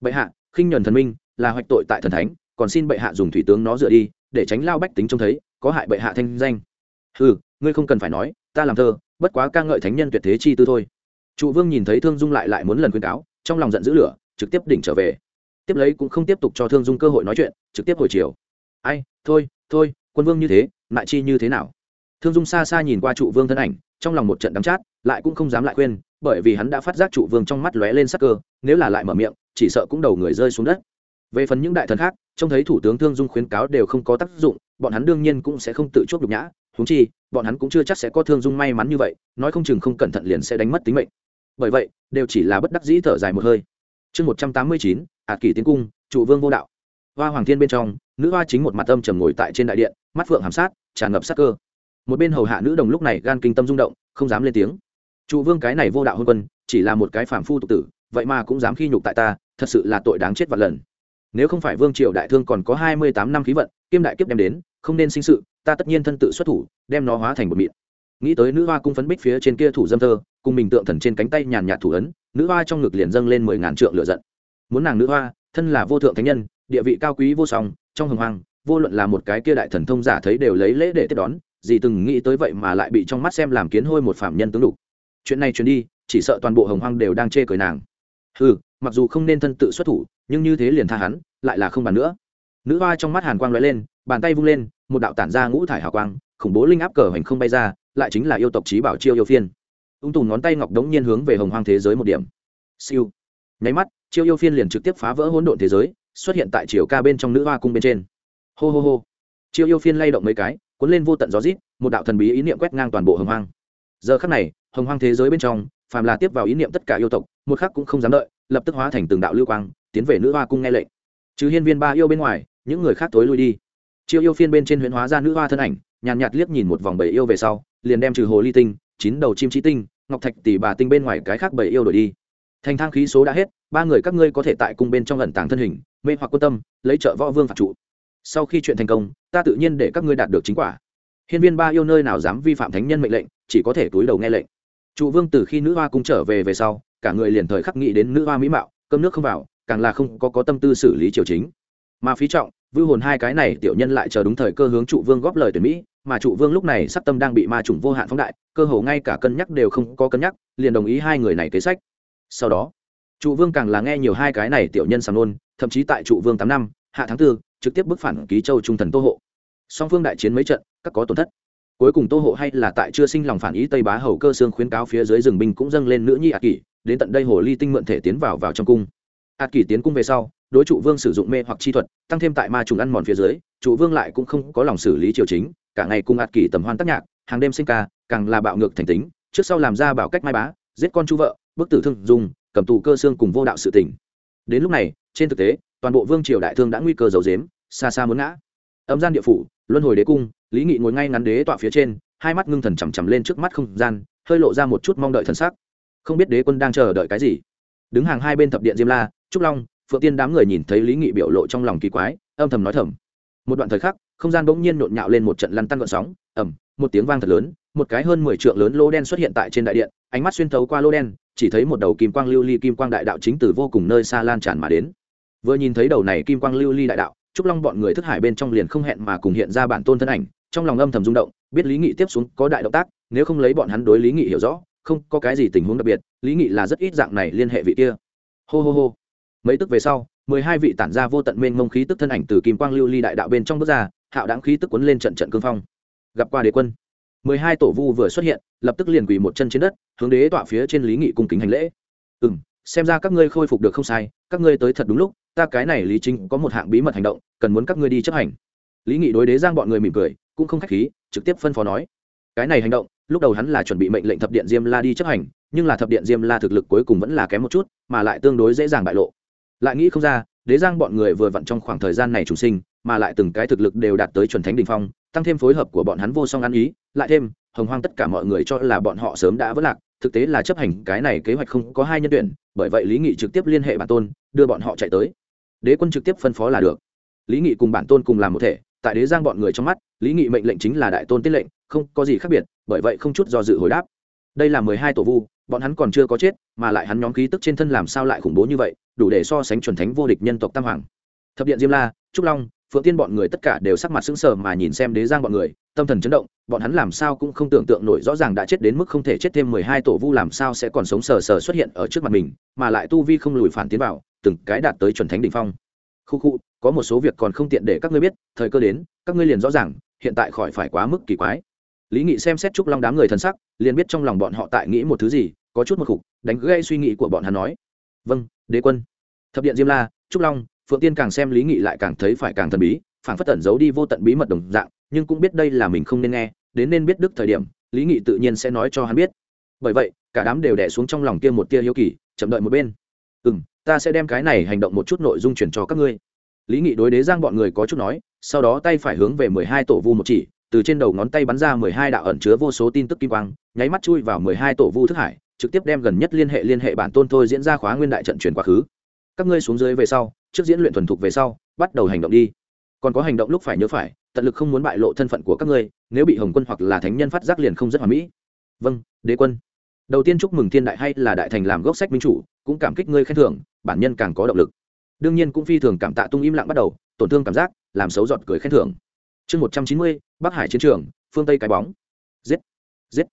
[SPEAKER 1] Bệ hạ, khinh nhuần thần minh, là hoạch tội tại thần thánh, còn xin bệ hạ dùng thủy tướng nó dựa đi, để tránh lao bách tính trông thấy, có hại bệ hạ thanh danh. Ừ ngươi không cần phải nói, ta làm thơ, bất quá ca ngợi thánh nhân tuyệt thế chi tư thôi trụ vương nhìn thấy thương dung lại lại muốn lần khuyên cáo, trong lòng giận dữ lửa, trực tiếp đỉnh trở về. Tiếp lấy cũng không tiếp tục cho thương dung cơ hội nói chuyện, trực tiếp hồi chiều. Ai, thôi thôi, quân vương như thế, lại chi như thế nào? Thương dung xa xa nhìn qua trụ vương thân ảnh, trong lòng một trận đắng chát, lại cũng không dám lại khuyên, bởi vì hắn đã phát giác trụ vương trong mắt lóe lên sắc cơ, nếu là lại mở miệng, chỉ sợ cũng đầu người rơi xuống đất. Về phần những đại thần khác, trông thấy thủ tướng thương dung khuyến cáo đều không có tác dụng, bọn hắn đương nhiên cũng sẽ không tự chuốc nhục nhã húng chi, bọn hắn cũng chưa chắc sẽ có thương dung may mắn như vậy, nói không chừng không cẩn thận liền sẽ đánh mất tính mệnh bởi vậy, đều chỉ là bất đắc dĩ thở dài một hơi. Chương một trăm tám mươi chín ạt kỷ tiến cung, trụ vương vô đạo. Hoa hoàng thiên bên trong, nữ hoa chính một mặt âm trầm ngồi tại trên đại điện, mắt phượng hàm sát, tràn ngập sắc cơ. Một bên hầu hạ nữ đồng lúc này gan kinh tâm rung động, không dám lên tiếng. Trụ vương cái này vô đạo hôn quân, chỉ là một cái phản phu tục tử, vậy mà cũng dám khi nhục tại ta, thật sự là tội đáng chết vạn lần. Nếu không phải vương triều đại thương còn có hai mươi tám năm khí vận, kiêm đại kiếp đem đến, không nên sinh sự, ta tất nhiên thân tự xuất thủ, đem nó hóa thành một mịn nghĩ tới nữ hoa cung phấn bích phía trên kia thủ dâm thơ cùng mình tượng thần trên cánh tay nhàn nhạt thủ ấn, nữ hoa trong ngực liền dâng lên mười ngàn trượng lựa giận. Muốn nàng nữ hoa, thân là vô thượng thánh nhân, địa vị cao quý vô song, trong hồng hoang, vô luận là một cái kia đại thần thông giả thấy đều lấy lễ để tiếp đón gì từng nghĩ tới vậy mà lại bị trong mắt xem làm kiến hôi một phạm nhân tướng đục. Chuyện này truyền đi, chỉ sợ toàn bộ hồng hoang đều đang chê cười nàng. Ừ mặc dù không nên thân tự xuất thủ, nhưng như thế liền tha hắn, lại là không bàn nữa. Nữ hoa trong mắt hàn quang l lên, bàn tay vung lên, một đạo tản ra ngũ thải hào quang, khủng bố linh áp cờ hoành không bay ra, lại chính là yêu tộc trí bảo chiêu yêu phiên ung tùm ngón tay ngọc đống nhiên hướng về hồng hoang thế giới một điểm. Siêu. Nháy mắt chiêu yêu phiên liền trực tiếp phá vỡ hỗn độn thế giới xuất hiện tại chiều ca bên trong nữ hoa cung bên trên. Hô hô hô. Chiêu yêu phiên lay động mấy cái cuốn lên vô tận gió rít một đạo thần bí ý niệm quét ngang toàn bộ hồng hoang. Giờ khắc này hồng hoang thế giới bên trong phàm là tiếp vào ý niệm tất cả yêu tộc một khắc cũng không dám đợi lập tức hóa thành từng đạo lưu quang tiến về nữ hoa cung nghe lệnh. Chứ hiên viên ba yêu bên ngoài những người khác tối lui đi. Chiêu yêu phiên bên trên huyễn hóa ra nữ hoa thân ảnh nhàn nhạt, liếc nhìn một vòng bảy yêu về sau liền đem trừ hồ ly tinh chín đầu chim trí tinh ngọc thạch tỷ bà tinh bên ngoài cái khác bảy yêu đổi đi. Thành thang khí số đã hết ba người các ngươi có thể tại cung bên trong ẩn tàng thân hình mê hoặc quan tâm lấy trợ võ vương phạt trụ. Sau khi chuyện thành công ta tự nhiên để các ngươi đạt được chính quả. Hiên viên ba yêu nơi nào dám vi phạm thánh nhân mệnh lệnh chỉ có thể túi đầu nghe lệnh. Trụ vương từ khi nữ hoa cung trở về về sau cả người liền thời khắc nghĩ đến nữ hoa mỹ mạo cơm nước không vào càng là không có, có tâm tư xử lý triều chính. Mà phí trọng vưu hồn hai cái này tiểu nhân lại chờ đúng thời cơ hướng trụ vương góp lời tuyển mỹ mà trụ vương lúc này sắc tâm đang bị ma trùng vô hạn phóng đại, cơ hồ ngay cả cân nhắc đều không có cân nhắc, liền đồng ý hai người này kế sách. Sau đó, trụ vương càng là nghe nhiều hai cái này tiểu nhân sàng nôn, thậm chí tại trụ vương tám năm, hạ tháng tư, trực tiếp bức phản ký châu trung thần tô hộ. Song phương đại chiến mấy trận, các có tổn thất. Cuối cùng tô hộ hay là tại chưa sinh lòng phản ý tây bá hầu cơ xương khuyến cáo phía dưới rừng binh cũng dâng lên nữ nhi ạt kỷ, đến tận đây hồ ly tinh mượn thể tiến vào vào trong cung. Ạt kỷ tiến cung về sau, đối trụ vương sử dụng mê hoặc chi thuật, tăng thêm tại ma trùng ăn mòn phía dưới, trụ vương lại cũng không có lòng xử lý triều chính cả ngày cùng ạt kỳ tầm hoan tác nhạc, hàng đêm sinh ca, càng là bạo ngược thành tính, trước sau làm ra bảo cách mai bá, giết con chú vợ, bức tử thương dùng cầm tù cơ xương cùng vô đạo sự tỉnh đến lúc này, trên thực tế, toàn bộ vương triều đại thương đã nguy cơ dầu dếm xa xa muốn ngã. Âm gian địa phủ, luân hồi đế cung, lý nghị ngồi ngay ngắn đế tọa phía trên, hai mắt ngưng thần chằm chằm lên trước mắt không gian, hơi lộ ra một chút mong đợi thần sắc. Không biết đế quân đang chờ đợi cái gì. Đứng hàng hai bên thập điện diêm la, trúc long, phượng tiên đám người nhìn thấy lý nghị biểu lộ trong lòng kỳ quái, âm thầm nói thầm. Một đoạn thời khắc không gian bỗng nhiên nhộn nhạo lên một trận lăn tăn gợn sóng ẩm một tiếng vang thật lớn, một cái hơn mười trượng lớn lô đen xuất hiện tại trên đại điện, ánh mắt xuyên thấu qua lô đen, chỉ thấy một đầu kim quang lưu ly kim quang đại đạo chính từ vô cùng nơi xa lan tràn mà đến. Vừa nhìn thấy đầu này kim quang lưu ly đại đạo, trúc long bọn người thức hải bên trong liền không hẹn mà cùng hiện ra bản tôn thân ảnh, trong lòng âm thầm rung động, biết lý nghị tiếp xuống có đại động tác, nếu không lấy bọn hắn đối lý nghị hiểu rõ, không có cái gì tình huống đặc biệt, lý nghị là rất ít dạng này liên hệ vị kia. Hô hô hô. Mấy tức về sau, mười hai vị tản ra vô tận mênh mông khí tức thân ảnh từ kim quang lưu ly đại đạo bên trong bước ra hạo đáng khí tức quấn lên trận trận cương phong. Gặp qua đế quân, mười hai tổ vu vừa xuất hiện, lập tức liền quỳ một chân trên đất, hướng đế tọa phía trên lý nghị cung kính hành lễ. Ừ m xem ra các ngươi khôi phục được không sai, các ngươi tới thật đúng lúc, ta cái này lý chính có một hạng bí mật hành động, cần muốn các ngươi đi chấp hành. Lý nghị đối đế giang bọn người mỉm cười, cũng không k h á c h khí, trực tiếp phân phó nói. Cái này hành động, lúc đầu hắn là chuẩn bị mệnh lệnh thập điện diêm la đi chấp hành, nhưng là thập điện diêm la thực lực cuối cùng vẫn là kém một chút, mà lại tương đối dễ dàng bại lộ. Lại nghĩ không ra, đế giang bọn người vừa vặn trong khoảng thời gian này trùng sinh mà lại từng cái thực lực đều đạt tới chuẩn thánh đỉnh phong, tăng thêm phối hợp của bọn hắn vô song ăn ý, lại thêm, hồng hoang tất cả mọi người cho là bọn họ sớm đã vỡ lạc, thực tế là chấp hành cái này kế hoạch không có hai nhân tuyển, bởi vậy lý nghị trực tiếp liên hệ bản tôn, đưa bọn họ chạy tới. Đế quân trực tiếp phân phó là được. Lý nghị cùng bản tôn cùng làm một thể, tại đế giang bọn người trong mắt, lý nghị mệnh lệnh chính là đại tôn tiết lệnh, không có gì khác biệt, bởi vậy không chút do dự hồi đáp. Đây là mười hai tổ vu, bọn hắn còn chưa có chết, mà lại hắn nhóm khí tức trên thân làm sao lại khủng bố như vậy, đủ để so sánh chuẩn thánh vô địch nhân tộc tam hoàng. Thập điện diêm la, trúc long phượng tiên bọn người tất cả đều sắc mặt sững sờ mà nhìn xem đế giang bọn người, tâm thần chấn động, bọn hắn làm sao cũng không tưởng tượng nổi rõ ràng đã chết đến mức không thể chết thêm mười hai tổ vu làm sao sẽ còn sống sờ sờ xuất hiện ở trước mặt mình, mà lại tu vi không lùi phản tiến vào, từng cái đạt tới chuẩn thánh đ ỉ n h phong. Khu khu, có một số việc còn không tiện để các ngươi biết, thời cơ đến, các ngươi liền rõ ràng, hiện tại khỏi phải quá mức kỳ quái. Lý nghị xem xét trúc long đám người thân sắc, liền biết trong lòng bọn họ tại nghĩ một thứ gì, có chút một khục, đánh gây suy nghĩ của bọn hắn nói. Vâng đế quân. Thập điện diêm la, trúc long phượng tiên càng xem lý nghị lại càng thấy phải càng thần bí phản phất tẩn giấu đi vô tận bí mật đồng dạng, nhưng cũng biết đây là mình không nên nghe, đến nên biết đức thời điểm, lý nghị tự nhiên sẽ nói cho hắn biết. Bởi vậy, cả đám đều đẻ xuống trong lòng kia một tia hiếu kỳ, chậm đợi một bên. Ừ m ta sẽ đem cái này hành động một chút nội dung chuyển cho các ngươi. Lý nghị đối đế giang bọn người có chút nói, sau đó tay phải hướng về mười hai tổ vu một chỉ, từ trên đầu ngón tay bắn ra mười hai đạo ẩn chứa vô số tin tức kim quang, nháy mắt chui vào mười hai tổ vu thức hải, trực tiếp đem gần nhất liên hệ liên hệ bản tôn thôi diễn ra khóa nguyên đại trận chuyển quá khứ. Các ngươi xuống dưới về sau trước diễn luyện thuần thục về sau, bắt đầu hành động đi. Còn có hành động lúc phải nhớ phải, tận lực không muốn bại lộ thân phận của các ngươi, nếu bị hồng quân hoặc là thánh nhân phát giác liền không rất hoà mỹ. Vâng đế quân. Đầu tiên chúc mừng thiên đại hay là đại thành làm gốc sách minh chủ, cũng cảm kích ngươi khen thưởng, bản nhân càng có động lực. Đương nhiên cũng phi thường cảm tạ tung im lặng bắt đầu, tổn thương cảm giác, làm xấu giọt cười khen thưởng. Chương một trăm chín mươi, bắc hải chiến trường, phương tây cái bóng. Giết giết.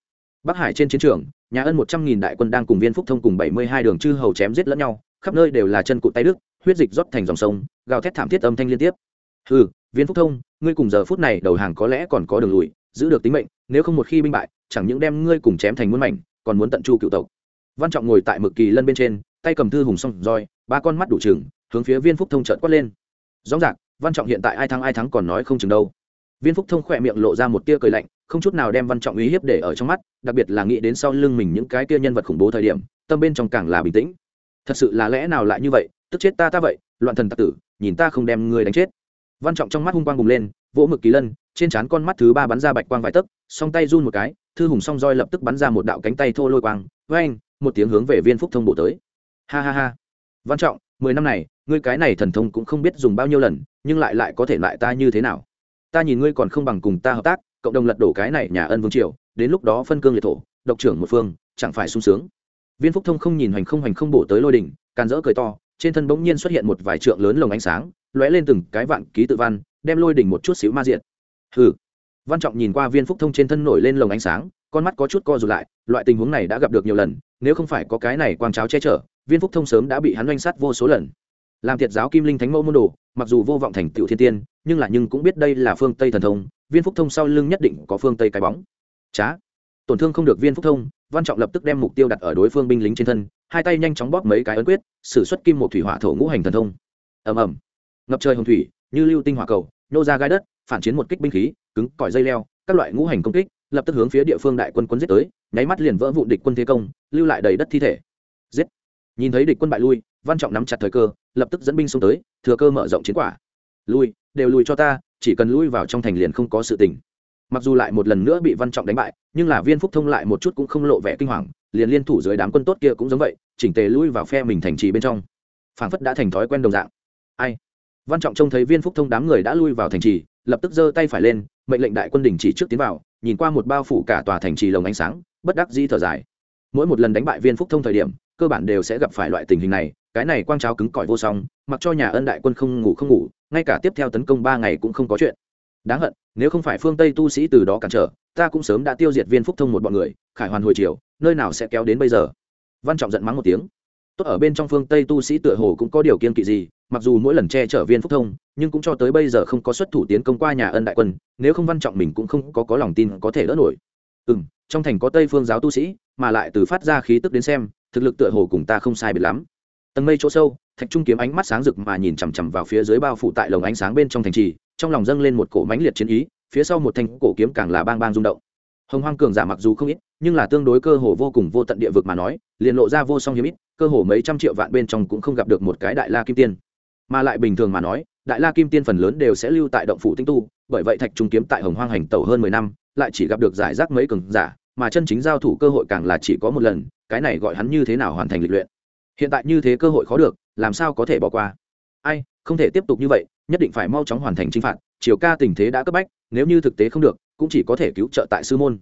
[SPEAKER 1] Bắc hải trên chiến trường, nhà ân một trăm nghìn đại quân đang cùng viên phúc thông cùng bảy mươi hai đường chư hầu chém giết lẫn nhau, khắp nơi đều là chân cụt tay đức huyết dịch rót thành dòng sông, gào thét thảm thiết âm thanh liên tiếp. Ừ viên phúc thông, ngươi cùng giờ phút này đầu hàng có lẽ còn có đường lùi, giữ được tính mệnh, nếu không một khi binh bại, chẳng những đem ngươi cùng chém thành muôn mảnh, còn muốn tận chu cựu tộc. Văn trọng ngồi tại mực kỳ lân bên trên, tay cầm thư hùng song roi, ba con mắt đủ chừng hướng phía viên phúc thông trợn quát lên. Rõ ràng, văn trọng hiện tại ai thắng ai thắng còn nói không chừng đâu. Viên phúc thông khỏe miệng lộ ra một tia cười lạnh, không chút nào đem văn trọng uy hiếp để ở trong mắt, đặc biệt là nghĩ đến sau lưng mình những cái tia nhân vật khủng bố thời điểm, tâm bên trong càng là bình tĩnh. Thật sự là lẽ nào lại như vậy? Tức chết ta ta vậy, loạn thần tặc tử, nhìn ta không đem ngươi đánh chết. Văn trọng trong mắt hung quang bùng lên, vỗ mực kỳ lân, trên trán con mắt thứ ba bắn ra bạch quang vài tấc, song tay run một cái, thư hùng song roi lập tức bắn ra một đạo cánh tay thô lôi quang với một tiếng hướng về viên phúc thông bộ tới. Ha ha ha. Văn trọng, mười năm này, ngươi cái này thần thông cũng không biết dùng bao nhiêu lần, nhưng lại lại có thể lại ta như thế nào? Ta nhìn ngươi còn không bằng cùng ta hợp tác, cộng đồng lật đổ cái này nhà ân vương triều, đến lúc đó phân cương liệt thổ, độc trưởng một phương, chẳng phải sung sướng. Viên phúc thông không nhìn hoành không hoành không bổ tới lôi đỉnh, càn rỡ cười to trên thân bỗng nhiên xuất hiện một vài trượng lớn lồng ánh sáng, lóe lên từng cái vạn ký tự văn, đem lôi đỉnh một chút xíu ma diện hừ. Văn trọng nhìn qua viên phúc thông trên thân nổi lên lồng ánh sáng, con mắt có chút co rụt lại, loại tình huống này đã gặp được nhiều lần, nếu không phải có cái này quang cháo che chở, viên phúc thông sớm đã bị hắn oanh sát vô số lần. Làm thiệt giáo kim linh thánh mẫu môn đồ, mặc dù vô vọng thành tựu thiên tiên, nhưng là nhưng cũng biết đây là phương tây thần thông, viên phúc thông sau lưng nhất định có phương tây cái bóng. Trá tổn thương không được viên phúc thông, văn trọng lập tức đem mục tiêu đặt ở đối phương binh lính trên thân, hai tay nhanh chóng bóp mấy cái ấn quyết, sử xuất kim một thủy hỏa thổ ngũ hành thần thông. Ầm ầm. Ngập trời hồng thủy, như lưu tinh hỏa cầu, nhô ra gai đất, phản chiến một kích binh khí, cứng, cỏi dây leo, các loại ngũ hành công kích, lập tức hướng phía địa phương đại quân quân giết tới, nháy mắt liền vỡ vụ địch quân thế công, lưu lại đầy đất thi thể. Giết. Nhìn thấy địch quân bại lui, văn trọng nắm chặt thời cơ, lập tức dẫn binh xông tới, thừa cơ mở rộng chiến quả. Lui, đều lùi cho ta, chỉ cần lui vào trong thành liền không có sự tình mặc dù lại một lần nữa bị văn trọng đánh bại, nhưng là viên phúc thông lại một chút cũng không lộ vẻ kinh hoàng, liền liên thủ dưới đám quân tốt kia cũng giống vậy, chỉnh tề lui vào phe mình thành trì bên trong. Phảng phất đã thành thói quen đồng dạng. Ai? Văn trọng trông thấy viên phúc thông đám người đã lui vào thành trì, lập tức giơ tay phải lên, mệnh lệnh đại quân đình chỉ trước tiến vào, nhìn qua một bao phủ cả tòa thành trì lồng ánh sáng, bất đắc dĩ thở dài. Mỗi một lần đánh bại viên phúc thông thời điểm, cơ bản đều sẽ gặp phải loại tình hình này, cái này quang cháo cứng cỏi vô song, mặc cho nhà ân đại quân không ngủ không ngủ, ngay cả tiếp theo tấn công ba ngày cũng không có chuyện đáng hận, nếu không phải phương tây tu sĩ từ đó cản trở, ta cũng sớm đã tiêu diệt viên phúc thông một bọn người, khải hoàn hồi chiều nơi nào sẽ kéo đến bây giờ? Văn trọng giận mắng một tiếng. Tốt ở bên trong phương tây tu sĩ tựa hồ cũng có điều kiên kỵ gì, mặc dù mỗi lần che chở viên phúc thông, nhưng cũng cho tới bây giờ không có xuất thủ tiến công qua nhà ân đại quân, nếu không văn trọng mình cũng không có có lòng tin có thể đỡ nổi. Ừ m trong thành có tây phương giáo tu sĩ, mà lại từ phát ra khí tức đến xem, thực lực tựa hồ cùng ta không sai biệt lắm. Tầng mây chỗ sâu, thạch trung kiếm ánh mắt sáng rực mà nhìn chằm chằm vào phía dưới bao phủ tại lồng ánh sáng bên trong thành trì trong lòng dâng lên một cổ mãnh liệt chiến ý, phía sau một thanh cổ kiếm càng là bang bang rung động. Hồng hoang cường giả mặc dù không ít, nhưng là tương đối cơ hồ vô cùng vô tận địa vực mà nói, liền lộ ra vô song hiếm ít, cơ hồ mấy trăm triệu vạn bên trong cũng không gặp được một cái đại la kim tiên. Mà lại bình thường mà nói, đại la kim tiên phần lớn đều sẽ lưu tại động phủ tinh tu, bởi vậy thạch trung kiếm tại hồng hoang hành tẩu hơn mười năm, lại chỉ gặp được giải rác mấy cường giả, mà chân chính giao thủ cơ hội càng là chỉ có một lần, cái này gọi hắn như thế nào hoàn thành lịch luyện. Hiện tại như thế cơ hội khó được, làm sao có thể bỏ qua? Ai, không thể tiếp tục như vậy nhất định phải mau chóng hoàn thành chinh phạt, Triều ca tình thế đã cấp bách, nếu như thực tế không được, cũng chỉ có thể cứu trợ tại sư môn.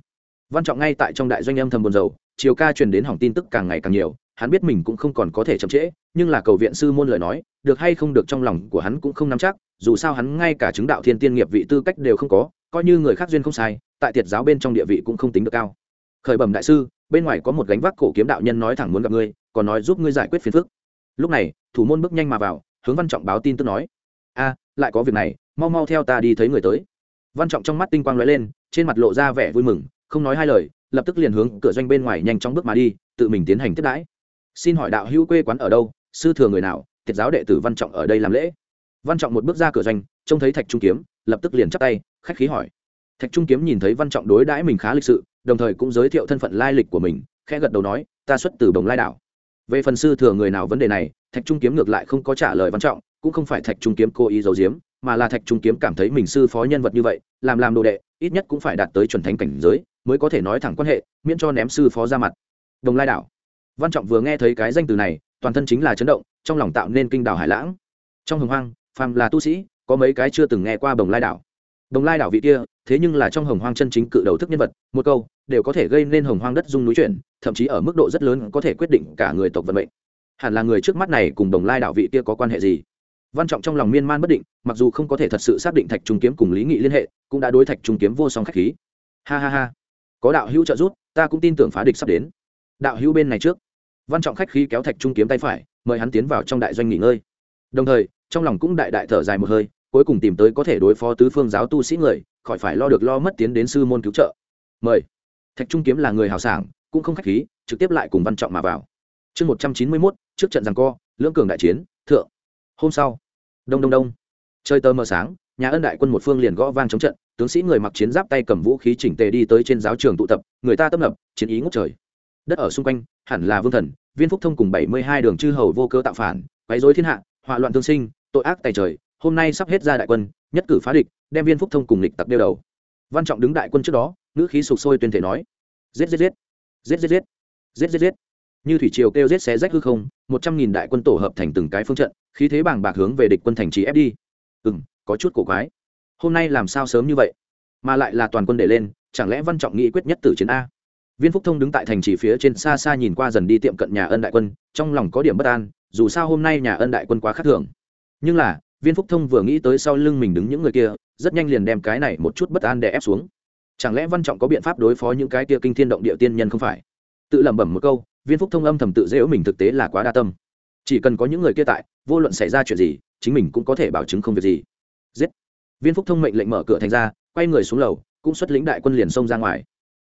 [SPEAKER 1] Văn trọng ngay tại trong đại doanh âm thầm buồn dầu Triều ca truyền đến hỏng tin tức càng ngày càng nhiều, hắn biết mình cũng không còn có thể chậm trễ, nhưng là cầu viện sư môn lời nói, được hay không được trong lòng của hắn cũng không nắm chắc, dù sao hắn ngay cả chứng đạo thiên tiên nghiệp vị tư cách đều không có, coi như người khác duyên không sai, tại tiệt giáo bên trong địa vị cũng không tính được cao. Khởi bẩm đại sư, bên ngoài có một gánh vác cổ kiếm đạo nhân nói thẳng muốn gặp ngươi, còn nói giúp ngươi giải quyết phiền phức. Lúc này, thủ môn bước nhanh mà vào, hướng văn trọng báo tin tức nói a, lại có việc này, mau mau theo ta đi thấy người tới. Văn trọng trong mắt tinh quang lóe lên, trên mặt lộ ra vẻ vui mừng, không nói hai lời, lập tức liền hướng cửa doanh bên ngoài nhanh chóng bước mà đi, tự mình tiến hành tiếp đãi. Xin hỏi đạo hữu quê quán ở đâu, sư thừa người nào thiệt giáo đệ tử văn trọng ở đây làm lễ? Văn trọng một bước ra cửa doanh, trông thấy thạch trung kiếm, lập tức liền chắp tay, khách khí hỏi. Thạch trung kiếm nhìn thấy văn trọng đối đãi mình khá lịch sự, đồng thời cũng giới thiệu thân phận lai lịch của mình, khẽ gật đầu nói, ta xuất từ bồng lai đảo. Về phần sư thừa người nào vấn đề này, thạch trung kiếm ngược lại không có trả lời văn trọng cũng không phải thạch trung kiếm cố ý giấu giếm, mà là thạch trung kiếm cảm thấy mình sư phó nhân vật như vậy, làm làm đồ đệ, ít nhất cũng phải đạt tới chuẩn thánh cảnh giới, mới có thể nói thẳng quan hệ, miễn cho ném sư phó ra mặt. Đồng lai đảo. Văn trọng vừa nghe thấy cái danh từ này, toàn thân chính là chấn động, trong lòng tạo nên kinh đảo hải lãng. Trong hồng hoang, phàm là tu sĩ, có mấy cái chưa từng nghe qua đồng lai đảo. Đồng lai đảo vị kia, thế nhưng là trong hồng hoang chân chính cự đầu thức nhân vật, một câu, đều có thể gây nên hồng hoang đất dung núi chuyển, thậm chí ở mức độ rất lớn có thể quyết định cả người tộc vận mệnh. Hẳn là người trước mắt này cùng đồng lai đạo vị kia có quan hệ gì? Văn trọng trong lòng miên man bất định, mặc dù không có thể thật sự xác định thạch trung kiếm cùng lý nghị liên hệ, cũng đã đối thạch trung kiếm vô song khách khí. Ha ha ha. Có đạo hữu trợ giúp, ta cũng tin tưởng phá địch sắp đến. Đạo hữu bên này trước. Văn trọng khách khí kéo thạch trung kiếm tay phải, mời hắn tiến vào trong đại doanh nghỉ ngơi. Đồng thời, trong lòng cũng đại đại thở dài một hơi, cuối cùng tìm tới có thể đối phó tứ phương giáo tu sĩ người, khỏi phải lo được lo mất tiến đến sư môn cứu trợ. Mời. Thạch trung kiếm là người hào sảng, cũng không khách khí, trực tiếp lại cùng văn trọng mà vào. Chương một trăm chín mươi mốt, trước trận rằng co, lưỡng cường đại chiến, thượng hôm sau. Đông đông đông. Chơi tơ mờ sáng, nhà ân đại quân một phương liền gõ vang chống trận, tướng sĩ người mặc chiến giáp tay cầm vũ khí chỉnh tề đi tới trên giáo trường tụ tập, người ta tấp nập, chiến ý ngốc trời. Đất ở xung quanh, hẳn là vương thần, viên phúc thông cùng bảy mươi hai đường chư hầu vô cơ tạo phản, quấy dối thiên hạ họa loạn thương sinh, tội ác tài trời, hôm nay sắp hết ra đại quân, nhất cử phá địch, đem viên phúc thông cùng địch tặc đeo đầu. Văn trọng đứng đại quân trước đó, ngữ khí sục sôi tuyên thể nói, giết giết giết. Giết giết giết. Giết giết giết. Như thủy triều kêu giết xé rách hư không một trăm nghìn đại quân tổ hợp thành từng cái phương trận, khí thế bàng bạc hướng về địch quân thành trì ép đi. Ừ m có chút cổ quái. Hôm nay làm sao sớm như vậy? Mà lại là toàn quân để lên, chẳng lẽ văn trọng nghị quyết nhất tử chiến a? Viên phúc thông đứng tại thành trì phía trên xa xa nhìn qua dần đi tiệm cận nhà ân đại quân, trong lòng có điểm bất an, dù sao hôm nay nhà ân đại quân quá khắc thường. Nhưng là, viên phúc thông vừa nghĩ tới sau lưng mình đứng những người kia, rất nhanh liền đem cái này một chút bất an đè ép xuống. Chẳng lẽ văn trọng có biện pháp đối phó những cái kia kinh thiên động địa tiên nhân không phải? Tự lẩm bẩm một câu viên phúc thông âm thầm tự dễu mình thực tế là quá đa tâm. Chỉ cần có những người kia tại, vô luận xảy ra chuyện gì, chính mình cũng có thể bảo chứng không việc gì. Giết! Viên phúc thông mệnh lệnh mở cửa thành ra, quay người xuống lầu, cũng xuất lĩnh đại quân liền xông ra ngoài.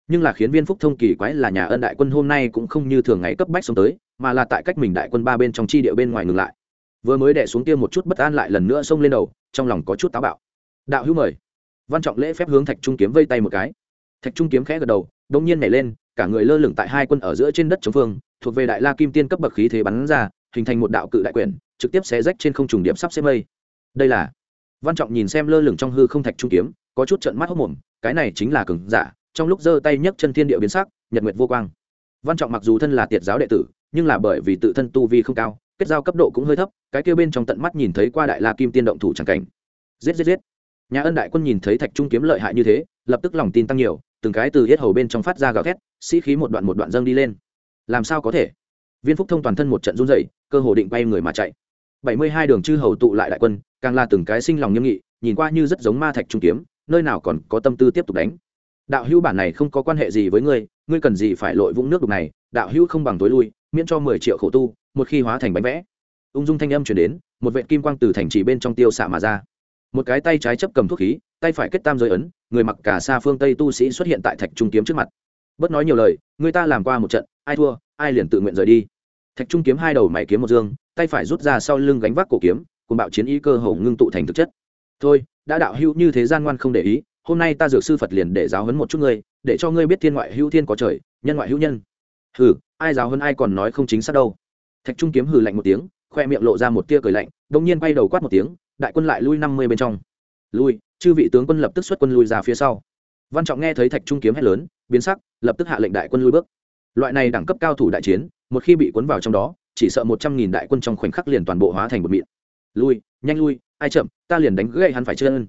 [SPEAKER 1] Nhưng là khiến viên phúc thông kỳ quái là nhà ân đại quân hôm nay cũng không như thường ngày cấp bách xông tới, mà là tại cách mình đại quân ba bên trong chi địa bên ngoài ngừng lại. Vừa mới đẻ xuống kia một chút bất an lại lần nữa xông lên đầu, trong lòng có chút táo bạo. Đạo hữu mời. Văn trọng lễ phép hướng thạch trung kiếm vây tay một cái. Thạch trung kiếm khẽ gật đầu đông nhiên nhảy lên, cả người lơ lửng tại hai quân ở giữa trên đất chống phương, thuộc về đại la kim tiên cấp bậc khí thế bắn ra, hình thành một đạo cự đại quyển, trực tiếp xé rách trên không trùng điểm sắp xếp mây. Đây là văn trọng nhìn xem lơ lửng trong hư không thạch trung kiếm, có chút trận mắt hốc mồm, cái này chính là cường giả, trong lúc giơ tay nhấc chân thiên địa biến sắc, nhật nguyệt vô quang. Văn trọng mặc dù thân là tiệt giáo đệ tử, nhưng là bởi vì tự thân tu vi không cao, kết giao cấp độ cũng hơi thấp, cái kia bên trong tận mắt nhìn thấy qua đại la kim tiên động thủ chẳng cảnh. Giết giết giết. Nhà ân đại quân nhìn thấy thạch trung kiếm lợi hại như thế, lập tức lòng tin tăng nhiều từng cái từ hết hầu bên trong phát ra gào thét, sĩ khí một đoạn một đoạn dâng đi lên. Làm sao có thể? Viên phúc thông toàn thân một trận run dậy cơ hồ định bay người mà chạy. Bảy mươi hai đường chư hầu tụ lại đại quân, càng là từng cái sinh lòng nghiêm nghị, nhìn qua như rất giống ma thạch trung kiếm, nơi nào còn có tâm tư tiếp tục đánh. Đạo hữu bản này không có quan hệ gì với ngươi ngươi cần gì phải lội vũng nước đục này, đạo hữu không bằng tối lui, miễn cho mười triệu khổ tu, một khi hóa thành bánh vẽ. Ung dung thanh âm chuyển đến, một vệ kim quang từ thành trì bên trong tiêu xạ mà ra. Một cái tay trái chấp cầm thuốc khí tay phải kết tam giới ấn, người mặc cả xa phương tây tu sĩ xuất hiện tại thạch trung kiếm trước mặt. Bất nói nhiều lời, người ta làm qua một trận, ai thua, ai liền tự nguyện rời đi. Thạch trung kiếm hai đầu mày kiếm một dương, tay phải rút ra sau lưng gánh vác cổ kiếm, cùng bạo chiến ý cơ hồ ngưng tụ thành thực chất. Thôi, đã đạo hữu như thế gian ngoan không để ý, hôm nay ta dược sư phật liền để giáo huấn một chút ngươi, để cho ngươi biết thiên ngoại hữu thiên có trời, nhân ngoại hữu nhân. Hừ, ai giáo hơn ai còn nói không chính xác đâu. Thạch trung kiếm hừ lạnh một tiếng, khoe miệng lộ ra một tia cười lạnh, đông nhiên bay đầu quát một tiếng, đại quân lại lui năm mươi bên trong. Lui chư vị tướng quân lập tức xuất quân lui ra phía sau. Văn trọng nghe thấy thạch trung kiếm hét lớn, biến sắc, lập tức hạ lệnh đại quân lui bước. Loại này đẳng cấp cao thủ đại chiến, một khi bị cuốn vào trong đó, chỉ sợ một trăm nghìn đại quân trong khoảnh khắc liền toàn bộ hóa thành một miệng lui, nhanh lui, ai chậm, ta liền đánh gãy hắn phải chân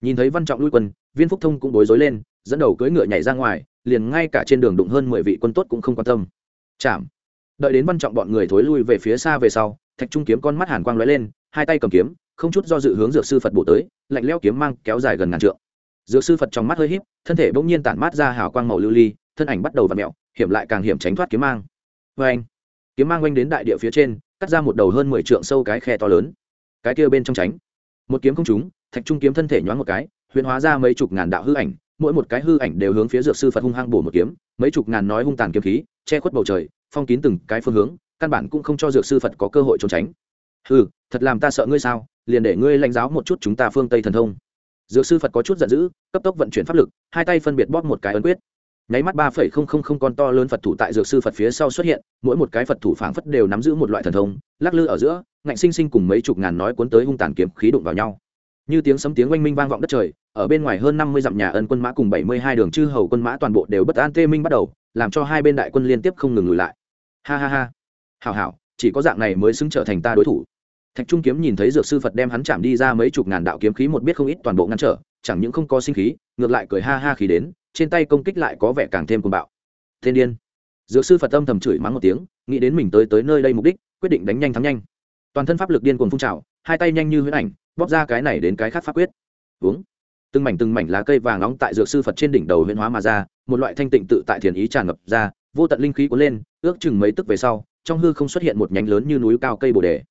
[SPEAKER 1] nhìn thấy văn trọng lui quân, viên phúc thông cũng bối rối lên, dẫn đầu cưỡi ngựa nhảy ra ngoài, liền ngay cả trên đường đụng hơn mười vị quân tốt cũng không quan tâm. Chạm. Đợi đến văn trọng bọn người thối lui về phía xa về sau, thạch trung kiếm con mắt hàn quang lóe lên hai tay cầm kiếm, không chút do dự hướng dược sư phật bổ tới, lạnh leo kiếm mang kéo dài gần ngàn trượng. Dược sư phật trong mắt hơi híp, thân thể bỗng nhiên tản mát ra hào quang màu lưu ly, thân ảnh bắt đầu v ặ mẹo hiểm lại càng hiểm tránh thoát kiếm mang. Vê anh kiếm mang oanh đến đại địa phía trên, cắt ra một đầu hơn mười trượng sâu cái khe to lớn. Cái kia bên trong tránh. Một kiếm không trúng, thạch trung kiếm thân thể nhoáng một cái, huyền hóa ra mấy chục ngàn đạo hư ảnh, mỗi một cái hư ảnh đều hướng phía dược sư phật hung hăng bổ một kiếm, mấy chục ngàn nói hung tàn kiếm khí, che khuất bầu trời, phong kín từng cái phương hướng, căn bản cũng không cho dược sư phật có cơ hội trốn tránh hừ, thật làm ta sợ ngươi sao? Liền để ngươi lãnh giáo một chút chúng ta phương tây thần thông. Dược sư phật có chút giận dữ, cấp tốc vận chuyển pháp lực, hai tay phân biệt bóp một cái ấn quyết. Nháy mắt ba phẩy không không không con to lớn phật thủ tại dược sư phật phía sau xuất hiện, mỗi một cái phật thủ phảng phất đều nắm giữ một loại thần thông, lắc lư ở giữa, ngạnh sinh sinh cùng mấy chục ngàn nói cuốn tới hung tàn kiếm khí đụng vào nhau. Như tiếng sấm tiếng oanh minh vang vọng đất trời, ở bên ngoài hơn năm mươi dặm nhà ân quân mã cùng bảy mươi hai đường chư hầu quân mã toàn bộ đều bất an tê minh bắt đầu, làm cho hai bên đại quân liên tiếp không ngừng lùi lại. Ha ha ha. Hảo hảo, chỉ có dạng này mới xứng trở thành ta đối thủ thạch trung kiếm nhìn thấy dược sư phật đem hắn chạm đi ra mấy chục ngàn đạo kiếm khí một biết không ít toàn bộ ngăn trở, chẳng những không có sinh khí, ngược lại cười ha ha khí đến, trên tay công kích lại có vẻ càng thêm cuồng bạo. Thiên điên. Dược sư phật âm thầm chửi mắng một tiếng, nghĩ đến mình tới tới nơi đây mục đích, quyết định đánh nhanh thắng nhanh. Toàn thân pháp lực điên cuồng phun trào, hai tay nhanh như huyễn ảnh, bóp ra cái này đến cái khác pháp quyết. Uống. Từng mảnh từng mảnh lá cây vàng nóng tại dược sư phật trên đỉnh đầu huyễn hóa mà ra, một loại thanh tịnh tự tại thiền ý tràn ngập ra, vô tận linh khí cuốn lên, ước chừng mấy tức về sau, trong hư không xuất hiện một nhánh lớn như núi cao cây bồ đề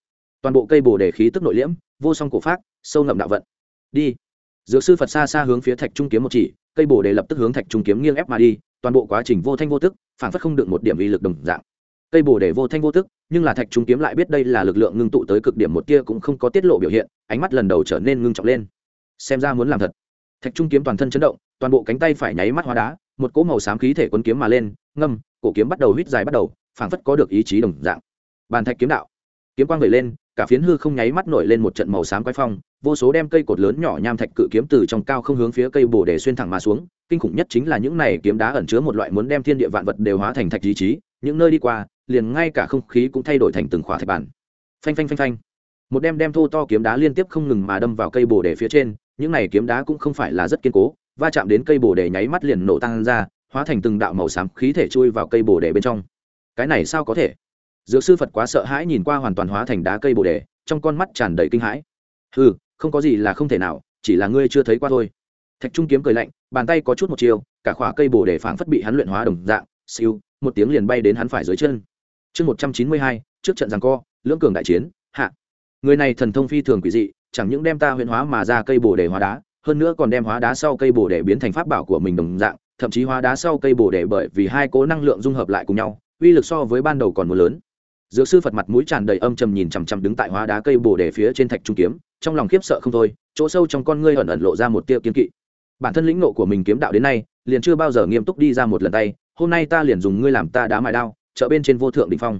[SPEAKER 1] toàn bộ cây bồ đề khí tức nội liễm, vô song cổ pháp sâu ngậm đạo vận. Đi. Dược sư phật xa xa hướng phía thạch trung kiếm một chỉ, cây bồ đề lập tức hướng thạch trung kiếm nghiêng ép mà đi, toàn bộ quá trình vô thanh vô tức phản phất không được một điểm uy lực đồng dạng. Cây bồ đề vô thanh vô tức, nhưng là thạch trung kiếm lại biết đây là lực lượng ngưng tụ tới cực điểm một tia cũng không có tiết lộ biểu hiện, ánh mắt lần đầu trở nên ngưng trọng lên. Xem ra muốn làm thật. Thạch trung kiếm toàn thân chấn động, toàn bộ cánh tay phải nháy mắt hóa đá, một cỗ màu xám khí thể quấn kiếm mà lên, ngâm, cổ kiếm bắt đầu huýt dài bắt đầu, phảng phất có được ý chí đồng dạng. Bàn thạch kiếm đạo. Kiếm quang vẩy lên cả phiến hư không nháy mắt nổi lên một trận màu xám quái phong, vô số đem cây cột lớn nhỏ nham thạch cự kiếm từ trong cao không hướng phía cây bồ để xuyên thẳng mà xuống, kinh khủng nhất chính là những này kiếm đá ẩn chứa một loại muốn đem thiên địa vạn vật đều hóa thành thạch ý chí, những nơi đi qua, liền ngay cả không khí cũng thay đổi thành từng khỏa thạch bản. Phanh phanh phanh phanh. Một đem đem thô to kiếm đá liên tiếp không ngừng mà đâm vào cây bồ đề phía trên, những này kiếm đá cũng không phải là rất kiên cố, va chạm đến cây bồ đề nháy mắt liền nổ tăng ra, hóa thành từng đạo màu xám khí thể chui vào cây bồ đề bên trong. Cái này sao có thể? Dược sư phật quá sợ hãi nhìn qua hoàn toàn hóa thành đá cây bồ đề, trong con mắt tràn đầy kinh hãi. Ừ không có gì là không thể nào, chỉ là ngươi chưa thấy qua thôi. Thạch trung kiếm cười lạnh, bàn tay có chút một chiều, cả khỏa cây bồ đề phảng phất bị hắn luyện hóa đồng dạng, siêu, một tiếng liền bay đến hắn phải dưới chân. Chương một trăm chín mươi hai, trước trận giằng co, lưỡng cường đại chiến, hạ. Người này thần thông phi thường quỷ dị, chẳng những đem ta huyền hóa mà ra cây bồ đề hóa đá, hơn nữa còn đem hóa đá sau cây bồ đề biến thành pháp bảo của mình đồng dạng, thậm chí hóa đá sau cây bồ đề bởi vì hai cố năng lượng dung hợp lại cùng nhau, uy lực so với ban đầu còn mưa lớn dược sư phật mặt mũi tràn đầy âm trầm nhìn chằm chằm đứng tại hóa đá cây bồ đề phía trên thạch trung kiếm, trong lòng khiếp sợ không thôi, chỗ sâu trong con ngươi ẩn ẩn lộ ra một tia kiên kỵ. Bản thân lĩnh nộ của mình kiếm đạo đến nay, liền chưa bao giờ nghiêm túc đi ra một lần tay, hôm nay ta liền dùng ngươi làm ta đá mài đao, chợ bên trên vô thượng đình phong.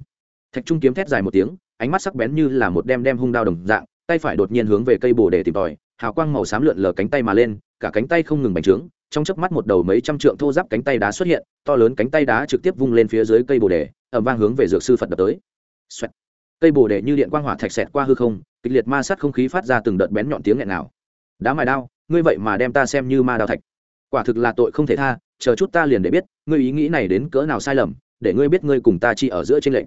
[SPEAKER 1] Thạch trung kiếm thét dài một tiếng, ánh mắt sắc bén như là một đem đem hung đao đồng dạng, tay phải đột nhiên hướng về cây bồ đề tìm tòi, hào quang màu xám lượn lờ cánh tay mà lên, cả cánh tay không ngừng bành trướng, trong chớp mắt một đầu mấy trăm trượng thô giáp cánh tay đá xuất hiện, to lớn cánh tay đá trực tiếp vung lên phía dưới cây bồ đề ẩm vang hướng về dược sư phật đập tới. Xoẹt. cây bồ đề như điện quang hỏa thạch xẹt qua hư không, kịch liệt ma sát không khí phát ra từng đợt bén nhọn tiếng nghẹn nào. Đá mài đao, ngươi vậy mà đem ta xem như ma đao thạch. Quả thực là tội không thể tha, chờ chút ta liền để biết, ngươi ý nghĩ này đến cỡ nào sai lầm, để ngươi biết ngươi cùng ta chi ở giữa chênh lệnh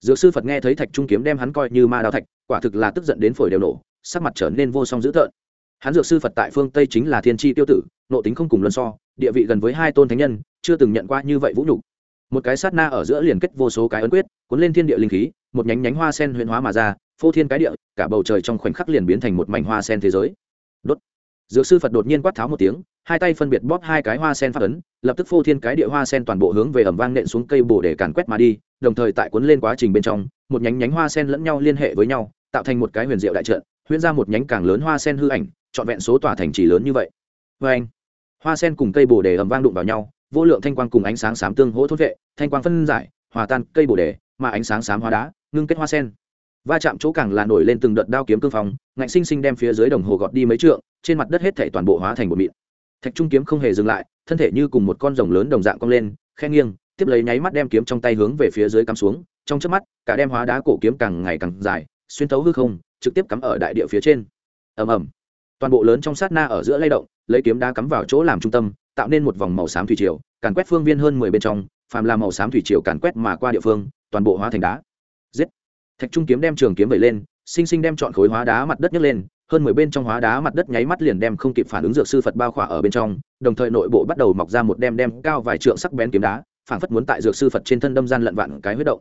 [SPEAKER 1] dược sư phật nghe thấy thạch trung kiếm đem hắn coi như ma đao thạch, quả thực là tức giận đến phổi đều nổ, sắc mặt trở nên vô song dữ tợn. Hắn dược sư phật tại phương tây chính là thiên chi tiêu tử nộ tính không cùng luân so, địa vị gần với hai tôn thánh nhân, chưa từng nhận qua như vậy vũ nhục một cái sát na ở giữa liền kết vô số cái ấn quyết, cuốn lên thiên địa linh khí, một nhánh nhánh hoa sen huyền hóa mà ra, phô thiên cái địa, cả bầu trời trong khoảnh khắc liền biến thành một mảnh hoa sen thế giới. Đốt. Dược sư phật đột nhiên quát tháo một tiếng, hai tay phân biệt bóp hai cái hoa sen phát ấn, lập tức phô thiên cái địa hoa sen toàn bộ hướng về ẩm vang nện xuống cây bồ để càn quét mà đi, đồng thời tại cuốn lên quá trình bên trong, một nhánh nhánh hoa sen lẫn nhau liên hệ với nhau, tạo thành một cái huyền diệu đại trận, huyễn ra một nhánh càng lớn hoa sen hư ảnh, trọn vẹn số tòa thành trì lớn như vậy. Vê anh hoa sen cùng cây bồ đề ầm vang đụng vào nhau vô lượng thanh quang cùng ánh sáng xám tương hỗ thốt vệ, thanh quang phân giải, hòa tan cây bồ đề, mà ánh sáng xám hóa đá, ngưng kết hoa sen. Va chạm chỗ càng là nổi lên từng đợt đao kiếm cương phong, ngạnh sinh sinh đem phía dưới đồng hồ gọt đi mấy trượng, trên mặt đất hết thể toàn bộ hóa thành một mịn. Thạch trung kiếm không hề dừng lại, thân thể như cùng một con rồng lớn đồng dạng cong lên, khe nghiêng, tiếp lấy nháy mắt đem kiếm trong tay hướng về phía dưới cắm xuống, trong chớp mắt, cả đem hóa đá cổ kiếm càng ngày càng dài, xuyên thấu hư không, trực tiếp cắm ở đại địa phía trên. Ầm ầm. Toàn bộ lớn trong sát na ở giữa lay động, lấy kiếm đá cắm vào chỗ làm trung tâm tạo nên một vòng màu xám thủy triều, càn quét phương viên hơn mười bên trong, phàm là màu xám thủy triều càn quét mà qua địa phương, toàn bộ hóa thành đá. Giết. Thạch trung kiếm đem trường kiếm vẩy lên, sinh sinh đem chọn khối hóa đá mặt đất nhấc lên, hơn mười bên trong hóa đá mặt đất nháy mắt liền đem không kịp phản ứng dược sư phật bao khỏa ở bên trong, đồng thời nội bộ bắt đầu mọc ra một đem đem cao vài trượng sắc bén kiếm đá phản phất muốn tại dược sư phật trên thân đâm gian lận vạn cái huyết động.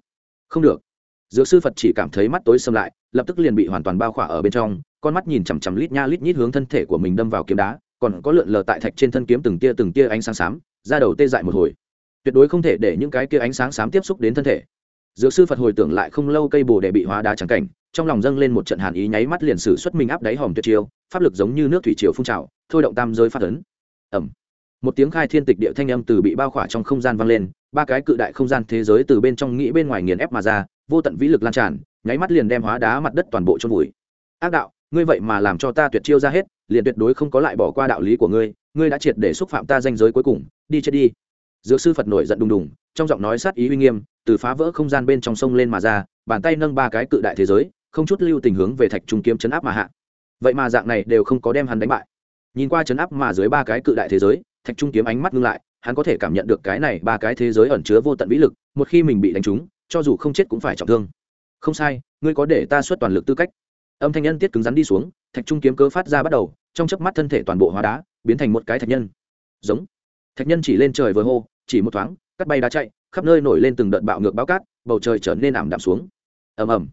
[SPEAKER 1] Không được. Dược sư phật chỉ cảm thấy mắt tối xâm lại, lập tức liền bị hoàn toàn bao khỏa ở bên trong, con mắt nhìn chằm chằm lít nha lít nhít hướng thân thể của mình đâm vào kiếm đá còn có lượn lờ tại thạch trên thân kiếm từng tia từng tia ánh sáng xám ra đầu tê dại một hồi. Tuyệt đối không thể để những cái kia ánh sáng xám tiếp xúc đến thân thể. Dược sư phật hồi tưởng lại không lâu cây bồ để bị hóa đá trắng cảnh, trong lòng dâng lên một trận hàn ý nháy mắt liền sử xuất mình áp đáy hòm tuyệt chiêu, pháp lực giống như nước thủy triều phun trào, thôi động tam giới phát ấn. Ẩm một tiếng khai thiên tịch địa thanh âm từ bị bao khỏa trong không gian vang lên, ba cái cự đại không gian thế giới từ bên trong nghĩ bên ngoài nghiền ép mà ra, vô tận vĩ lực lan tràn, nháy mắt liền đem hóa đá mặt đất toàn bộ trong vùi. Ác đạo ngươi vậy mà làm cho ta tuyệt chiêu ra hết, liền tuyệt đối không có lại bỏ qua đạo lý của ngươi ngươi đã triệt để xúc phạm ta danh giới cuối cùng, đi chết đi. Dược sư phật nổi giận đùng đùng, trong giọng nói sát ý uy nghiêm, từ phá vỡ không gian bên trong sông lên mà ra, bàn tay nâng ba cái cự đại thế giới, không chút lưu tình hướng về thạch trung kiếm chấn áp mà hạ. Vậy mà dạng này đều không có đem hắn đánh bại. Nhìn qua chấn áp mà dưới ba cái cự đại thế giới, thạch trung kiếm ánh mắt ngưng lại, hắn có thể cảm nhận được cái này ba cái thế giới ẩn chứa vô tận vĩ lực, một khi mình bị đánh trúng, cho dù không chết cũng phải trọng thương. Không sai, ngươi có để ta xuất toàn lực tư cách âm thanh nhân tiết cứng rắn đi xuống, thạch trung kiếm cơ phát ra bắt đầu, trong chớp mắt thân thể toàn bộ hóa đá, biến thành một cái thạch nhân. Giống. Thạch nhân chỉ lên trời vừa hô, chỉ một thoáng, cắt bay đá chạy, khắp nơi nổi lên từng đợt bạo ngược báo cát, bầu trời trở nên ảm đạm xuống. Ầm ầm.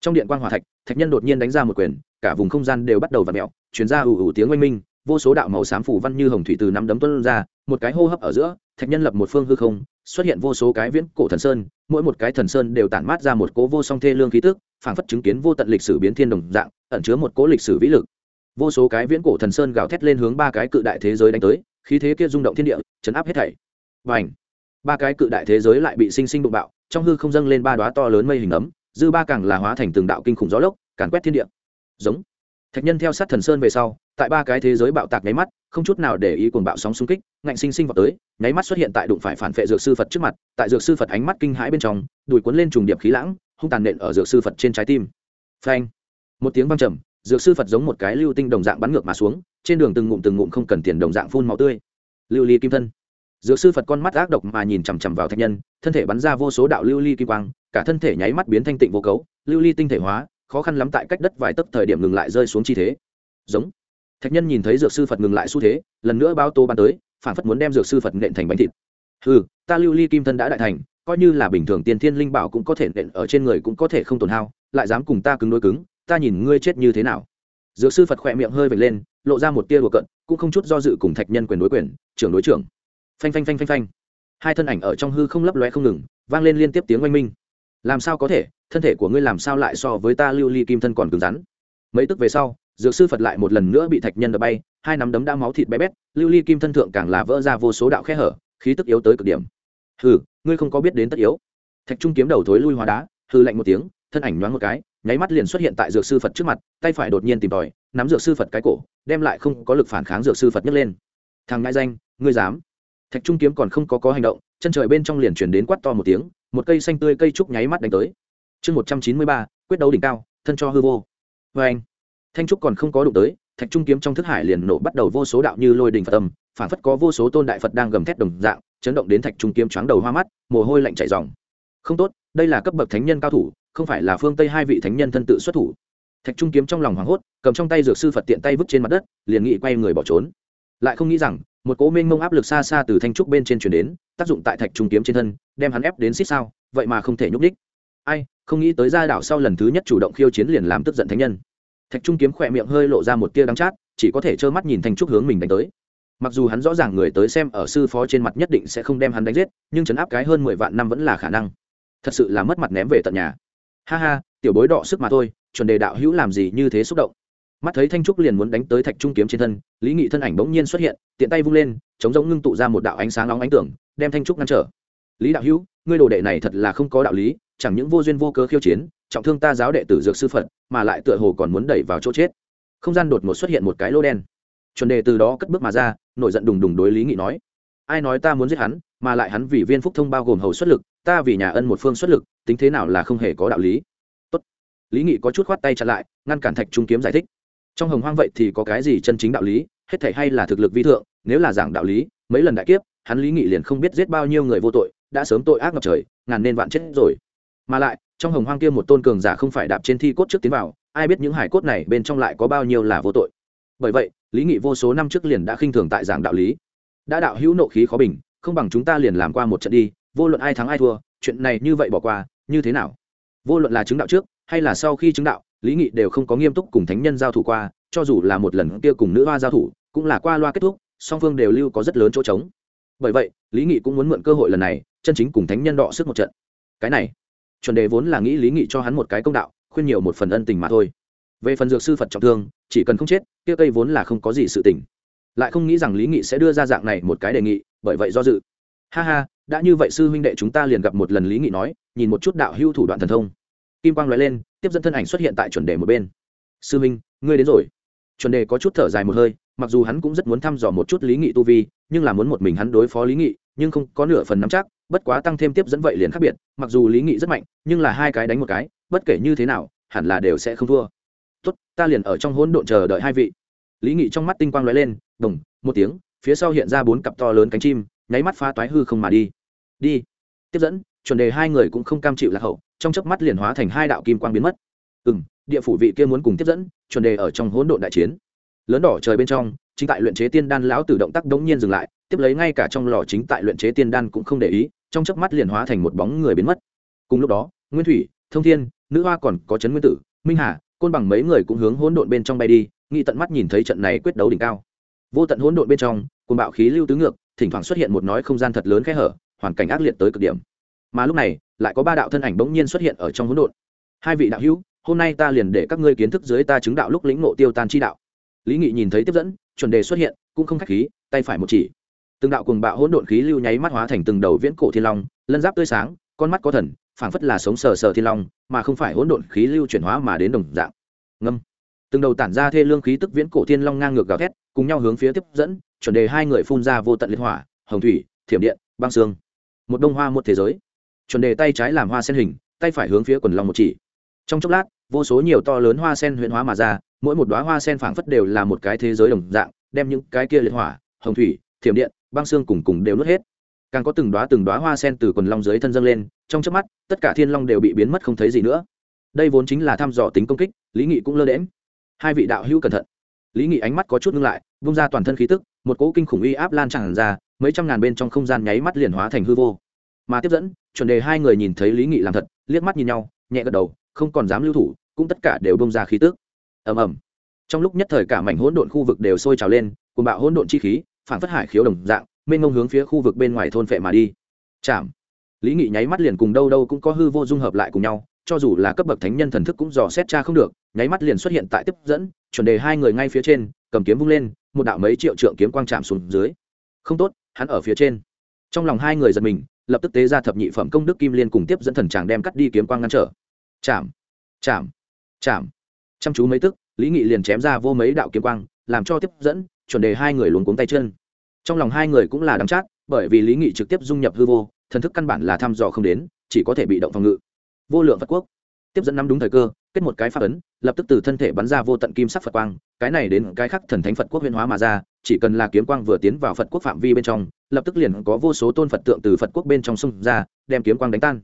[SPEAKER 1] Trong điện quan hòa thạch thạch nhân đột nhiên đánh ra một quyền, cả vùng không gian đều bắt đầu v ặ mẹo chuyển ra ủ ủ tiếng oanh minh, vô số đạo màu xám phủ văn như hồng thủy từ nắm đấm tuân ra, một cái hô hấp ở giữa, thạch nhân lập một phương hư không, xuất hiện vô số cái viễn cổ thần sơn, mỗi một cái thần sơn đều tản mát ra một cố vô song thê lương khí tức phảng phất chứng kiến vô tận lịch sử biến thiên đồng dạng, ẩn chứa một cố lịch sử vĩ lực. Vô số cái viễn cổ thần sơn gào thét lên hướng ba cái cự đại thế giới đánh tới, khí thế kia rung động thiên địa, chấn áp hết thảy. Và ảnh ba cái cự đại thế giới lại bị sinh sinh đụng bạo, trong hư không dâng lên ba đóa to lớn mây hình ấm, dư ba càng là hóa thành từng đạo kinh khủng gió lốc, càn quét thiên địa. Giống! Thạch nhân theo sát thần sơn về sau tại ba cái thế giới bạo tạc nháy mắt, không chút nào để ý cuồng bạo sóng xung kích, ngạnh sinh sinh vào tới, nháy mắt xuất hiện tại đụng phải phản vệ dược sư phật trước mặt, tại dược sư phật ánh mắt kinh hãi bên trong, đùi cuốn lên trùng điệp khí lãng, hung tàn nện ở dược sư phật trên trái tim. Phanh! Một tiếng vang trầm, dược sư phật giống một cái lưu tinh đồng dạng bắn ngược mà xuống, trên đường từng ngụm từng ngụm không cần tiền đồng dạng phun máu tươi. Lưu ly kim thân. Dược sư phật con mắt ác độc mà nhìn chằm chằm vào thạch nhân, thân thể bắn ra vô số đạo lưu ly kim quang, cả thân thể nháy mắt biến thanh tịnh vô cấu, lưu ly tinh thể hóa, khó khăn lắm tại cách đất vài tấc thời điểm ngừng lại rơi xuống chi thế. Giống thạch nhân nhìn thấy dược sư phật ngừng lại xu thế, lần nữa bao tô ban tới, phản phất muốn đem dược sư phật nện thành bánh thịt. Ừ ta lưu ly kim thân đã đại thành, coi như là bình thường tiên thiên linh bảo cũng có thể nện ở trên người cũng có thể không tổn hao, lại dám cùng ta cứng đối cứng, ta nhìn ngươi chết như thế nào. Dược sư phật khỏe miệng hơi vệt lên, lộ ra một tia đùa cận cũng không chút do dự cùng thạch nhân quyền đối quyền, trưởng đối trưởng. Phanh phanh phanh phanh phanh. Hai thân ảnh ở trong hư không lấp loe không ngừng, vang lên liên tiếp tiếng oanh minh. Làm sao có thể? Thân thể của ngươi làm sao lại so với ta lưu ly kim thân còn cứng rắn? Mấy tức về sau dược sư phật lại một lần nữa bị thạch nhân đập bay, hai nắm đấm đã máu thịt bé bét, lưu ly kim thân thượng càng là vỡ ra vô số đạo khe hở, khí tức yếu tới cực điểm. Hừ, ngươi không có biết đến tất yếu. Thạch trung kiếm đầu thối lui hóa đá hư lạnh một tiếng, thân ảnh nhoáng một cái, nháy mắt liền xuất hiện tại dược sư phật trước mặt, tay phải đột nhiên tìm tòi, nắm dược sư phật cái cổ, đem lại không có lực phản kháng dược sư phật nhấc lên. Thằng ngại danh, ngươi dám? Thạch trung kiếm còn không có có hành động, chân trời bên trong liền chuyển đến quát to một tiếng, một cây xanh tươi cây trúc nháy mắt đánh tới. Chương một trăm chín mươi ba, quyết đấu đỉnh cao, thân cho hư vô. Vê anh thanh trúc còn không có đụng tới, thạch trung kiếm trong thức hải liền nổ bắt đầu vô số đạo như lôi đình phật tâm phản phất có vô số tôn đại phật đang gầm thét đồng dạng, chấn động đến thạch trung kiếm choáng đầu hoa mắt, mồ hôi lạnh chảy dòng không tốt, đây là cấp bậc thánh nhân cao thủ, không phải là phương tây hai vị thánh nhân thân tự xuất thủ. Thạch trung kiếm trong lòng hoảng hốt, cầm trong tay dược sư phật tiện tay vứt trên mặt đất, liền nghĩ quay người bỏ trốn. Lại không nghĩ rằng, một cố minh mông áp lực xa xa từ thanh trúc bên trên chuyển đến, tác dụng tại thạch trung kiếm trên thân, đem hắn ép đến xích sao, vậy mà không thể nhúc đích ai, không nghĩ tới gia đảo sau lần thứ nhất chủ động khiêu chiến liền làm tức giận thánh nhân thạch trung kiếm khỏe miệng hơi lộ ra một tia đắng chát, chỉ có thể trơ mắt nhìn thanh trúc hướng mình đánh tới. Mặc dù hắn rõ ràng người tới xem ở sư phó trên mặt nhất định sẽ không đem hắn đánh giết, nhưng chấn áp cái hơn mười vạn năm vẫn là khả năng. Thật sự là mất mặt ném về tận nhà. Ha ha, tiểu bối đọ sức mà thôi, chuẩn đề đạo hữu làm gì như thế xúc động. Mắt thấy thanh trúc liền muốn đánh tới thạch trung kiếm trên thân, lý nghị thân ảnh bỗng nhiên xuất hiện, tiện tay vung lên, chống giống ngưng tụ ra một đạo ánh sáng nóng ánh tưởng, đem thanh trúc ngăn trở. Lý đạo hữu, ngươi đồ đệ này thật là không có đạo lý, chẳng những vô duyên vô cớ khiêu chiến trọng thương ta giáo đệ tử dược sư phật, mà lại tựa hồ còn muốn đẩy vào chỗ chết. Không gian đột ngột xuất hiện một cái lô đen. Chuẩn đề từ đó cất bước mà ra, nổi giận đùng đùng đối lý nghị nói, ai nói ta muốn giết hắn, mà lại hắn vì viên phúc thông bao gồm hầu xuất lực, ta vì nhà ân một phương xuất lực, tính thế nào là không hề có đạo lý. Tốt. lý nghị có chút khoát tay chặn lại, ngăn cản thạch trung kiếm giải thích, trong hồng hoang vậy thì có cái gì chân chính đạo lý, hết thể hay là thực lực vi thượng, nếu là giảng đạo lý, mấy lần đại kiếp, hắn lý nghị liền không biết giết bao nhiêu người vô tội, đã sớm tội ác ngập trời, ngàn nên vạn chết rồi. Mà lại trong hồng hoang kia một tôn cường giả không phải đạp trên thi cốt trước tiến vào, ai biết những hải cốt này bên trong lại có bao nhiêu là vô tội. Bởi vậy, lý nghị vô số năm trước liền đã khinh thường tại giảng đạo lý. Đã đạo hữu nộ khí khó bình, không bằng chúng ta liền làm qua một trận đi, vô luận ai thắng ai thua, chuyện này như vậy bỏ qua, như thế nào? Vô luận là chứng đạo trước, hay là sau khi chứng đạo, lý nghị đều không có nghiêm túc cùng thánh nhân giao thủ qua, cho dù là một lần kia cùng nữ hoa giao thủ, cũng là qua loa kết thúc, song phương đều lưu có rất lớn chỗ trống. Bởi vậy, lý nghị cũng muốn mượn cơ hội lần này, chân chính cùng thánh nhân đọ sức một trận. Cái này chuẩn đề vốn là nghĩ lý nghị cho hắn một cái công đạo, khuyên nhiều một phần ân tình mà thôi. Về phần dược sư phật trọng thương, chỉ cần không chết, kia cây vốn là không có gì sự tình. Lại không nghĩ rằng lý nghị sẽ đưa ra dạng này một cái đề nghị, bởi vậy do dự. Ha ha, đã như vậy sư huynh đệ chúng ta liền gặp một lần lý nghị nói, nhìn một chút đạo hưu thủ đoạn thần thông. Kim quang nói lên, tiếp dẫn thân ảnh xuất hiện tại chuẩn đề một bên. Sư huynh, ngươi đến rồi. Chuẩn đề có chút thở dài một hơi, mặc dù hắn cũng rất muốn thăm dò một chút lý nghị tu vi, nhưng là muốn một mình hắn đối phó lý nghị, nhưng không có nửa phần nắm chắc bất quá tăng thêm tiếp dẫn vậy liền khác biệt, mặc dù lý nghị rất mạnh, nhưng là hai cái đánh một cái, bất kể như thế nào, hẳn là đều sẽ không thua. Tốt, ta liền ở trong hỗn độn chờ đợi hai vị. Lý nghị trong mắt tinh quang lóe lên, đồng, một tiếng, phía sau hiện ra bốn cặp to lớn cánh chim, nháy mắt phá toái hư không mà đi. Đi. Tiếp dẫn, chuẩn đề hai người cũng không cam chịu lạc hậu, trong chớp mắt liền hóa thành hai đạo kim quang biến mất. Ừ m địa phủ vị kia muốn cùng tiếp dẫn, chuẩn đề ở trong hỗn độn đại chiến. Lớn đỏ trời bên trong, chính tại luyện chế tiên đan lão tử động tác đống nhiên dừng lại, tiếp lấy ngay cả trong lò chính tại luyện chế tiên đan cũng không để ý trong chớp mắt liền hóa thành một bóng người biến mất. Cùng lúc đó, nguyên thủy, thông thiên, nữ hoa còn có trấn nguyên tử, minh hà, côn bằng mấy người cũng hướng hỗn độn bên trong bay đi nghĩ tận mắt nhìn thấy trận này quyết đấu đỉnh cao. Vô tận hỗn độn bên trong côn bạo khí lưu tứ ngược, thỉnh thoảng xuất hiện một nói không gian thật lớn khe hở, hoàn cảnh ác liệt tới cực điểm. Mà lúc này, lại có ba đạo thân ảnh bỗng nhiên xuất hiện ở trong hỗn độn. Hai vị đạo hữu, hôm nay ta liền để các ngươi kiến thức dưới ta chứng đạo lúc lĩnh ngộ tiêu tan chi đạo. Lý nghị nhìn thấy tiếp dẫn, chuẩn đề xuất hiện, cũng không khách khí, tay phải một chỉ từng đạo cùng bạo hỗn độn khí lưu nháy mắt hóa thành từng đầu viễn cổ thiên long, lân giáp tươi sáng, con mắt có thần, phảng phất là sống sờ sờ thiên long, mà không phải hỗn độn khí lưu chuyển hóa mà đến đồng dạng. Ngâm. Từng đầu tản ra thê lương khí tức viễn cổ thiên long ngang ngược gào thét, cùng nhau hướng phía tiếp dẫn, chuẩn đề hai người phun ra vô tận liên hỏa, hồng thủy, thiểm điện, băng xương. Một đông hoa một thế giới. Chuẩn đề tay trái làm hoa sen hình, tay phải hướng phía quần long một chỉ. Trong chốc lát, vô số nhiều to lớn hoa sen huyện hóa mà ra, mỗi một đoá hoa sen phảng phất đều là một cái thế giới đồng dạng, đem những cái kia liệt hỏa, hồng thủy, thiểm điện băng xương cùng cùng đều nuốt hết. Càng có từng đoá từng đoá hoa sen từ quần long dưới thân dâng lên, trong chớp mắt, tất cả thiên long đều bị biến mất không thấy gì nữa. Đây vốn chính là thăm dò tính công kích, lý nghị cũng lơ đễm hai vị đạo hữu cẩn thận. Lý nghị ánh mắt có chút ngưng lại, vung ra toàn thân khí tức, một cỗ kinh khủng uy áp lan tràn ra, mấy trăm ngàn bên trong không gian nháy mắt liền hóa thành hư vô. Mà tiếp dẫn, chuẩn đề hai người nhìn thấy lý nghị làm thật, liếc mắt nhìn nhau, nhẹ gật đầu, không còn dám lưu thủ, cũng tất cả đều bông ra khí tức. Ầm ầm. Trong lúc nhất thời cả mảnh hỗn độn khu vực đều sôi trào lên cùng bạo hỗn độn chi khí phản phất hải khiếu đồng dạng, mênh mông hướng phía khu vực bên ngoài thôn phệ mà đi. Chạm lý nghị nháy mắt liền cùng đâu đâu cũng có hư vô dung hợp lại cùng nhau, cho dù là cấp bậc thánh nhân thần thức cũng dò xét cha không được, nháy mắt liền xuất hiện tại tiếp dẫn, chuẩn đề hai người ngay phía trên, cầm kiếm vung lên, một đạo mấy triệu trượng kiếm quang chạm xuống dưới. Không tốt, hắn ở phía trên. Trong lòng hai người giật mình, lập tức tế ra thập nhị phẩm công đức kim liên cùng tiếp dẫn thần tràng đem cắt đi kiếm quang ngăn trở. Chạm chạm chạm chăm chú mấy tức, lý nghị liền chém ra vô mấy đạo kiếm quang, làm cho tiếp dẫn chuẩn đề hai người luống cuống tay chân. Trong lòng hai người cũng là đắng chát, bởi vì lý nghị trực tiếp dung nhập hư vô, thần thức căn bản là thăm dò không đến, chỉ có thể bị động phòng ngự. Vô lượng phật quốc. Tiếp dẫn năm đúng thời cơ, kết một cái pháp ấn, lập tức từ thân thể bắn ra vô tận kim sắc phật quang, cái này đến cái khác thần thánh phật quốc huyên hóa mà ra, chỉ cần là kiếm quang vừa tiến vào phật quốc phạm vi bên trong, lập tức liền có vô số tôn phật tượng từ phật quốc bên trong sông ra, đem kiếm quang đánh tan.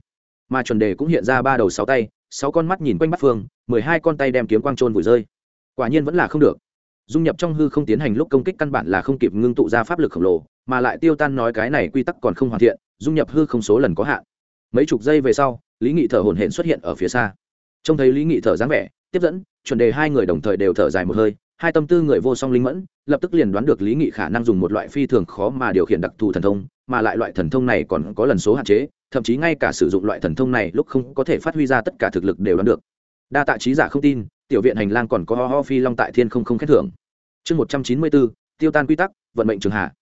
[SPEAKER 1] Mà chuẩn đề cũng hiện ra ba đầu sáu tay, sáu con mắt nhìn quanh bắt phương, mười hai con tay đem kiếm quang trôn vùi rơi. Quả nhiên vẫn là không được dung nhập trong hư không tiến hành lúc công kích căn bản là không kịp ngưng tụ ra pháp lực khổng lồ, mà lại tiêu tan nói cái này quy tắc còn không hoàn thiện, dung nhập hư không số lần có hạn. Mấy chục giây về sau, lý nghị thở hổn hển xuất hiện ở phía xa. Trông thấy lý nghị thở dáng vẻ, tiếp dẫn, chuẩn đề hai người đồng thời đều thở dài một hơi, hai tâm tư người vô song linh mẫn, lập tức liền đoán được lý nghị khả năng dùng một loại phi thường khó mà điều khiển đặc thù thần thông, mà lại loại thần thông này còn có lần số hạn chế, thậm chí ngay cả sử dụng loại thần thông này lúc không có thể phát huy ra tất cả thực lực đều đoán được. Đa tạ trí giả không tin tiểu viện hành lang còn có ho ho phi long tại thiên không không khét thưởng. Chương một trăm chín mươi bốn, tiêu tan quy tắc, vận mệnh trường hạ.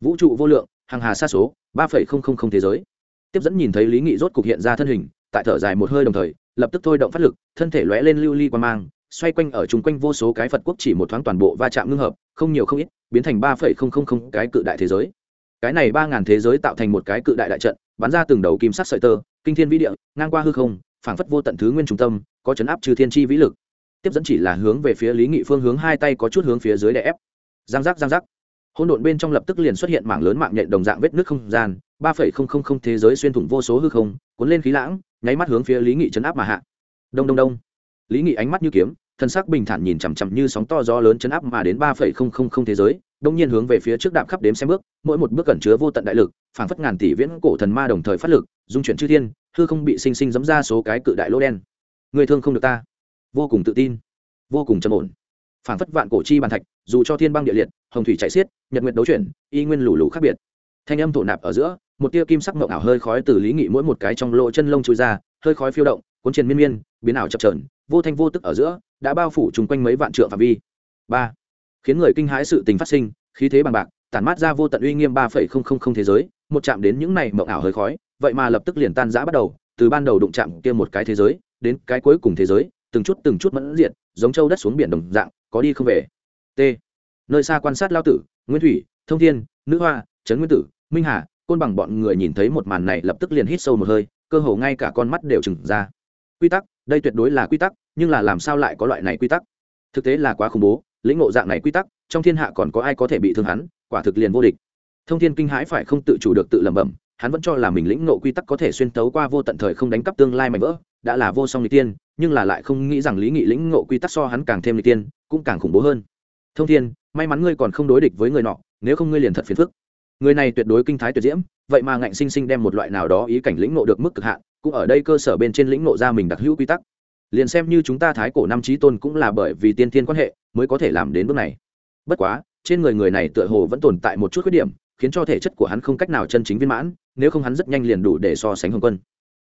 [SPEAKER 1] Vũ trụ vô lượng, hàng hà xa số, ba phẩy không không không thế giới. Tiếp dẫn nhìn thấy lý nghị rốt cục hiện ra thân hình, tại thở dài một hơi đồng thời, lập tức thôi động phát lực, thân thể lóe lên lưu ly li qua mang, xoay quanh ở chung quanh vô số cái phật quốc chỉ một thoáng toàn bộ va chạm ngưng hợp, không nhiều không ít, biến thành ba phẩy không không không cái cự đại thế giới. Cái này ba ngàn thế giới tạo thành một cái cự đại đại trận, bắn ra từng đầu kim sắc sợi tơ, kinh thiên vĩ địa, ngang qua hư không, phảng phất vô tận thứ nguyên trung tâm, có chấn áp trừ thiên chi vĩ lực tiếp dẫn chỉ là hướng về phía lý nghị phương hướng hai tay có chút hướng phía dưới đè ép. Giang giác giang giác. Hỗn độn bên trong lập tức liền xuất hiện mảng lớn mạng nhện đồng dạng vết nước không gian, ba phẩy không không không thế giới xuyên thủng vô số hư không, cuốn lên khí lãng, nháy mắt hướng phía lý nghị chấn áp mà hạ. Đông đông đông. Lý nghị ánh mắt như kiếm, thân sắc bình thản nhìn chằm chằm như sóng to gió lớn chấn áp mà đến ba phẩy không không không thế giới, đông nhiên hướng về phía trước đạp khắp đếm xem bước, mỗi một bước cẩn chứa vô tận đại lực, phảng phất ngàn tỷ viễn cổ thần ma đồng thời phát lực, dung chuyển chư thiên, hư không bị sinh sinh dẫm ra số cái cự đại lỗ đen. Người thương không được ta vô cùng tự tin, vô cùng trầm ổn. Phảng phất vạn cổ chi bàn thạch, dù cho thiên băng địa liệt, hồng thủy chạy xiết, nhật nguyệt đấu chuyển, y nguyên lù lù khác biệt. Thanh âm thổ nạp ở giữa, một tia kim sắc mộng ảo hơi khói từ lý nghị mỗi một cái trong lỗ chân lông trôi ra, hơi khói phiêu động, cuốn triền miên miên, biến ảo chập trờn vô thanh vô tức ở giữa, đã bao phủ chung quanh mấy vạn trượng phạm vi. Ba, khiến người kinh hãi sự tình phát sinh, khí thế bằng bạc, tản mát ra vô tận uy nghiêm ba phẩy không không không thế giới, một chạm đến những này mộng ảo hơi khói, vậy mà lập tức liền tan rã bắt đầu, từ ban đầu đụng chạm kia một cái thế giới, đến cái cuối cùng thế giới từng chút từng chút mẫn diện giống châu đất xuống biển đồng dạng, có đi không về. T. Nơi xa quan sát lao tử, nguyên thủy, thông thiên, nữ hoa, trấn nguyên tử, minh hà, côn bằng bọn người nhìn thấy một màn này lập tức liền hít sâu một hơi, cơ hồ ngay cả con mắt đều trừng ra. Quy tắc, đây tuyệt đối là quy tắc, nhưng là làm sao lại có loại này quy tắc? Thực tế là quá khủng bố, lĩnh ngộ dạng này quy tắc, trong thiên hạ còn có ai có thể bị thương hắn, quả thực liền vô địch. Thông thiên kinh hãi phải không tự chủ được tự lẩm bẩm, hắn vẫn cho là mình lĩnh ngộ quy tắc có thể xuyên tấu qua vô tận thời không đánh cắp tương lai mạnh vỡ, đã là vô song n tiên nhưng là lại không nghĩ rằng lý nghị lĩnh ngộ quy tắc so hắn càng thêm lịch tiên, cũng càng khủng bố hơn. Thông thiên, may mắn ngươi còn không đối địch với người nọ, nếu không ngươi liền thật phiền phức. Người này tuyệt đối kinh thái tuyệt diễm, vậy mà ngạnh sinh sinh đem một loại nào đó ý cảnh lĩnh ngộ được mức cực hạn, cũng ở đây cơ sở bên trên lĩnh ngộ ra mình đặc hữu quy tắc. Liền xem như chúng ta thái cổ năm trí tôn cũng là bởi vì tiên thiên quan hệ, mới có thể làm đến bước này. Bất quá, trên người người này tựa hồ vẫn tồn tại một chút khuyết điểm, khiến cho thể chất của hắn không cách nào chân chính viên mãn, nếu không hắn rất nhanh liền đủ để so sánh hồng quân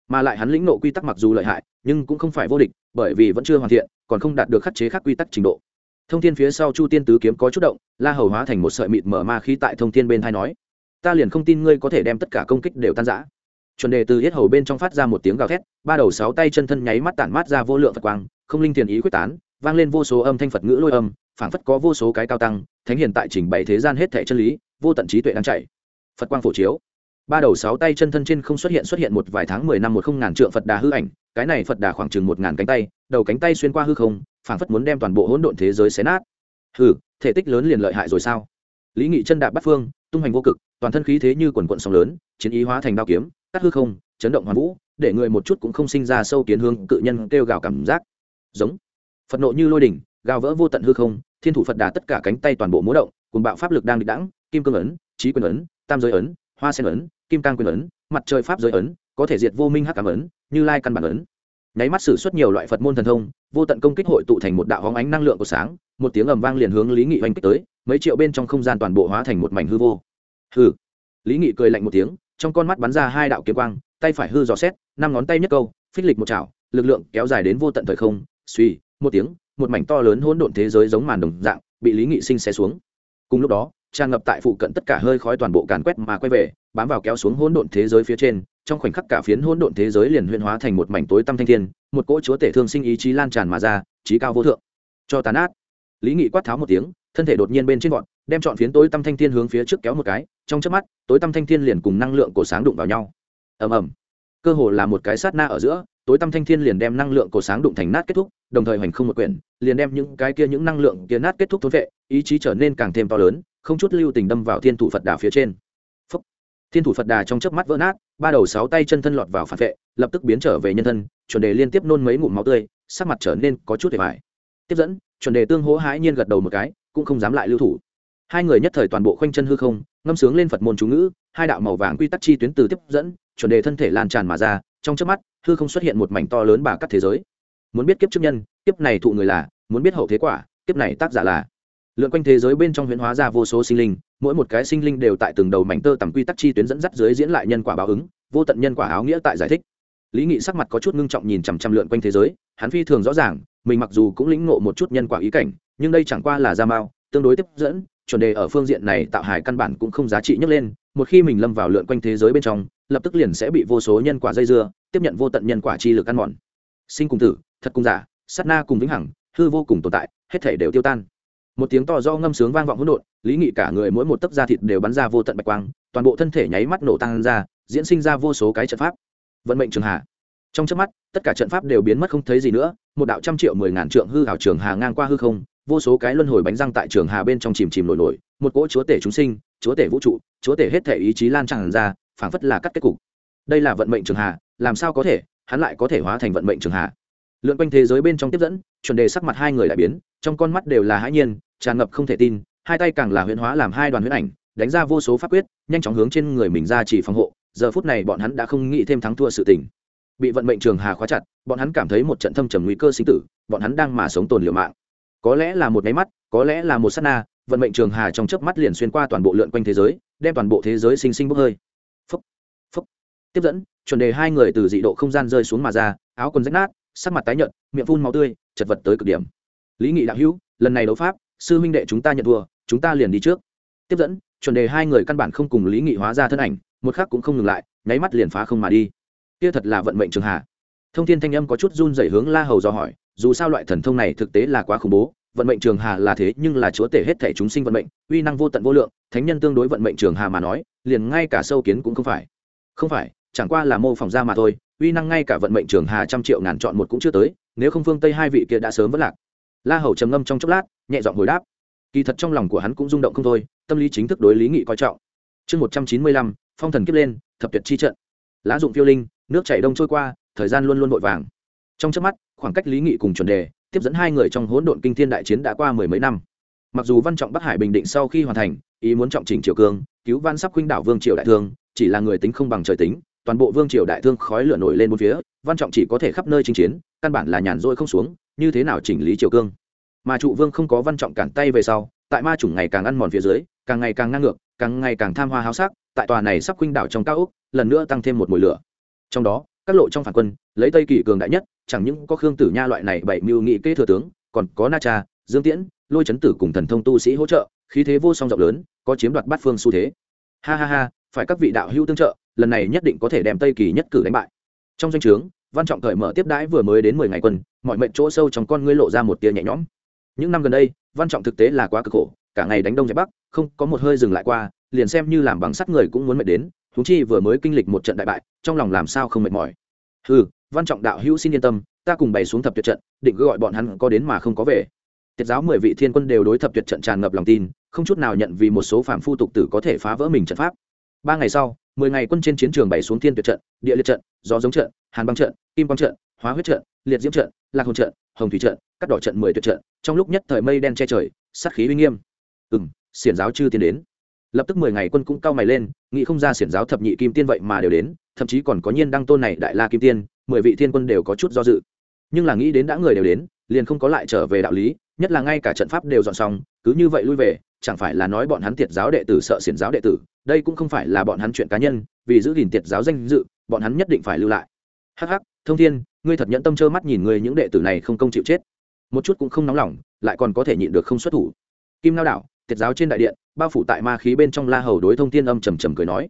[SPEAKER 1] mà lại hắn lĩnh nộ quy tắc mặc dù lợi hại, nhưng cũng không phải vô địch, bởi vì vẫn chưa hoàn thiện, còn không đạt được khắc chế khắc quy tắc trình độ. Thông thiên phía sau chu tiên tứ kiếm có chút động, la hầu hóa thành một sợi mịt mở ma khí tại thông thiên bên thai nói, ta liền không tin ngươi có thể đem tất cả công kích đều tan giã chuẩn đề từ hết hầu bên trong phát ra một tiếng gào thét, ba đầu sáu tay chân thân nháy mắt tản mát ra vô lượng phật quang, không linh thiền ý quyết tán, vang lên vô số âm thanh phật ngữ lôi âm, phảng phất có vô số cái cao tăng, thánh hiền tại trình bày thế gian hết thẻ chân lý, vô tận trí tuệ đang chạy. Phật quang phổ chiếu ba đầu sáu tay chân thân trên không xuất hiện xuất hiện một vài tháng mười năm một không ngàn trượng phật đà hư ảnh, cái này phật đà khoảng chừng một ngàn cánh tay, đầu cánh tay xuyên qua hư không, phảng phất muốn đem toàn bộ hỗn độn thế giới xé nát. Hừ, thể tích lớn liền lợi hại rồi sao? Lý nghị chân đạp bắt phương, tung hành vô cực, toàn thân khí thế như quần quận sóng lớn, chiến ý hóa thành đao kiếm, cắt hư không, chấn động hoàn vũ, để người một chút cũng không sinh ra sâu kiến hương cự nhân kêu gào cảm giác. Giống. Phật nộ như lôi đỉnh, gào vỡ vô tận hư không, thiên thủ phật đà tất cả cánh tay toàn bộ múa động, cùng bạo pháp lực đang địch đẳng kim cương ấn trí quyền ấn, tam giới ấn hoa sen ấn, kim cang quyền ấn, mặt trời pháp giới ấn, có thể diệt vô minh hắc cảm ấn, như lai căn bản ấn. Nháy mắt xử suất nhiều loại phật môn thần thông, vô tận công kích hội tụ thành một đạo hóng ánh năng lượng của sáng, một tiếng ầm vang liền hướng lý nghị oanh kích tới, mấy triệu bên trong không gian toàn bộ hóa thành một mảnh hư vô. Hư lý nghị cười lạnh một tiếng, trong con mắt bắn ra hai đạo kiếm quang, tay phải hư dò xét, năm ngón tay nhất câu, phích lịch một chảo lực lượng kéo dài đến vô tận thời không, suy, một tiếng, một mảnh to lớn hỗn độn thế giới giống màn đồng dạng, bị lý nghị sinh xé xuống. Cùng lúc đó tràn ngập tại phụ cận tất cả hơi khói toàn bộ càn quét mà quay về, bám vào kéo xuống hỗn độn thế giới phía trên, trong khoảnh khắc cả phiến hỗn độn thế giới liền huyên hóa thành một mảnh tối tăm thanh thiên, một cỗ chúa tể thương sinh ý chí lan tràn mà ra trí cao vô thượng. Cho tàn át lý nghị quát tháo một tiếng, thân thể đột nhiên bên trên gọn đem chọn phiến tối tăm thanh thiên hướng phía trước kéo một cái, trong chớp mắt, tối tăm thanh thiên liền cùng năng lượng cổ sáng đụng vào nhau. Ầm ầm. Cơ hồ là một cái sát na ở giữa, tối tăm thanh thiên liền đem năng lượng cổ sáng đụng thành nát kết thúc, đồng thời hoành không một quyển, liền đem những cái kia những năng lượng kia nát kết thúc thốn vệ, ý chí trở nên càng thêm to lớn không chút lưu tình đâm vào thiên thủ phật đà phía trên. Phúc. thiên thủ phật đà trong chớp mắt vỡ nát, ba đầu sáu tay chân thân lọt vào phản vệ, lập tức biến trở về nhân thân, chuẩn đề liên tiếp nôn mấy ngụm máu tươi, sắc mặt trở nên có chút để bài tiếp dẫn, chuẩn đề tương hỗ hãi nhiên gật đầu một cái, cũng không dám lại lưu thủ. Hai người nhất thời toàn bộ khoanh chân hư không, ngâm sướng lên phật môn chú ngữ, hai đạo màu vàng quy tắc chi tuyến từ tiếp dẫn, chuẩn đề thân thể lan tràn mà ra, trong trước mắt, hư không xuất hiện một mảnh to lớn bà cắt thế giới. Muốn biết kiếp trước nhân, kiếp này thụ người là, muốn biết hậu thế quả, kiếp này tác giả là lượn quanh thế giới bên trong huyễn hóa ra vô số sinh linh, mỗi một cái sinh linh đều tại từng đầu mảnh tơ tầm quy tắc chi tuyến dẫn dắt dưới diễn lại nhân quả báo ứng, vô tận nhân quả áo nghĩa tại giải thích. Lý nghị sắc mặt có chút ngưng trọng nhìn chằm chằm lượn quanh thế giới, hắn phi thường rõ ràng, mình mặc dù cũng lĩnh ngộ một chút nhân quả ý cảnh, nhưng đây chẳng qua là da mao, tương đối tiếp dẫn, chuẩn đề ở phương diện này tạo hài căn bản cũng không giá trị nhấc lên, một khi mình lâm vào lượn quanh thế giới bên trong, lập tức liền sẽ bị vô số nhân quả dây dưa, tiếp nhận vô tận nhân quả chi lực ăn mòn. Sinh cùng tử, thật cùng giả, sát na cùng vĩnh hằng, hư vô cùng tồn tại, hết thể đều tiêu tan một tiếng to do ngâm sướng vang vọng hỗn độn, lý nghị cả người mỗi một tấc da thịt đều bắn ra vô tận bạch quang, toàn bộ thân thể nháy mắt nổ tăng ra, diễn sinh ra vô số cái trận pháp. Vận mệnh trường hà. Trong trước mắt, tất cả trận pháp đều biến mất không thấy gì nữa, một đạo trăm triệu mười ngàn trượng hư hảo trường hà ngang qua hư không, vô số cái luân hồi bánh răng tại trường hà bên trong chìm chìm nổi nổi, một cỗ chúa tể chúng sinh, chúa tể vũ trụ, chúa tể hết thể ý chí lan tràn ra, phảng phất là cắt kết cục. Đây là vận mệnh trường hà, làm sao có thể, hắn lại có thể hóa thành vận mệnh trường hà. Lượn quanh thế giới bên trong tiếp dẫn, chuẩn đề sắc mặt hai người lại biến, trong con mắt đều là hãi nhiên tràn ngập không thể tin, hai tay càng là huyễn hóa làm hai đoàn huyễn ảnh, đánh ra vô số pháp quyết, nhanh chóng hướng trên người mình ra chỉ phòng hộ, giờ phút này bọn hắn đã không nghĩ thêm thắng thua sự tình. Bị vận mệnh trường hà khóa chặt, bọn hắn cảm thấy một trận thâm trầm nguy cơ sinh tử, bọn hắn đang mà sống tồn liều mạng. Có lẽ là một máy mắt, có lẽ là một sát na, vận mệnh trường hà trong chớp mắt liền xuyên qua toàn bộ lượn quanh thế giới, đem toàn bộ thế giới sinh sinh bốc hơi. Phúc phúc. Tiếp dẫn, chuẩn đề hai người từ dị độ không gian rơi xuống mà ra, áo quần rách nát, sắc mặt tái nhợt, miệng phun máu tươi, chật vật tới cực điểm. Lý nghị đạo hữu, lần này đấu pháp sư huynh đệ chúng ta nhận thua, chúng ta liền đi trước. Tiếp dẫn, chuẩn đề hai người căn bản không cùng lý nghị hóa ra thân ảnh, một khắc cũng không ngừng lại, nháy mắt liền phá không mà đi. Kia thật là vận mệnh trường hạ. thông thiên thanh âm có chút run dày hướng la hầu do hỏi, dù sao loại thần thông này thực tế là quá khủng bố, vận mệnh trường hà là thế nhưng là chúa tể hết thể chúng sinh vận mệnh, uy năng vô tận vô lượng, thánh nhân tương đối vận mệnh trường hà mà nói, liền ngay cả sâu kiến cũng không phải. Không phải, chẳng qua là mô phỏng ra mà thôi, uy năng ngay cả vận mệnh trường hà trăm triệu ngàn chọn một cũng chưa tới, nếu không phương tây hai vị kia đã sớm vất lạc la hầu trầm ngâm trong chốc lát, nhẹ giọng hồi đáp. Kỳ thật trong lòng của hắn cũng rung động không thôi, tâm lý chính thức đối lý nghị coi trọng. Chương một trăm chín mươi lăm, phong thần kiếp lên, thập tuyệt chi trận. Lá dụng phiêu linh, nước chảy đông trôi qua, thời gian luôn luôn vội vàng. Trong trước mắt, khoảng cách lý nghị cùng chuẩn đề, tiếp dẫn hai người trong hỗn độn kinh thiên đại chiến đã qua mười mấy năm. Mặc dù văn trọng bắc hải bình định sau khi hoàn thành, ý muốn trọng chỉnh triều cương, cứu văn sắp khuynh đảo vương triều đại thương, chỉ là người tính không bằng trời tính, toàn bộ vương triều đại thương khói lửa nổi lên một phía, văn trọng chỉ có thể khắp nơi chinh chiến, căn bản là nhàn rỗi không xuống như thế nào chỉnh lý triều cương? Mà trụ vương không có văn trọng cản tay về sau, tại ma chủng ngày càng ăn mòn phía dưới, càng ngày càng ngang ngược, càng ngày càng tham hoa háo sắc, tại tòa này sắp khuynh đảo trong cao úc lần nữa tăng thêm một mùi lửa. Trong đó, các lộ trong phản quân, lấy tây kỳ cường đại nhất, chẳng những có khương tử nha loại này bảy mưu nghị kế thừa tướng, còn có na cha, dương tiễn, lôi chấn tử cùng thần thông tu sĩ hỗ trợ, khí thế vô song rộng lớn, có chiếm đoạt bát phương xu thế. Ha ha ha, phải các vị đạo hữu tương trợ, lần này nhất định có thể đem tây kỳ nhất cử đánh bại. Trong danh o trướng văn trọng cởi mở tiếp đãi vừa mới đến mười ngày quân, mọi mệnh chỗ sâu trong con ngươi lộ ra một tia nhẹ nhõm. Những năm gần đây, văn trọng thực tế là quá cực khổ, cả ngày đánh đông giải bắc, không có một hơi dừng lại qua, liền xem như làm bằng sắt người cũng muốn mệt đến thú chi vừa mới kinh lịch một trận đại bại, trong lòng làm sao không mệt mỏi. Ừ văn trọng đạo hữu xin yên tâm, ta cùng bày xuống thập tuyệt trận, định cứ gọi bọn hắn có đến mà không có về. Tiết giáo mười vị thiên quân đều đối thập tuyệt trận tràn ngập lòng tin, không chút nào nhận vì một số phạm phu tục tử có thể phá vỡ mình trận pháp. Ba ngày sau, mười ngày quân trên chiến trường bày xuống thiên tuyệt trận, địa liệt trận, gió giống trận hàn băng trận, kim quang trận, hóa huyết trận, liệt diễm trận, lạc hồn trận, hồng thủy trận, cắt đỏ trận, mười tuyệt trận. Trong lúc nhất thời mây đen che trời, sát khí uy nghiêm. Ừ m xiển giáo chưa tiến đến. Lập tức mười ngày quân cũng cao mày lên, nghĩ không ra xiển giáo thập nhị kim tiên vậy mà đều đến, thậm chí còn có nhiên đăng tôn này đại la kim tiên, mười vị thiên quân đều có chút do dự. Nhưng là nghĩ đến đã người đều đến, liền không có lại trở về đạo lý, nhất là ngay cả trận pháp đều dọn xong, cứ như vậy lui về, chẳng phải là nói bọn hắn tiệt giáo đệ tử sợ xiển giáo đệ tử, đây cũng không phải là bọn hắn chuyện cá nhân, vì giữ gìn tiệt giáo danh dự, bọn hắn nhất định phải lưu lại hh thông thiên, ngươi thật nhẫn tâm trơ mắt nhìn người những đệ tử này không công chịu chết. Một chút cũng không nóng lòng, lại còn có thể nhịn được không xuất thủ. Kim lao đảo, tiệt giáo trên đại điện, bao phủ tại ma khí bên trong la hầu đối thông thiên âm trầm trầm cười nói.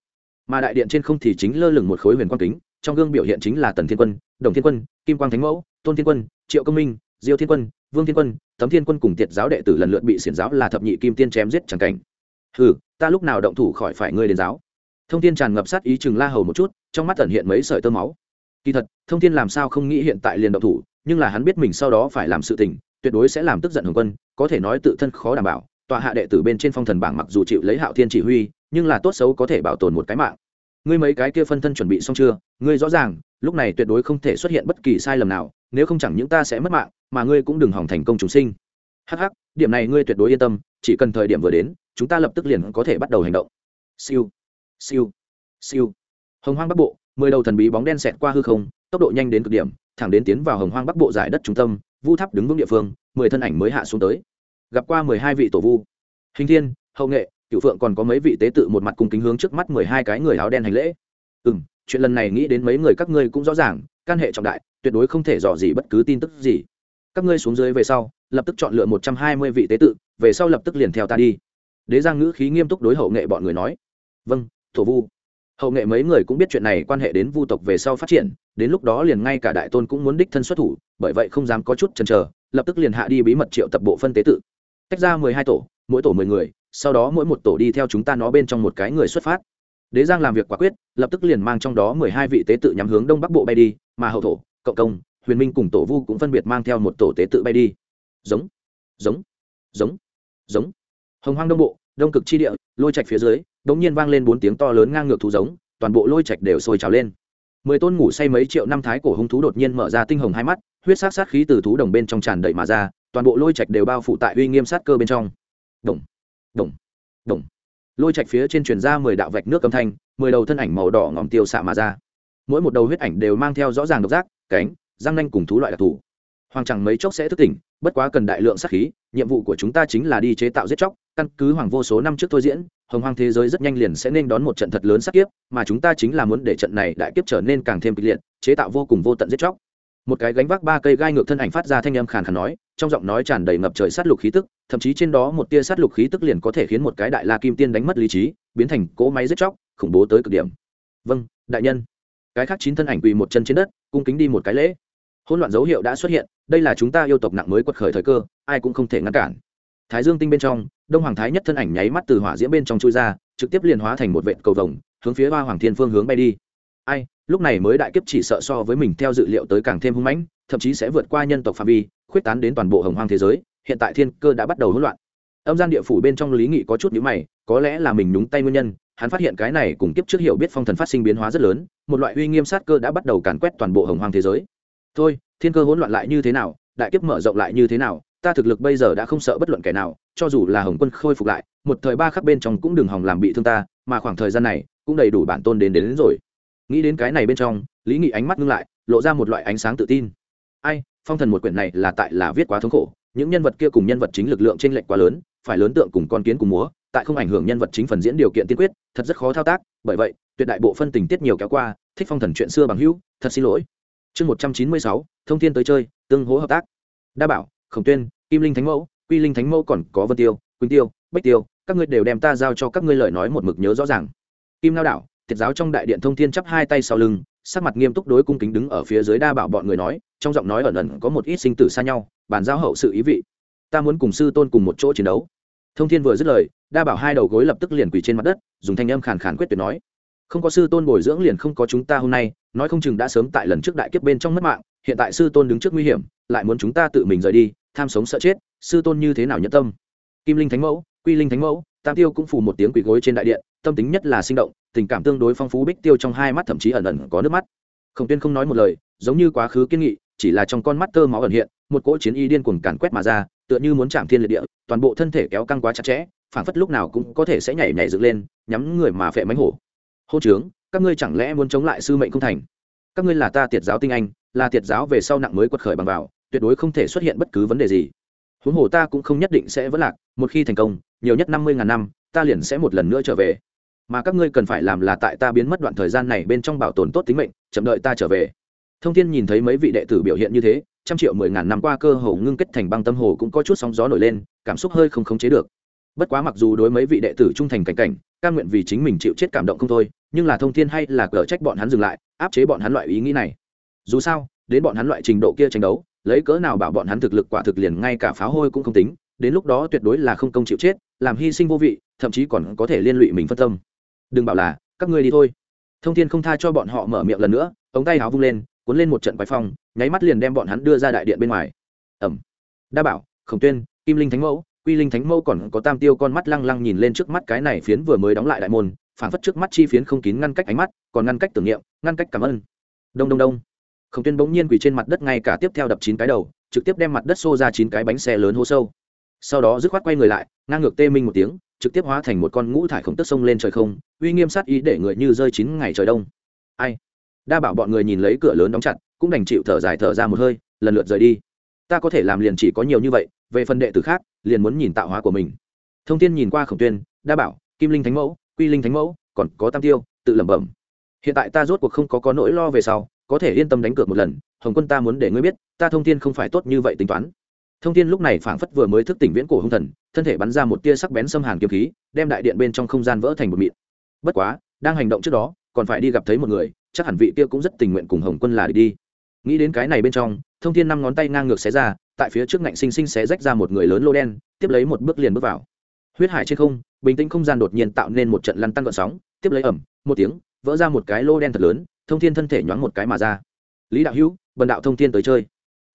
[SPEAKER 1] Mà đại điện trên không thì chính lơ lửng một khối huyền quang kính, trong gương biểu hiện chính là tần thiên quân, đồng thiên quân, kim quang thánh mẫu, tôn thiên quân, triệu công minh, diêu thiên quân, vương thiên quân tấm thiên quân cùng tiệt giáo đệ tử lần lượt bị xiển giáo là thập nhị kim tiên chém giết chẳng cảnh. Ừ ta lúc nào động thủ khỏi phải ngươi đến giáo. Thông thiên tràn ngập sát ý chừng la hầu một chút, trong mắt tẩn hiện mấy sợi tơ máu kỳ thật, thông thiên làm sao không nghĩ hiện tại liền động thủ, nhưng là hắn biết mình sau đó phải làm sự tình, tuyệt đối sẽ làm tức giận hồng quân, có thể nói tự thân khó đảm bảo tọa hạ đệ tử bên trên phong thần bảng mặc dù chịu lấy hạo thiên chỉ huy, nhưng là tốt xấu có thể bảo tồn một cái mạng. Ngươi mấy cái kia phân thân chuẩn bị xong chưa? Ngươi rõ ràng, lúc này tuyệt đối không thể xuất hiện bất kỳ sai lầm nào, nếu không chẳng những ta sẽ mất mạng, mà ngươi cũng đừng hỏng thành công chúng sinh. Hh điểm này ngươi tuyệt đối yên tâm, chỉ cần thời điểm vừa đến, chúng ta lập tức liền có thể bắt đầu hành động. Siêu siêu siêu. Hồng hoang bắc bộ mười đầu thần bí bóng đen xẹt qua hư không, tốc độ nhanh đến cực điểm, thẳng đến tiến vào hồng hoang bắc bộ giải đất trung tâm, vu tháp đứng vững địa phương, mười thân ảnh mới hạ xuống tới. Gặp qua mười hai vị tổ vu. Hình thiên, hậu nghệ cựu phượng còn có mấy vị tế tự một mặt cùng kính hướng trước mắt mười hai cái người áo đen hành lễ. Ừ m chuyện lần này nghĩ đến mấy người các ngươi cũng rõ ràng, căn hệ trọng đại, tuyệt đối không thể dò gì bất cứ tin tức gì. Các ngươi xuống dưới về sau, lập tức chọn lựa một trăm hai mươi vị tế tự, về sau lập tức liền theo ta đi. Đế giang ngữ khí nghiêm túc đối hậu nghệ bọn người nói. Vâng thổ vu hậu nghệ mấy người cũng biết chuyện này quan hệ đến vu tộc về sau phát triển, đến lúc đó liền ngay cả đại tôn cũng muốn đích thân xuất thủ, bởi vậy không dám có chút chần chờ, lập tức liền hạ đi bí mật triệu tập bộ phân tế tự. Tách ra mười hai tổ, mỗi tổ mười người, sau đó mỗi một tổ đi theo chúng ta nó bên trong một cái người xuất phát. Đế giang làm việc quả quyết, lập tức liền mang trong đó mười hai vị tế tự nhắm hướng đông bắc bộ bay đi, mà hậu thổ cộng công, huyền minh cùng tổ vu cũng phân biệt mang theo một tổ tế tự bay đi. Giống giống giống giống. Hồng hoang đông bộ, đông cực chi địa, lôi trạch phía dưới đống nhiên vang lên bốn tiếng to lớn ngang ngược thú giống, toàn bộ lôi trạch đều sôi trào lên. Mười tôn ngủ say mấy triệu năm thái cổ hung thú đột nhiên mở ra tinh hồng hai mắt, huyết sát sát khí từ thú đồng bên trong tràn đầy mà ra, toàn bộ lôi trạch đều bao phủ tại uy nghiêm sát cơ bên trong. Đồng đồng đồng lôi trạch phía trên truyền ra mười đạo vạch nước âm thanh, mười đầu thân ảnh màu đỏ ngòm tiêu xạ mà ra. Mỗi một đầu huyết ảnh đều mang theo rõ ràng độc giác, cánh, răng nanh cùng thú loại đặc thù. Hoàng chẳng mấy chốc sẽ thức tỉnh, bất quá cần đại lượng sát khí, nhiệm vụ của chúng ta chính là đi chế tạo giết chóc căn cứ hoàng vô số năm trước thôi diễn, hồng hoang thế giới rất nhanh liền sẽ nên đón một trận thật lớn sát kiếp, mà chúng ta chính là muốn để trận này đại kiếp trở nên càng thêm kịch liệt, chế tạo vô cùng vô tận giết chóc. Một cái gánh vác ba cây gai ngược thân ảnh phát ra thanh âm khàn khàn nói, trong giọng nói tràn đầy ngập trời sát lục khí tức, thậm chí trên đó một tia sát lục khí tức liền có thể khiến một cái đại la kim tiên đánh mất lý trí, biến thành cỗ máy giết chóc, khủng bố tới cực điểm. Vâng đại nhân. Cái khác chín thân ảnh quỳ một chân trên đất, cung kính đi một cái lễ. Hỗn loạn dấu hiệu đã xuất hiện, đây là chúng ta yêu tộc nặng mới quật khởi thời cơ, ai cũng không thể ngăn cản thái dương tinh bên trong, đông hoàng thái nhất thân ảnh nháy mắt từ hỏa diễm bên trong chui ra, trực tiếp liền hóa thành một vệ cầu vồng, hướng phía hoa hoàng thiên phương hướng bay đi. Ai, lúc này mới đại kiếp chỉ sợ so với mình theo dự liệu tới càng thêm hung mãnh, thậm chí sẽ vượt qua nhân tộc phạm vi, khuyết tán đến toàn bộ hồng hoang thế giới, hiện tại thiên cơ đã bắt đầu hỗn loạn. Âm gian địa phủ bên trong lý nghị có chút nhữ mày, có lẽ là mình nhúng tay nguyên nhân, hắn phát hiện cái này cùng kiếp trước hiểu biết phong thần phát sinh biến hóa rất lớn, một loại uy nghiêm sát cơ đã bắt đầu càn quét toàn bộ hồng hoang thế giới. Thôi, thiên cơ hỗn loạn lại như thế nào, đại kiếp mở rộng lại như thế nào ta thực lực bây giờ đã không sợ bất luận kẻ nào cho dù là hồng quân khôi phục lại một thời ba khắc bên trong cũng đừng hòng làm bị thương ta mà khoảng thời gian này cũng đầy đủ bản tôn đến đến, đến rồi. Nghĩ đến cái này bên trong lý nghị ánh mắt ngưng lại lộ ra một loại ánh sáng tự tin. Ai phong thần một quyển này là tại là viết quá thống khổ những nhân vật kia cùng nhân vật chính lực lượng t r ê n lệch quá lớn phải lớn tượng cùng con kiến cùng múa tại không ảnh hưởng nhân vật chính phần diễn điều kiện tiên quyết thật rất khó thao tác bởi vậy tuyệt đại bộ phân tình tiết nhiều kéo qua thích phong thần chuyện xưa bằng hữu thật xin lỗi. Chương một trăm chín mươi sáu thông thiên tới chơi tương hố hợp tác. Đa bảo khổng tuyên, kim linh thánh mẫu, quy linh thánh mẫu còn có vân tiêu, quỳnh tiêu bách tiêu, các ngươi đều đem ta giao cho các ngươi lời nói một mực nhớ rõ ràng. Kim lao đảo thiệt giáo trong đại điện thông thiên chắp hai tay sau lưng, sắc mặt nghiêm túc đối cung kính đứng ở phía dưới đa bảo bọn người nói, trong giọng nói ẩn ẩn có một ít sinh tử xa nhau, bàn giao hậu sự ý vị. Ta muốn cùng sư tôn cùng một chỗ chiến đấu. Thông thiên vừa dứt lời, đa bảo hai đầu gối lập tức liền quỳ trên mặt đất, dùng thanh âm khàn khàn quyết tuyệt nói, không có sư tôn bồi dưỡng liền không có chúng ta hôm nay, nói không chừng đã sớm tại lần trước đại kiếp bên trong mất mạng, hiện tại sư tôn đứng trước nguy hiểm lại muốn chúng ta tự mình rời đi, tham sống sợ chết, sư tôn như thế nào nhẫn tâm? Kim linh thánh mẫu, quy linh thánh mẫu, tam tiêu cũng phủ một tiếng quỳ gối trên đại điện, tâm tính nhất là sinh động, tình cảm tương đối phong phú bích tiêu trong hai mắt thậm chí ẩn ẩn có nước mắt. Khổng tuyên không nói một lời, giống như quá khứ kiên nghị, chỉ là trong con mắt tơ máu ẩn hiện, một cỗ chiến y điên cuồng càn quét mà ra, tựa như muốn chạm thiên liệt địa, toàn bộ thân thể kéo căng quá chặt chẽ phản phất lúc nào cũng có thể sẽ nhảy nhảy dựng lên, nhắm người mà phệ mánh hổ. Hô trướng, các ngươi chẳng lẽ muốn chống lại sư mệnh không thành? Các ngươi là ta tiệt giáo tinh anh, là tiệt giáo về sau nặng mới quật khởi bằng vào tuyệt đối không thể xuất hiện bất cứ vấn đề gì. Huống hồ ta cũng không nhất định sẽ vẫn lạc, một khi thành công, nhiều nhất năm mươi ngàn năm, ta liền sẽ một lần nữa trở về. Mà các ngươi cần phải làm là tại ta biến mất đoạn thời gian này bên trong bảo tồn tốt tính mệnh, chậm đợi ta trở về. Thông thiên nhìn thấy mấy vị đệ tử biểu hiện như thế, trăm triệu mười ngàn năm qua cơ hồ ngưng kết thành băng tâm hồ cũng có chút sóng gió nổi lên, cảm xúc hơi không khống chế được. Bất quá mặc dù đối mấy vị đệ tử trung thành cảnh cảnh ca nguyện vì chính mình chịu chết cảm động không thôi, nhưng là thông thiên hay là cờ trách bọn hắn dừng lại, áp chế bọn hắn loại ý nghĩ này. Dù sao, đến bọn hắn loại trình độ kia tranh đấu lấy cỡ nào bảo bọn hắn thực lực quả thực liền ngay cả pháo hôi cũng không tính, đến lúc đó tuyệt đối là không công chịu chết, làm hy sinh vô vị, thậm chí còn có thể liên lụy mình phân tâm. Đừng bảo là, các ngươi đi thôi. Thông thiên không tha cho bọn họ mở miệng lần nữa, ống tay áo vung lên, cuốn lên một trận quái phong, nháy mắt liền đem bọn hắn đưa ra đại điện bên ngoài. Ẩm đa bảo, khổng tuyên, kim linh thánh mẫu, quy linh thánh mẫu còn có tam tiêu con mắt lăng lăng nhìn lên trước mắt cái này phiến vừa mới đóng lại đại môn, phảng phất trước mắt chi phiến không kín ngăn cách ánh mắt, còn ngăn cách tưởng niệm, ngăn cách cảm ơn. Đông đông đông khổng tuyên bỗng nhiên quỳ trên mặt đất ngay cả tiếp theo đập chín cái đầu, trực tiếp đem mặt đất xô ra chín cái bánh xe lớn hô sâu. Sau đó dứt khoát quay người lại, ngang ngược tê minh một tiếng, trực tiếp hóa thành một con ngũ thải khổng tức sông lên trời không, uy nghiêm sát ý để người như rơi chín ngày trời đông. Ai? Đa bảo bọn người nhìn lấy cửa lớn đóng chặt, cũng đành chịu thở dài thở ra một hơi, lần lượt rời đi. Ta có thể làm liền chỉ có nhiều như vậy, về phần đệ tử khác, liền muốn nhìn tạo hóa của mình. Thông tin nhìn qua khổng tuyên, đa bảo, kim linh thánh mẫu, quy linh thánh mẫu, còn có tam tiêu, tự lẩm bẩm. Hiện tại ta rốt cuộc không có có nỗi lo về sau có thể yên tâm đánh cược một lần hồng quân ta muốn để ngươi biết ta thông tin không phải tốt như vậy tính toán. Thông tin lúc này phảng phất vừa mới thức tỉnh viễn cổ hung thần thân thể bắn ra một tia sắc bén xâm hàn kiếm khí đem đại điện bên trong không gian vỡ thành một mịn. Bất quá đang hành động trước đó còn phải đi gặp thấy một người chắc hẳn vị kia cũng rất tình nguyện cùng hồng quân là đi, đi. nghĩ đến cái này bên trong thông thiên năm ngón tay ngang ngược xé ra tại phía trước ngạnh sinh sinh xé rách ra một người lớn lô đen tiếp lấy một bước liền bước vào. Huyết hải trên không bình tĩnh không gian đột nhiên tạo nên một trận lăn tăng gọn sóng tiếp lấy ẩm một tiếng vỡ ra một cái lô đen thật lớn thông thiên thân thể nhoáng một cái mà ra. Lý đạo hữu, bần đạo thông thiên tới chơi.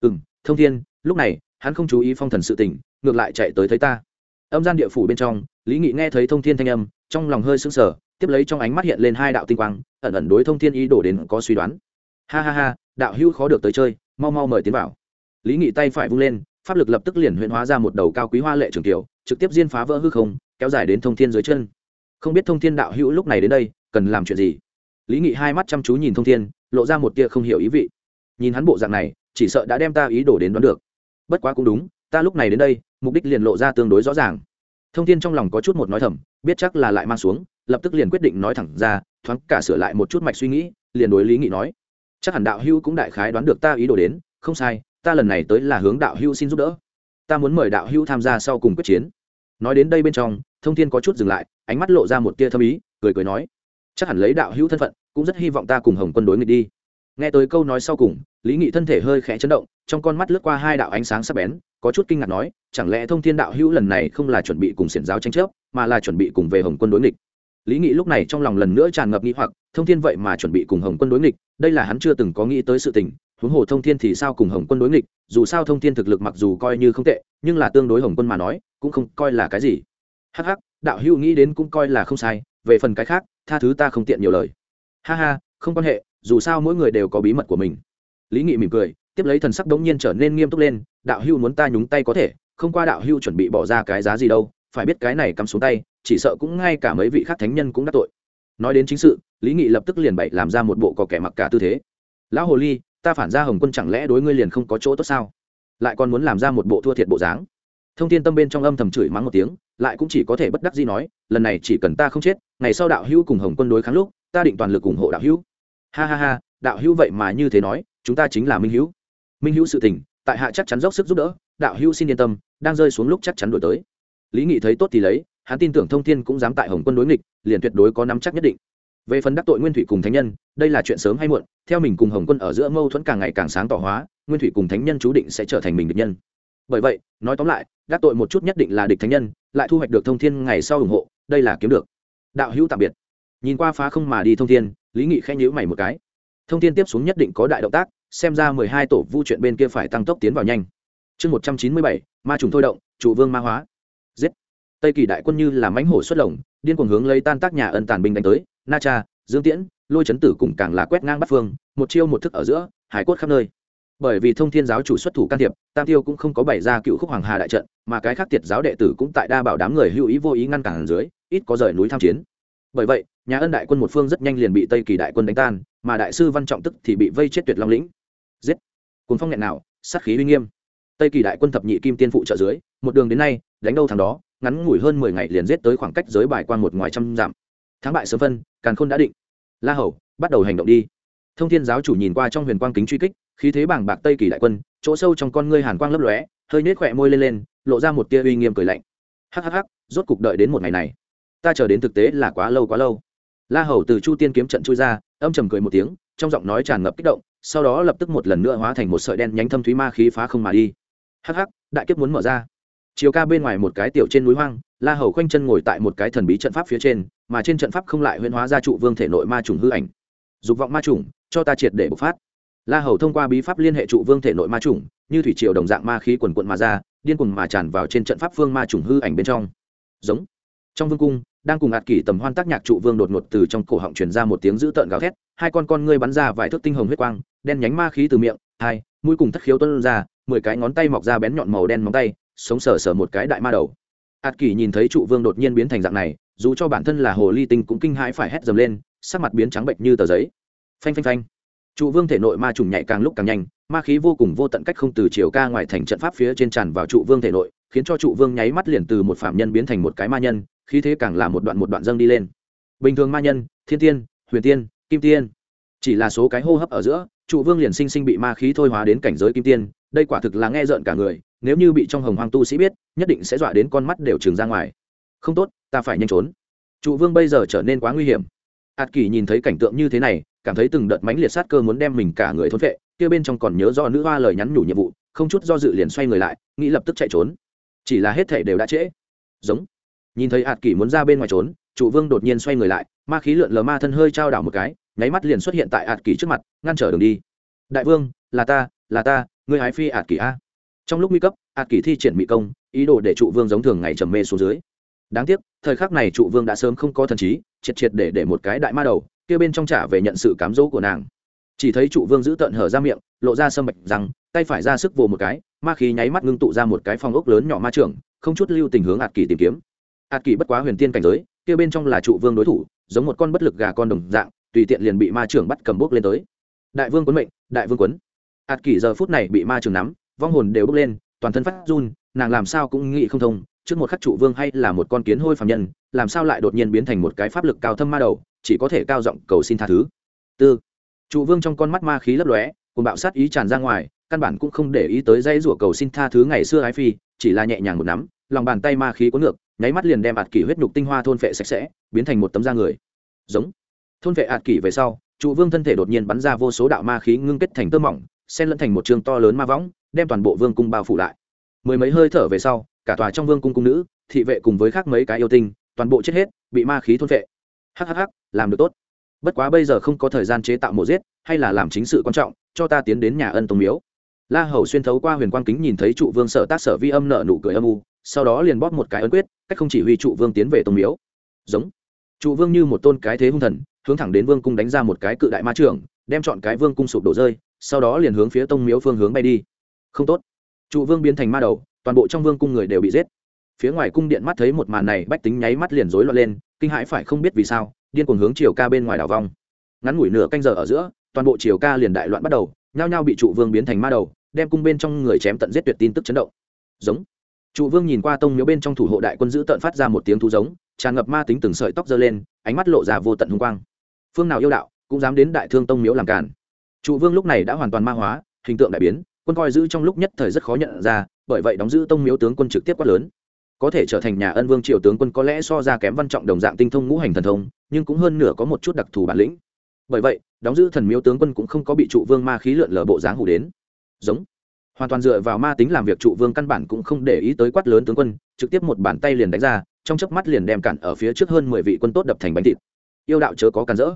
[SPEAKER 1] Ừ m thông thiên, lúc này, hắn không chú ý phong thần sự tình, ngược lại chạy tới thấy ta. Âm gian địa phủ bên trong, lý nghị nghe thấy thông thiên thanh âm, trong lòng hơi sững sờ, tiếp lấy trong ánh mắt hiện lên hai đạo tinh quang, ẩn ẩn đối thông thiên ý đổ đến có suy đoán. Ha ha ha, đạo hữu khó được tới chơi, mau mau mời tiến vào. Lý nghị tay phải vung lên, pháp lực lập tức liền huyện hóa ra một đầu cao quý hoa lệ trường tiểu, trực tiếp diên phá vỡ hư không, kéo dài đến thông thiên dưới chân. Không biết thông thiên đạo hữu lúc này đến đây, cần làm chuyện gì? Lý nghị hai mắt chăm chú nhìn thông thiên, lộ ra một tia không hiểu ý vị. Nhìn hắn bộ dạng này, chỉ sợ đã đem ta ý đổ đến đoán được. Bất quá cũng đúng, ta lúc này đến đây, mục đích liền lộ ra tương đối rõ ràng. Thông thiên trong lòng có chút một nói thầm, biết chắc là lại mang xuống, lập tức liền quyết định nói thẳng ra, thoáng cả sửa lại một chút mạch suy nghĩ, liền đối lý nghị nói. Chắc hẳn đạo hưu cũng đại khái đoán được ta ý đồ đến, không sai, ta lần này tới là hướng đạo hưu xin giúp đỡ. Ta muốn mời đạo hưu tham gia sau cùng quyết chiến. Nói đến đây bên trong, thông thiên có chút dừng lại, ánh mắt lộ ra một tia thâm ý, cười cười nói chắc hẳn lấy đạo hữu thân phận, cũng rất hy vọng ta cùng hồng quân đối nghịch đi. Nghe tới câu nói sau cùng, lý nghị thân thể hơi khẽ chấn động, trong con mắt lướt qua hai đạo ánh sáng sắc bén, có chút kinh ngạc nói, chẳng lẽ thông thiên đạo hữu lần này không là chuẩn bị cùng xiển giáo tranh chấp, mà là chuẩn bị cùng về hồng quân đối nghịch? Lý nghị lúc này trong lòng lần nữa tràn ngập nghĩ hoặc, thông thiên vậy mà chuẩn bị cùng hồng quân đối nghịch, đây là hắn chưa từng có nghĩ tới sự tình, huống hồ thông thiên thì sao cùng hồng quân đối nghịch, dù sao thông thiên thực lực mặc dù coi như không tệ, nhưng là tương đối hồng quân mà nói, cũng không coi là cái gì. Hắc hắc, đạo hữu nghĩ đến cũng coi là không sai, về phần cái khác tha thứ ta không tiện nhiều lời. Ha ha, không quan hệ, dù sao mỗi người đều có bí mật của mình. Lý nghị mỉm cười, tiếp lấy thần sắc đống nhiên trở nên nghiêm túc lên, đạo hưu muốn ta nhúng tay có thể, không qua đạo hưu chuẩn bị bỏ ra cái giá gì đâu, phải biết cái này cắm xuống tay, chỉ sợ cũng ngay cả mấy vị khác thánh nhân cũng đắc tội. Nói đến chính sự, lý nghị lập tức liền bậy làm ra một bộ có kẻ mặc cả tư thế. Lão hồ ly, ta phản ra hồng quân chẳng lẽ đối ngươi liền không có chỗ tốt sao? Lại còn muốn làm ra một bộ thua thiệt bộ dáng thông tin tâm bên trong âm thầm chửi mắng một tiếng, lại cũng chỉ có thể bất đắc gì nói, lần này chỉ cần ta không chết, ngày sau đạo hữu cùng hồng quân đối kháng lúc, ta định toàn lực ủng hộ đạo hữu. Ha ha ha, đạo hữu vậy mà như thế nói, chúng ta chính là minh hữu. Minh hữu sự tình, tại hạ chắc chắn dốc sức giúp đỡ, đạo hữu xin yên tâm, đang rơi xuống lúc chắc chắn đổi tới. Lý nghị thấy tốt thì lấy, hắn tin tưởng thông thiên cũng dám tại hồng quân đối nghịch, liền tuyệt đối có nắm chắc nhất định. Về phần đắc tội nguyên thủy cùng thánh nhân, đây là chuyện sớm hay muộn, theo mình cùng hồng quân ở giữa mâu thuẫn càng ngày càng sáng tỏ hóa, nguyên thủy cùng thánh nhân chú định sẽ trở thành mình địch nhân bởi vậy, nói tóm lại gác tội một chút nhất định là địch thánh nhân, lại thu hoạch được thông thiên ngày sau ủng hộ, đây là kiếm được. Đạo hữu tạm biệt. Nhìn qua phá không mà đi thông thiên, lý nghị khẽ nhữ mày một cái. Thông thiên tiếp xuống nhất định có đại động tác, xem ra mười hai tổ vu chuyện bên kia phải tăng tốc tiến vào nhanh. Chương một trăm chín mươi bảy, ma trùng thôi động, trụ vương ma hóa. Giết. Tây kỳ đại quân như là mánh hổ xuất lồng, điên cuồng hướng lấy tan tác nhà ân tàn binh đánh tới, na cha, dương tiễn, lôi chấn tử cùng càng là quét ngang bắt phương, một chiêu một thức ở giữa, hải cốt khắp nơi bởi vì thông thiên giáo chủ xuất thủ can thiệp, tam tiêu cũng không có bày ra cựu khúc hoàng hà đại trận, mà cái khác tiệt giáo đệ tử cũng tại đa bảo đám người hữu ý vô ý ngăn cản dưới, ít có rời núi tham chiến. Bởi vậy, nhà ân đại quân một phương rất nhanh liền bị tây kỳ đại quân đánh tan, mà đại sư văn trọng tức thì bị vây chết tuyệt long lĩnh. Giết! Cùng phong nghẹn nào, sát khí uy nghiêm. Tây kỳ đại quân thập nhị kim tiên phụ trợ dưới, một đường đến nay, đánh đâu thằng đó, ngắn ngủi hơn mười ngày liền giết tới khoảng cách giới bài quan một ngoài trăm dặm. Thắng bại sớm phân, càn khôn đã định. La hầu, bắt đầu hành động đi thông thiên giáo chủ nhìn qua trong huyền quang kính truy kích khí thế bảng bạc tây kỳ đại quân chỗ sâu trong con ngươi hàn quang lấp lóe hơi nết khỏe môi lên lên lộ ra một tia uy nghiêm cười lạnh. Hắc hắc hắc, rốt cục đợi đến một ngày này. Ta chờ đến thực tế là quá lâu quá lâu. La hầu từ chu tiên kiếm trận chui ra âm trầm cười một tiếng trong giọng nói tràn ngập kích động sau đó lập tức một lần nữa hóa thành một sợi đen nhánh thâm thúy ma khí phá không mà đi. Hắc hắc đại kiếp muốn mở ra. Chiều ca bên ngoài một cái tiểu trên núi hoang la hầu khoanh chân ngồi tại một cái thần bí trận pháp phía trên mà trên trận pháp không lại huyễn hóa ra trụ vương thể nội ma trùng hư ảnh. Dục vọng ma trùng cho ta triệt để bộc phát. La hầu thông qua bí pháp liên hệ trụ vương thể nội ma trùng như thủy triều đồng dạng ma khí quần quận mà ra, điên cuồng mà tràn vào trên trận pháp phương ma trùng hư ảnh bên trong. Giống. Trong vương cung, đang cùng ạt kỷ tầm hoan tác nhạc trụ vương đột ngột từ trong cổ họng truyền ra một tiếng dữ tợn gào thét, hai con con ngươi bắn ra vài thước tinh hồng huyết quang, đen nhánh ma khí từ miệng, hai, mũi cùng thất khiếu tuân ra, mười cái ngón tay mọc ra bén nhọn màu đen móng tay, sống sờ sờ một cái đại ma đầu. Ạt kỷ nhìn thấy trụ vương đột nhiên biến thành dạng này, dù cho bản thân là hồ ly tinh cũng kinh hãi phải hét dầm lên, sắc mặt biến trắng bệnh như tờ giấy phanh phanh phanh. Trụ vương thể nội ma trùng nhạy càng lúc càng nhanh, ma khí vô cùng vô tận cách không từ chiều ca ngoài thành trận pháp phía trên tràn vào trụ vương thể nội, khiến cho trụ vương nháy mắt liền từ một phạm nhân biến thành một cái ma nhân, khí thế càng là một đoạn một đoạn dâng đi lên. Bình thường ma nhân, thiên tiên, huyền tiên, kim tiên. Chỉ là số cái hô hấp ở giữa, trụ vương liền sinh sinh bị ma khí thôi hóa đến cảnh giới kim tiên, đây quả thực là nghe rợn cả người, nếu như bị trong hồng hoang tu sĩ biết, nhất định sẽ dọa đến con mắt đều trừng ra ngoài. Không tốt, ta phải nhanh trốn. Trụ vương bây giờ trở nên quá nguy hiểm ạt kỳ nhìn thấy cảnh tượng như thế này, cảm thấy từng đợt mánh liệt sát cơ muốn đem mình cả người thốn vệ kia bên trong còn nhớ do nữ hoa lời nhắn nhủ nhiệm vụ, không chút do dự liền xoay người lại, nghĩ lập tức chạy trốn. Chỉ là hết thể đều đã trễ. Giống. Nhìn thấy ạt kỳ muốn ra bên ngoài trốn trụ vương đột nhiên xoay người lại, ma khí lượn lờ ma thân hơi trao đảo một cái, nháy mắt liền xuất hiện tại ạt kỳ trước mặt, ngăn trở đường đi. Đại vương, là ta là ta người hái phi ạt kỳ a. Trong lúc nguy cấp ạt kỳ thi triển mỹ công, ý đồ để trụ vương giống thường ngày trầm mê xuống dưới. Đáng tiếc, thời khắc này trụ vương đã sớm không có thần trí triệt triệt để để một cái đại ma đầu, kia bên trong trả về nhận sự cám dỗ của nàng. Chỉ thấy trụ vương giữ tận hở ra miệng, lộ ra sâm bạch rằng, tay phải ra sức vồ một cái, ma khí nháy mắt ngưng tụ ra một cái phong ốc lớn nhỏ ma trưởng, không chút lưu tình hướng ạt kỳ tìm kiếm. Ạt kỳ bất quá huyền tiên cảnh giới, kia bên trong là trụ vương đối thủ, giống một con bất lực gà con đồng dạng, tùy tiện liền bị ma trưởng bắt cầm bốc lên tới. Đại vương quấn mệnh, đại vương quấn ạt kỳ giờ phút này bị ma trưởng nắm, vong hồn đều bốc lên, toàn thân phát run, nàng làm sao cũng nghĩ không thông trước một khắc trụ vương hay là một con kiến hôi phàm nhân, làm sao lại đột nhiên biến thành một cái pháp lực cao thâm ma đầu, chỉ có thể cao giọng cầu xin tha thứ. Tư. Trụ vương trong con mắt ma khí lấp lóe cùng bạo sát ý tràn ra ngoài, căn bản cũng không để ý tới dây rủa cầu xin tha thứ ngày xưa ái phi, chỉ là nhẹ nhàng một nắm, lòng bàn tay ma khí cuốn ngược, nháy mắt liền đem ạt kỷ huyết nhục tinh hoa thôn phệ sạch sẽ, biến thành một tấm da người. Giống. Thôn phệ ạt kỷ về sau, trụ vương thân thể đột nhiên bắn ra vô số đạo ma khí ngưng kết thành tơ mỏng, xen lẫn thành một trường to lớn ma võng, đem toàn bộ vương cung bao phủ lại. Mười mấy hơi thở về sau cả tòa trong vương cung cung nữ, thị vệ cùng với khác mấy cái yêu tinh, toàn bộ chết hết, bị ma khí thôn phệ. Hhh làm được tốt. Bất quá bây giờ không có thời gian chế tạo mộ giết, hay là làm chính sự quan trọng, cho ta tiến đến nhà ân tông miếu. La hầu xuyên thấu qua huyền quang kính nhìn thấy trụ vương sở tác sở vi âm nợ nụ cười âm u, sau đó liền bóp một cái ấn quyết, cách không chỉ huy trụ vương tiến về tông miếu. Giống. Trụ vương như một tôn cái thế hung thần, hướng thẳng đến vương cung đánh ra một cái cự đại ma trưởng, đem chọn cái vương cung sụp đổ rơi, sau đó liền hướng phía tông miếu phương hướng bay đi. Không tốt. Trụ vương biến thành ma đầu toàn bộ trong vương cung người đều bị giết. Phía ngoài cung điện mắt thấy một màn này, bách tính nháy mắt liền rối loạn lên, kinh hãi phải không biết vì sao, điên cuồng hướng chiều ca bên ngoài đảo vong. Ngắn ngủi nửa canh giờ ở giữa, toàn bộ chiều ca liền đại loạn bắt đầu, nhao nhao bị trụ vương biến thành ma đầu, đem cung bên trong người chém tận giết tuyệt tin tức chấn động. Giống. Trụ vương nhìn qua tông miếu bên trong thủ hộ đại quân giữ tận phát ra một tiếng thú giống, tràn ngập ma tính từng sợi tóc dơ lên, ánh mắt lộ ra vô tận hung quang. Phương nào yêu đạo, cũng dám đến đại thương tông miếu làm cản trụ vương lúc này đã hoàn toàn ma hóa, hình tượng đại biến quân coi giữ trong lúc nhất thời rất khó nhận ra, bởi vậy đóng giữ tông miếu tướng quân trực tiếp quát lớn. Có thể trở thành nhà ân vương triều tướng quân có lẽ so ra kém văn trọng đồng dạng tinh thông ngũ hành thần thông, nhưng cũng hơn nửa có một chút đặc thù bản lĩnh. Bởi vậy, đóng giữ thần miếu tướng quân cũng không có bị trụ vương ma khí lượn lờ bộ dáng hủ đến. Giống. Hoàn toàn dựa vào ma tính làm việc trụ vương căn bản cũng không để ý tới quát lớn tướng quân, trực tiếp một bàn tay liền đánh ra, trong chớp mắt liền đem cản ở phía trước hơn mười vị quân tốt đập thành bánh thịt. Yêu đạo chớ có cản rỡ.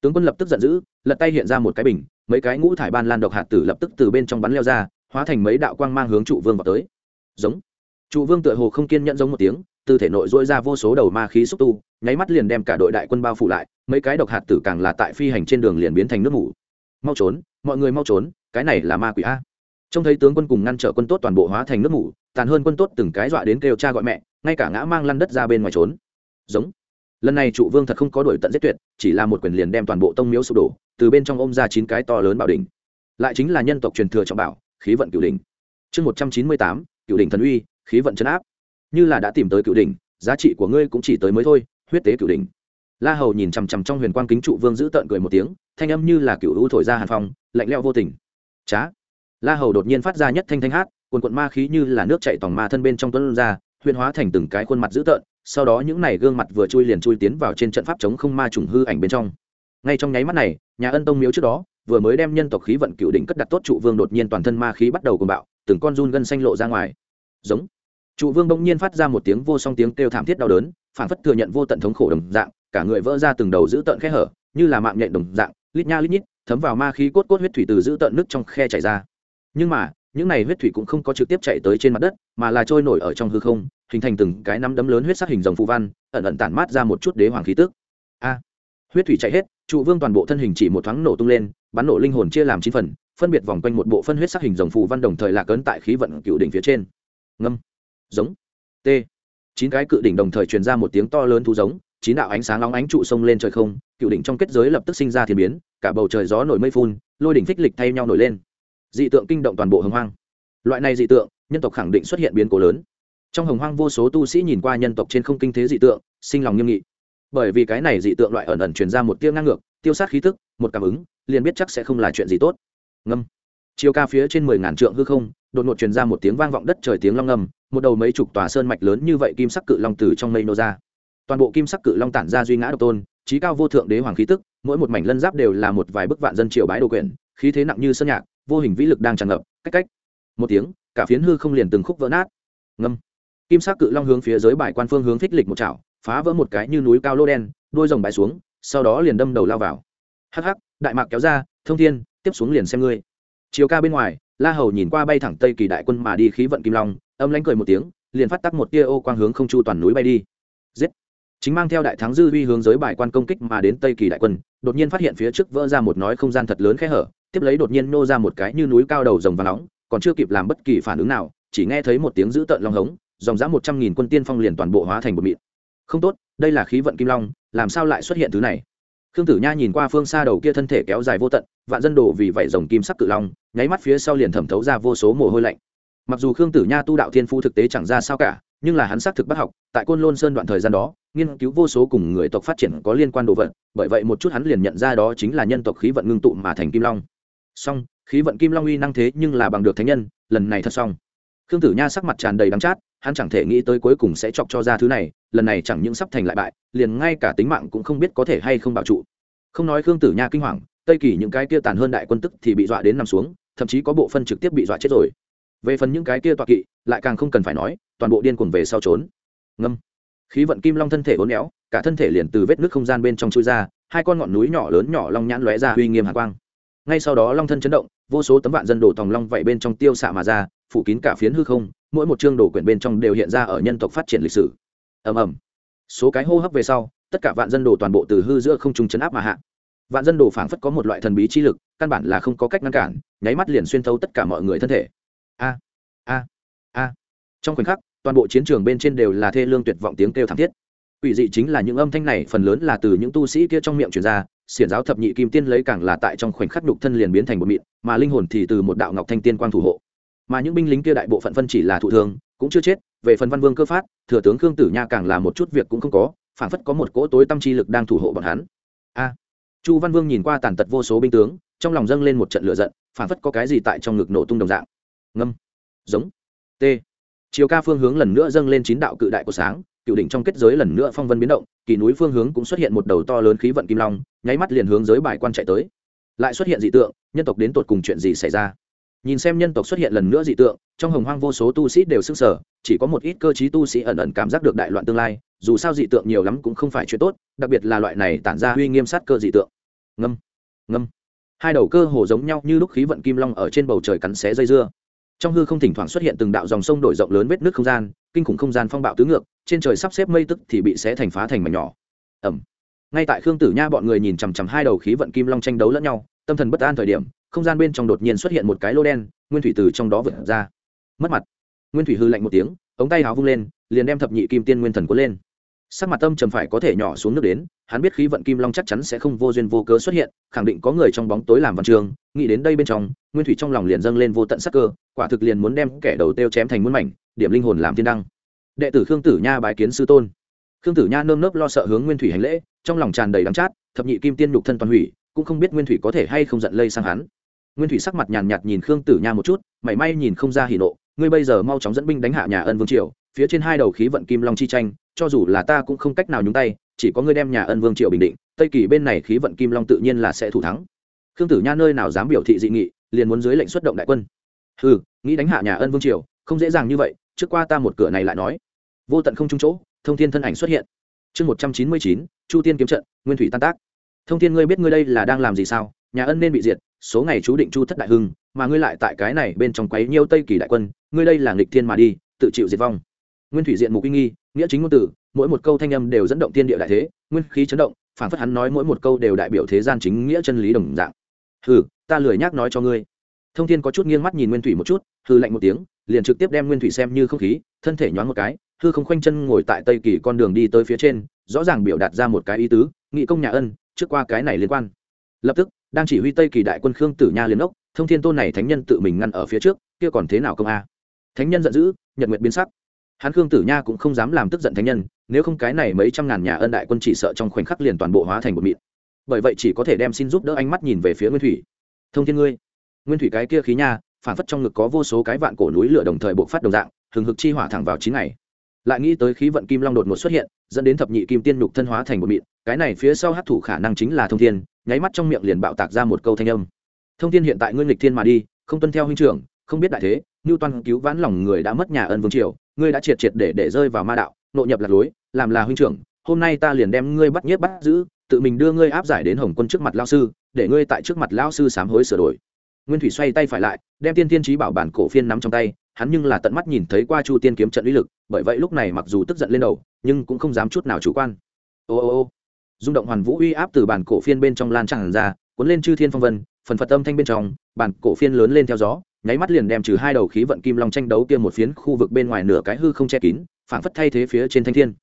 [SPEAKER 1] Tướng quân lập tức giận dữ, lật tay hiện ra một cái bình mấy cái ngũ thải ban lan độc hạt tử lập tức từ bên trong bắn leo ra, hóa thành mấy đạo quang mang hướng trụ vương vào tới. Giống. Trụ vương tựa hồ không kiên nhẫn giống một tiếng từ thể nội dỗi ra vô số đầu ma khí xúc tu, nháy mắt liền đem cả đội đại quân bao phủ lại, mấy cái độc hạt tử càng là tại phi hành trên đường liền biến thành nước mủ. Mau trốn, mọi người mau trốn, cái này là ma quỷ a. Trông thấy tướng quân cùng ngăn trở quân tốt toàn bộ hóa thành nước mủ, tàn hơn quân tốt từng cái dọa đến kêu cha gọi mẹ, ngay cả ngã mang lăn đất ra bên ngoài trốn. Giống lần này trụ vương thật không có đổi tận giết tuyệt, chỉ là một quyền liền đem toàn bộ tông miếu sụp đổ, từ bên trong ôm ra chín cái to lớn bảo đỉnh. Lại chính là nhân tộc truyền thừa trọng bảo, khí vận cửu đỉnh. Chương một trăm chín mươi tám, cửu đỉnh thần uy, khí vận chấn áp. Như là đã tìm tới cửu đỉnh, giá trị của ngươi cũng chỉ tới mới thôi, huyết tế cửu đỉnh. La hầu nhìn chằm chằm trong huyền quang kính trụ vương giữ tợn cười một tiếng, thanh âm như là cửu u thổi ra hàn phong, lạnh leo vô tình. Trá la hầu đột nhiên phát ra nhất thanh thanh hát quần quận ma khí như là nước chạy tòng ma thân bên trong tuấn ra, huyền hóa thành từng cái khuôn mặt dữ tợn sau đó những này gương mặt vừa chui liền chui tiến vào trên trận pháp chống không ma trùng hư ảnh bên trong. Ngay trong nháy mắt này, nhà ân tông miếu trước đó, vừa mới đem nhân tộc khí vận cựu đỉnh cất đặt tốt trụ vương đột nhiên toàn thân ma khí bắt đầu cùng bạo, từng con run gân xanh lộ ra ngoài. Giống. Trụ vương bỗng nhiên phát ra một tiếng vô song tiếng kêu thảm thiết đau đớn phản phất thừa nhận vô tận thống khổ đồng dạng, cả người vỡ ra từng đầu giữ tận khe hở, như là mạng nhện đồng dạng, lít nha lít nhít, thấm vào ma khí cốt cốt huyết thủy từ giữ tận nước trong khe chảy ra. Nhưng mà, những này huyết thủy cũng không có trực tiếp chạy tới trên mặt đất, mà là trôi nổi ở trong hư không hình thành từng cái nắm đấm lớn huyết sắc hình dòng phù văn, ẩn ẩn tản mát ra một chút đế hoàng khí tức. A, huyết thủy chạy hết, trụ vương toàn bộ thân hình chỉ một thoáng nổ tung lên, bắn nổ linh hồn chia làm chín phần, phân biệt vòng quanh một bộ phân huyết sắc hình dòng phù văn đồng thời lạc ấn tại khí vận cựu đỉnh phía trên. Ngâm, giống, t. Chín cái cự đỉnh đồng thời truyền ra một tiếng to lớn thu giống, chín đạo ánh sáng nóng ánh trụ sông lên trời không, cựu đỉnh trong kết giới lập tức sinh ra thiên biến, cả bầu trời gió nổi mây phun, lôi đỉnh phích lịch thay nhau nổi lên. Dị tượng kinh động toàn bộ hồng hoang. Loại này dị tượng, nhân tộc khẳng định xuất hiện biến cố lớn trong hồng hoang vô số tu sĩ nhìn qua nhân tộc trên không kinh thế dị tượng, sinh lòng nghiêm nghị. Bởi vì cái này dị tượng loại ẩn ẩn truyền ra một tiêu ngang ngược, tiêu sát khí tức, một cảm ứng, liền biết chắc sẽ không là chuyện gì tốt. Ngâm. Chiều ca phía trên mười ngàn trượng hư không, đột ngột truyền ra một tiếng vang vọng đất trời tiếng long ngầm một đầu mấy chục tòa sơn mạch lớn như vậy kim sắc cự long từ trong mây nô ra. Toàn bộ kim sắc cự long tản ra duy ngã độc tôn, trí cao vô thượng đế hoàng khí tức, mỗi một mảnh lân giáp đều là một vài bức vạn dân triều bái đồ quyển, khí thế nặng như sơn nhạc, vô hình vĩ lực đang tràn ngập, cách cách. Một tiếng, cả phiến hư không liền từng khúc vỡ nát. Ngâm kim sắc cự long hướng phía dưới bài quan phương hướng thích lịch một chảo, phá vỡ một cái như núi cao lô đen đôi rồng bài xuống, sau đó liền đâm đầu lao vào. Hắc hắc, đại mạc kéo ra, thông thiên, tiếp xuống liền xem ngươi. Chiều ca bên ngoài, la hầu nhìn qua bay thẳng tây kỳ đại quân mà đi khí vận kim long, âm lánh cười một tiếng, liền phát tắc một tia ô quang hướng không chu toàn núi bay đi. Giết! Chính mang theo đại thắng dư vi hướng giới bài quan công kích mà đến tây kỳ đại quân, đột nhiên phát hiện phía trước vỡ ra một nói không gian thật lớn khẽ hở, tiếp lấy đột nhiên nô ra một cái như núi cao đầu rồng và nóng, còn chưa kịp làm bất kỳ phản ứng nào, chỉ nghe thấy một tiếng dữ tợn long hống dòng dã một trăm nghìn quân tiên phong liền toàn bộ hóa thành một mịn. Không tốt, đây là khí vận kim long, làm sao lại xuất hiện thứ này? Khương tử nha nhìn qua phương xa đầu kia thân thể kéo dài vô tận, vạn dân đồ vì vậy dòng kim sắc cự long, nháy mắt phía sau liền thẩm thấu ra vô số mồ hôi lạnh. Mặc dù khương tử nha tu đạo thiên phu thực tế chẳng ra sao cả, nhưng là hắn xác thực bắt học, tại côn lôn sơn đoạn thời gian đó, nghiên cứu vô số cùng người tộc phát triển có liên quan đồ vật, bởi vậy một chút hắn liền nhận ra đó chính là nhân tộc khí vận ngưng tụ mà thành kim long. Song khí vận kim long uy năng thế nhưng là bằng được thánh nhân, lần này thật xong. Khương tử nha sắc mặt tràn đầy đắng chát hắn chẳng thể nghĩ tới cuối cùng sẽ chọc cho ra thứ này, lần này chẳng những sắp thành lại bại, liền ngay cả tính mạng cũng không biết có thể hay không bảo trụ. Không nói khương tử nha kinh hoàng, tây kỳ những cái kia tàn hơn đại quân tức thì bị dọa đến nằm xuống, thậm chí có bộ phân trực tiếp bị dọa chết rồi. Về phần những cái kia toạc kỵ, lại càng không cần phải nói, toàn bộ điên cuồng về sau trốn. Ngâm. Khí vận kim long thân thể uốn éo, cả thân thể liền từ vết nước không gian bên trong chui ra, hai con ngọn núi nhỏ lớn nhỏ long nhãn lóe ra uy nghiêm hạ quang. Ngay sau đó long thân chấn động, vô số tấm vạn dân đổ tòng long vậy bên trong tiêu xạ mà ra phủ kín cả phiến hư không, mỗi một chương đồ quyển bên trong đều hiện ra ở nhân tộc phát triển lịch sử. Ầm ầm. Số cái hô hấp về sau, tất cả vạn dân đồ toàn bộ từ hư giữa không trung chấn áp mà hạ. Vạn dân đồ phảng phất có một loại thần bí chi lực, căn bản là không có cách ngăn cản, nháy mắt liền xuyên thấu tất cả mọi người thân thể. A a a. Trong khoảnh khắc, toàn bộ chiến trường bên trên đều là thê lương tuyệt vọng tiếng kêu thảm thiết. Ủy dị chính là những âm thanh này phần lớn là từ những tu sĩ kia trong miệng truyền ra, xiển giáo thập nhị kim tiên lấy càng là tại trong khoảnh khắc nhục thân liền biến thành một mịn, mà linh hồn thì từ một đạo ngọc thanh tiên quang thủ hộ mà những binh lính kia đại bộ phận phân chỉ là thụ thương, cũng chưa chết, về phần văn vương cơ phát, thừa tướng khương tử nha càng là một chút việc cũng không có phản phất có một cỗ tối tâm chi lực đang thủ hộ bọn hắn. A! Chu văn vương nhìn qua tàn tật vô số binh tướng, trong lòng dâng lên một trận lửa giận phản phất có cái gì tại trong ngực nổ tung đồng dạng. Ngâm. Giống. T. Chiều ca phương hướng lần nữa dâng lên chín đạo cự đại của sáng, cựu đỉnh trong kết giới lần nữa phong vân biến động, kỳ núi phương hướng cũng xuất hiện một đầu to lớn khí vận kim long, nháy mắt liền hướng giới bài quan chạy tới. Lại xuất hiện dị tượng, nhân tộc đến tột cùng chuyện gì xảy ra? Nhìn xem nhân tộc xuất hiện lần nữa dị tượng, trong hồng hoang vô số tu sĩ đều s ư n g sở chỉ có một ít cơ t r í tu sĩ ẩn ẩn cảm giác được đại loạn tương lai, dù sao dị tượng nhiều lắm cũng không phải chuyện tốt, đặc biệt là loại này tản ra uy nghiêm sát cơ dị tượng. Ngâm ngâm. Hai đầu cơ hồ giống nhau như lúc khí vận kim long ở trên bầu trời cắn xé dây dưa. Trong hư không thỉnh thoảng xuất hiện từng đạo dòng sông đổi rộng lớn vết nước không gian, kinh khủng không gian phong bạo tứ ngược, trên trời sắp xếp mây tức thì bị xé thành phá thành mảnh nhỏ. Ẩm ngay tại khương tử nha bọn người nhìn chằm chằm hai đầu khí vận kim long tranh đấu lẫn nhau, tâm thần bất an thời điểm không gian bên trong đột nhiên xuất hiện một cái lô đen, nguyên thủy từ trong đó vượt ra. Mất mặt. Nguyên thủy hư lạnh một tiếng, ống tay háo vung lên, liền đem thập nhị kim tiên nguyên thần cuốn lên. Sắc mặt tâm trầm phải có thể nhỏ xuống nước đến, hắn biết khí vận kim long chắc chắn sẽ không vô duyên vô cớ xuất hiện, khẳng định có người trong bóng tối làm văn trường, nghĩ đến đây bên trong, nguyên thủy trong lòng liền dâng lên vô tận sắc cơ, quả thực liền muốn đem kẻ đầu têu chém thành muôn mảnh, điểm linh hồn làm thiên đăng. Đệ tử khương tử nha bái kiến sư tôn. Khương tử nha nơm nớp lo sợ hướng nguyên thủy hành lễ, trong lòng tràn đầy đắng chát, thập nhị kim tiên nhục thân toàn hủy, cũng không biết nguyên thủy có thể hay không giận lây sang hắn nguyên thủy sắc mặt nhàn nhạt nhìn khương tử nha một chút mảy may nhìn không ra hỉ nộ ngươi bây giờ mau chóng dẫn binh đánh hạ nhà ân vương triều phía trên hai đầu khí vận kim long chi tranh cho dù là ta cũng không cách nào nhúng tay chỉ có ngươi đem nhà ân vương triều bình định tây kỳ bên này khí vận kim long tự nhiên là sẽ thủ thắng khương tử nha nơi nào dám biểu thị dị nghị liền muốn dưới lệnh xuất động đại quân ừ nghĩ đánh hạ nhà ân vương triều không dễ dàng như vậy trước qua ta một cửa này lại nói vô tận không trung chỗ thông thiên thân ảnh xuất hiện chương một trăm chín mươi chín chu tiên kiếm trận nguyên thủy tan tác thông thiên ngươi biết ngươi đây là đang làm gì sao nhà ân nên bị diệt số ngày chú định chu thất đại hưng mà ngươi lại tại cái này bên trong quấy nhiêu tây kỳ đại quân ngươi đây là nghịch thiên mà đi tự chịu diệt vong. Nguyên thủy diện mục uy nghi nghĩa chính ngôn tử, mỗi một câu thanh âm đều dẫn động thiên địa đại thế nguyên khí chấn động phản phất hắn nói mỗi một câu đều đại biểu thế gian chính nghĩa chân lý đồng dạng. Hừ ta lười nhắc nói cho ngươi. Thông thiên có chút nghiêng mắt nhìn nguyên thủy một chút hư lạnh một tiếng liền trực tiếp đem nguyên thủy xem như không khí thân thể nhoáng một cái hư không khoanh chân ngồi tại tây kỳ con đường đi tới phía trên rõ ràng biểu đạt ra một cái ý tứ nghị công nhà ân trước qua cái này liên quan. Lập tức đang chỉ huy tây kỳ đại quân khương tử nha liền ốc, thông thiên tôn này thánh nhân tự mình ngăn ở phía trước, kia còn thế nào công a? Thánh nhân giận dữ, nhật nguyệt biến sắc. Hắn khương tử nha cũng không dám làm tức giận thánh nhân, nếu không cái này mấy trăm ngàn nhà ân đại quân chỉ sợ trong khoảnh khắc liền toàn bộ hóa thành một mịn. Bởi vậy chỉ có thể đem xin giúp đỡ ánh mắt nhìn về phía nguyên thủy. Thông thiên ngươi. Nguyên thủy cái kia khí nha phản phất trong ngực có vô số cái vạn cổ núi lửa đồng thời bộc phát đồng dạng, hừng hực chi hỏa thẳng vào chín ngày. Lại nghĩ tới khí vận kim long đột ngột xuất hiện, dẫn đến thập nhị kim tiên nhục thân hóa thành một mịn, cái này phía sau hát thủ khả năng chính là thông thiên nháy mắt trong miệng liền bạo tạc ra một câu thanh âm. Thông thiên hiện tại ngươi nghịch thiên mà đi, không tuân theo huynh trưởng, không biết đại thế như toàn cứu vãn lòng người đã mất nhà ân vương triều, ngươi đã triệt triệt để để rơi vào ma đạo, nội nhập lạc lối, làm là huynh trưởng, hôm nay ta liền đem ngươi bắt nhiếp bắt giữ, tự mình đưa ngươi áp giải đến hồng quân trước mặt lao sư, để ngươi tại trước mặt lao sư sám hối sửa đổi. Nguyên thủy xoay tay phải lại, đem tiên tiên trí bảo bản cổ phiên nắm trong tay, hắn nhưng là tận mắt nhìn thấy qua chu tiên kiếm trận uy lực, bởi vậy lúc này mặc dù tức giận lên đầu, nhưng cũng không dám chút nào chủ quan. Ô ô ô rung động hoàn vũ uy áp từ bản cổ phiên bên trong lan tràn ra, cuốn lên chư thiên phong vân, phần phật âm thanh bên trong, bản cổ phiên lớn lên theo gió, nháy mắt liền đem trừ hai đầu khí vận kim long tranh đấu kia một phiến khu vực bên ngoài nửa cái hư không che kín, phảng phất thay thế phía trên thanh thiên.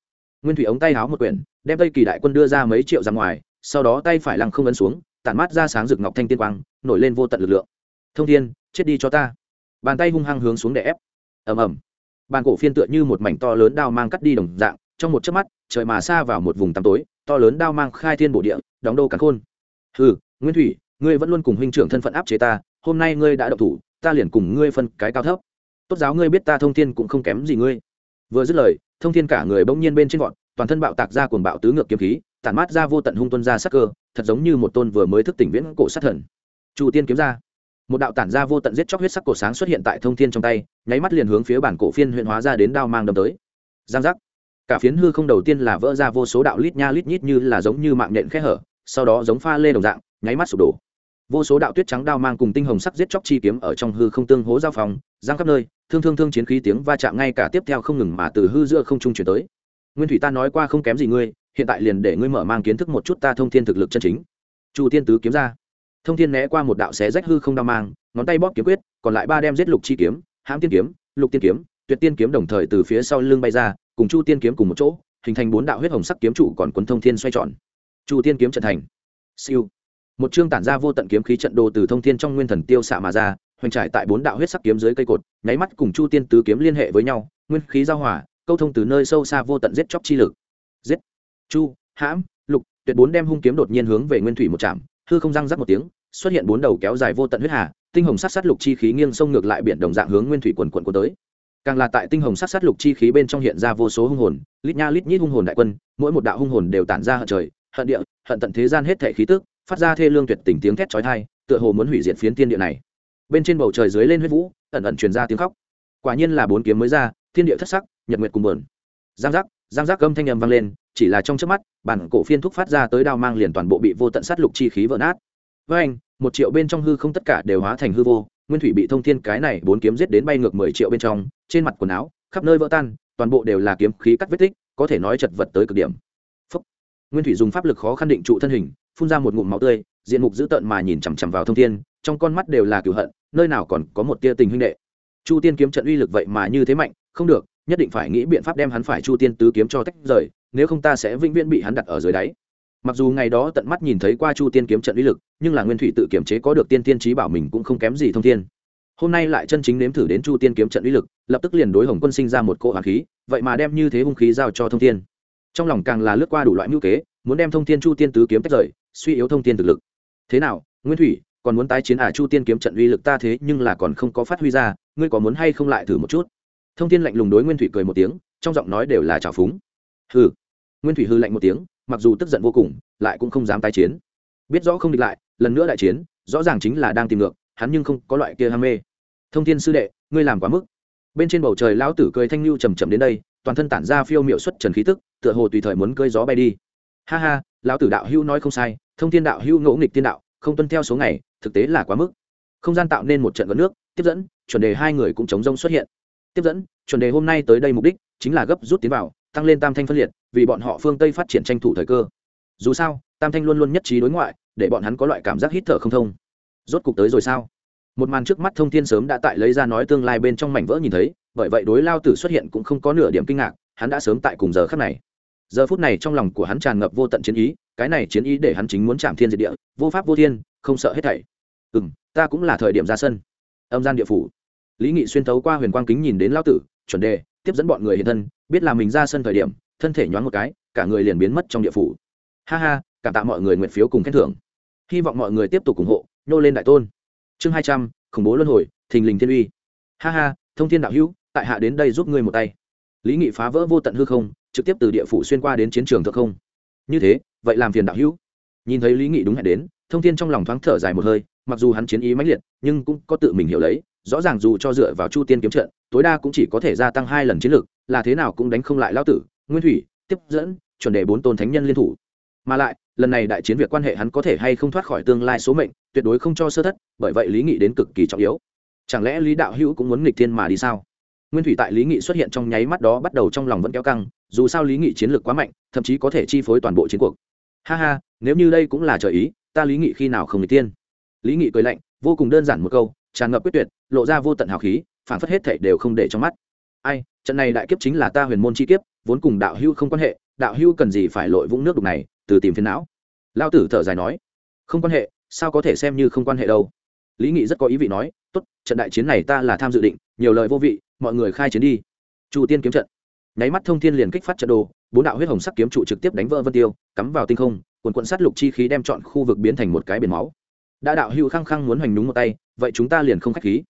[SPEAKER 1] Nguyên thủy ống tay háo một quyển, đem tây kỳ đại quân đưa ra mấy triệu ra ngoài, sau đó tay phải lăng không ấn xuống, tản mát ra sáng rực ngọc thanh tiên quang, nổi lên vô tận lực lượng. Thông thiên, chết đi cho ta. Bàn tay hung hăng hướng xuống để ép. Ầm ầm. Bàn cổ phiên tựa như một mảnh to lớn đao mang cắt đi đồng dạng, trong một chớp mắt, trời mà xa vào một vùng tăm tối to lớn đao mang khai thiên bổ địa, đóng đô cắn khôn. Hừ, nguyên thủy, ngươi vẫn luôn cùng huynh trưởng thân phận áp chế ta, hôm nay ngươi đã độc thủ, ta liền cùng ngươi phân cái cao thấp. Tốt giáo ngươi biết ta thông thiên cũng không kém gì ngươi. Vừa dứt lời, thông thiên cả người bỗng nhiên bên trên gọn toàn thân bạo tạc ra cuồng bạo tứ ngược kiếm khí, tản mát ra vô tận hung tuân ra sắc cơ, thật giống như một tôn vừa mới thức tỉnh viễn cổ sát thần. Chu tiên kiếm ra. Một đạo tản ra vô tận giết chóc huyết sắc cổ sáng xuất hiện tại thông thiên trong tay, nháy mắt liền hướng phía bản cổ phiên huyện hóa ra đến đao mang đâm tới. Giang giác cả phiến hư không đầu tiên là vỡ ra vô số đạo lít nha lít nhít như là giống như mạng nhện khẽ hở, sau đó giống pha lê đồng dạng, nháy mắt sụp đổ. Vô số đạo tuyết trắng đao mang cùng tinh hồng sắc giết chóc chi kiếm ở trong hư không tương hố giao phòng giang khắp nơi, thương thương thương chiến khí tiếng va chạm ngay cả tiếp theo không ngừng mà từ hư giữa không trung chuyển tới. Nguyên thủy ta nói qua không kém gì ngươi, hiện tại liền để ngươi mở mang kiến thức một chút ta thông thiên thực lực chân chính. Chu tiên tứ kiếm ra. Thông thiên né qua một đạo xé rách hư không đao mang, ngón tay bóp kiếm quyết, còn lại ba đem giết lục chi kiếm, hãm tiên kiếm, lục tiên kiếm, tuyệt tiên kiếm đồng thời từ phía sau lưng bay ra cùng chu tiên kiếm cùng một chỗ, hình thành bốn đạo huyết hồng sắc kiếm trụ còn quấn thông thiên xoay tròn. Chu tiên kiếm trận thành. Siêu. Một chương tản ra vô tận kiếm khí trận đồ từ thông thiên trong nguyên thần tiêu xạ mà ra, hoành trải tại bốn đạo huyết sắc kiếm dưới cây cột, nháy mắt cùng chu tiên tứ kiếm liên hệ với nhau, nguyên khí giao hỏa câu thông từ nơi sâu xa vô tận giết chóc chi lực. Giết. Chu, hãm, lục, tuyệt bốn đem hung kiếm đột nhiên hướng về nguyên thủy một chạm, hư không răng rắc một tiếng, xuất hiện bốn đầu kéo dài vô tận huyết hà, tinh hồng sát sát lục chi khí nghiêng sông ngược lại biển đồng dạng hướng nguyên thủy quần quần của tới càng là tại tinh hồng sát sát lục chi khí bên trong hiện ra vô số hung hồn, lít nha lít nhít hung hồn đại quân, mỗi một đạo hung hồn đều tản ra hận trời, hận địa, hận tận thế gian hết thể khí tức, phát ra thê lương tuyệt tình tiếng thét chói tai, tựa hồ muốn hủy diệt phiến tiên địa này. Bên trên bầu trời dưới lên huyết vũ, ẩn ẩn truyền ra tiếng khóc. Quả nhiên là bốn kiếm mới ra, thiên địa thất sắc, nhật nguyệt cùng bờn giang giác giang giác âm thanh âm vang lên, chỉ là trong chớp mắt, bản cổ phiên thúc phát ra tới đao mang liền toàn bộ bị vô tận sát lục chi khí vỡ nát. Với anh một triệu bên trong hư không tất cả đều hóa thành hư vô nguyên thủy bị thông thiên cái này bốn kiếm giết đến bay ngược mười triệu bên trong, trên mặt quần áo, khắp nơi vỡ tan, toàn bộ đều là kiếm khí cắt vết tích, có thể nói chật vật tới cực điểm. Phúc. nguyên thủy dùng pháp lực khó khăn định trụ thân hình, phun ra một ngụm máu tươi, diện mục dữ tợn mà nhìn chằm chằm vào thông thiên, trong con mắt đều là cửu hận, nơi nào còn có một tia tình huynh đệ. Chu tiên kiếm trận uy lực vậy mà như thế mạnh, không được, nhất định phải nghĩ biện pháp đem hắn phải chu tiên tứ kiếm cho tách rời, nếu không ta sẽ vĩnh viễn bị hắn đặt ở dưới đáy mặc dù ngày đó tận mắt nhìn thấy qua chu tiên kiếm trận uy lực, nhưng là nguyên thủy tự kiểm chế có được tiên tiên trí bảo mình cũng không kém gì thông thiên. Hôm nay lại chân chính nếm thử đến chu tiên kiếm trận uy lực, lập tức liền đối hồng quân sinh ra một cỗ hoàng khí, vậy mà đem như thế hung khí giao cho thông thiên. Trong lòng càng là lướt qua đủ loại mưu kế, muốn đem thông thiên chu tiên tứ kiếm tách rời, suy yếu thông Thiên thực lực. Thế nào, nguyên thủy, còn muốn tái chiến à chu tiên kiếm trận uy lực ta thế nhưng là còn không có phát huy ra, ngươi có muốn hay không lại thử một chút? Thông Thiên lạnh lùng đối nguyên thủy cười một tiếng, trong giọng nói đều là trào phúng. Hừ. Nguyên thủy hư lạnh một tiếng mặc dù tức giận vô cùng, lại cũng không dám tái chiến. Biết rõ không địch lại, lần nữa đại chiến, rõ ràng chính là đang tìm ngược, hắn nhưng không có loại kia ham mê. Thông thiên sư đệ, ngươi làm quá mức. Bên trên bầu trời lão tử cười thanh lưu chầm chậm đến đây, toàn thân tản ra phiêu miệu xuất trần khí tức, tựa hồ tùy thời muốn cơi gió bay đi. Ha ha, lão tử đạo hữu nói không sai, thông thiên đạo hữu ngỗ nghịch tiên đạo, không tuân theo số ngày, thực tế là quá mức. Không gian tạo nên một trận gợn nước, tiếp dẫn, chuẩn đề hai người cũng chống rông xuất hiện. Tiếp dẫn, chuẩn đề hôm nay tới đây mục đích chính là gấp rút tiến vào, tăng lên tam thanh phân liệt vì bọn họ phương tây phát triển tranh thủ thời cơ. Dù sao, tam thanh luôn luôn nhất trí đối ngoại, để bọn hắn có loại cảm giác hít thở không thông. Rốt cục tới rồi sao? Một màn trước mắt thông thiên sớm đã tại lấy ra nói tương lai bên trong mảnh vỡ nhìn thấy, bởi vậy đối lao tử xuất hiện cũng không có nửa điểm kinh ngạc, hắn đã sớm tại cùng giờ khắc này. Giờ phút này trong lòng của hắn tràn ngập vô tận chiến ý, cái này chiến ý để hắn chính muốn chạm thiên diệt địa, vô pháp vô thiên, không sợ hết thảy. Ừ m ta cũng là thời điểm ra sân. Âm gian địa phủ. Lý nghị xuyên thấu qua huyền quang kính nhìn đến lao tử, chuẩn đề, tiếp dẫn bọn người hiện thân, biết là mình ra sân thời điểm thân thể nhoáng một cái, cả người liền biến mất trong địa phủ. Ha ha, cảm tạ mọi người nguyện phiếu cùng khen thưởng. Hy vọng mọi người tiếp tục ủng hộ nhô lên đại tôn. Chương hai trăm, khủng bố luân hồi, thình lình thiên uy. Ha ha, thông thiên đạo hữu, tại hạ đến đây giúp ngươi một tay. Lý nghị phá vỡ vô tận hư không, trực tiếp từ địa phủ xuyên qua đến chiến trường thượng không. Như thế, vậy làm phiền đạo hữu. Nhìn thấy lý nghị đúng hẹn đến, thông thiên trong lòng thoáng thở dài một hơi, mặc dù hắn chiến ý mãnh liệt, nhưng cũng có tự mình hiểu lấy, rõ ràng dù cho dựa vào chu tiên kiếm trận, tối đa cũng chỉ có thể gia tăng hai lần chiến lược là thế nào cũng đánh không lại lao tử nguyên thủy, tiếp dẫn, chuẩn đề bốn tôn thánh nhân liên thủ. Mà lại, lần này đại chiến việc quan hệ hắn có thể hay không thoát khỏi tương lai số mệnh, tuyệt đối không cho sơ thất, bởi vậy lý nghị đến cực kỳ trọng yếu. Chẳng lẽ lý đạo hữu cũng muốn nghịch thiên mà đi sao? Nguyên thủy tại lý nghị xuất hiện trong nháy mắt đó bắt đầu trong lòng vẫn kéo căng, dù sao lý nghị chiến lược quá mạnh, thậm chí có thể chi phối toàn bộ chiến cuộc. Ha ha, nếu như đây cũng là trời ý, ta lý nghị khi nào không nghịch tiên lý nghị cười lạnh, vô cùng đơn giản một câu, tràn ngập quyết tuyệt, lộ ra vô tận hào khí phản phất hết thể đều không để trong mắt. Ai, trận này đại kiếp chính là ta huyền môn chi kiếp vốn cùng đạo hưu không quan hệ, đạo hưu cần gì phải lội vũng nước đục này, từ tìm phiền não. Lao tử thở dài nói, không quan hệ, sao có thể xem như không quan hệ đâu. Lý nghị rất có ý vị nói, tốt, trận đại chiến này ta là tham dự định, nhiều lời vô vị, mọi người khai chiến đi. Chu tiên kiếm trận. Nháy mắt thông thiên liền kích phát trận đồ, bốn đạo huyết hồng sắc kiếm trụ trực tiếp đánh vỡ vân tiêu, cắm vào tinh không quần quận sát lục chi khí đem chọn khu vực biến thành một cái biển máu. Đã đạo hữu khăng khăng muốn hoành đúng một tay, vậy chúng ta liền không khách khí.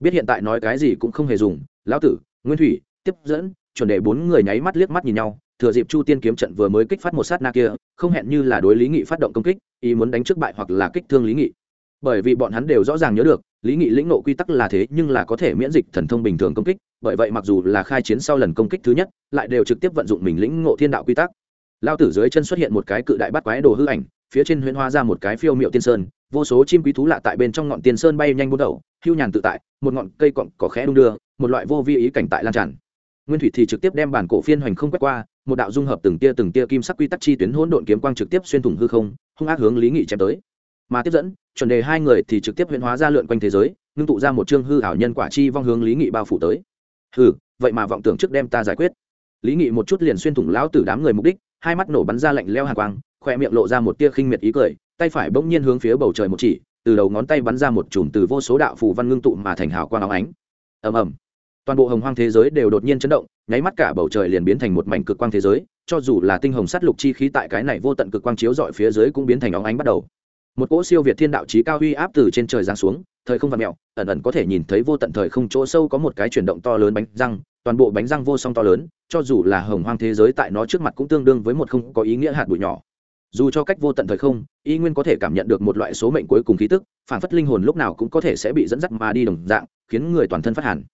[SPEAKER 1] Biết hiện tại nói cái gì cũng không hề dùng, lão tử, nguyên thủy, tiếp dẫn chuẩn đề bốn người nháy mắt liếc mắt nhìn nhau, thừa dịp chu tiên kiếm trận vừa mới kích phát một sát na kia, không hẹn như là đối lý nghị phát động công kích, ý muốn đánh trước bại hoặc là kích thương lý nghị. Bởi vì bọn hắn đều rõ ràng nhớ được, lý nghị lĩnh nộ quy tắc là thế nhưng là có thể miễn dịch thần thông bình thường công kích, bởi vậy mặc dù là khai chiến sau lần công kích thứ nhất, lại đều trực tiếp vận dụng mình lĩnh ngộ thiên đạo quy tắc. Lao tử dưới chân xuất hiện một cái cự đại bắt quái đồ hư ảnh, phía trên huyễn hoa ra một cái phiêu miệu tiên sơn, vô số chim quý thú lạ tại bên trong ngọn tiên sơn bay nhanh bút đầu, hưu nhàn tự tại, một ngọn cây cọng có khẽ đung đưa, một loại vô vi ý cảnh tại lan tràn nguyên thủy thì trực tiếp đem bản cổ phiên hoành không quét qua, một đạo dung hợp từng tia từng tia kim sắc quy tắc chi tuyến hỗn độn kiếm quang trực tiếp xuyên thủng hư không, hung ác hướng lý nghị chém tới. Mà tiếp dẫn, chuẩn đề hai người thì trực tiếp huyễn hóa ra lượn quanh thế giới, ngưng tụ ra một chương hư ảo nhân quả chi vong hướng lý nghị bao phủ tới. Hừ, vậy mà vọng tưởng trước đem ta giải quyết. Lý nghị một chút liền xuyên thủng lão tử đám người mục đích, hai mắt nổ bắn ra lạnh leo hàng quang khoe miệng lộ ra một tia khinh miệt ý cười, tay phải bỗng nhiên hướng phía bầu trời một chỉ, từ đầu ngón tay bắn ra một chùm từ vô số đạo phù văn ngưng tụ mà thành hào quang áo ánh. Ầm ầm toàn bộ hồng hoang thế giới đều đột nhiên chấn động, nháy mắt cả bầu trời liền biến thành một mảnh cực quang thế giới, cho dù là tinh hồng sắt lục chi khí tại cái này vô tận cực quang chiếu dọi phía dưới cũng biến thành óng ánh bắt đầu. Một cỗ siêu việt thiên đạo trí cao uy áp từ trên trời giáng xuống, thời không vặn mẹo, ẩn ẩn có thể nhìn thấy vô tận thời không chỗ sâu có một cái chuyển động to lớn bánh răng, toàn bộ bánh răng vô song to lớn, cho dù là hồng hoang thế giới tại nó trước mặt cũng tương đương với một không có ý nghĩa hạt bụi nhỏ. Dù cho cách vô tận thời không, y nguyên có thể cảm nhận được một loại số mệnh cuối cùng khí tức, phản phất linh hồn lúc nào cũng có thể sẽ bị dẫn dắt mà đi đồng dạng, khiến người toàn thân phát hẳn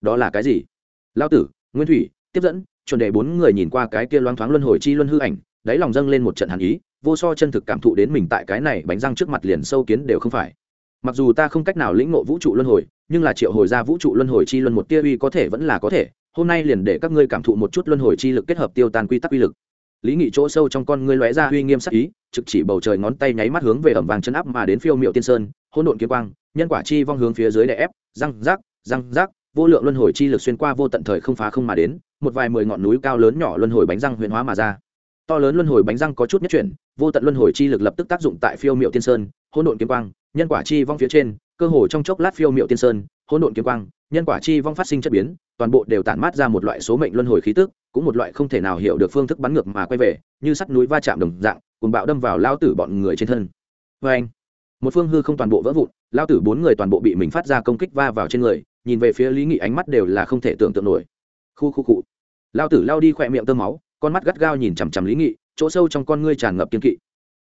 [SPEAKER 1] đó là cái gì? Lao tử, nguyên thủy, tiếp dẫn, chuẩn đề bốn người nhìn qua cái kia loang thoáng luân hồi chi luân hư ảnh, đáy lòng dâng lên một trận hàn ý, vô so chân thực cảm thụ đến mình tại cái này bánh răng trước mặt liền sâu kiến đều không phải. Mặc dù ta không cách nào lĩnh ngộ vũ trụ luân hồi, nhưng là triệu hồi ra vũ trụ luân hồi chi luân một tia uy có thể vẫn là có thể, hôm nay liền để các ngươi cảm thụ một chút luân hồi chi lực kết hợp tiêu tan quy tắc uy lực. Lý nghị chỗ sâu trong con ngươi lóe ra uy nghiêm sắc ý, trực chỉ bầu trời ngón tay nháy mắt hướng về ẩm vàng chân áp mà đến phiêu miệu tiên sơn, hỗn độn kiếm quang, nhân quả chi vong hướng phía dưới đè ép, răng rác răng rác vô lượng luân hồi chi lực xuyên qua vô tận thời không phá không mà đến, một vài mười ngọn núi cao lớn nhỏ luân hồi bánh răng huyền hóa mà ra. To lớn luân hồi bánh răng có chút nhất chuyển, vô tận luân hồi chi lực lập tức tác dụng tại phiêu miệu tiên sơn, hỗn độn kiếm quang, nhân quả chi vong phía trên, cơ hồ trong chốc lát phiêu miệu tiên sơn, hỗn độn kiếm quang, nhân quả chi vong phát sinh chất biến, toàn bộ đều tản mát ra một loại số mệnh luân hồi khí tức, cũng một loại không thể nào hiểu được phương thức bắn ngược mà quay về, như sắt núi va chạm đồng dạng cùng bạo đâm vào lao tử bọn người trên thân. Vê anh một phương hư không toàn bộ vỡ vụn, lao tử bốn người toàn bộ bị mình phát ra công kích va vào trên người nhìn về phía lý nghị ánh mắt đều là không thể tưởng tượng nổi. Khu khu cụ lao tử lao đi khỏe miệng tơ máu, con mắt gắt gao nhìn chằm chằm lý nghị, chỗ sâu trong con ngươi tràn ngập kiên kỵ.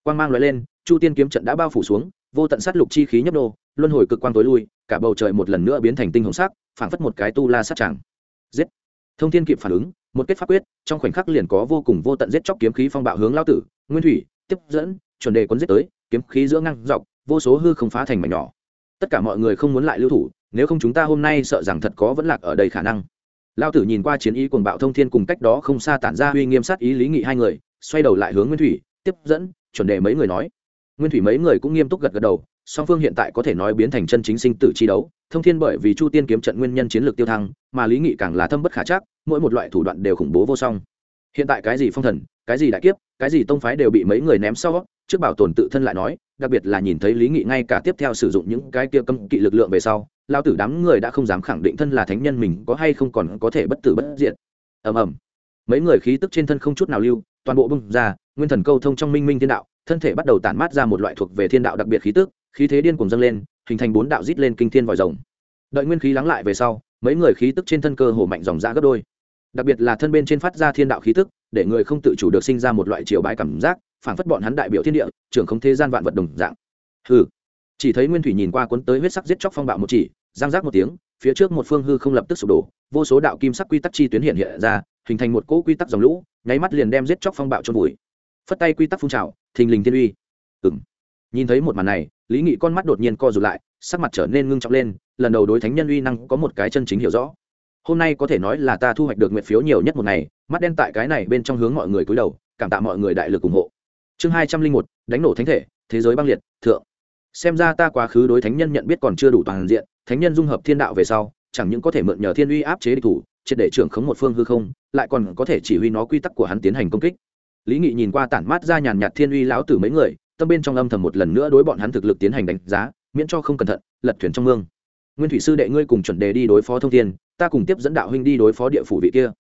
[SPEAKER 1] Quang mang loại lên, chu tiên kiếm trận đã bao phủ xuống, vô tận sát lục chi khí nhấp đô luân hồi cực quang tối lui, cả bầu trời một lần nữa biến thành tinh hồng sắc, phảng phất một cái tu la sát tràng. Giết. Thông thiên kịp phản ứng, một kết pháp quyết, trong khoảnh khắc liền có vô cùng vô tận giết chóc kiếm khí phong bạo hướng lao tử, nguyên thủy, tiếp dẫn, chuẩn đề cuốn giết tới, kiếm khí giữa ngang dọc, vô số hư không phá thành mảnh nhỏ tất cả mọi người không muốn lại lưu thủ, nếu không chúng ta hôm nay sợ rằng thật có vẫn lạc ở đây khả năng. Lao tử nhìn qua chiến ý cuồng bạo thông thiên cùng cách đó không xa tản ra uy nghiêm sát ý lý nghị hai người, xoay đầu lại hướng nguyên thủy, tiếp dẫn, chuẩn đề mấy người nói. Nguyên thủy mấy người cũng nghiêm túc gật gật đầu, song phương hiện tại có thể nói biến thành chân chính sinh tử chi đấu. Thông thiên bởi vì chu tiên kiếm trận nguyên nhân chiến lược tiêu thăng, mà lý nghị càng là thâm bất khả chắc, mỗi một loại thủ đoạn đều khủng bố vô song. Hiện tại cái gì phong thần, cái gì đại kiếp, cái gì tông phái đều bị mấy người ném sau, trước bảo tồn tự thân lại nói đặc biệt là nhìn thấy lý nghị ngay cả tiếp theo sử dụng những cái kia cấm kỵ lực lượng về sau lao tử đám người đã không dám khẳng định thân là thánh nhân mình có hay không còn có thể bất tử bất diện ầm ầm. Mấy người khí tức trên thân không chút nào lưu, toàn bộ bung ra, nguyên thần câu thông trong minh minh thiên đạo, thân thể bắt đầu tản mát ra một loại thuộc về thiên đạo đặc biệt khí tức, khí thế điên cùng dâng lên, hình thành bốn đạo rít lên kinh thiên vòi rồng. Đợi nguyên khí lắng lại về sau, mấy người khí tức trên thân cơ hồ mạnh dòng ra gấp đôi. Đặc biệt là thân bên trên phát ra thiên đạo khí tức, để người không tự chủ được sinh ra một loại chiều bái cảm giác phản phất bọn hắn đại biểu thiên địa, trưởng không thế gian vạn vật đồng dạng. Hừ. Chỉ thấy nguyên thủy nhìn qua cuốn tới huyết sắc giết chóc phong bạo một chỉ giang giác một tiếng, phía trước một phương hư không lập tức sụp đổ, vô số đạo kim sắc quy tắc chi tuyến hiện hiện ra, hình thành một cỗ quy tắc dòng lũ, nháy mắt liền đem giết chóc phong bạo trôn vùi. Phất tay quy tắc phun trào, thình lình thiên uy. Ừng nhìn thấy một màn này, lý nghị con mắt đột nhiên co rụt lại, sắc mặt trở nên ngưng trọng lên, lần đầu đối thánh nhân uy năng có một cái chân chính hiểu rõ. Hôm nay có thể nói là ta thu hoạch được nguyện phiếu nhiều nhất một ngày, mắt đen tại cái này bên trong hướng mọi người cúi đầu, cảm tạ mọi người đại lực ủng hộ chương hai trăm linh một, đánh nổ thánh thể, thế giới băng liệt, thượng. Xem ra ta quá khứ đối thánh nhân nhận biết còn chưa đủ toàn diện, thánh nhân dung hợp thiên đạo về sau, chẳng những có thể mượn nhờ thiên uy áp chế địch thủ, triệt để trưởng khống một phương hư không, lại còn có thể chỉ huy nó quy tắc của hắn tiến hành công kích. Lý nghị nhìn qua tản mát ra nhàn nhạt thiên uy lão tử mấy người, tâm bên trong âm thầm một lần nữa đối bọn hắn thực lực tiến hành đánh giá, miễn cho không cẩn thận, lật thuyền trong mương. Nguyên thủy sư đệ ngươi cùng chuẩn đề đi đối phó thông thiên, ta cùng tiếp dẫn đạo huynh đi đối phó địa phủ vị kia.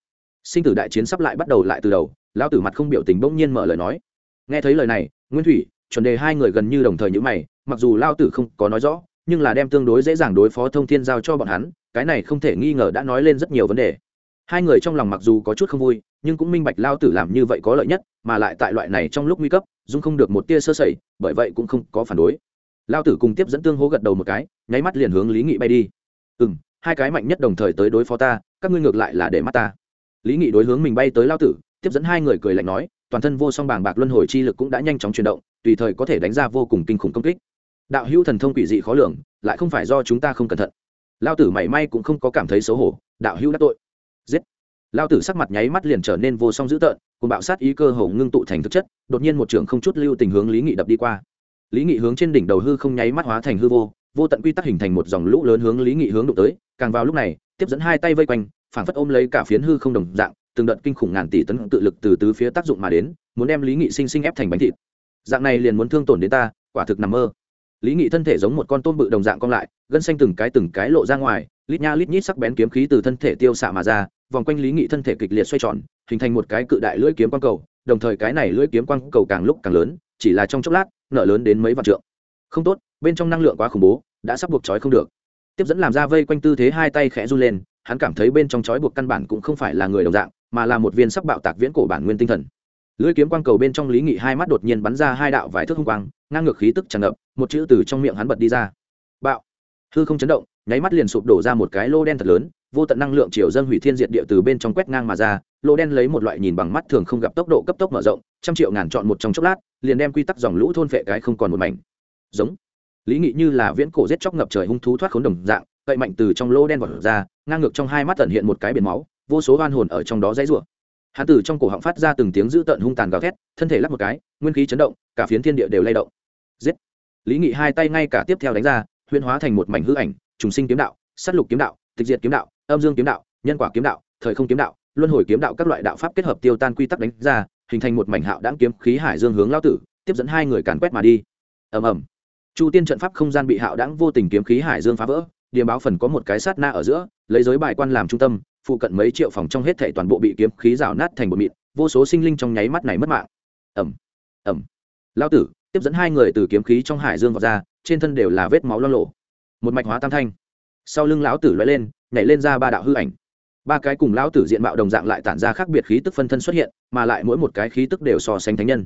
[SPEAKER 1] Sinh tử đại chiến sắp lại bắt đầu lại từ đầu, lão tử mặt không biểu tình bỗng nhiên mở lời nói nghe thấy lời này, nguyên thủy, chuẩn đề hai người gần như đồng thời nhữ mày, mặc dù lao tử không có nói rõ, nhưng là đem tương đối dễ dàng đối phó thông thiên giao cho bọn hắn, cái này không thể nghi ngờ đã nói lên rất nhiều vấn đề. Hai người trong lòng mặc dù có chút không vui, nhưng cũng minh bạch lao tử làm như vậy có lợi nhất, mà lại tại loại này trong lúc nguy cấp, dung không được một tia sơ sẩy, bởi vậy cũng không có phản đối. Lao tử cùng tiếp dẫn tương hố gật đầu một cái, nháy mắt liền hướng lý nghị bay đi. Ừ m hai cái mạnh nhất đồng thời tới đối phó ta, các ngươi ngược lại là để mắt ta. Lý nghị đối hướng mình bay tới lao tử, tiếp dẫn hai người cười lạnh nói toàn thân vô song bảng bạc luân hồi chi lực cũng đã nhanh chóng chuyển động, tùy thời có thể đánh ra vô cùng kinh khủng công kích. Đạo hữu thần thông quỷ dị khó lường, lại không phải do chúng ta không cẩn thận. Lao tử mảy may cũng không có cảm thấy xấu hổ, đạo hữu đã tội. Giết. Lao tử sắc mặt nháy mắt liền trở nên vô song dữ tợn, cùng bạo sát ý cơ hồ ngưng tụ thành thực chất, đột nhiên một trường không chút lưu tình hướng lý nghị đập đi qua. Lý nghị hướng trên đỉnh đầu hư không nháy mắt hóa thành hư vô vô tận quy tắc hình thành một dòng lũ lớn hướng lý nghị hướng đụng tới, càng vào lúc này, tiếp dẫn hai tay vây quanh, phảng phất ôm lấy cả phiến hư không đồng dạng từng đợt kinh khủng ngàn tỷ tấn tự lực từ tứ phía tác dụng mà đến, muốn đem lý nghị sinh sinh ép thành bánh thịt. Dạng này liền muốn thương tổn đến ta, quả thực nằm mơ. Lý nghị thân thể giống một con tôm bự đồng dạng cong lại, gân xanh từng cái từng cái lộ ra ngoài, lít nha lít nhít sắc bén kiếm khí từ thân thể tiêu xạ mà ra, vòng quanh lý nghị thân thể kịch liệt xoay tròn, hình thành một cái cự đại lưỡi kiếm quang cầu, đồng thời cái này lưỡi kiếm quang cầu càng lúc càng lớn, chỉ là trong chốc lát, nợ lớn đến mấy vạn trượng. Không tốt, bên trong năng lượng quá khủng bố, đã sắp buộc trói không được. Tiếp dẫn làm ra vây quanh tư thế hai tay khẽ run lên, hắn cảm thấy bên trong trói buộc căn bản cũng không phải là người đồng dạng mà là một viên sắc bạo tạc viễn cổ bản nguyên tinh thần. Lưỡi kiếm quang cầu bên trong lý nghị hai mắt đột nhiên bắn ra hai đạo vài thước hung quang, ngang ngược khí tức tràn ngập, một chữ từ trong miệng hắn bật đi ra. Bạo. Hư không chấn động, nháy mắt liền sụp đổ ra một cái lô đen thật lớn, vô tận năng lượng chiều dân hủy thiên diệt địa từ bên trong quét ngang mà ra, lô đen lấy một loại nhìn bằng mắt thường không gặp tốc độ cấp tốc mở rộng, trăm triệu ngàn chọn một trong chốc lát, liền đem quy tắc dòng lũ thôn phệ cái không còn một mảnh. Giống. Lý nghị như là viễn cổ giết chóc ngập trời hung thú thoát khốn đồng dạng cậy mạnh từ trong lô đen vọt ra, ngang ngược trong hai mắt tận hiện một cái biển máu vô số oan hồn ở trong đó dãy rủa. Hắn từ trong cổ họng phát ra từng tiếng dữ tợn hung tàn gào thét, thân thể lắc một cái, nguyên khí chấn động, cả phiến thiên địa đều lay động. Giết! Lý nghị hai tay ngay cả tiếp theo đánh ra, huyễn hóa thành một mảnh hư ảnh, trùng sinh kiếm đạo, sát lục kiếm đạo, tịch diệt kiếm đạo, âm dương kiếm đạo, nhân quả kiếm đạo, thời không kiếm đạo, luân hồi kiếm đạo các loại đạo pháp kết hợp tiêu tan quy tắc đánh ra, hình thành một mảnh hạo đãng kiếm khí hải dương hướng lao tử, tiếp dẫn hai người càn quét mà đi. Ầm ầm. Chu tiên trận pháp không gian bị hạo đãng vô tình kiếm khí hải dương phá vỡ, điểm báo phần có một cái sát na ở giữa, lấy giới bài quan làm trung tâm phụ cận mấy triệu phòng trong hết thảy toàn bộ bị kiếm khí rào nát thành bột mịn, vô số sinh linh trong nháy mắt này mất mạng. Ẩm ẩm lao tử, tiếp dẫn hai người từ kiếm khí trong hải dương vào ra, trên thân đều là vết máu lo lộ. Một mạch hóa tam thanh. Sau lưng lão tử loại lên, nhảy lên ra ba đạo hư ảnh. Ba cái cùng lão tử diện mạo đồng dạng lại tản ra khác biệt khí tức phân thân xuất hiện, mà lại mỗi một cái khí tức đều so sánh thánh nhân.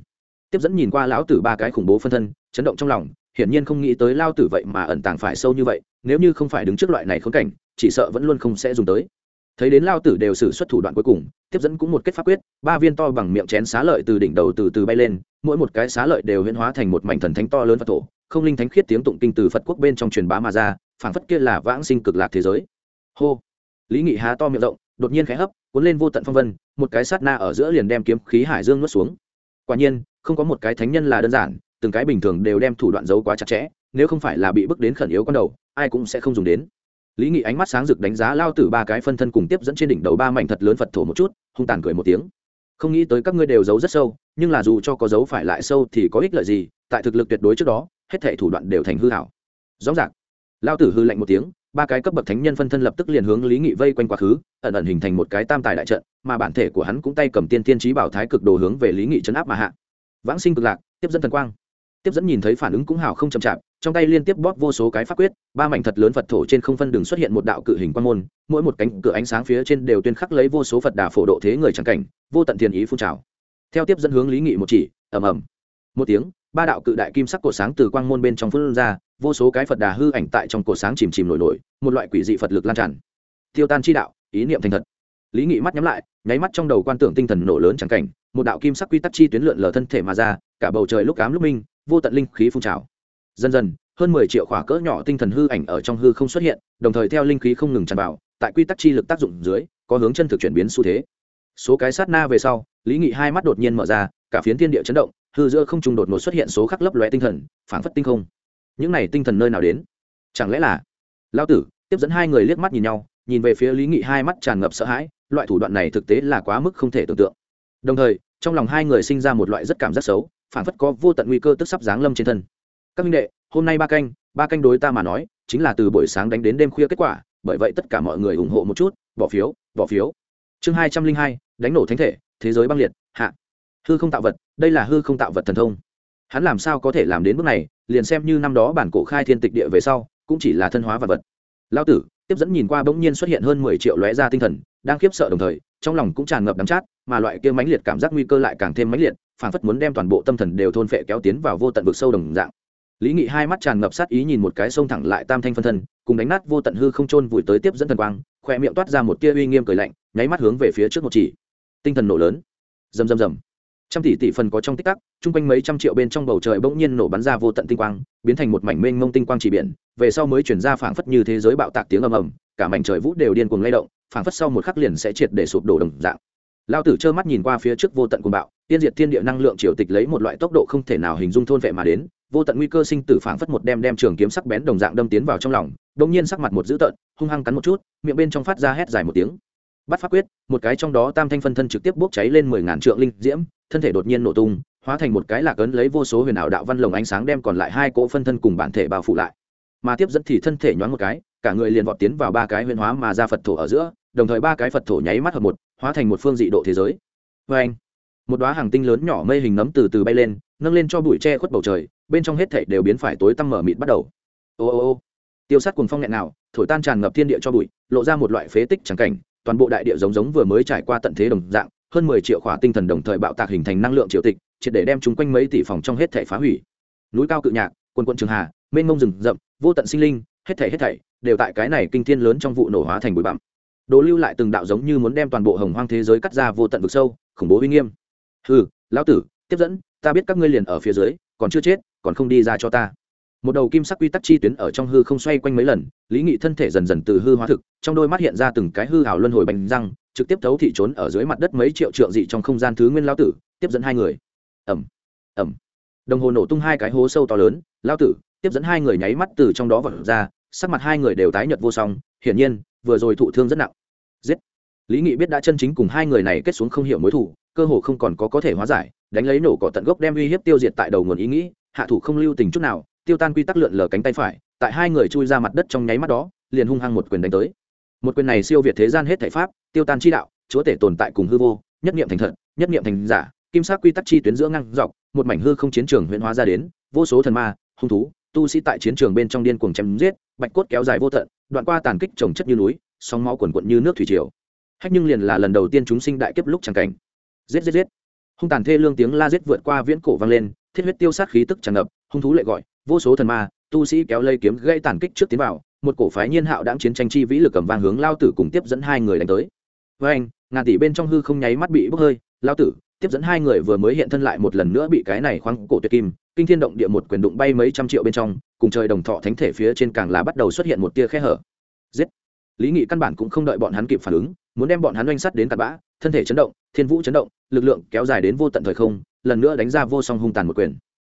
[SPEAKER 1] Tiếp dẫn nhìn qua lão tử ba cái khủng bố phân thân, chấn động trong lòng, hiển nhiên không nghĩ tới lao tử vậy mà ẩn tàng phải sâu như vậy, nếu như không phải đứng trước loại này khốn cảnh, chỉ sợ vẫn luôn không sẽ dùng tới thấy đến lao tử đều xử xuất thủ đoạn cuối cùng, tiếp dẫn cũng một kết pháp quyết, ba viên to bằng miệng chén xá lợi từ đỉnh đầu từ từ bay lên, mỗi một cái xá lợi đều huyễn hóa thành một mảnh thần thánh to lớn phật thổ, không linh thánh khiết tiếng tụng kinh từ phật quốc bên trong truyền bá mà ra, phảng phất kia là vãng sinh cực lạc thế giới. Hô! Lý nghị há to miệng rộng, đột nhiên khẽ hấp, cuốn lên vô tận phong vân, một cái sát na ở giữa liền đem kiếm khí hải dương nuốt xuống. Quả nhiên, không có một cái thánh nhân là đơn giản, từng cái bình thường đều đem thủ đoạn giấu quá chặt chẽ, nếu không phải là bị bức đến khẩn yếu con đầu, ai cũng sẽ không dùng đến lý nghị ánh mắt sáng rực đánh giá lao tử ba cái phân thân cùng tiếp dẫn trên đỉnh đầu ba mảnh thật lớn phật thổ một chút, hung tàn cười một tiếng. Không nghĩ tới các ngươi đều giấu rất sâu, nhưng là dù cho có giấu phải lại sâu thì có ích lợi gì, tại thực lực tuyệt đối trước đó, hết thệ thủ đoạn đều thành hư hảo. Rõ ràng, lao tử hư lạnh một tiếng, ba cái cấp bậc thánh nhân phân thân lập tức liền hướng lý nghị vây quanh quá khứ, ẩn ẩn hình thành một cái tam tài đại trận, mà bản thể của hắn cũng tay cầm tiên tiên trí bảo thái cực đồ hướng về lý nghị chấn áp mà hạ. Vãng sinh cực lạc, tiếp dẫn thần quang. Tiếp dẫn nhìn thấy phản ứng cũng hào không chậm chạp trong tay liên tiếp bóp vô số cái pháp quyết, ba mảnh thật lớn phật thổ trên không phân đường xuất hiện một đạo cự hình quan môn, mỗi một cánh cửa ánh sáng phía trên đều tuyên khắc lấy vô số phật đà phổ độ thế người chẳng cảnh, vô tận thiền ý phun trào. Theo tiếp dẫn hướng lý nghị một chỉ, ầm ầm. Một tiếng, ba đạo cự đại kim sắc cổ sáng từ quang môn bên trong phun ra, vô số cái phật đà hư ảnh tại trong cổ sáng chìm chìm nổi nổi, một loại quỷ dị phật lực lan tràn. Tiêu tan chi đạo, ý niệm thành thật. Lý nghị mắt nhắm lại, nháy mắt trong đầu quan tưởng tinh thần nổ lớn chẳng cảnh, một đạo kim sắc quy tắc chi tuyến lượn lờ thân thể mà ra, cả bầu trời lúc ám lúc minh, vô tận linh khí phun trào dần dần, hơn mười triệu khỏa cỡ nhỏ tinh thần hư ảnh ở trong hư không xuất hiện, đồng thời theo linh khí không ngừng tràn vào, tại quy tắc chi lực tác dụng dưới, có hướng chân thực chuyển biến xu thế. Số cái sát na về sau, lý nghị hai mắt đột nhiên mở ra, cả phiến thiên địa chấn động, hư giữa không trùng đột ngột xuất hiện số khắc lấp lóe tinh thần, phảng phất tinh không. Những này tinh thần nơi nào đến? Chẳng lẽ là? Lao tử, tiếp dẫn hai người liếc mắt nhìn nhau, nhìn về phía lý nghị hai mắt tràn ngập sợ hãi, loại thủ đoạn này thực tế là quá mức không thể tưởng tượng. Đồng thời, trong lòng hai người sinh ra một loại rất cảm giác xấu phản phất có vô tận nguy cơ tức sắp giáng lâm trên thân các minh đệ, hôm nay ba canh ba canh đối ta mà nói, chính là từ buổi sáng đánh đến đêm khuya kết quả, bởi vậy tất cả mọi người ủng hộ một chút, bỏ phiếu bỏ phiếu. Chương hai trăm linh hai, đánh nổ thánh thể, thế giới băng liệt, hạ. Hư không tạo vật, đây là hư không tạo vật thần thông. Hắn làm sao có thể làm đến bước này, liền xem như năm đó bản cổ khai thiên tịch địa về sau, cũng chỉ là thân hóa vật vật. Lao tử, tiếp dẫn nhìn qua bỗng nhiên xuất hiện hơn mười triệu lóe ra tinh thần, đang khiếp sợ đồng thời, trong lòng cũng tràn ngập đắm chát, mà loại kia mãnh liệt cảm giác nguy cơ lại càng thêm mãnh liệt phản phất muốn đem toàn bộ tâm thần đều thôn phệ kéo tiến vào vô tận vực sâu đồng dạng lý nghị hai mắt tràn ngập sát ý nhìn một cái sông thẳng lại tam thanh phân thân, cùng đánh nát vô tận hư không trôn vùi tới tiếp dẫn thần quang khoe miệng toát ra một tia uy nghiêm cười lạnh, nháy mắt hướng về phía trước một chỉ. Tinh thần nổ lớn. Rầm rầm rầm. Trăm tỷ tỷ phần có trong tích tắc, chung quanh mấy trăm triệu bên trong bầu trời bỗng nhiên nổ bắn ra vô tận tinh quang, biến thành một mảnh mênh mông tinh quang chỉ biển, về sau mới chuyển ra phảng phất như thế giới bạo tạc tiếng ầm ầm, cả mảnh trời vũ đều điên cuồng lay động, phảng phất sau một khắc liền sẽ triệt để sụp đổ đồng dạng. Lao tử trơ mắt nhìn qua phía trước vô tận cuồng bạo, tiên diệt thiên địa năng lượng triều tịch lấy một loại tốc độ không thể nào hình dung thôn vệ mà đến vô tận nguy cơ sinh tử phảng phất một đem đem trường kiếm sắc bén đồng dạng đâm tiến vào trong lòng đông nhiên sắc mặt một dữ tợn, hung hăng cắn một chút, miệng bên trong phát ra hét dài một tiếng. Bắt pháp quyết, một cái trong đó tam thanh phân thân trực tiếp bốc cháy lên mười ngàn trượng linh diễm, thân thể đột nhiên nổ tung, hóa thành một cái lạc ấn lấy vô số huyền ảo đạo văn lồng ánh sáng đem còn lại hai cỗ phân thân cùng bản thể bao phủ lại. Mà tiếp dẫn thì thân thể nhoáng một cái, cả người liền vọt tiến vào ba cái huyền hóa mà ra phật thổ ở giữa, đồng thời ba cái phật thổ nháy mắt hợp một, hóa thành một phương dị độ thế giới. Vê anh một đoá hàng tinh lớn nhỏ mây hình nấm từ từ bay lên nâng lên cho bụi che khuất bầu trời, bên trong hết thảy đều biến phải tối tăm mở mịt bắt đầu. Ô ô ô, tiêu sát cùng phong nghẹn nào, thổi tan tràn ngập thiên địa cho bụi, lộ ra một loại phế tích trắng cảnh, toàn bộ đại địa giống giống vừa mới trải qua tận thế đồng dạng, hơn mười triệu khỏa tinh thần đồng thời bạo tạc hình thành năng lượng triệu tịch, triệt để đem chúng quanh mấy tỷ phòng trong hết thảy phá hủy. Núi cao cự nhạc quân quận trường hà, mênh mông rừng rậm, vô tận sinh linh, hết thảy hết thảy đều tại cái này kinh thiên lớn trong vụ nổ hóa thành bụi bặm. Đồ lưu lại từng đạo giống như muốn đem toàn bộ hồng hoang thế giới cắt ra vô tận vực sâu, khủng bố uy nghiêm. Ừ lão tử, tiếp dẫn ta biết các ngươi liền ở phía dưới, còn chưa chết, còn không đi ra cho ta. Một đầu kim sắc quy tắc chi tuyến ở trong hư không xoay quanh mấy lần, lý nghị thân thể dần dần từ hư hóa thực, trong đôi mắt hiện ra từng cái hư hào luân hồi bánh răng, trực tiếp thấu thị trốn ở dưới mặt đất mấy triệu trượng dị trong không gian thứ nguyên lao tử, tiếp dẫn hai người. Ẩm ẩm đồng hồ nổ tung hai cái hố sâu to lớn, lao tử, tiếp dẫn hai người nháy mắt từ trong đó vật ra, sắc mặt hai người đều tái nhợt vô song, hiển nhiên, vừa rồi thụ thương rất nặng. Giết. Lý nghị biết đã chân chính cùng hai người này kết xuống không hiểu mối thủ cơ hồ không còn có có thể hóa giải, đánh lấy nổ cỏ tận gốc đem uy hiếp tiêu diệt tại đầu nguồn ý nghĩ, hạ thủ không lưu tình chút nào, tiêu tan quy tắc lượn lờ cánh tay phải, tại hai người chui ra mặt đất trong nháy mắt đó, liền hung hăng một quyền đánh tới. Một quyền này siêu việt thế gian hết thể pháp, tiêu tan chi đạo, chúa tể tồn tại cùng hư vô, nhất niệm thành thật, nhất niệm thành giả, kim sắc quy tắc chi tuyến giữa ngang dọc, một mảnh hư không chiến trường huyễn hóa ra đến, vô số thần ma, hung thú, tu sĩ tại chiến trường bên trong điên cuồng chém giết, bạch cốt kéo dài vô tận, đoạn qua tàn kích trồng chất như núi, sóng máu quần quận như nước thủy triều. Hách nhưng liền là lần đầu tiên chúng sinh đại kiếp lúc tràng cảnh giết giết giết. Hung tàn thê lương tiếng la giết vượt qua viễn cổ vang lên, thiết huyết tiêu sát khí tức tràn ngập, hung thú lệ gọi, vô số thần ma, tu sĩ kéo lây kiếm gây tàn kích trước tiến vào, một cổ phái nhiên hạo đáng chiến tranh chi vĩ lực cầm vang hướng lao tử cùng tiếp dẫn hai người đánh tới. Với anh, ngàn tỷ bên trong hư không nháy mắt bị bốc hơi, lao tử, tiếp dẫn hai người vừa mới hiện thân lại một lần nữa bị cái này khoáng cổ tuyệt kim, kinh thiên động địa một quyền đụng bay mấy trăm triệu bên trong, cùng trời đồng thọ thánh thể phía trên càng là bắt đầu xuất hiện một tia khe hở. Giết. Lý nghị căn bản cũng không đợi bọn hắn kịp phản ứng muốn đem bọn hắn oanh sắt đến tạt bã, thân thể chấn động, thiên vũ chấn động, lực lượng kéo dài đến vô tận thời không, lần nữa đánh ra vô song hung tàn một quyền.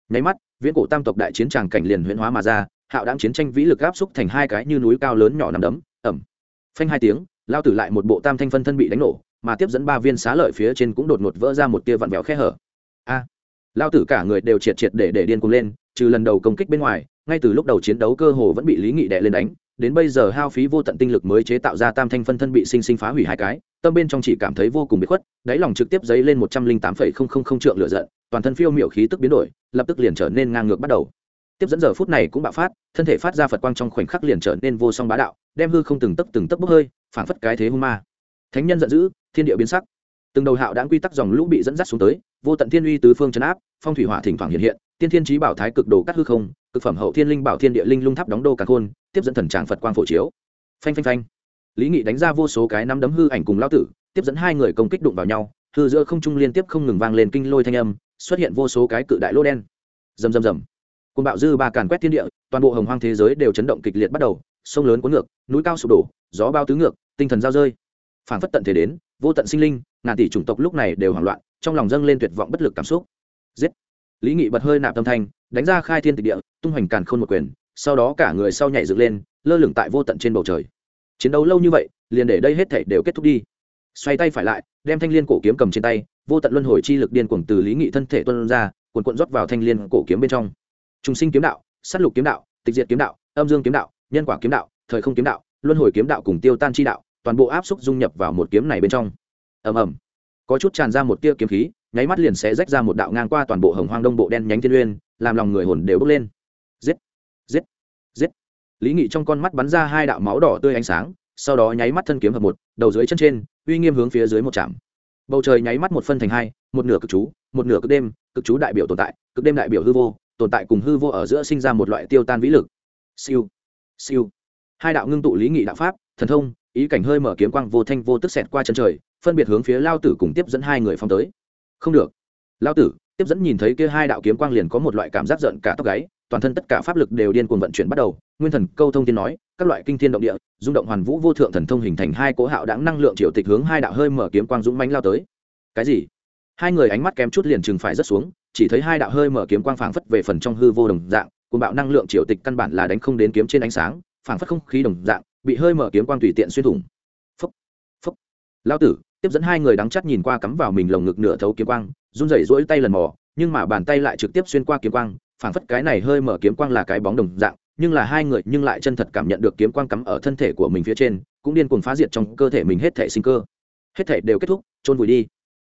[SPEAKER 1] Nháy mắt, viễn cổ tam tộc đại chiến tràng cảnh liền huyễn hóa mà ra, hạo đáng chiến tranh vĩ lực áp xúc thành hai cái như núi cao lớn nhỏ nằm đấm ẩm phanh hai tiếng, lao tử lại một bộ tam thanh phân thân bị đánh nổ, mà tiếp dẫn ba viên xá lợi phía trên cũng đột ngột vỡ ra một tia vặn vẹo khe hở. A. Lao tử cả người đều triệt triệt để để điên cuồng lên, trừ lần đầu công kích bên ngoài, ngay từ lúc đầu chiến đấu cơ hồ vẫn bị lý nghị đè lên đánh đến bây giờ hao phí vô tận tinh lực mới chế tạo ra tam thanh phân thân bị sinh sinh phá hủy hai cái, tâm bên trong chỉ cảm thấy vô cùng bị khuất, đáy lòng trực tiếp dấy lên một trăm linh tám phẩy không không không trượng lửa giận, toàn thân phiêu miểu khí tức biến đổi, lập tức liền trở nên ngang ngược bắt đầu. Tiếp dẫn giờ phút này cũng bạo phát, thân thể phát ra phật quang trong khoảnh khắc liền trở nên vô song bá đạo, đem hư không từng tấc từng tấc bốc hơi, phảng phất cái thế hung ma. Thánh nhân giận dữ, thiên địa biến sắc. Từng đầu hạo đã quy tắc dòng lũ bị dẫn dắt xuống tới, vô tận thiên uy tứ phương chấn áp, phong thủy hỏa thỉnh thoảng hiện hiện, tiên thiên trí bảo thái cực đồ cắt hư không cực phẩm hậu thiên linh bảo thiên địa linh lung tháp đóng đô cả khôn, tiếp dẫn thần tràng phật quang phổ chiếu. Phanh phanh phanh. Lý nghị đánh ra vô số cái năm đấm hư ảnh cùng lao tử, tiếp dẫn hai người công kích đụng vào nhau, hư giữa không trung liên tiếp không ngừng vang lên kinh lôi thanh âm, xuất hiện vô số cái cự đại lô đen. Rầm rầm rầm. Côn bạo dư ba càn quét thiên địa, toàn bộ hồng hoang thế giới đều chấn động kịch liệt bắt đầu, sông lớn cuốn ngược, núi cao sụp đổ, gió bao tứ ngược, tinh thần giao rơi. Phản phất tận thể đến, vô tận sinh linh, ngàn tỷ chủng tộc lúc này đều hoảng loạn, trong lòng dâng lên tuyệt vọng bất lực cảm xúc. Giết lý nghị bật hơi nạp tâm thanh, đánh ra khai thiên tịch địa, tung hoành càn khôn một quyền, sau đó cả người sau nhảy dựng lên, lơ lửng tại vô tận trên bầu trời. Chiến đấu lâu như vậy, liền để đây hết thể đều kết thúc đi. Xoay tay phải lại, đem thanh l i ê n cổ kiếm cầm trên tay, vô tận luân hồi chi lực điên cuồng từ lý nghị thân thể tuân ra, cuồn cuộn rót vào thanh l i ê n cổ kiếm bên trong. Trùng sinh kiếm đạo s á t lục kiếm đạo, tịch diệt kiếm đạo, âm dương kiếm đạo, nhân quả kiếm đạo, thời không kiếm đạo, luân hồi kiếm đạo cùng tiêu tan chi đạo, toàn bộ áp xúc dung nhập vào một kiếm này bên trong. Ầm ầm. Có chút tràn ra một tia kiếm khí nháy mắt liền sẽ rách ra một đạo ngang qua toàn bộ hồng hoang đông bộ đen nhánh thiên uyên, làm lòng người hồn đều bốc lên. Giết! Giết! Giết! Lý nghị trong con mắt bắn ra hai đạo máu đỏ tươi ánh sáng, sau đó nháy mắt thân kiếm hợp một, đầu dưới chân trên, uy nghiêm hướng phía dưới một trạm bầu trời nháy mắt một phân thành hai, một nửa cực chú, một nửa cực đêm, cực chú đại biểu tồn tại, cực đêm đại biểu hư vô, tồn tại cùng hư vô ở giữa sinh ra một loại tiêu tan vĩ lực. Siêu! Siêu! Hai đạo ngưng tụ lý nghị đạo pháp, thần thông, ý cảnh hơi mở kiếm quang vô thanh vô tức xẹt qua chân trời, phân biệt hướng phía lao tử cùng tiếp dẫn hai người phong tới không được. Lao tử, tiếp dẫn nhìn thấy kia hai đạo kiếm quang liền có một loại cảm giác giận cả tóc gáy, toàn thân tất cả pháp lực đều điên cuồng vận chuyển bắt đầu. Nguyên thần câu thông tiên nói, các loại kinh thiên động địa, rung động hoàn vũ vô thượng thần thông hình thành hai cỗ hạo đáng năng lượng triệu tịch hướng hai đạo hơi mở kiếm quang dũng mãnh lao tới. Cái gì? Hai người ánh mắt kém chút liền chừng phải rất xuống, chỉ thấy hai đạo hơi mở kiếm quang phảng phất về phần trong hư vô đồng dạng cùng bạo năng lượng triệu tịch căn bản là đánh không đến kiếm trên ánh sáng, phảng phất không khí đồng dạng, bị hơi mở kiếm quang tùy tiện xuyên thủng. Phấp phấp lao tử tiếp dẫn hai người đắng chắt nhìn qua cắm vào mình lồng ngực nửa thấu kiếm quang, run rẩy rỗi tay lần mò, nhưng mà bàn tay lại trực tiếp xuyên qua kiếm quang, phảng phất cái này hơi mở kiếm quang là cái bóng đồng dạng, nhưng là hai người nhưng lại chân thật cảm nhận được kiếm quang cắm ở thân thể của mình phía trên, cũng điên cuồng phá diệt trong cơ thể mình hết thể sinh cơ. Hết thể đều kết thúc trôn vùi đi.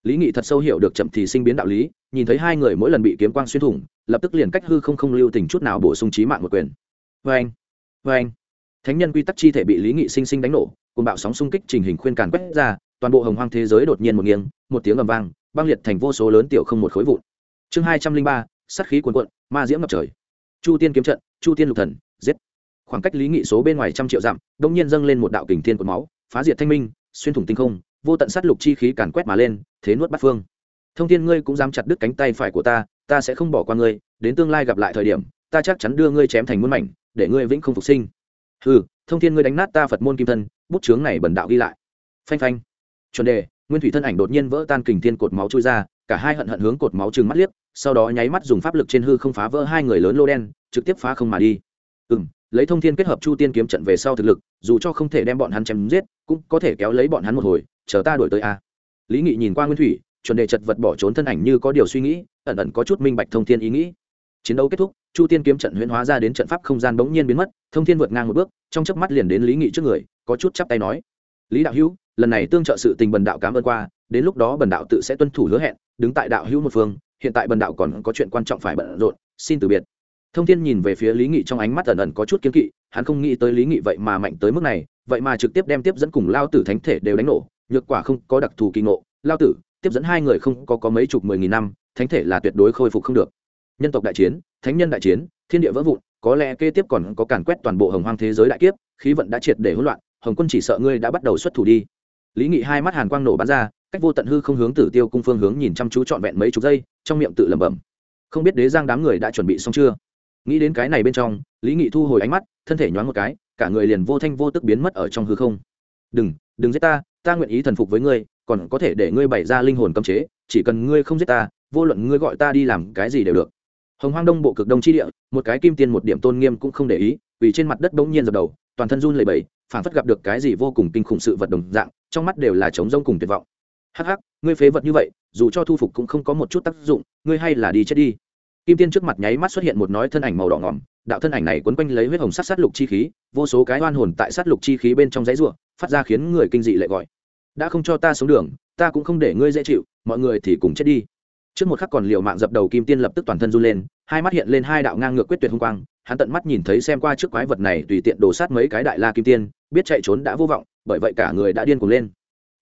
[SPEAKER 1] Lý nghị thật sâu hiểu được chậm thì sinh biến đạo lý, nhìn thấy hai người mỗi lần bị kiếm quang xuyên thủng, lập tức liền cách hư không không lưu tình chút nào bổ sung trí mạng một quyền. Vê anh vê anh thánh nhân quy tắc chi thể bị lý nghị sinh sinh đánh nổ cùng bạo sóng xung kích trình hình khuyên càn quét ra toàn bộ hồng hoang thế giới đột nhiên một nghiêng, một tiếng ầm vang, băng liệt thành vô số lớn tiểu không một khối vụn. Chương hai trăm linh ba sắt khí cuồn cuộn, ma diễm ngập trời. Chu tiên kiếm trận, chu tiên lục thần, giết. Khoảng cách lý nghị số bên ngoài trăm triệu dặm đông nhiên dâng lên một đạo kình thiên của máu, phá diệt thanh minh, xuyên thủng tinh không, vô tận sát lục chi khí càn quét mà lên, thế nuốt bắt phương. Thông thiên ngươi cũng dám chặt đứt cánh tay phải của ta ta sẽ không bỏ qua ngươi, đến tương lai gặp lại thời điểm, ta chắc chắn đưa ngươi chém thành muôn mảnh, để ngươi vĩnh không phục sinh. Ừ thông thiên ngươi đánh nát ta phật môn kim thân, bút chướng này bẩn đạo ghi lại. Phanh phanh chuẩn đề, nguyên thủy thân ảnh đột nhiên vỡ tan kình thiên cột máu trôi ra, cả hai hận hận hướng cột máu trừng mắt liếc, sau đó nháy mắt dùng pháp lực trên hư không phá vỡ hai người lớn lô đen, trực tiếp phá không mà đi. Ừ m lấy thông thiên kết hợp chu tiên kiếm trận về sau thực lực, dù cho không thể đem bọn hắn chém giết, cũng có thể kéo lấy bọn hắn một hồi, chờ ta đổi tới a. Lý nghị nhìn qua nguyên thủy, chuẩn đề chật vật bỏ trốn thân ảnh như có điều suy nghĩ, ẩn ẩn có chút minh bạch thông thiên ý nghĩ. Chiến đấu kết thúc, chu tiên kiếm trận huyễn hóa ra đến trận pháp không gian bỗng nhiên biến mất, thông thiên vượt ngang một bước, trong chớp mắt liền đến lý nghị trước người, có chút chắp tay nói lý đạo hữu, lần này tương trợ sự tình bần đạo cảm ơn qua, đến lúc đó bần đạo tự sẽ tuân thủ hứa hẹn, đứng tại đạo hữu một phương, hiện tại bần đạo còn có chuyện quan trọng phải bận rộn, xin từ biệt. Thông thiên nhìn về phía lý nghị trong ánh mắt ẩn ẩn có chút kiếm kỵ, hắn không nghĩ tới lý nghị vậy mà mạnh tới mức này, vậy mà trực tiếp đem tiếp dẫn cùng lao tử thánh thể đều đánh nổ, nhược quả không có đặc thù kỳ ngộ. Lao tử, tiếp dẫn hai người không có có mấy chục mười nghìn năm, thánh thể là tuyệt đối khôi phục không được. Nhân tộc đại chiến, thánh nhân đại chiến, thiên địa vỡ vụn, có lẽ kế tiếp còn có càn quét toàn bộ hồng hoang thế giới đại kiếp, khí vận đã triệt để hỗn loạn hồng quân chỉ sợ ngươi đã bắt đầu xuất thủ đi. Lý nghị hai mắt hàn quang nổ bắn ra, cách vô tận hư không hướng tử tiêu cung phương hướng nhìn chăm chú trọn vẹn mấy chục giây, trong miệng tự lẩm bẩm. Không biết đế giang đám người đã chuẩn bị xong chưa? Nghĩ đến cái này bên trong, lý nghị thu hồi ánh mắt, thân thể nhoáng một cái, cả người liền vô thanh vô tức biến mất ở trong hư không. Đừng đừng giết ta ta nguyện ý thần phục với ngươi, còn có thể để ngươi bày ra linh hồn cấm chế, chỉ cần ngươi không giết ta, vô luận ngươi gọi ta đi làm cái gì đều được. Hồng hoang đông bộ cực đông chi địa, một cái kim tiên một điểm tôn nghiêm cũng không để ý, vì trên mặt đất bỗng nhiên dập đầu, toàn thân run lẩy bẩy phản phất gặp được cái gì vô cùng kinh khủng sự vật đồng dạng, trong mắt đều là trống rông cùng tuyệt vọng. Hắc hắc, ngươi phế vật như vậy, dù cho thu phục cũng không có một chút tác dụng, ngươi hay là đi chết đi. Kim tiên trước mặt nháy mắt xuất hiện một nói thân ảnh màu đỏ ngỏm, đạo thân ảnh này quấn quanh lấy huyết hồng sát sát lục chi khí, vô số cái oan hồn tại sát lục chi khí bên trong giấy ruộng phát ra khiến người kinh dị lệ gọi. Đã không cho ta xuống đường, ta cũng không để ngươi dễ chịu, mọi người thì cùng chết đi. Trước một khắc còn liều mạng dập đầu, kim tiên lập tức toàn thân run lên, hai mắt hiện lên hai đạo ngang ngược quyết tuyệt hung quang hắn tận mắt nhìn thấy xem qua trước quái vật này tùy tiện đổ sát mấy cái đại la kim tiên, biết chạy trốn đã vô vọng, bởi vậy cả người đã điên cuồng lên.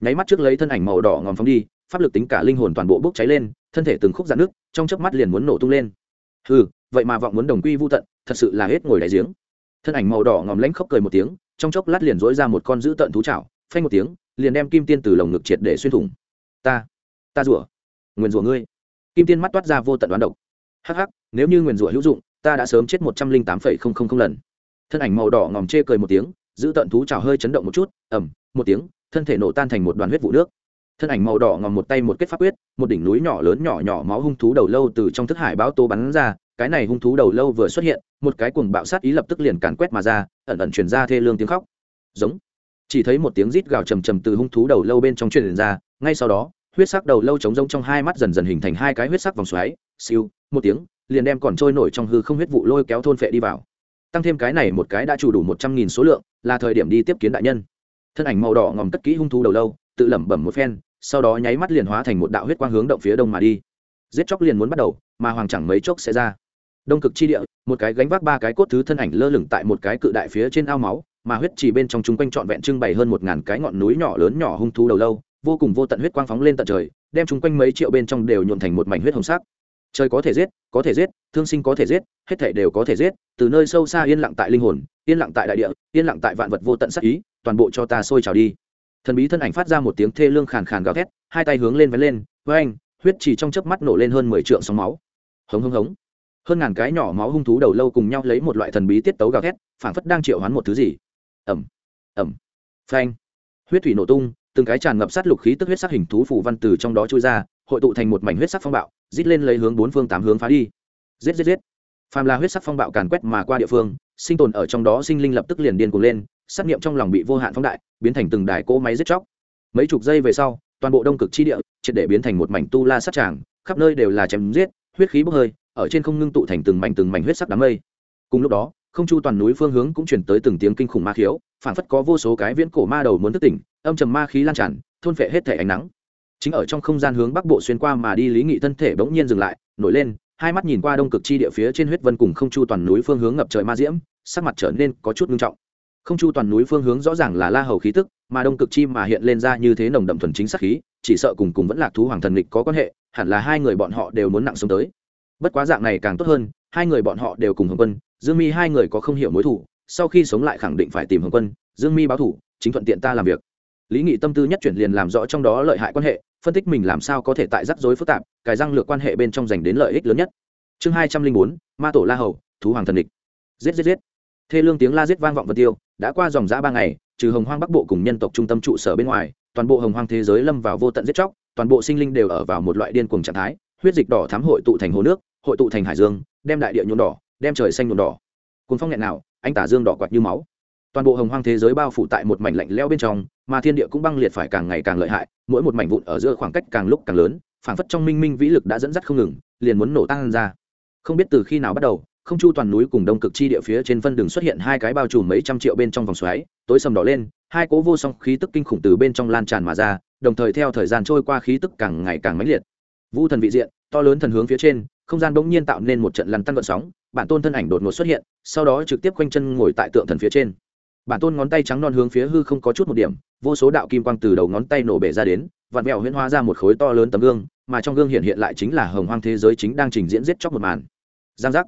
[SPEAKER 1] Nháy mắt trước lấy thân ảnh màu đỏ ngòm phóng đi, pháp lực tính cả linh hồn toàn bộ bốc cháy lên, thân thể từng khúc dạn nước, trong chớp mắt liền muốn nổ tung lên. Ừ vậy mà vọng muốn đồng quy vô tận, thật sự là hết ngồi đại giếng. Thân ảnh màu đỏ ngòm lãnh khóc cười một tiếng, trong chốc lát liền dối ra một con dữ tận thú chảo, phanh một tiếng, liền đem kim tiên từ lồng ngực triệt để xuyên thủng. Ta ta rủa, nguyền rủa ngươi. Kim tiên mắt toát ra vô tận đoán độc. Hắc hắc, nếu như nguyền rủa hữu dụng ta đã sớm chết một trăm linh tám phẩy không không không lần. Thân ảnh màu đỏ ngòm chê cười một tiếng, giữ tận thú trào hơi chấn động một chút ẩm một tiếng, thân thể nổ tan thành một đoàn huyết vụ nước. Thân ảnh màu đỏ ngòm một tay một kết pháp quyết, một đỉnh núi nhỏ lớn nhỏ nhỏ máu hung thú đầu lâu từ trong thức hải báo tô bắn ra, cái này hung thú đầu lâu vừa xuất hiện, một cái cuồng bạo sát ý lập tức liền càn quét mà ra, ẩn ẩn truyền ra thê lương tiếng khóc. Giống. Chỉ thấy một tiếng rít gào trầm trầm từ hung thú đầu lâu bên trong truyền ra, ngay sau đó, huyết sắc đầu lâu trống rông trong hai mắt dần dần hình thành hai cái huyết sắc vòng xoáy, siêu, một tiếng liền đem còn trôi nổi trong hư không huyết vụ lôi kéo thôn phệ đi vào. Tăng thêm cái này một cái đã chủ đủ một trăm nghìn số lượng, là thời điểm đi tiếp kiến đại nhân. Thân ảnh màu đỏ ngòm cất kỹ hung thú đầu lâu, tự lẩm bẩm một phen, sau đó nháy mắt liền hóa thành một đạo huyết quang hướng động phía đông mà đi. Giết chóc liền muốn bắt đầu, mà hoàng chẳng mấy chốc sẽ ra. Đông cực chi địa, một cái gánh vác ba cái cốt thứ thân ảnh lơ lửng tại một cái cự đại phía trên ao máu, mà huyết chỉ bên trong chúng quanh trọn vẹn trưng bày hơn một ngàn cái ngọn núi nhỏ lớn nhỏ hung thú đầu lâu, vô cùng vô tận huyết quang phóng lên tận trời, đem chúng quanh mấy triệu bên trong đều nhuộn thành một mảnh huyết hồng sắc trời có thể giết, có thể giết, thương sinh có thể giết, hết thể đều có thể giết, từ nơi sâu xa yên lặng tại linh hồn, yên lặng tại đại địa, yên lặng tại vạn vật vô tận sắc ý, toàn bộ cho ta sôi trào đi. Thần bí thân ảnh phát ra một tiếng thê lương khàn khàn gào thét, hai tay hướng lên vén lên với anh huyết chỉ trong chớp mắt nổ lên hơn mười trượng sóng máu. Hống hống hống. Hơn ngàn cái nhỏ máu hung thú đầu lâu cùng nhau lấy một loại thần bí tiết tấu gào thét, phảng phất đang triệu hoán một thứ gì. Ẩm ẩm phanh. Huyết thủy nổ tung, từng cái tràn ngập sát lục khí tức huyết sắc hình thú phủ văn từ trong đó trôi ra, hội tụ thành một mảnh huyết sắc phong bạo rít lên lấy hướng bốn phương tám hướng phá đi. Giết giết giết. Phàm là huyết sắc phong bạo càn quét mà qua địa phương, sinh tồn ở trong đó sinh linh lập tức liền điên cuồng lên, sát nghiệm trong lòng bị vô hạn phóng đại, biến thành từng đài cỗ máy giết chóc. Mấy chục giây về sau, toàn bộ đông cực chi địa triệt để biến thành một mảnh tu la sát tràng, khắp nơi đều là chém giết, huyết khí bốc hơi, ở trên không ngưng tụ thành từng mảnh từng mảnh huyết sắc đám mây. Cùng lúc đó, không chu toàn núi phương hướng cũng chuyển tới từng tiếng kinh khủng ma khiếu phản phất có vô số cái viễn cổ ma đầu muốn thức tỉnh, âm trầm ma khí lan tràn, thôn phệ hết thể ánh nắng chính ở trong không gian hướng bắc bộ xuyên qua mà đi lý nghị thân thể bỗng nhiên dừng lại, nổi lên, hai mắt nhìn qua đông cực chi địa phía trên huyết vân cùng không chu toàn núi phương hướng ngập trời ma diễm, sắc mặt trở nên có chút nghiêm trọng. Không chu toàn núi phương hướng rõ ràng là la hầu khí tức, mà đông cực chi mà hiện lên ra như thế nồng đậm thuần chính sắc khí, chỉ sợ cùng cùng vẫn lạc thú hoàng thần lịch có quan hệ, hẳn là hai người bọn họ đều muốn nặng sống tới. Bất quá dạng này càng tốt hơn, hai người bọn họ đều cùng hồng quân, dương mi hai người có không hiểu mối thủ sau khi sống lại khẳng định phải tìm hồng quân, dương mi báo thủ chính thuận tiện ta làm việc. Lý nghị tâm tư nhất chuyển liền làm rõ trong đó lợi hại quan hệ phân tích mình làm sao có thể tại rắc rối phức tạp, cài răng lược quan hệ bên trong dành đến lợi ích lớn nhất. Chương hai trăm linh bốn, ma tổ la hầu, thú hoàng thần địch. Giết giết giết. Thê lương tiếng la giết vang vọng vật tiêu, đã qua dòng giã ba ngày, trừ hồng hoang bắc bộ cùng nhân tộc trung tâm trụ sở bên ngoài, toàn bộ hồng hoang thế giới lâm vào vô tận giết chóc, toàn bộ sinh linh đều ở vào một loại điên cuồng trạng thái, huyết dịch đỏ thám hội tụ thành hồ nước, hội tụ thành hải dương, đem đại địa nhuộm đỏ, đem trời xanh nhuộm đỏ. Cùng phong nghẹn nào anh tả dương đỏ quạt như máu toàn bộ hồng hoang thế giới bao phủ tại một mảnh lạnh leo bên trong, mà thiên địa cũng băng liệt phải càng ngày càng lợi hại, mỗi một mảnh vụn ở giữa khoảng cách càng lúc càng lớn, phảng phất trong minh minh vĩ lực đã dẫn dắt không ngừng, liền muốn nổ tăng ra. Không biết từ khi nào bắt đầu, không chu toàn núi cùng đông cực chi địa phía trên phân đường xuất hiện hai cái bao trùm mấy trăm triệu bên trong vòng xoáy, tối sầm đỏ lên, hai cố vô song khí tức kinh khủng từ bên trong lan tràn mà ra, đồng thời theo thời gian trôi qua khí tức càng ngày càng mãnh liệt. Vu thần vị diện, to lớn thần hướng phía trên, không gian bỗng nhiên tạo nên một trận lăn tăn vận sóng, bản tôn thân ảnh đột ngột xuất hiện, sau đó trực tiếp quanh chân ngồi tại tượng thần phía trên bản tôn ngón tay trắng non hướng phía hư không có chút một điểm, vô số đạo kim quang từ đầu ngón tay nổ bể ra đến vặn vẹo huyễn hóa ra một khối to lớn tấm gương, mà trong gương hiện hiện lại chính là hồng hoang thế giới chính đang trình diễn giết chóc một màn. Giang giác.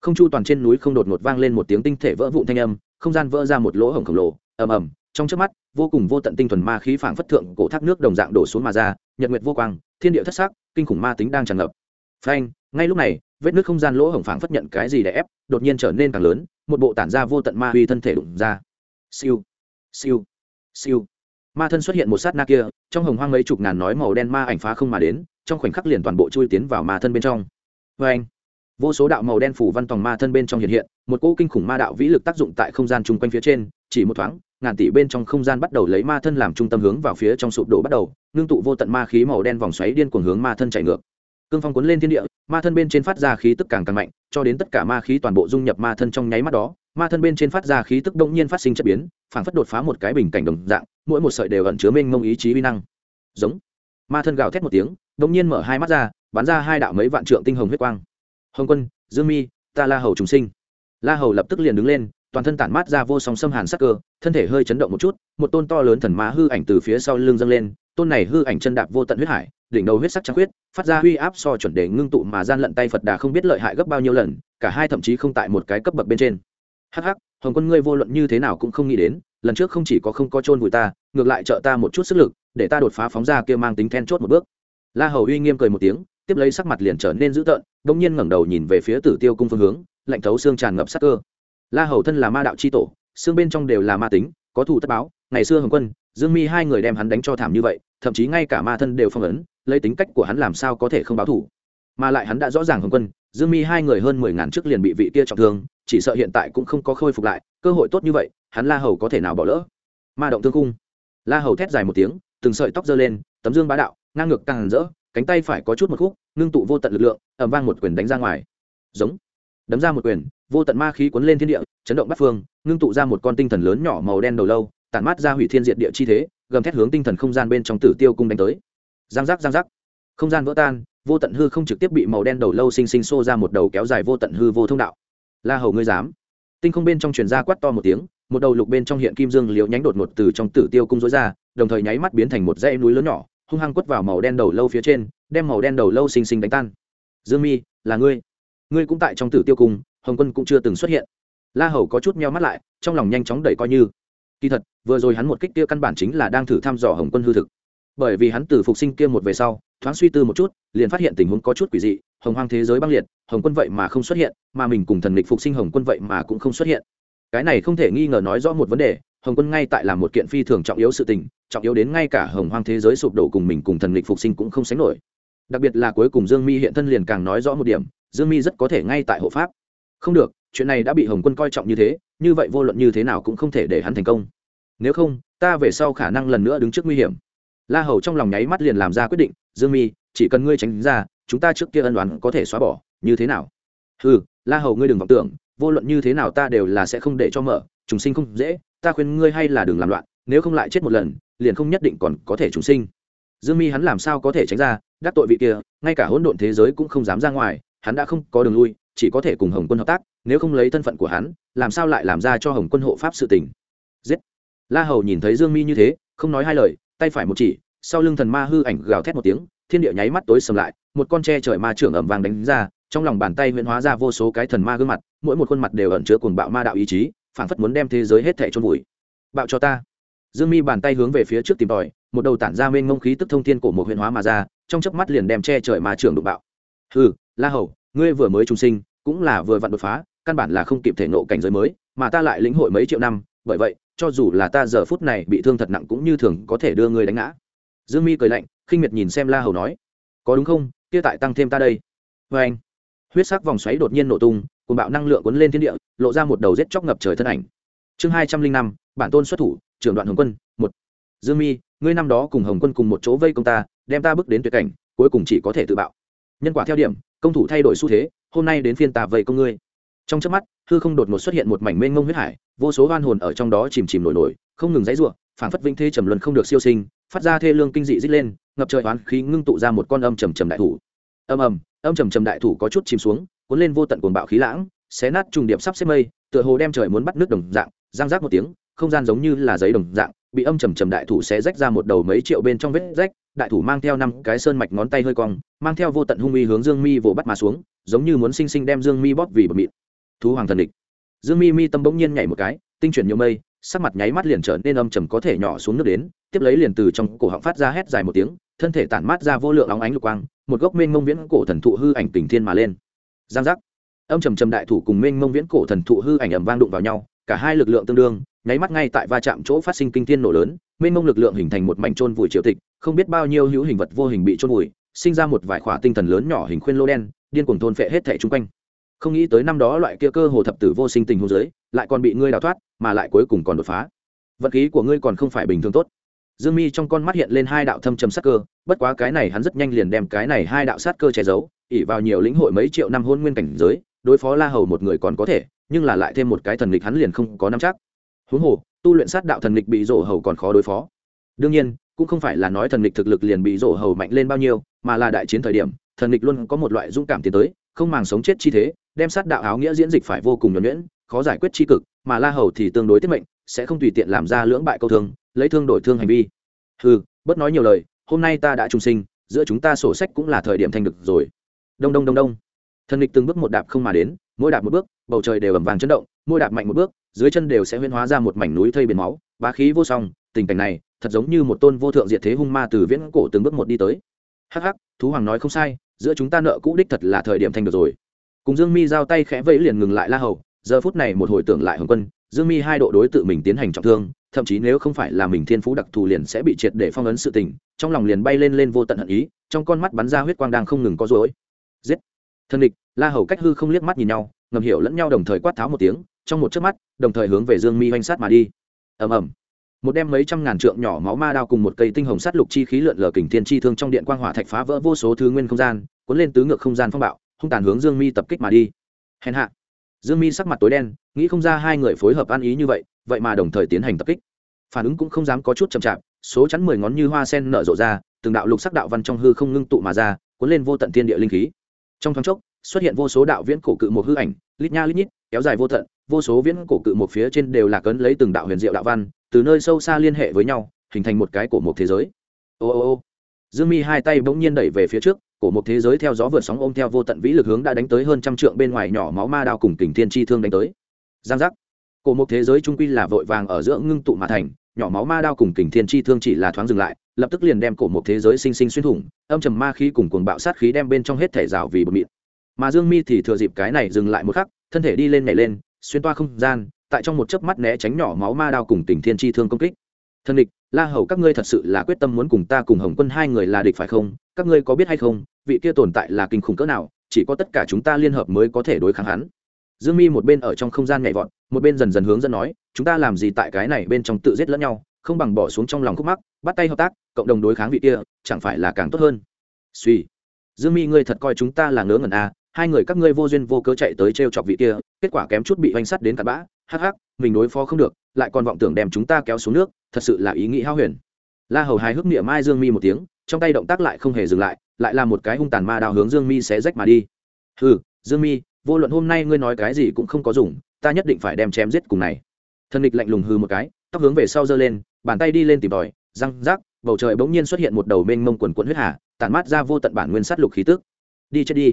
[SPEAKER 1] Không chu toàn trên núi không đột ngột vang lên một tiếng tinh thể vỡ vụn thanh âm, không gian vỡ ra một lỗ hổng khổng lồ, ầm ầm, trong trước mắt, vô cùng vô tận tinh thuần ma khí phảng phất thượng cổ thác nước đồng dạng đổ xuống mà ra, nhật nguyệt vô quang, thiên địa thất sắc, kinh khủng ma tính đang tràn ngập. Phanh, ngay lúc này, vết nước không gian lỗ hổng phảng phất nhận cái gì để ép, đột nhiên trở nên càng lớn, một bộ tản ra vô tận ma huy thân thể đụng ra siêu. Siêu. Siêu. Ma thân xuất hiện một sát na kia, trong hồng hoang mấy chục ngàn nói màu đen ma ảnh phá không mà đến, trong khoảnh khắc liền toàn bộ chui tiến vào ma thân bên trong. Vê anh, vô số đạo màu đen phủ văn tòng ma thân bên trong hiện hiện, một cỗ kinh khủng ma đạo vĩ lực tác dụng tại không gian chung quanh phía trên, chỉ một thoáng, ngàn tỷ bên trong không gian bắt đầu lấy ma thân làm trung tâm hướng vào phía trong sụp đổ bắt đầu, ngưng tụ vô tận ma khí màu đen vòng xoáy điên cuồng hướng ma thân chạy ngược. Cương phong cuốn lên thiên địa, ma thân bên trên phát ra khí tức càng càng mạnh cho đến tất cả ma khí toàn bộ dung nhập ma thân trong nháy mắt đó, ma thân bên trên phát ra khí tức đông nhiên phát sinh chất biến, phảng phất đột phá một cái bình cảnh đồng dạng, mỗi một sợi đều ẩn chứa mênh mông ý chí vi năng. Giống. Ma thân gào thét một tiếng, đông nhiên mở hai mắt ra, bắn ra hai đạo mấy vạn trượng tinh hồng huyết quang. Hồng quân, dương mi, ta la hầu trùng sinh. La hầu lập tức liền đứng lên, toàn thân tản mát ra vô song xâm hàn sắc cơ, thân thể hơi chấn động một chút, một tôn to lớn thần ma hư ảnh từ phía sau lưng dâng lên, tôn này hư ảnh chân đạp vô tận huyết hải, đỉnh đầu huyết sắc trắng huyết phát ra huy áp so chuẩn đề ngưng tụ mà gian lận tay phật đà không biết lợi hại gấp bao nhiêu lần, cả hai thậm chí không tại một cái cấp bậc bên trên. Hắc hắc, hồng quân ngươi vô luận như thế nào cũng không nghĩ đến, lần trước không chỉ có không có chôn vùi ta, ngược lại trợ ta một chút sức lực, để ta đột phá phóng ra kia mang tính then chốt một bước. La hầu uy nghiêm cười một tiếng, tiếp lấy sắc mặt liền trở nên dữ tợn, bỗng nhiên ngẩng đầu nhìn về phía tử tiêu cung phương hướng, lạnh thấu xương tràn ngập sắc cơ. La hầu thân là ma đạo c h i tổ, xương bên trong đều là ma tính, có thù tất báo, ngày xưa hồng quân, dương mi hai người đem hắn đánh cho thảm như vậy thậm chí ngay cả ma thân đều phong ấn, lấy tính cách của hắn làm sao có thể không báo thủ. Mà lại hắn đã rõ ràng hồng quân, dương mi hai người hơn mười ngàn trước liền bị vị kia trọng thương, chỉ sợ hiện tại cũng không có khôi phục lại, cơ hội tốt như vậy, hắn la hầu có thể nào bỏ lỡ? Ma động thương cung la hầu thét dài một tiếng, từng sợi tóc giơ lên, tấm dương bá đạo, ngang ngược càng rỡ, cánh tay phải có chút một khúc, ngưng tụ vô tận lực lượng ẩm vang một quyền đánh ra ngoài. Giống. Đấm ra một quyền, vô tận ma khí cuốn lên thiên địa, chấn động bắt phương, ngưng tụ ra một con tinh thần lớn nhỏ màu đen đầu lâu, tản mát ra hủy thiên diệt địa chi thế gầm thét hướng tinh thần không gian bên trong tử tiêu cung đánh tới. Giang giác giang giác. Không gian vỡ tan, vô tận hư không trực tiếp bị màu đen đầu lâu sinh sinh xô ra một đầu kéo dài vô tận hư vô thông đạo. La hầu ngươi dám. Tinh không bên trong truyền ra quát to một tiếng, một đầu lục bên trong hiện kim dương liễu nhánh đột ngột từ trong tử tiêu cung rối ra, đồng thời nháy mắt biến thành một dãy núi lớn nhỏ, hung hăng quất vào màu đen đầu lâu phía trên, đem màu đen đầu lâu xinh xinh đánh tan. Dương mi, là ngươi. Ngươi cũng tại trong tử tiêu cung, hồng quân cũng chưa từng xuất hiện. La hầu có chút meo mắt lại, trong lòng nhanh chóng đẩy coi như kỳ thật, vừa rồi hắn một kích kia căn bản chính là đang thử thăm dò hồng quân hư thực. Bởi vì hắn từ phục sinh kia một về sau, thoáng suy tư một chút, liền phát hiện tình huống có chút quỷ dị, hồng hoang thế giới băng liệt, hồng quân vậy mà không xuất hiện, mà mình cùng thần lịch phục sinh hồng quân vậy mà cũng không xuất hiện. Cái này không thể nghi ngờ nói rõ một vấn đề, hồng quân ngay tại là một kiện phi thường trọng yếu sự tình, trọng yếu đến ngay cả hồng hoang thế giới sụp đổ cùng mình cùng thần lịch phục sinh cũng không sánh nổi. Đặc biệt là cuối cùng dương mi hiện thân liền càng nói rõ một điểm, dương mi rất có thể ngay tại hộ pháp. Không được, chuyện này đã bị hồng quân coi trọng như thế như vậy vô luận như thế nào cũng không thể để hắn thành công. Nếu không, ta về sau khả năng lần nữa đứng trước nguy hiểm. La hầu trong lòng nháy mắt liền làm ra quyết định, dương mi, chỉ cần ngươi tránh ra, chúng ta trước kia ân đoán có thể xóa bỏ, như thế nào? Ừ la hầu ngươi đừng vọng tưởng, vô luận như thế nào ta đều là sẽ không để cho mở, trùng sinh không dễ, ta khuyên ngươi hay là đừng làm loạn, nếu không lại chết một lần, liền không nhất định còn có thể trùng sinh. Dương mi hắn làm sao có thể tránh ra, đắc tội vị kia, ngay cả hỗn độn thế giới cũng không dám ra ngoài, hắn đã không có đường lui chỉ có thể cùng hồng quân hợp tác, nếu không lấy thân phận của hắn, làm sao lại làm ra cho hồng quân hộ pháp sự tình? Giết! La hầu nhìn thấy dương mi như thế, không nói hai lời, tay phải một chỉ, sau lưng thần ma hư ảnh gào thét một tiếng, thiên địa nháy mắt tối sầm lại, một con tre trời ma trưởng ẩm vàng đánh ra, trong lòng bàn tay huyễn hóa ra vô số cái thần ma gương mặt, mỗi một khuôn mặt đều ẩn chứa cuồng bạo ma đạo ý chí, phảng phất muốn đem thế giới hết thảy chôn vùi. Bạo cho ta! Dương mi bàn tay hướng về phía trước tìm tòi, một đầu tản ra mênh ngông khí tức thông thiên cổ một huyễn hóa mà ra, trong chớp mắt liền đem che trời ma trưởng đụng bạo. Hừ, la hầu, ngươi vừa mới trung sinh cũng là vừa vặn đột phá, căn bản là không kịp thể nộ cảnh giới mới, mà ta lại lĩnh hội mấy triệu năm, bởi vậy, cho dù là ta giờ phút này bị thương thật nặng cũng như thường có thể đưa ngươi đánh ngã. Dương mi cười lạnh, khinh miệt nhìn xem la hầu nói, có đúng không? Kia tại tăng thêm ta đây. Vê anh, huyết sắc vòng xoáy đột nhiên nổ tung cùng bạo năng lượng cuốn lên thiên địa, lộ ra một đầu rết chóc ngập trời thân ảnh. Chương hai trăm linh năm, bản tôn xuất thủ, trưởng đoạn hồng quân, một. Dương mi, ngươi năm đó cùng hồng quân cùng một chỗ vây công ta, đem ta bước đến tuyệt cảnh, cuối cùng chỉ có thể tự bạo. Nhân quả theo điểm, công thủ thay đổi xu thế hôm nay đến phiên ta vây công ngươi. Trong chớp mắt, hư không đột ngột xuất hiện một mảnh mênh mông huyết hải, vô số oan hồn ở trong đó chìm chìm nổi nổi, không ngừng dãy ruộng phản phất vĩnh thế trầm luân không được siêu sinh, phát ra thê lương kinh dị dít lên, ngập trời oán khí ngưng tụ ra một con âm trầm trầm đại thủ. Âm ầm, âm trầm trầm đại thủ có chút chìm xuống, cuốn lên vô tận cuồng bạo khí lãng, xé nát trùng điệp sắp xếp mây, tựa hồ đem trời muốn bắt nước đồng dạng giang rác một tiếng, không gian giống như là giấy đồng dạng, bị âm trầm trầm đại thủ xé rách ra một đầu mấy triệu bên trong vết rách, đại thủ mang theo năm cái sơn mạch ngón tay hơi cong, mang theo vô tận hung uy hướng dương mi vồ bắt mà xuống giống như muốn sinh sinh đem dương mi bóp vì bờ mịn thú hoàng thần địch. Dương mi mi tâm bỗng nhiên nhảy một cái, tinh chuyển nhiều mây, sắc mặt nháy mắt liền trở nên âm trầm có thể nhỏ xuống nước đến, tiếp lấy liền từ trong cổ họng phát ra hét dài một tiếng, thân thể tản mát ra vô lượng óng ánh lục quang, một gốc mênh mông viễn cổ thần thụ hư ảnh tình thiên mà lên. Giang giác. Âm trầm trầm đại thủ cùng mênh mông viễn cổ thần thụ hư ảnh ầm vang đụng vào nhau, cả hai lực lượng tương đương, nháy mắt ngay tại va chạm chỗ phát sinh kinh thiên nổ lớn, mênh mông lực lượng hình thành một mảnh trôn vùi triều tịch, không biết bao nhiêu hữu hình vật vô hình bị trôn vùi, sinh ra một vài khỏa tinh thần lớn nhỏ hình khuyên lô đen điên cuồng thôn phệ hết thẻ chung quanh. Không nghĩ tới năm đó loại kia cơ hồ thập tử vô sinh tình hôn giới lại còn bị ngươi đào thoát, mà lại cuối cùng còn đột phá. Vận khí của ngươi còn không phải bình thường tốt. Dương mi trong con mắt hiện lên hai đạo thâm trầm sát cơ, bất quá cái này hắn rất nhanh liền đem cái này hai đạo sát cơ che giấu ỉ vào nhiều lĩnh hội mấy triệu năm hôn nguyên cảnh giới, đối phó la hầu một người còn có thể, nhưng là lại thêm một cái thần lịch hắn liền không có nắm chắc. Huống hồ, tu luyện sát đạo thần lịch bị rổ hầu còn khó đối phó. Đương nhiên, cũng không phải là nói thần lịch thực lực liền bị rổ hầu mạnh lên bao nhiêu, mà là đại chiến thời điểm thần địch luôn có một loại dũng cảm tiến tới, không màng sống chết chi thế, đem sát đạo áo nghĩa diễn dịch phải vô cùng nhuẩn nhuyễn, khó giải quyết chi cực, mà la hầu thì tương đối tiết mệnh, sẽ không tùy tiện làm ra lưỡng bại câu thương, lấy thương đổi thương hành vi. Ừ bớt nói nhiều lời, hôm nay ta đã trung sinh, giữa chúng ta sổ sách cũng là thời điểm thành được rồi. Đông đông đông đông. Thần địch từng bước một đạp không mà đến, mỗi đạp một bước, bầu trời đều ẩm vàng chấn động, mỗi đạp mạnh một bước, dưới chân đều sẽ huyên hóa ra một mảnh núi thây biển máu, bá khí vô song, tình cảnh này, thật giống như một tôn vô thượng diệt thế hung ma từ viễn cổ từng bước một đi tới. Hắc hắc, thú hoàng nói không sai giữa chúng ta nợ cũ đích thật là thời điểm thành được rồi. Cùng dương mi giao tay khẽ vẫy liền ngừng lại la hầu, giờ phút này một hồi tưởng lại hồng quân, dương mi hai độ đối tự mình tiến hành trọng thương, thậm chí nếu không phải là mình thiên phú đặc thù liền sẽ bị triệt để phong ấn sự tình, trong lòng liền bay lên lên vô tận hận ý, trong con mắt bắn ra huyết quang đang không ngừng có rối. Giết! Thân địch, la hầu cách hư không liếc mắt nhìn nhau, ngầm hiểu lẫn nhau đồng thời quát tháo một tiếng, trong một chớp mắt, đồng thời hướng về dương mi oanh sát mà đi. Ầm ầm một đem mấy trăm ngàn trượng nhỏ máu ma đao cùng một cây tinh hồng sắt lục chi khí lượn lờ kình thiên chi thương trong điện quang hỏa thạch phá vỡ vô số thứ nguyên không gian, cuốn lên tứ ngược không gian phong bạo, hung tàn hướng dương mi tập kích mà đi. Hèn hạ. Dương mi sắc mặt tối đen, nghĩ không ra hai người phối hợp ăn ý như vậy vậy mà đồng thời tiến hành tập kích. Phản ứng cũng không dám có chút chậm chạp, số chắn mười ngón như hoa sen nở rộ ra, từng đạo lục sắc đạo văn trong hư không ngưng tụ mà ra, cuốn lên vô tận thiên địa linh khí. Trong thoáng chốc, xuất hiện vô số đạo viễn cổ cự một hư ảnh, lít nha lít nhít, kéo dài vô tận, vô số viễn cổ cự một phía trên đều là cấn lấy từng đạo huyền diệu đạo văn từ nơi sâu xa liên hệ với nhau, hình thành một cái cổ một thế giới. Ô ô ô. Dương mi hai tay bỗng nhiên đẩy về phía trước, cổ một thế giới theo gió vượt sóng ôm theo vô tận vĩ lực hướng đã đánh tới hơn trăm trượng bên ngoài nhỏ máu ma đao cùng kình thiên chi thương đánh tới. Giang giác. Cổ một thế giới trung quy là vội vàng ở giữa ngưng tụ mà thành, nhỏ máu ma đao cùng kình thiên chi thương chỉ là thoáng dừng lại, lập tức liền đem cổ một thế giới sinh sinh xuyên thủng, âm trầm ma khí cùng cuồng bạo sát khí đem bên trong hết thể rào vì bột mịn mà dương mi thì thừa dịp cái này dừng lại một khắc, thân thể đi lên nhảy lên, xuyên toa không gian tại trong một chớp mắt né tránh nhỏ máu ma đao cùng tình thiên chi thương công kích. Thân địch, la hầu, các ngươi thật sự là quyết tâm muốn cùng ta cùng hồng quân hai người là địch phải không? Các ngươi có biết hay không, vị kia tồn tại là kinh khủng cỡ nào, chỉ có tất cả chúng ta liên hợp mới có thể đối kháng hắn. Dương mi một bên ở trong không gian nhảy vọt, một bên dần dần hướng dẫn nói, chúng ta làm gì tại cái này bên trong tự giết lẫn nhau, không bằng bỏ xuống trong lòng khúc mắc, bắt tay hợp tác, cộng đồng đối kháng vị kia, chẳng phải là càng tốt hơn? Suy dương mi, ngươi thật coi chúng ta là ngớ ngẩn à hai người các ngươi vô duyên vô cớ chạy tới t r e o chọc vị kia, kết quả kém chút bị oanh sắt đến cặn bã hắc hắc, mình đối phó không được, lại còn vọng tưởng đem chúng ta kéo xuống nước, thật sự là ý nghĩ hao huyền. La hầu hài hước niệm mai dương mi một tiếng, trong tay động tác lại không hề dừng lại lại là một cái hung tàn ma đào hướng dương mi sẽ rách mà đi. Ừ dương mi, vô luận hôm nay ngươi nói cái gì cũng không có dùng, ta nhất định phải đem chém giết cùng này. Thần địch lạnh lùng hư một cái, tóc hướng về sau giơ lên, bàn tay đi lên tìm tòi, răng rác, bầu trời bỗng nhiên xuất hiện một đầu mênh mông quần quận huyết hà, tản mát ra vô tận bản nguyên sát lục khí tức. Đi chết đi.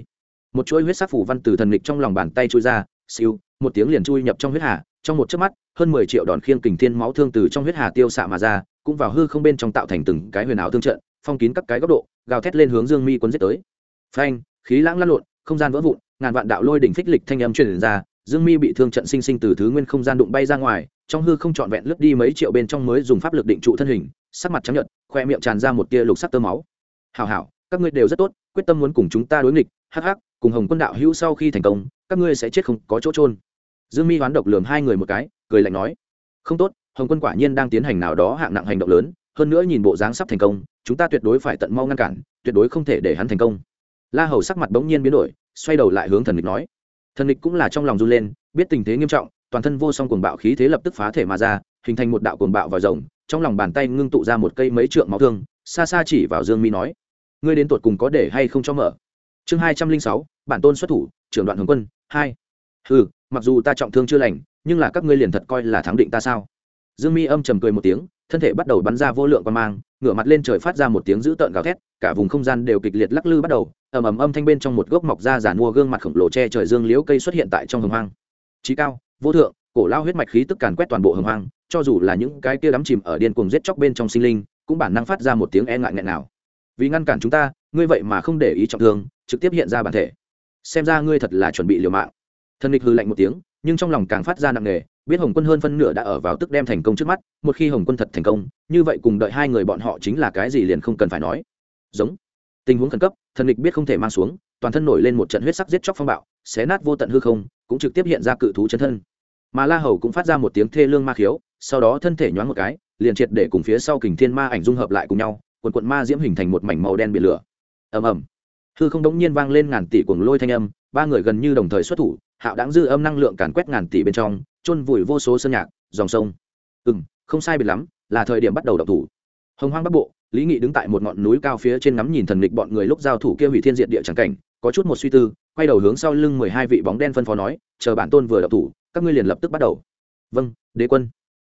[SPEAKER 1] Một chuỗi huyết sắc phủ văn từ thần lịch trong lòng bàn tay trôi ra siêu, một tiếng liền chui nhập trong huyết hà, trong một chớp mắt, hơn mười triệu đòn khiêng kình thiên máu thương từ trong huyết hà tiêu xạ mà ra, cũng vào hư không bên trong tạo thành từng cái huyền ảo thương trận, phong kín các cái góc độ, gào thét lên hướng dương mi quấn giết tới. Phanh, khí lãng lăn lộn, không gian vỡ vụn, ngàn vạn đạo lôi đỉnh phích lịch thanh âm truyền ra, dương mi bị thương trận sinh sinh từ thứ nguyên không gian đụng bay ra ngoài, trong hư không trọn vẹn lướt đi mấy triệu bên trong mới dùng pháp lực định trụ thân hình, sắc mặt trắng nhợt, khoe miệng tràn ra một tia lục sắc tơ máu. Hảo hảo, các ngươi đều rất tốt, quyết tâm muốn cùng chúng ta đối nghịch, hắc hắc, cùng hồng quân đạo hữu sau khi thành công các ngươi sẽ chết không có chỗ trôn dương mi hoán độc lường hai người một cái, cười lạnh nói, không tốt, hồng quân quả nhiên đang tiến hành nào đó hạng nặng hành động lớn, hơn nữa nhìn bộ dáng sắp thành công, chúng ta tuyệt đối phải tận mau ngăn cản, tuyệt đối không thể để hắn thành công. La hầu sắc mặt bỗng nhiên biến đổi, xoay đầu lại hướng thần địch nói, thần địch cũng là trong lòng run lên, biết tình thế nghiêm trọng, toàn thân vô song cuồng bạo khí thế lập tức phá thể mà ra, hình thành một đạo cuồng bạo vào rồng, trong lòng bàn tay ngưng tụ ra một cây mấy trượng máu thương, xa xa chỉ vào dương mi nói, ngươi đến tuột cùng có để hay không cho mở? Chương hai trăm linh sáu, bản tôn xuất thủ trưởng đoạn hồng quân, hai. Ừ mặc dù ta trọng thương chưa lành, nhưng là các ngươi liền thật coi là thắng định ta sao? Dương mi âm trầm cười một tiếng, thân thể bắt đầu bắn ra vô lượng quan mang, ngửa mặt lên trời phát ra một tiếng dữ tợn gào thét, cả vùng không gian đều kịch liệt lắc lư bắt đầu, ầm ầm âm thanh bên trong một gốc mọc ra giàn mua gương mặt khổng lồ che trời dương liễu cây xuất hiện tại trong hồng hoang. Trí cao, vô thượng, cổ lao huyết mạch khí tức càn quét toàn bộ hồng hoang, cho dù là những cái kia đắm chìm ở điên cuồng giết chóc bên trong sinh linh, cũng bản năng phát ra một tiếng e ngại nghẹn nào vì ngăn cản chúng ta, ngươi vậy mà không để ý trọng thương, trực tiếp hiện ra bản thể xem ra ngươi thật là chuẩn bị liều mạng. Thần địch hư lạnh một tiếng, nhưng trong lòng càng phát ra nặng nề, biết hồng quân hơn phân nửa đã ở vào tức đem thành công trước mắt, một khi hồng quân thật thành công, như vậy cùng đợi hai người bọn họ chính là cái gì liền không cần phải nói. Giống. Tình huống khẩn cấp, thần địch biết không thể mang xuống, toàn thân nổi lên một trận huyết sắc giết chóc phong bạo, xé nát vô tận hư không, cũng trực tiếp hiện ra cự thú chân thân. Mà la hầu cũng phát ra một tiếng thê lương ma khiếu, sau đó thân thể nhoáng một cái, liền triệt để cùng phía sau kình thiên ma ảnh dung hợp lại cùng nhau, quần quận ma diễm hình thành một mảnh màu đen biển lửa. Ầm ầm hư không đống nhiên vang lên ngàn tỷ cuồng lôi thanh âm, ba người gần như đồng thời xuất thủ, hạo đáng dư âm năng lượng càn quét ngàn tỷ bên trong, chôn vùi vô số sơn nhạc, dòng sông. Ừ m không sai biệt lắm, là thời điểm bắt đầu đọc thủ. Hồng hoang bắc bộ, lý nghị đứng tại một ngọn núi cao phía trên ngắm nhìn thần lịch bọn người lúc giao thủ kia hủy thiên diện địa trắng cảnh, có chút một suy tư, quay đầu hướng sau lưng mười hai vị bóng đen phân phó nói, chờ bản tôn vừa đọc thủ, các ngươi liền lập tức bắt đầu. Vâng đế quân.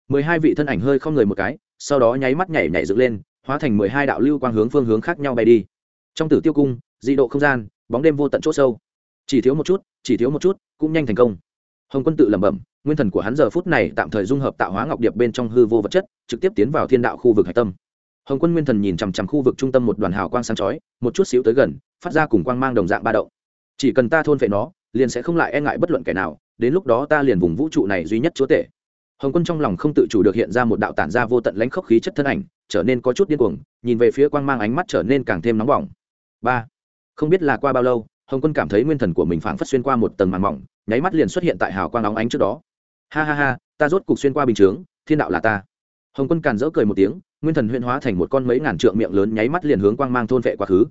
[SPEAKER 1] Mười hai vị thân ảnh hơi không người một cái, sau đó nháy mắt nhảy nhảy dựng lên, hóa thành mười hai đạo lưu quang hướng phương hướng khác nhau bay đi. Trong tử tiêu cung dị độ không gian, bóng đêm vô tận chỗ sâu. Chỉ thiếu một chút, chỉ thiếu một chút, cũng nhanh thành công. Hồng quân tự lẩm bẩm, nguyên thần của hắn giờ phút này tạm thời dung hợp tạo hóa ngọc điệp bên trong hư vô vật chất, trực tiếp tiến vào thiên đạo khu vực hạch tâm. Hồng quân nguyên thần nhìn chằm chằm khu vực trung tâm một đoàn hào quang sáng chói, một chút xíu tới gần, phát ra cùng quang mang đồng dạng ba động. Chỉ cần ta thôn vệ nó, liền sẽ không lại e ngại bất luận kẻ nào, đến lúc đó ta liền vùng vũ trụ này duy nhất chúa tể. Hồng quân trong lòng không tự chủ được hiện ra một đạo tản ra vô tận lãnh khốc khí chất thân ảnh, trở nên có chút điên cuồng, nhìn về phía quang mang ánh mắt trở nên càng thêm nóng bỏng. Ba không biết là qua bao lâu, hồng quân cảm thấy nguyên thần của mình phảng phất xuyên qua một tầng màn mỏng, nháy mắt liền xuất hiện tại hào quang óng ánh trước đó. Ha ha ha, ta rốt cục xuyên qua bình chướng, thiên đạo là ta. Hồng quân càn rỡ cười một tiếng, nguyên thần huyễn hóa thành một con mấy ngàn trượng miệng lớn nháy mắt liền hướng quang mang thôn vệ quá khứ.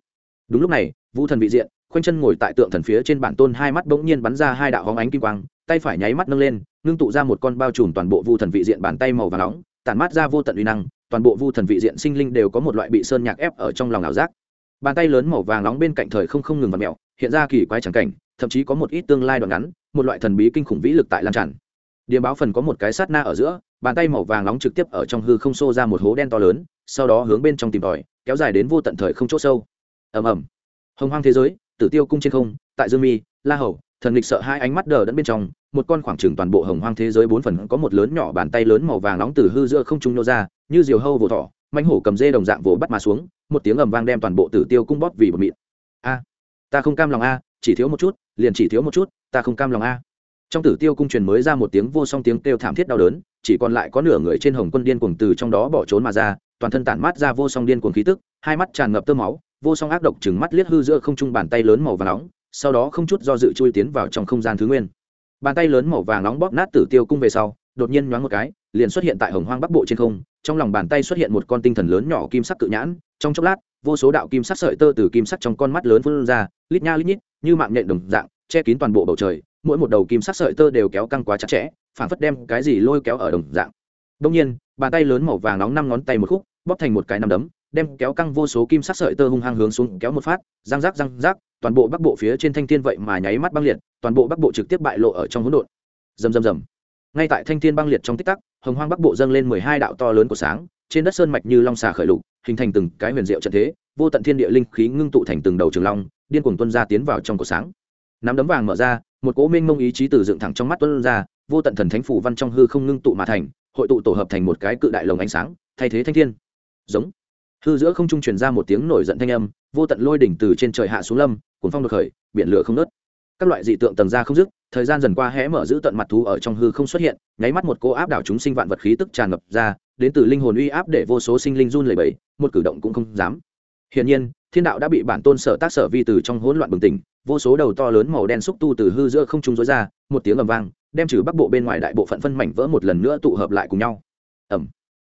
[SPEAKER 1] Đúng lúc này vũ thần vị diện, khoanh chân ngồi tại tượng thần phía trên bản tôn hai mắt bỗng nhiên bắn ra hai đạo hóng ánh kim quang, tay phải nháy mắt nâng lên, ngưng tụ ra một con bao trùm toàn bộ vu thần vị diện bàn tay màu và nóng, tản mát ra vô tận uy năng, toàn bộ vu thần vị diện sinh linh đều có một loại bị sơn nhạc ép ở trong lòng ảo giác bàn tay lớn màu vàng nóng bên cạnh thời không không ngừng và mẹo hiện ra kỳ quái chẳng cảnh, thậm chí có một ít tương lai đoạn ngắn, một loại thần bí kinh khủng vĩ lực tại lan tràn. Điềm báo phần có một cái sát na ở giữa, bàn tay màu vàng nóng trực tiếp ở trong hư không xô ra một hố đen to lớn, sau đó hướng bên trong tìm tòi, kéo dài đến vô tận thời không chỗ sâu. Ầm ầm. Hồng hoang thế giới, tử tiêu cung trên không, tại dương mi, la hầu, thần lịch sợ hai ánh mắt đờ đẫn bên trong, một con khoảng trừng toàn bộ hồng hoang thế giới bốn phần có một lớn nhỏ bàn tay lớn màu vàng nóng từ hư giữa không trung nô ra, như diều hâu vỗ thỏ mãnh hổ cầm dê đồng dạng vồ bắt mà xuống, một tiếng ầm vang đem toàn bộ tử tiêu cung bóp vì một mịn. A, ta không cam lòng a, chỉ thiếu một chút, liền chỉ thiếu một chút, ta không cam lòng a. Trong tử tiêu cung truyền mới ra một tiếng vô song tiếng kêu thảm thiết đau đớn, chỉ còn lại có nửa người trên hồng quân điên cuồng từ trong đó bỏ trốn mà ra, toàn thân tản mát ra vô song điên cuồng khí tức, hai mắt tràn ngập tơ máu, vô song ác độc chừng mắt liếc hư giữa không trung bàn tay lớn màu vàng nóng, sau đó không chút do dự chui tiến vào trong không gian thứ nguyên. Bàn tay lớn màu vàng nóng bóp nát tử tiêu cung về sau, đột nhiên nhoáng một cái liền xuất hiện tại hồng hoang bắc bộ trên không, trong lòng bàn tay xuất hiện một con tinh thần lớn nhỏ kim sắc cự nhãn, trong chốc lát, vô số đạo kim sắc sợi tơ từ kim sắc trong con mắt lớn phân ra, lít nha lít nhít, như mạng nhện đồng dạng, che kín toàn bộ bầu trời, mỗi một đầu kim sắc sợi tơ đều kéo căng quá chặt chẽ phản phất đem cái gì lôi kéo ở đồng dạng. Đông nhiên, bàn tay lớn màu vàng nóng năm ngón tay một khúc, bóp thành một cái nắm đấm, đem kéo căng vô số kim sắc sợi tơ hung hăng hướng xuống kéo một phát, răng rác răng rác toàn bộ bắc bộ phía trên thanh thiên vậy mà nháy mắt băng liệt, toàn bộ bắc bộ trực tiếp bại lộ ở trong hỗn độn. Rầm rầm rầm ngay tại thanh thiên băng liệt trong tích tắc, hồng hoang bắc bộ dâng lên mười hai đạo to lớn của sáng, trên đất sơn mạch như long xà khởi lục, hình thành từng cái huyền diệu trận thế, vô tận thiên địa linh khí ngưng tụ thành từng đầu trường long, điên cuồng tuân ra tiến vào trong cổ sáng. Nắm đấm vàng mở ra, một cỗ minh mông ý chí từ dựng thẳng trong mắt tuân ra, vô tận thần thánh phủ văn trong hư không ngưng tụ mà thành, hội tụ tổ hợp thành một cái cự đại lồng ánh sáng, thay thế thanh thiên. Giống. Hư giữa không trung truyền ra một tiếng nổi giận thanh âm, vô tận lôi đỉnh từ trên trời hạ xuống lâm, cuốn phong được khởi, biển lửa không nớt các loại dị tượng tầng ra không dứt thời gian dần qua hé mở giữ tận mặt thú ở trong hư không xuất hiện, nháy mắt một cô áp đảo chúng sinh vạn vật khí tức tràn ngập ra, đến từ linh hồn uy áp để vô số sinh linh run lẩy bẩy, một cử động cũng không dám. Hiển nhiên, thiên đạo đã bị bản tôn sở tác sở vi từ trong hỗn loạn bừng tỉnh, vô số đầu to lớn màu đen xúc tu từ hư giữa không trung rối ra, một tiếng ầm vang, đem trừ bắc bộ bên ngoài đại bộ phận phân mảnh vỡ một lần nữa tụ hợp lại cùng nhau. Ẩm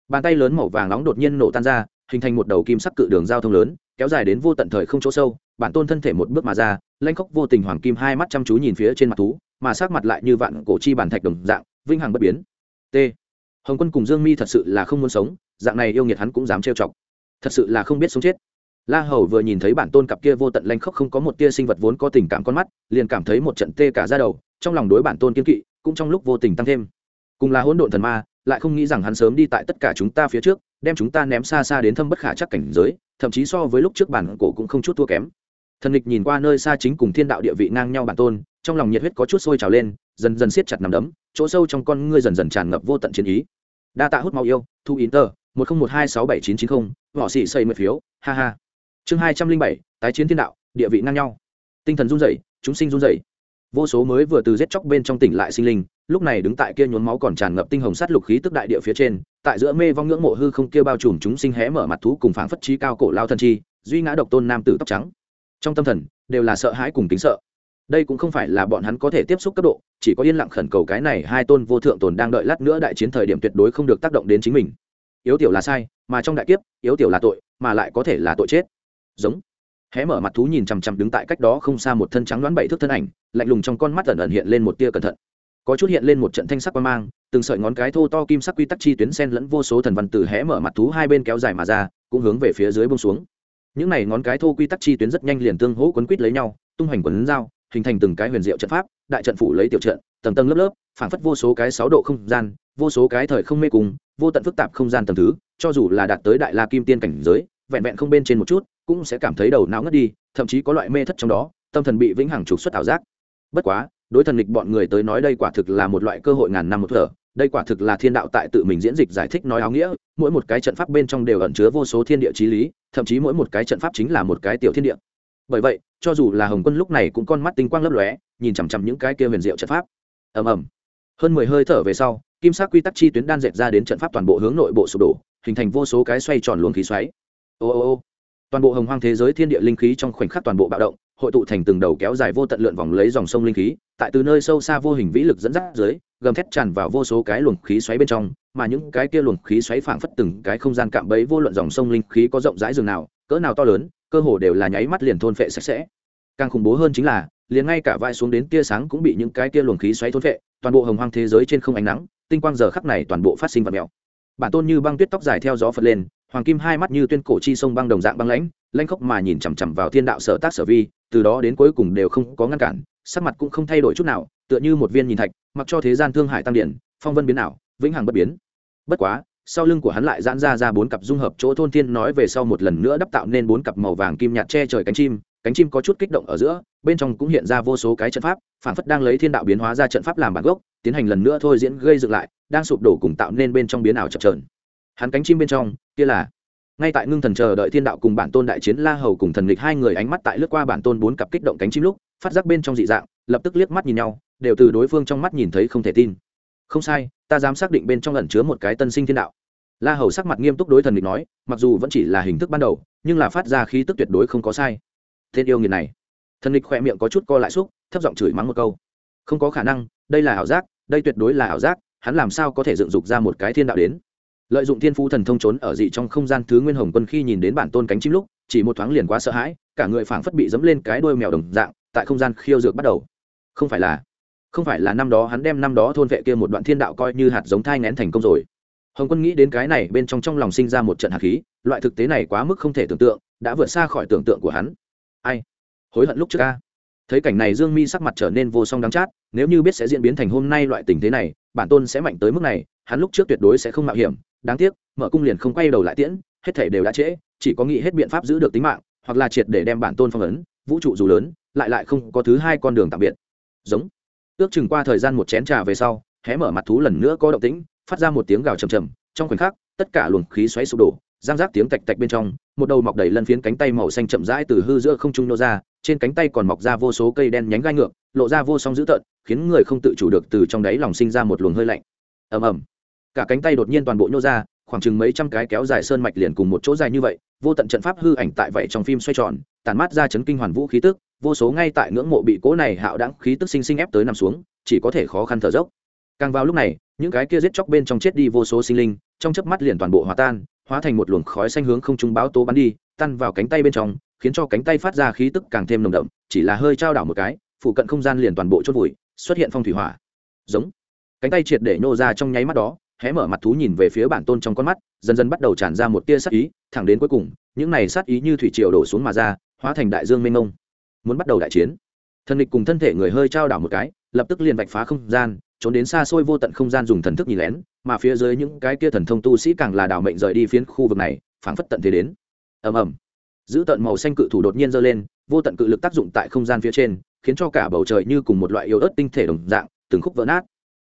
[SPEAKER 1] bàn tay lớn màu vàng nóng đột nhiên nổ tan ra, hình thành một đầu kim sắc cự đường giao thông lớn kéo dài đến vô tận thời không chỗ sâu, bản tôn thân thể một bước mà ra lanh khóc vô tình hoàng kim hai mắt chăm chú nhìn phía trên mặt thú, mà sát mặt lại như vạn cổ chi bản thạch đồng dạng, vinh hằng bất biến. T. Hồng quân cùng dương mi thật sự là không muốn sống, dạng này yêu nghiệt hắn cũng dám trêu chọc. Thật sự là không biết sống chết. La hầu vừa nhìn thấy bản tôn cặp kia vô tận lanh khóc không có một tia sinh vật vốn có tình cảm con mắt, liền cảm thấy một trận tê cả ra đầu, trong lòng đối bản tôn kiên kỵ, cũng trong lúc vô tình tăng thêm. Cùng là hỗn độn thần ma, lại không nghĩ rằng hắn sớm đi tại tất cả chúng ta phía trước, đem chúng ta ném xa xa đến thâm bất khả chắc cảnh giới thậm chí so với lúc trước bản cổ cũng không chút thua kém. Thần địch nhìn qua nơi xa chính cùng thiên đạo địa vị ngang nhau bản tôn trong lòng nhiệt huyết có chút sôi trào lên dần dần siết chặt nằm đấm chỗ sâu trong con ngươi dần dần tràn ngập vô tận chiến ý. Đa tạ hút máu yêu thu ý tờ một nghìn một hai sáu bảy chín chín không, họ xị xây mười phiếu ha ha. Chương hai trăm linh bảy tái chiến thiên đạo địa vị ngang nhau. Tinh thần run rẩy chúng sinh run rẩy. Vô số mới vừa từ giết chóc bên trong tỉnh lại sinh linh lúc này đứng tại kia nhốn máu còn tràn ngập tinh hồng sắt lục khí tức đại địa phía trên, tại giữa mê vong ngưỡng mộ hư không kia bao trùm chúng sinh hé mở mặt thú cùng phảng phất trí cao cổ lao thần chi, duy ngã độc tôn nam tử tóc trắng. Trong tâm thần, đều là sợ hãi cùng kính sợ. Đây cũng không phải là bọn hắn có thể tiếp xúc cấp độ, chỉ có yên lặng khẩn cầu cái này hai tôn vô thượng tồn đang đợi lát nữa đại chiến thời điểm tuyệt đối không được tác động đến chính mình. Yếu tiểu là sai, mà trong đại kiếp, yếu tiểu là tội, mà lại có thể là tội chết. Giống. Hé mở mặt thú nhìn chằm chằm đứng tại cách đó không xa một thân trắng đoán bảy thước thân ảnh, lạnh lùng trong con mắt ẩn ẩn hiện lên một tia cẩn thận có chút hiện lên một trận thanh sắc quan mang, từng sợi ngón cái thô to kim sắc quy tắc chi tuyến sen lẫn vô số thần văn từ hé mở mặt thú hai bên kéo dài mà ra, cũng hướng về phía dưới bông xuống. Những này ngón cái thô quy tắc chi tuyến rất nhanh liền tương hỗ quấn quít lấy nhau, tung hoành quấn dao, hình thành từng cái huyền diệu trận pháp, đại trận phủ lấy tiểu trận, tầng tầng lớp lớp, phảng phất vô số cái sáu độ không gian, vô số cái thời không mê cùng vô tận phức tạp không gian tầng thứ, cho dù là đạt tới đại la kim tiên cảnh giới, vẹn vẹn không bên trên một chút, cũng sẽ cảm thấy đầu não ngất đi, thậm chí có loại mê thất trong đó, tâm thần bị vĩnh hằng trục xuất ảo giác. Bất quá đối thần lịch bọn người tới nói đây quả thực là một loại cơ hội ngàn năm một thở, đây quả thực là thiên đạo tại tự mình diễn dịch giải thích nói áo nghĩa, mỗi một cái trận pháp bên trong đều ẩn chứa vô số thiên địa trí lý, thậm chí mỗi một cái trận pháp chính là một cái tiểu thiên địa. Bởi vậy, cho dù là hồng quân lúc này cũng con mắt tinh quang lấp lóe, nhìn chằm chằm những cái kia huyền diệu trận pháp. Ầm ầm. Hơn mười hơi thở về sau, kim sắc quy tắc chi tuyến đan dệt ra đến trận pháp toàn bộ hướng nội bộ sụp đổ, hình thành vô số cái xoay tròn luồng khí xoáy. Ô ô ô. Toàn bộ hồng hoang thế giới thiên địa linh khí trong khoảnh khắc toàn bộ bạo động hội tụ thành từng đầu kéo dài vô tận lượn vòng lấy dòng sông linh khí, tại từ nơi sâu xa vô hình vĩ lực dẫn dắt dưới, gầm thét tràn vào vô số cái luồng khí xoáy bên trong, mà những cái kia luồng khí xoáy phảng phất từng cái không gian cạm bẫy vô luận dòng sông linh khí có rộng rãi dường nào, cỡ nào to lớn, cơ hồ đều là nháy mắt liền thôn phệ sạch sẽ. Càng khủng bố hơn chính là, liền ngay cả vai xuống đến tia sáng cũng bị những cái tia luồng khí xoáy thôn phệ, toàn bộ hồng hoang thế giới trên không ánh nắng, tinh quang giờ khắc này toàn bộ phát sinh vật mèo. Bản tôn như băng tuyết tóc dài theo gió phật lên, hoàng kim hai mắt như tuyên cổ chi sông băng đồng dạng băng lãnh lanh khốc mà nhìn chằm chằm vào thiên đạo sở tác sở vi từ đó đến cuối cùng đều không có ngăn cản, sắc mặt cũng không thay đổi chút nào, tựa như một viên nhìn thạch, mặc cho thế gian thương hại tăng điển phong vân biến ảo, vĩnh hằng bất biến. Bất quá, sau lưng của hắn lại giãn ra ra bốn cặp dung hợp chỗ thôn thiên nói về sau một lần nữa đắp tạo nên bốn cặp màu vàng kim nhạt che trời cánh chim cánh chim có chút kích động ở giữa, bên trong cũng hiện ra vô số cái trận pháp, phản phất đang lấy thiên đạo biến hóa ra trận pháp làm bản gốc, tiến hành lần nữa thôi diễn gây dựng lại, đang sụp đổ cùng tạo nên bên trong biến ảo chập trờn hắn cánh chim bên trong, kia là ngay tại ngưng thần chờ đợi thiên đạo cùng bản tôn đại chiến, la hầu cùng thần lịch hai người ánh mắt tại lướt qua bản tôn bốn cặp kích động cánh chim lúc, phát giác bên trong dị dạng, lập tức liếc mắt nhìn nhau, đều từ đối phương trong mắt nhìn thấy không thể tin. Không sai, ta dám xác định bên trong lẩn chứa một cái tân sinh thiên đạo. La hầu sắc mặt nghiêm túc đối thần lịch nói, mặc dù vẫn chỉ là hình thức ban đầu, nhưng là phát ra khí tức tuyệt đối không có sai. Thiên yêu nghiệt này. Thần lịch khỏe miệng có chút co lại xúc, thấp giọng chửi mắng một câu. Không có khả năng, đây là ảo giác, đây tuyệt đối là ảo giác, hắn làm sao có thể dựng dục ra một cái thiên đạo đến? Lợi dụng thiên phú thần thông trốn ở dị trong không gian thứ nguyên hồng quân khi nhìn đến bản tôn cánh chim lúc, chỉ một thoáng liền quá sợ hãi, cả người phảng phất bị dẫm lên cái đuôi mèo đồng dạng, tại không gian khiêu dược bắt đầu. Không phải là, không phải là năm đó hắn đem năm đó thôn vệ kia một đoạn thiên đạo coi như hạt giống thai ngén thành công rồi. Hồng quân nghĩ đến cái này bên trong trong lòng sinh ra một trận hạt khí, loại thực tế này quá mức không thể tưởng tượng, đã vượt xa khỏi tưởng tượng của hắn. Ai? Hối hận lúc trước ca thấy cảnh này dương mi sắc mặt trở nên vô song đắng chát, nếu như biết sẽ diễn biến thành hôm nay loại tình thế này, bản tôn sẽ mạnh tới mức này hắn lúc trước tuyệt đối sẽ không mạo hiểm, đáng tiếc, mở cung liền không quay đầu lại tiễn, hết thể đều đã trễ, chỉ có nghĩ hết biện pháp giữ được tính mạng, hoặc là triệt để đem bản tôn phong ấn, vũ trụ dù lớn, lại lại không có thứ hai con đường tạm biệt. Giống. Ước chừng qua thời gian một chén trà về sau, hé mở mặt thú lần nữa có động tĩnh, phát ra một tiếng gào trầm trầm, trong khoảnh khắc, tất cả luồng khí xoáy sụp đổ, giang rác tiếng tạch tạch bên trong, một đầu mọc đầy lân phiến cánh tay màu xanh chậm rãi từ hư giữa không trung nô ra, trên cánh tay còn mọc ra vô số cây đen nhánh gai ngược, lộ ra vô song dữ tợn, khiến người không tự chủ được từ trong đáy lòng sinh ra một luồng hơi lạnh. Ầm ầm cả cánh tay đột nhiên toàn bộ nhô ra, khoảng chừng mấy trăm cái kéo dài sơn mạch liền cùng một chỗ dài như vậy, vô tận trận pháp hư ảnh tại vậy trong phim xoay tròn tàn mát ra chấn kinh hoàn vũ khí tức, vô số ngay tại ngưỡng mộ bị cố này hạo đẳng khí tức sinh sinh ép tới nằm xuống, chỉ có thể khó khăn thở dốc. Càng vào lúc này, những cái kia giết chóc bên trong chết đi vô số sinh linh, trong chớp mắt liền toàn bộ hòa tan, hóa thành một luồng khói xanh hướng không trung báo tố bắn đi, tan vào cánh tay bên trong, khiến cho cánh tay phát ra khí tức càng thêm nồng đậm, chỉ là hơi trao đảo một cái, phụ cận không gian liền toàn bộ chốt vùi, xuất hiện phong thủy hỏa. Giống. Cánh tay triệt để nhô ra trong nháy mắt đó hé mở mặt thú nhìn về phía bản tôn trong con mắt, dần dần bắt đầu tràn ra một tia sát ý, thẳng đến cuối cùng, những này sát ý như thủy triều đổ xuống mà ra, hóa thành đại dương mênh mông. Muốn bắt đầu đại chiến. Thần địch cùng thân thể người hơi trao đảo một cái, lập tức liền vạch phá không gian, trốn đến xa xôi vô tận không gian dùng thần thức nhìn lén, mà phía dưới những cái kia thần thông tu sĩ càng là đảo mệnh rời đi phiến khu vực này, phảng phất tận thế đến. Ầm ầm. Giữ tận màu xanh cự thủ đột nhiên giơ lên, vô tận cự lực tác dụng tại không gian phía trên, khiến cho cả bầu trời như cùng một loại yếu ớt tinh thể đồng dạng, từng khúc vỡ nát.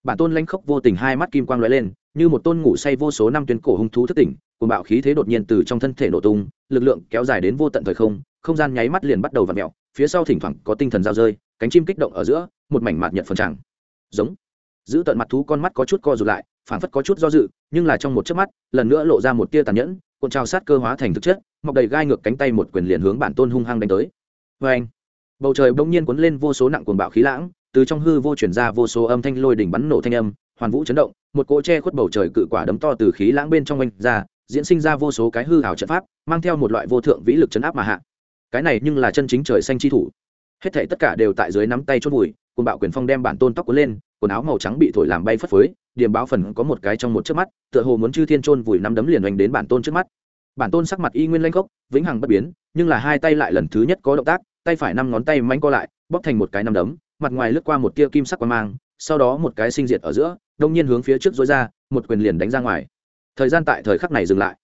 [SPEAKER 1] Bản tôn lanh khốc vô tình hai mắt kim quang lóe lên như một tôn ngủ say vô số năm tuyến cổ hung thú thất tỉnh cùng bạo khí thế đột nhiên từ trong thân thể nổ tung, lực lượng kéo dài đến vô tận thời không không gian nháy mắt liền bắt đầu v ặ mẹo phía sau thỉnh thoảng có tinh thần giao rơi, cánh chim kích động ở giữa, một mảnh mạt nhật phần tràng giống. Giữ tận mặt thú con mắt có chút co rụt lại phản phất có chút do dự, nhưng là trong một chớp mắt, lần nữa lộ ra một tia tàn nhẫn, cuộn trào sát cơ hóa thành thực chất, mọc đầy gai ngược cánh tay một quyền liền hướng bản tôn hung hăng đánh tới. Vê anh bầu trời bỗng nhiên cuốn lên vô số nặng cuồng bạo khí lãng, từ trong hư vô chuyển ra vô số âm thanh lôi đỉnh bắn nổ thanh âm hoàn vũ chấn động một cỗ che khuất bầu trời cự quả đấm to từ khí lãng bên trong anh ra diễn sinh ra vô số cái hư hảo trận pháp mang theo một loại vô thượng vĩ lực chấn áp mà hạ. Cái này nhưng là chân chính trời xanh chi thủ. Hết thảy tất cả đều tại dưới nắm tay chốt bụi, cùng bạo quyền phong đem bản tôn tóc cuốn lên quần áo màu trắng bị thổi làm bay phất phới điểm báo phần có một cái trong một chớp mắt tựa hồ muốn chư thiên trôn vùi nắm đấm liền oanh đến bản tôn trước mắt. Bản tôn sắc mặt y nguyên lanh gốc vĩnh hằng bất biến nhưng là hai tay lại lần thứ nhất có động tác tay phải năm ngón tay mánh co lại bóp thành một cái nắm đấm mặt ngoài lướt qua một tia kim sắc qua mang sau đó một cái sinh diệt ở giữa, đông nhiên hướng phía trước dối ra, một quyền liền đánh ra ngoài. Thời gian tại thời khắc này dừng lại.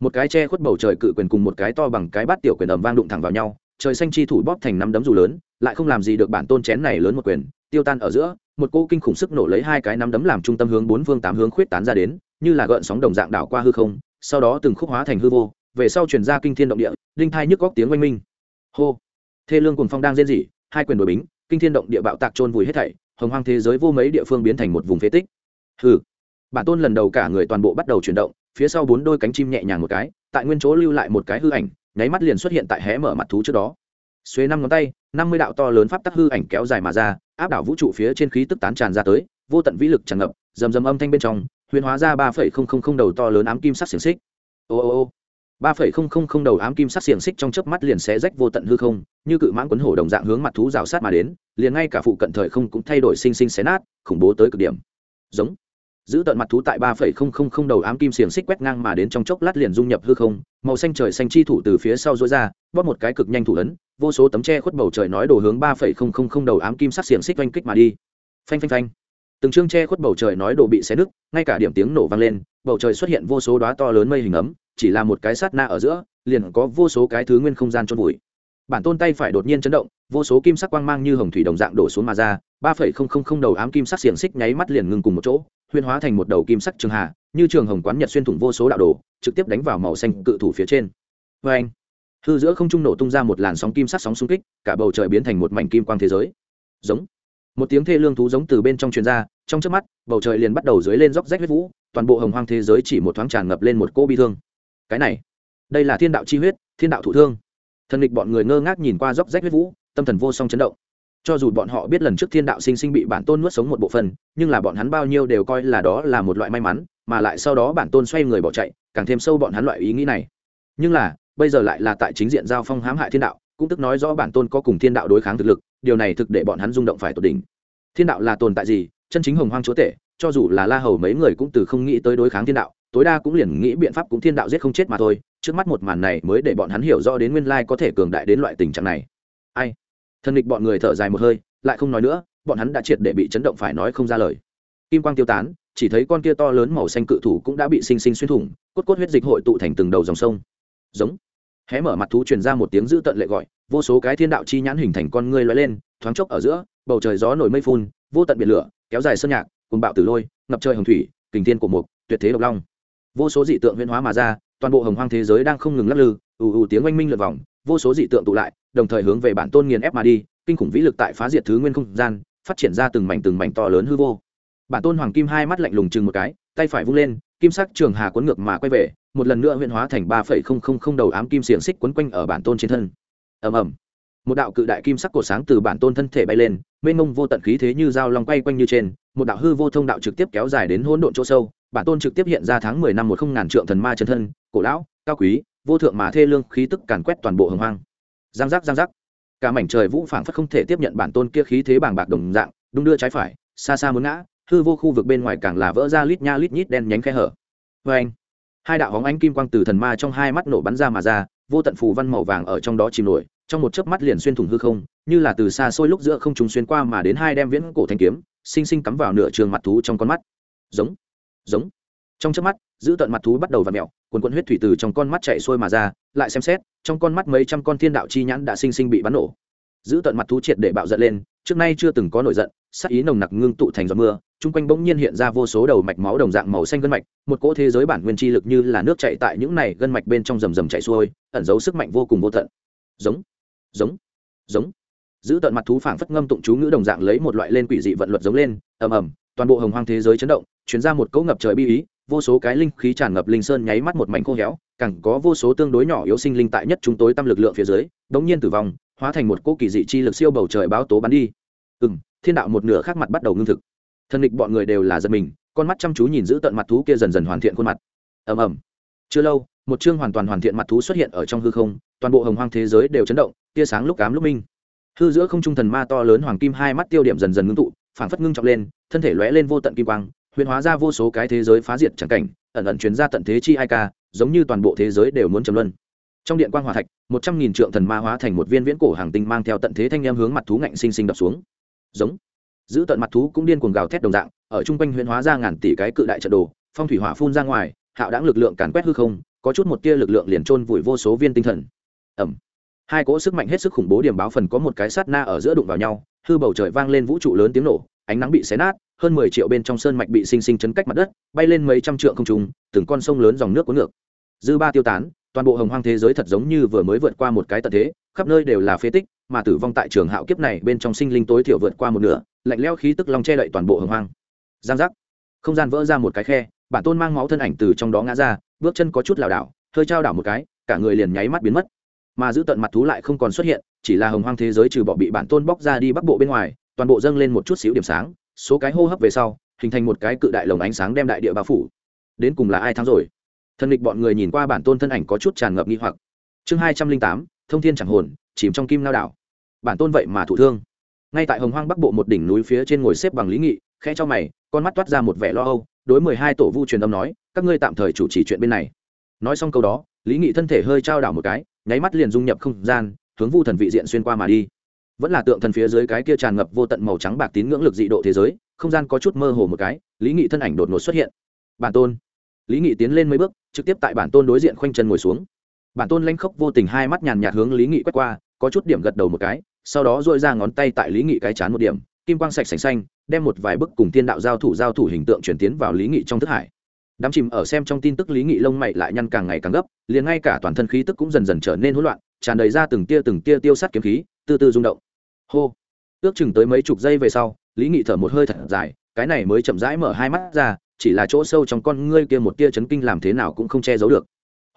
[SPEAKER 1] Một cái che khuất bầu trời cự quyền cùng một cái to bằng cái bát tiểu quyền ầm vang đụng thẳng vào nhau, trời xanh chi thủ bóp thành năm đấm dù lớn, lại không làm gì được bản tôn chén này lớn một quyền, tiêu tan ở giữa, một cô kinh khủng sức nổ lấy hai cái năm đấm làm trung tâm hướng bốn phương tám hướng khuyết tán ra đến, như là gợn sóng đồng dạng đảo qua hư không, sau đó từng khúc hóa thành hư vô, về sau chuyển ra kinh thiên động địa linh thai nhức góc tiếng oanh minh. Hô. Thê lương cùng phong đang rên rỉ, hai quyền đổi bính, kinh thiên động địa bạo tạc trôn vùi hết thảy hồng hoang thế giới vô mấy địa phương biến thành một vùng phế tích. Hừ. Bản tôn lần đầu cả người toàn bộ bắt đầu chuyển động, phía sau bốn đôi cánh chim nhẹ nhàng một cái, tại nguyên chỗ lưu lại một cái hư ảnh, nháy mắt liền xuất hiện tại hé mở mặt thú trước đó. Xuế năm ngón tay, năm mươi đạo to lớn pháp tắc hư ảnh kéo dài mà ra, áp đảo vũ trụ phía trên khí tức tán tràn ra tới, vô tận vĩ lực tràn ngập, rầm rầm âm thanh bên trong, huyền hóa ra ba phẩy không không không đầu to lớn ám kim sắc xiềng xích. Ô ô ô ba phẩy không không không đầu ám kim sắc xiềng xích trong chớp mắt liền xé rách vô tận hư không, như cự mãng quấn hổ đồng dạng hướng mặt thú rào sát mà đến, liền ngay cả phụ cận thời không cũng thay đổi sinh sinh xé nát, khủng bố tới cực điểm. Giống. Giữ tận mặt thú tại ba phẩy không không không đầu ám kim xiềng xích quét ngang mà đến trong chốc lát liền dung nhập hư không, màu xanh trời xanh chi thủ từ phía sau dối ra, bóp một cái cực nhanh thủ ấn, vô số tấm tre khuất bầu trời nói đồ hướng ba phẩy không không không đầu ám kim sắc xiềng xích oanh kích mà đi. Phanh phanh phanh. Từng chương tre khuất bầu trời nói đồ bị xé nứt, ngay cả điểm tiếng nổ vang lên, bầu trời xuất hiện vô số đoá to lớn mây hình ấm chỉ là một cái sát na ở giữa, liền có vô số cái thứ nguyên không gian trôn vùi. Bản tôn tay phải đột nhiên chấn động, vô số kim sắc quang mang như hồng thủy đồng dạng đổ xuống mà ra, ba phẩy không không không đầu ám kim sắc xiềng xích nháy mắt liền ngừng cùng một chỗ huyên hóa thành một đầu kim sắc trường hà, như trường hồng quán nhật xuyên thủng vô số đạo đồ, trực tiếp đánh vào màu xanh cự thủ phía trên. Vê anh, hư giữa không trung nổ tung ra một làn sóng kim sắc sóng xung kích, cả bầu trời biến thành một mảnh kim quang thế giới. Giống. Một tiếng thê lương thú giống từ bên trong truyền ra, trong trước mắt, bầu trời liền bắt đầu dưới lên róc rách huyết vũ, toàn bộ hồng hoang thế giới chỉ một thoáng tràn ngập lên một cô bi thương cái này đây là thiên đạo chi huyết thiên đạo thụ thương. Thần địch bọn người ngơ ngác nhìn qua róc rách huyết vũ tâm thần vô song chấn động. Cho dù bọn họ biết lần trước thiên đạo sinh sinh bị bản tôn nuốt sống một bộ phần, nhưng là bọn hắn bao nhiêu đều coi là đó là một loại may mắn mà lại sau đó bản tôn xoay người bỏ chạy càng thêm sâu bọn hắn loại ý nghĩ này. Nhưng là bây giờ lại là tại chính diện giao phong hãm hại thiên đạo cũng tức nói rõ bản tôn có cùng thiên đạo đối kháng thực lực điều này thực để bọn hắn rung động phải tột đỉnh. Thiên đạo là tồn tại gì? Chân chính hồng hoang chúa tể cho dù là la hầu mấy người cũng từ không nghĩ tới đối kháng thiên đạo tối đa cũng liền nghĩ biện pháp cũng thiên đạo giết không chết mà thôi, trước mắt một màn này mới để bọn hắn hiểu rõ đến nguyên lai có thể cường đại đến loại tình trạng này. Ai? Thân địch bọn người thở dài một hơi, lại không nói nữa, bọn hắn đã triệt để bị chấn động phải nói không ra lời. Kim quang tiêu tán, chỉ thấy con kia to lớn màu xanh cự thủ cũng đã bị sinh sinh xuyên thủng, cốt cốt huyết dịch hội tụ thành từng đầu dòng sông. Giống. Hé mở mặt thú truyền ra một tiếng dữ tận lệ gọi, vô số cái thiên đạo chi nhãn hình thành con ngươi loay lên, thoáng chốc ở giữa, bầu trời gió nổi mây phun, vô tận biển lửa, kéo dài sơn nhạc cùng bạo tử lôi, ngập trời hồng thủy, kình thiên của mục, tuyệt thế độc long vô số dị tượng huyễn hóa mà ra, toàn bộ hồng hoang thế giới đang không ngừng lắc lư, ù ù tiếng oanh minh lượt vòng, vô số dị tượng tụ lại, đồng thời hướng về bản tôn nghiền ép mà đi, kinh khủng vĩ lực tại phá diệt thứ nguyên không gian, phát triển ra từng mảnh từng mảnh to lớn hư vô. Bản tôn hoàng kim hai mắt lạnh lùng chừng một cái, tay phải vung lên, kim sắc trường hà cuốn ngược mà quay về, một lần nữa huyễn hóa thành ba phẩy không không không đầu ám kim xiềng xích quấn quanh ở bản tôn trên thân. Ầm ầm một đạo cự đại kim sắc cổ sáng từ bản tôn thân thể bay lên, mênh mông vô tận khí thế như dao long quay quanh như trên, một đạo hư vô thông đạo trực tiếp kéo dài đến hỗn độn chỗ sâu, bản tôn trực tiếp hiện ra tháng mười năm một không ngàn trượng thần ma chân thân, cổ lão, cao quý, vô thượng mà thê lương, khí tức càn quét toàn bộ hồng hoang. Giang giác giang giác. Cả mảnh trời vũ phảng phất không thể tiếp nhận bản tôn kia khí thế bàng bạc đồng dạng, đung đưa trái phải, xa xa muốn ngã, hư vô khu vực bên ngoài càng là vỡ ra lít nha lít nhít đen nhánh khe hở. Vê anh hai đạo hóng ánh kim quang từ thần ma trong hai mắt nổ bắn ra mà ra, vô tận phù văn màu vàng ở trong đó chìm nổi trong một chớp mắt liền xuyên thủng hư không, như là từ xa xôi lúc giữa không trung xuyên qua mà đến hai đem viễn cổ thanh kiếm, sinh sinh cắm vào nửa trường mặt thú trong con mắt. Giống giống. Trong chớp mắt, giữ tận mặt thú bắt đầu v ặ mẹo quần quần huyết thủy từ trong con mắt chạy xuôi mà ra, lại xem xét, trong con mắt mấy trăm con thiên đạo chi nhãn đã sinh sinh bị bắn nổ. Giữ tận mặt thú triệt để bạo giận lên, trước nay chưa từng có nổi giận, sắc ý nồng nặc ngưng tụ thành giọt mưa, chung quanh bỗng nhiên hiện ra vô số đầu mạch máu đồng dạng màu xanh gân mạch, một cỗ thế giới bản nguyên chi lực như là nước chạy tại những này gân mạch bên trong rầm rầm chạy xuôi, ẩn giấu sức mạnh vô cùng vô tận. Giống giống giống. Giữ tận mặt thú phảng phất ngâm tụng chú ngữ đồng dạng lấy một loại lên quỷ dị vận luật giống lên, ầm ầm, toàn bộ hồng hoang thế giới chấn động, chuyển ra một cỗ ngập trời bi ý, vô số cái linh khí tràn ngập linh sơn nháy mắt một mảnh khô héo, càng có vô số tương đối nhỏ yếu sinh linh tại nhất chúng tối tâm lực lượng phía dưới, đống nhiên tử vong, hóa thành một cỗ kỳ dị chi lực siêu bầu trời báo tố bắn đi. Ừ thiên đạo một nửa khác mặt bắt đầu ngưng thực. Thân địch bọn người đều là giật mình, con mắt chăm chú nhìn giữ tận mặt thú kia dần dần hoàn thiện khuôn mặt. Ầm ầm. Chưa lâu một chương hoàn toàn hoàn thiện mặt thú xuất hiện ở trong hư không, toàn bộ hồng hoang thế giới đều chấn động, tia sáng lúc cám lúc minh. Hư giữa không trung thần ma to lớn hoàng kim hai mắt tiêu điểm dần dần ngưng tụ, phảng phất ngưng trọng lên, thân thể lóe lên vô tận kim quang, huyền hóa ra vô số cái thế giới phá diệt chẳng cảnh, ẩn ẩn chuyến ra tận thế chi ai ca, giống như toàn bộ thế giới đều muốn trầm luân. Trong điện quan hòa thạch, một trăm nghìn trượng thần ma hóa thành một viên viễn cổ hàng tinh mang theo tận thế thanh em hướng mặt thú ngạnh sinh sinh đập xuống. Giống. Giữ tận mặt thú cũng điên cuồng gào thét đồng dạng, ở trung quanh huyền hóa ra ngàn tỷ cái cự đại trận đồ, phong thủy hỏa phun ra ngoài, hạo đáng lực lượng càn quét hư không có chút một tia lực lượng liền trôn vùi vô số viên tinh thần. Ẩm hai cỗ sức mạnh hết sức khủng bố điểm báo phần có một cái sát na ở giữa đụng vào nhau, hư bầu trời vang lên vũ trụ lớn tiếng nổ, ánh nắng bị xé nát, hơn mười triệu bên trong sơn mạch bị sinh sinh chấn cách mặt đất, bay lên mấy trăm trượng không trùng từng con sông lớn dòng nước cuốn ngược. Dư ba tiêu tán, toàn bộ hồng hoang thế giới thật giống như vừa mới vượt qua một cái tận thế, khắp nơi đều là phế tích, mà tử vong tại trường hạo kiếp này bên trong sinh linh tối thiểu vượt qua một nửa, lạnh leo khí tức long che đậy toàn bộ hồng hoang. Giang giác. Không gian vỡ ra một cái khe, bản tôn mang máu thân ảnh từ trong đó ngã ra bước chân có chút lảo đảo, hơi trao đảo một cái, cả người liền nháy mắt biến mất. Mà giữ tận mặt thú lại không còn xuất hiện, chỉ là hồng hoang thế giới trừ bỏ bị bản tôn bóc ra đi bắc bộ bên ngoài, toàn bộ dâng lên một chút xíu điểm sáng, số cái hô hấp về sau, hình thành một cái cự đại lồng ánh sáng đem đại địa bao phủ. Đến cùng là ai thắng rồi? Thân địch bọn người nhìn qua bản tôn thân ảnh có chút tràn ngập nghi hoặc. Chương hai trăm linh tám, thông thiên chẳng hồn, chìm trong kim lao đảo. Bản tôn vậy mà thụ thương. Ngay tại hồng hoang bắc bộ một đỉnh núi phía trên ngồi xếp bằng lý nghị, khẽ cho mày, con mắt toát ra một vẻ lo âu đối mười hai tổ vu truyền âm nói, các ngươi tạm thời chủ trì chuyện bên này. Nói xong câu đó, lý nghị thân thể hơi trao đảo một cái, nháy mắt liền dung nhập không gian, hướng vu thần vị diện xuyên qua mà đi. Vẫn là tượng thần phía dưới cái kia tràn ngập vô tận màu trắng bạc tín ngưỡng lực dị độ thế giới, không gian có chút mơ hồ một cái, lý nghị thân ảnh đột ngột xuất hiện. Bản tôn. Lý nghị tiến lên mấy bước, trực tiếp tại bản tôn đối diện khoanh chân ngồi xuống. Bản tôn lanh khốc vô tình hai mắt nhàn nhạt hướng lý nghị quét qua, có chút điểm gật đầu một cái, sau đó dội ra ngón tay tại lý nghị cái chán một điểm kim quang sạch sành xanh, đem một vài bức cùng tiên đạo giao thủ giao thủ hình tượng chuyển tiến vào lý nghị trong thức hải. Đám chìm ở xem trong tin tức lý nghị lông mày lại nhăn càng ngày càng gấp, liền ngay cả toàn thân khí tức cũng dần dần trở nên hỗn loạn, tràn đầy ra từng tia từng tia tiêu sắt kiếm khí, từ từ rung động. Hô! Ước chừng tới mấy chục giây về sau, lý nghị thở một hơi thật dài, cái này mới chậm rãi mở hai mắt ra, chỉ là chỗ sâu trong con ngươi kia một tia chấn kinh làm thế nào cũng không che giấu được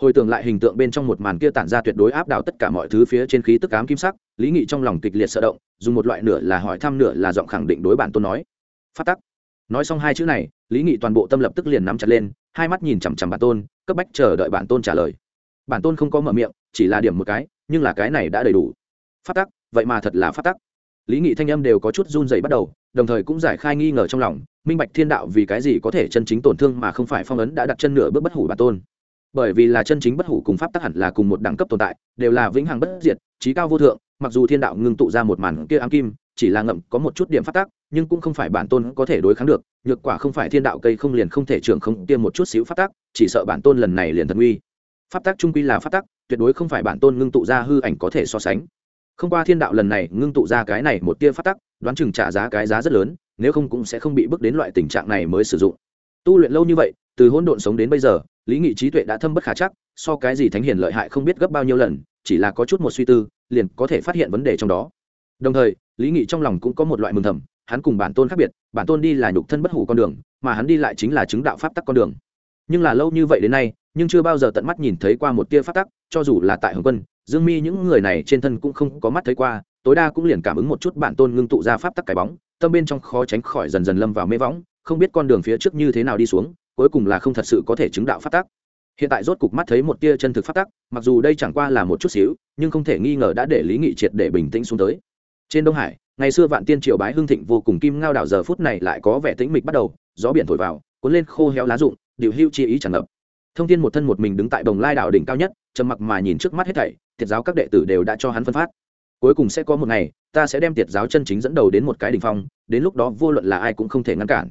[SPEAKER 1] hồi tưởng lại hình tượng bên trong một màn kia tản ra tuyệt đối áp đảo tất cả mọi thứ phía trên khí tức ám kim sắc, lý nghị trong lòng kịch liệt sợ động, dùng một loại nửa là hỏi thăm nửa là giọng khẳng định đối bản tôn nói. Phát tắc. Nói xong hai chữ này, lý nghị toàn bộ tâm lập tức liền nắm chặt lên, hai mắt nhìn chằm chằm bản tôn, cấp bách chờ đợi bản tôn trả lời. Bản tôn không có mở miệng, chỉ là điểm một cái, nhưng là cái này đã đầy đủ. Phát tắc, vậy mà thật là phát tắc. Lý nghị thanh âm đều có chút run dày bắt đầu, đồng thời cũng giải khai nghi ngờ trong lòng, minh bạch thiên đạo vì cái gì có thể chân chính tổn thương mà không phải phong ấn đã đặt chân nửa bước bất hủ bản tôn bởi vì là chân chính bất hủ cùng pháp tắc hẳn là cùng một đẳng cấp tồn tại, đều là vĩnh hằng bất diệt, trí cao vô thượng, mặc dù thiên đạo ngưng tụ ra một màn kia ám kim, chỉ là ngậm có một chút điểm pháp tắc, nhưng cũng không phải bản tôn có thể đối kháng được, nhược quả không phải thiên đạo cây không liền không thể trưởng không tiêm một chút xíu pháp tắc, chỉ sợ bản tôn lần này liền thần uy. Pháp tắc trung quy là pháp tắc, tuyệt đối không phải bản tôn ngưng tụ ra hư ảnh có thể so sánh. Không qua thiên đạo lần này ngưng tụ ra cái này một tia pháp tắc, đoán chừng trả giá cái giá rất lớn, nếu không cũng sẽ không bị bước đến loại tình trạng này mới sử dụng. Tu luyện lâu như vậy, từ hỗn độn sống đến bây giờ lý nghị trí tuệ đã thâm bất khả chắc, so cái gì thánh hiền lợi hại không biết gấp bao nhiêu lần, chỉ là có chút một suy tư, liền có thể phát hiện vấn đề trong đó. Đồng thời, lý nghị trong lòng cũng có một loại mừng thầm, hắn cùng bản tôn khác biệt, bản tôn đi là nhục thân bất hủ con đường, mà hắn đi lại chính là chứng đạo pháp tắc con đường. Nhưng là lâu như vậy đến nay, nhưng chưa bao giờ tận mắt nhìn thấy qua một tia pháp tắc, cho dù là tại hồng quân, dương mi những người này trên thân cũng không có mắt thấy qua, tối đa cũng liền cảm ứng một chút bản tôn ngưng tụ ra pháp tắc cái bóng, tâm bên trong khó tránh khỏi dần dần lâm vào mê võng, không biết con đường phía trước như thế nào đi xuống cuối cùng là không thật sự có thể chứng đạo phát tác. hiện tại rốt cục mắt thấy một tia chân thực phát tắc, mặc dù đây chẳng qua là một chút xíu, nhưng không thể nghi ngờ đã để lý nghị triệt để bình tĩnh xuống tới. Trên đông hải, ngày xưa vạn tiên triều bái hưng thịnh vô cùng kim ngao đảo giờ phút này lại có vẻ tĩnh mịch bắt đầu, gió biển thổi vào, cuốn lên khô héo lá rụng điều hưu chi ý tràn ngập. Thông tin một thân một mình đứng tại đồng lai đảo đỉnh cao nhất, trầm mặc mà nhìn trước mắt hết thảy thiệt giáo các đệ tử đều đã cho hắn phân phát. Cuối cùng sẽ có một ngày, ta sẽ đem tiệt giáo chân chính dẫn đầu đến một cái đ ỉ n h phong, đến lúc đó vô luận là ai cũng không thể ngăn cản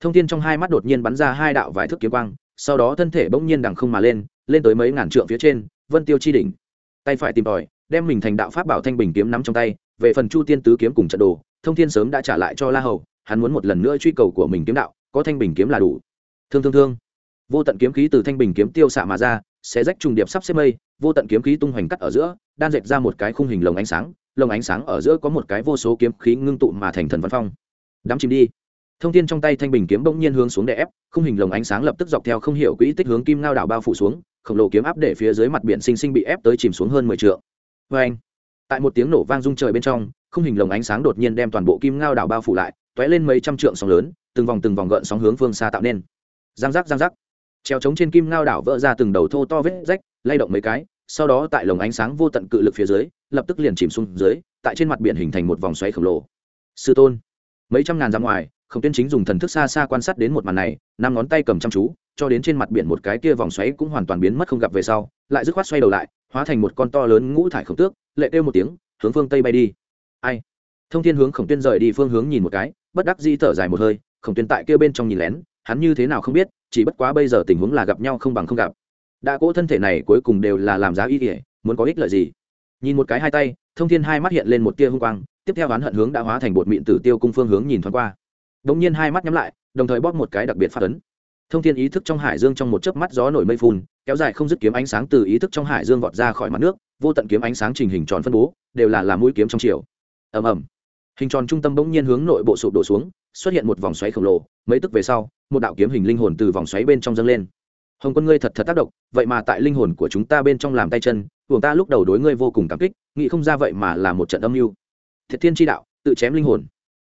[SPEAKER 1] thông tin trong hai mắt đột nhiên bắn ra hai đạo vài thước kiếm quang, sau đó thân thể bỗng nhiên đằng không mà lên lên tới mấy ngàn trượng phía trên, vân tiêu chi đỉnh. Tay phải tìm tòi, đem mình thành đạo pháp bảo thanh bình kiếm nắm trong tay, về phần chu tiên tứ kiếm cùng trận đồ, thông thiên sớm đã trả lại cho la hầu, hắn muốn một lần nữa truy cầu của mình kiếm đạo, có thanh bình kiếm là đủ. Thương thương thương. Vô tận kiếm khí từ thanh bình kiếm tiêu xạ mà ra sẽ rách trùng điệp sắp xếp mây, vô tận kiếm khí tung hoành cắt ở giữa, đan dệt ra một cái khung hình lồng ánh sáng, lồng ánh sáng ở giữa có một cái vô số kiếm khí ngưng tụ mà thành thần văn phong. Đắm chìm đi thông tin trong tay thanh bình kiếm bỗng nhiên hướng xuống đè ép, khung hình lồng ánh sáng lập tức dọc theo không hiểu quỹ tích hướng kim ngao đảo bao phủ xuống, khổng lồ kiếm áp để phía dưới mặt biển sinh sinh bị ép tới chìm xuống hơn mười t vê anh, tại một tiếng nổ vang rung trời bên trong, khung hình lồng ánh sáng đột nhiên đem toàn bộ kim ngao đảo bao phủ lại t ó é lên mấy trăm trượng sóng lớn, từng vòng từng vòng gợn sóng hướng phương xa tạo nên. Giang giác giang giác. Treo trống trên kim ngao đảo vỡ ra từng đầu thô to vết rách, lay động mấy cái, sau đó tại lồng ánh sáng vô tận cự lực phía dưới, lập tức liền chìm xuống dưới, tại trên mặt biển hình thành một vòng xoáy khổng lồ. Sư tôn, mấy trăm ngàn ra ngoài khổng tuyên chính dùng thần thức xa xa quan sát đến một màn này, năm ngón tay cầm chăm chú, cho đến trên mặt biển một cái kia vòng xoáy cũng hoàn toàn biến mất không gặp về sau, lại dứt khoát xoay đầu lại, hóa thành một con to lớn ngũ thải khổng tước, lệ kêu một tiếng, hướng phương tây bay đi. Ai? Thông thiên hướng khổng tuyên rời đi phương hướng nhìn một cái, bất đắc di thở dài một hơi, khổng tuyên tại kia bên trong nhìn lén, hắn như thế nào không biết, chỉ bất quá bây giờ tình huống là gặp nhau không bằng không gặp. Đã cỗ thân thể này cuối cùng đều là làm giá y kỉa muốn có ích lợi gì? Nhìn một cái hai tay, thông thiên hai mắt hiện lên một tia hung quang, tiếp theo hắn hận hướng đã hóa thành bột mịn tử tiêu cung phương hướng nhìn thoáng qua đ nhiên hai mắt nhắm lại, đồng thời bóp một cái đặc biệt phát ấn. Thông thiên ý thức trong hải dương trong một chớp mắt gió nổi mây phun, kéo dài không dứt kiếm ánh sáng từ ý thức trong hải dương vọt ra khỏi mặt nước, vô tận kiếm ánh sáng trình hình tròn phân bố, đều là làm mũi kiếm trong chiều. Ầm ầm. Hình tròn trung tâm bỗng nhiên hướng nội bộ sụp đổ xuống, xuất hiện một vòng xoáy khổng lồ, mấy tức về sau, một đạo kiếm hình linh hồn từ vòng xoáy bên trong dâng lên. Hồng quân ngươi thật thật tác động, vậy mà tại linh hồn của chúng ta bên trong làm tay chân buồng ta lúc đầu đối ngươi vô cùng cảm kích, nghĩ không ra vậy mà là một trận âm mưu. Thiệt thiên tri đạo, tự chém linh hồn.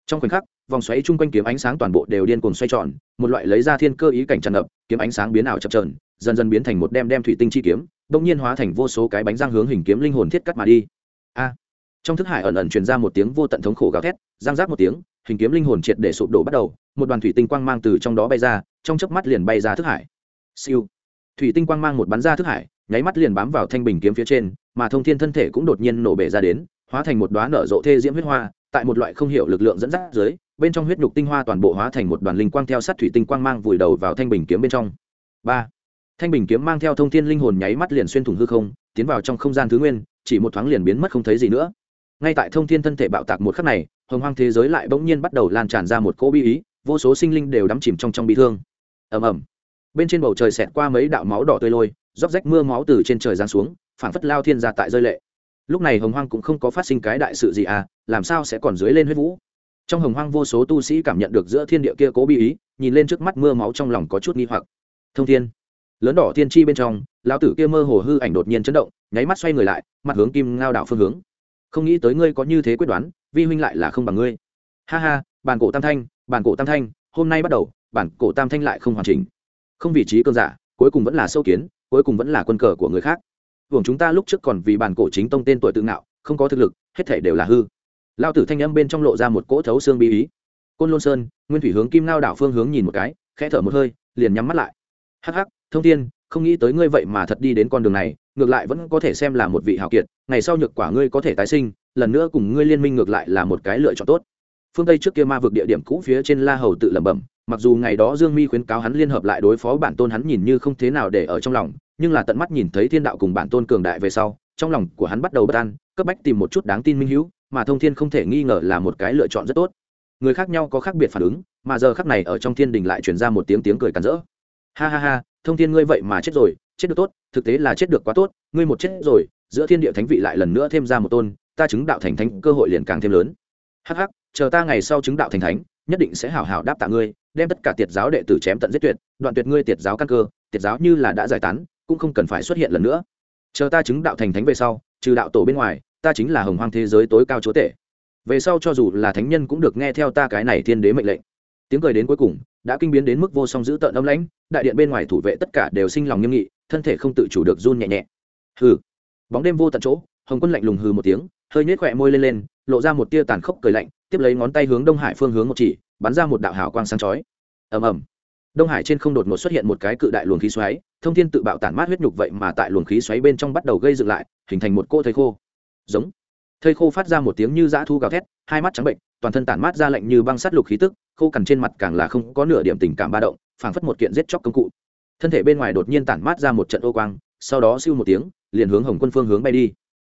[SPEAKER 1] Trong khoảnh khắc vòng xoáy chung quanh kiếm ánh sáng toàn bộ đều điên cuồng xoay tròn, một loại lấy ra thiên cơ ý cảnh tràn ngập, kiếm ánh sáng biến ảo chập trờn dần dần biến thành một đem đem thủy tinh chi kiếm, đột nhiên hóa thành vô số cái bánh răng hướng hình kiếm linh hồn thiết cắt mà đi. A! Trong thức hải ẩn ẩn truyền ra một tiếng vô tận thống khổ gào thét giang giác một tiếng, hình kiếm linh hồn triệt để sụp đổ bắt đầu, một đoàn thủy tinh quang mang từ trong đó bay ra, trong chớp mắt liền bay ra thức hải. Siêu! Thủy tinh quang mang một bắn ra thức hải, nháy mắt liền bám vào thanh bình kiếm phía trên, mà thông thiên thân thể cũng đột nhiên nổ bể ra đến, hóa thành một đoá nở rộ thê diễm huyết hoa, tại một loại không hiểu lực lượng dẫn dắt dưới bên trong huyết nhục tinh hoa toàn bộ hóa thành một đoàn linh quang theo sát thủy tinh quang mang vùi đầu vào thanh bình kiếm bên trong. Ba, thanh bình kiếm mang theo thông thiên linh hồn nháy mắt liền xuyên thủng hư không, tiến vào trong không gian thứ nguyên, chỉ một thoáng liền biến mất không thấy gì nữa. Ngay tại thông thiên thân thể bạo tạc một khắc này, hồng hoang thế giới lại bỗng nhiên bắt đầu lan tràn ra một cỗ bi ý, vô số sinh linh đều đắm chìm trong trong bi thương. Ầm ầm. Bên trên bầu trời xẹt qua mấy đạo máu đỏ tươi lôi, róc rách mưa máu từ trên trời giáng xuống phản phất lao thiên ra tại rơi lệ. Lúc này hồng hoang cũng không có phát sinh cái đại sự gì à làm sao sẽ còn dưới lên huyết vũ? Trong hồng hoang vô số tu sĩ cảm nhận được giữa thiên địa kia cố bi ý, nhìn lên trước mắt mưa máu trong lòng có chút nghi hoặc. Thông thiên, lớn đỏ thiên chi bên trong, lão tử kia mơ hồ hư ảnh đột nhiên chấn động, nháy mắt xoay người lại, mặt hướng kim ngao đảo phương hướng. Không nghĩ tới ngươi có như thế quyết đoán, vi huynh lại là không bằng ngươi. Ha ha, bản cổ tam thanh, bản cổ tam thanh, hôm nay bắt đầu, bản cổ tam thanh lại không hoàn chỉnh. Không vị trí cơn giả, cuối cùng vẫn là sâu kiến, cuối cùng vẫn là quân cờ của người khác. Hưởng chúng ta lúc trước còn vì bản cổ chính tông tên tuổi tự ngạo, không có thực lực, hết thể đều là hư lao tử thanh âm bên trong lộ ra một cỗ thấu xương bí ý. Côn lôn sơn, nguyên thủy hướng kim lao đảo phương hướng nhìn một cái, khẽ thở một hơi, liền nhắm mắt lại. Hắc hắc, thông thiên, không nghĩ tới ngươi vậy mà thật đi đến con đường này, ngược lại vẫn có thể xem là một vị hào kiệt, ngày sau nhược quả ngươi có thể tái sinh, lần nữa cùng ngươi liên minh ngược lại là một cái lựa chọn tốt. Phương tây trước kia ma vực địa điểm cũ phía trên la hầu tự lẩm bẩm, mặc dù ngày đó dương mi khuyến cáo hắn liên hợp lại đối phó bản tôn hắn nhìn như không thế nào để ở trong lòng, nhưng là tận mắt nhìn thấy thiên đạo cùng bản tôn cường đại về sau, trong lòng của hắn bắt đầu bất an, cấp bách tìm một chút đáng tin minh hữu mà thông thiên không thể nghi ngờ là một cái lựa chọn rất tốt. Người khác nhau có khác biệt phản ứng, mà giờ khắc này ở trong thiên đình lại truyền ra một tiếng tiếng cười cắn rỡ. Ha ha ha, thông thiên ngươi vậy mà chết rồi, chết được tốt, thực tế là chết được quá tốt, ngươi một chết rồi, giữa thiên địa thánh vị lại lần nữa thêm ra một tôn, ta chứng đạo thành thánh, cơ hội liền càng thêm lớn. Hắc hắc, chờ ta ngày sau chứng đạo thành thánh, nhất định sẽ hảo hảo đáp tạ ngươi, đem tất cả tiệt giáo đệ tử chém tận giết tuyệt, đoạn tuyệt ngươi tiệt giáo căn cơ, tiệt giáo như là đã giải tán, cũng không cần phải xuất hiện lần nữa. Chờ ta chứng đạo thành thánh về sau, trừ đạo tổ bên ngoài ta chính là hồng hoang thế giới tối cao chúa tể. Về sau cho dù là thánh nhân cũng được nghe theo ta cái này thiên đế mệnh lệnh. Tiếng cười đến cuối cùng, đã kinh biến đến mức vô song dữ tợn âm lãnh, đại điện bên ngoài thủ vệ tất cả đều sinh lòng nghiêm nghị, thân thể không tự chủ được run nhẹ nhẹ. Hừ. Bóng đêm vô tận chỗ, hồng quân lạnh lùng hừ một tiếng, hơi nhếch khỏe môi lên lên, lộ ra một tia tàn khốc cười lạnh, tiếp lấy ngón tay hướng đông hải phương hướng một chỉ, bắn ra một đạo hào quang sáng chói. Ầm ầm. Đông hải trên không đột ngột xuất hiện một cái cự đại luồng khí xoáy, thông thiên tự bạo tản mát huyết nhục vậy mà tại luồng khí xoáy bên trong bắt đầu gây dựng lại, hình thành một cô thấy khô giống. Thây khô phát ra một tiếng như dã thu gào thét, hai mắt trắng bệnh, toàn thân tản mát ra lạnh như băng sắt lục khí tức, khô cằn trên mặt càng là không có nửa điểm tình cảm ba động, phảng phất một kiện giết chóc công cụ. Thân thể bên ngoài đột nhiên tản mát ra một trận ô quang, sau đó siêu một tiếng, liền hướng hồng quân phương hướng bay đi.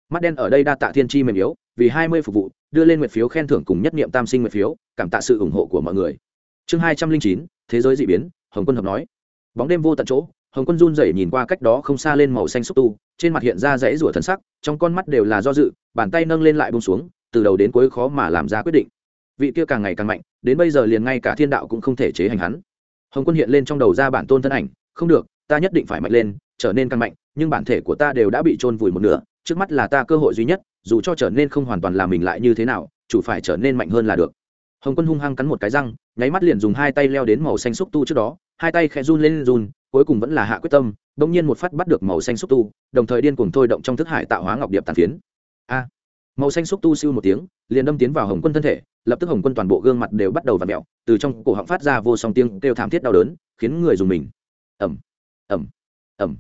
[SPEAKER 1] Mắt đen ở đây đa tạ thiên chi mềm yếu, vì hai mươi phục vụ, đưa lên nguyện phiếu khen thưởng cùng nhất niệm tam sinh nguyện phiếu, cảm tạ sự ủng hộ của mọi người. Chương hai trăm linh chín, thế giới d ị biến, hồng quân hợp nói. Bóng đêm vô tận chỗ, hồng quân run rẩy nhìn qua cách đó không xa lên màu xanh xúc tu trên mặt hiện ra dãy rủa thân sắc, trong con mắt đều là do dự, bàn tay nâng lên lại bông xuống, từ đầu đến cuối khó mà làm ra quyết định. Vị kia càng ngày càng mạnh, đến bây giờ liền ngay cả thiên đạo cũng không thể chế hành hắn. Hồng quân hiện lên trong đầu ra bản tôn thân ảnh, không được, ta nhất định phải mạnh lên, trở nên càng mạnh, nhưng bản thể của ta đều đã bị trôn vùi một nửa, trước mắt là ta cơ hội duy nhất, dù cho trở nên không hoàn toàn là mình lại như thế nào, chủ phải trở nên mạnh hơn là được. Hồng quân hung hăng cắn một cái răng, nháy mắt liền dùng hai tay leo đến màu xanh xúc tu trước đó hai tay khẽ run lên run, cuối cùng vẫn là hạ quyết tâm bỗng nhiên một phát bắt được màu xanh xúc tu, đồng thời điên cuồng thôi động trong thức hải tạo hóa ngọc điệp tàn phiến. A! Màu xanh xúc tu siêu một tiếng, liền đâm tiến vào hồng quân thân thể, lập tức hồng quân toàn bộ gương mặt đều bắt đầu v ặ mẹo từ trong cổ họng phát ra vô song tiếng kêu thảm thiết đau đớn, khiến người dùng mình. Ẩm ẩm ẩm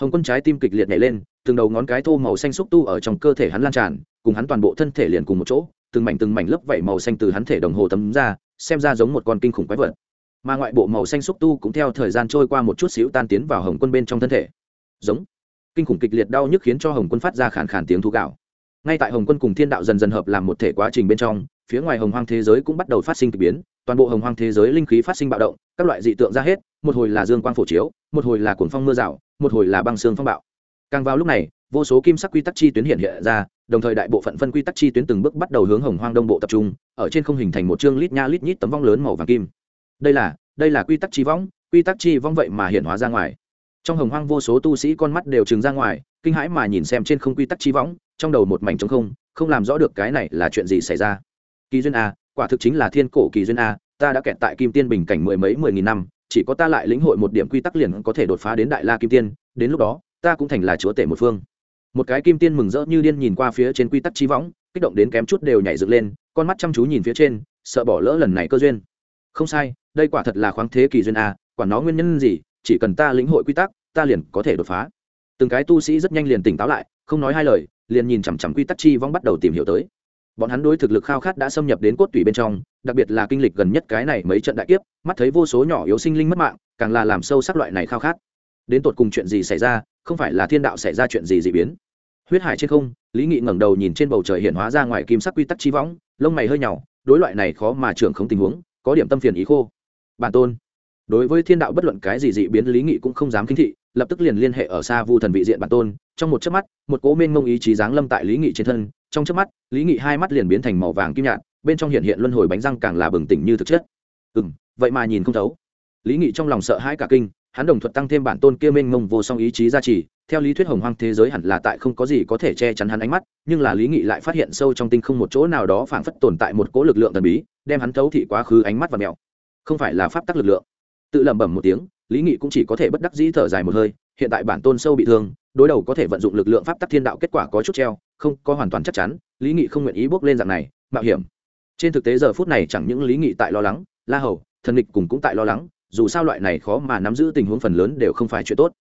[SPEAKER 1] hồng quân trái tim kịch liệt nhảy lên, từng đầu ngón cái thô màu xanh xúc tu ở trong cơ thể hắn lan tràn, cùng hắn toàn bộ thân thể liền cùng một chỗ, từng mảnh từng mảnh lớp vảy màu xanh từ hắn thể đồng hồ tấm ra, xem ra giống một con kinh khủng quái vật mà ngoại bộ màu xanh xúc tu cũng theo thời gian trôi qua một chút xíu tan tiến vào hồng quân bên trong thân thể. Giống. Kinh khủng kịch liệt đau nhức khiến cho hồng quân phát ra khản khản tiếng thú gạo. Ngay tại hồng quân cùng thiên đạo dần dần hợp làm một thể quá trình bên trong, phía ngoài hồng hoang thế giới cũng bắt đầu phát sinh k ỳ biến, toàn bộ hồng hoang thế giới linh khí phát sinh bạo động, các loại dị tượng ra hết, một hồi là dương quang phổ chiếu, một hồi là cuồng phong mưa rào, một hồi là băng xương phong bạo. Càng vào lúc này, vô số kim sắc quy tắc chi tuyến hiện hiện ra, đồng thời đại bộ phận phân quy tắc chi tuyến từng bước bắt đầu hướng hồng hoang đông bộ tập trung, ở trên không hình thành một chương lít nha lít nhít tấm vong lớn màu vàng kim đây là đây là quy tắc chi võng, quy tắc chi vong vậy mà hiện hóa ra ngoài. Trong hồng hoang vô số tu sĩ con mắt đều trừng ra ngoài, kinh hãi mà nhìn xem trên không quy tắc chi võng, trong đầu một mảnh trống không không làm rõ được cái này là chuyện gì xảy ra. Kỳ duyên a, quả thực chính là thiên cổ kỳ duyên a, ta đã kẹt tại kim tiên bình cảnh mười mấy, mười nghìn năm, chỉ có ta lại lĩnh hội một điểm quy tắc liền có thể đột phá đến đại la kim tiên, đến lúc đó, ta cũng thành là chúa tể một phương. Một cái kim tiên mừng rỡ như điên nhìn qua phía trên quy tắc chi võng, kích động đến kém chút đều nhảy dựng lên, con mắt chăm chú nhìn phía trên, sợ bỏ lỡ lần này cơ duyên. Không sai đây quả thật là khoáng thế kỳ duyên a, quả nó nguyên nhân gì, chỉ cần ta lĩnh hội quy tắc, ta liền có thể đột phá. Từng cái tu sĩ rất nhanh liền tỉnh táo lại, không nói hai lời, liền nhìn chằm chằm quy tắc chi vong bắt đầu tìm hiểu tới. Bọn hắn đối thực lực khao khát đã xâm nhập đến cốt tủy bên trong, đặc biệt là kinh lịch gần nhất cái này mấy trận đại kiếp, mắt thấy vô số nhỏ yếu sinh linh mất mạng, càng là làm sâu sắc loại này khao khát. Đến tột cùng chuyện gì xảy ra, không phải là thiên đạo xảy ra chuyện gì dị biến. Huyết hải trên không, lý nghị ngẩng đầu nhìn trên bầu trời hiện hóa ra ngoài kim sắc quy tắc chi võng lông mày hơi nhỏ đối loại này khó mà trưởng không tình huống, có điểm tâm phiền ý khô bản tôn. Đối với thiên đạo bất luận cái gì dị biến lý nghị cũng không dám kinh thị, lập tức liền liên hệ ở xa vu thần vị diện bản tôn. Trong một chớp mắt, một cố mênh mông ý chí giáng lâm tại lý nghị trên thân. Trong chớp mắt, lý nghị hai mắt liền biến thành màu vàng kim nhạt, bên trong hiện hiện luân hồi bánh răng càng là bừng tỉnh như thực chất. Ừ vậy mà nhìn không thấu. Lý nghị trong lòng sợ hãi cả kinh, hắn đồng thuận tăng thêm bản tôn kia mênh mông vô song ý chí gia trì. Theo lý thuyết hồng hoang thế giới hẳn là tại không có gì có thể che chắn hắn ánh mắt, nhưng là lý nghị lại phát hiện sâu trong tinh không một chỗ nào đó phảng phất tồn tại một cỗ lực lượng thần bí, đem hắn thấu thị quá khứ ánh mắt và mèo không phải là pháp tắc lực lượng. Tự lẩm bẩm một tiếng, lý nghị cũng chỉ có thể bất đắc dĩ thở dài một hơi, hiện tại bản tôn sâu bị thương, đối đầu có thể vận dụng lực lượng pháp tắc thiên đạo kết quả có chút treo, không, có hoàn toàn chắc chắn, lý nghị không nguyện ý bước lên dạng này, mạo hiểm. Trên thực tế giờ phút này chẳng những lý nghị tại lo lắng, la hầu, thần địch cùng cũng tại lo lắng, dù sao loại này khó mà nắm giữ tình huống phần lớn đều không phải chuyện tốt.